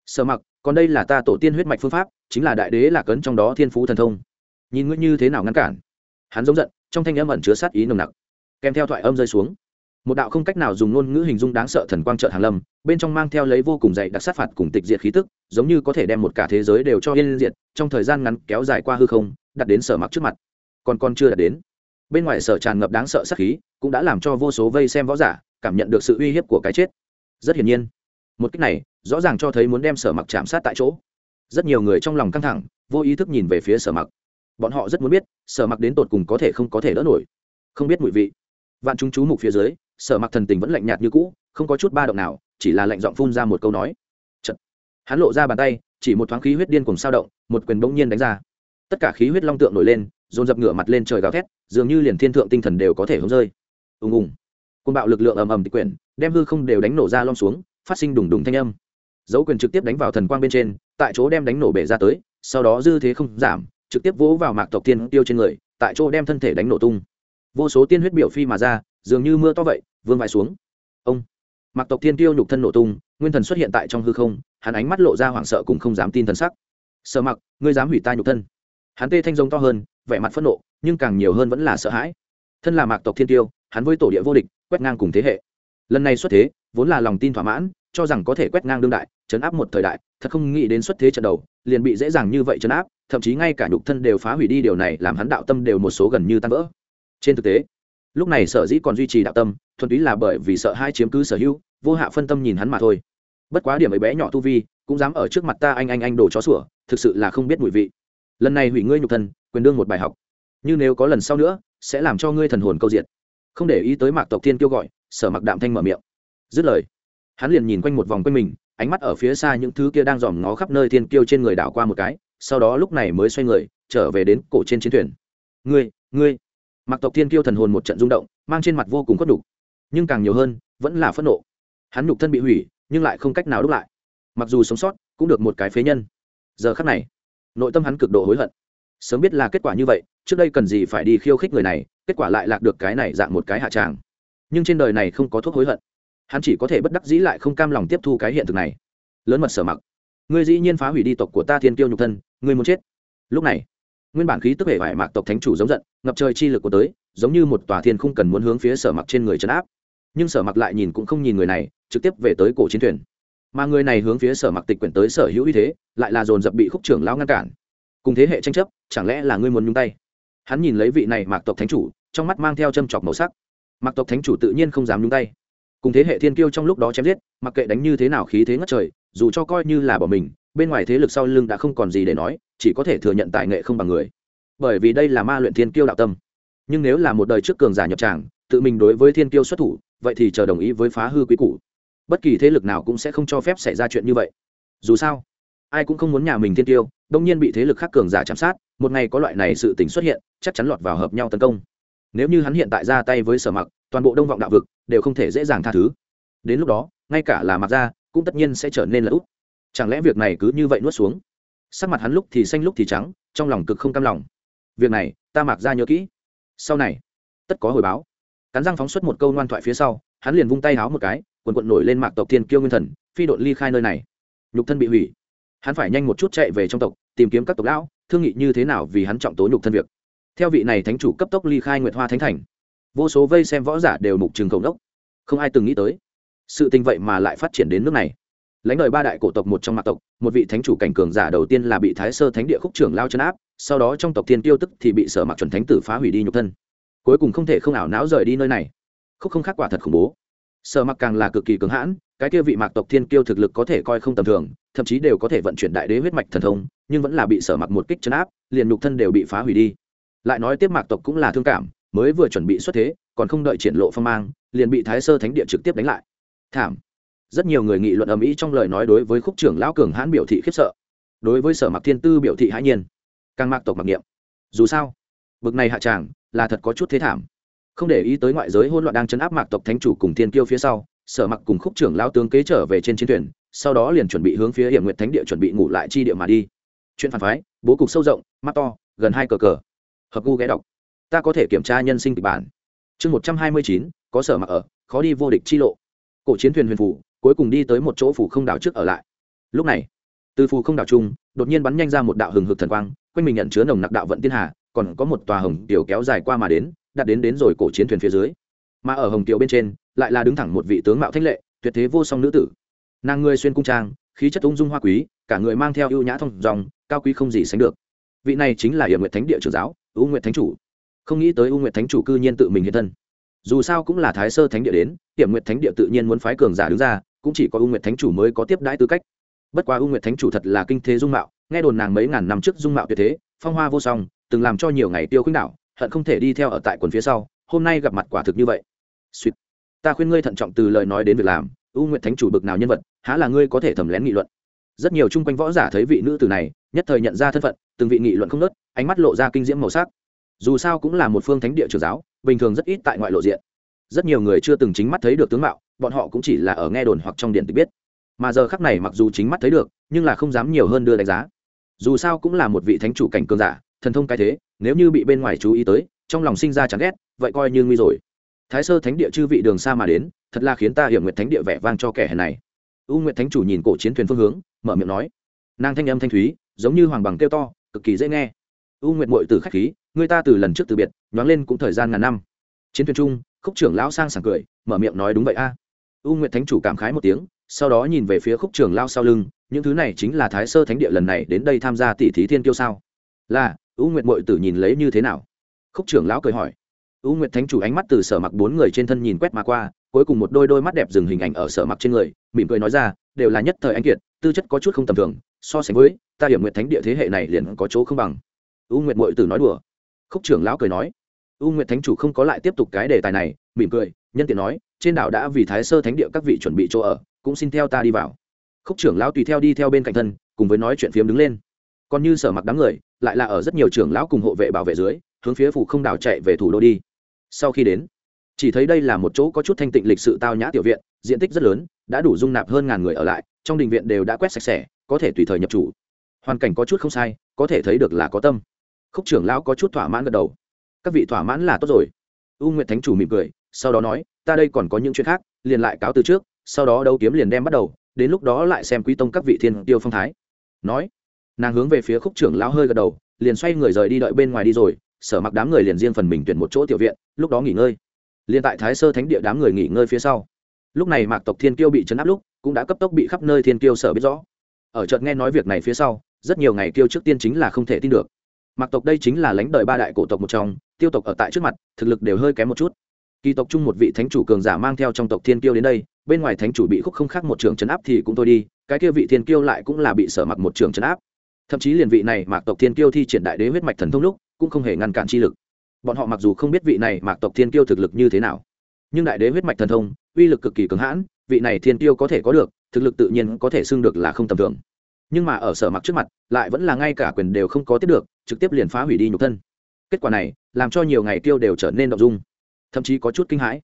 [SPEAKER 1] Sợ mặc, còn đây là ta tổ tiên huyết mạch phương pháp, chính là đại đế là cấn trong đó thiên phú thần thông. Nhìn ngươi như thế nào ngăn cản? Hắn giống giận, trong thanh âm ẩn chứa sát ý nồng nặc. Kèm theo thoại âm rơi xuống. Một đạo không cách nào dùng ngôn ngữ hình dung đáng sợ thần quang trợ hàng lâm, bên trong mang theo lấy vô cùng dạy đặc sát phạt cùng tịch diệt khí tức, giống như có thể đem một cả thế giới đều cho yên diệt, trong thời gian ngắn kéo dài qua hư không, đặt đến sở mặc trước mặt. Còn con chưa đạt đến. Bên ngoài sở tràn ngập đáng sợ sát khí cũng đã làm cho vô số vây xem võ giả cảm nhận được sự uy hiếp của cái chết. Rất hiển nhiên, một cách này rõ ràng cho thấy muốn đem sở mặc chạm sát tại chỗ. Rất nhiều người trong lòng căng thẳng, vô ý thức nhìn về phía sở mặc. Bọn họ rất muốn biết, sở mặc đến tột cùng có thể không có thể đỡ nổi. Không biết mùi vị. Vạn chúng chú mục phía dưới, sở mặc thần tình vẫn lạnh nhạt như cũ, không có chút ba động nào, chỉ là lạnh giọng phun ra một câu nói. Chật. hắn lộ ra bàn tay, chỉ một thoáng khí huyết điên cùng sao động, một quyền bỗng nhiên đánh ra. Tất cả khí huyết long tượng nổi lên, dồn dập ngửa mặt lên trời gào thét, dường như liền thiên thượng tinh thần đều có thể hống rơi ùng ùng. Côn bạo lực lượng ầm ầm tịch quyển, đem hư không đều đánh nổ ra lom xuống, phát sinh đùng đùng thanh âm. Dấu quyền trực tiếp đánh vào thần quang bên trên, tại chỗ đem đánh nổ bể ra tới, sau đó dư thế không giảm, trực tiếp vỗ vào mạc tộc tiên tiêu trên người, tại chỗ đem thân thể đánh nổ tung. Vô số tiên huyết biểu phi mà ra, dường như mưa to vậy, vương vãi xuống. Ông! Mạc tộc tiên tiêu nhục thân nổ tung, nguyên thần xuất hiện tại trong hư không, hắn ánh mắt lộ ra hoảng sợ cùng không dám tin thần sắc. Sợ mặc, ngươi dám hủy ta nhục thân. Hắn tê thanh giống to hơn, vẻ mặt phẫn nộ, nhưng càng nhiều hơn vẫn là sợ hãi. Thân là mạc tộc thiên tiêu hắn với tổ địa vô địch, quét ngang cùng thế hệ. Lần này xuất thế, vốn là lòng tin thỏa mãn, cho rằng có thể quét ngang đương đại, chấn áp một thời đại, thật không nghĩ đến xuất thế trận đầu, liền bị dễ dàng như vậy chấn áp, thậm chí ngay cả nhục thân đều phá hủy đi, điều này làm hắn đạo tâm đều một số gần như tan vỡ. Trên thực tế, lúc này sở dĩ còn duy trì đạo tâm, thuần túy là bởi vì sợ hai chiếm cứ sở hữu, vô hạ phân tâm nhìn hắn mà thôi. Bất quá điểm ấy bé nhỏ tu vi, cũng dám ở trước mặt ta anh anh anh đổ chó sủa, thực sự là không biết mùi vị. Lần này hủy ngươi nhục thân, quyền đương một bài học. Như nếu có lần sau nữa, sẽ làm cho ngươi thần hồn câu diệt không để ý tới mạc tộc thiên kêu gọi, sở mặc đạm thanh mở miệng. Dứt lời, hắn liền nhìn quanh một vòng quanh mình, ánh mắt ở phía xa những thứ kia đang dòm ngó khắp nơi thiên kiêu trên người đảo qua một cái, sau đó lúc này mới xoay người, trở về đến cổ trên chiến thuyền. Ngươi ngươi. Mặc tộc thiên kiêu thần hồn một trận rung động, mang trên mặt vô cùng khuất đục nhưng càng nhiều hơn, vẫn là phẫn nộ. Hắn nhục thân bị hủy, nhưng lại không cách nào đúc lại. Mặc dù sống sót, cũng được một cái phế nhân. Giờ khắc này, nội tâm hắn cực độ hối hận sớm biết là kết quả như vậy, trước đây cần gì phải đi khiêu khích người này, kết quả lại lạc được cái này dạng một cái hạ tràng. Nhưng trên đời này không có thuốc hối hận. Hắn chỉ có thể bất đắc dĩ lại không cam lòng tiếp thu cái hiện thực này. Lớn mật sở mặc. Ngươi dĩ nhiên phá hủy đi tộc của ta thiên tiêu nhục thân, ngươi muốn chết. Lúc này, nguyên bản khí tức hệ vải mạc tộc thánh chủ giống giận, ngập trời chi lực của tới, giống như một tòa thiên không cần muốn hướng phía sở mặc trên người trấn áp. Nhưng sở mặc lại nhìn cũng không nhìn người này, trực tiếp về tới cổ chiến thuyền. Mà người này hướng phía sở mặc tịch quyển tới sở hữu uy thế, lại là dồn dập bị khúc trưởng lão ngăn cản cùng thế hệ tranh chấp, chẳng lẽ là ngươi muốn nhung tay? Hắn nhìn lấy vị này mạc tộc thánh chủ, trong mắt mang theo châm chọc màu sắc. Mạc tộc thánh chủ tự nhiên không dám nhung tay. Cùng thế hệ thiên kiêu trong lúc đó chém giết, mặc kệ đánh như thế nào khí thế ngất trời, dù cho coi như là bỏ mình, bên ngoài thế lực sau lưng đã không còn gì để nói, chỉ có thể thừa nhận tài nghệ không bằng người. Bởi vì đây là ma luyện thiên kiêu đạo tâm. Nhưng nếu là một đời trước cường giả nhập tràng, tự mình đối với thiên kiêu xuất thủ, vậy thì chờ đồng ý với phá hư quý cũ bất kỳ thế lực nào cũng sẽ không cho phép xảy ra chuyện như vậy. Dù sao, ai cũng không muốn nhà mình thiên tiêu đông nhiên bị thế lực khác cường giả chạm sát, một ngày có loại này sự tình xuất hiện, chắc chắn lọt vào hợp nhau tấn công. Nếu như hắn hiện tại ra tay với sở mặc, toàn bộ đông vọng đạo vực đều không thể dễ dàng tha thứ. Đến lúc đó, ngay cả là mặc ra cũng tất nhiên sẽ trở nên là út. Chẳng lẽ việc này cứ như vậy nuốt xuống? Sắc mặt hắn lúc thì xanh lúc thì trắng, trong lòng cực không cam lòng. Việc này, ta mặc ra nhớ kỹ. Sau này, tất có hồi báo. Cắn răng phóng xuất một câu ngoan thoại phía sau, hắn liền vung tay háo một cái, quần quận nổi lên mạc tộc thiên kiêu nguyên thần, phi đội ly khai nơi này. Nhục thân bị hủy hắn phải nhanh một chút chạy về trong tộc, tìm kiếm các tộc lão, thương nghị như thế nào vì hắn trọng tố nhục thân việc. Theo vị này thánh chủ cấp tốc ly khai nguyệt hoa thánh thành, vô số vây xem võ giả đều mục trường khổng đốc không ai từng nghĩ tới, sự tình vậy mà lại phát triển đến nước này. Lãnh đời ba đại cổ tộc một trong mạc tộc, một vị thánh chủ cảnh cường giả đầu tiên là bị thái sơ thánh địa khúc trưởng lao chân áp, sau đó trong tộc thiên tiêu tức thì bị sở mặc chuẩn thánh tử phá hủy đi nhục thân. Cuối cùng không thể không ảo não rời đi nơi này. Khúc không khác quả thật khủng bố sở mặc càng là cực kỳ cứng hãn, cái kia vị mạc tộc thiên kiêu thực lực có thể coi không tầm thường, thậm chí đều có thể vận chuyển đại đế huyết mạch thần thông, nhưng vẫn là bị sở mặc một kích chấn áp, liền nhục thân đều bị phá hủy đi. Lại nói tiếp mạc tộc cũng là thương cảm, mới vừa chuẩn bị xuất thế, còn không đợi triển lộ phong mang, liền bị thái sơ thánh địa trực tiếp đánh lại. Thảm. Rất nhiều người nghị luận ầm ĩ trong lời nói đối với khúc trưởng lão cường hãn biểu thị khiếp sợ. Đối với sở mặc thiên tư biểu thị hãi nhiên, càng mạc tộc mặc niệm. Dù sao, bực này hạ tràng là thật có chút thế thảm không để ý tới ngoại giới hỗn loạn đang chấn áp mạc tộc thánh chủ cùng thiên kiêu phía sau, sở mặc cùng khúc trưởng lao tướng kế trở về trên chiến thuyền, sau đó liền chuẩn bị hướng phía hiểm nguyện thánh địa chuẩn bị ngủ lại chi địa mà đi. Chuyện phản phái, bố cục sâu rộng, mắt to, gần hai cờ cờ. Hợp gu ghé đọc. Ta có thể kiểm tra nhân sinh kịch bản. Chương một trăm hai mươi chín, có sở mặc ở, khó đi vô địch chi lộ. Cổ chiến thuyền huyền phủ, cuối cùng đi tới một chỗ phủ không đảo trước ở lại. Lúc này, từ phủ không đảo trung, đột nhiên bắn nhanh ra một đạo hừng hực thần quang, quanh mình nhận chứa nồng nặc đạo vận tiên hà, còn có một tòa hồng tiểu kéo dài qua mà đến đặt đến đến rồi cổ chiến thuyền phía dưới. Mà ở hồng kiều bên trên, lại là đứng thẳng một vị tướng mạo thanh lệ, tuyệt thế vô song nữ tử. Nàng người xuyên cung trang, khí chất ung dung hoa quý, cả người mang theo ưu nhã thông dòng, cao quý không gì sánh được. Vị này chính là hiểm nguyệt thánh địa trưởng giáo ưu nguyệt thánh chủ. Không nghĩ tới ưu nguyệt thánh chủ cư nhiên tự mình hiện thân. Dù sao cũng là thái sơ thánh địa đến hiểm nguyệt thánh địa tự nhiên muốn phái cường giả đứng ra, cũng chỉ có ưu nguyệt thánh chủ mới có tiếp đãi tư cách. Bất quá ưu nguyệt thánh chủ thật là kinh thế dung mạo, nghe đồn nàng mấy ngàn năm trước dung mạo tuyệt thế, phong hoa vô song, từng làm cho nhiều ngày tiêu khuynh đảo hận không thể đi theo ở tại quần phía sau, hôm nay gặp mặt quả thực như vậy. Sweet. ta khuyên ngươi thận trọng từ lời nói đến việc làm ưu nguyện thánh chủ bực nào nhân vật, há là ngươi có thể thầm lén nghị luận. Rất nhiều chung quanh võ giả thấy vị nữ tử này, nhất thời nhận ra thân phận, từng vị nghị luận không nớt ánh mắt lộ ra kinh diễm màu sắc. Dù sao cũng là một phương thánh địa trường giáo, bình thường rất ít tại ngoại lộ diện. Rất nhiều người chưa từng chính mắt thấy được tướng mạo, bọn họ cũng chỉ là ở nghe đồn hoặc trong điện tịch biết. Mà giờ khắc này mặc dù chính mắt thấy được, nhưng là không dám nhiều hơn đưa đánh giá. Dù sao cũng là một vị thánh chủ cảnh cường giả thần thông cái thế, nếu như bị bên ngoài chú ý tới, trong lòng sinh ra chán ghét, vậy coi như nguy rồi. Thái sơ thánh địa chư vị đường xa mà đến, thật là khiến ta hiểm nguyệt thánh địa vẻ vang cho kẻ hèn này. U nguyệt thánh chủ nhìn cổ chiến thuyền phương hướng, mở miệng nói. Nàng thanh âm thanh thúy, giống như hoàng bằng kêu to, cực kỳ dễ nghe. U nguyệt mội từ khách khí, người ta từ lần trước từ biệt, nhoáng lên cũng thời gian ngàn năm. Chiến thuyền trung, khúc trưởng lão sang sảng cười, mở miệng nói đúng vậy a. U nguyệt thánh chủ cảm khái một tiếng, sau đó nhìn về phía khúc trưởng lao sau lưng, những thứ này chính là thái sơ thánh địa lần này đến đây tham gia tỷ thí thiên kiêu sao? Là u nguyệt mội tử nhìn lấy như thế nào? Khúc trưởng lão cười hỏi. U nguyệt thánh chủ ánh mắt từ sở mặc bốn người trên thân nhìn quét mà qua, cuối cùng một đôi đôi mắt đẹp dừng hình ảnh ở sở mặc trên người, mỉm cười nói ra, đều là nhất thời anh kiệt, tư chất có chút không tầm thường, so sánh với, ta hiểm nguyệt thánh địa thế hệ này liền có chỗ không bằng. U nguyệt mội tử nói đùa. Khúc trưởng lão cười nói. U nguyệt thánh chủ không có lại tiếp tục cái đề tài này, mỉm cười, nhân tiện nói, trên đảo đã vì thái sơ thánh địa các vị chuẩn bị chỗ ở, cũng xin theo ta đi vào. Khúc trưởng lão tùy theo đi theo bên cạnh thân, cùng với nói chuyện phiếm đứng lên còn như sở mặc đám người, lại là ở rất nhiều trưởng lão cùng hộ vệ bảo vệ dưới, hướng phía phủ không đảo chạy về thủ đô đi. Sau khi đến, chỉ thấy đây là một chỗ có chút thanh tịnh lịch sự tao nhã tiểu viện, diện tích rất lớn, đã đủ dung nạp hơn ngàn người ở lại, trong đình viện đều đã quét sạch sẽ, có thể tùy thời nhập chủ. Hoàn cảnh có chút không sai, có thể thấy được là có tâm. Khúc trưởng lão có chút thỏa mãn gật đầu. Các vị thỏa mãn là tốt rồi. U nguyệt thánh chủ mỉm cười, sau đó nói, ta đây còn có những chuyện khác, liền lại cáo từ trước, sau đó đấu kiếm liền đem bắt đầu, đến lúc đó lại xem quý tông các vị thiên tiêu phong thái. Nói nàng hướng về phía khúc trưởng lão hơi gật đầu, liền xoay người rời đi đợi bên ngoài đi rồi, sở mặc đám người liền riêng phần mình tuyển một chỗ tiểu viện, lúc đó nghỉ ngơi. Liền tại thái sơ thánh địa đám người nghỉ ngơi phía sau. Lúc này mạc tộc thiên kiêu bị chấn áp lúc, cũng đã cấp tốc bị khắp nơi thiên kiêu sở biết rõ. Ở trận nghe nói việc này phía sau, rất nhiều ngày kiêu trước tiên chính là không thể tin được. Mạc tộc đây chính là lãnh đời ba đại cổ tộc một trong, tiêu tộc ở tại trước mặt, thực lực đều hơi kém một chút. Kỳ tộc chung một vị thánh chủ cường giả mang theo trong tộc thiên kiêu đến đây, bên ngoài thánh chủ bị khúc không khác một trường chấn áp thì cũng thôi đi, cái kia vị thiên kiêu lại cũng là bị sở mặc một trường chấn áp thậm chí liền vị này mạc tộc thiên kiêu thi triển đại đế huyết mạch thần thông lúc, cũng không hề ngăn cản chi lực. Bọn họ mặc dù không biết vị này mạc tộc thiên kiêu thực lực như thế nào, nhưng đại đế huyết mạch thần thông, uy lực cực kỳ cứng hãn, vị này thiên kiêu có thể có được, thực lực tự nhiên có thể xưng được là không tầm thường. Nhưng mà ở sở mặc trước mặt, lại vẫn là ngay cả quyền đều không có tiếp được, trực tiếp liền phá hủy đi nhục thân. Kết quả này, làm cho nhiều ngày tiêu đều trở nên động dung, thậm chí có chút kinh hãi.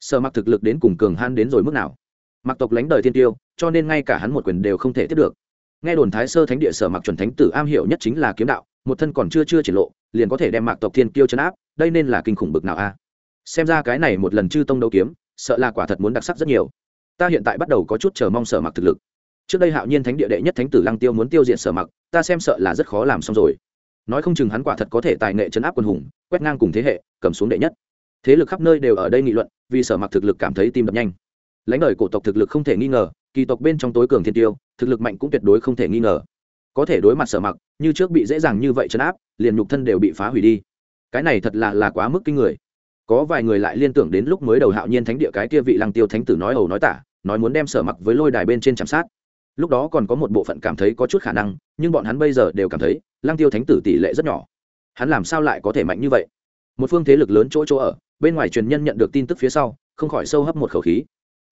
[SPEAKER 1] Sở mặc thực lực đến cùng cường han đến rồi mức nào? Mặc tộc lánh đời thiên tiêu cho nên ngay cả hắn một quyền đều không thể tiếp được nghe đồn thái sơ thánh địa sở mặc chuẩn thánh tử am hiểu nhất chính là kiếm đạo, một thân còn chưa chưa triển lộ, liền có thể đem mạc tộc thiên kiêu chấn áp, đây nên là kinh khủng bực nào a? Xem ra cái này một lần chư tông đấu kiếm, sợ là quả thật muốn đặc sắc rất nhiều. Ta hiện tại bắt đầu có chút chờ mong sở mặc thực lực. Trước đây hạo nhiên thánh địa đệ nhất thánh tử lăng tiêu muốn tiêu diệt sở mặc, ta xem sợ là rất khó làm xong rồi. Nói không chừng hắn quả thật có thể tài nghệ chấn áp quân hùng, quét ngang cùng thế hệ, cầm xuống đệ nhất. Thế lực khắp nơi đều ở đây nghị luận, vì sở mặc thực lực cảm thấy tim đập nhanh lãnh đời cổ tộc thực lực không thể nghi ngờ, kỳ tộc bên trong tối cường thiên tiêu, thực lực mạnh cũng tuyệt đối không thể nghi ngờ. Có thể đối mặt sở mặc, như trước bị dễ dàng như vậy chấn áp, liền nhục thân đều bị phá hủy đi. Cái này thật là là quá mức kinh người. Có vài người lại liên tưởng đến lúc mới đầu hạo nhiên thánh địa cái kia vị lăng tiêu thánh tử nói ẩu nói tả, nói muốn đem sở mặc với lôi đài bên trên chạm sát. Lúc đó còn có một bộ phận cảm thấy có chút khả năng, nhưng bọn hắn bây giờ đều cảm thấy, lăng tiêu thánh tử tỷ lệ rất nhỏ. Hắn làm sao lại có thể mạnh như vậy? Một phương thế lực lớn chỗ chỗ ở, bên ngoài truyền nhân nhận được tin tức phía sau, không khỏi sâu hấp một khẩu khí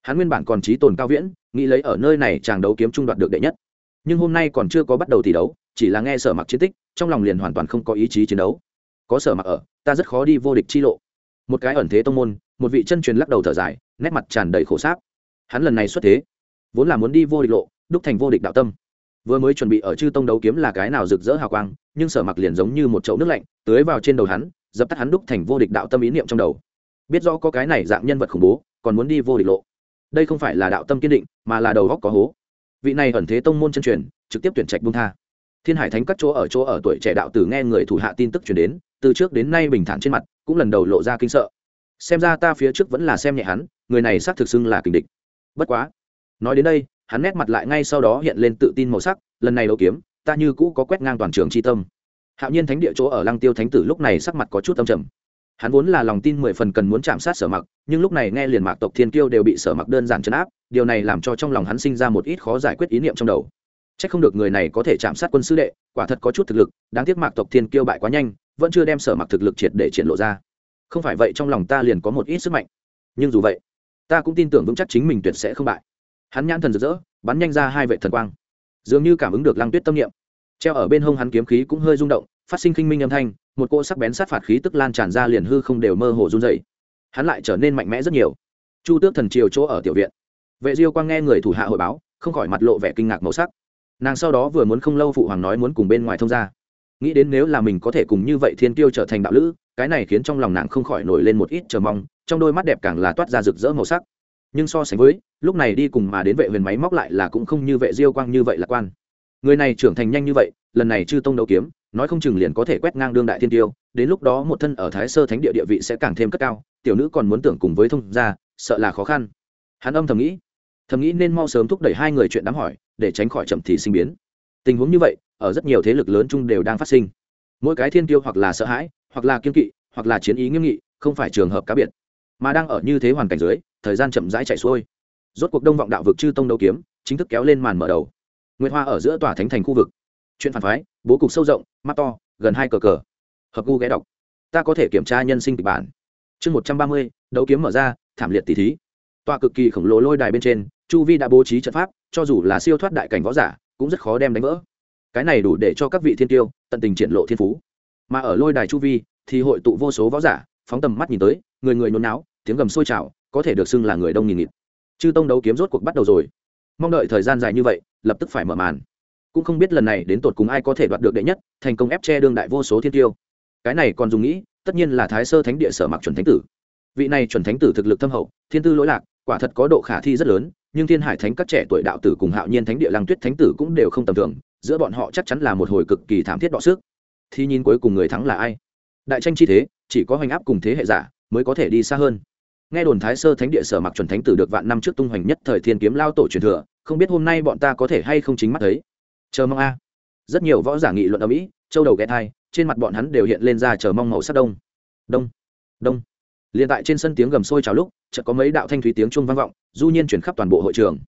[SPEAKER 1] hắn nguyên bản còn trí tồn cao viễn, nghĩ lấy ở nơi này chàng đấu kiếm trung đoạt được đệ nhất. Nhưng hôm nay còn chưa có bắt đầu thi đấu, chỉ là nghe sở mặc chiến tích, trong lòng liền hoàn toàn không có ý chí chiến đấu. Có sở mặc ở, ta rất khó đi vô địch chi lộ. Một cái ẩn thế tông môn, một vị chân truyền lắc đầu thở dài, nét mặt tràn đầy khổ sáp. Hắn lần này xuất thế, vốn là muốn đi vô địch lộ, đúc thành vô địch đạo tâm. Vừa mới chuẩn bị ở chư tông đấu kiếm là cái nào rực rỡ hào quang, nhưng sở mặc liền giống như một chậu nước lạnh, tưới vào trên đầu hắn, dập tắt hắn đúc thành vô địch đạo tâm ý niệm trong đầu. Biết rõ có cái này dạng nhân vật khủng bố, còn muốn đi vô địch lộ đây không phải là đạo tâm kiên định, mà là đầu góc có hố. Vị này ẩn thế tông môn chân truyền, trực tiếp tuyển trạch bung tha. Thiên hải thánh các chỗ ở chỗ ở tuổi trẻ đạo tử nghe người thủ hạ tin tức chuyển đến, từ trước đến nay bình thản trên mặt, cũng lần đầu lộ ra kinh sợ. Xem ra ta phía trước vẫn là xem nhẹ hắn, người này xác thực xưng là kình địch. Bất quá, nói đến đây, hắn nét mặt lại ngay sau đó hiện lên tự tin màu sắc, lần này đấu kiếm, ta như cũ có quét ngang toàn trường tri tâm. Hạo nhiên thánh địa chỗ ở lăng tiêu thánh tử lúc này sắc mặt có chút âm trầm hắn vốn là lòng tin mười phần cần muốn chạm sát sở mặc, nhưng lúc này nghe liền mạc tộc thiên kiêu đều bị sở mặc đơn giản chấn áp, điều này làm cho trong lòng hắn sinh ra một ít khó giải quyết ý niệm trong đầu. C h ắ c không được người này có thể chạm sát quân sư đệ, quả thật có chút thực lực, đáng tiếc mạc tộc thiên kiêu bại quá nhanh, vẫn chưa đem sở mặc thực lực triệt để triển lộ ra. Không phải vậy trong lòng ta liền có một ít sức mạnh. Nhưng dù vậy, ta cũng tin tưởng vững chắc chính mình tuyệt sẽ không bại. Hắn nhãn thần rực rỡ, bắn nhanh ra hai vệ thần quang. Dường như cảm ứng được lăng tuyết tâm niệm. Treo ở bên hông hắn kiếm khí cũng hơi rung động phát sinh khinh minh âm thanh một cỗ sắc bén sát phạt khí tức lan tràn ra liền hư không đều mơ hồ run dày hắn lại trở nên mạnh mẽ rất nhiều. Chu tước thần triều chỗ ở tiểu viện. Vệ diêu quang nghe người thủ hạ hội báo không khỏi mặt lộ vẻ kinh ngạc màu sắc. Nàng sau đó vừa muốn không lâu phụ hoàng nói muốn cùng bên ngoài thông gia, nghĩ đến nếu là mình có thể cùng như vậy thiên tiêu trở thành đạo lữ cái này khiến trong lòng nàng không khỏi nổi lên một ít chờ mong trong đôi mắt đẹp càng là toát ra rực rỡ màu sắc. Nhưng so sánh với lúc này đi cùng mà đến vệ huyền máy móc lại là cũng không như vệ diêu quang như vậy lạc quan. Người này trưởng thành nhanh như vậy lần này chư tông đấu kiếm nói không chừng liền có thể quét ngang đương đại thiên tiêu, đến lúc đó một thân ở thái sơ thánh địa địa vị sẽ càng thêm cất cao, tiểu nữ còn muốn tưởng cùng với thông gia, sợ là khó khăn. Hắn âm thầm nghĩ thầm nghĩ nên mau sớm thúc đẩy hai người chuyện đám hỏi, để tránh khỏi chậm thì sinh biến. Tình huống như vậy, ở rất nhiều thế lực lớn chung đều đang phát sinh. Mỗi cái thiên tiêu hoặc là sợ hãi, hoặc là kiên kỵ, hoặc là chiến ý nghiêm nghị, không phải trường hợp cá biệt. Mà đang ở như thế hoàn cảnh dưới, thời gian chậm rãi chạy xuôi. Rốt cuộc đông vọng đạo vực chư tông đấu kiếm, chính thức kéo lên màn mở đầu. Nguyệt hoa ở giữa tòa thánh thành khu vực. Chuyện phản phái bố cục sâu rộng, mắt to, gần hai cờ cờ. Hợp gu ghé đọc. Ta có thể kiểm tra nhân sinh kịch bản. Chương một trăm ba mươi, đấu kiếm mở ra, thảm liệt tỷ thí. Tọa cực kỳ khổng lồ lôi đài bên trên, chu vi đã bố trí trận pháp, cho dù là siêu thoát đại cảnh võ giả, cũng rất khó đem đánh vỡ. Cái này đủ để cho các vị thiên tiêu tận tình triển lộ thiên phú. Mà ở lôi đài chu vi, thì hội tụ vô số võ giả, phóng tầm mắt nhìn tới, người người nôn náo, tiếng gầm sôi trào, có thể được xưng là người đông nghìn nghịt. Chư tông đấu kiếm rốt cuộc bắt đầu rồi. Mong đợi thời gian dài như vậy, lập tức phải mở màn cũng không biết lần này đến tột cùng ai có thể đoạt được đệ nhất, thành công ép che đương đại vô số thiên tiêu. Cái này còn dùng nghĩ, tất nhiên là thái sơ thánh địa sở mặc chuẩn thánh tử. Vị này chuẩn thánh tử thực lực thâm hậu, thiên tư lỗi lạc, quả thật có độ khả thi rất lớn, nhưng thiên hải thánh các trẻ tuổi đạo tử cùng hạo nhiên thánh địa lăng tuyết thánh tử cũng đều không tầm thường, giữa bọn họ chắc chắn là một hồi cực kỳ thảm thiết đọ sức. Thì nhìn cuối cùng người thắng là ai? Đại tranh chi thế, chỉ có hoành áp cùng thế hệ giả mới có thể đi xa hơn. Nghe đồn thái sơ thánh địa sở mặc chuẩn thánh tử được vạn năm trước tung hoành nhất thời thiên kiếm lao tổ truyền thừa, không biết hôm nay bọn ta có thể hay không chính mắt thấy chờ mong a. Rất nhiều võ giả nghị luận ở mỹ, châu đầu ghé thai, trên mặt bọn hắn đều hiện lên ra chờ mong màu sắc đông. Đông đông. Liền tại trên sân tiếng gầm sôi trào lúc, chợt có mấy đạo thanh thúy tiếng chuông vang vọng, du nhiên chuyển khắp toàn bộ hội trường.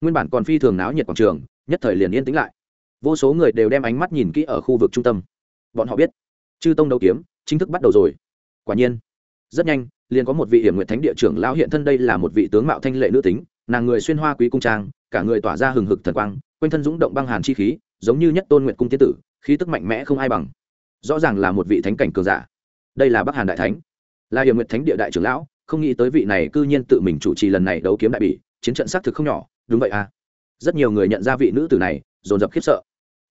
[SPEAKER 1] Nguyên bản còn phi thường náo nhiệt quảng trường, nhất thời liền yên tĩnh lại. Vô số người đều đem ánh mắt nhìn kỹ ở khu vực trung tâm. Bọn họ biết, chư tông đấu kiếm chính thức bắt đầu rồi. Quả nhiên, rất nhanh, liền có một vị hiểm nguyện thánh địa trưởng lão hiện thân đây là một vị tướng mạo thanh lệ nữ tính nàng người xuyên hoa quý cung trang, cả người tỏa ra hừng hực thần quang, quanh thân dũng động băng hàn chi khí, giống như nhất tôn nguyện cung tiên tử, khí tức mạnh mẽ không ai bằng. Rõ ràng là một vị thánh cảnh cường giả. Đây là bắc hàn đại thánh. Là hiểm nguyện thánh địa đại trưởng lão, không nghĩ tới vị này cư nhiên tự mình chủ trì lần này đấu kiếm đại bỉ, chiến trận xác thực không nhỏ, đúng vậy à? Rất nhiều người nhận ra vị nữ tử này, dồn dập khiếp sợ.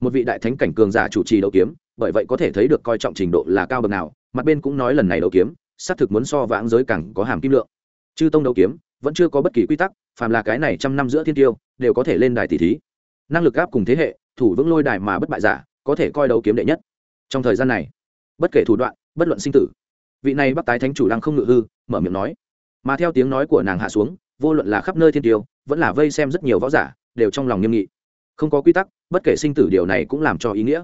[SPEAKER 1] Một vị đại thánh cảnh cường giả chủ trì đấu kiếm, bởi vậy có thể thấy được coi trọng trình độ là cao bậc nào, mặt bên cũng nói lần này đấu kiếm xác thực muốn so vãng giới càng có hàm kim lượng. Chư tông đấu kiếm, vẫn chưa có bất kỳ quy tắc phàm là cái này trăm năm giữa thiên tiêu, đều có thể lên đài tỷ thí. Năng lực gáp cùng thế hệ, thủ vững lôi đài mà bất bại giả, có thể coi đấu kiếm đệ nhất. Trong thời gian này, bất kể thủ đoạn, bất luận sinh tử, vị này bắc tái thánh chủ lăng không ngự hư, mở miệng nói. Mà theo tiếng nói của nàng hạ xuống, vô luận là khắp nơi thiên tiêu, vẫn là vây xem rất nhiều võ giả, đều trong lòng nghiêm nghị. Không có quy tắc, bất kể sinh tử điều này cũng làm cho ý nghĩa.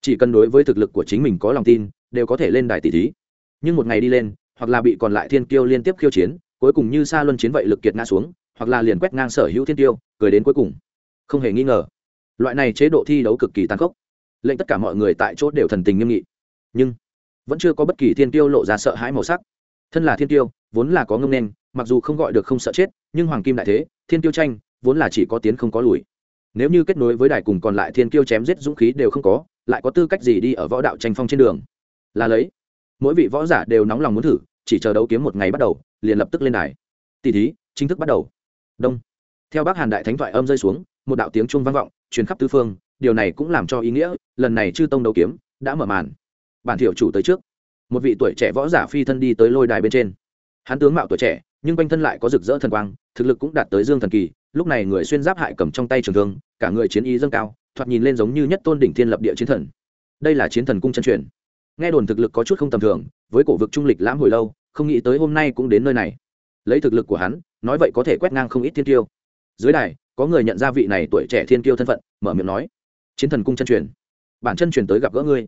[SPEAKER 1] Chỉ cần đối với thực lực của chính mình có lòng tin, đều có thể lên đài tỷ thí. Nhưng một ngày đi lên, hoặc là bị còn lại thiên kiêu liên tiếp khiêu chiến, cuối cùng như xa luân chiến vậy lực kiệt ngã xuống hoặc là liền quét ngang sở hữu thiên tiêu, cười đến cuối cùng. Không hề nghi ngờ, loại này chế độ thi đấu cực kỳ tàn khốc. Lệnh tất cả mọi người tại chỗ đều thần tình nghiêm nghị. Nhưng, vẫn chưa có bất kỳ thiên tiêu lộ ra sợ hãi màu sắc. Thân là thiên tiêu, vốn là có ngông nên, mặc dù không gọi được không sợ chết, nhưng hoàng kim đại thế, thiên tiêu tranh, vốn là chỉ có tiến không có lùi. Nếu như kết nối với đài cùng còn lại thiên tiêu chém giết dũng khí đều không có, lại có tư cách gì đi ở võ đạo tranh phong trên đường? Là lấy, mỗi vị võ giả đều nóng lòng muốn thử, chỉ chờ đấu kiếm một ngày bắt đầu, liền lập tức lên đài. Tỷ thí, chính thức bắt đầu đông. Theo bác hàn đại thánh thoại âm rơi xuống, một đạo tiếng trung vang vọng, truyền khắp tứ phương, điều này cũng làm cho ý nghĩa, lần này chư tông đấu kiếm, đã mở màn. Bản thiểu chủ tới trước. Một vị tuổi trẻ võ giả phi thân đi tới lôi đài bên trên. Hắn tướng mạo tuổi trẻ, nhưng quanh thân lại có rực rỡ thần quang, thực lực cũng đạt tới dương thần kỳ, lúc này người xuyên giáp hại cầm trong tay trường thương, cả người chiến ý dâng cao, thoạt nhìn lên giống như nhất tôn đỉnh thiên lập địa chiến thần. Đây là chiến thần cung chân truyền. Nghe đồn thực lực có chút không tầm thường, với cổ vực trung lịch lãm hồi lâu, không nghĩ tới hôm nay cũng đến nơi này. Lấy thực lực của hắn nói vậy có thể quét ngang không ít thiên tiêu dưới đài, có người nhận ra vị này tuổi trẻ thiên tiêu thân phận, mở miệng nói, chiến thần cung chân truyền, bản chân truyền tới gặp gỡ ngươi.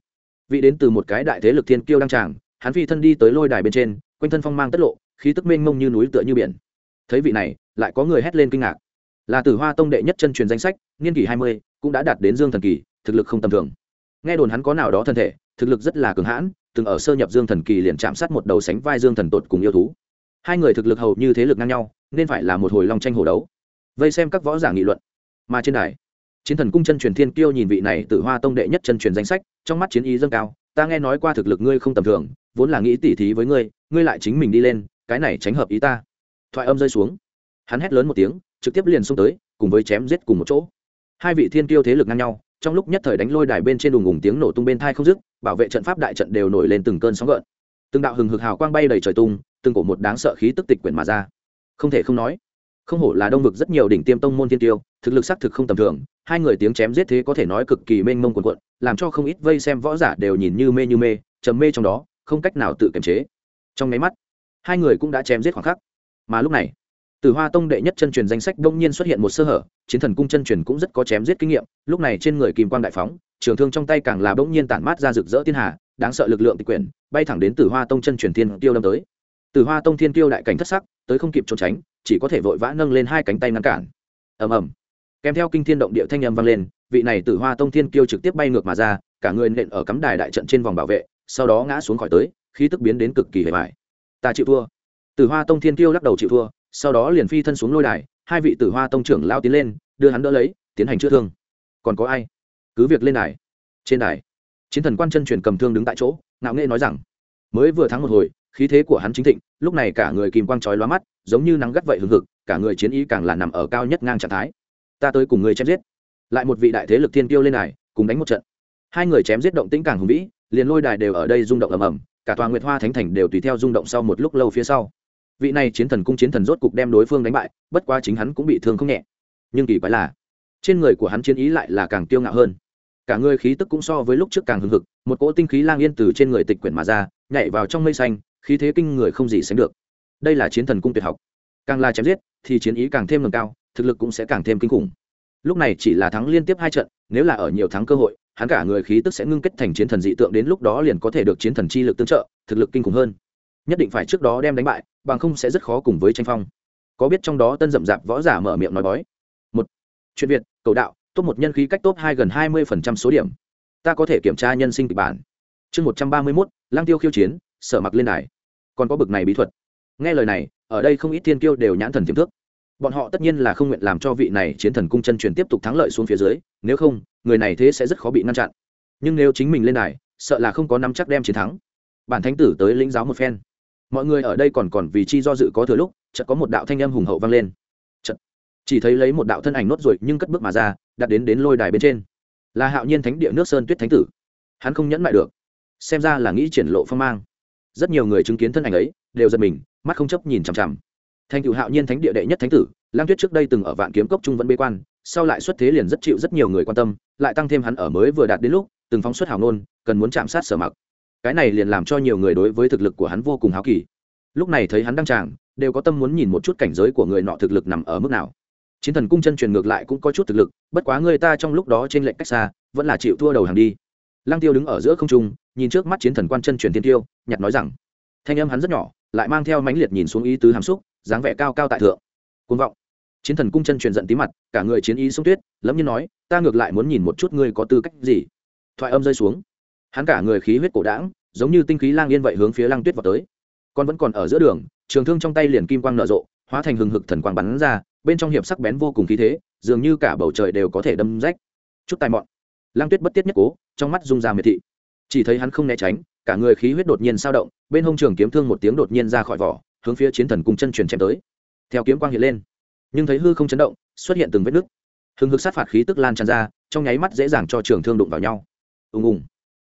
[SPEAKER 1] Vị đến từ một cái đại thế lực thiên kiêu đang tràng, hắn phi thân đi tới lôi đài bên trên, quanh thân phong mang tất lộ, khí tức mênh mông như núi tựa như biển. Thấy vị này, lại có người hét lên kinh ngạc. Là tử hoa tông đệ nhất chân truyền danh sách, niên kỷ hai mươi, cũng đã đạt đến dương thần kỳ, thực lực không tầm thường. Nghe đồn hắn có nào đó thân thể, thực lực rất là cường hãn, từng ở sơ nhập dương thần kỳ liền chạm sát một đầu sánh vai dương thần tột cùng yêu thú hai người thực lực hầu như thế lực ngang nhau, nên phải là một hồi long tranh hồ đấu. Vây xem các võ giả nghị luận. Mà trên đài, chiến thần cung chân truyền thiên kiêu nhìn vị này từ hoa tông đệ nhất chân truyền danh sách, trong mắt chiến ý dâng cao, ta nghe nói qua thực lực ngươi không tầm thường, vốn là nghĩ tỉ thí với ngươi ngươi lại chính mình đi lên, cái này tránh hợp ý ta. Thoại âm rơi xuống. Hắn hét lớn một tiếng, trực tiếp liền xông tới, cùng với chém giết cùng một chỗ. Hai vị thiên kiêu thế lực ngang nhau, trong lúc nhất thời đánh lôi đài bên trên đùng ùng tiếng nổ tung bên thai không dứt, bảo vệ trận pháp đại trận đều nổi lên từng cơn sóng gợn từng đạo hừng hực hào quang bay đầy trời tung, từng cổ một đáng sợ khí tức tịch quyển mà ra. Không thể không nói, không hổ là đông vực rất nhiều đỉnh tiêm tông môn thiên tiêu, thực lực xác thực không tầm thường, hai người tiếng chém giết thế có thể nói cực kỳ mênh mông quần quận làm cho không ít vây xem võ giả đều nhìn như mê như mê, trầm mê trong đó, không cách nào tự kiềm chế. Trong máy mắt, hai người cũng đã chém giết khoảng khắc. Mà lúc này từ hoa tông đệ nhất chân truyền danh sách đông nhiên xuất hiện một sơ hở, chiến thần cung chân truyền cũng rất có chém giết kinh nghiệm, lúc này trên người kìm quang đại phóng, trường thương trong tay càng là bỗng nhiên tản mát ra rực rỡ thiên hà đáng sợ lực lượng tịch quyển, bay thẳng đến từ hoa tông chân truyền thiên tiêu đâm tới. Từ hoa tông thiên tiêu đại cảnh thất sắc, tới không kịp trốn tránh, chỉ có thể vội vã nâng lên hai cánh tay ngăn cản. Ầm ầm. Kèm theo kinh thiên động địa thanh âm vang lên, vị này từ hoa tông thiên Tiêu trực tiếp bay ngược mà ra, cả người nện ở cắm đài đại trận trên vòng bảo vệ, sau đó ngã xuống khỏi tới, khí tức biến đến cực kỳ hề mại ta chịu thua. Từ hoa tông thiên Tiêu lắc đầu chịu thua, sau đó liền phi thân xuống lôi đài, hai vị tử hoa tông trưởng lao tiến lên, đưa hắn đỡ lấy, tiến hành chữa thương. Còn có ai? Cứ việc lên đài. Trên đài chiến thần quan chân truyền cầm thương đứng tại chỗ, ngạo nghệ nói rằng, mới vừa thắng một hồi, khí thế của hắn chính thịnh, lúc này cả người kìm quang trói lóa mắt, giống như nắng gắt vậy hừng hực, cả người chiến ý càng là nằm ở cao nhất ngang trạng thái. Ta tới cùng người chém giết. Lại một vị đại thế lực thiên tiêu lên này cùng đánh một trận. Hai người chém giết động tĩnh càng hùng vĩ, liền lôi đài đều ở đây rung động ầm ầm, cả tòa nguyệt hoa thánh thành đều tùy theo rung động sau một lúc lâu phía sau. Vị này chiến thần cung chiến thần rốt cục đem đối phương đánh bại, bất quá chính hắn cũng bị thương không nhẹ. Nhưng kỳ quái là, trên người của hắn chiến ý lại là càng tiêu ngạo hơn cả người khí tức cũng so với lúc trước càng hưng hực, một cỗ tinh khí lang yên từ trên người tịch quyển mà ra, nhảy vào trong mây xanh, khí thế kinh người không gì sánh được. Đây là chiến thần cung tuyệt học. Càng là chém giết, thì chiến ý càng thêm nâng cao, thực lực cũng sẽ càng thêm kinh khủng. Lúc này chỉ là thắng liên tiếp hai trận, nếu là ở nhiều thắng cơ hội, hắn cả người khí tức sẽ ngưng kết thành chiến thần dị tượng đến lúc đó liền có thể được chiến thần chi lực tương trợ, thực lực kinh khủng hơn. Nhất định phải trước đó đem đánh bại, bằng không sẽ rất khó cùng với tranh phong. Có biết trong đó tân rậm rạp võ giả mở miệng nói bói? Một. Chuyện việt, cầu đạo top một nhân khí cách top hai gần hai mươi phần trăm số điểm. Ta có thể kiểm tra nhân sinh kịch bản. Chương một trăm ba mươi mốt lang tiêu khiêu chiến, sở mặc lên đài. Còn có bực này bí thuật. Nghe lời này, ở đây không ít thiên kiêu đều nhãn thần tiềm thức. Bọn họ tất nhiên là không nguyện làm cho vị này chiến thần cung chân truyền tiếp tục thắng lợi xuống phía dưới, nếu không, người này thế sẽ rất khó bị ngăn chặn. Nhưng nếu chính mình lên đài, sợ là không có năm chắc đem chiến thắng. Bản thánh tử tới lĩnh giáo một phen. Mọi người ở đây còn còn vì chi do dự có thừa lúc, chợt có một đạo thanh âm hùng hậu vang lên chỉ thấy lấy một đạo thân ảnh nốt rồi nhưng cất bước mà ra, đặt đến đến lôi đài bên trên. Là hạo nhiên thánh địa nước sơn tuyết thánh tử. Hắn không nhẫn mại được. Xem ra là nghĩ triển lộ phong mang. Rất nhiều người chứng kiến thân ảnh ấy, đều giật mình, mắt không chấp nhìn chằm chằm. Thành cựu hạo nhiên thánh địa đệ nhất thánh tử, lang tuyết trước đây từng ở vạn kiếm cốc trung vẫn bế quan, sau lại xuất thế liền rất chịu rất nhiều người quan tâm, lại tăng thêm hắn ở mới vừa đạt đến lúc, từng phóng xuất hào nôn cần muốn chạm sát sở mặc. Cái này liền làm cho nhiều người đối với thực lực của hắn vô cùng háo kỳ. Lúc này thấy hắn đăng tràng, đều có tâm muốn nhìn một chút cảnh giới của người nọ thực lực nằm ở mức nào chiến thần cung chân truyền ngược lại cũng có chút thực lực, bất quá người ta trong lúc đó trên lệnh cách xa, vẫn là chịu thua đầu hàng đi. Lăng tiêu đứng ở giữa không trung, nhìn trước mắt chiến thần quan chân truyền tiên tiêu nhặt nói rằng, thanh âm hắn rất nhỏ, lại mang theo mãnh liệt nhìn xuống ý tứ hàm xúc, dáng vẻ cao cao tại thượng. Côn vọng. Chiến thần cung chân truyền giận tí mặt, cả người chiến ý sung tuyết, lẫm như nói, ta ngược lại muốn nhìn một chút ngươi có tư cách gì. Thoại âm rơi xuống. Hắn cả người khí huyết cổ đãng, giống như tinh khí lang yên vậy hướng phía lang tuyết vào tới. Con vẫn còn ở giữa đường, trường thương trong tay liền kim quang nở rộ, hóa thành hừng hực thần quang bắn ra bên trong hiệp sắc bén vô cùng khí thế, dường như cả bầu trời đều có thể đâm rách. Chút tài mọn. Lang tuyết bất tiết nhất cố, trong mắt rung ra miệt thị. Chỉ thấy hắn không né tránh, cả người khí huyết đột nhiên sao động, bên hông trường kiếm thương một tiếng đột nhiên ra khỏi vỏ, hướng phía chiến thần cung chân truyền chém tới. Theo kiếm quang hiện lên, nhưng thấy hư không chấn động, xuất hiện từng vết nứt. Hừng hực sát phạt khí tức lan tràn ra, trong nháy mắt dễ dàng cho trường thương đụng vào nhau. Ùng ùng.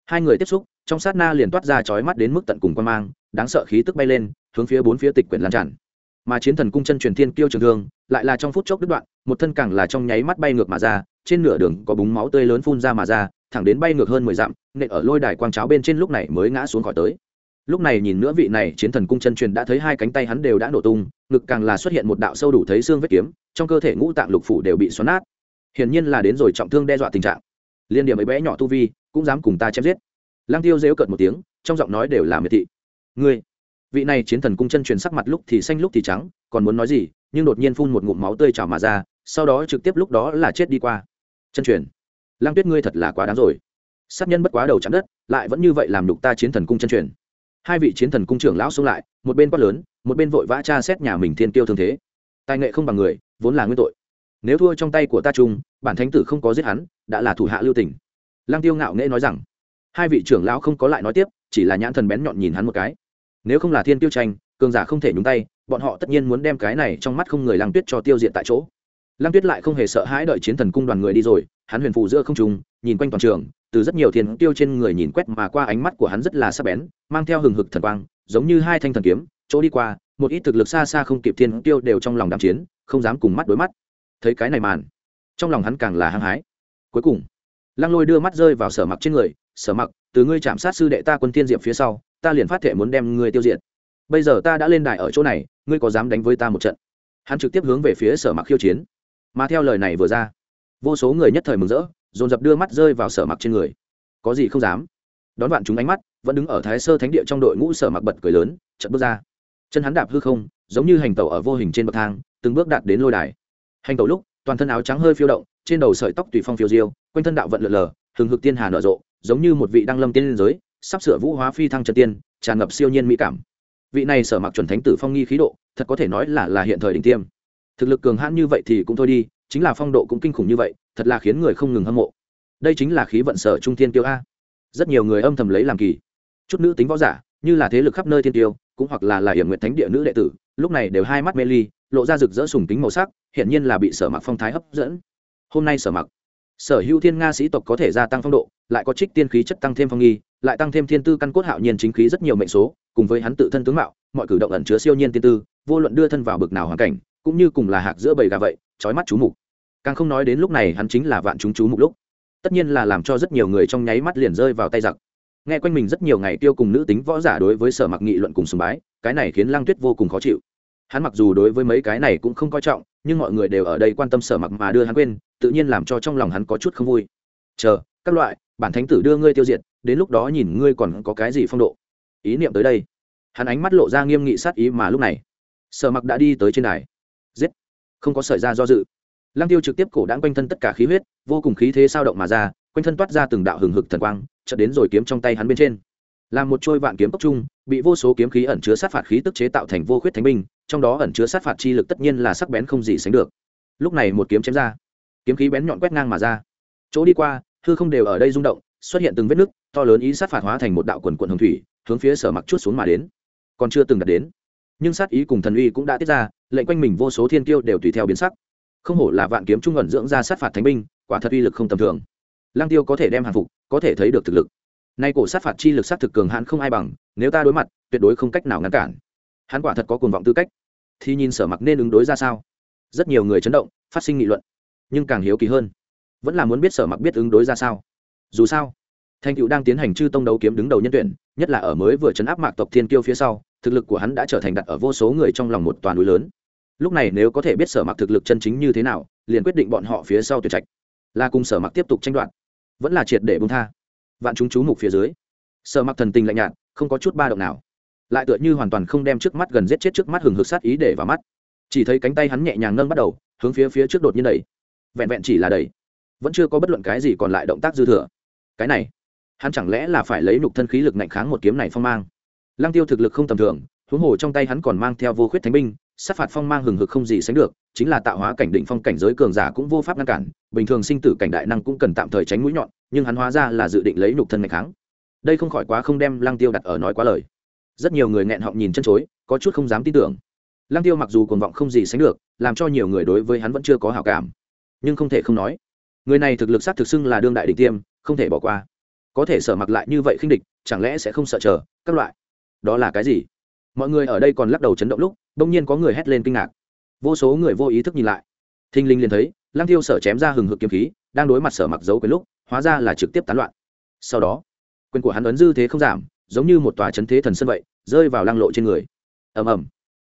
[SPEAKER 1] Hai người tiếp xúc, trong sát na liền toát ra chói mắt đến mức tận cùng quan mang, đáng sợ khí tức bay lên, hướng phía bốn phía tịch quyển lan tràn mà chiến thần cung chân truyền thiên kiêu trường thương, lại là trong phút chốc đứt đoạn, một thân càng là trong nháy mắt bay ngược mà ra, trên nửa đường có búng máu tươi lớn phun ra mà ra, thẳng đến bay ngược hơn mười dặm, nện ở lôi đài quang cháo bên trên lúc này mới ngã xuống khỏi tới. Lúc này nhìn nữa vị này chiến thần cung chân truyền đã thấy hai cánh tay hắn đều đã nổ tung, ngực càng là xuất hiện một đạo sâu đủ thấy xương vết kiếm, trong cơ thể ngũ tạng lục phủ đều bị xoắn nát. Hiển nhiên là đến rồi trọng thương đe dọa tình trạng. Liên điểm ấy bé nhỏ tu vi, cũng dám cùng ta chém giết. Lang tiêu dễu cợt một tiếng, trong giọng nói đều là miệt thị. Ngươi vị này chiến thần cung chân truyền sắc mặt lúc thì xanh lúc thì trắng, còn muốn nói gì, nhưng đột nhiên phun một ngụm máu tươi trào mà ra, sau đó trực tiếp lúc đó là chết đi qua. Chân truyền lang tuyết ngươi thật là quá đáng rồi. Sát nhân bất quá đầu chạm đất, lại vẫn như vậy làm đục ta chiến thần cung chân truyền. Hai vị chiến thần cung trưởng lão xông lại, một bên quát lớn, một bên vội vã tra xét nhà mình thiên tiêu thương thế. Tài nghệ không bằng người, vốn là nguyên tội. Nếu thua trong tay của ta trung bản thánh tử không có giết hắn, đã là thủ hạ lưu tình. Lang tiêu ngạo nghễ nói rằng, hai vị trưởng lão không có lại nói tiếp, chỉ là nhãn thần bén nhọn nhìn hắn một cái nếu không là thiên tiêu tranh, cường giả không thể nhúng tay, bọn họ tất nhiên muốn đem cái này trong mắt không người lang tuyết cho tiêu diệt tại chỗ. Lang tuyết lại không hề sợ hãi đợi chiến thần cung đoàn người đi rồi, hắn huyền phụ giữa không trùng nhìn quanh toàn trường, từ rất nhiều thiên tiêu trên người nhìn quét mà qua ánh mắt của hắn rất là sắc bén, mang theo hừng hực thần quang, giống như hai thanh thần kiếm, chỗ đi qua, một ít thực lực xa xa không kịp thiên tiêu đều trong lòng đàm chiến, không dám cùng mắt đối mắt. Thấy cái này màn, trong lòng hắn càng là hăng hái. Cuối cùng, lăng lôi đưa mắt rơi vào sở mặc trên người, sở mặc, từ ngươi chạm sát sư đệ ta quân thiên diệp phía sau ta liền phát thể muốn đem ngươi tiêu diệt. Bây giờ ta đã lên đài ở chỗ này, ngươi có dám đánh với ta một trận? Hắn trực tiếp hướng về phía sở mặc khiêu chiến. Mà theo lời này vừa ra, vô số người nhất thời mừng rỡ, dồn dập đưa mắt rơi vào sở mặc trên người. Có gì không dám? Đón vạn chúng ánh mắt, vẫn đứng ở thái sơ thánh địa trong đội ngũ sở mặc bật cười lớn chật bước ra. Chân hắn đạp hư không, giống như hành tẩu ở vô hình trên bậc thang, từng bước đạt đến lôi đài. Hành tẩu lúc, toàn thân áo trắng hơi phiêu động, trên đầu sợi tóc tùy phong phiêu diêu, quanh thân đạo vận lượn lờ, hừng hực tiên hà nở rộ, giống như một vị đăng lâm tiên liên giới sắp sửa vũ hóa phi thăng trần tiên, tràn ngập siêu nhiên mỹ cảm. Vị này sở mặc chuẩn thánh tử phong nghi khí độ, thật có thể nói là là hiện thời đỉnh tiêm. Thực lực cường hãn như vậy thì cũng thôi đi, chính là phong độ cũng kinh khủng như vậy, thật là khiến người không ngừng hâm mộ. Đây chính là khí vận sở trung thiên tiêu a. Rất nhiều người âm thầm lấy làm kỳ. Chút nữ tính võ giả, như là thế lực khắp nơi thiên tiêu, cũng hoặc là là hiểm nguyện thánh địa nữ đệ tử, lúc này đều hai mắt mê ly, lộ ra rực rỡ sùng tính màu sắc hiện nhiên là bị sở mặc phong thái hấp dẫn. Hôm nay sở mặc sở hữu thiên nga sĩ tộc có thể gia tăng phong độ, lại có trích tiên khí chất tăng thêm phong nghi lại tăng thêm thiên tư căn cốt hạo nhiên chính khí rất nhiều mệnh số, cùng với hắn tự thân tướng mạo, mọi cử động ẩn chứa siêu nhiên tiên tư, vô luận đưa thân vào bực nào hoàn cảnh, cũng như cùng là hạc giữa bầy gà vậy, trói mắt chú mục. Càng không nói đến lúc này hắn chính là vạn chúng chú mục lúc. Tất nhiên là làm cho rất nhiều người trong nháy mắt liền rơi vào tay giặc. Nghe quanh mình rất nhiều ngày tiêu cùng nữ tính võ giả đối với sở mặc nghị luận cùng sùng bái, cái này khiến lăng tuyết vô cùng khó chịu. Hắn mặc dù đối với mấy cái này cũng không coi trọng, nhưng mọi người đều ở đây quan tâm sở mặc mà đưa hắn quên, tự nhiên làm cho trong lòng hắn có chút không vui. Chờ, các loại, bản thánh tử đưa ngươi tiêu diệt đến lúc đó nhìn ngươi còn có cái gì phong độ. Ý niệm tới đây. Hắn ánh mắt lộ ra nghiêm nghị sát ý mà lúc này, sở mặc đã đi tới trên đài. Giết! Không có sợi ra do dự. Lăng tiêu trực tiếp cổ đáng quanh thân tất cả khí huyết, vô cùng khí thế sao động mà ra, quanh thân toát ra từng đạo hừng hực thần quang, chợt đến rồi kiếm trong tay hắn bên trên. Làm một trôi vạn kiếm tốc trung, bị vô số kiếm khí ẩn chứa sát phạt khí tức chế tạo thành vô khuyết thánh binh, trong đó ẩn chứa sát phạt chi lực tất nhiên là sắc bén không gì sánh được. Lúc này một kiếm chém ra, kiếm khí bén nhọn quét ngang mà ra. Chỗ đi qua, hư không đều ở đây rung động xuất hiện từng vết nứt, to lớn ý sát phạt hóa thành một đạo quần quận hồng thủy, hướng phía sở mặc chút xuống mà đến. Còn chưa từng đạt đến, nhưng sát ý cùng thần uy cũng đã tiết ra, lệnh quanh mình vô số thiên kiêu đều tùy theo biến sắc. Không hổ là vạn kiếm trung ẩn dưỡng ra sát phạt thánh binh, quả thật uy lực không tầm thường. Lăng tiêu có thể đem hàng phục, có thể thấy được thực lực. Nay cổ sát phạt chi lực sát thực cường hãn không ai bằng, nếu ta đối mặt, tuyệt đối không cách nào ngăn cản. Hắn quả thật có cuồng vọng tư cách. Thì nhìn sở mặc nên ứng đối ra sao? Rất nhiều người chấn động, phát sinh nghị luận, nhưng càng hiếu kỳ hơn. Vẫn là muốn biết sở mặc biết ứng đối ra sao? Dù sao thành cựu đang tiến hành chư tông đấu kiếm đứng đầu nhân tuyển, nhất là ở mới vừa chấn áp mạc tộc thiên kiêu phía sau, thực lực của hắn đã trở thành đặt ở vô số người trong lòng một toàn núi lớn. Lúc này nếu có thể biết sở mặc thực lực chân chính như thế nào, liền quyết định bọn họ phía sau tuyệt trạch. Là cùng sở mặc tiếp tục tranh đoạt, vẫn là triệt để bung tha. Vạn chúng chú mục phía dưới, sở mặc thần tình lạnh nhạt, không có chút ba động nào. Lại tựa như hoàn toàn không đem trước mắt gần giết chết trước mắt hừng hực sát ý để vào mắt. Chỉ thấy cánh tay hắn nhẹ nhàng nâng bắt đầu, hướng phía phía trước đột nhiên đẩy. Vẹn vẹn chỉ là đẩy, vẫn chưa có bất luận cái gì còn lại động tác dư thừa cái này, hắn chẳng lẽ là phải lấy nục thân khí lực ngạnh kháng một kiếm này phong mang? Lăng tiêu thực lực không tầm thường, huống hồ trong tay hắn còn mang theo vô khuyết thánh binh, sát phạt phong mang hừng hực không gì sánh được, chính là tạo hóa cảnh định phong cảnh giới cường giả cũng vô pháp ngăn cản, bình thường sinh tử cảnh đại năng cũng cần tạm thời tránh mũi nhọn, nhưng hắn hóa ra là dự định lấy nục thân ngạnh kháng. Đây không khỏi quá không đem lăng tiêu đặt ở nói quá lời. Rất nhiều người nghẹn họng nhìn chân chối, có chút không dám tin tưởng. Lăng tiêu mặc dù cuồng vọng không gì sánh được, làm cho nhiều người đối với hắn vẫn chưa có hảo cảm, nhưng không thể không nói, người này thực lực sát thực xưng là đương đại đỉnh tiêm không thể bỏ qua. Có thể sở mặc lại như vậy khinh địch, chẳng lẽ sẽ không sợ chờ, các loại? Đó là cái gì? Mọi người ở đây còn lắc đầu chấn động lúc, đông nhiên có người hét lên kinh ngạc. Vô số người vô ý thức nhìn lại. Thinh linh liền thấy, lăng tiêu sở chém ra hừng hực kiếm khí, đang đối mặt sở mặc giấu quyền lúc, hóa ra là trực tiếp tán loạn. Sau đó, quyền của hắn ấn dư thế không giảm, giống như một tòa chấn thế thần sân vậy, rơi vào lăng lộ trên người. Ầm ầm.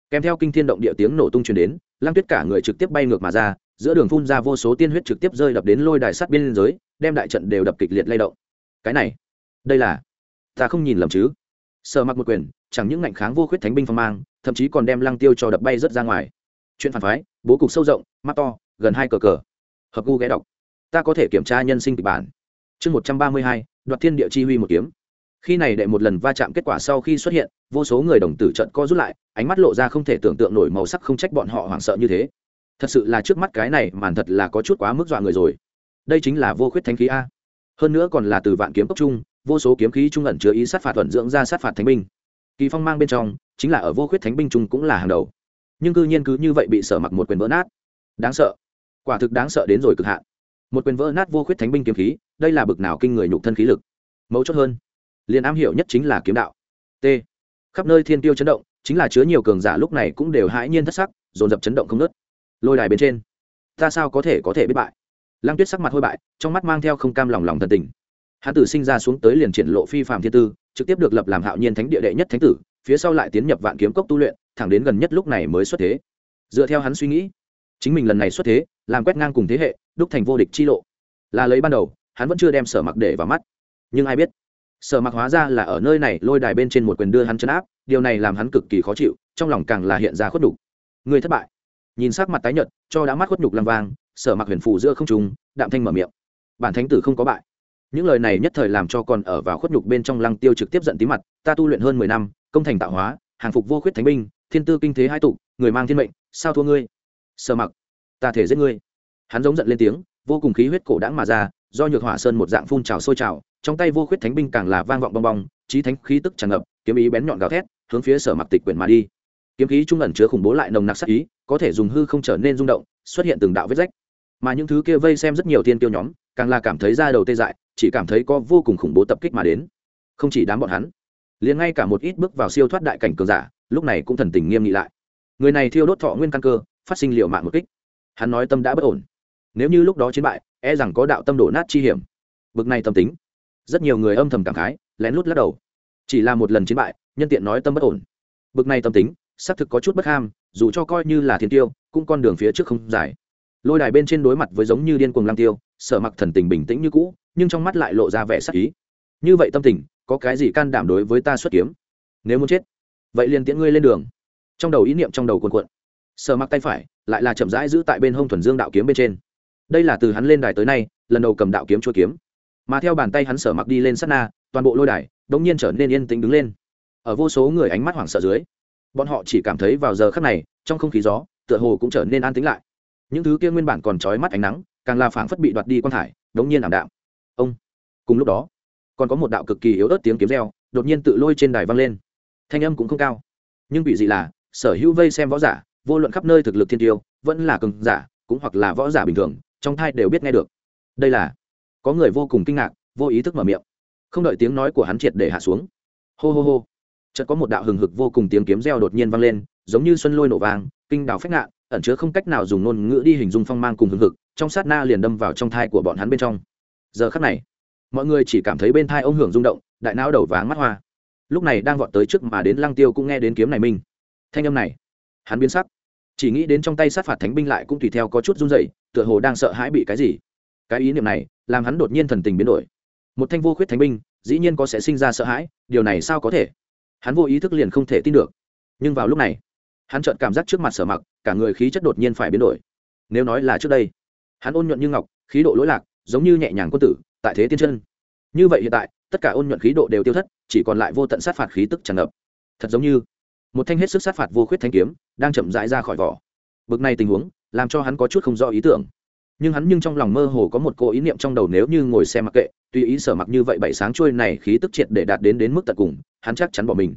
[SPEAKER 1] Kèm theo kinh thiên động địa tiếng nổ tung truyền đến, lăng tuyết cả người trực tiếp bay ngược mà ra giữa đường phun ra vô số tiên huyết trực tiếp rơi đập đến lôi đài sắt biên giới, đem đại trận đều đập kịch liệt lay động. Cái này, đây là, ta không nhìn lầm chứ? Sợ mặc một quyền, chẳng những ngạnh kháng vô khuyết thánh binh phong mang, thậm chí còn đem lăng tiêu cho đập bay rất ra ngoài. Chuyện phản phái, bố cục sâu rộng, mắt to, gần hai cờ cờ. Hợp gu ghé đọc. Ta có thể kiểm tra nhân sinh kịch bản. Chương một trăm ba mươi hai, đoạt thiên địa chi huy một kiếm. Khi này đệ một lần va chạm kết quả sau khi xuất hiện, vô số người đồng tử trận co rút lại, ánh mắt lộ ra không thể tưởng tượng nổi màu sắc không trách bọn họ hoảng sợ như thế thật sự là trước mắt cái này màn thật là có chút quá mức dọa người rồi. Đây chính là vô khuyết thánh khí a. Hơn nữa còn là từ vạn kiếm cốc trung, vô số kiếm khí trung ẩn chứa ý sát phạt thuận dưỡng ra sát phạt thánh binh. Kỳ phong mang bên trong, chính là ở vô khuyết thánh binh trung cũng là hàng đầu. Nhưng cư nhiên cứ như vậy bị sở mặc một quyền vỡ nát. Đáng sợ. Quả thực đáng sợ đến rồi cực hạn. Một quyền vỡ nát vô khuyết thánh binh kiếm khí, đây là bực nào kinh người nhục thân khí lực. Mấu chốt hơn, liền am hiểu nhất chính là kiếm đạo. T. Khắp nơi thiên tiêu chấn động, chính là chứa nhiều cường giả lúc này cũng đều hãi nhiên thất sắc, dồn dập chấn động không nớt lôi đài bên trên. Ta sao có thể có thể biết bại? Lăng tuyết sắc mặt hôi bại, trong mắt mang theo không cam lòng lòng thần tình. Hắn tử sinh ra xuống tới liền triển lộ phi phạm thiên tư, trực tiếp được lập làm hạo nhiên thánh địa đệ nhất thánh tử, phía sau lại tiến nhập vạn kiếm cốc tu luyện, thẳng đến gần nhất lúc này mới xuất thế. Dựa theo hắn suy nghĩ, chính mình lần này xuất thế, làm quét ngang cùng thế hệ, đúc thành vô địch chi lộ. Là lấy ban đầu, hắn vẫn chưa đem sở mặc để vào mắt. Nhưng ai biết, sở mặc hóa ra là ở nơi này lôi đài bên trên một quyền đưa hắn chấn áp, điều này làm hắn cực kỳ khó chịu, trong lòng càng là hiện ra khuất đủ. người thất bại nhìn sắc mặt tái nhợt, cho đã mắt khuất nhục lăng vang, sở mặc huyền phủ giữa không trùng đạm thanh mở miệng. Bản thánh tử không có bại. Những lời này nhất thời làm cho còn ở vào khuất nhục bên trong lăng tiêu trực tiếp giận tí mặt, ta tu luyện hơn mười năm, công thành tạo hóa, hàng phục vô khuyết thánh binh, thiên tư kinh thế hai tụ, người mang thiên mệnh, sao thua ngươi? Sở mặc, ta thể giết ngươi. Hắn giống giận lên tiếng, vô cùng khí huyết cổ đãng mà ra, do nhược hỏa sơn một dạng phun trào sôi trào, trong tay vô khuyết thánh binh càng là vang vọng bong bong trí thánh khí tức tràn ngập, kiếm ý bén nhọn gào thét, hướng phía sở mặc tịch quyển mà đi kiếm khí trung ẩn chứa khủng bố lại nồng nặc sắc ý, có thể dùng hư không trở nên rung động, xuất hiện từng đạo vết rách. Mà những thứ kia vây xem rất nhiều tiên tiêu nhóm, càng là cảm thấy ra đầu tê dại, chỉ cảm thấy có vô cùng khủng bố tập kích mà đến. Không chỉ đám bọn hắn, liền ngay cả một ít bước vào siêu thoát đại cảnh cường giả, lúc này cũng thần tình nghiêm nghị lại. Người này thiêu đốt thọ nguyên căn cơ, phát sinh liệu mạng một kích. Hắn nói tâm đã bất ổn. Nếu như lúc đó chiến bại e rằng có đạo tâm đổ nát chi hiểm. Bực này tâm tính. Rất nhiều người âm thầm cảm khái, lén lút lắc đầu. Chỉ là một lần chiến bại, nhân tiện nói tâm bất ổn. Bực này tâm tính xác thực có chút bất ham, dù cho coi như là thiên tiêu, cũng con đường phía trước không dài. Lôi đài bên trên đối mặt với giống như điên cuồng lang tiêu, sở mặc thần tình bình tĩnh như cũ, nhưng trong mắt lại lộ ra vẻ sắc ý. Như vậy tâm tình, có cái gì can đảm đối với ta xuất kiếm? Nếu muốn chết, vậy liền tiễn ngươi lên đường. Trong đầu ý niệm trong đầu cuộn cuộn. Sở mặc tay phải, lại là chậm rãi giữ tại bên hông thuần dương đạo kiếm bên trên. Đây là từ hắn lên đài tới nay, lần đầu cầm đạo kiếm chua kiếm. Mà theo bàn tay hắn sở mặc đi lên sát na, toàn bộ lôi đài đột nhiên trở nên yên tĩnh đứng lên. Ở vô số người ánh mắt hoảng sợ dưới bọn họ chỉ cảm thấy vào giờ khắc này, trong không khí gió, tựa hồ cũng trở nên an tĩnh lại. Những thứ kia nguyên bản còn trói mắt ánh nắng, càng là phảng phất bị đoạt đi quan thải đống nhiên ảm đạm. Ông! Cùng lúc đó, còn có một đạo cực kỳ yếu ớt tiếng kiếm reo, đột nhiên tự lôi trên đài vang lên. Thanh âm cũng không cao. Nhưng bị gì là, sở hữu vây xem võ giả, vô luận khắp nơi thực lực thiên tiêu, vẫn là cường giả, cũng hoặc là võ giả bình thường, trong thai đều biết nghe được. Đây là, có người vô cùng kinh ngạc, vô ý thức mở miệng. Không đợi tiếng nói của hắn triệt để hạ xuống. Hô hô hô chợt có một đạo hừng hực vô cùng tiếng kiếm reo đột nhiên vang lên, giống như xuân lôi nổ vàng, kinh đào phách ngạn ẩn chứa không cách nào dùng ngôn ngữ đi hình dung phong mang cùng hừng hực, trong sát na liền đâm vào trong thai của bọn hắn bên trong. Giờ khắc này, mọi người chỉ cảm thấy bên thai ông hưởng rung động, đại não đầu váng mắt hoa. Lúc này đang vọt tới trước mà đến lăng tiêu cũng nghe đến kiếm này mình. Thanh âm này, hắn biến sắc. Chỉ nghĩ đến trong tay sát phạt thánh binh lại cũng tùy theo có chút run dậy tựa hồ đang sợ hãi bị cái gì. Cái ý niệm này làm hắn đột nhiên thần tình biến đổi. Một thanh vô khuyết thánh binh, dĩ nhiên có sẽ sinh ra sợ hãi, điều này sao có thể? Hắn vô ý thức liền không thể tin được. Nhưng vào lúc này, hắn chợt cảm giác trước mặt sở mặc, cả người khí chất đột nhiên phải biến đổi. Nếu nói là trước đây, hắn ôn nhuận như ngọc, khí độ lỗi lạc, giống như nhẹ nhàng quân tử, tại thế tiên chân. Như vậy hiện tại, tất cả ôn nhuận khí độ đều tiêu thất, chỉ còn lại vô tận sát phạt khí tức tràn ngập. Thật giống như, một thanh hết sức sát phạt vô khuyết thanh kiếm, đang chậm rãi ra khỏi vỏ. Bực này tình huống, làm cho hắn có chút không rõ ý tưởng. Nhưng hắn nhưng trong lòng mơ hồ có một cô ý niệm trong đầu nếu như ngồi xem mặc kệ tùy ý sở mặc như vậy bảy sáng trôi này khí tức triệt để đạt đến đến mức tận cùng, hắn chắc chắn bỏ mình.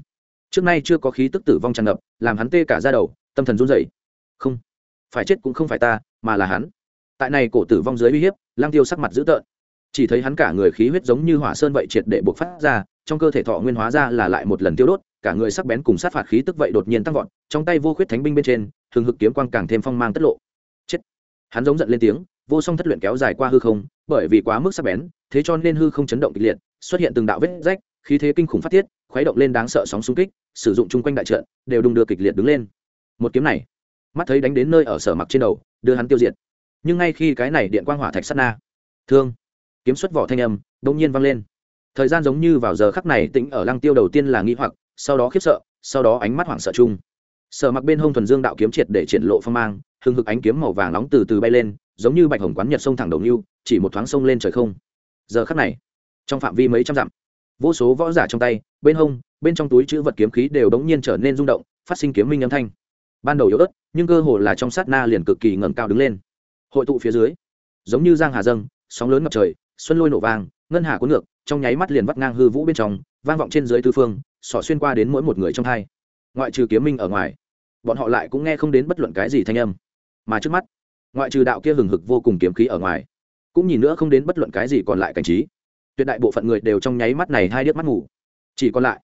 [SPEAKER 1] Trước nay chưa có khí tức tử vong tràn ngập, làm hắn tê cả ra đầu, tâm thần run rẩy. Không, phải chết cũng không phải ta, mà là hắn. Tại này cổ tử vong dưới uy hiếp lang tiêu sắc mặt dữ tợn. Chỉ thấy hắn cả người khí huyết giống như hỏa sơn vậy triệt để buộc phát ra, trong cơ thể thọ nguyên hóa ra là lại một lần tiêu đốt, cả người sắc bén cùng sát phạt khí tức vậy đột nhiên tăng vọt, trong tay vô khuyết thánh binh bên trên thường hực kiếm quang càng thêm phong mang tất lộ. Chết. Hắn giống giận lên tiếng vô song thất luyện kéo dài qua hư không, bởi vì quá mức sắc bén, thế cho nên hư không chấn động kịch liệt, xuất hiện từng đạo vết rách, khí thế kinh khủng phát tiết, khuấy động lên đáng sợ sóng xung kích, sử dụng chung quanh đại trận, đều đùng đưa kịch liệt đứng lên. Một kiếm này, mắt thấy đánh đến nơi ở sở mặc trên đầu, đưa hắn tiêu diệt. Nhưng ngay khi cái này điện quang hỏa thạch sát na, thương, kiếm xuất vỏ thanh âm đông nhiên vang lên. Thời gian giống như vào giờ khắc này tĩnh ở lăng tiêu đầu tiên là nghi hoặc, sau đó khiếp sợ, sau đó ánh mắt hoảng sợ chung. Sở mặc bên hông thuần dương đạo kiếm triệt để triển lộ phong mang, hừng hực ánh kiếm màu vàng nóng từ từ bay lên giống như bạch hồng quán nhật sông thẳng đầu lưu chỉ một thoáng sông lên trời không. Giờ khắc này, trong phạm vi mấy trăm dặm, vô số võ giả trong tay, bên hông, bên trong túi chữ vật kiếm khí đều đống nhiên trở nên rung động, phát sinh kiếm minh âm thanh. Ban đầu yếu ớt, nhưng cơ hồ là trong sát na liền cực kỳ ngẩng cao đứng lên. Hội tụ phía dưới, giống như giang hà dâng, sóng lớn ngập trời, xuân lôi nổ vang ngân hà cuốn ngược, trong nháy mắt liền vắt ngang hư vũ bên trong, vang vọng trên dưới tư phương, xỏ xuyên qua đến mỗi một người trong hai. Ngoại trừ kiếm minh ở ngoài, bọn họ lại cũng nghe không đến bất luận cái gì thanh âm. Mà trước mắt ngoại trừ đạo kia hừng hực vô cùng kiếm khí ở ngoài, cũng nhìn nữa không đến bất luận cái gì còn lại cảnh trí. Tuyệt đại bộ phận người đều trong nháy mắt này hai điếc mắt ngủ. Chỉ còn lại,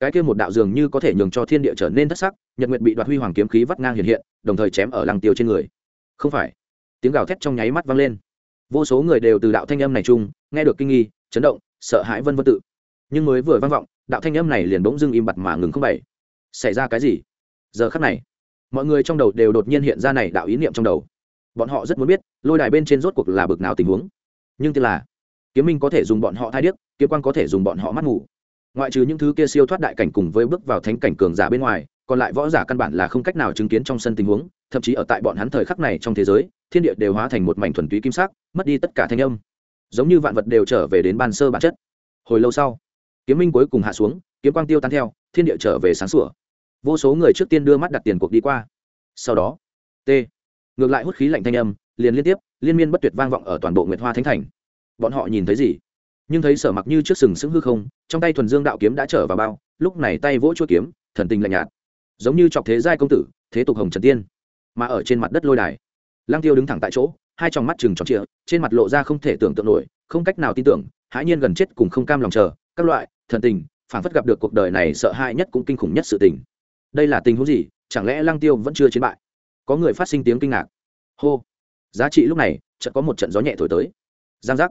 [SPEAKER 1] cái kia một đạo dường như có thể nhường cho thiên địa trở nên thất sắc, nhật nguyệt bị đoạt huy hoàng kiếm khí vắt ngang hiện hiện, đồng thời chém ở lăng tiêu trên người. Không phải, tiếng gào thét trong nháy mắt vang lên. Vô số người đều từ đạo thanh âm này chung, nghe được kinh nghi, chấn động, sợ hãi vân vân tự. Nhưng mới vừa vang vọng, đạo thanh âm này liền bỗng dưng im bặt mà ngừng không bảy. Xảy ra cái gì? Giờ khắc này, mọi người trong đầu đều đột nhiên hiện ra này đạo ý niệm trong đầu bọn họ rất muốn biết, lôi đài bên trên rốt cuộc là bực nào tình huống. Nhưng tức là, kiếm minh có thể dùng bọn họ thai điếc, kiếm quan có thể dùng bọn họ mắt ngủ. Ngoại trừ những thứ kia siêu thoát đại cảnh cùng với bước vào thánh cảnh cường giả bên ngoài, còn lại võ giả căn bản là không cách nào chứng kiến trong sân tình huống, thậm chí ở tại bọn hắn thời khắc này trong thế giới, thiên địa đều hóa thành một mảnh thuần túy kim sắc, mất đi tất cả thanh âm. Giống như vạn vật đều trở về đến ban sơ bản chất. Hồi lâu sau, kiếm minh cuối cùng hạ xuống, kiếm quang tiêu tan theo, thiên địa trở về sáng sủa. Vô số người trước tiên đưa mắt đặt tiền cuộc đi qua. Sau đó, t ngược lại hút khí lạnh thanh âm, liền liên tiếp, liên miên bất tuyệt vang vọng ở toàn bộ nguyệt hoa thánh thành. Bọn họ nhìn thấy gì? Nhưng thấy sở mặc như trước sừng sững hư không, trong tay thuần dương đạo kiếm đã trở vào bao, lúc này tay vỗ chuỗi kiếm, thần tình lạnh nhạt. Giống như chọc thế giai công tử, thế tục hồng trần tiên. Mà ở trên mặt đất lôi đài, lăng tiêu đứng thẳng tại chỗ, hai tròng mắt chừng tròn trịa, trên mặt lộ ra không thể tưởng tượng nổi, không cách nào tin tưởng, hãi nhiên gần chết cùng không cam lòng chờ, các loại, thần tình phản phất gặp được cuộc đời này sợ hãi nhất cũng kinh khủng nhất sự tình. Đây là tình huống gì? Chẳng lẽ lăng tiêu vẫn chưa chiến bại? Có người phát sinh tiếng kinh ngạc. Hô. Giá trị lúc này, chợt có một trận gió nhẹ thổi tới. Giang giác.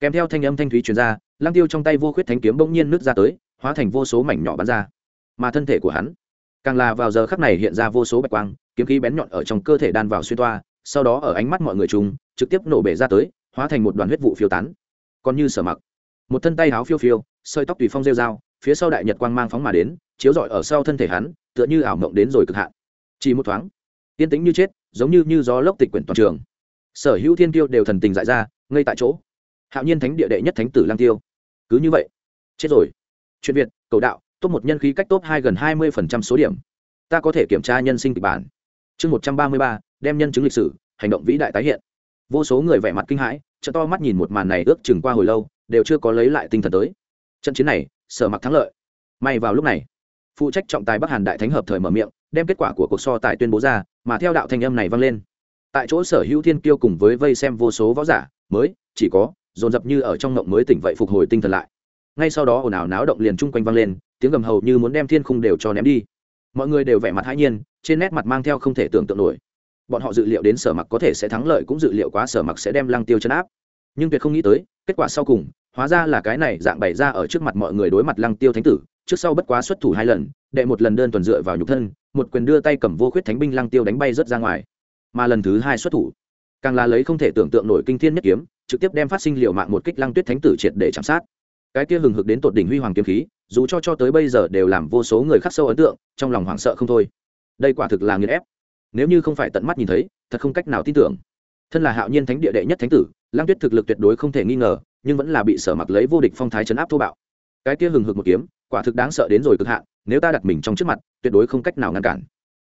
[SPEAKER 1] Kèm theo thanh âm thanh thúy truyền ra, lăng tiêu trong tay vô khuyết thánh kiếm bỗng nhiên nước ra tới, hóa thành vô số mảnh nhỏ bắn ra. Mà thân thể của hắn, càng là vào giờ khắc này hiện ra vô số bạch quang, kiếm khí bén nhọn ở trong cơ thể đan vào xuyên toa, sau đó ở ánh mắt mọi người chúng trực tiếp nổ bể ra tới, hóa thành một đoàn huyết vụ phiêu tán. Còn như sở mặc, một thân tay áo phiêu phiêu, sợi tóc tùy phong rêu dao phía sau đại nhật quang mang phóng mà đến, chiếu rọi ở sau thân thể hắn, tựa như ảo mộng đến rồi cực hạn. Chỉ một thoáng yên tĩnh như chết, giống như như gió lốc tịch quyển toàn trường. Sở hữu thiên tiêu đều thần tình dại ra ngay tại chỗ. Hạo nhiên thánh địa đệ nhất thánh tử lang tiêu. Cứ như vậy, chết rồi. Chuyện việt, cầu đạo, top một nhân khí cách top hai gần hai mươi phần trăm số điểm. Ta có thể kiểm tra nhân sinh kịch bản. Chương một trăm ba mươi ba, đem nhân chứng lịch sử, hành động vĩ đại tái hiện. Vô số người vẻ mặt kinh hãi chợ to mắt nhìn một màn này ước chừng qua hồi lâu, đều chưa có lấy lại tinh thần tới. Trận chiến này, sở mặc thắng lợi. May vào lúc này, phụ trách trọng tài bắc hàn đại thánh hợp thời mở miệng, đem kết quả của cuộc so tài tuyên bố ra mà theo đạo thanh âm này vang lên. Tại chỗ sở hữu thiên kiêu cùng với vây xem vô số võ giả, mới, chỉ có, dồn dập như ở trong ngộng mới tỉnh vậy phục hồi tinh thần lại. Ngay sau đó ồn ào náo động liền chung quanh vang lên, tiếng gầm hầu như muốn đem thiên khung đều cho ném đi. Mọi người đều vẻ mặt hãi nhiên, trên nét mặt mang theo không thể tưởng tượng nổi. Bọn họ dự liệu đến sở mặc có thể sẽ thắng lợi cũng dự liệu quá sở mặc sẽ đem lăng tiêu chấn áp. Nhưng tuyệt không nghĩ tới, kết quả sau cùng, hóa ra là cái này dạng bày ra ở trước mặt mọi người đối mặt lăng tiêu thánh tử trước sau bất quá xuất thủ hai lần, đệ một lần đơn tuần dựa vào nhục thân, một quyền đưa tay cầm vô khuyết thánh binh lăng tiêu đánh bay rớt ra ngoài. Mà lần thứ hai xuất thủ, càng là lấy không thể tưởng tượng nổi kinh thiên nhất kiếm, trực tiếp đem phát sinh liệu mạng một kích lăng tuyết thánh tử triệt để chạm sát. Cái kia hừng hực đến tột đỉnh huy hoàng kiếm khí, dù cho cho tới bây giờ đều làm vô số người khắc sâu ấn tượng, trong lòng hoảng sợ không thôi. Đây quả thực là nghiền ép. Nếu như không phải tận mắt nhìn thấy, thật không cách nào tin tưởng. Thân là hạo nhiên thánh địa đệ nhất thánh tử, lăng tuyết thực lực tuyệt đối không thể nghi ngờ, nhưng vẫn là bị sở mặc lấy vô địch phong thái chấn áp thô bạo. Cái kia hừng hực một kiếm quả thực đáng sợ đến rồi cực hạn, nếu ta đặt mình trong trước mặt, tuyệt đối không cách nào ngăn cản.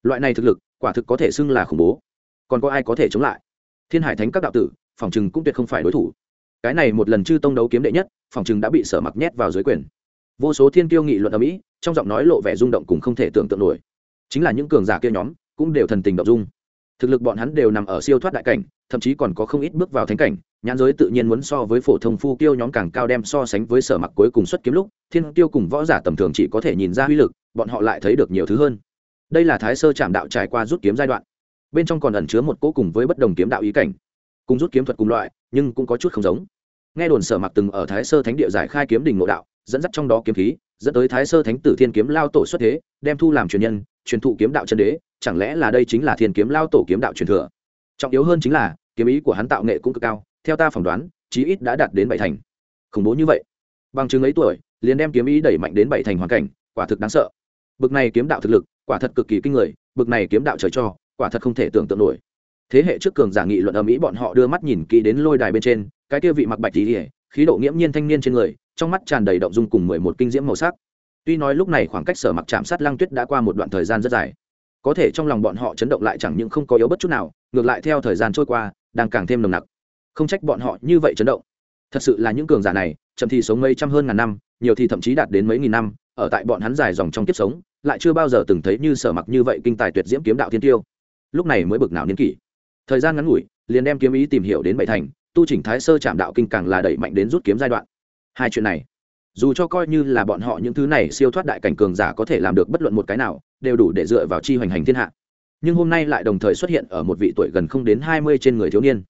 [SPEAKER 1] Loại này thực lực, quả thực có thể xưng là khủng bố. Còn có ai có thể chống lại? Thiên hải thánh các đạo tử, phòng chừng cũng tuyệt không phải đối thủ. Cái này một lần chư tông đấu kiếm đệ nhất, phòng chừng đã bị sở mặc nhét vào dưới quyền. Vô số thiên kiêu nghị luận ở mỹ, trong giọng nói lộ vẻ rung động cùng không thể tưởng tượng nổi. Chính là những cường giả kia nhóm, cũng đều thần tình động dung thực lực bọn hắn đều nằm ở siêu thoát đại cảnh, thậm chí còn có không ít bước vào thánh cảnh, nhãn giới tự nhiên muốn so với phổ thông phu tiêu nhóm càng cao đem so sánh với sở mặc cuối cùng xuất kiếm lúc, thiên tiêu cùng võ giả tầm thường chỉ có thể nhìn ra uy lực, bọn họ lại thấy được nhiều thứ hơn. Đây là thái sơ chạm đạo trải qua rút kiếm giai đoạn. Bên trong còn ẩn chứa một cỗ cùng với bất đồng kiếm đạo ý cảnh. Cùng rút kiếm thuật cùng loại, nhưng cũng có chút không giống. Nghe đồn sở mặc từng ở thái sơ thánh địa giải khai kiếm đình ngộ đạo dẫn dắt trong đó kiếm khí, dẫn tới thái sơ thánh tử thiên kiếm lao tổ xuất thế, đem thu làm truyền nhân, truyền thụ kiếm đạo chân đế, chẳng lẽ là đây chính là thiên kiếm lao tổ kiếm đạo truyền thừa? Trọng yếu hơn chính là, kiếm ý của hắn tạo nghệ cũng cực cao, theo ta phỏng đoán, chí ít đã đạt đến bảy thành. Khủng bố như vậy. Bằng chứng ấy tuổi, liền đem kiếm ý đẩy mạnh đến bảy thành hoàn cảnh, quả thực đáng sợ. Bực này kiếm đạo thực lực, quả thật cực kỳ kinh người, bực này kiếm đạo trời cho, quả thật không thể tưởng tượng nổi. Thế hệ trước cường giả nghị luận ở mỹ bọn họ đưa mắt nhìn kỹ đến lôi đài bên trên, cái kia vị mặc bạch tí khí độ nghiễm nhiên thanh niên trên người, trong mắt tràn đầy động dung cùng mười một kinh diễm màu sắc. Tuy nói lúc này khoảng cách sở mặc chạm sát lăng tuyết đã qua một đoạn thời gian rất dài, có thể trong lòng bọn họ chấn động lại chẳng những không có yếu bất chút nào, ngược lại theo thời gian trôi qua, đang càng thêm nồng nặc. Không trách bọn họ như vậy chấn động. Thật sự là những cường giả này, chậm thì sống mấy trăm hơn ngàn năm, nhiều thì thậm chí đạt đến mấy nghìn năm, ở tại bọn hắn dài dòng trong kiếp sống, lại chưa bao giờ từng thấy như sở mặc như vậy kinh tài tuyệt diễm kiếm đạo thiên tiêu. Lúc này mới bực nào niên kỷ. Thời gian ngắn ngủi, liền đem kiếm ý tìm hiểu đến bảy thành tu chỉnh thái sơ chạm đạo kinh càng là đẩy mạnh đến rút kiếm giai đoạn. Hai chuyện này, dù cho coi như là bọn họ những thứ này siêu thoát đại cảnh cường giả có thể làm được bất luận một cái nào, đều đủ để dựa vào chi hoành hành thiên hạ. Nhưng hôm nay lại đồng thời xuất hiện ở một vị tuổi gần không đến hai mươi trên người thiếu niên.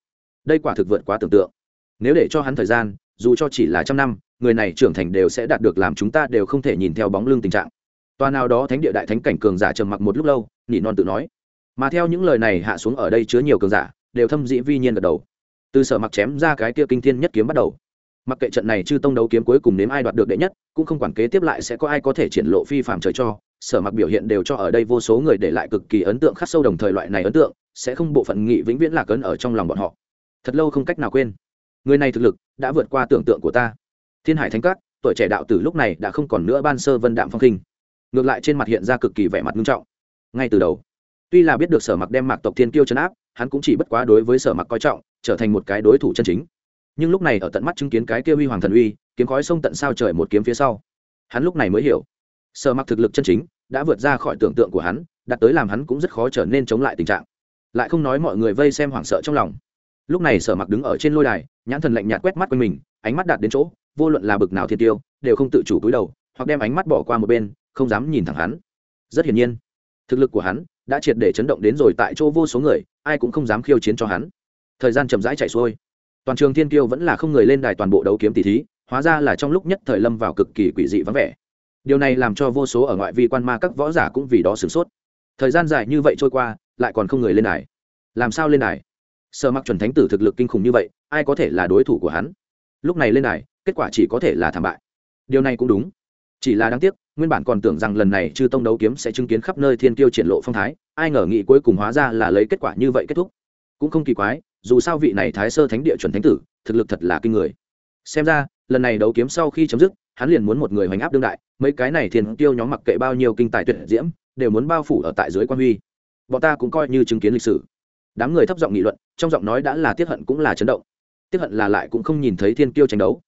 [SPEAKER 1] Đây quả thực vượt quá tưởng tượng. Nếu để cho hắn thời gian, dù cho chỉ là trăm năm, người này trưởng thành đều sẽ đạt được làm chúng ta đều không thể nhìn theo bóng lưng tình trạng. Toa nào đó thánh địa đại thánh cảnh cường giả trầm mặc một lúc lâu, nỉ non tự nói. Mà theo những lời này hạ xuống ở đây chứa nhiều cường giả, đều thâm dĩ vi nhiên gật đầu từ sở mặc chém ra cái kia kinh thiên nhất kiếm bắt đầu. Mặc kệ trận này chư tông đấu kiếm cuối cùng nếm ai đoạt được đệ nhất, cũng không quản kế tiếp lại sẽ có ai có thể triển lộ phi phạm trời cho. Sở mặc biểu hiện đều cho ở đây vô số người để lại cực kỳ ấn tượng khắc sâu đồng thời loại này ấn tượng, sẽ không bộ phận nghị vĩnh viễn lạc ấn ở trong lòng bọn họ. Thật lâu không cách nào quên. Người này thực lực đã vượt qua tưởng tượng của ta. Thiên hải thánh các, tuổi trẻ đạo tử lúc này đã không còn nữa ban sơ vân đạm phong khinh. Ngược lại trên mặt hiện ra cực kỳ vẻ mặt nghiêm trọng. Ngay từ đầu tuy là biết được sở mặc đem mạc tộc thiên kiêu chấn áp, hắn cũng chỉ bất quá đối với sở mặc coi trọng, trở thành một cái đối thủ chân chính. Nhưng lúc này ở tận mắt chứng kiến cái kia uy hoàng thần uy, kiếm khói sông tận sao trời một kiếm phía sau, hắn lúc này mới hiểu. Sở mặc thực lực chân chính đã vượt ra khỏi tưởng tượng của hắn, đạt tới làm hắn cũng rất khó trở nên chống lại tình trạng. Lại không nói mọi người vây xem hoảng sợ trong lòng. Lúc này sở mặc đứng ở trên lôi đài, nhãn thần lạnh nhạt quét mắt quanh mình, ánh mắt đạt đến chỗ, vô luận là bực nào thiên tiêu, đều không tự chủ cúi đầu, hoặc đem ánh mắt bỏ qua một bên, không dám nhìn thẳng hắn. Rất hiển nhiên, thực lực của hắn đã triệt để chấn động đến rồi tại chỗ vô số người, ai cũng không dám khiêu chiến cho hắn. Thời gian chậm rãi chạy xuôi. Toàn trường thiên kiêu vẫn là không người lên đài toàn bộ đấu kiếm tỷ thí, hóa ra là trong lúc nhất thời lâm vào cực kỳ quỷ dị vắng vẻ. Điều này làm cho vô số ở ngoại vi quan ma các võ giả cũng vì đó sửng sốt. Thời gian dài như vậy trôi qua, lại còn không người lên đài. Làm sao lên đài? Sơ mặc chuẩn thánh tử thực lực kinh khủng như vậy, ai có thể là đối thủ của hắn? Lúc này lên đài, kết quả chỉ có thể là thảm bại. Điều này cũng đúng chỉ là đáng tiếc, nguyên bản còn tưởng rằng lần này chư tông đấu kiếm sẽ chứng kiến khắp nơi thiên kiêu triển lộ phong thái, ai ngờ nghị cuối cùng hóa ra là lấy kết quả như vậy kết thúc. Cũng không kỳ quái, dù sao vị này thái sơ thánh địa chuẩn thánh tử, thực lực thật là kinh người. Xem ra, lần này đấu kiếm sau khi chấm dứt, hắn liền muốn một người hoành áp đương đại, mấy cái này thiên tiêu nhóm mặc kệ bao nhiêu kinh tài tuyệt diễm, đều muốn bao phủ ở tại dưới quan huy. Bọn ta cũng coi như chứng kiến lịch sử. Đám người thấp giọng nghị luận, trong giọng nói đã là tiết hận cũng là chấn động. Tiết hận là lại cũng không nhìn thấy thiên kiêu tranh đấu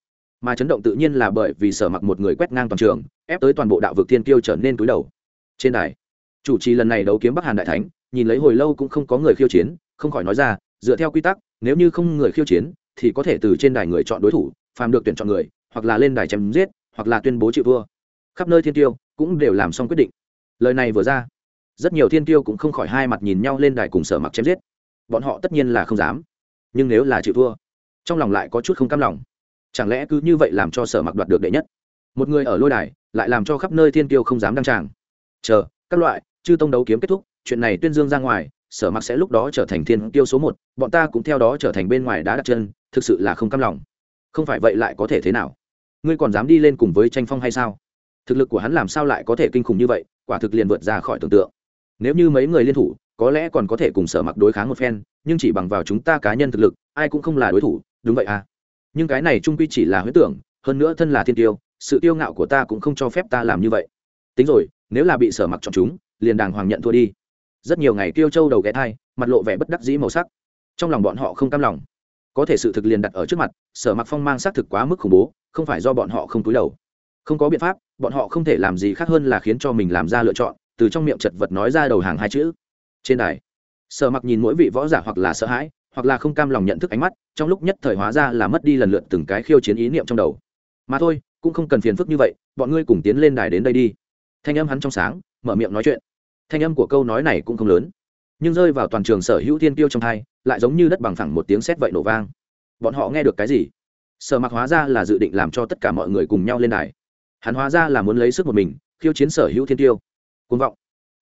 [SPEAKER 1] mà chấn động tự nhiên là bởi vì sở mặc một người quét ngang toàn trường, ép tới toàn bộ đạo vực thiên kiêu trở nên túi đầu. Trên đài, chủ trì lần này đấu kiếm bắc hàn đại thánh, nhìn lấy hồi lâu cũng không có người khiêu chiến, không khỏi nói ra, dựa theo quy tắc, nếu như không người khiêu chiến, thì có thể từ trên đài người chọn đối thủ, phàm được tuyển chọn người, hoặc là lên đài chém giết, hoặc là tuyên bố chịu thua. Khắp nơi thiên tiêu cũng đều làm xong quyết định. Lời này vừa ra, rất nhiều thiên tiêu cũng không khỏi hai mặt nhìn nhau lên đài cùng sở mặc chém giết. Bọn họ tất nhiên là không dám, nhưng nếu là chịu thua, trong lòng lại có chút không cam lòng chẳng lẽ cứ như vậy làm cho sở mặc đoạt được đệ nhất? Một người ở lôi đài lại làm cho khắp nơi thiên tiêu không dám đăng tràng. Chờ, các loại, chư tông đấu kiếm kết thúc, chuyện này tuyên dương ra ngoài, sở mặc sẽ lúc đó trở thành thiên tiêu số một, bọn ta cũng theo đó trở thành bên ngoài đá đặt chân, thực sự là không cam lòng. Không phải vậy lại có thể thế nào? Ngươi còn dám đi lên cùng với tranh phong hay sao? Thực lực của hắn làm sao lại có thể kinh khủng như vậy, quả thực liền vượt ra khỏi tưởng tượng. Nếu như mấy người liên thủ, có lẽ còn có thể cùng sở mặc đối kháng một phen, nhưng chỉ bằng vào chúng ta cá nhân thực lực, ai cũng không là đối thủ, đúng vậy à? Nhưng cái này trung quy chỉ là huyết tưởng, hơn nữa thân là thiên tiêu, sự tiêu ngạo của ta cũng không cho phép ta làm như vậy. Tính rồi, nếu là bị sở mặc chọn chúng, liền đàng hoàng nhận thua đi. Rất nhiều ngày tiêu châu đầu ghé thai, mặt lộ vẻ bất đắc dĩ màu sắc. Trong lòng bọn họ không cam lòng. Có thể sự thực liền đặt ở trước mặt, sở mặc phong mang xác thực quá mức khủng bố, không phải do bọn họ không túi đầu. Không có biện pháp, bọn họ không thể làm gì khác hơn là khiến cho mình làm ra lựa chọn, từ trong miệng chật vật nói ra đầu hàng hai chữ. Trên đài, sở mặc nhìn mỗi vị võ giả hoặc là sợ hãi hoặc là không cam lòng nhận thức ánh mắt, trong lúc nhất thời hóa ra là mất đi lần lượt từng cái khiêu chiến ý niệm trong đầu. Mà thôi, cũng không cần phiền phức như vậy, bọn ngươi cùng tiến lên đài đến đây đi. Thanh âm hắn trong sáng, mở miệng nói chuyện. Thanh âm của câu nói này cũng không lớn, nhưng rơi vào toàn trường sở hữu thiên tiêu trong thai lại giống như đất bằng phẳng một tiếng sét vậy nổ vang. Bọn họ nghe được cái gì? Sở mặc hóa ra là dự định làm cho tất cả mọi người cùng nhau lên đài. Hắn hóa ra là muốn lấy sức một mình, khiêu chiến sở hữu thiên tiêu côn vọng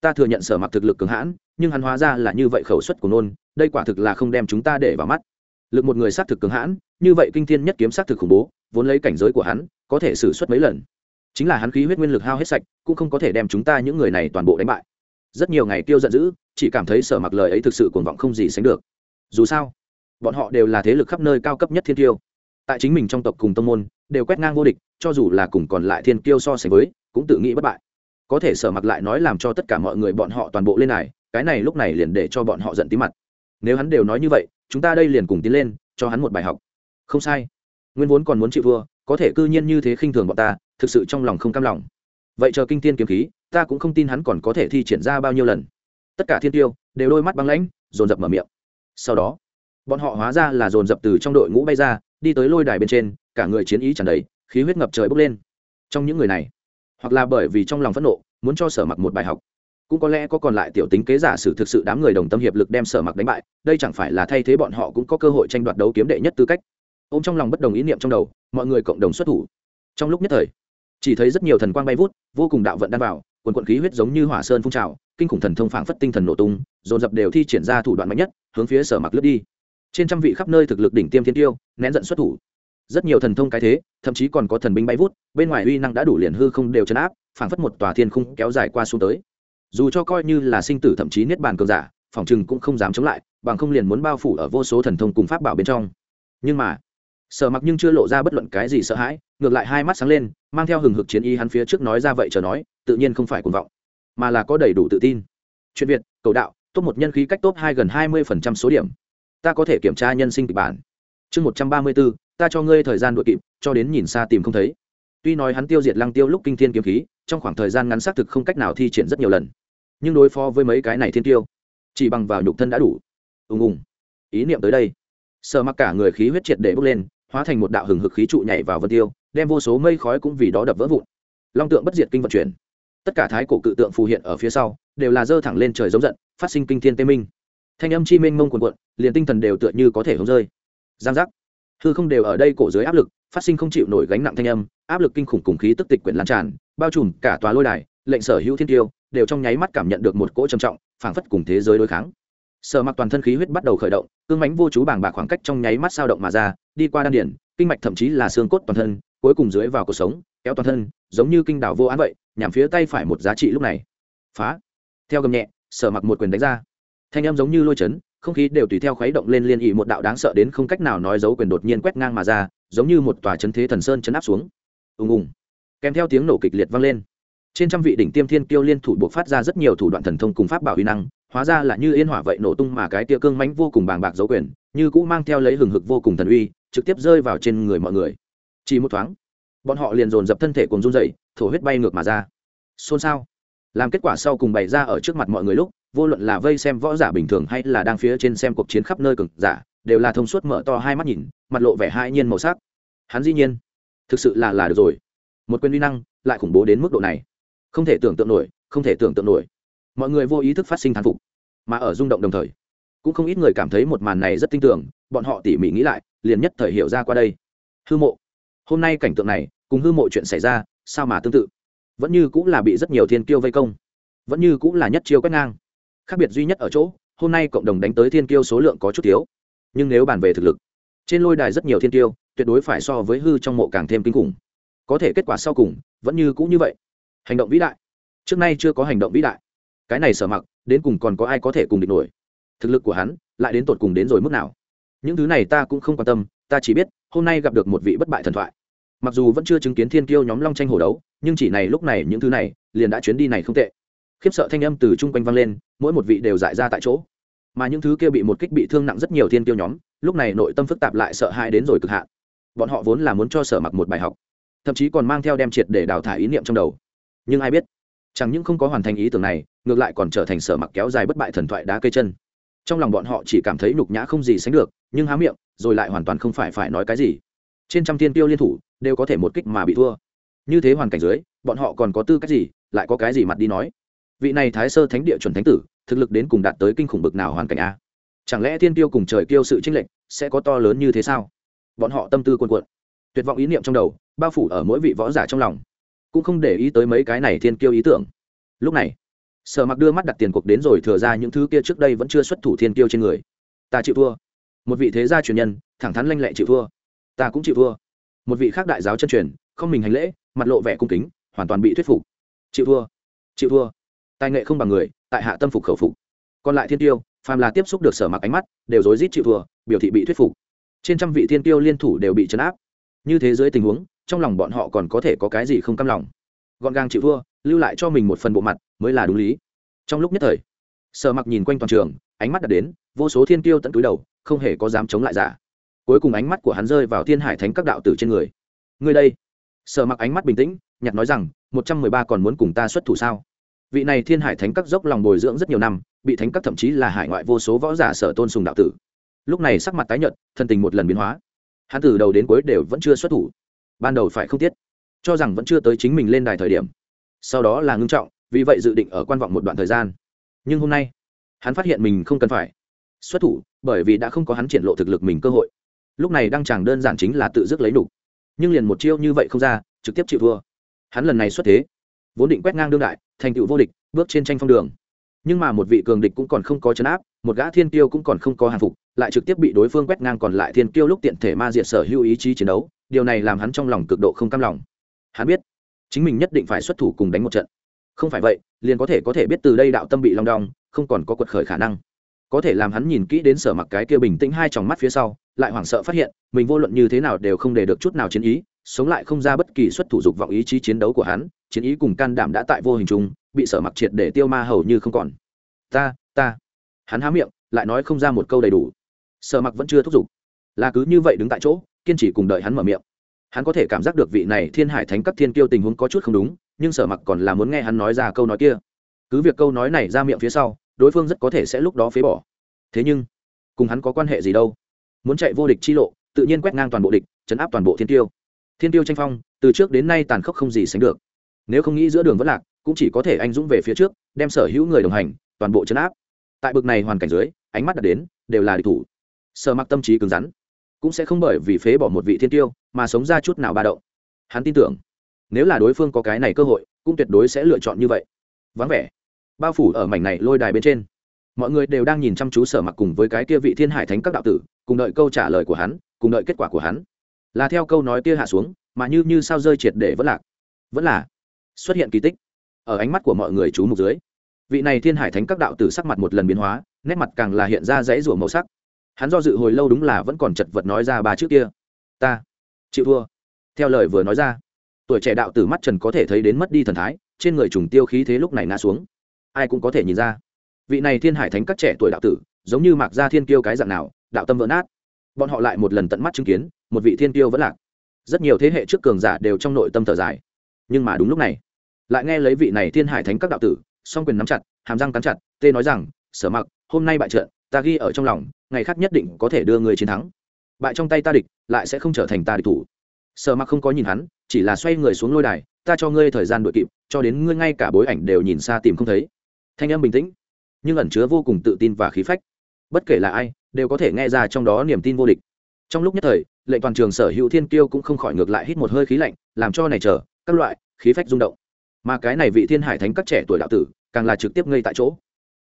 [SPEAKER 1] ta thừa nhận sở mặc thực lực cường hãn, nhưng hắn hóa ra là như vậy khẩu suất của nôn, đây quả thực là không đem chúng ta để vào mắt. Lực một người xác thực cường hãn, như vậy kinh thiên nhất kiếm xác thực khủng bố, vốn lấy cảnh giới của hắn, có thể xử suất mấy lần. Chính là hắn khí huyết nguyên lực hao hết sạch, cũng không có thể đem chúng ta những người này toàn bộ đánh bại. Rất nhiều ngày tiêu giận dữ, chỉ cảm thấy sở mặc lời ấy thực sự cuồng vọng không gì sánh được. Dù sao, bọn họ đều là thế lực khắp nơi cao cấp nhất thiên tiêu tại chính mình trong tộc cùng tông môn, đều quét ngang vô địch, cho dù là cùng còn lại thiên kiêu so sánh với, cũng tự nghĩ bất bại có thể sở mặc lại nói làm cho tất cả mọi người bọn họ toàn bộ lên này, cái này lúc này liền để cho bọn họ giận tí mặt. Nếu hắn đều nói như vậy, chúng ta đây liền cùng tiến lên, cho hắn một bài học. Không sai. Nguyên vốn còn muốn chịu vua, có thể cư nhiên như thế khinh thường bọn ta, thực sự trong lòng không cam lòng. Vậy chờ kinh tiên kiếm khí, ta cũng không tin hắn còn có thể thi triển ra bao nhiêu lần. Tất cả thiên tiêu, đều đôi mắt băng lãnh, dồn dập mở miệng. Sau đó, bọn họ hóa ra là dồn dập từ trong đội ngũ bay ra, đi tới lôi đài bên trên, cả người chiến ý tràn đầy, khí huyết ngập trời bốc lên. Trong những người này hoặc là bởi vì trong lòng phẫn nộ, muốn cho sở mặc một bài học. Cũng có lẽ có còn lại tiểu tính kế giả sử thực sự đám người đồng tâm hiệp lực đem sở mặc đánh bại, đây chẳng phải là thay thế bọn họ cũng có cơ hội tranh đoạt đấu kiếm đệ nhất tư cách. Ô m trong lòng bất đồng ý niệm trong đầu, mọi người cộng đồng xuất thủ. Trong lúc nhất thời, chỉ thấy rất nhiều thần quang bay vút, vô cùng đạo vận đan vào, quần quận khí huyết giống như hỏa sơn phun trào, kinh khủng thần thông phảng phất tinh thần nổ tung, dồn dập đều thi triển ra thủ đoạn mạnh nhất, hướng phía sở mặc lướt đi. Trên trăm vị khắp nơi thực lực đỉnh tiêm thiên tiêu, nén giận xuất thủ rất nhiều thần thông cái thế, thậm chí còn có thần binh bay vút, bên ngoài uy năng đã đủ liền hư không đều chấn áp, phảng phất một tòa thiên khung kéo dài qua xuống tới. Dù cho coi như là sinh tử thậm chí niết bàn cường giả, phòng chừng cũng không dám chống lại, bằng không liền muốn bao phủ ở vô số thần thông cùng pháp bảo bên trong. Nhưng mà, sở mặc nhưng chưa lộ ra bất luận cái gì sợ hãi, ngược lại hai mắt sáng lên, mang theo hừng hực chiến y hắn phía trước nói ra vậy chờ nói, tự nhiên không phải cuồng vọng, mà là có đầy đủ tự tin. Chuyện việt, cầu đạo, top một nhân khí cách top hai gần hai mươi phần trăm số điểm. Ta có thể kiểm tra nhân sinh kịch bản. Chương một trăm ba mươi bốn ta cho ngươi thời gian đội kịp, cho đến nhìn xa tìm không thấy. Tuy nói hắn tiêu diệt lăng tiêu lúc kinh thiên kiếm khí, trong khoảng thời gian ngắn xác thực không cách nào thi triển rất nhiều lần. Nhưng đối phó với mấy cái này thiên tiêu, chỉ bằng vào nhục thân đã đủ. Ùng ùng. Ý niệm tới đây. Sợ mặc cả người khí huyết triệt để bốc lên, hóa thành một đạo hừng hực khí trụ nhảy vào vân tiêu, đem vô số mây khói cũng vì đó đập vỡ vụn. Long tượng bất diệt kinh vận chuyển. Tất cả thái cổ cự tượng phù hiện ở phía sau, đều là dơ thẳng lên trời giống giận, phát sinh kinh thiên tê minh. Thanh âm chi minh mông quần quận liền tinh thần đều tựa như có thể hống rơi. Giang giác hư không đều ở đây cổ dưới áp lực, phát sinh không chịu nổi gánh nặng thanh âm, áp lực kinh khủng cùng khí tức tịch quyển lan tràn, bao trùm cả tòa lôi đài, lệnh sở hữu thiên tiêu, đều trong nháy mắt cảm nhận được một cỗ trầm trọng, phảng phất cùng thế giới đối kháng. Sở mặc toàn thân khí huyết bắt đầu khởi động, cương mánh vô chú bàng bạc khoảng cách trong nháy mắt sao động mà ra, đi qua đan điển kinh mạch thậm chí là xương cốt toàn thân, cuối cùng dưới vào cuộc sống, kéo toàn thân, giống như kinh đảo vô án vậy, nhằm phía tay phải một giá trị lúc này. Phá. Theo gầm nhẹ, sở mặc một quyền đánh ra. Thanh âm giống như lôi chấn không khí đều tùy theo khuấy động lên liên ỉ một đạo đáng sợ đến không cách nào nói dấu quyền đột nhiên quét ngang mà ra, giống như một tòa chấn thế thần sơn chấn áp xuống. Ùng ùng. Kèm theo tiếng nổ kịch liệt vang lên. Trên trăm vị đỉnh tiêm thiên kiêu liên thủ buộc phát ra rất nhiều thủ đoạn thần thông cùng pháp bảo huy năng, hóa ra là như yên hỏa vậy nổ tung mà cái tia cương mánh vô cùng bàng bạc dấu quyền, như cũ mang theo lấy hừng hực vô cùng thần uy, trực tiếp rơi vào trên người mọi người. Chỉ một thoáng, bọn họ liền dồn dập thân thể cùng run dậy thổ huyết bay ngược mà ra. Xôn xao. Làm kết quả sau cùng bày ra ở trước mặt mọi người lúc vô luận là vây xem võ giả bình thường hay là đang phía trên xem cuộc chiến khắp nơi cực giả, đều là thông suốt mở to hai mắt nhìn, mặt lộ vẻ hai nhiên màu sắc. Hắn dĩ nhiên, thực sự là là được rồi. Một quyền uy năng lại khủng bố đến mức độ này. Không thể tưởng tượng nổi, không thể tưởng tượng nổi. Mọi người vô ý thức phát sinh thán phục, mà ở rung động đồng thời, cũng không ít người cảm thấy một màn này rất tin tưởng bọn họ tỉ mỉ nghĩ lại, liền nhất thời hiểu ra qua đây. Hư mộ. Hôm nay cảnh tượng này, cùng hư mộ chuyện xảy ra, sao mà tương tự? Vẫn như cũng là bị rất nhiều thiên kiêu vây công, vẫn như cũng là nhất chiêu quét ngang khác biệt duy nhất ở chỗ, hôm nay cộng đồng đánh tới thiên kiêu số lượng có chút thiếu. Nhưng nếu bàn về thực lực, trên lôi đài rất nhiều thiên kiêu, tuyệt đối phải so với hư trong mộ càng thêm kinh khủng. Có thể kết quả sau cùng, vẫn như cũng như vậy. Hành động vĩ đại. Trước nay chưa có hành động vĩ đại. Cái này sở mặc, đến cùng còn có ai có thể cùng địch nổi? Thực lực của hắn, lại đến tột cùng đến rồi mức nào? Những thứ này ta cũng không quan tâm, ta chỉ biết, hôm nay gặp được một vị bất bại thần thoại. Mặc dù vẫn chưa chứng kiến thiên kiêu nhóm long tranh hồ đấu, nhưng chỉ này lúc này những thứ này, liền đã chuyến đi này không tệ khiếp sợ thanh âm từ chung quanh vang lên, mỗi một vị đều dại ra tại chỗ. Mà những thứ kia bị một kích bị thương nặng rất nhiều thiên kiêu nhóm, lúc này nội tâm phức tạp lại sợ hãi đến rồi cực hạn. Bọn họ vốn là muốn cho sở mặc một bài học, thậm chí còn mang theo đem triệt để đào thải ý niệm trong đầu. Nhưng ai biết, chẳng những không có hoàn thành ý tưởng này, ngược lại còn trở thành sở mặc kéo dài bất bại thần thoại đá cây chân. Trong lòng bọn họ chỉ cảm thấy nhục nhã không gì sánh được, nhưng há miệng, rồi lại hoàn toàn không phải phải nói cái gì. Trên trăm thiên tiêu liên thủ, đều có thể một kích mà bị thua. Như thế hoàn cảnh dưới, bọn họ còn có tư cách gì, lại có cái gì mặt đi nói? Vị này thái sơ thánh địa chuẩn thánh tử, thực lực đến cùng đạt tới kinh khủng bực nào hoàn cảnh a? Chẳng lẽ thiên tiêu cùng trời kiêu sự tranh lệch sẽ có to lớn như thế sao? Bọn họ tâm tư cuồn cuộn, tuyệt vọng ý niệm trong đầu, bao phủ ở mỗi vị võ giả trong lòng, cũng không để ý tới mấy cái này thiên kiêu ý tưởng. Lúc này, sở mặc đưa mắt đặt tiền cuộc đến rồi thừa ra những thứ kia trước đây vẫn chưa xuất thủ thiên kiêu trên người. Ta chịu thua. Một vị thế gia truyền nhân, thẳng thắn lanh lẹ chịu thua. Ta cũng chịu thua. Một vị khác đại giáo chân truyền, không mình hành lễ, mặt lộ vẻ cung kính, hoàn toàn bị thuyết phục. Chịu thua. Chịu thua tài nghệ không bằng người, tại hạ tâm phục khẩu phục. Còn lại thiên tiêu, phàm là tiếp xúc được sở mặc ánh mắt, đều rối rít chịu thừa biểu thị bị thuyết phục. Trên trăm vị thiên tiêu liên thủ đều bị chấn áp. Như thế giới tình huống, trong lòng bọn họ còn có thể có cái gì không cam lòng. Gọn gàng chịu thua, lưu lại cho mình một phần bộ mặt, mới là đúng lý. Trong lúc nhất thời, sở mặc nhìn quanh toàn trường, ánh mắt đặt đến, vô số thiên tiêu tận túi đầu, không hề có dám chống lại giả. Cuối cùng ánh mắt của hắn rơi vào thiên hải thánh các đạo tử trên người. Người đây. Sở mặc ánh mắt bình tĩnh, nhặt nói rằng, một trăm mười ba còn muốn cùng ta xuất thủ sao? Vị này thiên hải thánh các dốc lòng bồi dưỡng rất nhiều năm, bị thánh các thậm chí là hải ngoại vô số võ giả sở tôn sùng đạo tử. Lúc này sắc mặt tái nhợt, thân tình một lần biến hóa. Hắn từ đầu đến cuối đều vẫn chưa xuất thủ. Ban đầu phải không tiết, cho rằng vẫn chưa tới chính mình lên đài thời điểm. Sau đó là ngưng trọng, vì vậy dự định ở quan vọng một đoạn thời gian. Nhưng hôm nay, hắn phát hiện mình không cần phải xuất thủ, bởi vì đã không có hắn triển lộ thực lực mình cơ hội. Lúc này đang chẳng đơn giản chính là tự dứt lấy đủ. Nhưng liền một chiêu như vậy không ra, trực tiếp chịu thua. Hắn lần này xuất thế vốn định quét ngang đương đại, thành tựu vô địch, bước trên tranh phong đường. Nhưng mà một vị cường địch cũng còn không có chấn áp, một gã thiên tiêu cũng còn không có hàng phục, lại trực tiếp bị đối phương quét ngang còn lại thiên tiêu lúc tiện thể ma diệt sở hữu ý chí chiến đấu, điều này làm hắn trong lòng cực độ không cam lòng. Hắn biết, chính mình nhất định phải xuất thủ cùng đánh một trận. Không phải vậy, liền có thể có thể biết từ đây đạo tâm bị long đong, không còn có quật khởi khả năng. Có thể làm hắn nhìn kỹ đến sở mặc cái kia bình tĩnh hai tròng mắt phía sau, lại hoảng sợ phát hiện, mình vô luận như thế nào đều không để được chút nào chiến ý sống lại không ra bất kỳ xuất thủ dục vọng ý chí chiến đấu của hắn, chiến ý cùng can đảm đã tại vô hình chung, bị sở mặc triệt để tiêu ma hầu như không còn. Ta ta. Hắn há miệng, lại nói không ra một câu đầy đủ. Sở mặc vẫn chưa thúc giục. Là cứ như vậy đứng tại chỗ, kiên trì cùng đợi hắn mở miệng. Hắn có thể cảm giác được vị này thiên hải thánh cấp thiên kiêu tình huống có chút không đúng, nhưng sở mặc còn là muốn nghe hắn nói ra câu nói kia. Cứ việc câu nói này ra miệng phía sau, đối phương rất có thể sẽ lúc đó phế bỏ. Thế nhưng, cùng hắn có quan hệ gì đâu? Muốn chạy vô địch chi lộ, tự nhiên quét ngang toàn bộ địch, chấn áp toàn bộ thiên tiêu thiên tiêu tranh phong, từ trước đến nay tàn khốc không gì sánh được. Nếu không nghĩ giữa đường vẫn lạc, cũng chỉ có thể anh dũng về phía trước, đem sở hữu người đồng hành, toàn bộ chấn áp. Tại bực này hoàn cảnh dưới, ánh mắt đặt đến, đều là địch thủ. Sở mặc tâm trí cứng rắn. Cũng sẽ không bởi vì phế bỏ một vị thiên tiêu, mà sống ra chút nào ba động. Hắn tin tưởng, nếu là đối phương có cái này cơ hội, cũng tuyệt đối sẽ lựa chọn như vậy. Vắng vẻ. Bao phủ ở mảnh này lôi đài bên trên. Mọi người đều đang nhìn chăm chú sở mặc cùng với cái kia vị thiên hải thánh các đạo tử, cùng đợi câu trả lời của hắn, cùng đợi kết quả của hắn là theo câu nói kia hạ xuống, mà như như sao rơi triệt để vẫn lạc. Vẫn là xuất hiện kỳ tích ở ánh mắt của mọi người chú mục dưới. Vị này thiên hải thánh các đạo tử sắc mặt một lần biến hóa, nét mặt càng là hiện ra dãy rủa màu sắc. Hắn do dự hồi lâu đúng là vẫn còn chật vật nói ra ba trước kia. Ta chịu thua. Theo lời vừa nói ra, tuổi trẻ đạo tử mắt trần có thể thấy đến mất đi thần thái, trên người trùng tiêu khí thế lúc này ngã xuống. Ai cũng có thể nhìn ra, vị này thiên hải thánh các trẻ tuổi đạo tử giống như mạc gia thiên kiêu cái dạng nào, đạo tâm vỡ nát. Bọn họ lại một lần tận mắt chứng kiến một vị thiên kiêu vẫn lạc. Rất nhiều thế hệ trước cường giả đều trong nội tâm thở dài. Nhưng mà đúng lúc này, lại nghe lấy vị này thiên hải thánh các đạo tử, song quyền nắm chặt, hàm răng cắn chặt, tê nói rằng, sở mặc, hôm nay bại trận, ta ghi ở trong lòng, ngày khác nhất định có thể đưa người chiến thắng. Bại trong tay ta địch, lại sẽ không trở thành ta địch thủ. Sở mặc không có nhìn hắn, chỉ là xoay người xuống lôi đài, ta cho ngươi thời gian đội kịp, cho đến ngươi ngay cả bối ảnh đều nhìn xa tìm không thấy. Thanh em bình tĩnh, nhưng ẩn chứa vô cùng tự tin và khí phách. Bất kể là ai, đều có thể nghe ra trong đó niềm tin vô địch trong lúc nhất thời, lệnh toàn trường sở hữu thiên kiêu cũng không khỏi ngược lại hít một hơi khí lạnh, làm cho này chờ, các loại, khí phách rung động. Mà cái này vị thiên hải thánh các trẻ tuổi đạo tử, càng là trực tiếp ngây tại chỗ.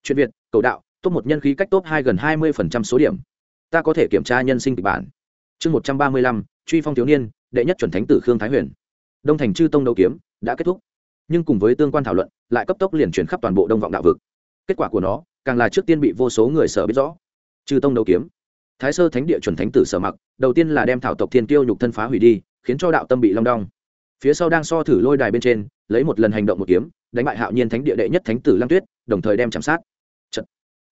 [SPEAKER 1] Chuyện việt, cầu đạo, top một nhân khí cách top hai gần hai mươi phần trăm số điểm. Ta có thể kiểm tra nhân sinh kịch bản. Chương một trăm ba mươi lăm, truy phong thiếu niên, đệ nhất chuẩn thánh tử khương thái huyền. Đông thành chư tông đấu kiếm, đã kết thúc. Nhưng cùng với tương quan thảo luận, lại cấp tốc liền chuyển khắp toàn bộ đông vọng đạo vực. Kết quả của nó, càng là trước tiên bị vô số người sở biết rõ. Chư tông đấu kiếm thái sơ thánh địa chuẩn thánh tử sở mặc, đầu tiên là đem thảo tộc thiên tiêu nhục thân phá hủy đi, khiến cho đạo tâm bị long đong. Phía sau đang so thử lôi đài bên trên, lấy một lần hành động một kiếm, đánh bại hạo nhiên thánh địa đệ nhất thánh tử lăng tuyết, đồng thời đem chạm sát. Trận.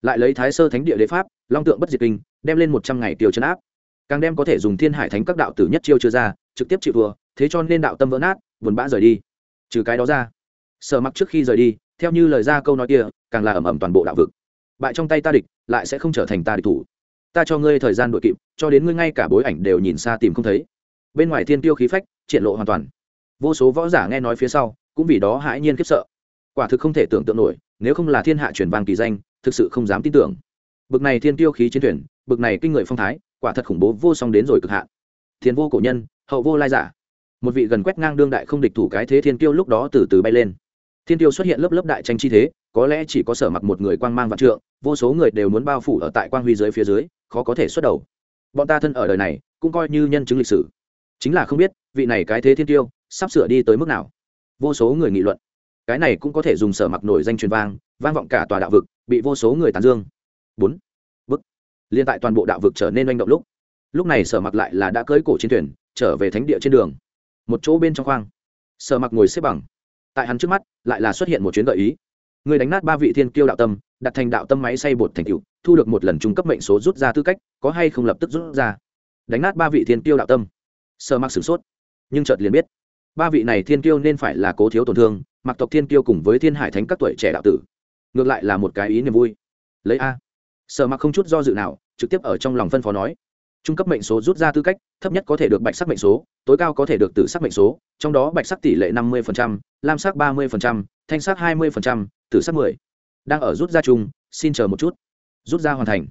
[SPEAKER 1] lại lấy thái sơ thánh địa đế pháp, long tượng bất diệt kinh, đem lên một trăm ngày tiêu chấn áp. Càng đem có thể dùng thiên hải thánh các đạo tử nhất chiêu chưa ra, trực tiếp chịu thua, thế cho nên đạo tâm vỡ nát, buồn bã rời đi. Trừ cái đó ra, sở mặc trước khi rời đi, theo như lời ra câu nói kia, càng là ẩm ẩm toàn bộ đạo vực. Bại trong tay ta địch, lại sẽ không trở thành ta địch thủ ta cho ngươi thời gian đội kịp, cho đến ngươi ngay cả bối ảnh đều nhìn xa tìm không thấy. Bên ngoài thiên tiêu khí phách, triển lộ hoàn toàn. Vô số võ giả nghe nói phía sau, cũng vì đó hãi nhiên khiếp sợ. Quả thực không thể tưởng tượng nổi, nếu không là thiên hạ truyền vàng kỳ danh, thực sự không dám tin tưởng. Bực này thiên tiêu khí chiến thuyền bực này kinh người phong thái, quả thật khủng bố vô song đến rồi cực hạn. Thiên vô cổ nhân, hậu vô lai giả. Một vị gần quét ngang đương đại không địch thủ cái thế thiên tiêu lúc đó từ từ bay lên. Thiên tiêu xuất hiện lớp lớp đại tranh chi thế, có lẽ chỉ có sở mặc một người quang mang vạn trượng, vô số người đều muốn bao phủ ở tại quang huy dưới phía dưới khó có thể xuất đầu. Bọn ta thân ở đời này, cũng coi như nhân chứng lịch sử. Chính là không biết, vị này cái thế thiên tiêu, sắp sửa đi tới mức nào. Vô số người nghị luận. Cái này cũng có thể dùng sở mặc nổi danh truyền vang vang vọng cả tòa đạo vực, bị vô số người tán dương. Bốn. Bức liên tại toàn bộ đạo vực trở nên manh động lúc. Lúc này sở mặc lại là đã cưỡi cổ chiến thuyền, trở về thánh địa trên đường. Một chỗ bên trong khoang. Sở mặc ngồi xếp bằng. Tại hắn trước mắt, lại là xuất hiện một chuyến gợi ý người đánh nát ba vị thiên kiêu đạo tâm, đặt thành đạo tâm máy xay bột thành cựu thu được một lần trung cấp mệnh số rút ra tư cách, có hay không lập tức rút ra? Đánh nát ba vị thiên kiêu đạo tâm. Sợ mặc sửng sốt, nhưng chợt liền biết, ba vị này thiên kiêu nên phải là cố thiếu tổn thương, mặc tộc thiên kiêu cùng với thiên hải thánh các tuổi trẻ đạo tử. Ngược lại là một cái ý niềm vui. Lấy a. Sợ mặc không chút do dự nào, trực tiếp ở trong lòng phân phó nói, trung cấp mệnh số rút ra tư cách, thấp nhất có thể được bạch sắc mệnh số, tối cao có thể được tử sắc mệnh số, trong đó bạch sắc tỷ lệ năm mươi lam sắc ba mươi thanh sắc hai mươi tử sắc mười. Đang ở rút ra chung, xin chờ một chút. Rút ra hoàn thành.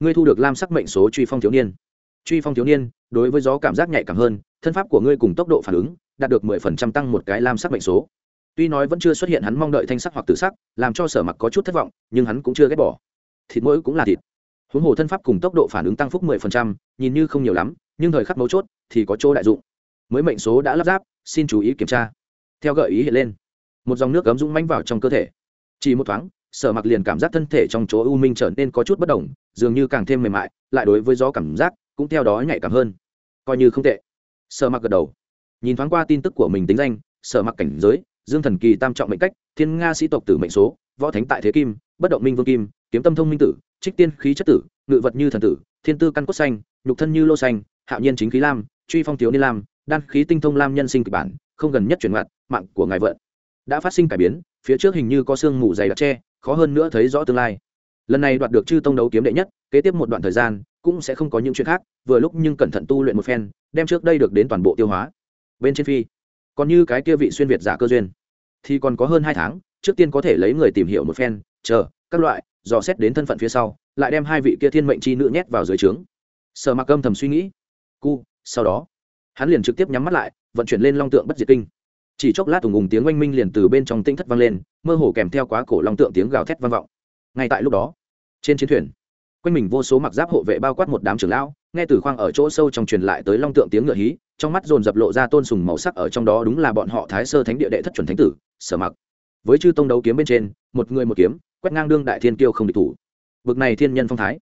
[SPEAKER 1] Ngươi thu được lam sắc mệnh số truy phong thiếu niên. Truy phong thiếu niên, đối với gió cảm giác nhạy cảm hơn, thân pháp của ngươi cùng tốc độ phản ứng, đạt được mười phần trăm tăng một cái lam sắc mệnh số. Tuy nói vẫn chưa xuất hiện hắn mong đợi thanh sắc hoặc tử sắc, làm cho sở mặc có chút thất vọng, nhưng hắn cũng chưa ghét bỏ. Thịt mỗi cũng là thịt. Huống hồ thân pháp cùng tốc độ phản ứng tăng phúc mười phần trăm, nhìn như không nhiều lắm, nhưng thời khắc mấu chốt thì có chỗ đại dụng. Mới mệnh số đã lắp ráp, xin chú ý kiểm tra. Theo gợi ý hiện lên, một dòng nước ấm rung manh vào trong cơ thể chỉ một thoáng, sở mặc liền cảm giác thân thể trong chỗ u minh trở nên có chút bất đồng, dường như càng thêm mềm mại, lại đối với gió cảm giác cũng theo đó nhạy cảm hơn. Coi như không tệ. Sở mặc gật đầu. Nhìn thoáng qua tin tức của mình tính danh, sở mặc cảnh giới, dương thần kỳ tam trọng mệnh cách, thiên nga sĩ tộc tử mệnh số, võ thánh tại thế kim, bất động minh vương kim, kiếm tâm thông minh tử, trích tiên khí chất tử, ngự vật như thần tử, thiên tư căn cốt xanh, nhục thân như lô xanh, hạo nhiên chính khí lam, truy phong thiếu niên lam, đan khí tinh thông lam nhân sinh kịch bản, không gần nhất chuyển ngoặt, mạng của ngài vợ đã phát sinh cải biến, phía trước hình như có sương mù dày đặc tre khó hơn nữa thấy rõ tương lai. Lần này đoạt được chư tông đấu kiếm đệ nhất, kế tiếp một đoạn thời gian, cũng sẽ không có những chuyện khác, vừa lúc nhưng cẩn thận tu luyện một phen, đem trước đây được đến toàn bộ tiêu hóa. Bên trên phi, còn như cái kia vị xuyên việt giả cơ duyên, thì còn có hơn hai tháng, trước tiên có thể lấy người tìm hiểu một phen, chờ, các loại, dò xét đến thân phận phía sau, lại đem hai vị kia thiên mệnh chi nữ nhét vào dưới trướng. Sợ mặc âm thầm suy nghĩ. Cu, sau đó, hắn liền trực tiếp nhắm mắt lại, vận chuyển lên long tượng bất diệt kinh chỉ chốc lát ùng ùng tiếng oanh minh liền từ bên trong tinh thất vang lên, mơ hồ kèm theo quá cổ long tượng tiếng gào thét vang vọng. Ngay tại lúc đó, trên chiến thuyền, quanh mình vô số mặc giáp hộ vệ bao quát một đám trưởng lão, nghe từ khoang ở chỗ sâu trong truyền lại tới long tượng tiếng ngựa hí, trong mắt dồn dập lộ ra tôn sùng màu sắc ở trong đó đúng là bọn họ thái sơ thánh địa đệ thất chuẩn thánh tử, sở mặc. Với chư tông đấu kiếm bên trên, một người một kiếm, quét ngang đương đại thiên kiêu không địch thủ. Bực này thiên nhân phong thái.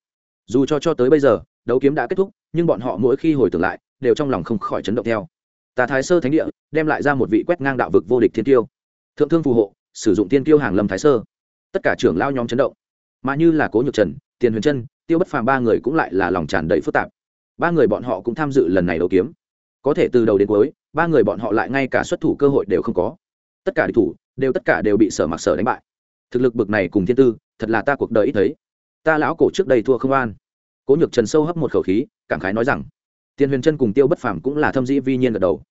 [SPEAKER 1] Dù cho cho tới bây giờ, đấu kiếm đã kết thúc, nhưng bọn họ mỗi khi hồi tưởng lại, đều trong lòng không khỏi chấn động theo tà thái sơ thánh địa, đem lại ra một vị quét ngang đạo vực vô địch thiên tiêu thượng thương phù hộ, sử dụng tiên tiêu hàng lâm thái sơ. Tất cả trưởng lao nhóm chấn động. Mà như là cố nhược trần, tiền huyền trân, tiêu bất phàm ba người cũng lại là lòng tràn đầy phức tạp. Ba người bọn họ cũng tham dự lần này đấu kiếm. Có thể từ đầu đến cuối, ba người bọn họ lại ngay cả xuất thủ cơ hội đều không có. Tất cả địch thủ, đều tất cả đều bị sở mặc sở đánh bại. Thực lực bực này cùng thiên tư, thật là ta cuộc đời ít thấy. Ta lão cổ trước đây thua không an cố nhược trần sâu hấp một khẩu khí, cảm khái nói rằng tiền huyền trân cùng tiêu bất phàm cũng là thâm dĩ vi nhiên gật đầu.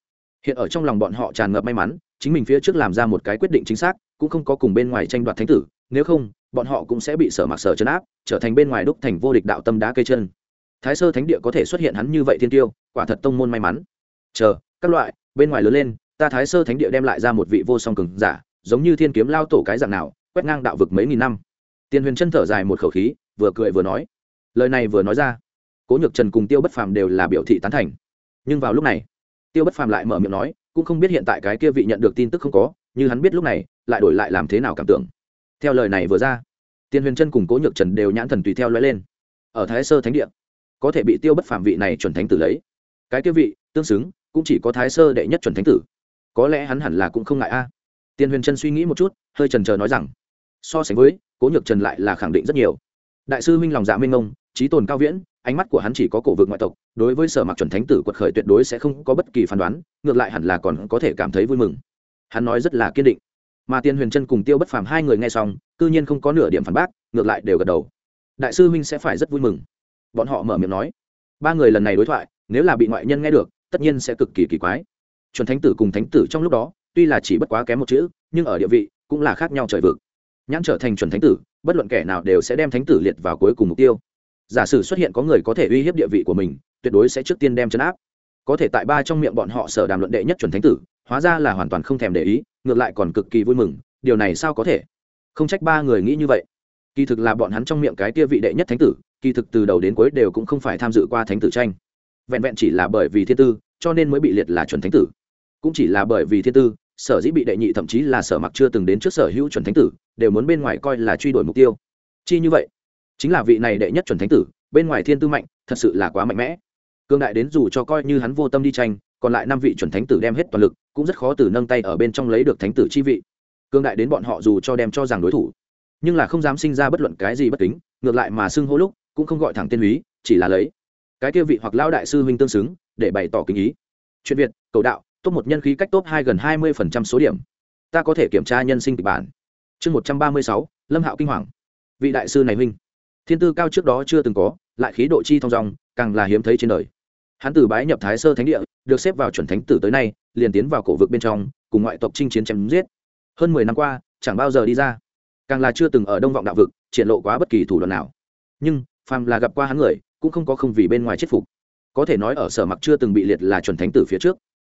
[SPEAKER 1] Hiện ở trong lòng bọn họ tràn ngập may mắn, chính mình phía trước làm ra một cái quyết định chính xác, cũng không có cùng bên ngoài tranh đoạt thánh tử, nếu không, bọn họ cũng sẽ bị sở mặc sở chấn áp, trở thành bên ngoài đúc thành vô địch đạo tâm đá cây chân. Thái sơ thánh địa có thể xuất hiện hắn như vậy thiên tiêu, quả thật tông môn may mắn. Chờ, các loại, bên ngoài lớn lên, ta thái sơ thánh địa đem lại ra một vị vô song cường giả, giống như thiên kiếm lao tổ cái dạng nào, quét ngang đạo vực mấy nghìn năm. Tiền huyền chân thở dài một khẩu khí, vừa cười vừa nói. Lời này vừa nói ra cố nhược trần cùng tiêu bất phàm đều là biểu thị tán thành. Nhưng vào lúc này, tiêu bất phàm lại mở miệng nói, cũng không biết hiện tại cái kia vị nhận được tin tức không có, như hắn biết lúc này, lại đổi lại làm thế nào cảm tưởng. Theo lời này vừa ra, Tiên huyền chân cùng cố nhược trần đều nhãn thần tùy theo lóe lên. Ở thái sơ thánh địa, có thể bị tiêu bất phàm vị này chuẩn thánh tử lấy. Cái kia vị, tương xứng, cũng chỉ có thái sơ đệ nhất chuẩn thánh tử. Có lẽ hắn hẳn là cũng không ngại a. Tiên huyền chân suy nghĩ một chút, hơi trần trờ nói rằng, so sánh với, cố nhược trần lại là khẳng định rất nhiều. Đại sư huynh lòng dạ minh ông trí tồn cao viễn, ánh mắt của hắn chỉ có cổ vực ngoại tộc, đối với sở mặc chuẩn thánh tử quật khởi tuyệt đối sẽ không có bất kỳ phán đoán, ngược lại hẳn là còn có thể cảm thấy vui mừng. Hắn nói rất là kiên định. Mà tiên huyền chân cùng tiêu bất phàm hai người nghe xong, cư nhiên không có nửa điểm phản bác, ngược lại đều gật đầu. Đại sư huynh sẽ phải rất vui mừng. Bọn họ mở miệng nói. Ba người lần này đối thoại, nếu là bị ngoại nhân nghe được, tất nhiên sẽ cực kỳ kỳ quái. Chuẩn thánh tử cùng thánh tử trong lúc đó, tuy là chỉ bất quá kém một chữ, nhưng ở địa vị cũng là khác nhau trời vực. Nhãn trở thành chuẩn thánh tử, bất luận kẻ nào đều sẽ đem thánh tử liệt vào cuối cùng mục tiêu giả sử xuất hiện có người có thể uy hiếp địa vị của mình, tuyệt đối sẽ trước tiên đem chấn áp. Có thể tại ba trong miệng bọn họ sở đàm luận đệ nhất chuẩn thánh tử, hóa ra là hoàn toàn không thèm để ý, ngược lại còn cực kỳ vui mừng, điều này sao có thể? Không trách ba người nghĩ như vậy. Kỳ thực là bọn hắn trong miệng cái tia vị đệ nhất thánh tử, kỳ thực từ đầu đến cuối đều cũng không phải tham dự qua thánh tử tranh. Vẹn vẹn chỉ là bởi vì thiên tư, cho nên mới bị liệt là chuẩn thánh tử. Cũng chỉ là bởi vì thiên tư, sở dĩ bị đệ nhị thậm chí là sở mặc chưa từng đến trước sở hữu chuẩn thánh tử, đều muốn bên ngoài coi là truy đuổi mục tiêu. Chi như vậy chính là vị này đệ nhất chuẩn thánh tử, bên ngoài thiên tư mạnh, thật sự là quá mạnh mẽ. Cương đại đến dù cho coi như hắn vô tâm đi tranh, còn lại năm vị chuẩn thánh tử đem hết toàn lực, cũng rất khó từ nâng tay ở bên trong lấy được thánh tử chi vị. Cương đại đến bọn họ dù cho đem cho rằng đối thủ, nhưng là không dám sinh ra bất luận cái gì bất kính, ngược lại mà xưng hô lúc, cũng không gọi thẳng tên húy, chỉ là lấy. Cái kia vị hoặc lao đại sư huynh tương xứng, để bày tỏ kinh ý. Chuyện việt, cầu đạo, top một nhân khí cách top hai gần hai mươi phần trăm số điểm. Ta có thể kiểm tra nhân sinh kịch bản. Chương một trăm ba mươi sáu, lâm hạo kinh hoàng. Vị đại sư này huynh thiên tư cao trước đó chưa từng có, lại khí độ chi thong dong, càng là hiếm thấy trên đời. Hắn từ bái nhập thái sơ thánh địa, được xếp vào chuẩn thánh tử tới nay, liền tiến vào cổ vực bên trong, cùng ngoại tộc chinh chiến chém giết. Hơn mười năm qua, chẳng bao giờ đi ra. Càng là chưa từng ở đông vọng đạo vực, triển lộ quá bất kỳ thủ đoạn nào. Nhưng, phàm là gặp qua hắn người, cũng không có không vì bên ngoài chết phục. Có thể nói ở sở mặc chưa từng bị liệt là chuẩn thánh tử phía trước.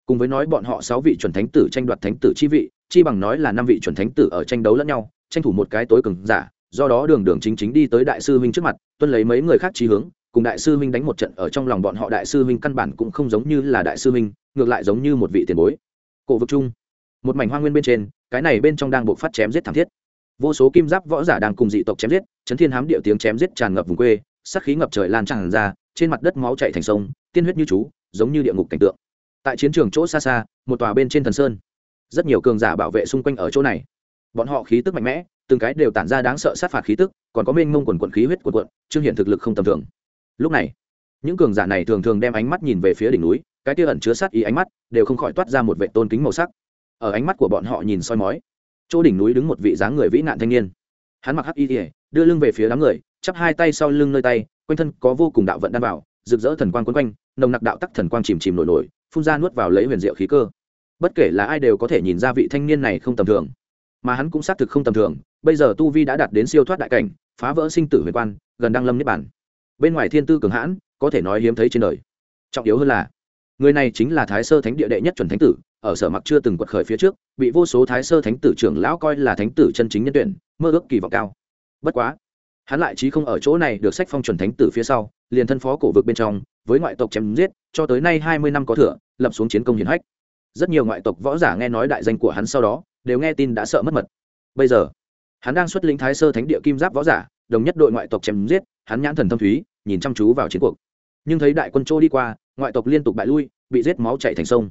[SPEAKER 1] Cùng với nói bọn họ sáu vị chuẩn thánh tử tranh đoạt thánh tử chi vị, chi bằng nói là năm vị chuẩn thánh tử ở tranh đấu lẫn nhau, tranh thủ một cái tối cường giả do đó đường đường chính chính đi tới đại sư huynh trước mặt, tuân lấy mấy người khác trí hướng, cùng đại sư huynh đánh một trận ở trong lòng bọn họ đại sư huynh căn bản cũng không giống như là đại sư huynh, ngược lại giống như một vị tiền bối. Cổ vực chung một mảnh hoa nguyên bên trên, cái này bên trong đang buộc phát chém giết thảm thiết. Vô số kim giáp võ giả đang cùng dị tộc chém giết, chấn thiên hám điệu tiếng chém giết tràn ngập vùng quê sắc khí ngập trời lan tràn ra, trên mặt đất máu chạy thành sông, tiên huyết như chú, giống như địa ngục cảnh tượng. Tại chiến trường chỗ xa xa, một tòa bên trên thần sơn. Rất nhiều cường giả bảo vệ xung quanh ở chỗ này. Bọn họ khí tức mạnh mẽ từng cái đều tản ra đáng sợ sát phạt khí tức, còn có mênh mông quần quận khí huyết quần quận trương hiện thực lực không tầm thường. Lúc này, những cường giả này thường thường đem ánh mắt nhìn về phía đỉnh núi, cái tia ẩn chứa sát ý ánh mắt đều không khỏi toát ra một vệ tôn kính màu sắc. Ở ánh mắt của bọn họ nhìn soi mói, chỗ đỉnh núi đứng một vị dáng người vĩ nạn thanh niên. Hắn mặc hắc y ỉa đưa lưng về phía đám người, chắp hai tay sau lưng nơi tay, quanh thân có vô cùng đạo vận đan vào, rực rỡ thần quang quấn quanh, nồng nặc đạo tắc thần quang chìm chìm nổi nổi, phun ra nuốt vào lấy huyền diệu khí cơ. Bất kể là ai đều có thể nhìn ra vị thanh niên này không tầm thường, mà hắn cũng xác thực không tầm thường bây giờ tu vi đã đạt đến siêu thoát đại cảnh, phá vỡ sinh tử huyền quan, gần đăng lâm niết bản bên ngoài thiên tư cường hãn, có thể nói hiếm thấy trên đời. Trọng yếu hơn là, người này chính là thái sơ thánh địa đệ nhất chuẩn thánh tử, ở sở mặc chưa từng quật khởi phía trước, bị vô số thái sơ thánh tử trưởng lão coi là thánh tử chân chính nhân tuyển, mơ ước kỳ vọng cao. Bất quá, hắn lại chí không ở chỗ này được sách phong chuẩn thánh tử phía sau, liền thân phó cổ vực bên trong, với ngoại tộc chém giết, cho tới nay hai mươi năm có thừa, lập xuống chiến công hiển hách. Rất nhiều ngoại tộc võ giả nghe nói đại danh của hắn sau đó, đều nghe tin đã sợ mất mật. Bây giờ hắn đang xuất lĩnh thái sơ thánh địa kim giáp võ giả, đồng nhất đội ngoại tộc chém giết, hắn nhãn thần thâm thúy, nhìn chăm chú vào chiến cuộc. Nhưng thấy đại quân trôi đi qua, ngoại tộc liên tục bại lui, bị giết máu chảy thành sông.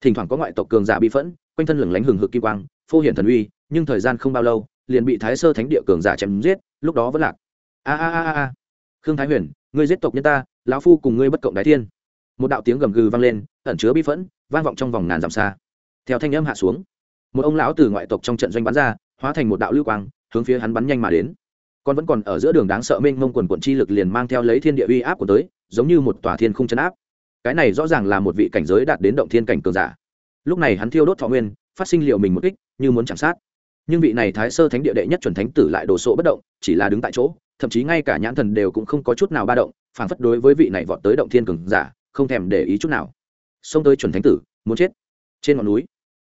[SPEAKER 1] Thỉnh thoảng có ngoại tộc cường giả bị phẫn, quanh thân lửng lánh hừng hực kim quang, phô hiển thần uy, nhưng thời gian không bao lâu, liền bị thái sơ thánh địa cường giả chém giết, lúc đó vẫn lạc. A a a a khương thái huyền, ngươi giết tộc nhân ta, lão phu cùng ngươi bất cộng đái thiên. Một đạo tiếng gầm gừ vang lên, ẩn chứa bi phẫn, vang vọng trong vòng ngàn dặm xa. Theo thanh âm hạ xuống, một ông lão từ ngoại tộc trong trận doanh bắn ra hóa thành một đạo lưu quang, hướng phía hắn bắn nhanh mà đến. Con vẫn còn ở giữa đường đáng sợ mênh mông quần quận chi lực liền mang theo lấy thiên địa uy áp của tới, giống như một tòa thiên không chấn áp. Cái này rõ ràng là một vị cảnh giới đạt đến động thiên cảnh cường giả. Lúc này hắn thiêu đốt thọ nguyên, phát sinh liệu mình một kích, như muốn chạm sát. Nhưng vị này thái sơ thánh địa đệ nhất chuẩn thánh tử lại đồ sộ bất động, chỉ là đứng tại chỗ, thậm chí ngay cả nhãn thần đều cũng không có chút nào ba động phản phất đối với vị này vọt tới động thiên cường giả, không thèm để ý chút nào. Xông tới chuẩn thánh tử, muốn chết. Trên ngọn núi,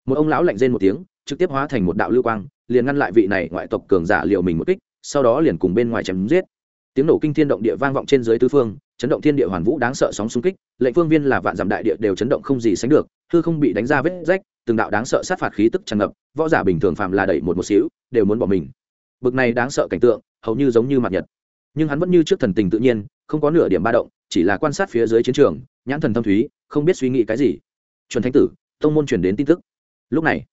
[SPEAKER 1] một ông lão lạnh rên một tiếng trực tiếp hóa thành một đạo lưu quang, liền ngăn lại vị này ngoại tộc cường giả liệu mình một kích, sau đó liền cùng bên ngoài chém giết. Tiếng nổ kinh thiên động địa vang vọng trên dưới tứ phương, chấn động thiên địa hoàn vũ đáng sợ sóng xung kích, lệnh phương viên là vạn dặm đại địa đều chấn động không gì sánh được, hư không bị đánh ra vết rách, từng đạo đáng sợ sát phạt khí tức tràn ngập, võ giả bình thường phàm là đẩy một một xíu, đều muốn bỏ mình. Bực này đáng sợ cảnh tượng, hầu như giống như mặt nhật. Nhưng hắn vẫn như trước thần tình tự nhiên, không có nửa điểm ba động, chỉ là quan sát phía dưới chiến trường, nhãn thần thâm thúy, không biết suy nghĩ cái gì. Chuẩn thánh tử, tông môn truyền đến tin tức. Lúc này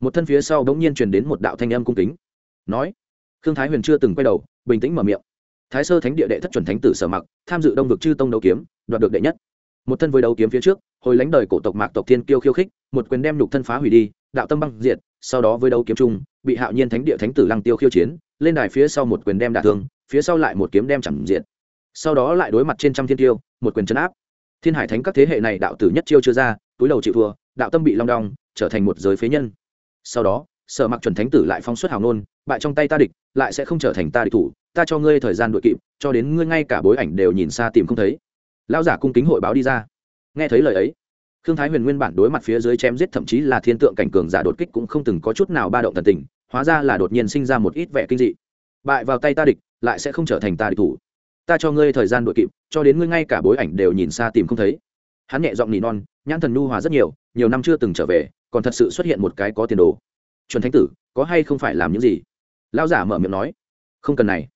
[SPEAKER 1] một thân phía sau bỗng nhiên truyền đến một đạo thanh âm cung kính. Nói, khương thái huyền chưa từng quay đầu, bình tĩnh mở miệng. Thái sơ thánh địa đệ thất chuẩn thánh tử sở mặc, tham dự đông vực chư tông đấu kiếm, đoạt được đệ nhất. Một thân với đấu kiếm phía trước, hồi lãnh đời cổ tộc mạc tộc thiên kiêu khiêu khích, một quyền đem nhục thân phá hủy đi, đạo tâm băng diệt, sau đó với đấu kiếm trung bị hạo nhiên thánh địa thánh tử lăng tiêu khiêu chiến, lên đài phía sau một quyền đem đả thương, phía sau lại một kiếm đem chẳng diện sau đó lại đối mặt trên trăm thiên tiêu một quyền chấn áp. Thiên hải thánh các thế hệ này đạo tử nhất chiêu chưa ra, túi đầu chịu thua, đạo tâm bị long đong, trở thành một giới phế nhân sau đó, sở mặc chuẩn thánh tử lại phóng xuất hào nôn bại trong tay ta địch, lại sẽ không trở thành ta địch thủ, ta cho ngươi thời gian đội kịp, cho đến ngươi ngay cả bối ảnh đều nhìn xa tìm không thấy. Lão giả cung kính hội báo đi ra. Nghe thấy lời ấy, khương thái huyền nguyên bản đối mặt phía dưới chém giết thậm chí là thiên tượng cảnh cường giả đột kích cũng không từng có chút nào ba động thần tình, hóa ra là đột nhiên sinh ra một ít vẻ kinh dị. Bại vào tay ta địch, lại sẽ không trở thành ta địch thủ, ta cho ngươi thời gian đội kịp, cho đến ngươi ngay cả bối ảnh đều nhìn xa tìm không thấy. Hắn nhẹ giọng nỉ non, nhãn thần nhu hòa rất nhiều nhiều năm chưa từng trở về còn thật sự xuất hiện một cái có tiền đồ. Chuẩn thánh tử, có hay không phải làm những gì? Lao giả mở miệng nói. Không cần này.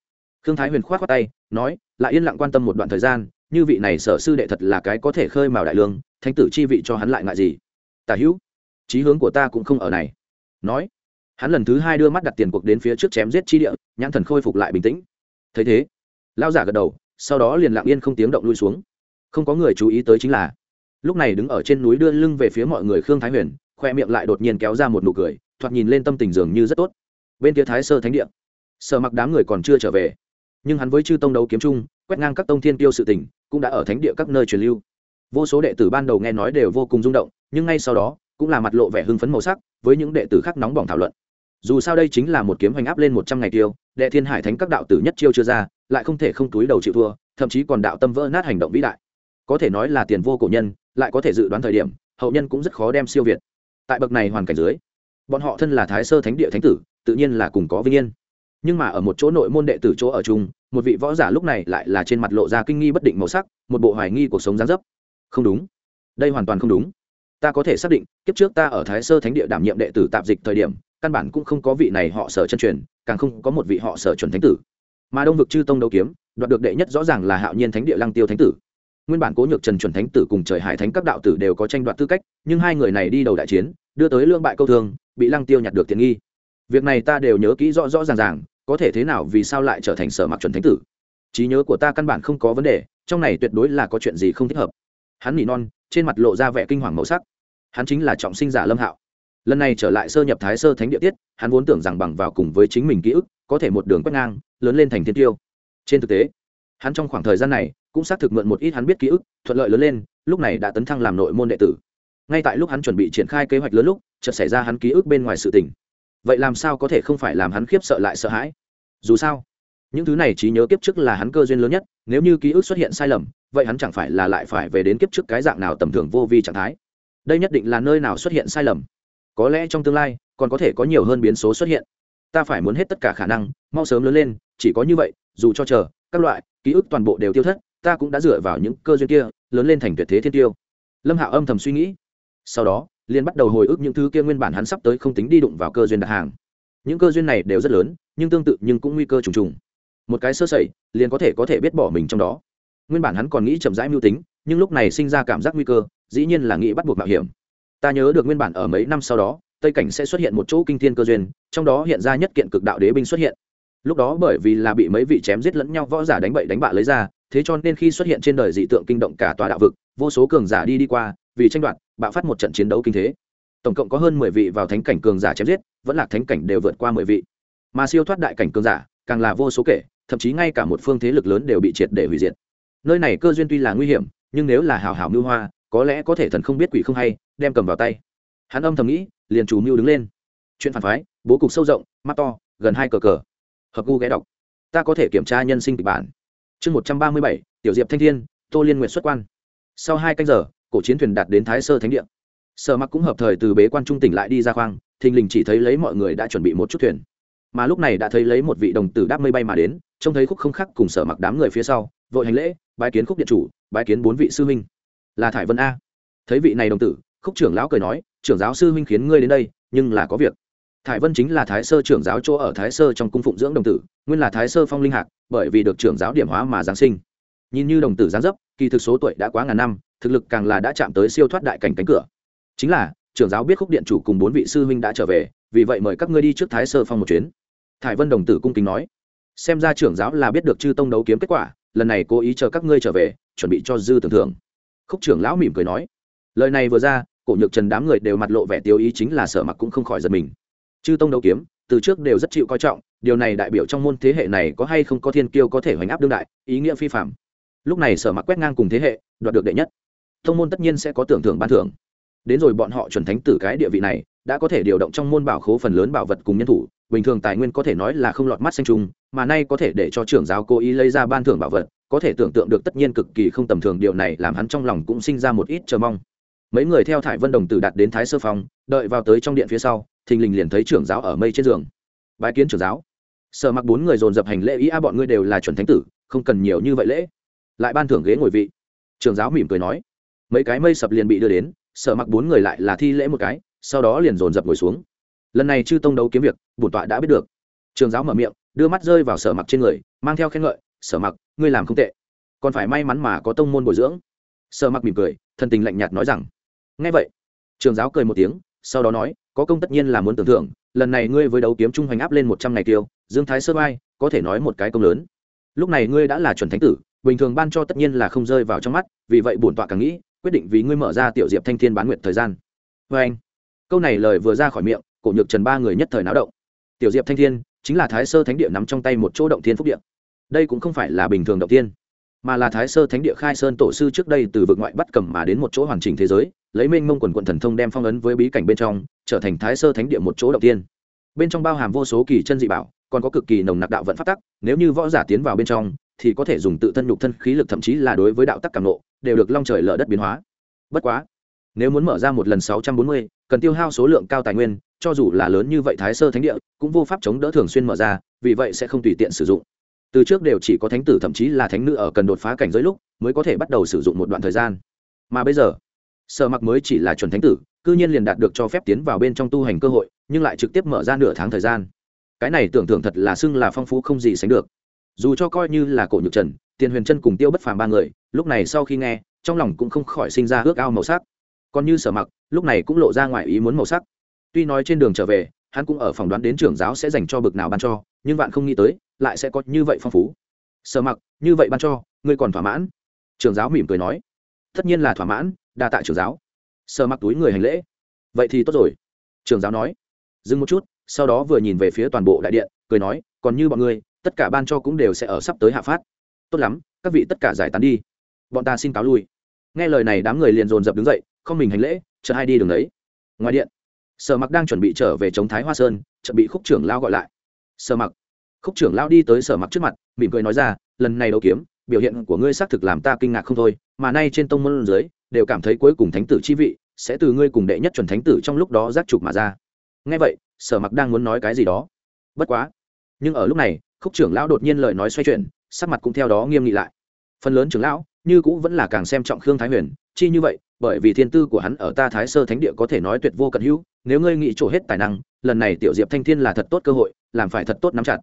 [SPEAKER 1] Khương thái huyền k h o á t khoác tay, nói, lại yên lặng quan tâm một đoạn thời gian, như vị này sở sư đệ thật là cái có thể khơi mào đại lương, thánh tử chi vị cho hắn lại ngại gì? Tả hữu trí hướng của ta cũng không ở này. Nói, hắn lần thứ hai đưa mắt đặt tiền cuộc đến phía trước chém giết chi địa, nhãn thần khôi phục lại bình tĩnh. Thấy thế lao giả gật đầu, sau đó liền lặng yên không tiếng động lui xuống. Không có người chú ý tới chính là, lúc này đứng ở trên núi đưa lưng về phía mọi người khương thái huyền khoe miệng lại đột nhiên kéo ra một nụ cười, thoạt nhìn lên tâm tình dường như rất tốt. Bên kia thái sơ thánh địa. Sở mặc đám người còn chưa trở về, nhưng hắn với chư tông đấu kiếm chung, quét ngang các tông thiên tiêu sự tình, cũng đã ở thánh địa các nơi truyền lưu. Vô số đệ tử ban đầu nghe nói đều vô cùng rung động, nhưng ngay sau đó, cũng là mặt lộ vẻ hưng phấn màu sắc, với những đệ tử khác nóng bỏng thảo luận. Dù sao đây chính là một kiếm hoành áp lên một trăm ngày tiêu, đệ thiên hải thánh các đạo tử nhất chiêu chưa ra, lại không thể không túi đầu chịu thua, thậm chí còn đạo tâm vỡ nát hành động vĩ đại. Có thể nói là tiền vô cổ nhân, lại có thể dự đoán thời điểm, hậu nhân cũng rất khó đem siêu việt tại bậc này hoàn cảnh dưới, bọn họ thân là thái sơ thánh địa thánh tử, tự nhiên là cùng có vinh yên. Nhưng mà ở một chỗ nội môn đệ tử chỗ ở chung, một vị võ giả lúc này lại là trên mặt lộ ra kinh nghi bất định màu sắc, một bộ hoài nghi cuộc sống gián dấp. Không đúng. Đây hoàn toàn không đúng. Ta có thể xác định, kiếp trước ta ở thái sơ thánh địa đảm nhiệm đệ tử tạp dịch thời điểm, căn bản cũng không có vị này họ sở chân truyền, càng không có một vị họ sở chuẩn thánh tử. Mà đông vực chư tông đấu kiếm, đoạt được đệ nhất rõ ràng là hạo nhiên thánh địa lăng tiêu thánh tử nguyên bản cố nhược trần chuẩn thánh tử cùng trời hải thánh các đạo tử đều có tranh đoạt tư cách, nhưng hai người này đi đầu đại chiến, đưa tới lương bại câu thương, bị lăng tiêu nhặt được tiện nghi. Việc này ta đều nhớ kỹ rõ rõ ràng ràng, có thể thế nào, vì sao lại trở thành sở mặc chuẩn thánh tử? Trí nhớ của ta căn bản không có vấn đề, trong này tuyệt đối là có chuyện gì không thích hợp. Hắn nỉ non, trên mặt lộ ra vẻ kinh hoàng màu sắc. Hắn chính là trọng sinh giả lâm hạo. Lần này trở lại sơ nhập thái sơ thánh địa tiết, hắn vốn tưởng rằng bằng vào cùng với chính mình ký ức, có thể một đường quét ngang, lớn lên thành thiên tiêu. Trên thực tế, hắn trong khoảng thời gian này cũng xác thực mượn một ít hắn biết ký ức, thuận lợi lớn lên, lúc này đã tấn thăng làm nội môn đệ tử. Ngay tại lúc hắn chuẩn bị triển khai kế hoạch lớn lúc, chợt xảy ra hắn ký ức bên ngoài sự tình. Vậy làm sao có thể không phải làm hắn khiếp sợ lại sợ hãi? Dù sao, những thứ này trí nhớ kiếp trước là hắn cơ duyên lớn nhất, nếu như ký ức xuất hiện sai lầm, vậy hắn chẳng phải là lại phải về đến kiếp trước cái dạng nào tầm thường vô vi trạng thái? Đây nhất định là nơi nào xuất hiện sai lầm? Có lẽ trong tương lai, còn có thể có nhiều hơn biến số xuất hiện. Ta phải muốn hết tất cả khả năng, mau sớm lớn lên, chỉ có như vậy, dù cho chờ, các loại ký ức toàn bộ đều tiêu thất ta cũng đã dựa vào những cơ duyên kia, lớn lên thành tuyệt thế thiên tiêu. Lâm hạo âm thầm suy nghĩ. Sau đó liên bắt đầu hồi ức những thứ kia nguyên bản hắn sắp tới không tính đi đụng vào cơ duyên đặt hàng. Những cơ duyên này đều rất lớn, nhưng tương tự nhưng cũng nguy cơ trùng trùng. Một cái sơ sẩy, liền có thể có thể biết bỏ mình trong đó. Nguyên bản hắn còn nghĩ chậm rãi mưu tính, nhưng lúc này sinh ra cảm giác nguy cơ, dĩ nhiên là nghĩ bắt buộc mạo hiểm. Ta nhớ được nguyên bản ở mấy năm sau đó, tây cảnh sẽ xuất hiện một chỗ kinh thiên cơ duyên, trong đó hiện ra nhất kiện cực đạo đế binh xuất hiện. Lúc đó bởi vì là bị mấy vị chém giết lẫn nhau võ giả đánh bậy đánh bạ lấy ra thế cho nên khi xuất hiện trên đời dị tượng kinh động cả tòa đạo vực, vô số cường giả đi đi qua, vì tranh đoạt, bạo phát một trận chiến đấu kinh thế. Tổng cộng có hơn mười vị vào thánh cảnh cường giả chém giết, vẫn là thánh cảnh đều vượt qua mười vị. Mà siêu thoát đại cảnh cường giả, càng là vô số kể, thậm chí ngay cả một phương thế lực lớn đều bị triệt để hủy diệt. Nơi này cơ duyên tuy là nguy hiểm, nhưng nếu là hào hào mưu hoa, có lẽ có thể thần không biết quỷ không hay, đem cầm vào tay. Hắn âm thầm nghĩ, liền chủ mưu đứng lên. Chuyện phản phái, bố cục sâu rộng, mắt to, gần hai cờ cờ. Hợp gu ghé đọc. Ta có thể kiểm tra nhân sinh kịch bản chương một trăm ba mươi bảy, tiểu diệp thanh thiên, tô liên nguyện xuất quan. Sau hai canh giờ, cổ chiến thuyền đạt đến thái sơ thánh địa. Sở mặc cũng hợp thời từ bế quan trung tỉnh lại đi ra khoang, thình lình chỉ thấy lấy mọi người đã chuẩn bị một chút thuyền. Mà lúc này đã thấy lấy một vị đồng tử đáp mây bay mà đến, trông thấy khúc không khắc cùng sở mặc đám người phía sau, vội hành lễ, bái kiến khúc điện chủ, bái kiến bốn vị sư huynh. Là thải vân a. Thấy vị này đồng tử, khúc trưởng lão cười nói, trưởng giáo sư huynh khiến ngươi đến đây, nhưng là có việc. Thái vân chính là thái sơ trưởng giáo chỗ ở thái sơ trong cung phụng dưỡng đồng tử, nguyên là thái sơ phong linh hạc, bởi vì được trưởng giáo điểm hóa mà giáng sinh. Nhìn như đồng tử giáng dấp, kỳ thực số tuổi đã quá ngàn năm, thực lực càng là đã chạm tới siêu thoát đại cảnh cánh cửa. Chính là, trưởng giáo biết khúc điện chủ cùng bốn vị sư huynh đã trở về, vì vậy mời các ngươi đi trước thái sơ phong một chuyến. Thái vân đồng tử cung kính nói. Xem ra trưởng giáo là biết được chư tông đấu kiếm kết quả, lần này cố ý chờ các ngươi trở về, chuẩn bị cho dư tưởng thưởng. Khúc trưởng lão mỉm cười nói. Lời này vừa ra, cổ nhược trần đám người đều mặt lộ vẻ tiêu ý chính là sở mặc cũng không khỏi giật mình chư tông đấu kiếm, từ trước đều rất chịu coi trọng, điều này đại biểu trong môn thế hệ này có hay không có thiên kiêu có thể hoành áp đương đại, ý nghĩa phi phạm lúc này sở mặc quét ngang cùng thế hệ, đoạt được đệ nhất. Thông môn tất nhiên sẽ có tưởng thưởng ban thưởng. Đến rồi bọn họ chuẩn thánh tử cái địa vị này, đã có thể điều động trong môn bảo khố phần lớn bảo vật cùng nhân thủ, bình thường tài nguyên có thể nói là không lọt mắt xanh trùng, mà nay có thể để cho trưởng giáo cố ý lấy ra ban thưởng bảo vật, có thể tưởng tượng được tất nhiên cực kỳ không tầm thường, điều này làm hắn trong lòng cũng sinh ra một ít chờ mong mấy người theo thải vân đồng tử đạt đến thái sơ phong, đợi vào tới trong điện phía sau, thình lình liền thấy trưởng giáo ở mây trên giường. Bái kiến trưởng giáo. Sợ mặc bốn người dồn dập hành lễ, ý a, bọn ngươi đều là chuẩn thánh tử, không cần nhiều như vậy lễ. Lại ban thưởng ghế ngồi vị. Trưởng giáo mỉm cười nói. Mấy cái mây sập liền bị đưa đến sợ mặc bốn người lại là thi lễ một cái, sau đó liền dồn dập ngồi xuống. Lần này chư tông đấu kiếm việc, bổn tọa đã biết được. Trường giáo mở miệng, đưa mắt rơi vào sở mặc trên người, mang theo khen ngợi, sở mặc, ngươi làm không tệ. Còn phải may mắn mà có tông môn bồi dưỡng. Sở mặc mỉm cười thân tình lạnh nhạt nói rằng ngay vậy, trường giáo cười một tiếng, sau đó nói, có công tất nhiên là muốn tưởng thưởng, lần này ngươi với đấu kiếm trung hoành áp lên một trăm ngày tiêu, dương thái sơ vai có thể nói một cái công lớn. Lúc này ngươi đã là chuẩn thánh tử, bình thường ban cho tất nhiên là không rơi vào trong mắt, vì vậy bổn tọa càng nghĩ, quyết định vì ngươi mở ra tiểu diệp thanh thiên bán nguyện thời gian. Vê anh, câu này lời vừa ra khỏi miệng, cổ nhược trần ba người nhất thời náo động. Tiểu diệp thanh thiên, chính là thái sơ thánh địa nắm trong tay một chỗ động thiên phúc địa. Đây cũng không phải là bình thường động tiên mà là thái sơ thánh địa khai sơn tổ sư trước đây từ vực ngoại bắt cầm mà đến một chỗ hoàn chỉnh thế giới lấy mênh mông quần quận thần thông đem phong ấn với bí cảnh bên trong, trở thành thái sơ thánh địa một chỗ đầu tiên. Bên trong bao hàm vô số kỳ chân dị bảo, còn có cực kỳ nồng nặc đạo vận phát tắc, nếu như võ giả tiến vào bên trong, thì có thể dùng tự thân nhục thân khí lực thậm chí là đối với đạo tắc càng nộ đều được long trời lở đất biến hóa. Bất quá, nếu muốn mở ra một lần sáu trăm bốn mươi, cần tiêu hao số lượng cao tài nguyên, cho dù là lớn như vậy thái sơ thánh địa cũng vô pháp chống đỡ thường xuyên mở ra, vì vậy sẽ không tùy tiện sử dụng. Từ trước đều chỉ có thánh tử thậm chí là thánh nữ ở cần đột phá cảnh giới lúc mới có thể bắt đầu sử dụng một đoạn thời gian. Mà bây giờ sở mặc mới chỉ là chuẩn thánh tử, cư nhiên liền đạt được cho phép tiến vào bên trong tu hành cơ hội, nhưng lại trực tiếp mở ra nửa tháng thời gian. Cái này tưởng tượng thật là xưng là phong phú không gì sánh được. Dù cho coi như là cổ nhược trần, tiền huyền chân cùng tiêu bất phàm ba người, lúc này sau khi nghe, trong lòng cũng không khỏi sinh ra ước ao màu sắc. Còn như sở mặc, lúc này cũng lộ ra ngoài ý muốn màu sắc. Tuy nói trên đường trở về, hắn cũng ở phòng đoán đến trưởng giáo sẽ dành cho bực nào ban cho, nhưng bạn không nghĩ tới, lại sẽ có như vậy phong phú. Sở mặc, như vậy ban cho, ngươi còn thỏa mãn? Trưởng giáo mỉm cười nói. Tất nhiên là thỏa mãn đa tạ trưởng giáo. Sợ mặc túi người hành lễ. Vậy thì tốt rồi. Trưởng giáo nói. Dừng một chút, sau đó vừa nhìn về phía toàn bộ đại điện, cười nói, còn như bọn ngươi, tất cả ban cho cũng đều sẽ ở sắp tới hạ phát. Tốt lắm, các vị tất cả giải tán đi. Bọn ta xin cáo lui. Nghe lời này đám người liền dồn dập đứng dậy, không mình hành lễ chờ hai đi đường đấy. Ngoài điện sở mặc đang chuẩn bị trở về chống thái hoa sơn chuẩn bị khúc trưởng lao gọi lại. Sở mặc, khúc trưởng lao đi tới sở mặc trước mặt, mỉm cười nói ra, lần này đấu kiếm, biểu hiện của ngươi xác thực làm ta kinh ngạc không thôi, mà nay trên tông môn dưới đều cảm thấy cuối cùng thánh tử chi vị sẽ từ ngươi cùng đệ nhất chuẩn thánh tử trong lúc đó giác trục mà ra. Ngay vậy, sở mặc đang muốn nói cái gì đó. Bất quá, nhưng ở lúc này, khúc trưởng lão đột nhiên lời nói xoay chuyển, sắc mặt cũng theo đó nghiêm nghị lại. Phần lớn trưởng lão, như cũ vẫn là càng xem trọng khương thái huyền, chi như vậy, bởi vì thiên tư của hắn ở ta thái sơ thánh địa có thể nói tuyệt vô cận hữu, nếu ngươi nghĩ trổ hết tài năng, lần này tiểu diệp thanh thiên là thật tốt cơ hội, làm phải thật tốt nắm chặt.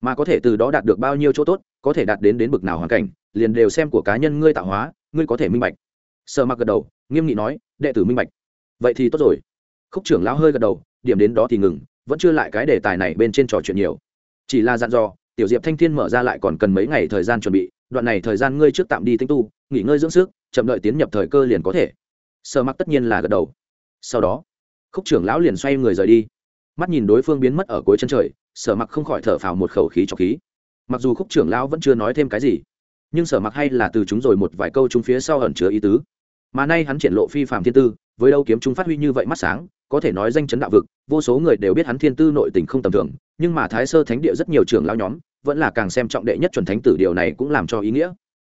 [SPEAKER 1] Mà có thể từ đó đạt được bao nhiêu chỗ tốt, có thể đạt đến đến bực nào hoàn cảnh, liền đều xem của cá nhân ngươi tạo hóa, ngươi có thể minh bạch sợ mặc gật đầu, nghiêm nghị nói, đệ tử minh bạch. Vậy thì tốt rồi. Khúc trưởng lão hơi gật đầu, điểm đến đó thì ngừng, vẫn chưa lại cái đề tài này bên trên trò chuyện nhiều. Chỉ là dặn dò, tiểu diệp thanh thiên mở ra lại còn cần mấy ngày thời gian chuẩn bị, đoạn này thời gian ngươi trước tạm đi tinh tu, nghỉ ngơi dưỡng sức, chậm đợi tiến nhập thời cơ liền có thể. Sợ mặc tất nhiên là gật đầu. Sau đó, khúc trưởng lão liền xoay người rời đi. Mắt nhìn đối phương biến mất ở cuối chân trời, sở mặc không khỏi thở phào một khẩu khí cho khí. Mặc dù khúc trưởng lão vẫn chưa nói thêm cái gì nhưng sở mặc hay là từ chúng rồi một vài câu chúng phía sau ẩn chứa ý tứ. Mà nay hắn triển lộ phi phạm thiên tư, với đâu kiếm chúng phát huy như vậy mắt sáng, có thể nói danh chấn đạo vực, vô số người đều biết hắn thiên tư nội tình không tầm thường, nhưng mà thái sơ thánh địa rất nhiều trưởng lão nhóm, vẫn là càng xem trọng đệ nhất chuẩn thánh tử, điều này cũng làm cho ý nghĩa.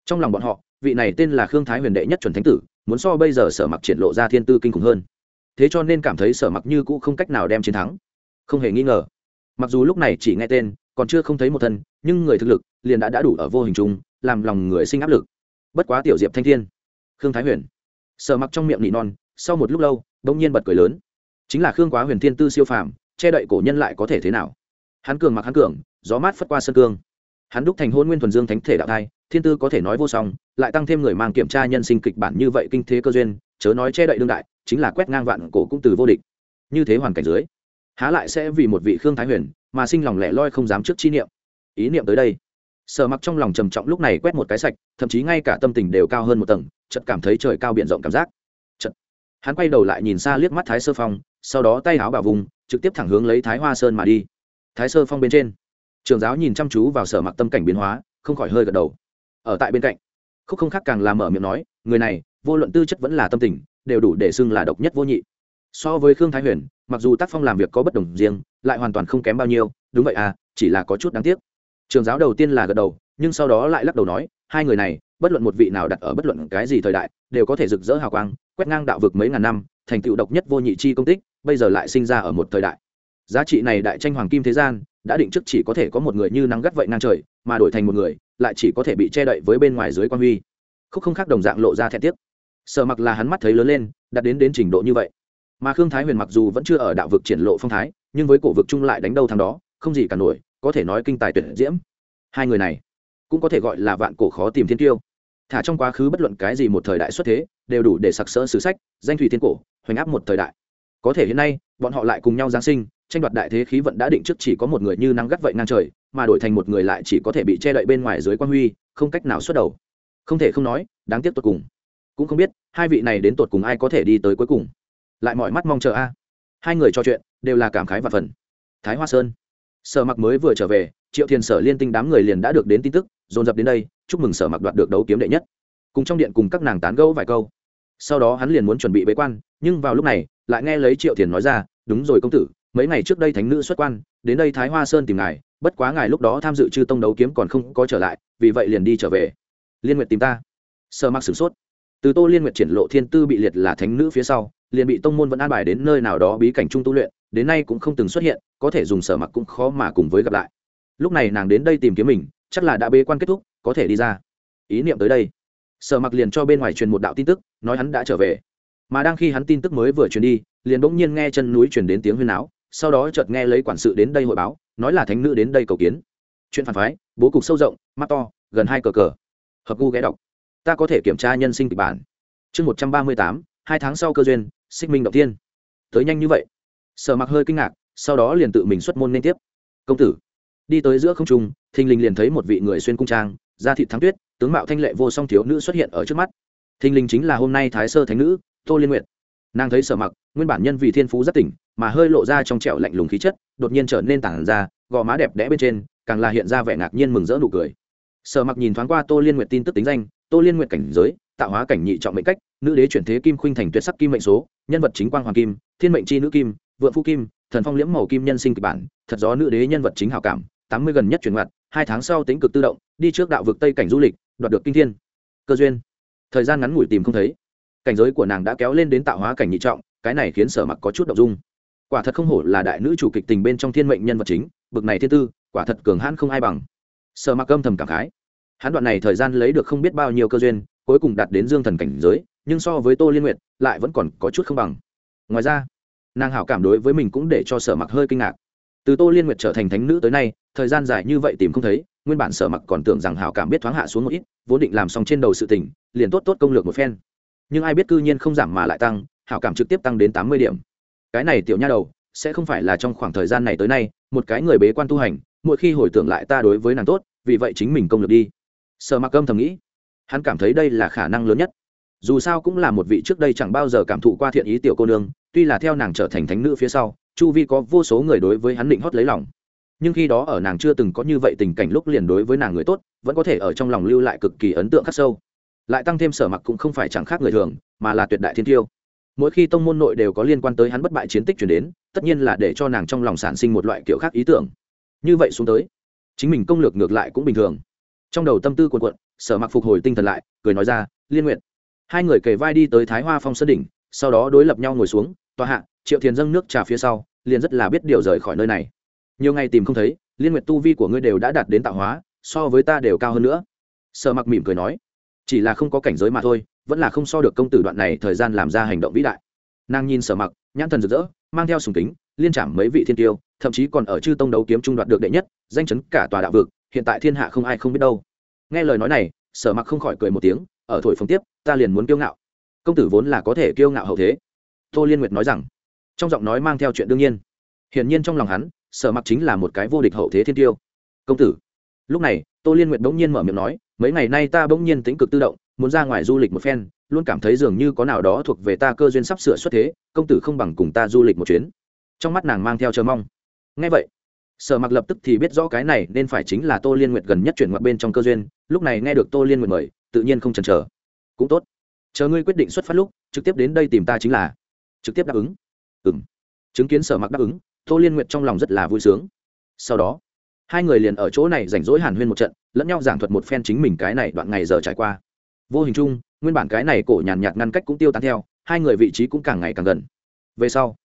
[SPEAKER 1] Trong lòng bọn họ, vị này tên là khương thái huyền đệ nhất chuẩn thánh tử, muốn so bây giờ sở mặc triển lộ ra thiên tư kinh khủng hơn. Thế cho nên cảm thấy sở mặc như cũ không cách nào đem chiến thắng. Không hề nghi ngờ. Mặc dù lúc này chỉ nghe tên, còn chưa không thấy một thân, nhưng người thực lực liền đã đã đủ ở vô hình chung làm lòng người sinh áp lực. Bất quá tiểu diệp thanh thiên, khương thái huyền sợ mặc trong miệng nị non, sau một lúc lâu, bỗng nhiên bật cười lớn. Chính là khương quá huyền thiên tư siêu phàm, che đậy cổ nhân lại có thể thế nào? Hắn cường mặc hắn cường, gió mát phất qua sân cương. Hắn đúc thành hôn nguyên thuần dương thánh thể đạo thai, thiên tư có thể nói vô song, lại tăng thêm người mang kiểm tra nhân sinh kịch bản như vậy kinh thế cơ duyên, chớ nói che đậy đương đại, chính là quét ngang vạn cổ cũng từ vô địch. Như thế hoàn cảnh dưới, há lại sẽ vì một vị khương thái huyền mà sinh lòng lẻ loi không dám trước chi niệm. Ý niệm tới đây sở mặc trong lòng trầm trọng lúc này quét một cái sạch, thậm chí ngay cả tâm tình đều cao hơn một tầng, chợt cảm thấy trời cao biển rộng cảm giác. Chợt, hắn quay đầu lại nhìn xa liếc mắt thái sơ phong, sau đó tay áo bảo vùng, trực tiếp thẳng hướng lấy thái hoa sơn mà đi. Thái sơ phong bên trên, trường giáo nhìn chăm chú vào sở mặc tâm cảnh biến hóa, không khỏi hơi gật đầu. Ở tại bên cạnh, khúc không khác càng làm mở miệng nói, người này, vô luận tư chất vẫn là tâm tình, đều đủ để xưng là độc nhất vô nhị. So với khương thái huyền, mặc dù tác phong làm việc có bất đồng riêng, lại hoàn toàn không kém bao nhiêu, đúng vậy à chỉ là có chút đáng tiếc trường giáo đầu tiên là gật đầu, nhưng sau đó lại lắc đầu nói, hai người này, bất luận một vị nào đặt ở bất luận cái gì thời đại, đều có thể rực rỡ hào quang, quét ngang đạo vực mấy ngàn năm, thành tựu độc nhất vô nhị chi công tích, bây giờ lại sinh ra ở một thời đại. Giá trị này đại tranh hoàng kim thế gian, đã định trước chỉ có thể có một người như nắng gắt vậy ngang trời, mà đổi thành một người, lại chỉ có thể bị che đậy với bên ngoài dưới quan huy. Khúc không khác đồng dạng lộ ra thẹn tiếc. Sợ mặc là hắn mắt thấy lớn lên đặt đến đến trình độ như vậy. Mà khương thái huyền mặc dù vẫn chưa ở đạo vực triển lộ phong thái, nhưng với cổ vực chung lại đánh đâu thằng đó, không gì cả nổi có thể nói kinh tài tuyệt diễm. Hai người này cũng có thể gọi là vạn cổ khó tìm thiên tiêu thả trong quá khứ bất luận cái gì một thời đại xuất thế, đều đủ để sặc sỡ sử sách, danh thủy thiên cổ, hoành áp một thời đại. Có thể hiện nay, bọn họ lại cùng nhau giáng sinh, tranh đoạt đại thế khí vận đã định trước chỉ có một người như nắng gắt vậy ngang trời, mà đổi thành một người lại chỉ có thể bị che đậy bên ngoài dưới quan huy, không cách nào xuất đầu. Không thể không nói, đáng tiếc tột cùng. Cũng không biết, hai vị này đến tột cùng ai có thể đi tới cuối cùng. Lại mọi mắt mong chờ a. Hai người trò chuyện, đều là cảm khái và phần. Thái hoa sơn sở mặc mới vừa trở về, triệu thiền sở liên tinh đám người liền đã được đến tin tức, dồn dập đến đây, chúc mừng sở mặc đoạt được đấu kiếm đệ nhất. Cùng trong điện cùng các nàng tán gẫu vài câu. Sau đó hắn liền muốn chuẩn bị bế quan, nhưng vào lúc này, lại nghe lấy triệu thiền nói ra, đúng rồi công tử, mấy ngày trước đây thánh nữ xuất quan, đến đây thái hoa sơn tìm ngài, bất quá ngài lúc đó tham dự chư tông đấu kiếm còn không có trở lại, vì vậy liền đi trở về. Liên nguyệt tìm ta. Sở mặc sửng sốt. Từ tô liên nguyệt triển lộ thiên tư bị liệt là thánh nữ phía sau, liền bị tông môn vẫn an bài đến nơi nào đó bí cảnh trung tu luyện đến nay cũng không từng xuất hiện, có thể dùng sở mặc cũng khó mà cùng với gặp lại. Lúc này nàng đến đây tìm kiếm mình, chắc là đã bế quan kết thúc, có thể đi ra. Ý niệm tới đây. Sở mặc liền cho bên ngoài truyền một đạo tin tức, nói hắn đã trở về. Mà đang khi hắn tin tức mới vừa truyền đi, liền bỗng nhiên nghe chân núi truyền đến tiếng huyên áo sau đó chợt nghe lấy quản sự đến đây hội báo, nói là thánh nữ đến đây cầu kiến. Chuyện phản phái, bố cục sâu rộng, mắt to, gần hai cờ cờ. Hợp gu ghé đọc. Ta có thể kiểm tra nhân sinh kịch bản. Chương một trăm ba mươi tám, hai tháng sau cơ duyên, xích minh động tiên tới nhanh như vậy sở mặc hơi kinh ngạc, sau đó liền tự mình xuất môn liên tiếp. Công tử, đi tới giữa không trung, thình lình liền thấy một vị người xuyên cung trang, da thị thắng tuyết, tướng mạo thanh lệ vô song thiếu nữ xuất hiện ở trước mắt. Thình lình chính là hôm nay thái sơ thánh nữ, tô liên nguyện nàng thấy sở mặc, nguyên bản nhân vì thiên phú rất tỉnh, mà hơi lộ ra trong trẻo lạnh lùng khí chất, đột nhiên trở nên tảng ra, gò má đẹp đẽ bên trên, càng là hiện ra vẻ ngạc nhiên mừng rỡ nụ cười. Sở mặc nhìn thoáng qua tô liên nguyện tin tức tính danh, tô liên nguyện cảnh giới, tạo hóa cảnh nhị trọng mệnh cách, nữ đế chuyển thế kim khuynh thành tuyệt sắc kim mệnh số, nhân vật chính quang hoàng kim, thiên mệnh chi nữ kim vượng phu kim, thần phong liễm màu kim nhân sinh kịch bản, thật gió nữ đế nhân vật chính hảo cảm, tám mươi gần nhất chuyển ngoặt, hai tháng sau tính cực tự động, đi trước đạo vực tây cảnh du lịch, đoạt được kinh thiên. Cơ duyên. Thời gian ngắn ngủi tìm không thấy. Cảnh giới của nàng đã kéo lên đến tạo hóa cảnh nhị trọng, cái này khiến sở mặc có chút động dung. Quả thật không hổ là đại nữ chủ kịch tình bên trong thiên mệnh nhân vật chính, bực này thiên tư, quả thật cường hãn không ai bằng. Sở mặc âm thầm cảm khái. Hắn đoạn này thời gian lấy được không biết bao nhiêu cơ duyên, cuối cùng đạt đến dương thần cảnh giới, nhưng so với tô liên nguyệt, lại vẫn còn có chút không bằng. Ngoài ra nàng hảo cảm đối với mình cũng để cho sở mặc hơi kinh ngạc. Từ tô liên nguyệt trở thành thánh nữ tới nay, thời gian dài như vậy tìm không thấy, nguyên bản sở mặc còn tưởng rằng hảo cảm biết thoáng hạ xuống một ít, vốn định làm xong trên đầu sự tình, liền tốt tốt công lược một phen. Nhưng ai biết cư nhiên không giảm mà lại tăng, hảo cảm trực tiếp tăng đến tám mươi điểm. Cái này tiểu nha đầu, sẽ không phải là trong khoảng thời gian này tới nay, một cái người bế quan tu hành, mỗi khi hồi tưởng lại ta đối với nàng tốt, vì vậy chính mình công lược đi. Sở mặc âm thầm nghĩ, hắn cảm thấy đây là khả năng lớn nhất dù sao cũng là một vị trước đây chẳng bao giờ cảm thụ qua thiện ý tiểu cô nương, tuy là theo nàng trở thành thánh nữ phía sau, chu vi có vô số người đối với hắn định hót lấy lòng. Nhưng khi đó ở nàng chưa từng có như vậy tình cảnh lúc liền đối với nàng người tốt, vẫn có thể ở trong lòng lưu lại cực kỳ ấn tượng khắc sâu. Lại tăng thêm sở mặc cũng không phải chẳng khác người thường, mà là tuyệt đại thiên tiêu. Mỗi khi tông môn nội đều có liên quan tới hắn bất bại chiến tích chuyển đến, tất nhiên là để cho nàng trong lòng sản sinh một loại kiểu khác ý tưởng. Như vậy xuống tới, chính mình công lược ngược lại cũng bình thường. Trong đầu tâm tư cuộn cuộn, sở mặc phục hồi tinh thần lại, cười nói ra, liên nguyện hai người kề vai đi tới thái hoa phong sơn đỉnh, sau đó đối lập nhau ngồi xuống, tòa hạ, triệu thiền dâng nước trà phía sau, liền rất là biết điều rời khỏi nơi này. Nhiều ngày tìm không thấy, liên nguyện tu vi của ngươi đều đã đạt đến tạo hóa, so với ta đều cao hơn nữa. Sở mặc mỉm cười nói. Chỉ là không có cảnh giới mà thôi, vẫn là không so được công tử đoạn này thời gian làm ra hành động vĩ đại. Nàng nhìn sở mặc, nhãn thần rực rỡ, mang theo sùng kính, liên trảm mấy vị thiên tiêu, thậm chí còn ở chư tông đấu kiếm trung đoạt được đệ nhất, danh chấn cả tòa đạo vực, hiện tại thiên hạ không ai không biết đâu. Nghe lời nói này, sở mặc không khỏi cười một tiếng ở thổi phồng tiếp, ta liền muốn kiêu ngạo. Công tử vốn là có thể kiêu ngạo hậu thế. Tô liên nguyệt nói rằng, trong giọng nói mang theo chuyện đương nhiên. Hiển nhiên trong lòng hắn, sở mặc chính là một cái vô địch hậu thế thiên tiêu. Công tử. Lúc này, tô liên nguyệt bỗng nhiên mở miệng nói, mấy ngày nay ta bỗng nhiên tính cực tự động, muốn ra ngoài du lịch một phen, luôn cảm thấy dường như có nào đó thuộc về ta cơ duyên sắp sửa xuất thế, công tử không bằng cùng ta du lịch một chuyến. Trong mắt nàng mang theo chờ mong. Ngay vậy, sở mặc lập tức thì biết rõ cái này nên phải chính là tô liên nguyệt gần nhất chuyển ngoặt bên trong cơ duyên. Lúc này nghe được tô liên nguyệt mời tự nhiên không chần chờ. Cũng tốt. Chờ ngươi quyết định xuất phát lúc, trực tiếp đến đây tìm ta chính là. Trực tiếp đáp ứng. Ừng chứng kiến sở mặc đáp ứng, tô liên nguyện trong lòng rất là vui sướng. Sau đó, hai người liền ở chỗ này rảnh rỗi hàn huyên một trận, lẫn nhau giảng thuật một phen chính mình cái này đoạn ngày giờ trải qua. Vô hình chung, nguyên bản cái này cổ nhàn nhạt ngăn cách cũng tiêu tán theo, hai người vị trí cũng càng ngày càng gần. Về sau,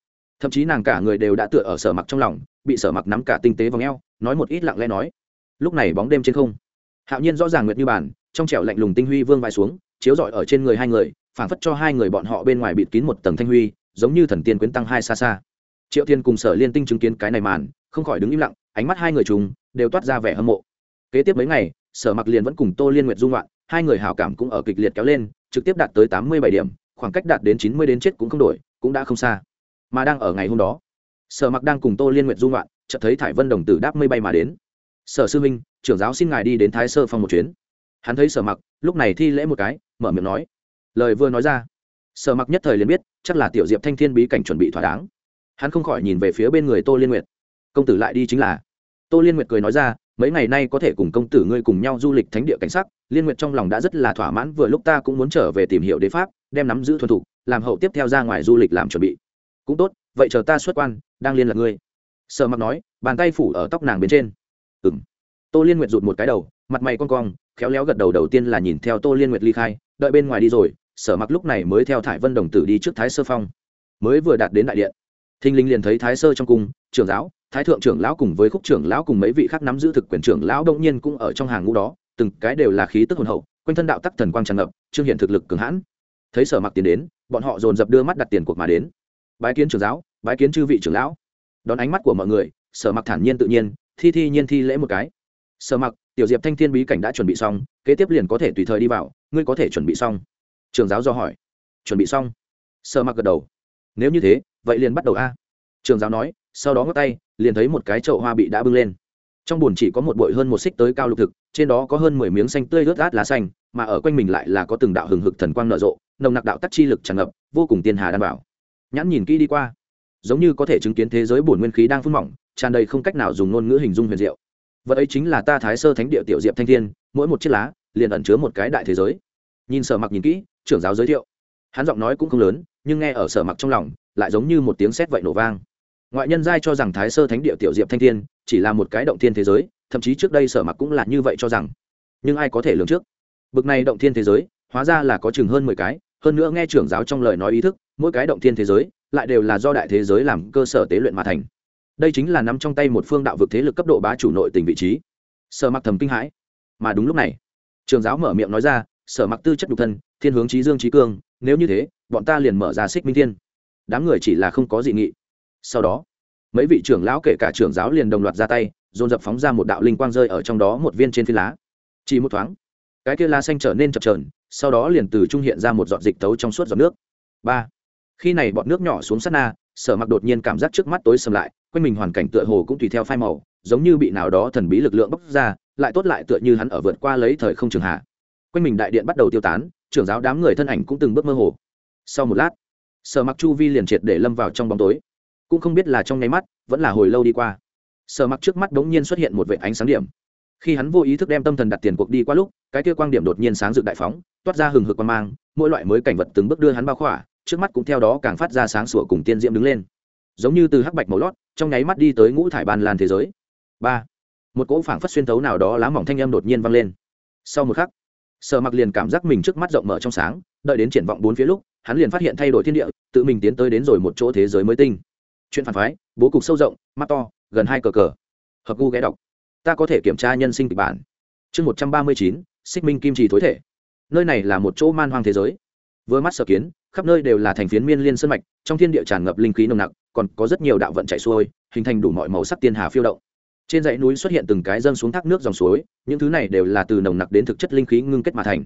[SPEAKER 1] thậm chí nàng cả người đều đã tựa ở sở mặc trong lòng, bị sở mặc nắm cả tinh tế v ò nói một ít lặng lẽ nói. Lúc này bóng đêm trên không, hạo nhiên rõ ràng nguyệt như bàn trong trẻo lạnh lùng tinh huy vương vai xuống, chiếu rọi ở trên người hai người, phảng phất cho hai người bọn họ bên ngoài bịt kín một tầng thanh huy, giống như thần tiên quyến tăng hai xa xa. Triệu thiên cùng sở liên tinh chứng kiến cái này màn, không khỏi đứng im lặng, ánh mắt hai người chúng đều toát ra vẻ hâm mộ. Kế tiếp mấy ngày, sở mặc liền vẫn cùng tô liên nguyện dung loạn, hai người hảo cảm cũng ở kịch liệt kéo lên, trực tiếp đạt tới tám mươi bảy điểm, khoảng cách đạt đến chín mươi đến chết cũng không đổi, cũng đã không xa. Mà đang ở ngày hôm đó, sở mặc đang cùng tô liên nguyện dung loạn, chợt thấy thải vân đồng tử đáp mây bay mà đến. Sở sư minh trưởng giáo xin ngài đi đến thái sơ phong một chuyến hắn thấy sở mặc, lúc này thi lễ một cái, mở miệng nói. Lời vừa nói ra, sở mặc nhất thời liền biết, chắc là tiểu diệp thanh thiên bí cảnh chuẩn bị thỏa đáng. Hắn không khỏi nhìn về phía bên người tô liên nguyệt. Công tử lại đi chính là. Tô liên nguyệt cười nói ra, mấy ngày nay có thể cùng công tử ngươi cùng nhau du lịch thánh địa cảnh sắc, liên nguyệt trong lòng đã rất là thỏa mãn, vừa lúc ta cũng muốn trở về tìm hiểu đế pháp, đem nắm giữ thuần thục, làm hậu tiếp theo ra ngoài du lịch làm chuẩn bị. Cũng tốt, vậy chờ ta xuất quan, đang liên lạc ngươi. Sở mặc nói, bàn tay phủ ở tóc nàng bên trên. Ừ m tô liên nguyệt rụt một cái đầu mặt mày con cong, khéo léo gật đầu đầu tiên là nhìn theo tô liên nguyệt ly khai, đợi bên ngoài đi rồi, sở mặc lúc này mới theo thải vân đồng tử đi trước thái sơ phong. Mới vừa đạt đến đại điện thinh linh liền thấy thái sơ trong cung, trưởng giáo thái thượng trưởng lão cùng với khúc trưởng lão cùng mấy vị khác nắm giữ thực quyền trưởng lão đông nhiên cũng ở trong hàng ngũ đó, từng cái đều là khí tức hồn hậu, quanh thân đạo tắc thần quang tràn ngập, trương hiện thực lực cường hãn. Thấy sở mặc tiến đến, bọn họ dồn dập đưa mắt đặt tiền cuộc mà đến. Bái kiến trưởng giáo, bái kiến chư vị trưởng lão. Đón ánh mắt của mọi người, sở mặc thản nhiên tự nhiên, thi thi nhiên thi lễ một cái. Sở mặc tiểu diệp thanh thiên bí cảnh đã chuẩn bị xong, kế tiếp liền có thể tùy thời đi vào, ngươi có thể chuẩn bị xong. Trường giáo do hỏi. Chuẩn bị xong. Sợ mặc gật đầu. Nếu như thế, vậy liền bắt đầu a. Trường giáo nói, sau đó ngắt tay, liền thấy một cái chậu hoa bị đã bưng lên. Trong bùn chỉ có một bụi hơn một xích tới cao lục thực, trên đó có hơn mười miếng xanh tươi ướt át lá xanh, mà ở quanh mình lại là có từng đạo hừng hực thần quang nở rộ, nồng nặc đạo tắc chi lực tràn ngập, vô cùng tiên hà đảm bảo. Nhãn nhìn kỹ đi qua, giống như có thể chứng kiến thế giới bổn nguyên khí đang phun mỏng, tràn đầy không cách nào dùng ngôn ngữ hình dung huyền diệu vật ấy chính là ta thái sơ thánh địa tiểu diệp thanh thiên, mỗi một chiếc lá liền ẩn chứa một cái đại thế giới. Nhìn sở mặc nhìn kỹ, trưởng giáo giới thiệu. Hắn giọng nói cũng không lớn, nhưng nghe ở sở mặc trong lòng, lại giống như một tiếng sét vậy nổ vang. Ngoại nhân giai cho rằng thái sơ thánh địa tiểu diệp thanh thiên chỉ là một cái động thiên thế giới, thậm chí trước đây sở mặc cũng là như vậy cho rằng. Nhưng ai có thể lường trước? Bực này động thiên thế giới, hóa ra là có chừng hơn mười cái, hơn nữa nghe trưởng giáo trong lời nói ý thức, mỗi cái động thiên thế giới lại đều là do đại thế giới làm cơ sở tế luyện mà thành đây chính là nắm trong tay một phương đạo vực thế lực cấp độ bá chủ nội tình vị trí. Sở mặc thầm kinh hãi. Mà đúng lúc này, trường giáo mở miệng nói ra, sở mặc tư chất nhục thân, thiên hướng trí dương trí cương, nếu như thế, bọn ta liền mở ra xích minh thiên. Đám người chỉ là không có dị nghị. Sau đó, mấy vị trưởng lão kể cả trưởng giáo liền đồng loạt ra tay, dồn dập phóng ra một đạo linh quang rơi ở trong đó một viên trên phi lá. Chỉ một thoáng, cái kia lá xanh trở nên chập trờn sau đó liền từ trung hiện ra một giọt dịch tấu trong suốt giọt nước. Ba, khi này bọn nước nhỏ xuống sát na, sở mặc đột nhiên cảm giác trước mắt tối sầm lại quanh mình hoàn cảnh tựa hồ cũng tùy theo phai màu, giống như bị nào đó thần bí lực lượng bốc ra, lại tốt lại tựa như hắn ở vượt qua lấy thời không trường hạ. Quanh mình đại điện bắt đầu tiêu tán, trưởng giáo đám người thân ảnh cũng từng bước mơ hồ. Sau một lát, sở mặc chu vi liền triệt để lâm vào trong bóng tối. Cũng không biết là trong nháy mắt, vẫn là hồi lâu đi qua. Sở mặc trước mắt bỗng nhiên xuất hiện một vệ ánh sáng điểm. Khi hắn vô ý thức đem tâm thần đặt tiền cuộc đi qua lúc, cái kia quang điểm đột nhiên sáng rực đại phóng, toát ra hừng hực quan mang, mỗi loại mới cảnh vật từng bước đưa hắn bao khỏa, trước mắt cũng theo đó càng phát ra sáng sủa cùng tiên diễm đứng lên. Giống như từ hắc bạch màu lót trong nháy mắt đi tới ngũ thải ban lan thế giới. Ba. Một cỗ phảng phất xuyên thấu nào đó lá mỏng thanh âm đột nhiên vang lên. Sau một khắc, sở mặc liền cảm giác mình trước mắt rộng mở trong sáng, đợi đến triển vọng bốn phía lúc, hắn liền phát hiện thay đổi thiên địa, tự mình tiến tới đến rồi một chỗ thế giới mới tinh. Chuyện phản phái, bố cục sâu rộng, mắt to, gần hai cờ cờ. Hợp gu ghé đọc. Ta có thể kiểm tra nhân sinh kịch bản. Chương một trăm ba mươi chín, xích minh kim trì thối thể. Nơi này là một chỗ man hoang thế giới. Vừa mắt sở kiến khắp nơi đều là thành phiến miên liên sơn mạch, trong thiên địa tràn ngập linh khí nồng nặc, còn có rất nhiều đạo vận chạy xuôi, hình thành đủ mọi màu sắc tiên hà phiêu động. Trên dãy núi xuất hiện từng cái dâng xuống thác nước dòng suối, những thứ này đều là từ nồng nặc đến thực chất linh khí ngưng kết mà thành.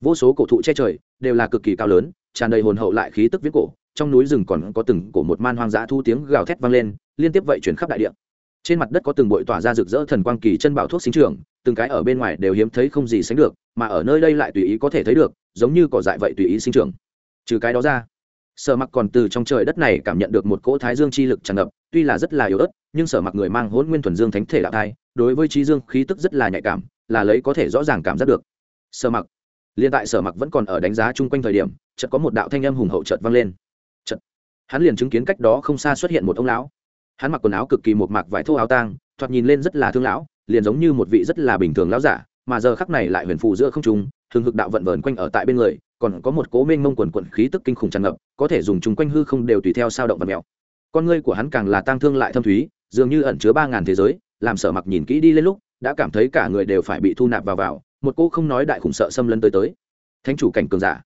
[SPEAKER 1] Vô số cổ thụ che trời, đều là cực kỳ cao lớn, tràn đầy hồn hậu lại khí tức viết cổ, trong núi rừng còn có từng cổ một man hoang dã thu tiếng gào thét vang lên, liên tiếp vậy chuyển khắp đại địa. Trên mặt đất có từng bụi tỏa ra rực rỡ thần quang kỳ chân bảo thuốc sinh trưởng, từng cái ở bên ngoài đều hiếm thấy không gì sánh được, mà ở nơi đây lại tùy ý có thể thấy được, giống như cỏ dại vậy tùy ý sinh trưởng trừ cái đó ra. Sở mặc còn từ trong trời đất này cảm nhận được một cỗ thái dương chi lực tràn ngập, tuy là rất là yếu ớt, nhưng sở mặc người mang hôn nguyên thuần dương thánh thể đạo thai, đối với trí dương khí tức rất là nhạy cảm, là lấy có thể rõ ràng cảm giác được. Sở mặc liền tại sở mặc vẫn còn ở đánh giá chung quanh thời điểm, chợt có một đạo thanh âm hùng hậu chợt vang lên. Chợt, hắn liền chứng kiến cách đó không xa xuất hiện một ông lão. Hắn mặc quần áo cực kỳ một mạc vải thô áo tang, thoạt nhìn lên rất là thương lão, liền giống như một vị rất là bình thường lão giả mà giờ khắc này lại huyền phù giữa không trung thường hực đạo vận vờn quanh ở tại bên người, còn có một cố mênh mông quần quận khí tức kinh khủng tràn ngập, có thể dùng chung quanh hư không đều tùy theo sao động vật mèo. Con ngươi của hắn càng là tang thương lại thâm thúy, dường như ẩn chứa ba ngàn thế giới, làm sở mặc nhìn kỹ đi lên lúc, đã cảm thấy cả người đều phải bị thu nạp vào vào, một cô không nói đại khủng sợ xâm lấn tới tới. Thánh chủ cảnh cường giả.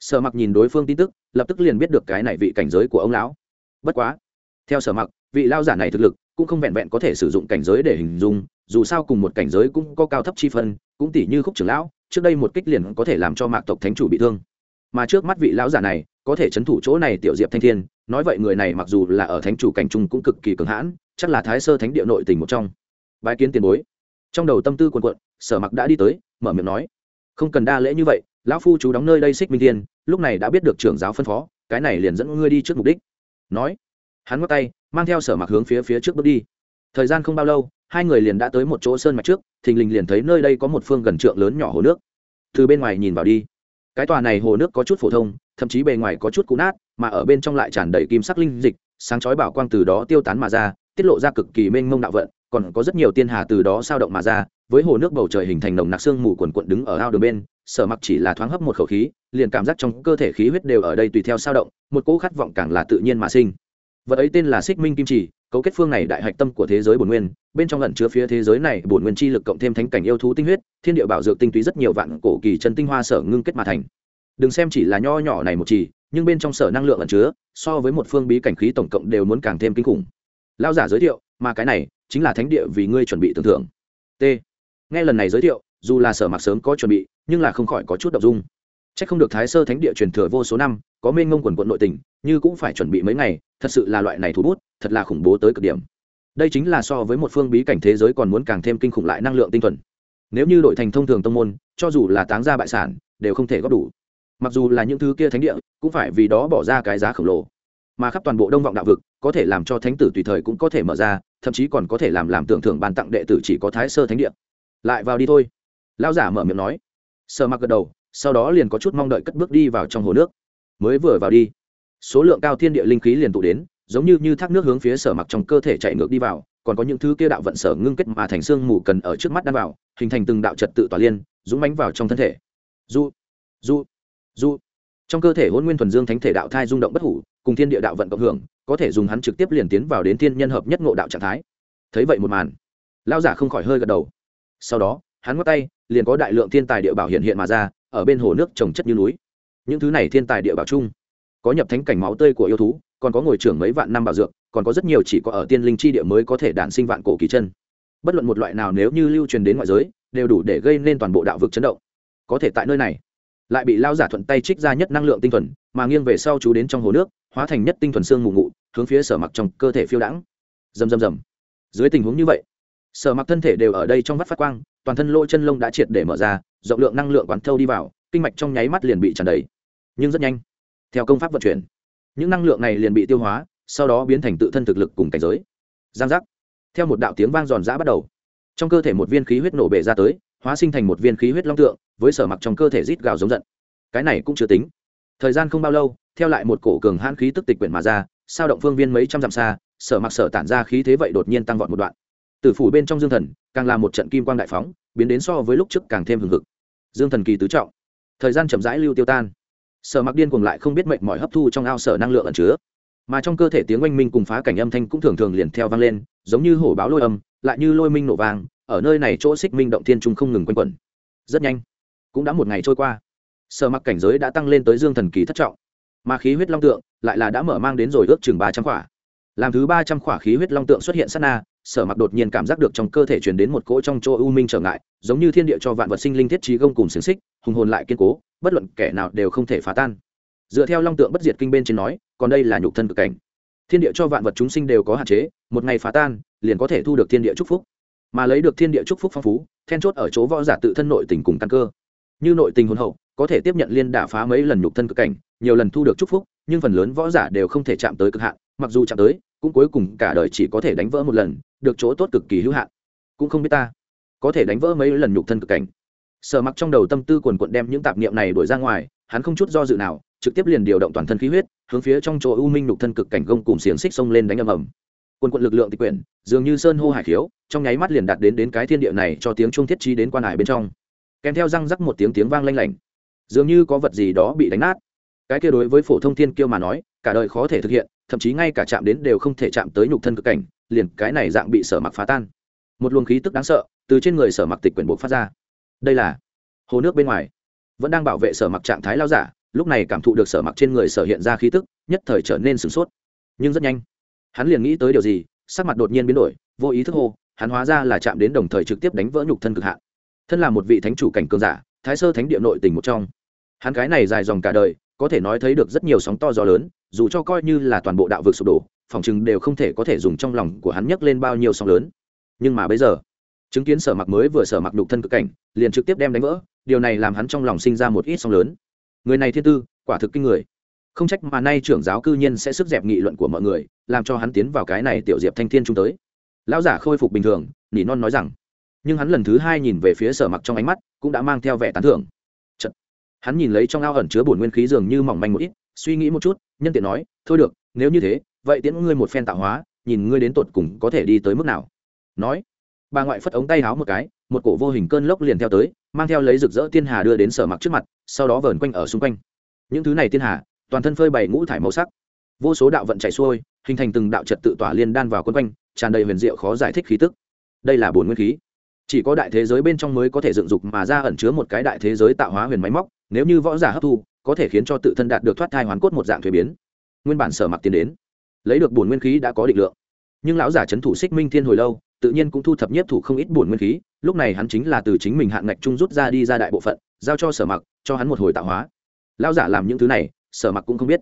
[SPEAKER 1] Sở mặc nhìn đối phương tin tức, lập tức liền biết được cái này vị cảnh giới của ông lão. Bất quá, theo sở mặc, vị lao giả này thực lực cũng không vẹn vẹn có thể sử dụng cảnh giới để hình dung, dù sao cùng một cảnh giới cũng có cao thấp chi phân cũng tỷ như khúc trưởng lão, trước đây một kích liền có thể làm cho mạc tộc thánh chủ bị thương. Mà trước mắt vị lão giả này, có thể chấn thủ chỗ này tiểu diệp thanh thiên, nói vậy người này mặc dù là ở thánh chủ cảnh trung cũng cực kỳ cường hãn, chắc là thái sơ thánh địa nội tình một trong. Bái kiến tiền bối. Trong đầu tâm tư quần quận sở mặc đã đi tới, mở miệng nói, không cần đa lễ như vậy, lão phu chú đóng nơi đây xích minh thiên, lúc này đã biết được trưởng giáo phân phó, cái này liền dẫn ngươi đi trước mục đích. Nói, hắn ngót tay, mang theo sở mặc hướng phía phía trước bước đi. Thời gian không bao lâu hai người liền đã tới một chỗ sơn mạch trước, thình lình liền thấy nơi đây có một phương gần trượng lớn nhỏ hồ nước. Từ bên ngoài nhìn vào đi, cái tòa này hồ nước có chút phổ thông, thậm chí bề ngoài có chút cũ nát, mà ở bên trong lại tràn đầy kim sắc linh dịch, sáng chói bảo quang từ đó tiêu tán mà ra, tiết lộ ra cực kỳ mênh mông đạo vận, còn có rất nhiều tiên hà từ đó sao động mà ra, với hồ nước bầu trời hình thành nồng nặc sương mù quần quận đứng ở ao đường bên, sở mặc chỉ là thoáng hấp một khẩu khí, liền cảm giác trong cơ thể khí huyết đều ở đây tùy theo sao động, một cỗ khát vọng càng là tự nhiên mà sinh. Vật ấy tên là xích minh kim chỉ cấu kết phương này đại hạch tâm của thế giới bổn nguyên, bên trong lẩn chứa phía thế giới này bổn nguyên chi lực cộng thêm thánh cảnh yêu thú tinh huyết, thiên địa bảo dược tinh túy rất nhiều vạn cổ kỳ chân tinh hoa sở ngưng kết mà thành. Đừng xem chỉ là nho nhỏ này một chỉ, nhưng bên trong sở năng lượng ẩn chứa, so với một phương bí cảnh khí tổng cộng đều muốn càng thêm kinh khủng. Lao giả giới thiệu, mà cái này chính là thánh địa vì ngươi chuẩn bị tưởng thưởng. T. Nghe lần này giới thiệu, dù là sở mặc sớm có chuẩn bị, nhưng là không khỏi có chút đ ộ n g dung. C h ắ c không được thái sơ thánh địa truyền thừa vô số năm có mênh ngông quần quận nội tình, như cũng phải chuẩn bị mấy ngày, thật sự là loại này thú bút, thật là khủng bố tới cực điểm. Đây chính là so với một phương bí cảnh thế giới còn muốn càng thêm kinh khủng lại năng lượng tinh thuần. Nếu như đội thành thông thường tông môn, cho dù là táng ra bại sản, đều không thể góp đủ. Mặc dù là những thứ kia thánh địa, cũng phải vì đó bỏ ra cái giá khổng lồ. Mà khắp toàn bộ đông vọng đạo vực, có thể làm cho thánh tử tùy thời cũng có thể mở ra, thậm chí còn có thể làm làm tưởng thưởng bàn tặng đệ tử chỉ có thái sơ thánh địa. Lại vào đi thôi. Lao giả mở miệng nói. Sơ mặc gật đầu, sau đó liền có chút mong đợi cất bước đi vào trong hồ nước mới vừa vào đi. Số lượng cao thiên địa linh khí liền tụ đến, giống như như thác nước hướng phía sở mặc trong cơ thể chạy ngược đi vào, còn có những thứ kia đạo vận sở ngưng kết mà thành xương mù cần ở trước mắt đan vào, hình thành từng đạo trật tự tỏa liên, dũng bánh vào trong thân thể. Du du du trong cơ thể hôn nguyên thuần dương thánh thể đạo thai rung động bất hủ, cùng thiên địa đạo vận cộng hưởng, có thể dùng hắn trực tiếp liền tiến vào đến thiên nhân hợp nhất ngộ đạo trạng thái. Thấy vậy một màn lao giả không khỏi hơi gật đầu. Sau đó, hắn ngót tay, liền có đại lượng thiên tài địa bảo hiện hiện mà ra, ở bên hồ nước trồng chất như núi những thứ này thiên tài địa bảo chung. Có nhập thánh cảnh máu tươi của yêu thú, còn có ngồi trưởng mấy vạn năm bảo dược, còn có rất nhiều chỉ có ở tiên linh chi địa mới có thể đản sinh vạn cổ kỳ chân. Bất luận một loại nào nếu như lưu truyền đến ngoại giới, đều đủ để gây nên toàn bộ đạo vực chấn động. Có thể tại nơi này, lại bị lao giả thuận tay trích ra nhất năng lượng tinh thuần, mà nghiêng về sau chú đến trong hồ nước, hóa thành nhất tinh thuần xương mù ngụ, hướng phía sở mặc trong cơ thể phiêu đãng. Rầm rầm rầm. Dưới tình huống như vậy, sở mặc thân thể đều ở đây trong vắt phát quang, toàn thân lỗ chân lông đã triệt để mở ra, rộng lượng năng lượng quán thâu đi vào, kinh mạch trong nháy mắt liền bị tràn đầy nhưng rất nhanh. Theo công pháp vận chuyển, những năng lượng này liền bị tiêu hóa, sau đó biến thành tự thân thực lực cùng cảnh giới. Giang giác. Theo một đạo tiếng vang giòn giã bắt đầu, trong cơ thể một viên khí huyết nổ bể ra tới, hóa sinh thành một viên khí huyết long tượng, với sở mặc trong cơ thể rít gào giống giận. Cái này cũng chưa tính. Thời gian không bao lâu, theo lại một cổ cường hãn khí tức tịch quyển mà ra, sao động phương viên mấy trăm dặm xa, sở mặc sở tản ra khí thế vậy đột nhiên tăng vọt một đoạn. Tử phủ bên trong dương thần, càng là một trận kim quang đại phóng, biến đến so với lúc trước càng thêm hừng hực. Dương thần kỳ tứ trọng. Thời gian chậm rãi lưu tiêu tan sở mặc điên cuồng lại không biết mệnh mọi hấp thu trong ao sở năng lượng ẩn chứa. Mà trong cơ thể tiếng oanh minh cùng phá cảnh âm thanh cũng thường thường liền theo vang lên, giống như hổ báo lôi âm, lại như lôi minh nổ vang, ở nơi này chỗ xích minh động thiên trung không ngừng quanh quẩn. Rất nhanh, cũng đã một ngày trôi qua. Sở mặc cảnh giới đã tăng lên tới dương thần kỳ thất trọng, mà khí huyết long tượng lại là đã mở mang đến rồi ước chừng ba trăm khỏa. Làm thứ ba trăm khỏa khí huyết long tượng xuất hiện sát na, sở mặc đột nhiên cảm giác được trong cơ thể chuyển đến một cỗ trong chỗ u minh trở ngại, giống như thiên địa cho vạn vật sinh linh thiết trí gông cùng xiềng xích, hùng hồn lại kiên cố bất luận kẻ nào đều không thể phá tan. Dựa theo long tượng bất diệt kinh bên trên nói, còn đây là nhục thân cực cảnh. Thiên địa cho vạn vật chúng sinh đều có hạn chế, một ngày phá tan, liền có thể thu được thiên địa chúc phúc. Mà lấy được thiên địa chúc phúc phong phú, then chốt ở chỗ võ giả tự thân nội tình cùng căn cơ. Như nội tình hỗn hậu, có thể tiếp nhận liên đả phá mấy lần nhục thân cực cảnh, nhiều lần thu được chúc phúc, nhưng phần lớn võ giả đều không thể chạm tới cực hạn, mặc dù chạm tới, cũng cuối cùng cả đời chỉ có thể đánh vỡ một lần, được chỗ tốt cực kỳ hữu hạn. Cũng không biết ta có thể đánh vỡ mấy lần nhục thân cực cảnh sở mặc trong đầu tâm tư quần quận đem những tạp niệm này đuổi ra ngoài, hắn không chút do dự nào, trực tiếp liền điều động toàn thân khí huyết, hướng phía trong chỗ u minh nhục thân cực cảnh gông cùng xiềng xích xông lên đánh ầm ầm. Quần quận lực lượng tịch quyển, dường như sơn hô hải khiếu, trong nháy mắt liền đạt đến đến cái thiên địa này cho tiếng trung thiết trí đến quan hải bên trong. Kèm theo răng rắc một tiếng tiếng vang lanh lảnh, dường như có vật gì đó bị đánh nát. Cái kia đối với phổ thông thiên kiêu mà nói, cả đời khó thể thực hiện, thậm chí ngay cả chạm đến đều không thể chạm tới nhục thân cực cảnh, liền cái này dạng bị sở mặc phá tan. Một luồng khí tức đáng sợ từ trên người sở mặc tịch quyển buộc phát ra đây là hồ nước bên ngoài. Vẫn đang bảo vệ sở mặc trạng thái lao giả, lúc này cảm thụ được sở mặc trên người sở hiện ra khí tức, nhất thời trở nên sửng sốt. Nhưng rất nhanh, hắn liền nghĩ tới điều gì, sắc mặt đột nhiên biến đổi, vô ý thức hô, hắn hóa ra là chạm đến đồng thời trực tiếp đánh vỡ nhục thân cực hạn. Thân là một vị thánh chủ cảnh cường giả, thái sơ thánh địa nội tình một trong. Hắn cái này dài dòng cả đời, có thể nói thấy được rất nhiều sóng to gió lớn, dù cho coi như là toàn bộ đạo vực sụp đổ, phòng chừng đều không thể có thể dùng trong lòng của hắn nhấc lên bao nhiêu sóng lớn. Nhưng mà bây giờ chứng kiến sở mặc mới vừa sở mặc đục thân cực cảnh, liền trực tiếp đem đánh vỡ, điều này làm hắn trong lòng sinh ra một ít song lớn. Người này thiên tư, quả thực kinh người. Không trách mà nay trưởng giáo cư nhiên sẽ sức dẹp nghị luận của mọi người, làm cho hắn tiến vào cái này tiểu diệp thanh thiên trung tới. Lão giả khôi phục bình thường, nỉ non nói rằng. Nhưng hắn lần thứ hai nhìn về phía sở mặc trong ánh mắt, cũng đã mang theo vẻ tán thưởng. Chật. hắn nhìn lấy trong ao ẩn chứa bổn nguyên khí dường như mỏng manh một ít, suy nghĩ một chút, nhân tiện nói, thôi được, nếu như thế, vậy tiễn ngươi một phen tạo hóa, nhìn ngươi đến tột cùng có thể đi tới mức nào. Nói bà ngoại phất ống tay háo một cái, một cổ vô hình cơn lốc liền theo tới, mang theo lấy rực rỡ tiên hà đưa đến sở mặc trước mặt, sau đó vờn quanh ở xung quanh. Những thứ này tiên hà, toàn thân phơi bày ngũ thải màu sắc. Vô số đạo vận chạy xuôi, hình thành từng đạo trật tự tỏa liên đan vào quân quanh, tràn đầy huyền diệu khó giải thích khí tức. Đây là bổn nguyên khí. Chỉ có đại thế giới bên trong mới có thể dựng dục mà ra ẩn chứa một cái đại thế giới tạo hóa huyền máy móc, nếu như võ giả hấp thu, có thể khiến cho tự thân đạt được thoát thai hoàn cốt một dạng thuế biến. Nguyên bản sở mặc tiến đến, lấy được bổn nguyên khí đã có định lượng. Nhưng lão giả c thủ xích minh thiên hồi lâu tự nhiên cũng thu thập nhất thủ không ít bổn nguyên khí, lúc này hắn chính là từ chính mình hạn ngạch trung rút ra đi ra đại bộ phận, giao cho sở mặc, cho hắn một hồi tạo hóa. Lão giả làm những thứ này, sở mặc cũng không biết.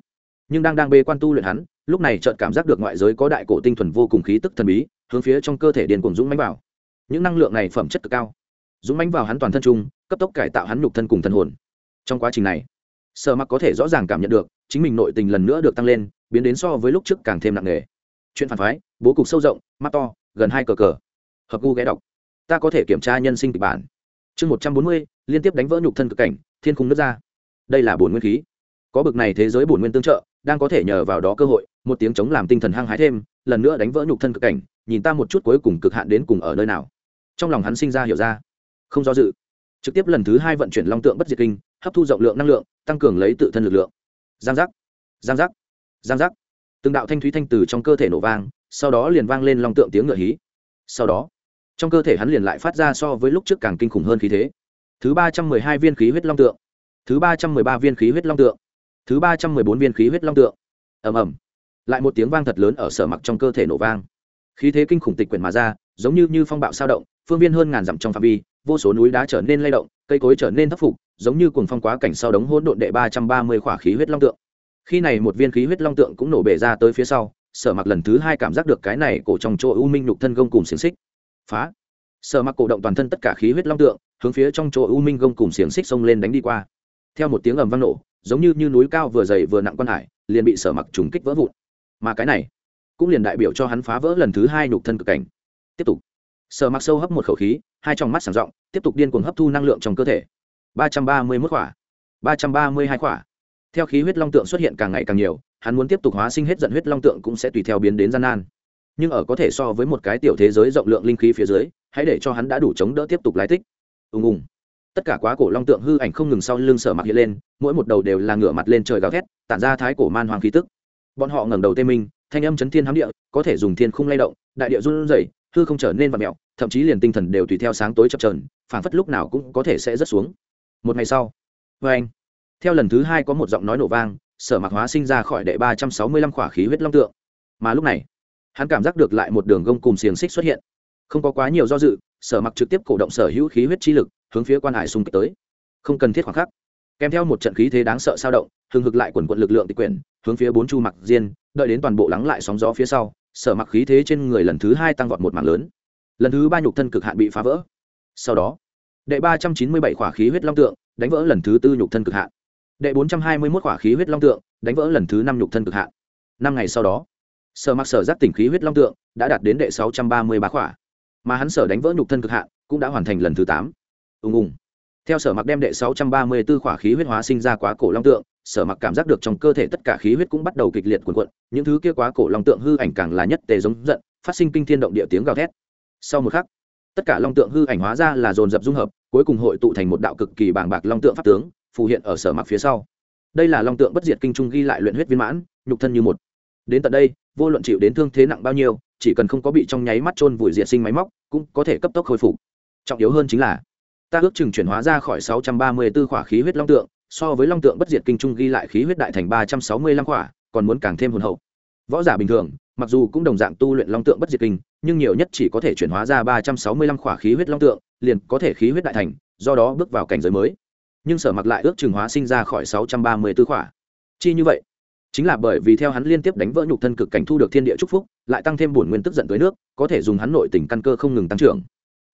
[SPEAKER 1] Nhưng đang đang bê quan tu luyện hắn, lúc này chợt cảm giác được ngoại giới có đại cổ tinh thuần vô cùng khí tức thần bí, hướng phía trong cơ thể điền cùng dũng mánh vào. Những năng lượng này phẩm chất cực cao. Dũng mánh vào hắn toàn thân trung, cấp tốc cải tạo hắn nhục thân cùng thần hồn. Trong quá trình này, sở mặc có thể rõ ràng cảm nhận được, chính mình nội tình lần nữa được tăng lên, biến đến so với lúc trước càng thêm nặng nề. Chuyện phản phái, bố cục sâu rộng, mắt to gần hai cờ cờ. Hợp gu ghé đọc. Ta có thể kiểm tra nhân sinh kịch bản. Chương một trăm bốn mươi, liên tiếp đánh vỡ nhục thân cực cảnh, thiên khung nước ra. Đây là bổn nguyên khí. Có bực này thế giới bổn nguyên tương trợ, đang có thể nhờ vào đó cơ hội, một tiếng chống làm tinh thần hăng hái thêm, lần nữa đánh vỡ nhục thân cực cảnh, nhìn ta một chút cuối cùng cực hạn đến cùng ở nơi nào. Trong lòng hắn sinh ra hiểu ra. Không do dự. Trực tiếp lần thứ hai vận chuyển long tượng bất diệt kinh, hấp thu rộng lượng năng lượng, tăng cường lấy tự thân lực lượng. Giang giác. Giang giác. Giang giác. Từng đạo thanh thúy thanh từ trong cơ thể nổ vang sau đó liền vang lên long tượng tiếng ngựa hí. Sau đó, trong cơ thể hắn liền lại phát ra so với lúc trước càng kinh khủng hơn khí thế. Thứ ba trăm mười hai viên khí huyết long tượng. Thứ ba trăm mười ba viên khí huyết long tượng. Thứ ba trăm mười bốn viên khí huyết long tượng. Ầm ầm. Lại một tiếng vang thật lớn ở sở mặc trong cơ thể nổ vang. Khí thế kinh khủng tịch quyển mà ra, giống như như phong bạo sao động, phương viên hơn ngàn dặm trong phạm vi, vô số núi đá trở nên lay động, cây cối trở nên thấp phục, giống như cuồng phong quá cảnh sau đống hỗn độn đệ ba trăm ba mươi khỏa khí huyết long tượng. Khi này một viên khí huyết long tượng cũng nổ bể ra tới phía sau sở mặc lần thứ hai cảm giác được cái này cổ trong chỗ u minh nhục thân gông cùng xiềng xích. Phá! Sở mặc cổ động toàn thân tất cả khí huyết long tượng hướng phía trong chỗ u minh gông cùng xiềng xích xông lên đánh đi qua. Theo một tiếng ầm vang nổ giống như, như núi cao vừa dày vừa nặng quan hải liền bị sở mặc trùng kích vỡ vụn. Mà cái này cũng liền đại biểu cho hắn phá vỡ lần thứ hai nhục thân cực cảnh. Tiếp tục. Sở mặc sâu hấp một khẩu khí hai trong mắt sảng rộng tiếp tục điên cuồng hấp thu năng lượng trong cơ thể. Ba trăm ba mươi mốt khỏa ba trăm ba mươi hai khỏa theo khí huyết long tượng xuất hiện càng ngày càng nhiều hắn muốn tiếp tục hóa sinh hết giận huyết long tượng cũng sẽ tùy theo biến đến gian nan. Nhưng ở có thể so với một cái tiểu thế giới rộng lượng linh khí phía dưới, hãy để cho hắn đã đủ chống đỡ tiếp tục lái tích. Ùng ùng. Tất cả quá cổ long tượng hư ảnh không ngừng sau lưng sở mặc hiện lên, mỗi một đầu đều là ngửa mặt lên trời gào thét, tản ra thái cổ man hoàng khí tức. Bọn họ ngẩng đầu tê minh, thanh âm chấn thiên hám địa, có thể dùng thiên khung lay động, đại địa run rẩy, hư không trở nên vật mẹo thậm chí liền tinh thần đều tùy theo sáng tối chập trờn phảng phất lúc nào cũng có thể sẽ rớt xuống. Một ngày sau vê anh theo lần thứ hai có một giọng nói nổ vang sở mặc hóa sinh ra khỏi đệ ba trăm sáu mươi lăm khỏa khí huyết long tượng. Mà lúc này, hắn cảm giác được lại một đường gông cùng xiềng xích xuất hiện. Không có quá nhiều do dự, sở mặc trực tiếp cổ động sở hữu khí huyết chi lực, hướng phía quan hải xung kích tới. Không cần thiết khoảng khắc. Kèm theo một trận khí thế đáng sợ sao động, hừng hực lại quần quận lực lượng tịch quyển, hướng phía bốn chu mặc diên, đợi đến toàn bộ lắng lại sóng gió phía sau, sở mặc khí thế trên người lần thứ hai tăng vọt một mạng lớn. Lần thứ ba nhục thân cực hạn bị phá vỡ. Sau đó, đệ ba trăm chín mươi bảy khỏa khí huyết long tượng đánh vỡ lần thứ tư nhục thân cực hạn đệ bốn trăm hai mươi mốt khỏa khí huyết long tượng, đánh vỡ lần thứ năm nhục thân cực hạn. Năm ngày sau đó, sở mặc sở giác tỉnh khí huyết long tượng đã đạt đến đệ sáu trăm ba mươi ba khỏa, mà hắn sở đánh vỡ nhục thân cực hạn cũng đã hoàn thành lần thứ tám. Ùng ùng. Theo sở mặc đem đệ sáu trăm ba mươi b ố khỏa khí huyết hóa sinh ra quá cổ long tượng, sở mặc cảm giác được trong cơ thể tất cả khí huyết cũng bắt đầu kịch liệt cuồn cuộn, những thứ kia quá cổ long tượng hư ảnh càng là nhất tề giống giận, phát sinh kinh thiên động địa tiếng gào thét. Sau một khắc, tất cả long tượng hư ảnh hóa ra là dồn dập dung hợp, cuối cùng hội tụ thành một đạo cực kỳ bàng bạc long tượng pháp tướng phù hiện ở sở mặc phía sau. Đây là long tượng bất diệt kinh trung ghi lại luyện huyết viên mãn, nhục thân như một. Đến tận đây, vô luận chịu đến thương thế nặng bao nhiêu, chỉ cần không có bị trong nháy mắt trôn vùi diệt sinh máy móc, cũng có thể cấp tốc khôi phục. Trọng yếu hơn chính là, ta ước chừng chuyển hóa ra khỏi 634 khỏa khí huyết long tượng, so với long tượng bất diệt kinh trung ghi lại khí huyết đại thành 365 khỏa, còn muốn càng thêm hồn hậu. Võ giả bình thường, mặc dù cũng đồng dạng tu luyện long tượng bất diệt kinh, nhưng nhiều nhất chỉ có thể chuyển hóa ra 365 khỏa khí huyết long tượng, liền có thể khí huyết đại thành, do đó bước vào cảnh giới mới nhưng sở mặc lại ước chừng hóa sinh ra khỏi 634 khỏa. Chi như vậy, chính là bởi vì theo hắn liên tiếp đánh vỡ nhục thân cực cảnh thu được thiên địa c phúc, lại tăng thêm bổn nguyên tức giận tới nước, có thể dùng hắn nội tình căn cơ không ngừng tăng trưởng.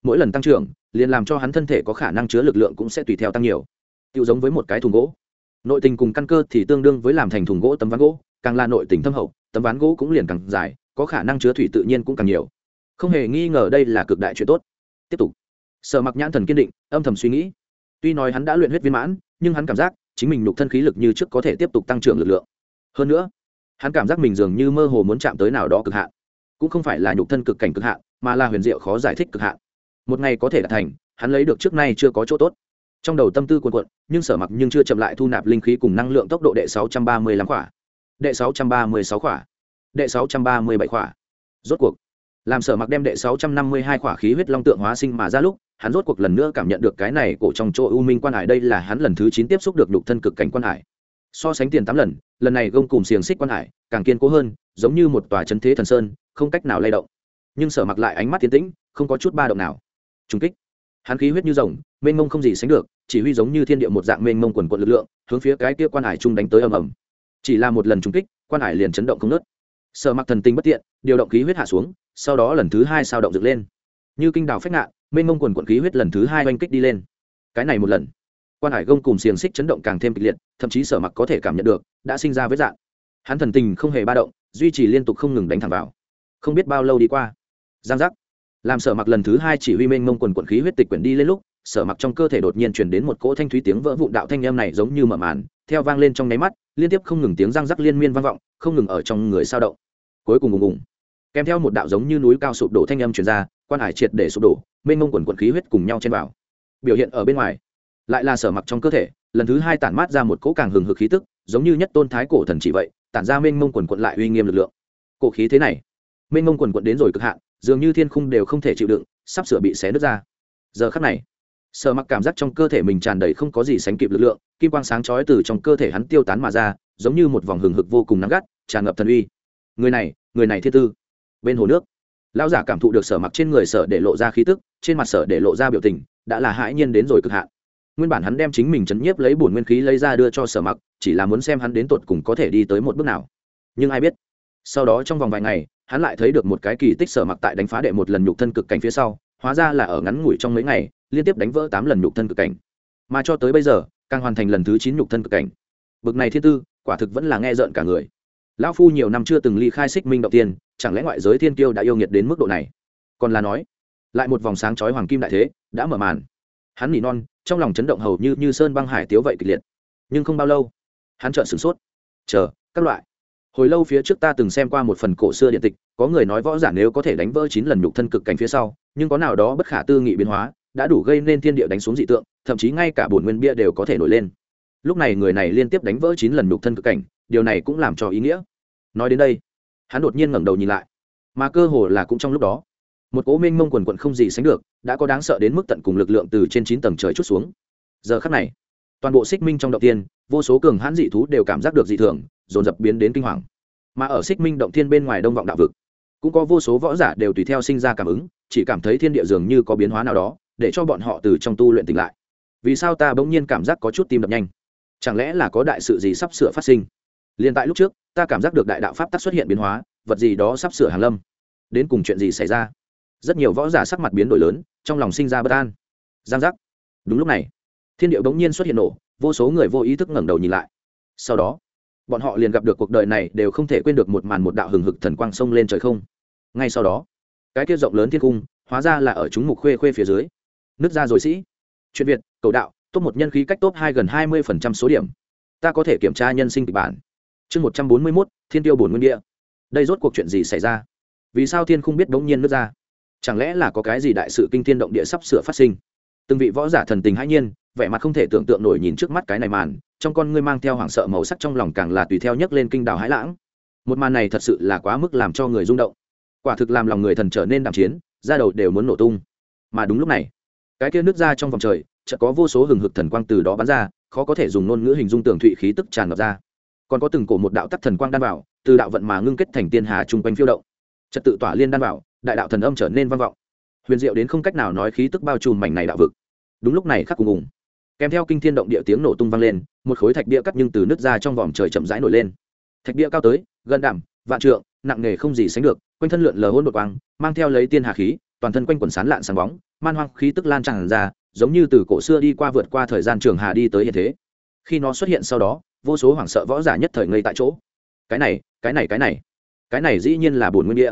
[SPEAKER 1] Mỗi lần tăng trưởng, liền làm cho hắn thân thể có khả năng chứa lực lượng cũng sẽ tùy theo tăng nhiều. Tiêu giống với một cái thùng gỗ. Nội tình cùng căn cơ thì tương đương với làm thành thùng gỗ tấm ván gỗ, càng là nội tình thâm hậu, tấm ván gỗ cũng liền càng dài, có khả năng chứa thủy tự nhiên cũng càng nhiều. Không hề nghi ngờ đây là cực đại chuyện tốt. Tiếp tục. Sở mặc nhãn thần kiên định, âm thầm suy nghĩ tuy nói hắn đã luyện huyết viên mãn, nhưng hắn cảm giác chính mình nhục thân khí lực như trước có thể tiếp tục tăng trưởng lực lượng. Hơn nữa, hắn cảm giác mình dường như mơ hồ muốn chạm tới nào đó cực hạn. Cũng không phải là nhục thân cực cảnh cực hạn, mà là huyền diệu khó giải thích cực hạn. Một ngày có thể đạt thành, hắn lấy được trước nay chưa có chỗ tốt. Trong đầu tâm tư cuồn cuộn, nhưng sở mặc nhưng chưa chậm lại thu nạp linh khí cùng năng lượng tốc độ đệ sáu trăm ba mươi lăm khỏa. Đệ sáu trăm ba mươi sáu khỏa. Đệ sáu trăm ba mươi bảy khỏa. Rốt cuộc, làm sở mặc đem đệ sáu trăm năm mươi hai khỏa khí huyết long tượng hóa sinh mà ra lúc hắn rốt cuộc lần nữa cảm nhận được cái này cổ trong chỗ u minh quan hải đây là hắn lần thứ chín tiếp xúc được nhục thân cực cảnh quan hải. So sánh tiền tám lần lần này gông cùng xiềng xích quan hải càng kiên cố hơn, giống như một tòa chân thế thần sơn, không cách nào lay động. Nhưng sở mặc lại ánh mắt tiến tĩnh, không có chút ba động nào. Trung kích. Hắn khí huyết như rồng, mênh mông không gì sánh được, chỉ huy giống như thiên địa một dạng mênh mông quần quận lực lượng, hướng phía cái kia quan hải trung đánh tới ầm ầm. Chỉ là một lần trung kích, quan hải liền chấn động không nớt sở mặc thần tinh bất tiện, điều động khí huyết hạ xuống, sau đó lần thứ hai sao động dựng lên. Như kinh đào phách ngạn mênh mông quần quận khí huyết lần thứ hai oanh kích đi lên. Cái này một lần, quan hải gông cùng xiềng xích chấn động càng thêm kịch liệt, thậm chí sở mặc có thể cảm nhận được, đã sinh ra vết dạng hắn thần tình không hề ba động, duy trì liên tục không ngừng đánh thẳng vào. Không biết bao lâu đi qua. Giang giác. Làm sở mặc lần thứ hai chỉ huy mênh mông quần quận khí huyết tịch quyển đi lên lúc, sở mặc trong cơ thể đột nhiên chuyển đến một cỗ thanh thúy tiếng vỡ vụn đạo thanh em này giống như mở màn, theo vang lên trong nháy mắt, liên tiếp không ngừng tiếng răng rắc liên miên vang vọng, không ngừng ở trong người sao động. Cuối cùng ùng ùng kèm theo một đạo giống như núi cao sụp đổ thanh âm truyền ra, quan hải triệt để sụp đổ, mênh mông quần quần khí huyết cùng nhau trên vào. Biểu hiện ở bên ngoài, lại là sở mặc trong cơ thể, lần thứ hai tản mát ra một cỗ càng hừng hực khí tức, giống như nhất tôn thái cổ thần chỉ vậy, tản ra mênh mông quần quận lại uy nghiêm lực lượng. Cổ khí thế này, mênh mông quần quận đến rồi cực hạn, dường như thiên khung đều không thể chịu đựng, sắp sửa bị xé nứt ra. Giờ khắc này, sở mặc cảm giác trong cơ thể mình tràn đầy không có gì sánh kịp lực lượng, kim quang sáng chói từ trong cơ thể hắn tiêu tán mà ra, giống như một vòng hừng hực vô cùng nắng gắt, tràn ngập thần uy. Người này người này thiên tư bên hồ nước. Lão giả cảm thụ được sở mặc trên người sở để lộ ra khí tức, trên mặt sở để lộ ra biểu tình, đã là hãi nhiên đến rồi cực hạn. Nguyên bản hắn đem chính mình chấn nhiếp lấy bổn nguyên khí lấy ra đưa cho sở mặc, chỉ là muốn xem hắn đến tột cùng có thể đi tới một bước nào. Nhưng ai biết, sau đó trong vòng vài ngày, hắn lại thấy được một cái kỳ tích sở mặc tại đánh phá đệ một lần nhục thân cực cảnh phía sau, hóa ra là ở ngắn ngủi trong mấy ngày, liên tiếp đánh vỡ tám lần nhục thân cực cảnh. Mà cho tới bây giờ, càng hoàn thành lần thứ chín nhục thân cực cảnh. Bực này thiên tư, quả thực vẫn là nghe rợn cả người lão phu nhiều năm chưa từng ly khai xích minh đầu tiên, chẳng lẽ ngoại giới thiên kiêu đã yêu nghiệt đến mức độ này? Còn là nói, lại một vòng sáng chói hoàng kim đại thế đã mở màn. Hắn nỉ non, trong lòng chấn động hầu như như sơn băng hải tiếu vậy kịch liệt. Nhưng không bao lâu, hắn trợn sửng sốt. Chờ, các loại. Hồi lâu phía trước ta từng xem qua một phần cổ xưa điện tịch, có người nói võ giả nếu có thể đánh vỡ chín lần nhục thân cực cảnh phía sau, nhưng có nào đó bất khả tư nghị biến hóa, đã đủ gây nên thiên địa đánh xuống dị tượng, thậm chí ngay cả bổn nguyên bia đều có thể nổi lên lúc này người này liên tiếp đánh vỡ chín lần nhục thân cực cảnh, điều này cũng làm cho ý nghĩa. Nói đến đây, hắn đột nhiên ngẩng đầu nhìn lại. Mà cơ hồ là cũng trong lúc đó, một cố minh mông quần quận không gì sánh được, đã có đáng sợ đến mức tận cùng lực lượng từ trên chín tầng trời chút xuống. Giờ khắc này, toàn bộ xích minh trong động tiên vô số cường hãn dị thú đều cảm giác được dị thường, dồn dập biến đến kinh hoàng. Mà ở xích minh động thiên bên ngoài đông vọng đạo vực, cũng có vô số võ giả đều tùy theo sinh ra cảm ứng, chỉ cảm thấy thiên địa dường như có biến hóa nào đó, để cho bọn họ từ trong tu luyện tỉnh lại. Vì sao ta bỗng nhiên cảm giác có chút tim đập nhanh? Chẳng lẽ là có đại sự gì sắp sửa phát sinh? Liền tại lúc trước, ta cảm giác được đại đạo pháp tắc xuất hiện biến hóa, vật gì đó sắp sửa hàng lâm. Đến cùng chuyện gì xảy ra? Rất nhiều võ giả sắc mặt biến đổi lớn, trong lòng sinh ra bất an. Giang giác. Đúng lúc này, thiên điệu bỗng nhiên xuất hiện nổ, vô số người vô ý thức ngẩng đầu nhìn lại. Sau đó, bọn họ liền gặp được cuộc đời này đều không thể quên được một màn một đạo hừng hực thần quang sông lên trời không. Ngay sau đó, cái kia rộng lớn thiên cung, hóa ra là ở chúng mục khuê khuê phía dưới. Nước ra rồi sĩ. Chuyện việt, cầu đạo top một nhân khí cách top hai gần hai mươi phần trăm số điểm. Ta có thể kiểm tra nhân sinh kịch bản. Chương một trăm bốn mươi mốt, thiên tiêu bổn nguyên địa. Đây rốt cuộc chuyện gì xảy ra? Vì sao thiên không biết bỗng nhiên nước ra? Chẳng lẽ là có cái gì đại sự kinh thiên động địa sắp sửa phát sinh? Từng vị võ giả thần tình hãi nhiên, vẻ mặt không thể tưởng tượng nổi nhìn trước mắt cái này màn, trong con ngươi mang theo hoảng sợ màu sắc trong lòng càng là tùy theo nhấc lên kinh đào hãi lãng. Một màn này thật sự là quá mức làm cho người rung động. Quả thực làm lòng người thần trở nên đạm chiến ra đầu đều muốn nổ tung. Mà đúng lúc này, cái kia nước ra trong vòng trời chợt có vô số hừng hực thần quang từ đó bắn ra, khó có thể dùng ngôn ngữ hình dung tường thụy khí tức tràn ngập ra. Còn có từng cổ một đạo tắc thần quang đan vào, từ đạo vận mà ngưng kết thành tiên hà chung quanh phiêu động. Trật tự tỏa liên đan vào, đại đạo thần âm trở nên vang vọng. Huyền diệu đến không cách nào nói khí tức bao trùm mảnh này đạo vực. Đúng lúc này khắc cùng ùng. Kèm theo kinh thiên động địa tiếng nổ tung vang lên, một khối thạch bia cắt nhưng từ nước ra trong vòm trời chậm rãi nổi lên. Thạch bia cao tới, gần đảm vạn trượng, nặng nghề không gì sánh được, quanh thân lượn lờ hôn đột quang, mang theo lấy tiên hà khí, toàn thân quanh quần sán lạn sáng bóng, man hoang khí tức lan tràn ra giống như từ cổ xưa đi qua vượt qua thời gian trường hà đi tới hiện thế. Khi nó xuất hiện sau đó, vô số hoảng sợ võ giả nhất thời ngây tại chỗ. Cái này cái này cái này. Cái này dĩ nhiên là bổn nguyên địa.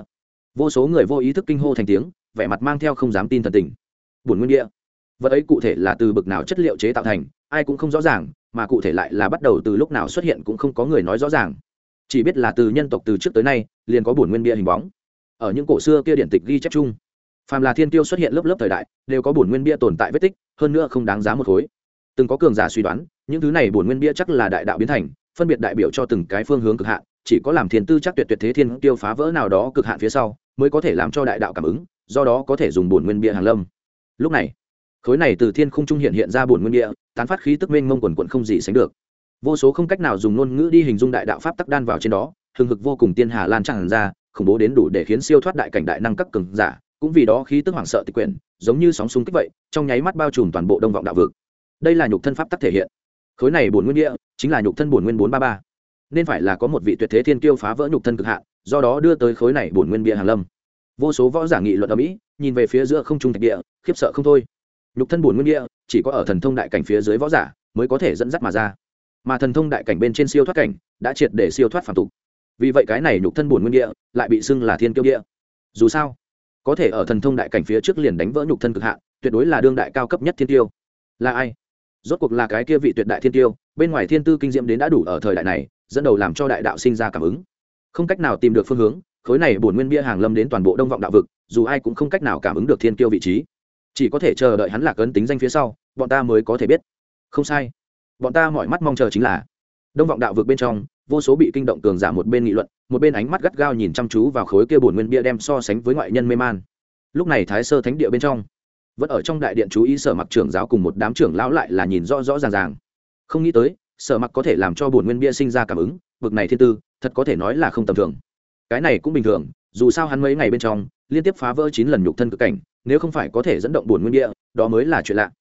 [SPEAKER 1] Vô số người vô ý thức kinh hô thành tiếng, vẻ mặt mang theo không dám tin thần tình. Bổn nguyên địa. Vật ấy cụ thể là từ bực nào chất liệu chế tạo thành, ai cũng không rõ ràng, mà cụ thể lại là bắt đầu từ lúc nào xuất hiện cũng không có người nói rõ ràng. Chỉ biết là từ nhân tộc từ trước tới nay, liền có bổn nguyên bia hình bóng. Ở những cổ xưa kia điển tịch ghi chép chung phàm là thiên tiêu xuất hiện lớp lớp thời đại, đều có bổn nguyên bia tồn tại vết tích, hơn nữa không đáng giá một khối. Từng có cường giả suy đoán, những thứ này bổn nguyên bia chắc là đại đạo biến thành, phân biệt đại biểu cho từng cái phương hướng cực hạn, chỉ có làm thiên tư chắc tuyệt tuyệt thế thiên tiêu phá vỡ nào đó cực hạn phía sau, mới có thể làm cho đại đạo cảm ứng, do đó có thể dùng bổn nguyên bia hàng lâm. Lúc này, khối này từ thiên không trung hiện hiện ra bổn nguyên bia, tán phát khí tức mênh mông quần quận không gì sánh được. Vô số không cách nào dùng ngôn ngữ đi hình dung đại đạo pháp tắc đan vào trên đó, hừng hực vô cùng tiên hà lan tràn ra, khủng bố đến đủ để khiến siêu thoát đại cảnh đại năng các cường giả cũng vì đó khí tức hoảng sợ tịch quyển, giống như sóng súng kích vậy, trong nháy mắt bao trùm toàn bộ đông vọng đạo vực. Đây là nhục thân pháp tắc thể hiện. Khối này bổn nguyên địa chính là nhục thân bổn nguyên bốn ba ba. Nên phải là có một vị tuyệt thế thiên kiêu phá vỡ nhục thân cực hạn, do đó đưa tới khối này bổn nguyên bia hàn lâm. Vô số võ giả nghị luận ở mỹ, nhìn về phía giữa không trung thạch địa, khiếp sợ không thôi. Nhục thân bổn nguyên địa chỉ có ở thần thông đại cảnh phía dưới võ giả mới có thể dẫn dắt mà ra. Mà thần thông đại cảnh bên trên siêu thoát cảnh đã triệt để siêu thoát phản tục. Vì vậy cái này nhục thân bổn nguyên địa lại bị xưng là thiên kiêu địa. Dù sao có thể ở thần thông đại cảnh phía trước liền đánh vỡ nhục thân cực hạn, tuyệt đối là đương đại cao cấp nhất thiên tiêu. Là ai? Rốt cuộc là cái kia vị tuyệt đại thiên tiêu, bên ngoài thiên tư kinh diễm đến đã đủ ở thời đại này, dẫn đầu làm cho đại đạo sinh ra cảm ứng. Không cách nào tìm được phương hướng, khối này bổn nguyên bia hàng lâm đến toàn bộ đông vọng đạo vực, dù ai cũng không cách nào cảm ứng được thiên tiêu vị trí. Chỉ có thể chờ đợi hắn lạc ấn tính danh phía sau, bọn ta mới có thể biết. Không sai. Bọn ta mọi mắt mong chờ chính là, đông vọng đạo vực bên trong vô số bị kinh động cường giả một bên nghị luận, một bên ánh mắt gắt gao nhìn chăm chú vào khối kia bổn nguyên bia đem so sánh với ngoại nhân mê man. Lúc này thái sơ thánh địa bên trong, vẫn ở trong đại điện chú ý sở mặc trưởng giáo cùng một đám trưởng lão lại là nhìn rõ rõ ràng ràng. Không nghĩ tới, sở mặc có thể làm cho bổn nguyên bia sinh ra cảm ứng vực này thiên tư, thật có thể nói là không tầm thường. Cái này cũng bình thường, dù sao hắn mấy ngày bên trong, liên tiếp phá vỡ chín lần nhục thân cực cảnh, nếu không phải có thể dẫn động bổn nguyên bia, đó mới là chuyện lạ.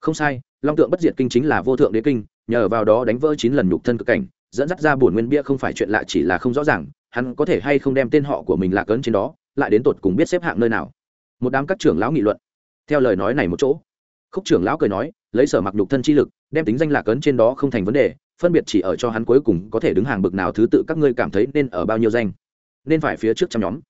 [SPEAKER 1] Không sai, long tượng bất diệt kinh chính là vô thượng đế kinh, nhờ vào đó đánh vỡ chín lần nhục thân cực cảnh dẫn dắt ra bổn nguyên bia không phải chuyện lạ, chỉ là không rõ ràng, hắn có thể hay không đem tên họ của mình lạc ấn trên đó, lại đến tột cùng biết xếp hạng nơi nào. Một đám các trưởng lão nghị luận. Theo lời nói này một chỗ, khúc trưởng lão cười nói, lấy sở mặc nhục thân chi lực, đem tính danh lạc ấn trên đó không thành vấn đề, phân biệt chỉ ở cho hắn cuối cùng có thể đứng hàng bực nào thứ tự các ngươi cảm thấy nên ở bao nhiêu danh. Nên phải phía trước trong nhóm.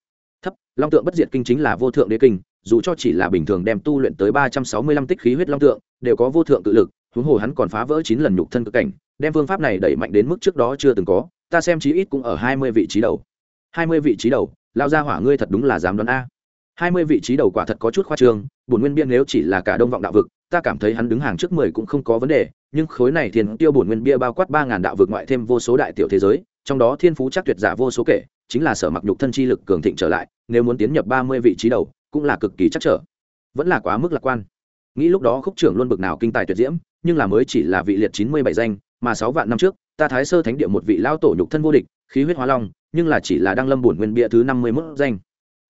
[SPEAKER 1] Thấp, long tượng bất diệt kinh chính là vô thượng đế kinh, dù cho chỉ là bình thường đem tu luyện tới ba trăm sáu mươi lăm tích khí huyết long tượng, đều có vô thượng tự lực huống hồ hắn còn phá vỡ chín lần nhục thân cực cảnh, đem phương pháp này đẩy mạnh đến mức trước đó chưa từng có, ta xem chí ít cũng ở hai mươi vị trí đầu. Hai mươi vị trí đầu lao ra hỏa ngươi thật đúng là dám đoán a. Hai mươi vị trí đầu quả thật có chút khoa trương, bổn nguyên bia nếu chỉ là cả đông vọng đạo vực, ta cảm thấy hắn đứng hàng trước mười cũng không có vấn đề, nhưng khối này thiên tiêu bổn nguyên bia bao quát ba ngàn đạo vực ngoại thêm vô số đại tiểu thế giới, trong đó thiên phú chắc tuyệt giả vô số kể, chính là sở mặc nhục thân chi lực cường thịnh trở lại, nếu muốn tiến nhập ba mươi vị trí đầu, cũng là cực kỳ chắc trở. Vẫn là quá mức lạc quan. Nghĩ lúc đó khúc trưởng luôn bực nào kinh tài tuyệt diễm nhưng là mới chỉ là vị liệt chín mươi bảy danh, mà sáu vạn năm trước, ta thái sơ thánh địa một vị lao tổ nhục thân vô địch, khí huyết hóa long, nhưng là chỉ là đang lâm bổn nguyên bia thứ năm mươi mốt danh.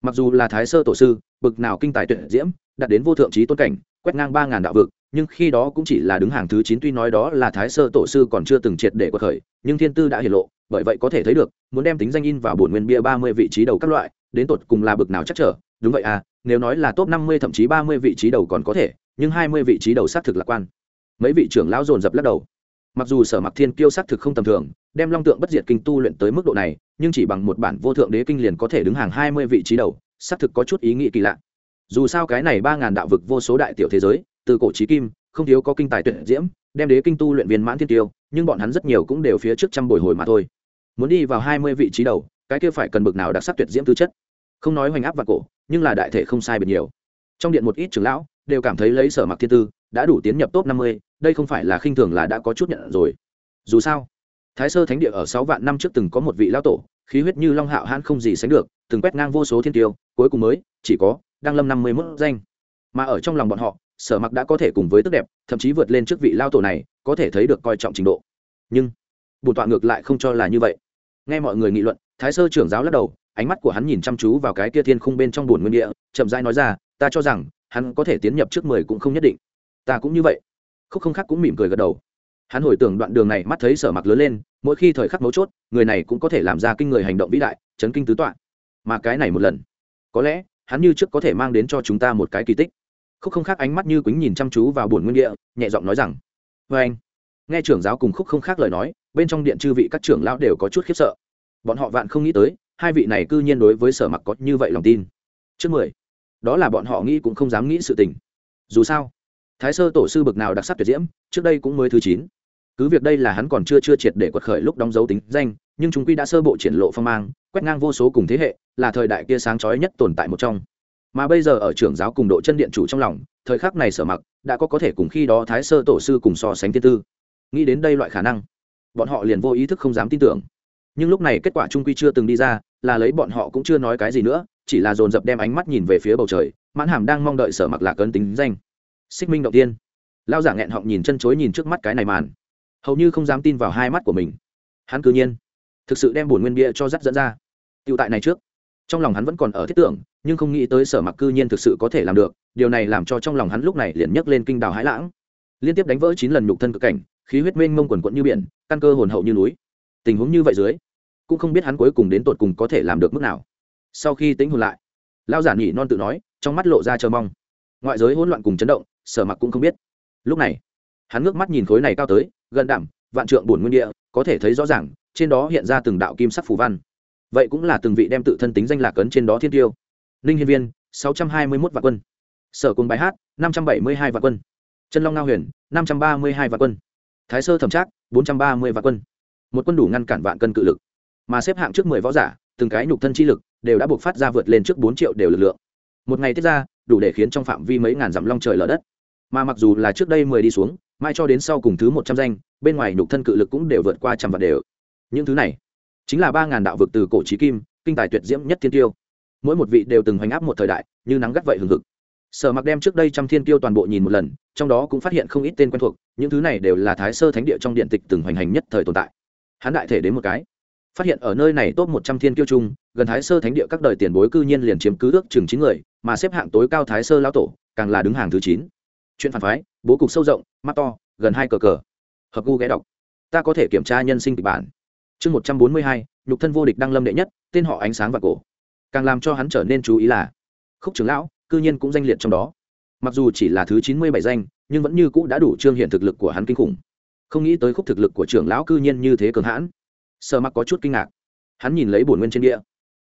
[SPEAKER 1] Mặc dù là thái sơ tổ sư, bực nào kinh tài tuyệt diễm, đạt đến vô thượng trí tôn cảnh, quét ngang ba ngàn đạo vực, nhưng khi đó cũng chỉ là đứng hàng thứ chín, tuy nói đó là thái sơ tổ sư còn chưa từng triệt để quật khởi, nhưng thiên tư đã hiển lộ, bởi vậy có thể thấy được, muốn đem tính danh in vào bổn nguyên bia ba mươi vị trí đầu các loại, đến tột cùng là bực nào chắc trở. Đúng vậy à nếu nói là top năm mươi thậm chí ba mươi vị trí đầu còn có thể, nhưng hai mươi vị trí đầu xác thực lạc quan mấy vị trưởng lão dồn dập lắc đầu. Mặc dù sở mặc thiên kiêu xác thực không tầm thường, đem long tượng bất diệt kinh tu luyện tới mức độ này, nhưng chỉ bằng một bản vô thượng đế kinh liền có thể đứng hàng hai mươi vị trí đầu xác thực có chút ý nghĩ kỳ lạ. Dù sao cái này ba ngàn đạo vực vô số đại tiểu thế giới, từ cổ trí kim, không thiếu có kinh tài tuyệt diễm, đem đế kinh tu luyện viên mãn thiên tiêu, nhưng bọn hắn rất nhiều cũng đều phía trước trăm bồi hồi mà thôi. Muốn đi vào hai mươi vị trí đầu, cái kia phải cần bực nào đặc sắc tuyệt diễm tư chất. Không nói hoành áp và cổ, nhưng là đại thể không sai biệt nhiều. Trong điện một ít trưởng lão đều cảm thấy lấy sở mặc thiên tư đã đủ tiến nhập top năm mươi đây không phải là khinh thường là đã có chút nhận rồi. Dù sao, thái sơ thánh địa ở sáu vạn năm trước từng có một vị lão tổ, khí huyết như long hạo hãn không gì sánh được, từng quét ngang vô số thiên tiêu, cuối cùng mới chỉ có đang lâm năm mươi mốt danh. Mà ở trong lòng bọn họ, sở mặc đã có thể cùng với tức đẹp, thậm chí vượt lên trước vị lao tổ này, có thể thấy được coi trọng trình độ. Nhưng, bổn tọa ngược lại không cho là như vậy. Nghe mọi người nghị luận, thái sơ trưởng giáo lắc đầu, ánh mắt của hắn nhìn chăm chú vào cái kia thiên khung bên trong buồn nguyên địa, chậm rãi nói ra, ta cho rằng, hắn có thể tiến nhập trước mười cũng không nhất định. Ta cũng như vậy khúc không khác cũng mỉm cười gật đầu. Hắn hồi tưởng đoạn đường này mắt thấy sở mặc lớn lên, mỗi khi thời khắc mấu chốt, người này cũng có thể làm ra kinh người hành động vĩ đại, chấn kinh tứ tọa. Mà cái này một lần, có lẽ, hắn như trước có thể mang đến cho chúng ta một cái kỳ tích. Khúc không khác ánh mắt như quýnh nhìn chăm chú vào buồn nguyên địa, nhẹ giọng nói rằng vê anh. Nghe trưởng giáo cùng khúc không khác lời nói, bên trong điện chư vị các trưởng lão đều có chút khiếp sợ. Bọn họ vạn không nghĩ tới, hai vị này cư nhiên đối với sở mặc có như vậy lòng tin. Trước mười, đó là bọn họ nghĩ cũng không dám nghĩ sự tình. Dù sao thái sơ tổ sư bực nào đặc sắc tuyệt diễm, trước đây cũng mới thứ chín. Cứ việc đây là hắn còn chưa chưa triệt để quật khởi lúc đóng dấu tính danh, nhưng chúng quy đã sơ bộ triển lộ phong mang, quét ngang vô số cùng thế hệ, là thời đại kia sáng chói nhất tồn tại một trong. Mà bây giờ ở trưởng giáo cùng độ chân điện chủ trong lòng, thời khắc này sở mặc, đã có có thể cùng khi đó thái sơ tổ sư cùng so sánh tiên tư. Nghĩ đến đây loại khả năng, bọn họ liền vô ý thức không dám tin tưởng. Nhưng lúc này kết quả trung quy chưa từng đi ra, là lấy bọn họ cũng chưa nói cái gì nữa, chỉ là dồn dập đem ánh mắt nhìn về phía bầu trời, mãn hàm đang mong đợi sở mặc lạc ấn tính danh xích minh động tiên. Lao giả nghẹn họng nhìn chân chối nhìn trước mắt cái này màn. Hầu như không dám tin vào hai mắt của mình. Hắn cư nhiên, thực sự đem bổn nguyên bia cho dắt dẫn ra. Tựu tại này trước, trong lòng hắn vẫn còn ở thiết tưởng, nhưng không nghĩ tới sở mặc cư nhiên thực sự có thể làm được, điều này làm cho trong lòng hắn lúc này liền nhấc lên kinh đào hãi lãng. Liên tiếp đánh vỡ chín lần nhục thân cực cảnh, khí huyết mênh mông quần quận như biển, căn cơ hồn hậu như núi. Tình huống như vậy dưới, cũng không biết hắn cuối cùng đến tột cùng có thể làm được mức nào. Sau khi tính hồn lại lao giả nhỉ non tự nói, trong mắt lộ ra chờ mong. Ngoại giới hỗn loạn cùng chấn động sở mặc cũng không biết. Lúc này, hắn ngước mắt nhìn khối này cao tới, gần đảm vạn trượng bổn nguyên địa, có thể thấy rõ ràng, trên đó hiện ra từng đạo kim sắc phù văn. Vậy cũng là từng vị đem tự thân tính danh lạc ấn trên đó thiên tiêu. Ninh hiên viên, sáu trăm hai mươi mốt vạn quân. Sở cùng bài hát, năm trăm bảy mươi hai vạn quân. Chân long ngao huyền, năm trăm ba mươi hai vạn quân. Thái sơ thẩm trác, bốn trăm ba mươi vạn quân. Một quân đủ ngăn cản vạn cân cự lực. Mà xếp hạng trước mười võ giả, từng cái nhục thân chi lực, đều đã buộc phát ra vượt lên trước bốn triệu đều lực lượng. Một ngày tiết ra, đủ để khiến trong phạm vi mấy ngàn dặm long trời lở đất mà mặc dù là trước đây mười đi xuống, mai cho đến sau cùng thứ một trăm danh, bên ngoài nhục thân cự lực cũng đều vượt qua trăm vạn đều. Những thứ này chính là ba ngàn đạo vực từ cổ trí kim, kinh tài tuyệt diễm nhất thiên tiêu. Mỗi một vị đều từng hoành áp một thời đại, như nắng gắt vậy hừng hực. Sở mặc đem trước đây trăm thiên tiêu toàn bộ nhìn một lần, trong đó cũng phát hiện không ít tên quen thuộc, những thứ này đều là thái sơ thánh địa trong điện tịch từng hoành hành nhất thời tồn tại. Hắn đại thể đến một cái, phát hiện ở nơi này top một trăm thiên tiêu chung, gần thái sơ thánh địa các đời tiền bối cư nhiên liền chiếm cứ ước chừng chín người, mà xếp hạng tối cao thái sơ lão tổ, càng là đứng hàng thứ chín chuyện phản phái, bố cục sâu rộng, mắt to, gần hai cờ cờ. Hợp gu ghé đọc. Ta có thể kiểm tra nhân sinh kịch bản. Chương một trăm bốn mươi hai, nhục thân vô địch đăng lâm đệ nhất, tên họ ánh sáng và cổ. Càng làm cho hắn trở nên chú ý là, khúc trưởng lão, cư nhiên cũng danh liệt trong đó. Mặc dù chỉ là thứ chín mươi bảy danh, nhưng vẫn như cũ đã đủ trương hiện thực lực của hắn kinh khủng. Không nghĩ tới khúc thực lực của trưởng lão cư nhiên như thế cường hãn. Sợ mặc có chút kinh ngạc. Hắn nhìn lấy bổn nguyên trên địa,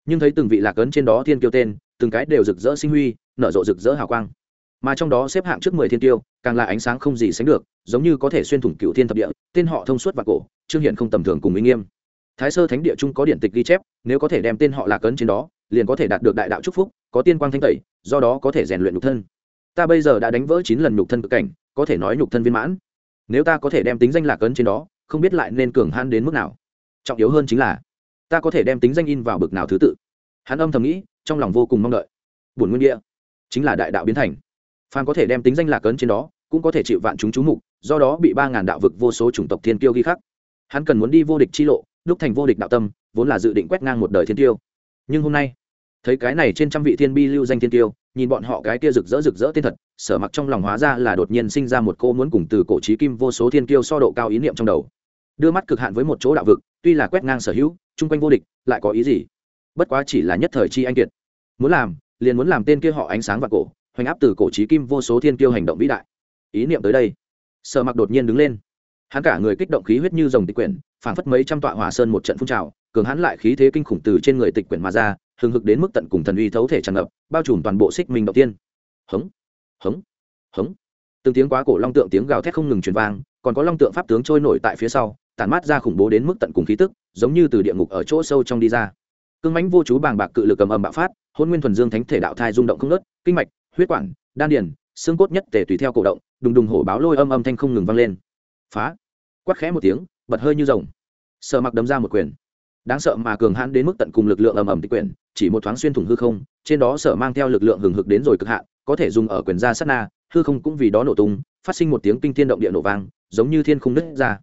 [SPEAKER 1] nhưng thấy từng vị lạc ấn trên đó thiên kiêu tên, từng cái đều rực rỡ sinh huy, nở rộ rực rỡ hào quang mà trong đó xếp hạng trước mười thiên tiêu, càng là ánh sáng không gì sánh được, giống như có thể xuyên thủng cựu thiên thập địa, tên họ thông suốt và cổ, trương hiện không tầm thường cùng uy nghiêm. Thái sơ thánh địa trung có điện tịch ghi chép, nếu có thể đem tên họ lạc ấn trên đó, liền có thể đạt được đại đạo chúc phúc, có tiên quang thanh tẩy, do đó có thể rèn luyện nhục thân. Ta bây giờ đã đánh vỡ chín lần nhục thân cực cảnh, có thể nói nhục thân viên mãn. Nếu ta có thể đem tính danh lạc ấn trên đó, không biết lại nên cường han đến mức nào. Trọng yếu hơn chính là, ta có thể đem tính danh in vào bực nào thứ tự. Hắn âm thầm nghĩ, trong lòng vô cùng mong đợi. Bổn nguyên địa, chính là đại đạo biến thành phan có thể đem tính danh lạc ấn trên đó, cũng có thể chịu vạn chúng chú mục, do đó bị ba ngàn đạo vực vô số chủng tộc thiên tiêu ghi khắc. Hắn cần muốn đi vô địch chi lộ, đúc thành vô địch đạo tâm, vốn là dự định quét ngang một đời thiên tiêu nhưng hôm nay, thấy cái này trên trăm vị thiên bi lưu danh thiên tiêu nhìn bọn họ cái kia rực rỡ rực rỡ tên thật sở mặc trong lòng hóa ra là đột nhiên sinh ra một cô muốn cùng từ cổ trí kim vô số thiên tiêu so độ cao ý niệm trong đầu. Đưa mắt cực hạn với một chỗ đạo vực, tuy là quét ngang sở hữu, chung quanh vô địch, lại có ý gì? Bất quá chỉ là nhất thời chi anh kiệt. Muốn làm, liền muốn làm tên kia họ ánh sáng và cổ hoành áp từ cổ trí kim vô số thiên kiêu hành động vĩ đại. Ý niệm tới đây, sở mặc đột nhiên đứng lên. Hắn cả người kích động khí huyết như dòng tịch quyển, phảng phất mấy trăm tọa hỏa sơn một trận phun trào, cường hắn lại khí thế kinh khủng từ trên người tịch quyển mà ra, hừng hực đến mức tận cùng thần uy thấu thể tràn ngập, bao trùm toàn bộ xích minh đầu tiên. Hống hống hống. Từng tiếng quá cổ long tượng tiếng gào thét không ngừng truyền vang, còn có long tượng pháp tướng trôi nổi tại phía sau, tản mát ra khủng bố đến mức tận cùng khí tức, giống như từ địa ngục ở chỗ sâu trong đi ra. Cương mãnh vô chú bàng bạc cự lực cầm ầm bạo phát hôn nguyên thuần dương thánh thể đạo thai rung động không nớt kinh mạch huyết quản, đan điền, xương cốt nhất tề tùy theo cổ động, đùng đùng hổ báo lôi âm âm thanh không ngừng vang lên. Phá. Quát khẽ một tiếng, bật hơi như rồng. Sợ mặc đấm ra một quyền. Đáng sợ mà cường hãn đến mức tận cùng lực lượng ầm ầm tịch quyền chỉ một thoáng xuyên thủng hư không, trên đó sợ mang theo lực lượng hừng hực đến rồi cực hạn, có thể dùng ở quyền ra sát na, hư không cũng vì đó nổ tung, phát sinh một tiếng kinh thiên động địa nổ vang, giống như thiên không nứt ra.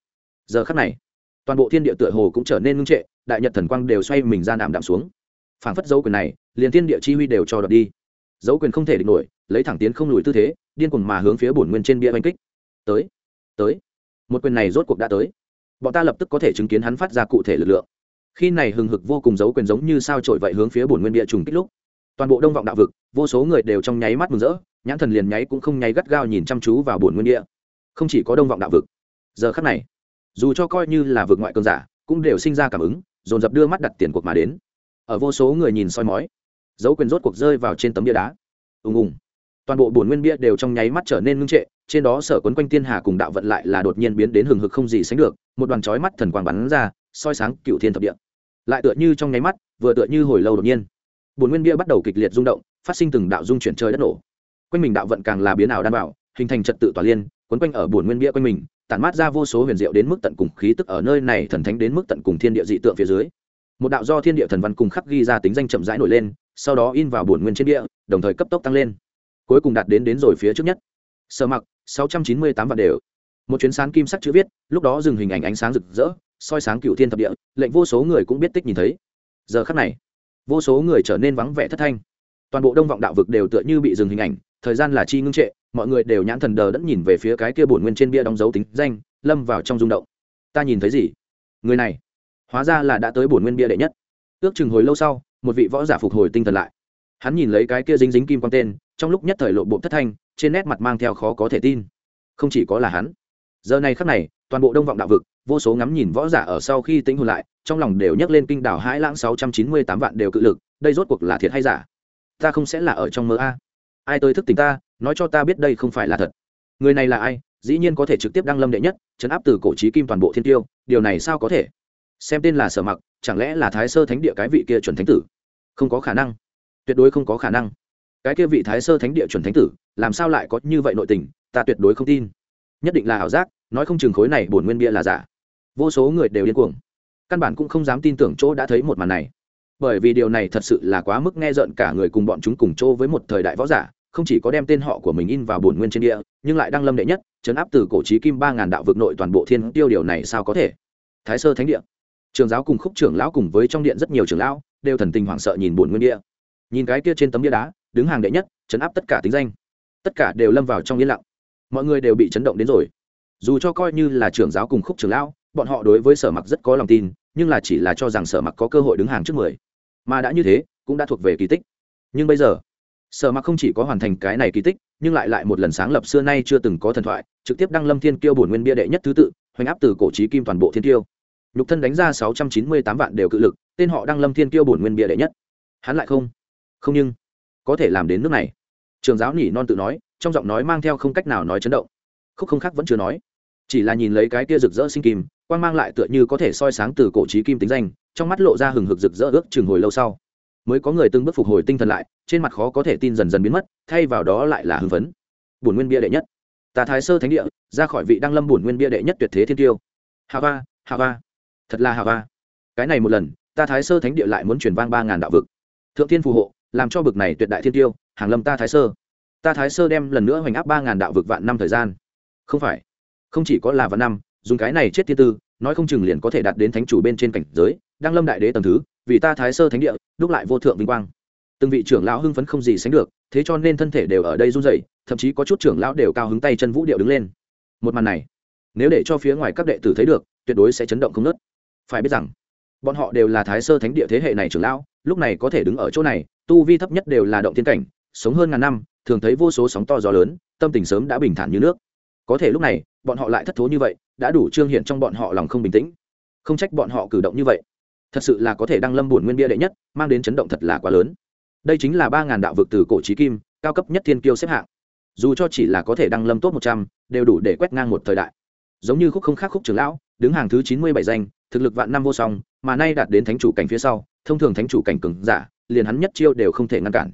[SPEAKER 1] Giờ khắc này, toàn bộ thiên địa tựa hồ cũng trở nên ngưng trệ, đại nhật thần quang đều xoay mình ra nạm đạm xuống. Phảng phất dấu quyền này, liền thiên địa chi huy đều cho đợt đi dấu quyền không thể địch nổi, lấy thẳng tiến không lùi tư thế, điên cuồng mà hướng phía bổn nguyên trên bia oanh kích. Tới tới. Một quyền này rốt cuộc đã tới. Bọn ta lập tức có thể chứng kiến hắn phát ra cụ thể lực lượng. Khi này hừng hực vô cùng dấu quyền giống như sao trội vậy hướng phía bổn nguyên địa trùng kích lúc. Toàn bộ đông vọng đạo vực, vô số người đều trong nháy mắt mừng rỡ, nhãn thần liền nháy cũng không nháy gắt gao nhìn chăm chú vào bổn nguyên địa không chỉ có đông vọng đạo vực, giờ khắc này, dù cho coi như là vực ngoại cường giả, cũng đều sinh ra cảm ứng, dồn dập đưa mắt đặt tiền cuộc mà đến. Ở vô số người nhìn soi mói dấu quyền rốt cuộc rơi vào trên tấm bia đá. Ùng ùng. Toàn bộ bổn nguyên bia đều trong nháy mắt trở nên ngưng trệ, trên đó sở quấn quanh thiên hà cùng đạo vận lại là đột nhiên biến đến hừng hực không gì sánh được, một đoàn chói mắt thần quang bắn ra, soi sáng cựu thiên thập địa. Lại tựa như trong nháy mắt, vừa tựa như hồi lâu đột nhiên, bổn nguyên bia bắt đầu kịch liệt rung động, phát sinh từng đạo dung chuyển trời đất nổ. Quanh mình đạo vận càng là biến ảo đan bảo, hình thành trật tự tỏa liên, quấn quanh ở bổn nguyên bia quanh mình, tản mát ra vô số huyền diệu đến mức tận cùng khí tức ở nơi này thần thánh đến mức tận cùng thiên địa dị tượng phía dưới. Một đạo do thiên địa thần văn cùng khắc ghi ra tính danh chậm rãi nổi lên sau đó in vào bổn nguyên trên địa, đồng thời cấp tốc tăng lên. Cuối cùng đạt đến đến rồi phía trước nhất. Sở mặc, sáu trăm chín mươi tám vạn đều. Một chuyến sáng kim sắc chữ viết, lúc đó dừng hình ảnh ánh sáng rực rỡ, soi sáng cựu thiên thập địa, lệnh vô số người cũng biết tích nhìn thấy. Giờ khắc này, vô số người trở nên vắng vẻ thất thanh. Toàn bộ đông vọng đạo vực đều tựa như bị dừng hình ảnh, thời gian là chi ngưng trệ, mọi người đều nhãn thần đờ đẫn nhìn về phía cái kia bổn nguyên trên bia đóng dấu tính danh, lâm vào trong rung động. Ta nhìn thấy gì? Người này, hóa ra là đã tới bổn nguyên bia đệ nhất. Ước chừng hồi lâu sau một vị võ giả phục hồi tinh thần lại. Hắn nhìn lấy cái kia dính dính kim quang tên, trong lúc nhất thời lộ bộ thất thanh, trên nét mặt mang theo khó có thể tin. Không chỉ có là hắn, giờ này khắc này, toàn bộ đông vọng đạo vực, vô số ngắm nhìn võ giả ở sau khi tính hồn lại, trong lòng đều nhắc lên kinh đảo hãi lãng sáu trăm chín mươi tám vạn đều cự lực, đây rốt cuộc là thiệt hay giả? Ta không sẽ là ở trong mơ a. Ai tới thức tỉnh ta, nói cho ta biết đây không phải là thật. Người này là ai? Dĩ nhiên có thể trực tiếp đăng lâm đệ nhất, chấn áp từ cổ trí kim toàn bộ thiên tiêu, điều này sao có thể? Xem tên là sở mặc, chẳng lẽ là thái sơ thánh địa cái vị kia chuẩn thánh tử? Không có khả năng. Tuyệt đối không có khả năng. Cái kia vị thái sơ thánh địa chuẩn thánh tử, làm sao lại có như vậy nội tình, ta tuyệt đối không tin. Nhất định là ảo giác, nói không chừng khối này bổn nguyên bia là giả. Vô số người đều điên cuồng. Căn bản cũng không dám tin tưởng chỗ đã thấy một màn này. Bởi vì điều này thật sự là quá mức nghe rợn cả người cùng bọn chúng cùng chỗ với một thời đại võ giả, không chỉ có đem tên họ của mình in vào bổn nguyên trên địa, nhưng lại đăng lâm đệ nhất, chấn áp từ cổ trí kim ba ngàn đạo vực nội toàn bộ thiên tiêu điều này sao có thể? Thái sơ thánh địa trường giáo cùng khúc trưởng lão cùng với trong điện rất nhiều trưởng lão, đều thần tình hoảng sợ nhìn bổn nguyên địa. Nhìn cái kia trên tấm bia đá, đứng hàng đệ nhất, chấn áp tất cả tính danh. Tất cả đều lâm vào trong yên lặng. Mọi người đều bị chấn động đến rồi. Dù cho coi như là trưởng giáo cùng khúc trưởng lão, bọn họ đối với sở mặc rất có lòng tin, nhưng là chỉ là cho rằng sở mặc có cơ hội đứng hàng trước mười. Mà đã như thế, cũng đã thuộc về kỳ tích. Nhưng bây giờ, sở mặc không chỉ có hoàn thành cái này kỳ tích, nhưng lại lại một lần sáng lập xưa nay chưa từng có thần thoại, trực tiếp đăng lâm thiên kiêu bổn nguyên bia đệ nhất thứ tự, hoành áp từ cổ trí kim toàn bộ thiên kiêu nhục thân đánh ra sáu trăm chín mươi tám vạn đều cự lực, tên họ đang lâm thiên kiêu bổn nguyên bia đệ nhất. Hắn lại không? Không nhưng, có thể làm đến nước này. Trường giáo nỉ non tự nói, trong giọng nói mang theo không cách nào nói chấn động. Khúc không khác vẫn chưa nói. Chỉ là nhìn lấy cái kia rực rỡ sinh kim quan mang lại tựa như có thể soi sáng từ cổ trí kim tính danh, trong mắt lộ ra hừng hực rực rỡ ước chừng hồi lâu sau. Mới có người từng bước phục hồi tinh thần lại, trên mặt khó có thể tin dần dần biến mất, thay vào đó lại là hưng phấn. Bổn nguyên bia đệ nhất. Tà thái sơ thánh địa, ra khỏi vị đăng lâm bổn nguyên bia đệ nhất tuyệt thế thiên tiêu. Hà va hà va thật là hà va cái này một lần, ta thái sơ thánh địa lại muốn chuyển vang ba ngàn đạo vực. Thượng thiên phù hộ, làm cho vực này tuyệt đại thiên tiêu, hàng lâm ta thái sơ. Ta thái sơ đem lần nữa hoành áp ba ngàn đạo vực vạn năm thời gian. Không phải, không chỉ có là vạn năm, dùng cái này chết thiên tư, nói không chừng liền có thể đạt đến thánh chủ bên trên cảnh giới, đang lâm đại đế tầng thứ, vì ta thái sơ thánh địa, đúc lại vô thượng vinh quang. Từng vị trưởng lão hưng phấn không gì sánh được, thế cho nên thân thể đều ở đây run rẩy, thậm chí có chút trưởng lão đều cao hứng tay chân vũ điệu đứng lên. Một màn này, nếu để cho phía ngoài các đệ tử thấy được, tuyệt đối sẽ chấn động không nớt phải biết rằng, bọn họ đều là thái sơ thánh địa thế hệ này trưởng lão, lúc này có thể đứng ở chỗ này, tu vi thấp nhất đều là động thiên cảnh, sống hơn ngàn năm, thường thấy vô số sóng to gió lớn, tâm tình sớm đã bình thản như nước. Có thể lúc này, bọn họ lại thất thố như vậy, đã đủ trương hiện trong bọn họ lòng không bình tĩnh. Không trách bọn họ cử động như vậy. Thật sự là có thể đăng lâm bổn nguyên bia đệ nhất, mang đến chấn động thật là quá lớn. Đây chính là ba ngàn đạo vực từ cổ trí kim, cao cấp nhất thiên kiêu xếp hạng. Dù cho chỉ là có thể đăng lâm tốt một trăm, đều đủ để quét ngang một thời đại giống như khúc không khác khúc trưởng lão, đứng hàng thứ chín mươi bảy danh, thực lực vạn năm vô song, mà nay đạt đến thánh chủ cảnh phía sau, thông thường thánh chủ cảnh cường giả, liền hắn nhất chiêu đều không thể ngăn cản.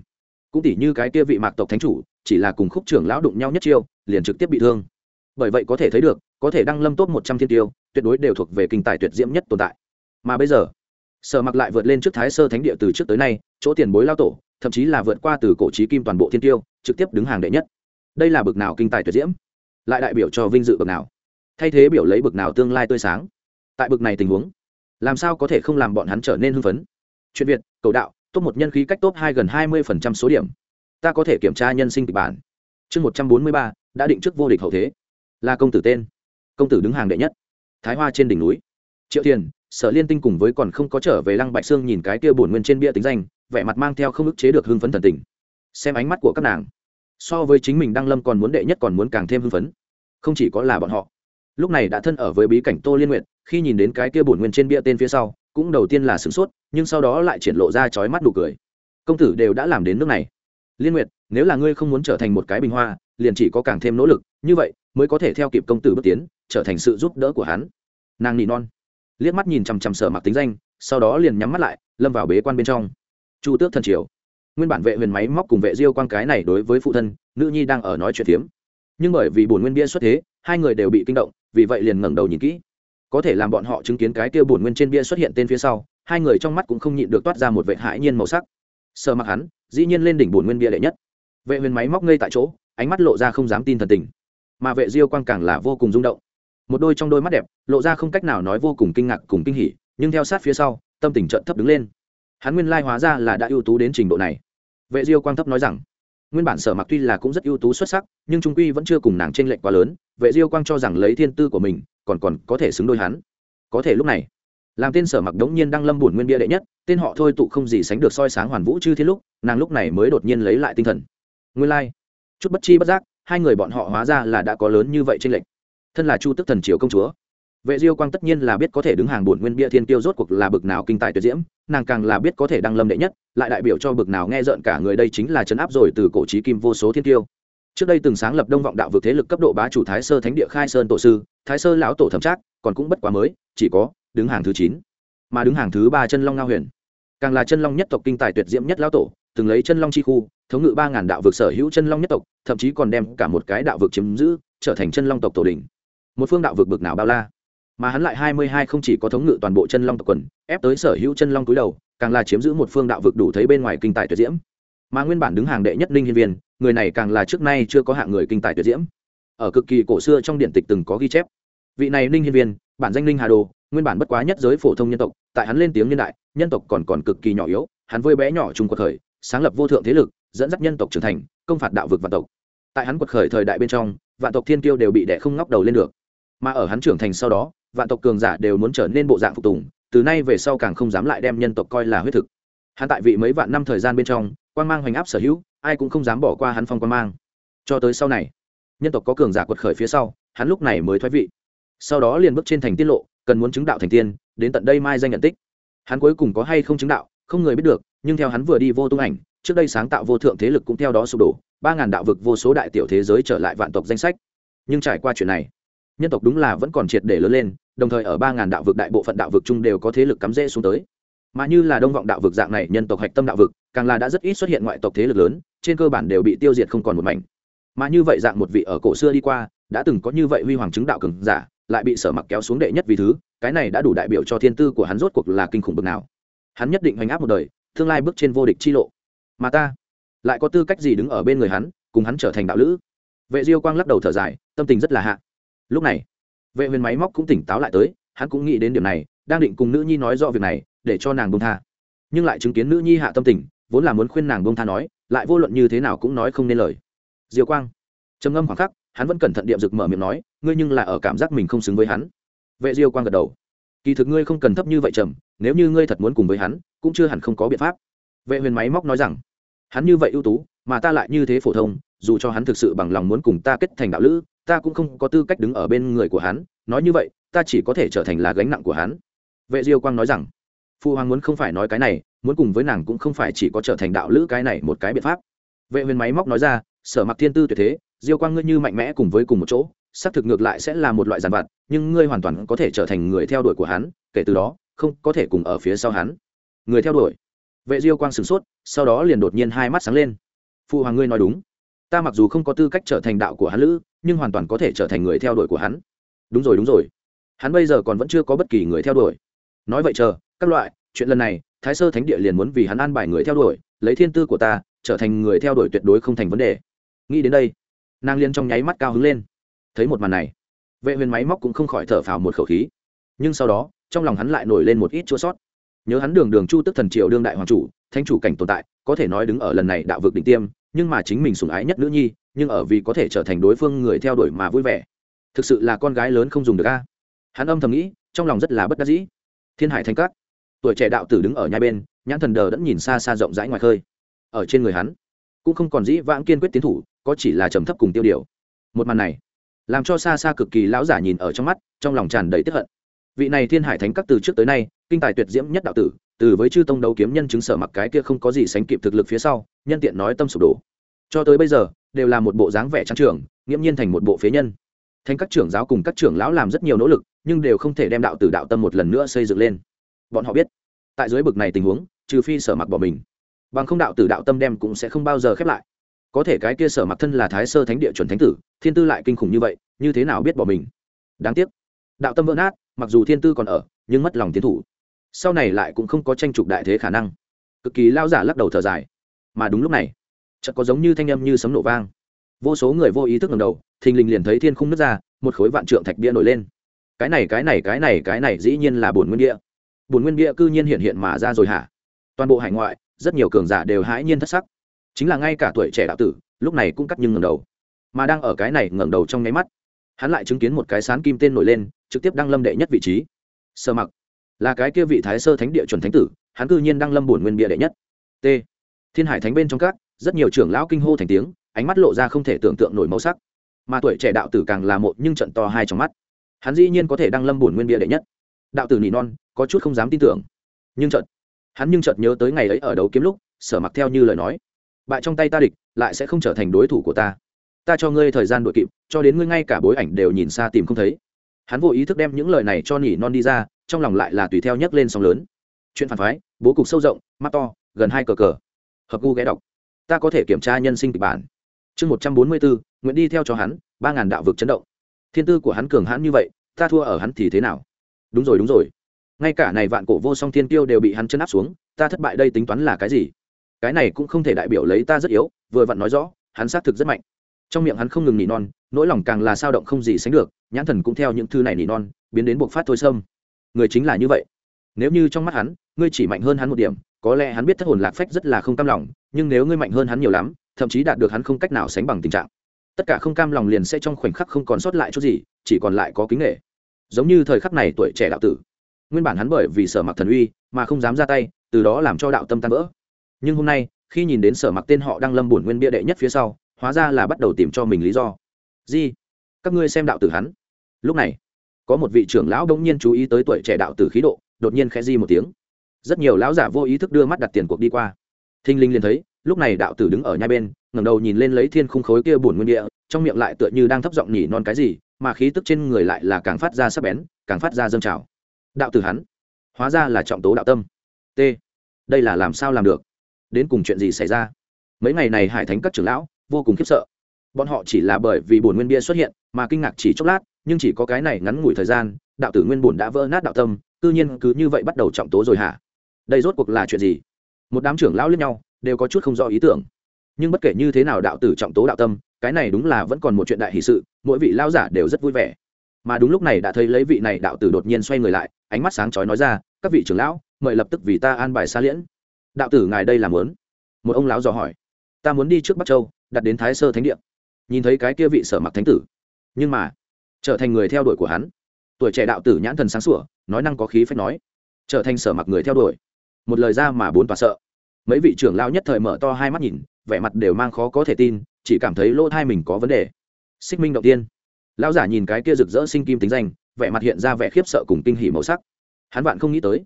[SPEAKER 1] Cũng tỷ như cái kia vị mạc tộc thánh chủ, chỉ là cùng khúc trưởng lão đụng nhau nhất chiêu, liền trực tiếp bị thương. Bởi vậy có thể thấy được, có thể đăng lâm tốt một trăm thiên tiêu, tuyệt đối đều thuộc về kinh tài tuyệt diễm nhất tồn tại. Mà bây giờ, sở mặc lại vượt lên trước thái sơ thánh địa từ trước tới nay, chỗ tiền bối lao tổ, thậm chí là vượt qua từ cổ trí kim toàn bộ thiên tiêu, trực tiếp đứng hàng đệ nhất. Đây là bực nào kinh tài tuyệt diễm? Lại đại biểu cho vinh dự bực nào? Thay thế biểu lấy bực nào tương lai tươi sáng. Tại bực này tình huống, làm sao có thể không làm bọn hắn trở nên hưng phấn? Chuyện việt, cầu đạo, top một nhân khí cách top hai gần hai mươi phần trăm số điểm. Ta có thể kiểm tra nhân sinh kịch bản. Chương một trăm bốn mươi ba, đã định trước vô địch hậu thế. Là công tử tên. Công tử đứng hàng đệ nhất. Thái hoa trên đỉnh núi. Triệu thiền, sở liên tinh cùng với còn không có trở về lăng bạch sương nhìn cái kia bổn nguyên trên bia tính danh, vẻ mặt mang theo không ức chế được hưng phấn thần tình. Xem ánh mắt của các nàng, so với chính mình đăng lâm còn muốn đệ nhất còn muốn càng thêm hưng phấn. Không chỉ có là bọn họ lúc này đã thân ở với bí cảnh tô liên nguyện khi nhìn đến cái kia bổn nguyên trên bia tên phía sau, cũng đầu tiên là sửng sốt, nhưng sau đó lại triển lộ ra chói mắt nụ cười. Công tử đều đã làm đến nước này. Liên nguyệt, nếu là ngươi không muốn trở thành một cái bình hoa, liền chỉ có càng thêm nỗ lực, như vậy mới có thể theo kịp công tử bước tiến, trở thành sự giúp đỡ của hắn. Nàng nỉ non. Liếc mắt nhìn chằm chằm sở mặc tính danh, sau đó liền nhắm mắt lại, lâm vào bế quan bên trong. Chu tước thần triều. Nguyên bản vệ huyền máy móc cùng vệ diêu quan cái này đối với phụ thân, nữ nhi đang ở nói chuyện tiếm nhưng bởi vì bổn nguyên bia xuất thế, hai người đều bị kinh động vì vậy liền ngẩng đầu nhìn kỹ. Có thể làm bọn họ chứng kiến cái kia bổn nguyên trên bia xuất hiện tên phía sau, hai người trong mắt cũng không nhịn được toát ra một vệ hãi nhiên màu sắc. Sợ mặc hắn, dĩ nhiên lên đỉnh bổn nguyên bia đệ nhất. Vệ huyền máy móc ngây tại chỗ, ánh mắt lộ ra không dám tin thần tình. Mà vệ diêu quang càng là vô cùng rung động. Một đôi trong đôi mắt đẹp, lộ ra không cách nào nói vô cùng kinh ngạc cùng kinh hỉ, nhưng theo sát phía sau, tâm tình trận thấp đứng lên. Hắn nguyên lai hóa ra là đã ưu tú đến trình độ này. Vệ diêu quang thấp nói rằng nguyên bản sở mặc tuy là cũng rất ưu tú xuất sắc, nhưng trung quy vẫn chưa cùng nàng tranh lệch quá lớn, vệ diêu quang cho rằng lấy thiên tư của mình, còn còn có thể xứng đôi hắn có thể lúc này, làm tên sở mặc đống nhiên đang lâm bùn nguyên bia đệ nhất, tên họ thôi tụ không gì sánh được soi sáng hoàn vũ chư thiên lúc, nàng lúc này mới đột nhiên lấy lại tinh thần nguyên lai、like. chút bất chi bất giác, hai người bọn họ hóa ra là đã có lớn như vậy trên lệch. thân là chu tức thần triều công chúa vệ diêu quang tất nhiên là biết có thể đứng hàng bổn nguyên bia thiên tiêu rốt cuộc là bực nào kinh tài tuyệt diễm, nàng càng là biết có thể đăng lâm đệ nhất, lại đại biểu cho bực nào nghe rợn cả người đây chính là chấn áp rồi từ cổ trí kim vô số thiên tiêu. Trước đây từng sáng lập đông vọng đạo vực thế lực cấp độ bá chủ thái sơ thánh địa khai sơn tổ sư, thái sơ lão tổ thẩm trác, còn cũng bất quá mới, chỉ có đứng hàng thứ chín, mà đứng hàng thứ ba chân long ngao huyền. Càng là chân long nhất tộc kinh tài tuyệt diễm nhất lão tổ, từng lấy chân long chi khu, thống ngự ba ngàn đạo vực sở hữu chân long nhất tộc, thậm chí còn đem cả một cái đạo vực chiếm giữ, trở thành chân long tộc tổ đình một phương đạo vực bực nào bao la mà hắn lại hai mươi hai không chỉ có thống ngự toàn bộ chân long tộc quần, ép tới sở hữu chân long túi đầu, càng là chiếm giữ một phương đạo vực đủ thấy bên ngoài kinh tài tuyệt diễm. Mà nguyên bản đứng hàng đệ nhất ninh hiên viên, người này càng là trước nay chưa có hạng người kinh tài tuyệt diễm. Ở cực kỳ cổ xưa trong điện tịch từng có ghi chép. Vị này ninh hiên viên, bản danh ninh hà đồ, nguyên bản bất quá nhất giới phổ thông nhân tộc, tại hắn lên tiếng nhân đại, nhân tộc còn còn cực kỳ nhỏ yếu, hắn vơi bé nhỏ trung quật khởi, sáng lập vô thượng thế lực, dẫn dắt nhân tộc trưởng thành, công phạt đạo vực vạn tộc. Tại hắn quật khởi thời đại bên trong, vạn tộc thiên kiêu đều bị đẻ không ngóc đầu lên được. Mà ở hắn trưởng thành sau đó vạn tộc cường giả đều muốn trở nên bộ dạng phục tùng, từ nay về sau càng không dám lại đem nhân tộc coi là huyết thực. Hắn tại vị mấy vạn năm thời gian bên trong, quan mang hoành áp sở hữu, ai cũng không dám bỏ qua hắn phong quan mang. Cho tới sau này, nhân tộc có cường giả quật khởi phía sau, hắn lúc này mới thoái vị. Sau đó liền bước trên thành tiết lộ, cần muốn chứng đạo thành tiên, đến tận đây mai danh nhận tích. Hắn cuối cùng có hay không chứng đạo, không người biết được, nhưng theo hắn vừa đi vô tung ảnh, trước đây sáng tạo vô thượng thế lực cũng theo đó sụp đổ, ba ngàn đạo vực vô số đại tiểu thế giới trở lại vạn tộc danh sách. Nhưng trải qua chuyện này, nhân tộc đúng là vẫn còn triệt để lớn lên đồng thời ở ba ngàn đạo vực đại bộ phận đạo vực chung đều có thế lực cắm rễ xuống tới. Mà như là đông vọng đạo vực dạng này, nhân tộc hạch tâm đạo vực, càng là đã rất ít xuất hiện ngoại tộc thế lực lớn, trên cơ bản đều bị tiêu diệt không còn một mảnh. Mà như vậy dạng một vị ở cổ xưa đi qua, đã từng có như vậy huy hoàng chứng đạo cường giả, lại bị sở mặc kéo xuống đệ nhất vì thứ, cái này đã đủ đại biểu cho thiên tư của hắn rốt cuộc là kinh khủng bực nào. Hắn nhất định hoành áp một đời, tương lai bước trên vô địch chi lộ. Mà ta lại có tư cách gì đứng ở bên người hắn, cùng hắn trở thành đạo lữ? Vệ diêu quang lắc đầu thở dài, tâm tình rất là hạ. Lúc này vệ huyền máy móc cũng tỉnh táo lại tới, hắn cũng nghĩ đến điểm này, đang định cùng nữ nhi nói rõ việc này, để cho nàng bông tha. Nhưng lại chứng kiến nữ nhi hạ tâm tình, vốn là muốn khuyên nàng bông tha nói, lại vô luận như thế nào cũng nói không nên lời. Diêu quang, trầm ngâm khoảng khắc, hắn vẫn cẩn thận điệm rực mở miệng nói, ngươi nhưng là ở cảm giác mình không xứng với hắn. Vệ diêu quang gật đầu. Kỳ thực ngươi không cần thấp như vậy trầm, nếu như ngươi thật muốn cùng với hắn, cũng chưa hẳn không có biện pháp. Vệ huyền máy móc nói rằng, hắn như vậy ưu tú, mà ta lại như thế phổ thông, dù cho hắn thực sự bằng lòng muốn cùng ta kết thành đạo lữ ta cũng không có tư cách đứng ở bên người của hắn, nói như vậy, ta chỉ có thể trở thành là gánh nặng của hắn. Vệ diêu quang nói rằng. Phu hoàng muốn không phải nói cái này, muốn cùng với nàng cũng không phải chỉ có trở thành đạo lữ cái này một cái biện pháp. Vệ huyền máy móc nói ra, sở mặc thiên tư tuyệt thế, diêu quang ngươi như mạnh mẽ cùng với cùng một chỗ, xác thực ngược lại sẽ là một loại giàn vặt, nhưng ngươi hoàn toàn có thể trở thành người theo đuổi của hắn, kể từ đó, không có thể cùng ở phía sau hắn. Người theo đuổi? Vệ diêu quang sửng sốt, sau đó liền đột nhiên hai mắt sáng lên. Phụ hoàng ngươi nói đúng ta mặc dù không có tư cách trở thành đạo của hắn lữ, nhưng hoàn toàn có thể trở thành người theo đuổi của hắn. Đúng rồi đúng rồi. Hắn bây giờ còn vẫn chưa có bất kỳ người theo đuổi. Nói vậy chờ, các loại, chuyện lần này, thái sơ thánh địa liền muốn vì hắn an bài người theo đuổi, lấy thiên tư của ta, trở thành người theo đuổi tuyệt đối không thành vấn đề. Nghĩ đến đây, nàng liên trong nháy mắt cao hứng lên. Thấy một màn này, vệ huyền máy móc cũng không khỏi thở phào một khẩu khí. Nhưng sau đó, trong lòng hắn lại nổi lên một ít chua sót. Nhớ hắn đường đường chu tức thần triều đương đại hoàng chủ thanh chủ cảnh tồn tại, có thể nói đứng ở lần này đạo vực đỉnh tiêm nhưng mà chính mình sủng ái nhất nữ nhi, nhưng ở vì có thể trở thành đối phương người theo đuổi mà vui vẻ. Thực sự là con gái lớn không dùng được a. Hắn âm thầm nghĩ, trong lòng rất là bất đắc dĩ. Thiên hải thanh cát tuổi trẻ đạo tử đứng ở nhà bên, nhãn thần đờ đẫn nhìn xa xa rộng rãi ngoài khơi. Ở trên người hắn, cũng không còn dĩ vãng kiên quyết tiến thủ, có chỉ là trầm thấp cùng tiêu điều. Một màn này, làm cho xa xa cực kỳ lão giả nhìn ở trong mắt, trong lòng tràn đầy tức hận. Vị này thiên hải thánh các từ trước tới nay, kinh tài tuyệt diễm nhất đạo tử từ với chư tông đấu kiếm nhân chứng sở mặc cái kia không có gì sánh kịp thực lực phía sau, nhân tiện nói tâm sụp đổ. Cho tới bây giờ, đều là một bộ dáng vẻ trang trưởng, nghiễm nhiên thành một bộ phế nhân. Thành các trưởng giáo cùng các trưởng lão làm rất nhiều nỗ lực, nhưng đều không thể đem đạo tử đạo tâm một lần nữa xây dựng lên. Bọn họ biết, tại dưới bực này tình huống, trừ phi sở mặc bỏ mình. Bằng không đạo tử đạo tâm đem cũng sẽ không bao giờ khép lại. Có thể cái kia sở mặc thân là thái sơ thánh địa chuẩn thánh tử, thiên tư lại kinh khủng như vậy, như thế nào biết bỏ mình? Đáng tiếc, đạo tâm vỡ nát, mặc dù thiên tư còn ở, nhưng mất lòng tiến thủ sau này lại cũng không có tranh trục đại thế khả năng. Cực kỳ lao giả lắc đầu thở dài. Mà đúng lúc này, chợt có giống như thanh âm như sấm nổ vang. Vô số người vô ý thức ngầm đầu, thình lình liền thấy thiên khung nứt ra, một khối vạn trượng thạch bia nổi lên. Cái này cái này cái này cái này dĩ nhiên là bổn nguyên bia. Bổn nguyên bia cư nhiên hiện hiện mà ra rồi hả? Toàn bộ hải ngoại, rất nhiều cường giả đều hãi nhiên thất sắc. Chính là ngay cả tuổi trẻ đạo tử, lúc này cũng cắt nhưng ngầm đầu. Mà đang ở cái này ngẩng đầu trong nháy mắt, hắn lại chứng kiến một cái sán kim tên nổi lên, trực tiếp đăng lâm đệ nhất vị trí. Sơ mặc là cái kia vị thái sơ thánh địa chuẩn thánh tử, hắn cư nhiên đăng lâm bổn nguyên bia đệ nhất. T. Thiên hải thánh bên trong các, rất nhiều trưởng lão kinh hô thành tiếng, ánh mắt lộ ra không thể tưởng tượng nổi màu sắc. Mà tuổi trẻ đạo tử càng là một nhưng trận to hai trong mắt. Hắn dĩ nhiên có thể đăng lâm bổn nguyên bia đệ nhất. Đạo tử nỉ non, có chút không dám tin tưởng. Nhưng trận hắn nhưng chợt nhớ tới ngày ấy ở đấu kiếm lúc, sở mặc theo như lời nói. Bại trong tay ta địch, lại sẽ không trở thành đối thủ của ta. Ta cho ngươi thời gian đội kịp, cho đến ngươi ngay cả bối ảnh đều nhìn xa tìm không thấy hắn vô ý thức đem những lời này cho nỉ non đi ra, trong lòng lại là tùy theo nhấc lên sóng lớn. Chuyện phản phái, bố cục sâu rộng, mắt to, gần hai cờ cờ. Hợp gu ghé đọc. Ta có thể kiểm tra nhân sinh kịch bản. Chương một trăm bốn mươi bốn, nguyện đi theo cho hắn, ba ngàn đạo vực chấn động. Thiên tư của hắn cường hãn như vậy, ta thua ở hắn thì thế nào? Đúng rồi đúng rồi. Ngay cả này vạn cổ vô song thiên tiêu đều bị hắn chân áp xuống, ta thất bại đây tính toán là cái gì? Cái này cũng không thể đại biểu lấy ta rất yếu, vừa vặn nói rõ, hắn xác thực rất mạnh. Trong miệng hắn không ngừng nỉ non nỗi lòng càng là sao động không gì sánh được, nhãn thần cũng theo những thư này nỉ non, biến đến buộc phát thôi sâm. Người chính là như vậy. Nếu như trong mắt hắn, ngươi chỉ mạnh hơn hắn một điểm, có lẽ hắn biết thất hồn lạc phách rất là không cam lòng, nhưng nếu ngươi mạnh hơn hắn nhiều lắm, thậm chí đạt được hắn không cách nào sánh bằng tình trạng, tất cả không cam lòng liền sẽ trong khoảnh khắc không còn sót lại chút gì, chỉ còn lại có kính nghệ giống như thời khắc này tuổi trẻ đạo tử. Nguyên bản hắn bởi vì sở mặc thần uy, mà không dám ra tay, từ đó làm cho đạo tâm tan vỡ. Nhưng hôm nay, khi nhìn đến sở mặc tên họ đang lâm bổn nguyên bia đệ nhất phía sau, hóa ra là bắt đầu tìm cho mình lý do di, các ngươi xem đạo tử hắn. Lúc này, có một vị trưởng lão đông nhiên chú ý tới tuổi trẻ đạo tử khí độ, đột nhiên khẽ di một tiếng. Rất nhiều lão giả vô ý thức đưa mắt đặt tiền cuộc đi qua. Thinh linh liền thấy, lúc này đạo tử đứng ở nhai bên, ngẩng đầu nhìn lên lấy thiên khung khối kia bổn nguyên địa, trong miệng lại tựa như đang thấp giọng nhỉ non cái gì, mà khí tức trên người lại là càng phát ra sắc bén, càng phát ra dâng trào. Đạo tử hắn, hóa ra là trọng tố đạo tâm. T, đây là làm sao làm được? Đến cùng chuyện gì xảy ra? Mấy ngày này hải thánh các trưởng lão vô cùng khiếp sợ bọn họ chỉ là bởi vì bổn nguyên bia xuất hiện mà kinh ngạc chỉ chốc lát, nhưng chỉ có cái này ngắn ngủi thời gian, đạo tử nguyên bổn đã vỡ nát đạo tâm, cư nhiên cứ như vậy bắt đầu trọng tố rồi hả? Đây rốt cuộc là chuyện gì? Một đám trưởng lão lẫn nhau, đều có chút không rõ ý tưởng. Nhưng bất kể như thế nào đạo tử trọng tố đạo tâm, cái này đúng là vẫn còn một chuyện đại hỷ sự, mỗi vị lão giả đều rất vui vẻ. Mà đúng lúc này đã thấy lấy vị này đạo tử đột nhiên xoay người lại, ánh mắt sáng chói nói ra, các vị trưởng lão, mời lập tức vì ta an bài xa liễn. Đạo tử, ngài đây làm muốn? Một ông lão dò hỏi. Ta muốn đi trước bắc châu, đặt đến thái sơ thánh địa nhìn thấy cái kia vị sở mặc thánh tử. Nhưng mà, trở thành người theo đuổi của hắn. Tuổi trẻ đạo tử nhãn thần sáng sủa, nói năng có khí phép nói. Trở thành sở mặc người theo đuổi. Một lời ra mà bốn tòa sợ. Mấy vị trưởng lao nhất thời mở to hai mắt nhìn, vẻ mặt đều mang khó có thể tin, chỉ cảm thấy lỗ thai mình có vấn đề. Xích minh động tiên. Lão giả nhìn cái kia rực rỡ sinh kim tính danh, vẻ mặt hiện ra vẻ khiếp sợ cùng kinh hỉ màu sắc. Hắn vạn không nghĩ tới,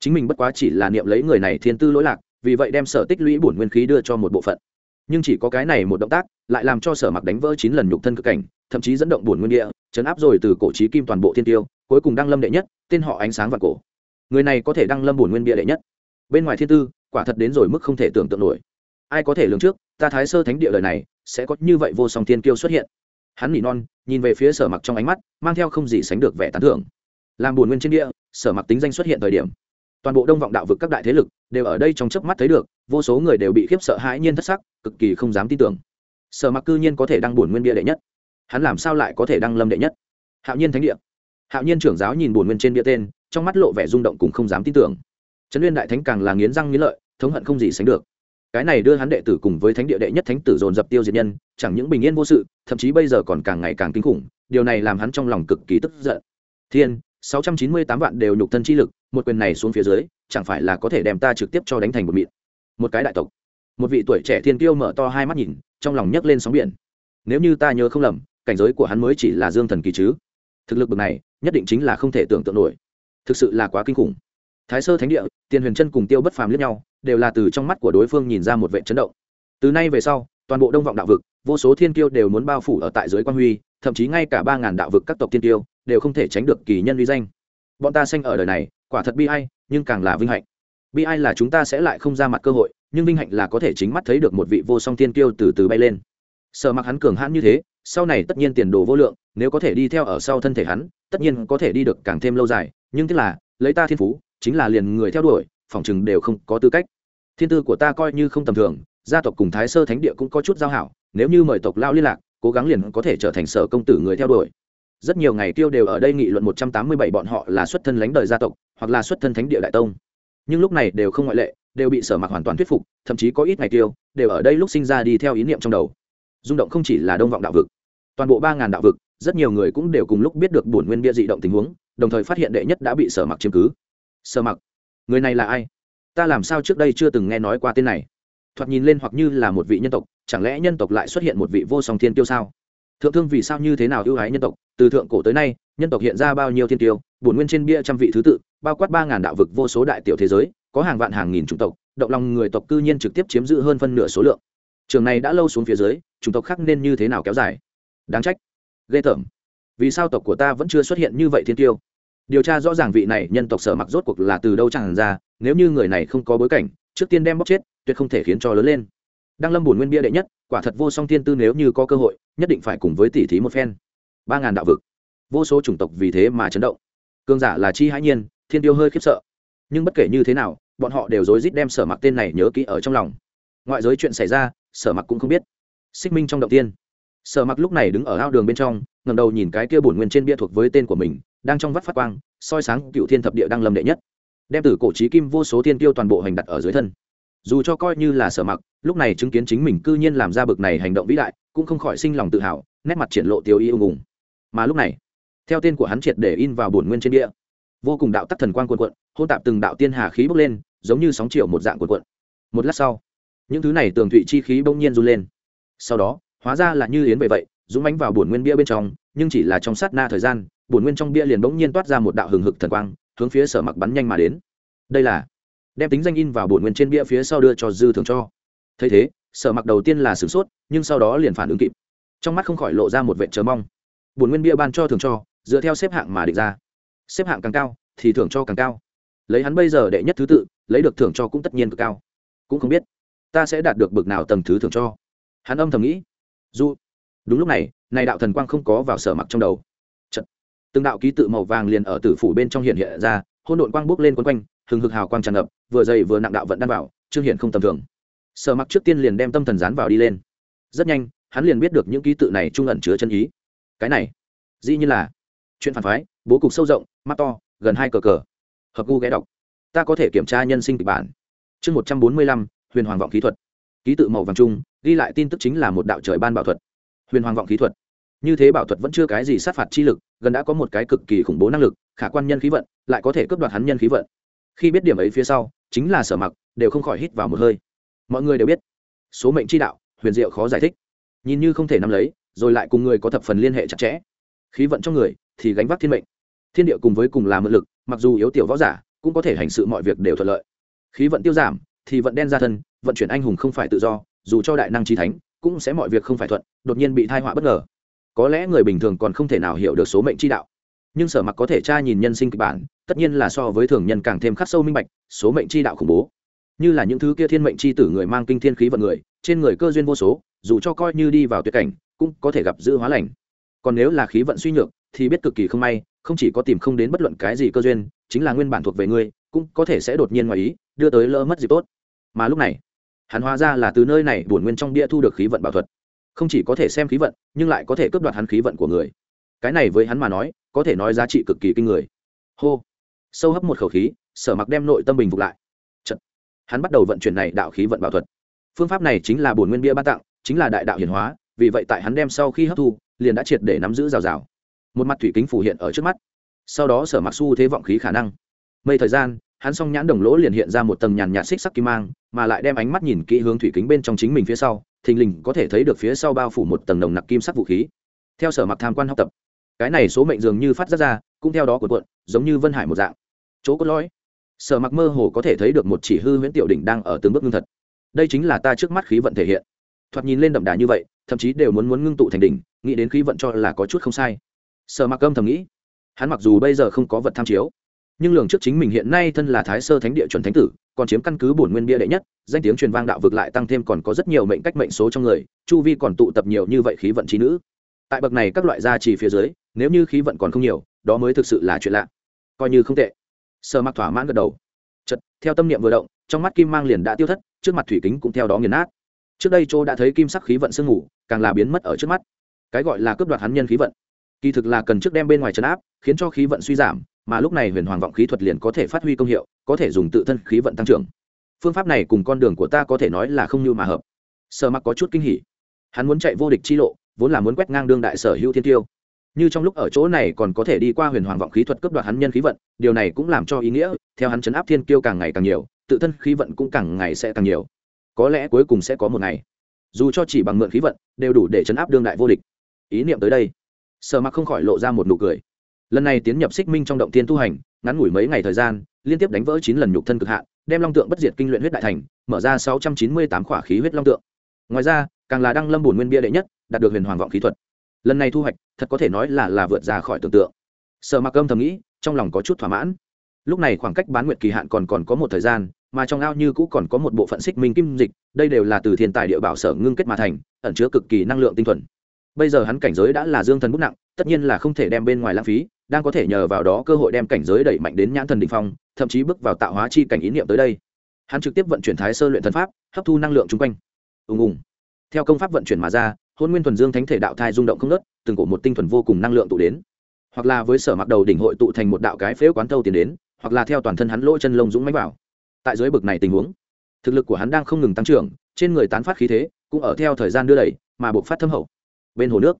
[SPEAKER 1] chính mình bất quá chỉ là niệm lấy người này thiên tư lỗi lạc, vì vậy đem sở tích lũy bổn nguyên khí đưa cho một bộ phận nhưng chỉ có cái này một động tác lại làm cho sở mặc đánh vỡ chín lần nhục thân cực cảnh, thậm chí dẫn động buồn nguyên địa, chấn áp rồi từ cổ trí kim toàn bộ thiên tiêu, cuối cùng đăng lâm đệ nhất, tên họ ánh sáng và cổ. Người này có thể đăng lâm buồn nguyên địa đệ nhất. Bên ngoài thiên tư, quả thật đến rồi mức không thể tưởng tượng nổi. Ai có thể lường trước, ta thái sơ thánh địa lời này, sẽ có như vậy vô song thiên kiêu xuất hiện. Hắn nỉ non, nhìn về phía sở mặc trong ánh mắt, mang theo không gì sánh được vẻ tán thưởng. Làm buồn nguyên trên địa, sở mặc tính danh xuất hiện thời điểm toàn bộ đông vọng đạo vực các đại thế lực đều ở đây trong chớp mắt thấy được, vô số người đều bị khiếp sợ hãi nhiên thất sắc, cực kỳ không dám tin tưởng. Sở mặc cư nhiên có thể đăng buồn nguyên bia đệ nhất. Hắn làm sao lại có thể đăng lâm đệ nhất? Hạo nhiên thánh địa. Hạo nhiên trưởng giáo nhìn buồn nguyên trên bia tên, trong mắt lộ vẻ rung động cùng không dám tin tưởng. Trấn nguyên đại thánh càng là nghiến răng nghiến lợi, thống hận không gì sánh được. Cái này đưa hắn đệ tử cùng với thánh địa đệ nhất thánh tử dồn dập tiêu diệt nhân, chẳng những bình yên vô sự, thậm chí bây giờ còn càng ngày càng kinh khủng, điều này làm hắn trong lòng cực kỳ tức giận. Thiên, sáu trăm chín mươi tám vạn đều nhục thân chi lực một quyền này xuống phía dưới, chẳng phải là có thể đem ta trực tiếp cho đánh thành một mịn. Một cái đại tộc. Một vị tuổi trẻ thiên kiêu mở to hai mắt nhìn, trong lòng nhấc lên sóng biển. Nếu như ta nhớ không lầm, cảnh giới của hắn mới chỉ là dương thần kỳ chứ. Thực lực bậc này, nhất định chính là không thể tưởng tượng nổi. Thực sự là quá kinh khủng. Thái sơ thánh địa tiền huyền chân cùng tiêu bất phàm lẫn nhau, đều là từ trong mắt của đối phương nhìn ra một vệ chấn động. Từ nay về sau, toàn bộ đông vọng đạo vực, vô số thiên kiêu đều muốn bao phủ ở tại dưới quan huy, thậm chí ngay cả ba ngàn đạo vực các tộc thiên kiêu đều không thể tránh được kỳ nhân uy danh. Bọn ta sinh ở đời này quả thật bi ai, nhưng càng là vinh hạnh. Bi ai là chúng ta sẽ lại không ra mặt cơ hội, nhưng vinh hạnh là có thể chính mắt thấy được một vị vô song tiên kiêu từ từ bay lên. Sợ mặc hắn cường hãn như thế, sau này tất nhiên tiền đồ vô lượng, nếu có thể đi theo ở sau thân thể hắn, tất nhiên có thể đi được càng thêm lâu dài, nhưng tức là, lấy ta thiên phú, chính là liền người theo đuổi phỏng chừng đều không có tư cách. Thiên tư của ta coi như không tầm thường, gia tộc cùng thái sơ thánh địa cũng có chút giao hảo, nếu như mời tộc lao liên lạc, cố gắng liền có thể trở thành sở công tử người theo đuổi rất nhiều ngày tiêu đều ở đây nghị luận một trăm tám mươi bảy bọn họ là xuất thân lãnh đời gia tộc, hoặc là xuất thân thánh địa đại tông. Nhưng lúc này đều không ngoại lệ, đều bị sở mặc hoàn toàn thuyết phục, thậm chí có ít ngày tiêu, đều ở đây lúc sinh ra đi theo ý niệm trong đầu. Rung động không chỉ là đông vọng đạo vực. Toàn bộ ba ngàn đạo vực, rất nhiều người cũng đều cùng lúc biết được bổn nguyên bia dị động tình huống, đồng thời phát hiện đệ nhất đã bị sở mặc chiếm cứ. Sở mặc người này là ai? Ta làm sao trước đây chưa từng nghe nói qua tên này? Thoạt nhìn lên hoặc như là một vị nhân tộc, chẳng lẽ nhân tộc lại xuất hiện một vị vô song thiên tiêu sao? Thượng thương vì sao như thế nào ưu ái nhân tộc? Từ thượng cổ tới nay, nhân tộc hiện ra bao nhiêu thiên tiêu? Bổn nguyên trên bia trăm vị thứ tự, bao quát ba ngàn đạo vực vô số đại tiểu thế giới, có hàng vạn hàng nghìn chủng tộc, động lòng người tộc cư nhiên trực tiếp chiếm giữ hơn phân nửa số lượng. Trường này đã lâu xuống phía dưới, chủng tộc khác nên như thế nào kéo dài? Đáng trách. Ghê tởm. Vì sao tộc của ta vẫn chưa xuất hiện như vậy thiên tiêu? Điều tra rõ ràng vị này nhân tộc sở mặc rốt cuộc là từ đâu chẳng ra, nếu như người này không có bối cảnh, trước tiên đem bóc chết, tuyệt không thể khiến cho lớn lên đang lâm bổn nguyên bia đệ nhất, quả thật vô song thiên tư nếu như có cơ hội, nhất định phải cùng với tỷ thí một phen. Ba ngàn đạo vực. Vô số chủng tộc vì thế mà chấn động. Cương giả là chi hãi nhiên, thiên tiêu hơi khiếp sợ. Nhưng bất kể như thế nào, bọn họ đều rối rít đem sở mặc tên này nhớ kỹ ở trong lòng. Ngoại giới chuyện xảy ra, sở mặc cũng không biết. Xích minh trong động tiên. Sở mặc lúc này đứng ở ao đường bên trong ngầm đầu nhìn cái kia bổn nguyên trên bia thuộc với tên của mình, đang trong vắt phát quang, soi sáng cựu thiên thập địa đang lâm đệ nhất. Đem từ cổ trí kim vô số thiên tiêu toàn bộ hành đặt ở dưới thân dù cho coi như là sở mặc, lúc này chứng kiến chính mình cư nhiên làm ra bực này hành động vĩ đại, cũng không khỏi sinh lòng tự hào, nét mặt triển lộ tiêu y ưng ủng mà lúc này, theo tên của hắn triệt để in vào bổn nguyên trên địa. Vô cùng đạo tắc thần quang quần quận hôn tạp từng đạo tiên hà khí bốc lên, giống như sóng triệu một dạng quần quận một lát sau, những thứ này tường thụy chi khí bỗng nhiên run lên. Sau đó, hóa ra là như yến về vậy, dũng mánh vào bổn nguyên bia bên trong, nhưng chỉ là trong sát na thời gian, bổn nguyên trong bia liền bỗng nhiên toát ra một đạo hừng hực thần quang, hướng phía sở mặc bắn nhanh mà đến. Đây là đem tính danh in vào bổn nguyên trên bia phía sau đưa cho dư thường cho. Thấy thế, sở mặc đầu tiên là sửng sốt, nhưng sau đó liền phản ứng kịp. Trong mắt không khỏi lộ ra một vệ chờ mong. Bổn nguyên bia ban cho thường cho, dựa theo xếp hạng mà định ra. Xếp hạng càng cao, thì thưởng cho càng cao. Lấy hắn bây giờ đệ nhất thứ tự, lấy được thưởng cho cũng tất nhiên cực cao. Cũng không biết, ta sẽ đạt được bực nào tầng thứ thưởng cho. Hắn âm thầm nghĩ. Du đúng lúc này này đạo thần quang không có vào sở mặc trong đầu. Chật. từng đạo ký tự màu vàng liền ở tử phủ bên trong hiện hiện ra hôn độn quang bốc lên quấn quanh hừng hực hào quang tràn ngập vừa dày vừa nặng đạo vận đan vào trương hiện không tầm thường. Sở mặc trước tiên liền đem tâm thần dán vào đi lên. Rất nhanh hắn liền biết được những ký tự này trung ẩn chứa chân ý. Cái này dĩ như là chuyện phản phái bố cục sâu rộng mắt to gần hai cờ cờ. Hợp gu ghé đọc. Ta có thể kiểm tra nhân sinh kịch bản. Chương một trăm bốn mươi lăm huyền hoàng vọng kỹ thuật. Ký tự màu vàng trung, ghi lại tin tức chính là một đạo trời ban bảo thuật. Huyền hoàng vọng khí thuật. Như thế bảo thuật vẫn chưa cái gì sát phạt chi lực gần đã có một cái cực kỳ khủng bố năng lực khả quan nhân khí vận lại có thể cướp đoạt hắn nhân khí vận khi biết điểm ấy phía sau, chính là sở mặc, đều không khỏi hít vào một hơi. Mọi người đều biết, số mệnh chi đạo, huyền diệu khó giải thích. Nhìn như không thể nắm lấy, rồi lại cùng người có thập phần liên hệ chặt chẽ. Khí vận trong người, thì gánh vác thiên mệnh. Thiên địa cùng với cùng là mượn lực, mặc dù yếu tiểu võ giả, cũng có thể hành sự mọi việc đều thuận lợi. Khí vận tiêu giảm, thì vận đen ra thân, vận chuyển anh hùng không phải tự do, dù cho đại năng trí thánh, cũng sẽ mọi việc không phải thuận, đột nhiên bị thai họa bất ngờ. Có lẽ người bình thường còn không thể nào hiểu được số mệnh chi đạo. Nhưng sở mặc có thể tra nhìn nhân sinh kịch bản tất nhiên là so với thường nhân càng thêm khắc sâu minh bạch, số mệnh chi đạo khủng bố. Như là những thứ kia thiên mệnh chi tử người mang kinh thiên khí vận người, trên người cơ duyên vô số, dù cho coi như đi vào tuyệt cảnh, cũng có thể gặp giữ hóa lành. Còn nếu là khí vận suy nhược, thì biết cực kỳ không may, không chỉ có tìm không đến bất luận cái gì cơ duyên, chính là nguyên bản thuộc về ngươi, cũng có thể sẽ đột nhiên ngoài ý, đưa tới lỡ mất gì tốt. Mà lúc này, hắn hóa ra là từ nơi này bổn nguyên trong bia thu được khí vận bảo thuật. Không chỉ có thể xem khí vận, nhưng lại có thể cướp đoạt hắn khí vận của người. Cái này với hắn mà nói, có thể nói giá trị cực kỳ kinh người. Hô sâu hấp một khẩu khí, sở mặc đem nội tâm bình phục lại. Chật. hắn bắt đầu vận chuyển này đạo khí vận bảo thuật. Phương pháp này chính là bổn nguyên bia ban tặng, chính là đại đạo hiển hóa, vì vậy tại hắn đem sau khi hấp thu, liền đã triệt để nắm giữ rào rào. Một mặt thủy kính phủ hiện ở trước mắt. Sau đó sở mặc su thế vọng khí khả năng. Mây thời gian, hắn song nhãn đồng lỗ liền hiện ra một tầng nhàn nhạt xích sắc kim mang, mà lại đem ánh mắt nhìn kỹ hướng thủy kính bên trong chính mình phía sau, thình lình có thể thấy được phía sau bao phủ một tầng nồng nặc kim sắc vũ khí. Theo sở mặc tham quan học tập, cái này số mệnh dường như phát ra ra, cũng theo đó của cuộn, giống như vân hải một dạng chỗ cốt lõi. Sở mặc mơ hồ có thể thấy được một chỉ hư huyễn tiểu đỉnh đang ở từng bước ngưng thật. Đây chính là ta trước mắt khí vận thể hiện. Thoạt nhìn lên đậm đà như vậy, thậm chí đều muốn muốn ngưng tụ thành đỉnh, nghĩ đến khí vận cho là có chút không sai. Sở mặc âm thầm nghĩ. Hắn mặc dù bây giờ không có vật tham chiếu, nhưng lường trước chính mình hiện nay thân là thái sơ thánh địa chuẩn thánh tử, còn chiếm căn cứ bổn nguyên bia đệ nhất, danh tiếng truyền vang đạo vực lại tăng thêm còn có rất nhiều mệnh cách mệnh số trong người, chu vi còn tụ tập nhiều như vậy khí vận trí nữ. Tại bậc này các loại gia trì phía dưới, nếu như khí vận còn không nhiều, đó mới thực sự là chuyện lạ. Coi như không tệ sở mặc thỏa mãn gật đầu. Chật theo tâm niệm vừa động, trong mắt kim mang liền đã tiêu thất, trước mặt thủy kính cũng theo đó nghiền nát. Trước đây châu đã thấy kim sắc khí vận sương ngủ càng là biến mất ở trước mắt. Cái gọi là cướp đoạt hắn nhân khí vận. Kỳ thực là cần trước đem bên ngoài trấn áp, khiến cho khí vận suy giảm, mà lúc này huyền hoàng vọng khí thuật liền có thể phát huy công hiệu, có thể dùng tự thân khí vận tăng trưởng. Phương pháp này cùng con đường của ta có thể nói là không như mà hợp. Sở mặc có chút kinh hỉ. Hắn muốn chạy vô địch chi lộ, vốn là muốn quét ngang đương đại sở hữu thiên tiêu như trong lúc ở chỗ này còn có thể đi qua huyền hoàng vọng khí thuật cấp đoạt hắn nhân khí vận, điều này cũng làm cho ý nghĩa, theo hắn chấn áp thiên kiêu càng ngày càng nhiều, tự thân khí vận cũng càng ngày sẽ càng nhiều. Có lẽ cuối cùng sẽ có một ngày. Dù cho chỉ bằng mượn khí vận, đều đủ để chấn áp đương đại vô địch. Ý niệm tới đây. Sở mặc không khỏi lộ ra một nụ cười. Lần này tiến nhập xích minh trong động tiên tu hành, ngắn ngủi mấy ngày thời gian, liên tiếp đánh vỡ chín lần nhục thân cực hạn, đem long tượng bất diệt kinh luyện huyết đại thành, mở ra sáu trăm chín mươi tám khỏa khí huyết long tượng. Ngoài ra, càng là đăng lâm bổn nguyên bia đệ nhất, đạt được huyền hoàng vọng khí thuật lần này thu hoạch, thật có thể nói là là vượt ra khỏi tưởng tượng. Sợ mặc âm thầm nghĩ, trong lòng có chút thỏa mãn. Lúc này khoảng cách bán nguyện kỳ hạn còn còn có một thời gian, mà trong ao như cũ còn có một bộ phận xích minh kim dịch, đây đều là từ thiên tài địa bảo sở ngưng kết mà thành, ẩn chứa cực kỳ năng lượng tinh thuần. Bây giờ hắn cảnh giới đã là dương thần bút nặng, tất nhiên là không thể đem bên ngoài lãng phí, đang có thể nhờ vào đó cơ hội đem cảnh giới đẩy mạnh đến nhãn thần đ ỉ n h phong, thậm chí bước vào tạo hóa chi cảnh ý niệm tới đây. Hắn trực tiếp vận chuyển thái sơ luyện thần pháp, hấp thu năng lượng chung quanh. Ùng ùng. Theo công pháp vận chuyển mà ra hôn nguyên thuần dương thánh thể đạo thai rung động không nớt từng cổ một tinh thuần vô cùng năng lượng tụ đến. Hoặc là với sở mặc đầu đỉnh hội tụ thành một đạo cái phễu quán thâu tiền đến, hoặc là theo toàn thân hắn lỗ chân lông dũng mánh vào. Tại dưới bực này tình huống, thực lực của hắn đang không ngừng tăng trưởng, trên người tán phát khí thế cũng ở theo thời gian đưa đẩy, mà buộc phát thâm hậu. Bên hồ nước,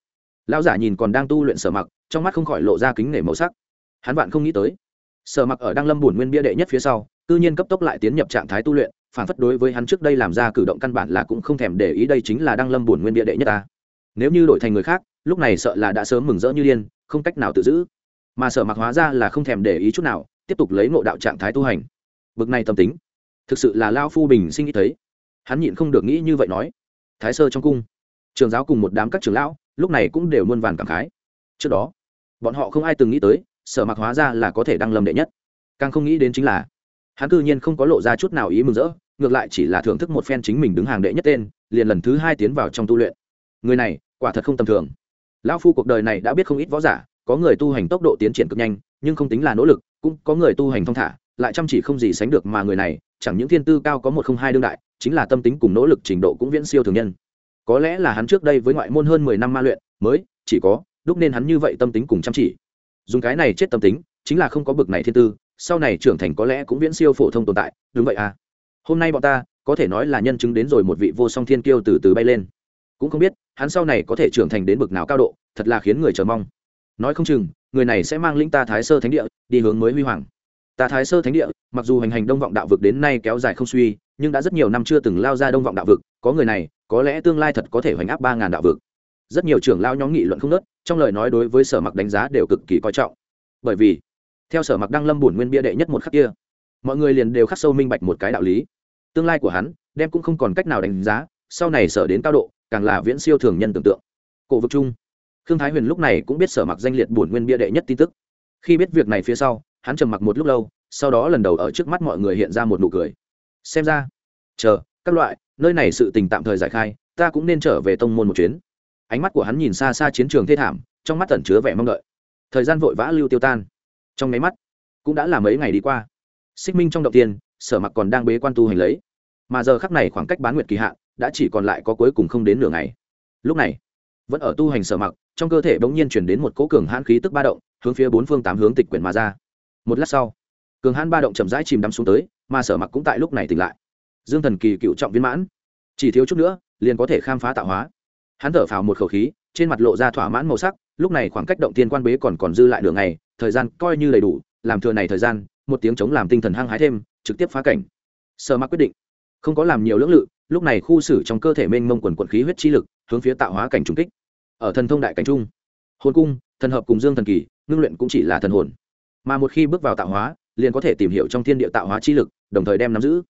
[SPEAKER 1] lão giả nhìn còn đang tu luyện sở mặc, trong mắt không khỏi lộ ra kính nể màu sắc. Hắn bạn không nghĩ tới, sở mặc ở đang lâm bùn nguyên bia đệ nhất phía sau tư nhiên cấp tốc lại tiến nhập trạng thái tu luyện phản phất đối với hắn trước đây làm ra cử động căn bản là cũng không thèm để ý đây chính là đăng lâm buồn nguyên địa đệ nhất ta. Nếu như đổi thành người khác, lúc này sợ là đã sớm mừng rỡ như điên, không cách nào tự giữ. Mà sở mặc hóa ra là không thèm để ý chút nào, tiếp tục lấy ngộ đạo trạng thái tu hành. Bực này tâm tính. Thực sự là lao phu bình sinh nghĩ thấy. Hắn nhịn không được nghĩ như vậy nói. Thái sơ trong cung. Trường giáo cùng một đám các trường lão, lúc này cũng đều muôn vàn cảm khái. Trước đó, bọn họ không ai từng nghĩ tới sở mặc hóa ra là có thể đăng lâm đệ nhất. Càng không nghĩ đến chính là, hắn cư nhiên không có lộ ra chút nào ý mừng rỡ ngược lại chỉ là thưởng thức một phen chính mình đứng hàng đệ nhất tên, liền lần thứ hai tiến vào trong tu luyện. Người này, quả thật không tầm thường. Lão phu cuộc đời này đã biết không ít võ giả, có người tu hành tốc độ tiến triển cực nhanh, nhưng không tính là nỗ lực, cũng có người tu hành thong thả, lại chăm chỉ không gì sánh được mà người này, chẳng những thiên tư cao có một không hai đương đại, chính là tâm tính cùng nỗ lực trình độ cũng viễn siêu thường nhân. Có lẽ là hắn trước đây với ngoại môn hơn mười năm ma luyện, mới chỉ có, đúc nên hắn như vậy tâm tính cùng chăm chỉ. Dùng cái này chết tâm tính, chính là không có bực này thiên tư, sau này trưởng thành có lẽ cũng viễn siêu phổ thông tồn tại, đúng vậy à? Hôm nay bọn ta, có thể nói là nhân chứng đến rồi một vị vô song thiên kiêu từ từ bay lên. Cũng không biết, hắn sau này có thể trưởng thành đến bực nào cao độ, thật là khiến người chờ mong. Nói không chừng, người này sẽ mang lĩnh ta thái sơ thánh địa, đi hướng mới huy hoàng. Ta thái sơ thánh địa, mặc dù hành hành đông vọng đạo vực đến nay kéo dài không suy, nhưng đã rất nhiều năm chưa từng lao ra đông vọng đạo vực, có người này, có lẽ tương lai thật có thể hoành áp ba ngàn đạo vực. Rất nhiều trưởng lao nhóm nghị luận không nớt trong lời nói đối với sở mặc đánh giá đều cực kỳ coi trọng. Bởi vì, theo sở mặc đăng lâm bổn nguyên bia đệ nhất một khắc kia, mọi người liền đều khắc sâu minh bạch một cái đạo lý tương lai của hắn, đem cũng không còn cách nào đánh giá, sau này sở đến cao độ, càng là viễn siêu thường nhân tưởng tượng. Cổ vực chung, khương thái huyền lúc này cũng biết sở mặc danh liệt bổn nguyên bia đệ nhất tin tức. Khi biết việc này phía sau, hắn trầm mặc một lúc lâu, sau đó lần đầu ở trước mắt mọi người hiện ra một nụ cười. Xem ra, chờ, các loại, nơi này sự tình tạm thời giải khai, ta cũng nên trở về tông môn một chuyến. Ánh mắt của hắn nhìn xa xa chiến trường thê thảm, trong mắt tẩn chứa vẻ mong đợi. Thời gian vội vã lưu tiêu tan. Trong nháy mắt, cũng đã là mấy ngày đi qua. Xích minh trong động tiên, sở mặc còn đang bế quan tu hành lấy mà giờ khắc này khoảng cách bán nguyệt kỳ hạn đã chỉ còn lại có cuối cùng không đến nửa ngày. Lúc này, vẫn ở tu hành sở mặc, trong cơ thể bỗng nhiên chuyển đến một cỗ cường hãn khí tức ba động, hướng phía bốn phương tám hướng tịch quyển mà ra. Một lát sau, cường hãn ba động chậm rãi chìm đắm xuống tới, mà sở mặc cũng tại lúc này tỉnh lại. Dương thần kỳ cựu trọng viên mãn. Chỉ thiếu chút nữa, liền có thể khám phá tạo hóa. Hắn thở phào một khẩu khí, trên mặt lộ ra thỏa mãn màu sắc, lúc này khoảng cách động tiên quan bế còn còn dư lại nửa ngày, thời gian coi như đầy đủ, làm thừa này thời gian, một tiếng chống làm tinh thần hăng hái thêm, trực tiếp phá cảnh. Sở mặc quyết định không có làm nhiều lưỡng lự, lúc này khu xử trong cơ thể mênh mông quần quận khí huyết chi lực, hướng phía tạo hóa cảnh trung kích. Ở thần thông đại cảnh trung, hồn cung, thần hợp cùng dương thần kỳ, ngưng luyện cũng chỉ là thần hồn. Mà một khi bước vào tạo hóa, liền có thể tìm hiểu trong thiên địa tạo hóa chi lực, đồng thời đem nắm giữ.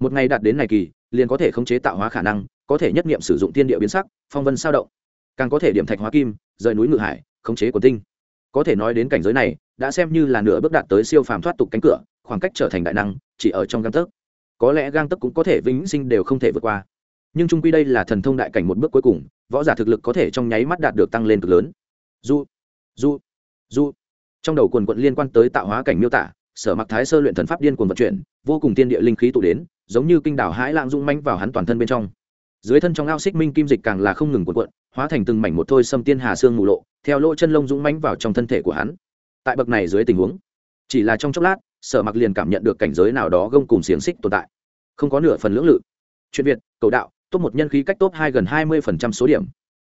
[SPEAKER 1] Một ngày đạt đến này kỳ, liền có thể khống chế tạo hóa khả năng, có thể nhất nghiệm sử dụng thiên địa biến sắc, phong vân sao động. Càng có thể điểm thạch hóa kim, rời núi ngự hải, khống chế của tinh. Có thể nói đến cảnh giới này, đã xem như là nửa bước đạt tới siêu phàm thoát tục cánh cửa, khoảng cách trở thành đại năng, chỉ ở trong găng tấc có lẽ gang tấc cũng có thể vĩnh sinh đều không thể vượt qua. Nhưng trung quy đây là thần thông đại cảnh một bước cuối cùng, võ giả thực lực có thể trong nháy mắt đạt được tăng lên cực lớn. Du du du trong đầu quần quận liên quan tới tạo hóa cảnh miêu tả, sở mặc thái sơ luyện thần pháp điên cuồng vận chuyển, vô cùng tiên địa linh khí tụ đến, giống như kinh đảo hãi lạng rung manh vào hắn toàn thân bên trong. Dưới thân trong ao xích minh kim dịch càng là không ngừng cuộn cuộn, hóa thành từng mảnh một thôi xâm tiên hà xương mù lộ, theo lỗ chân lông rung manh vào trong thân thể của hắn. Tại bậc này dưới tình huống, chỉ là trong chốc lát sở mặc liền cảm nhận được cảnh giới nào đó gông cùng xiềng xích tồn tại. Không có nửa phần lưỡng lự. Chuyện việt, cầu đạo, top một nhân khí cách top hai gần hai mươi phần trăm số điểm.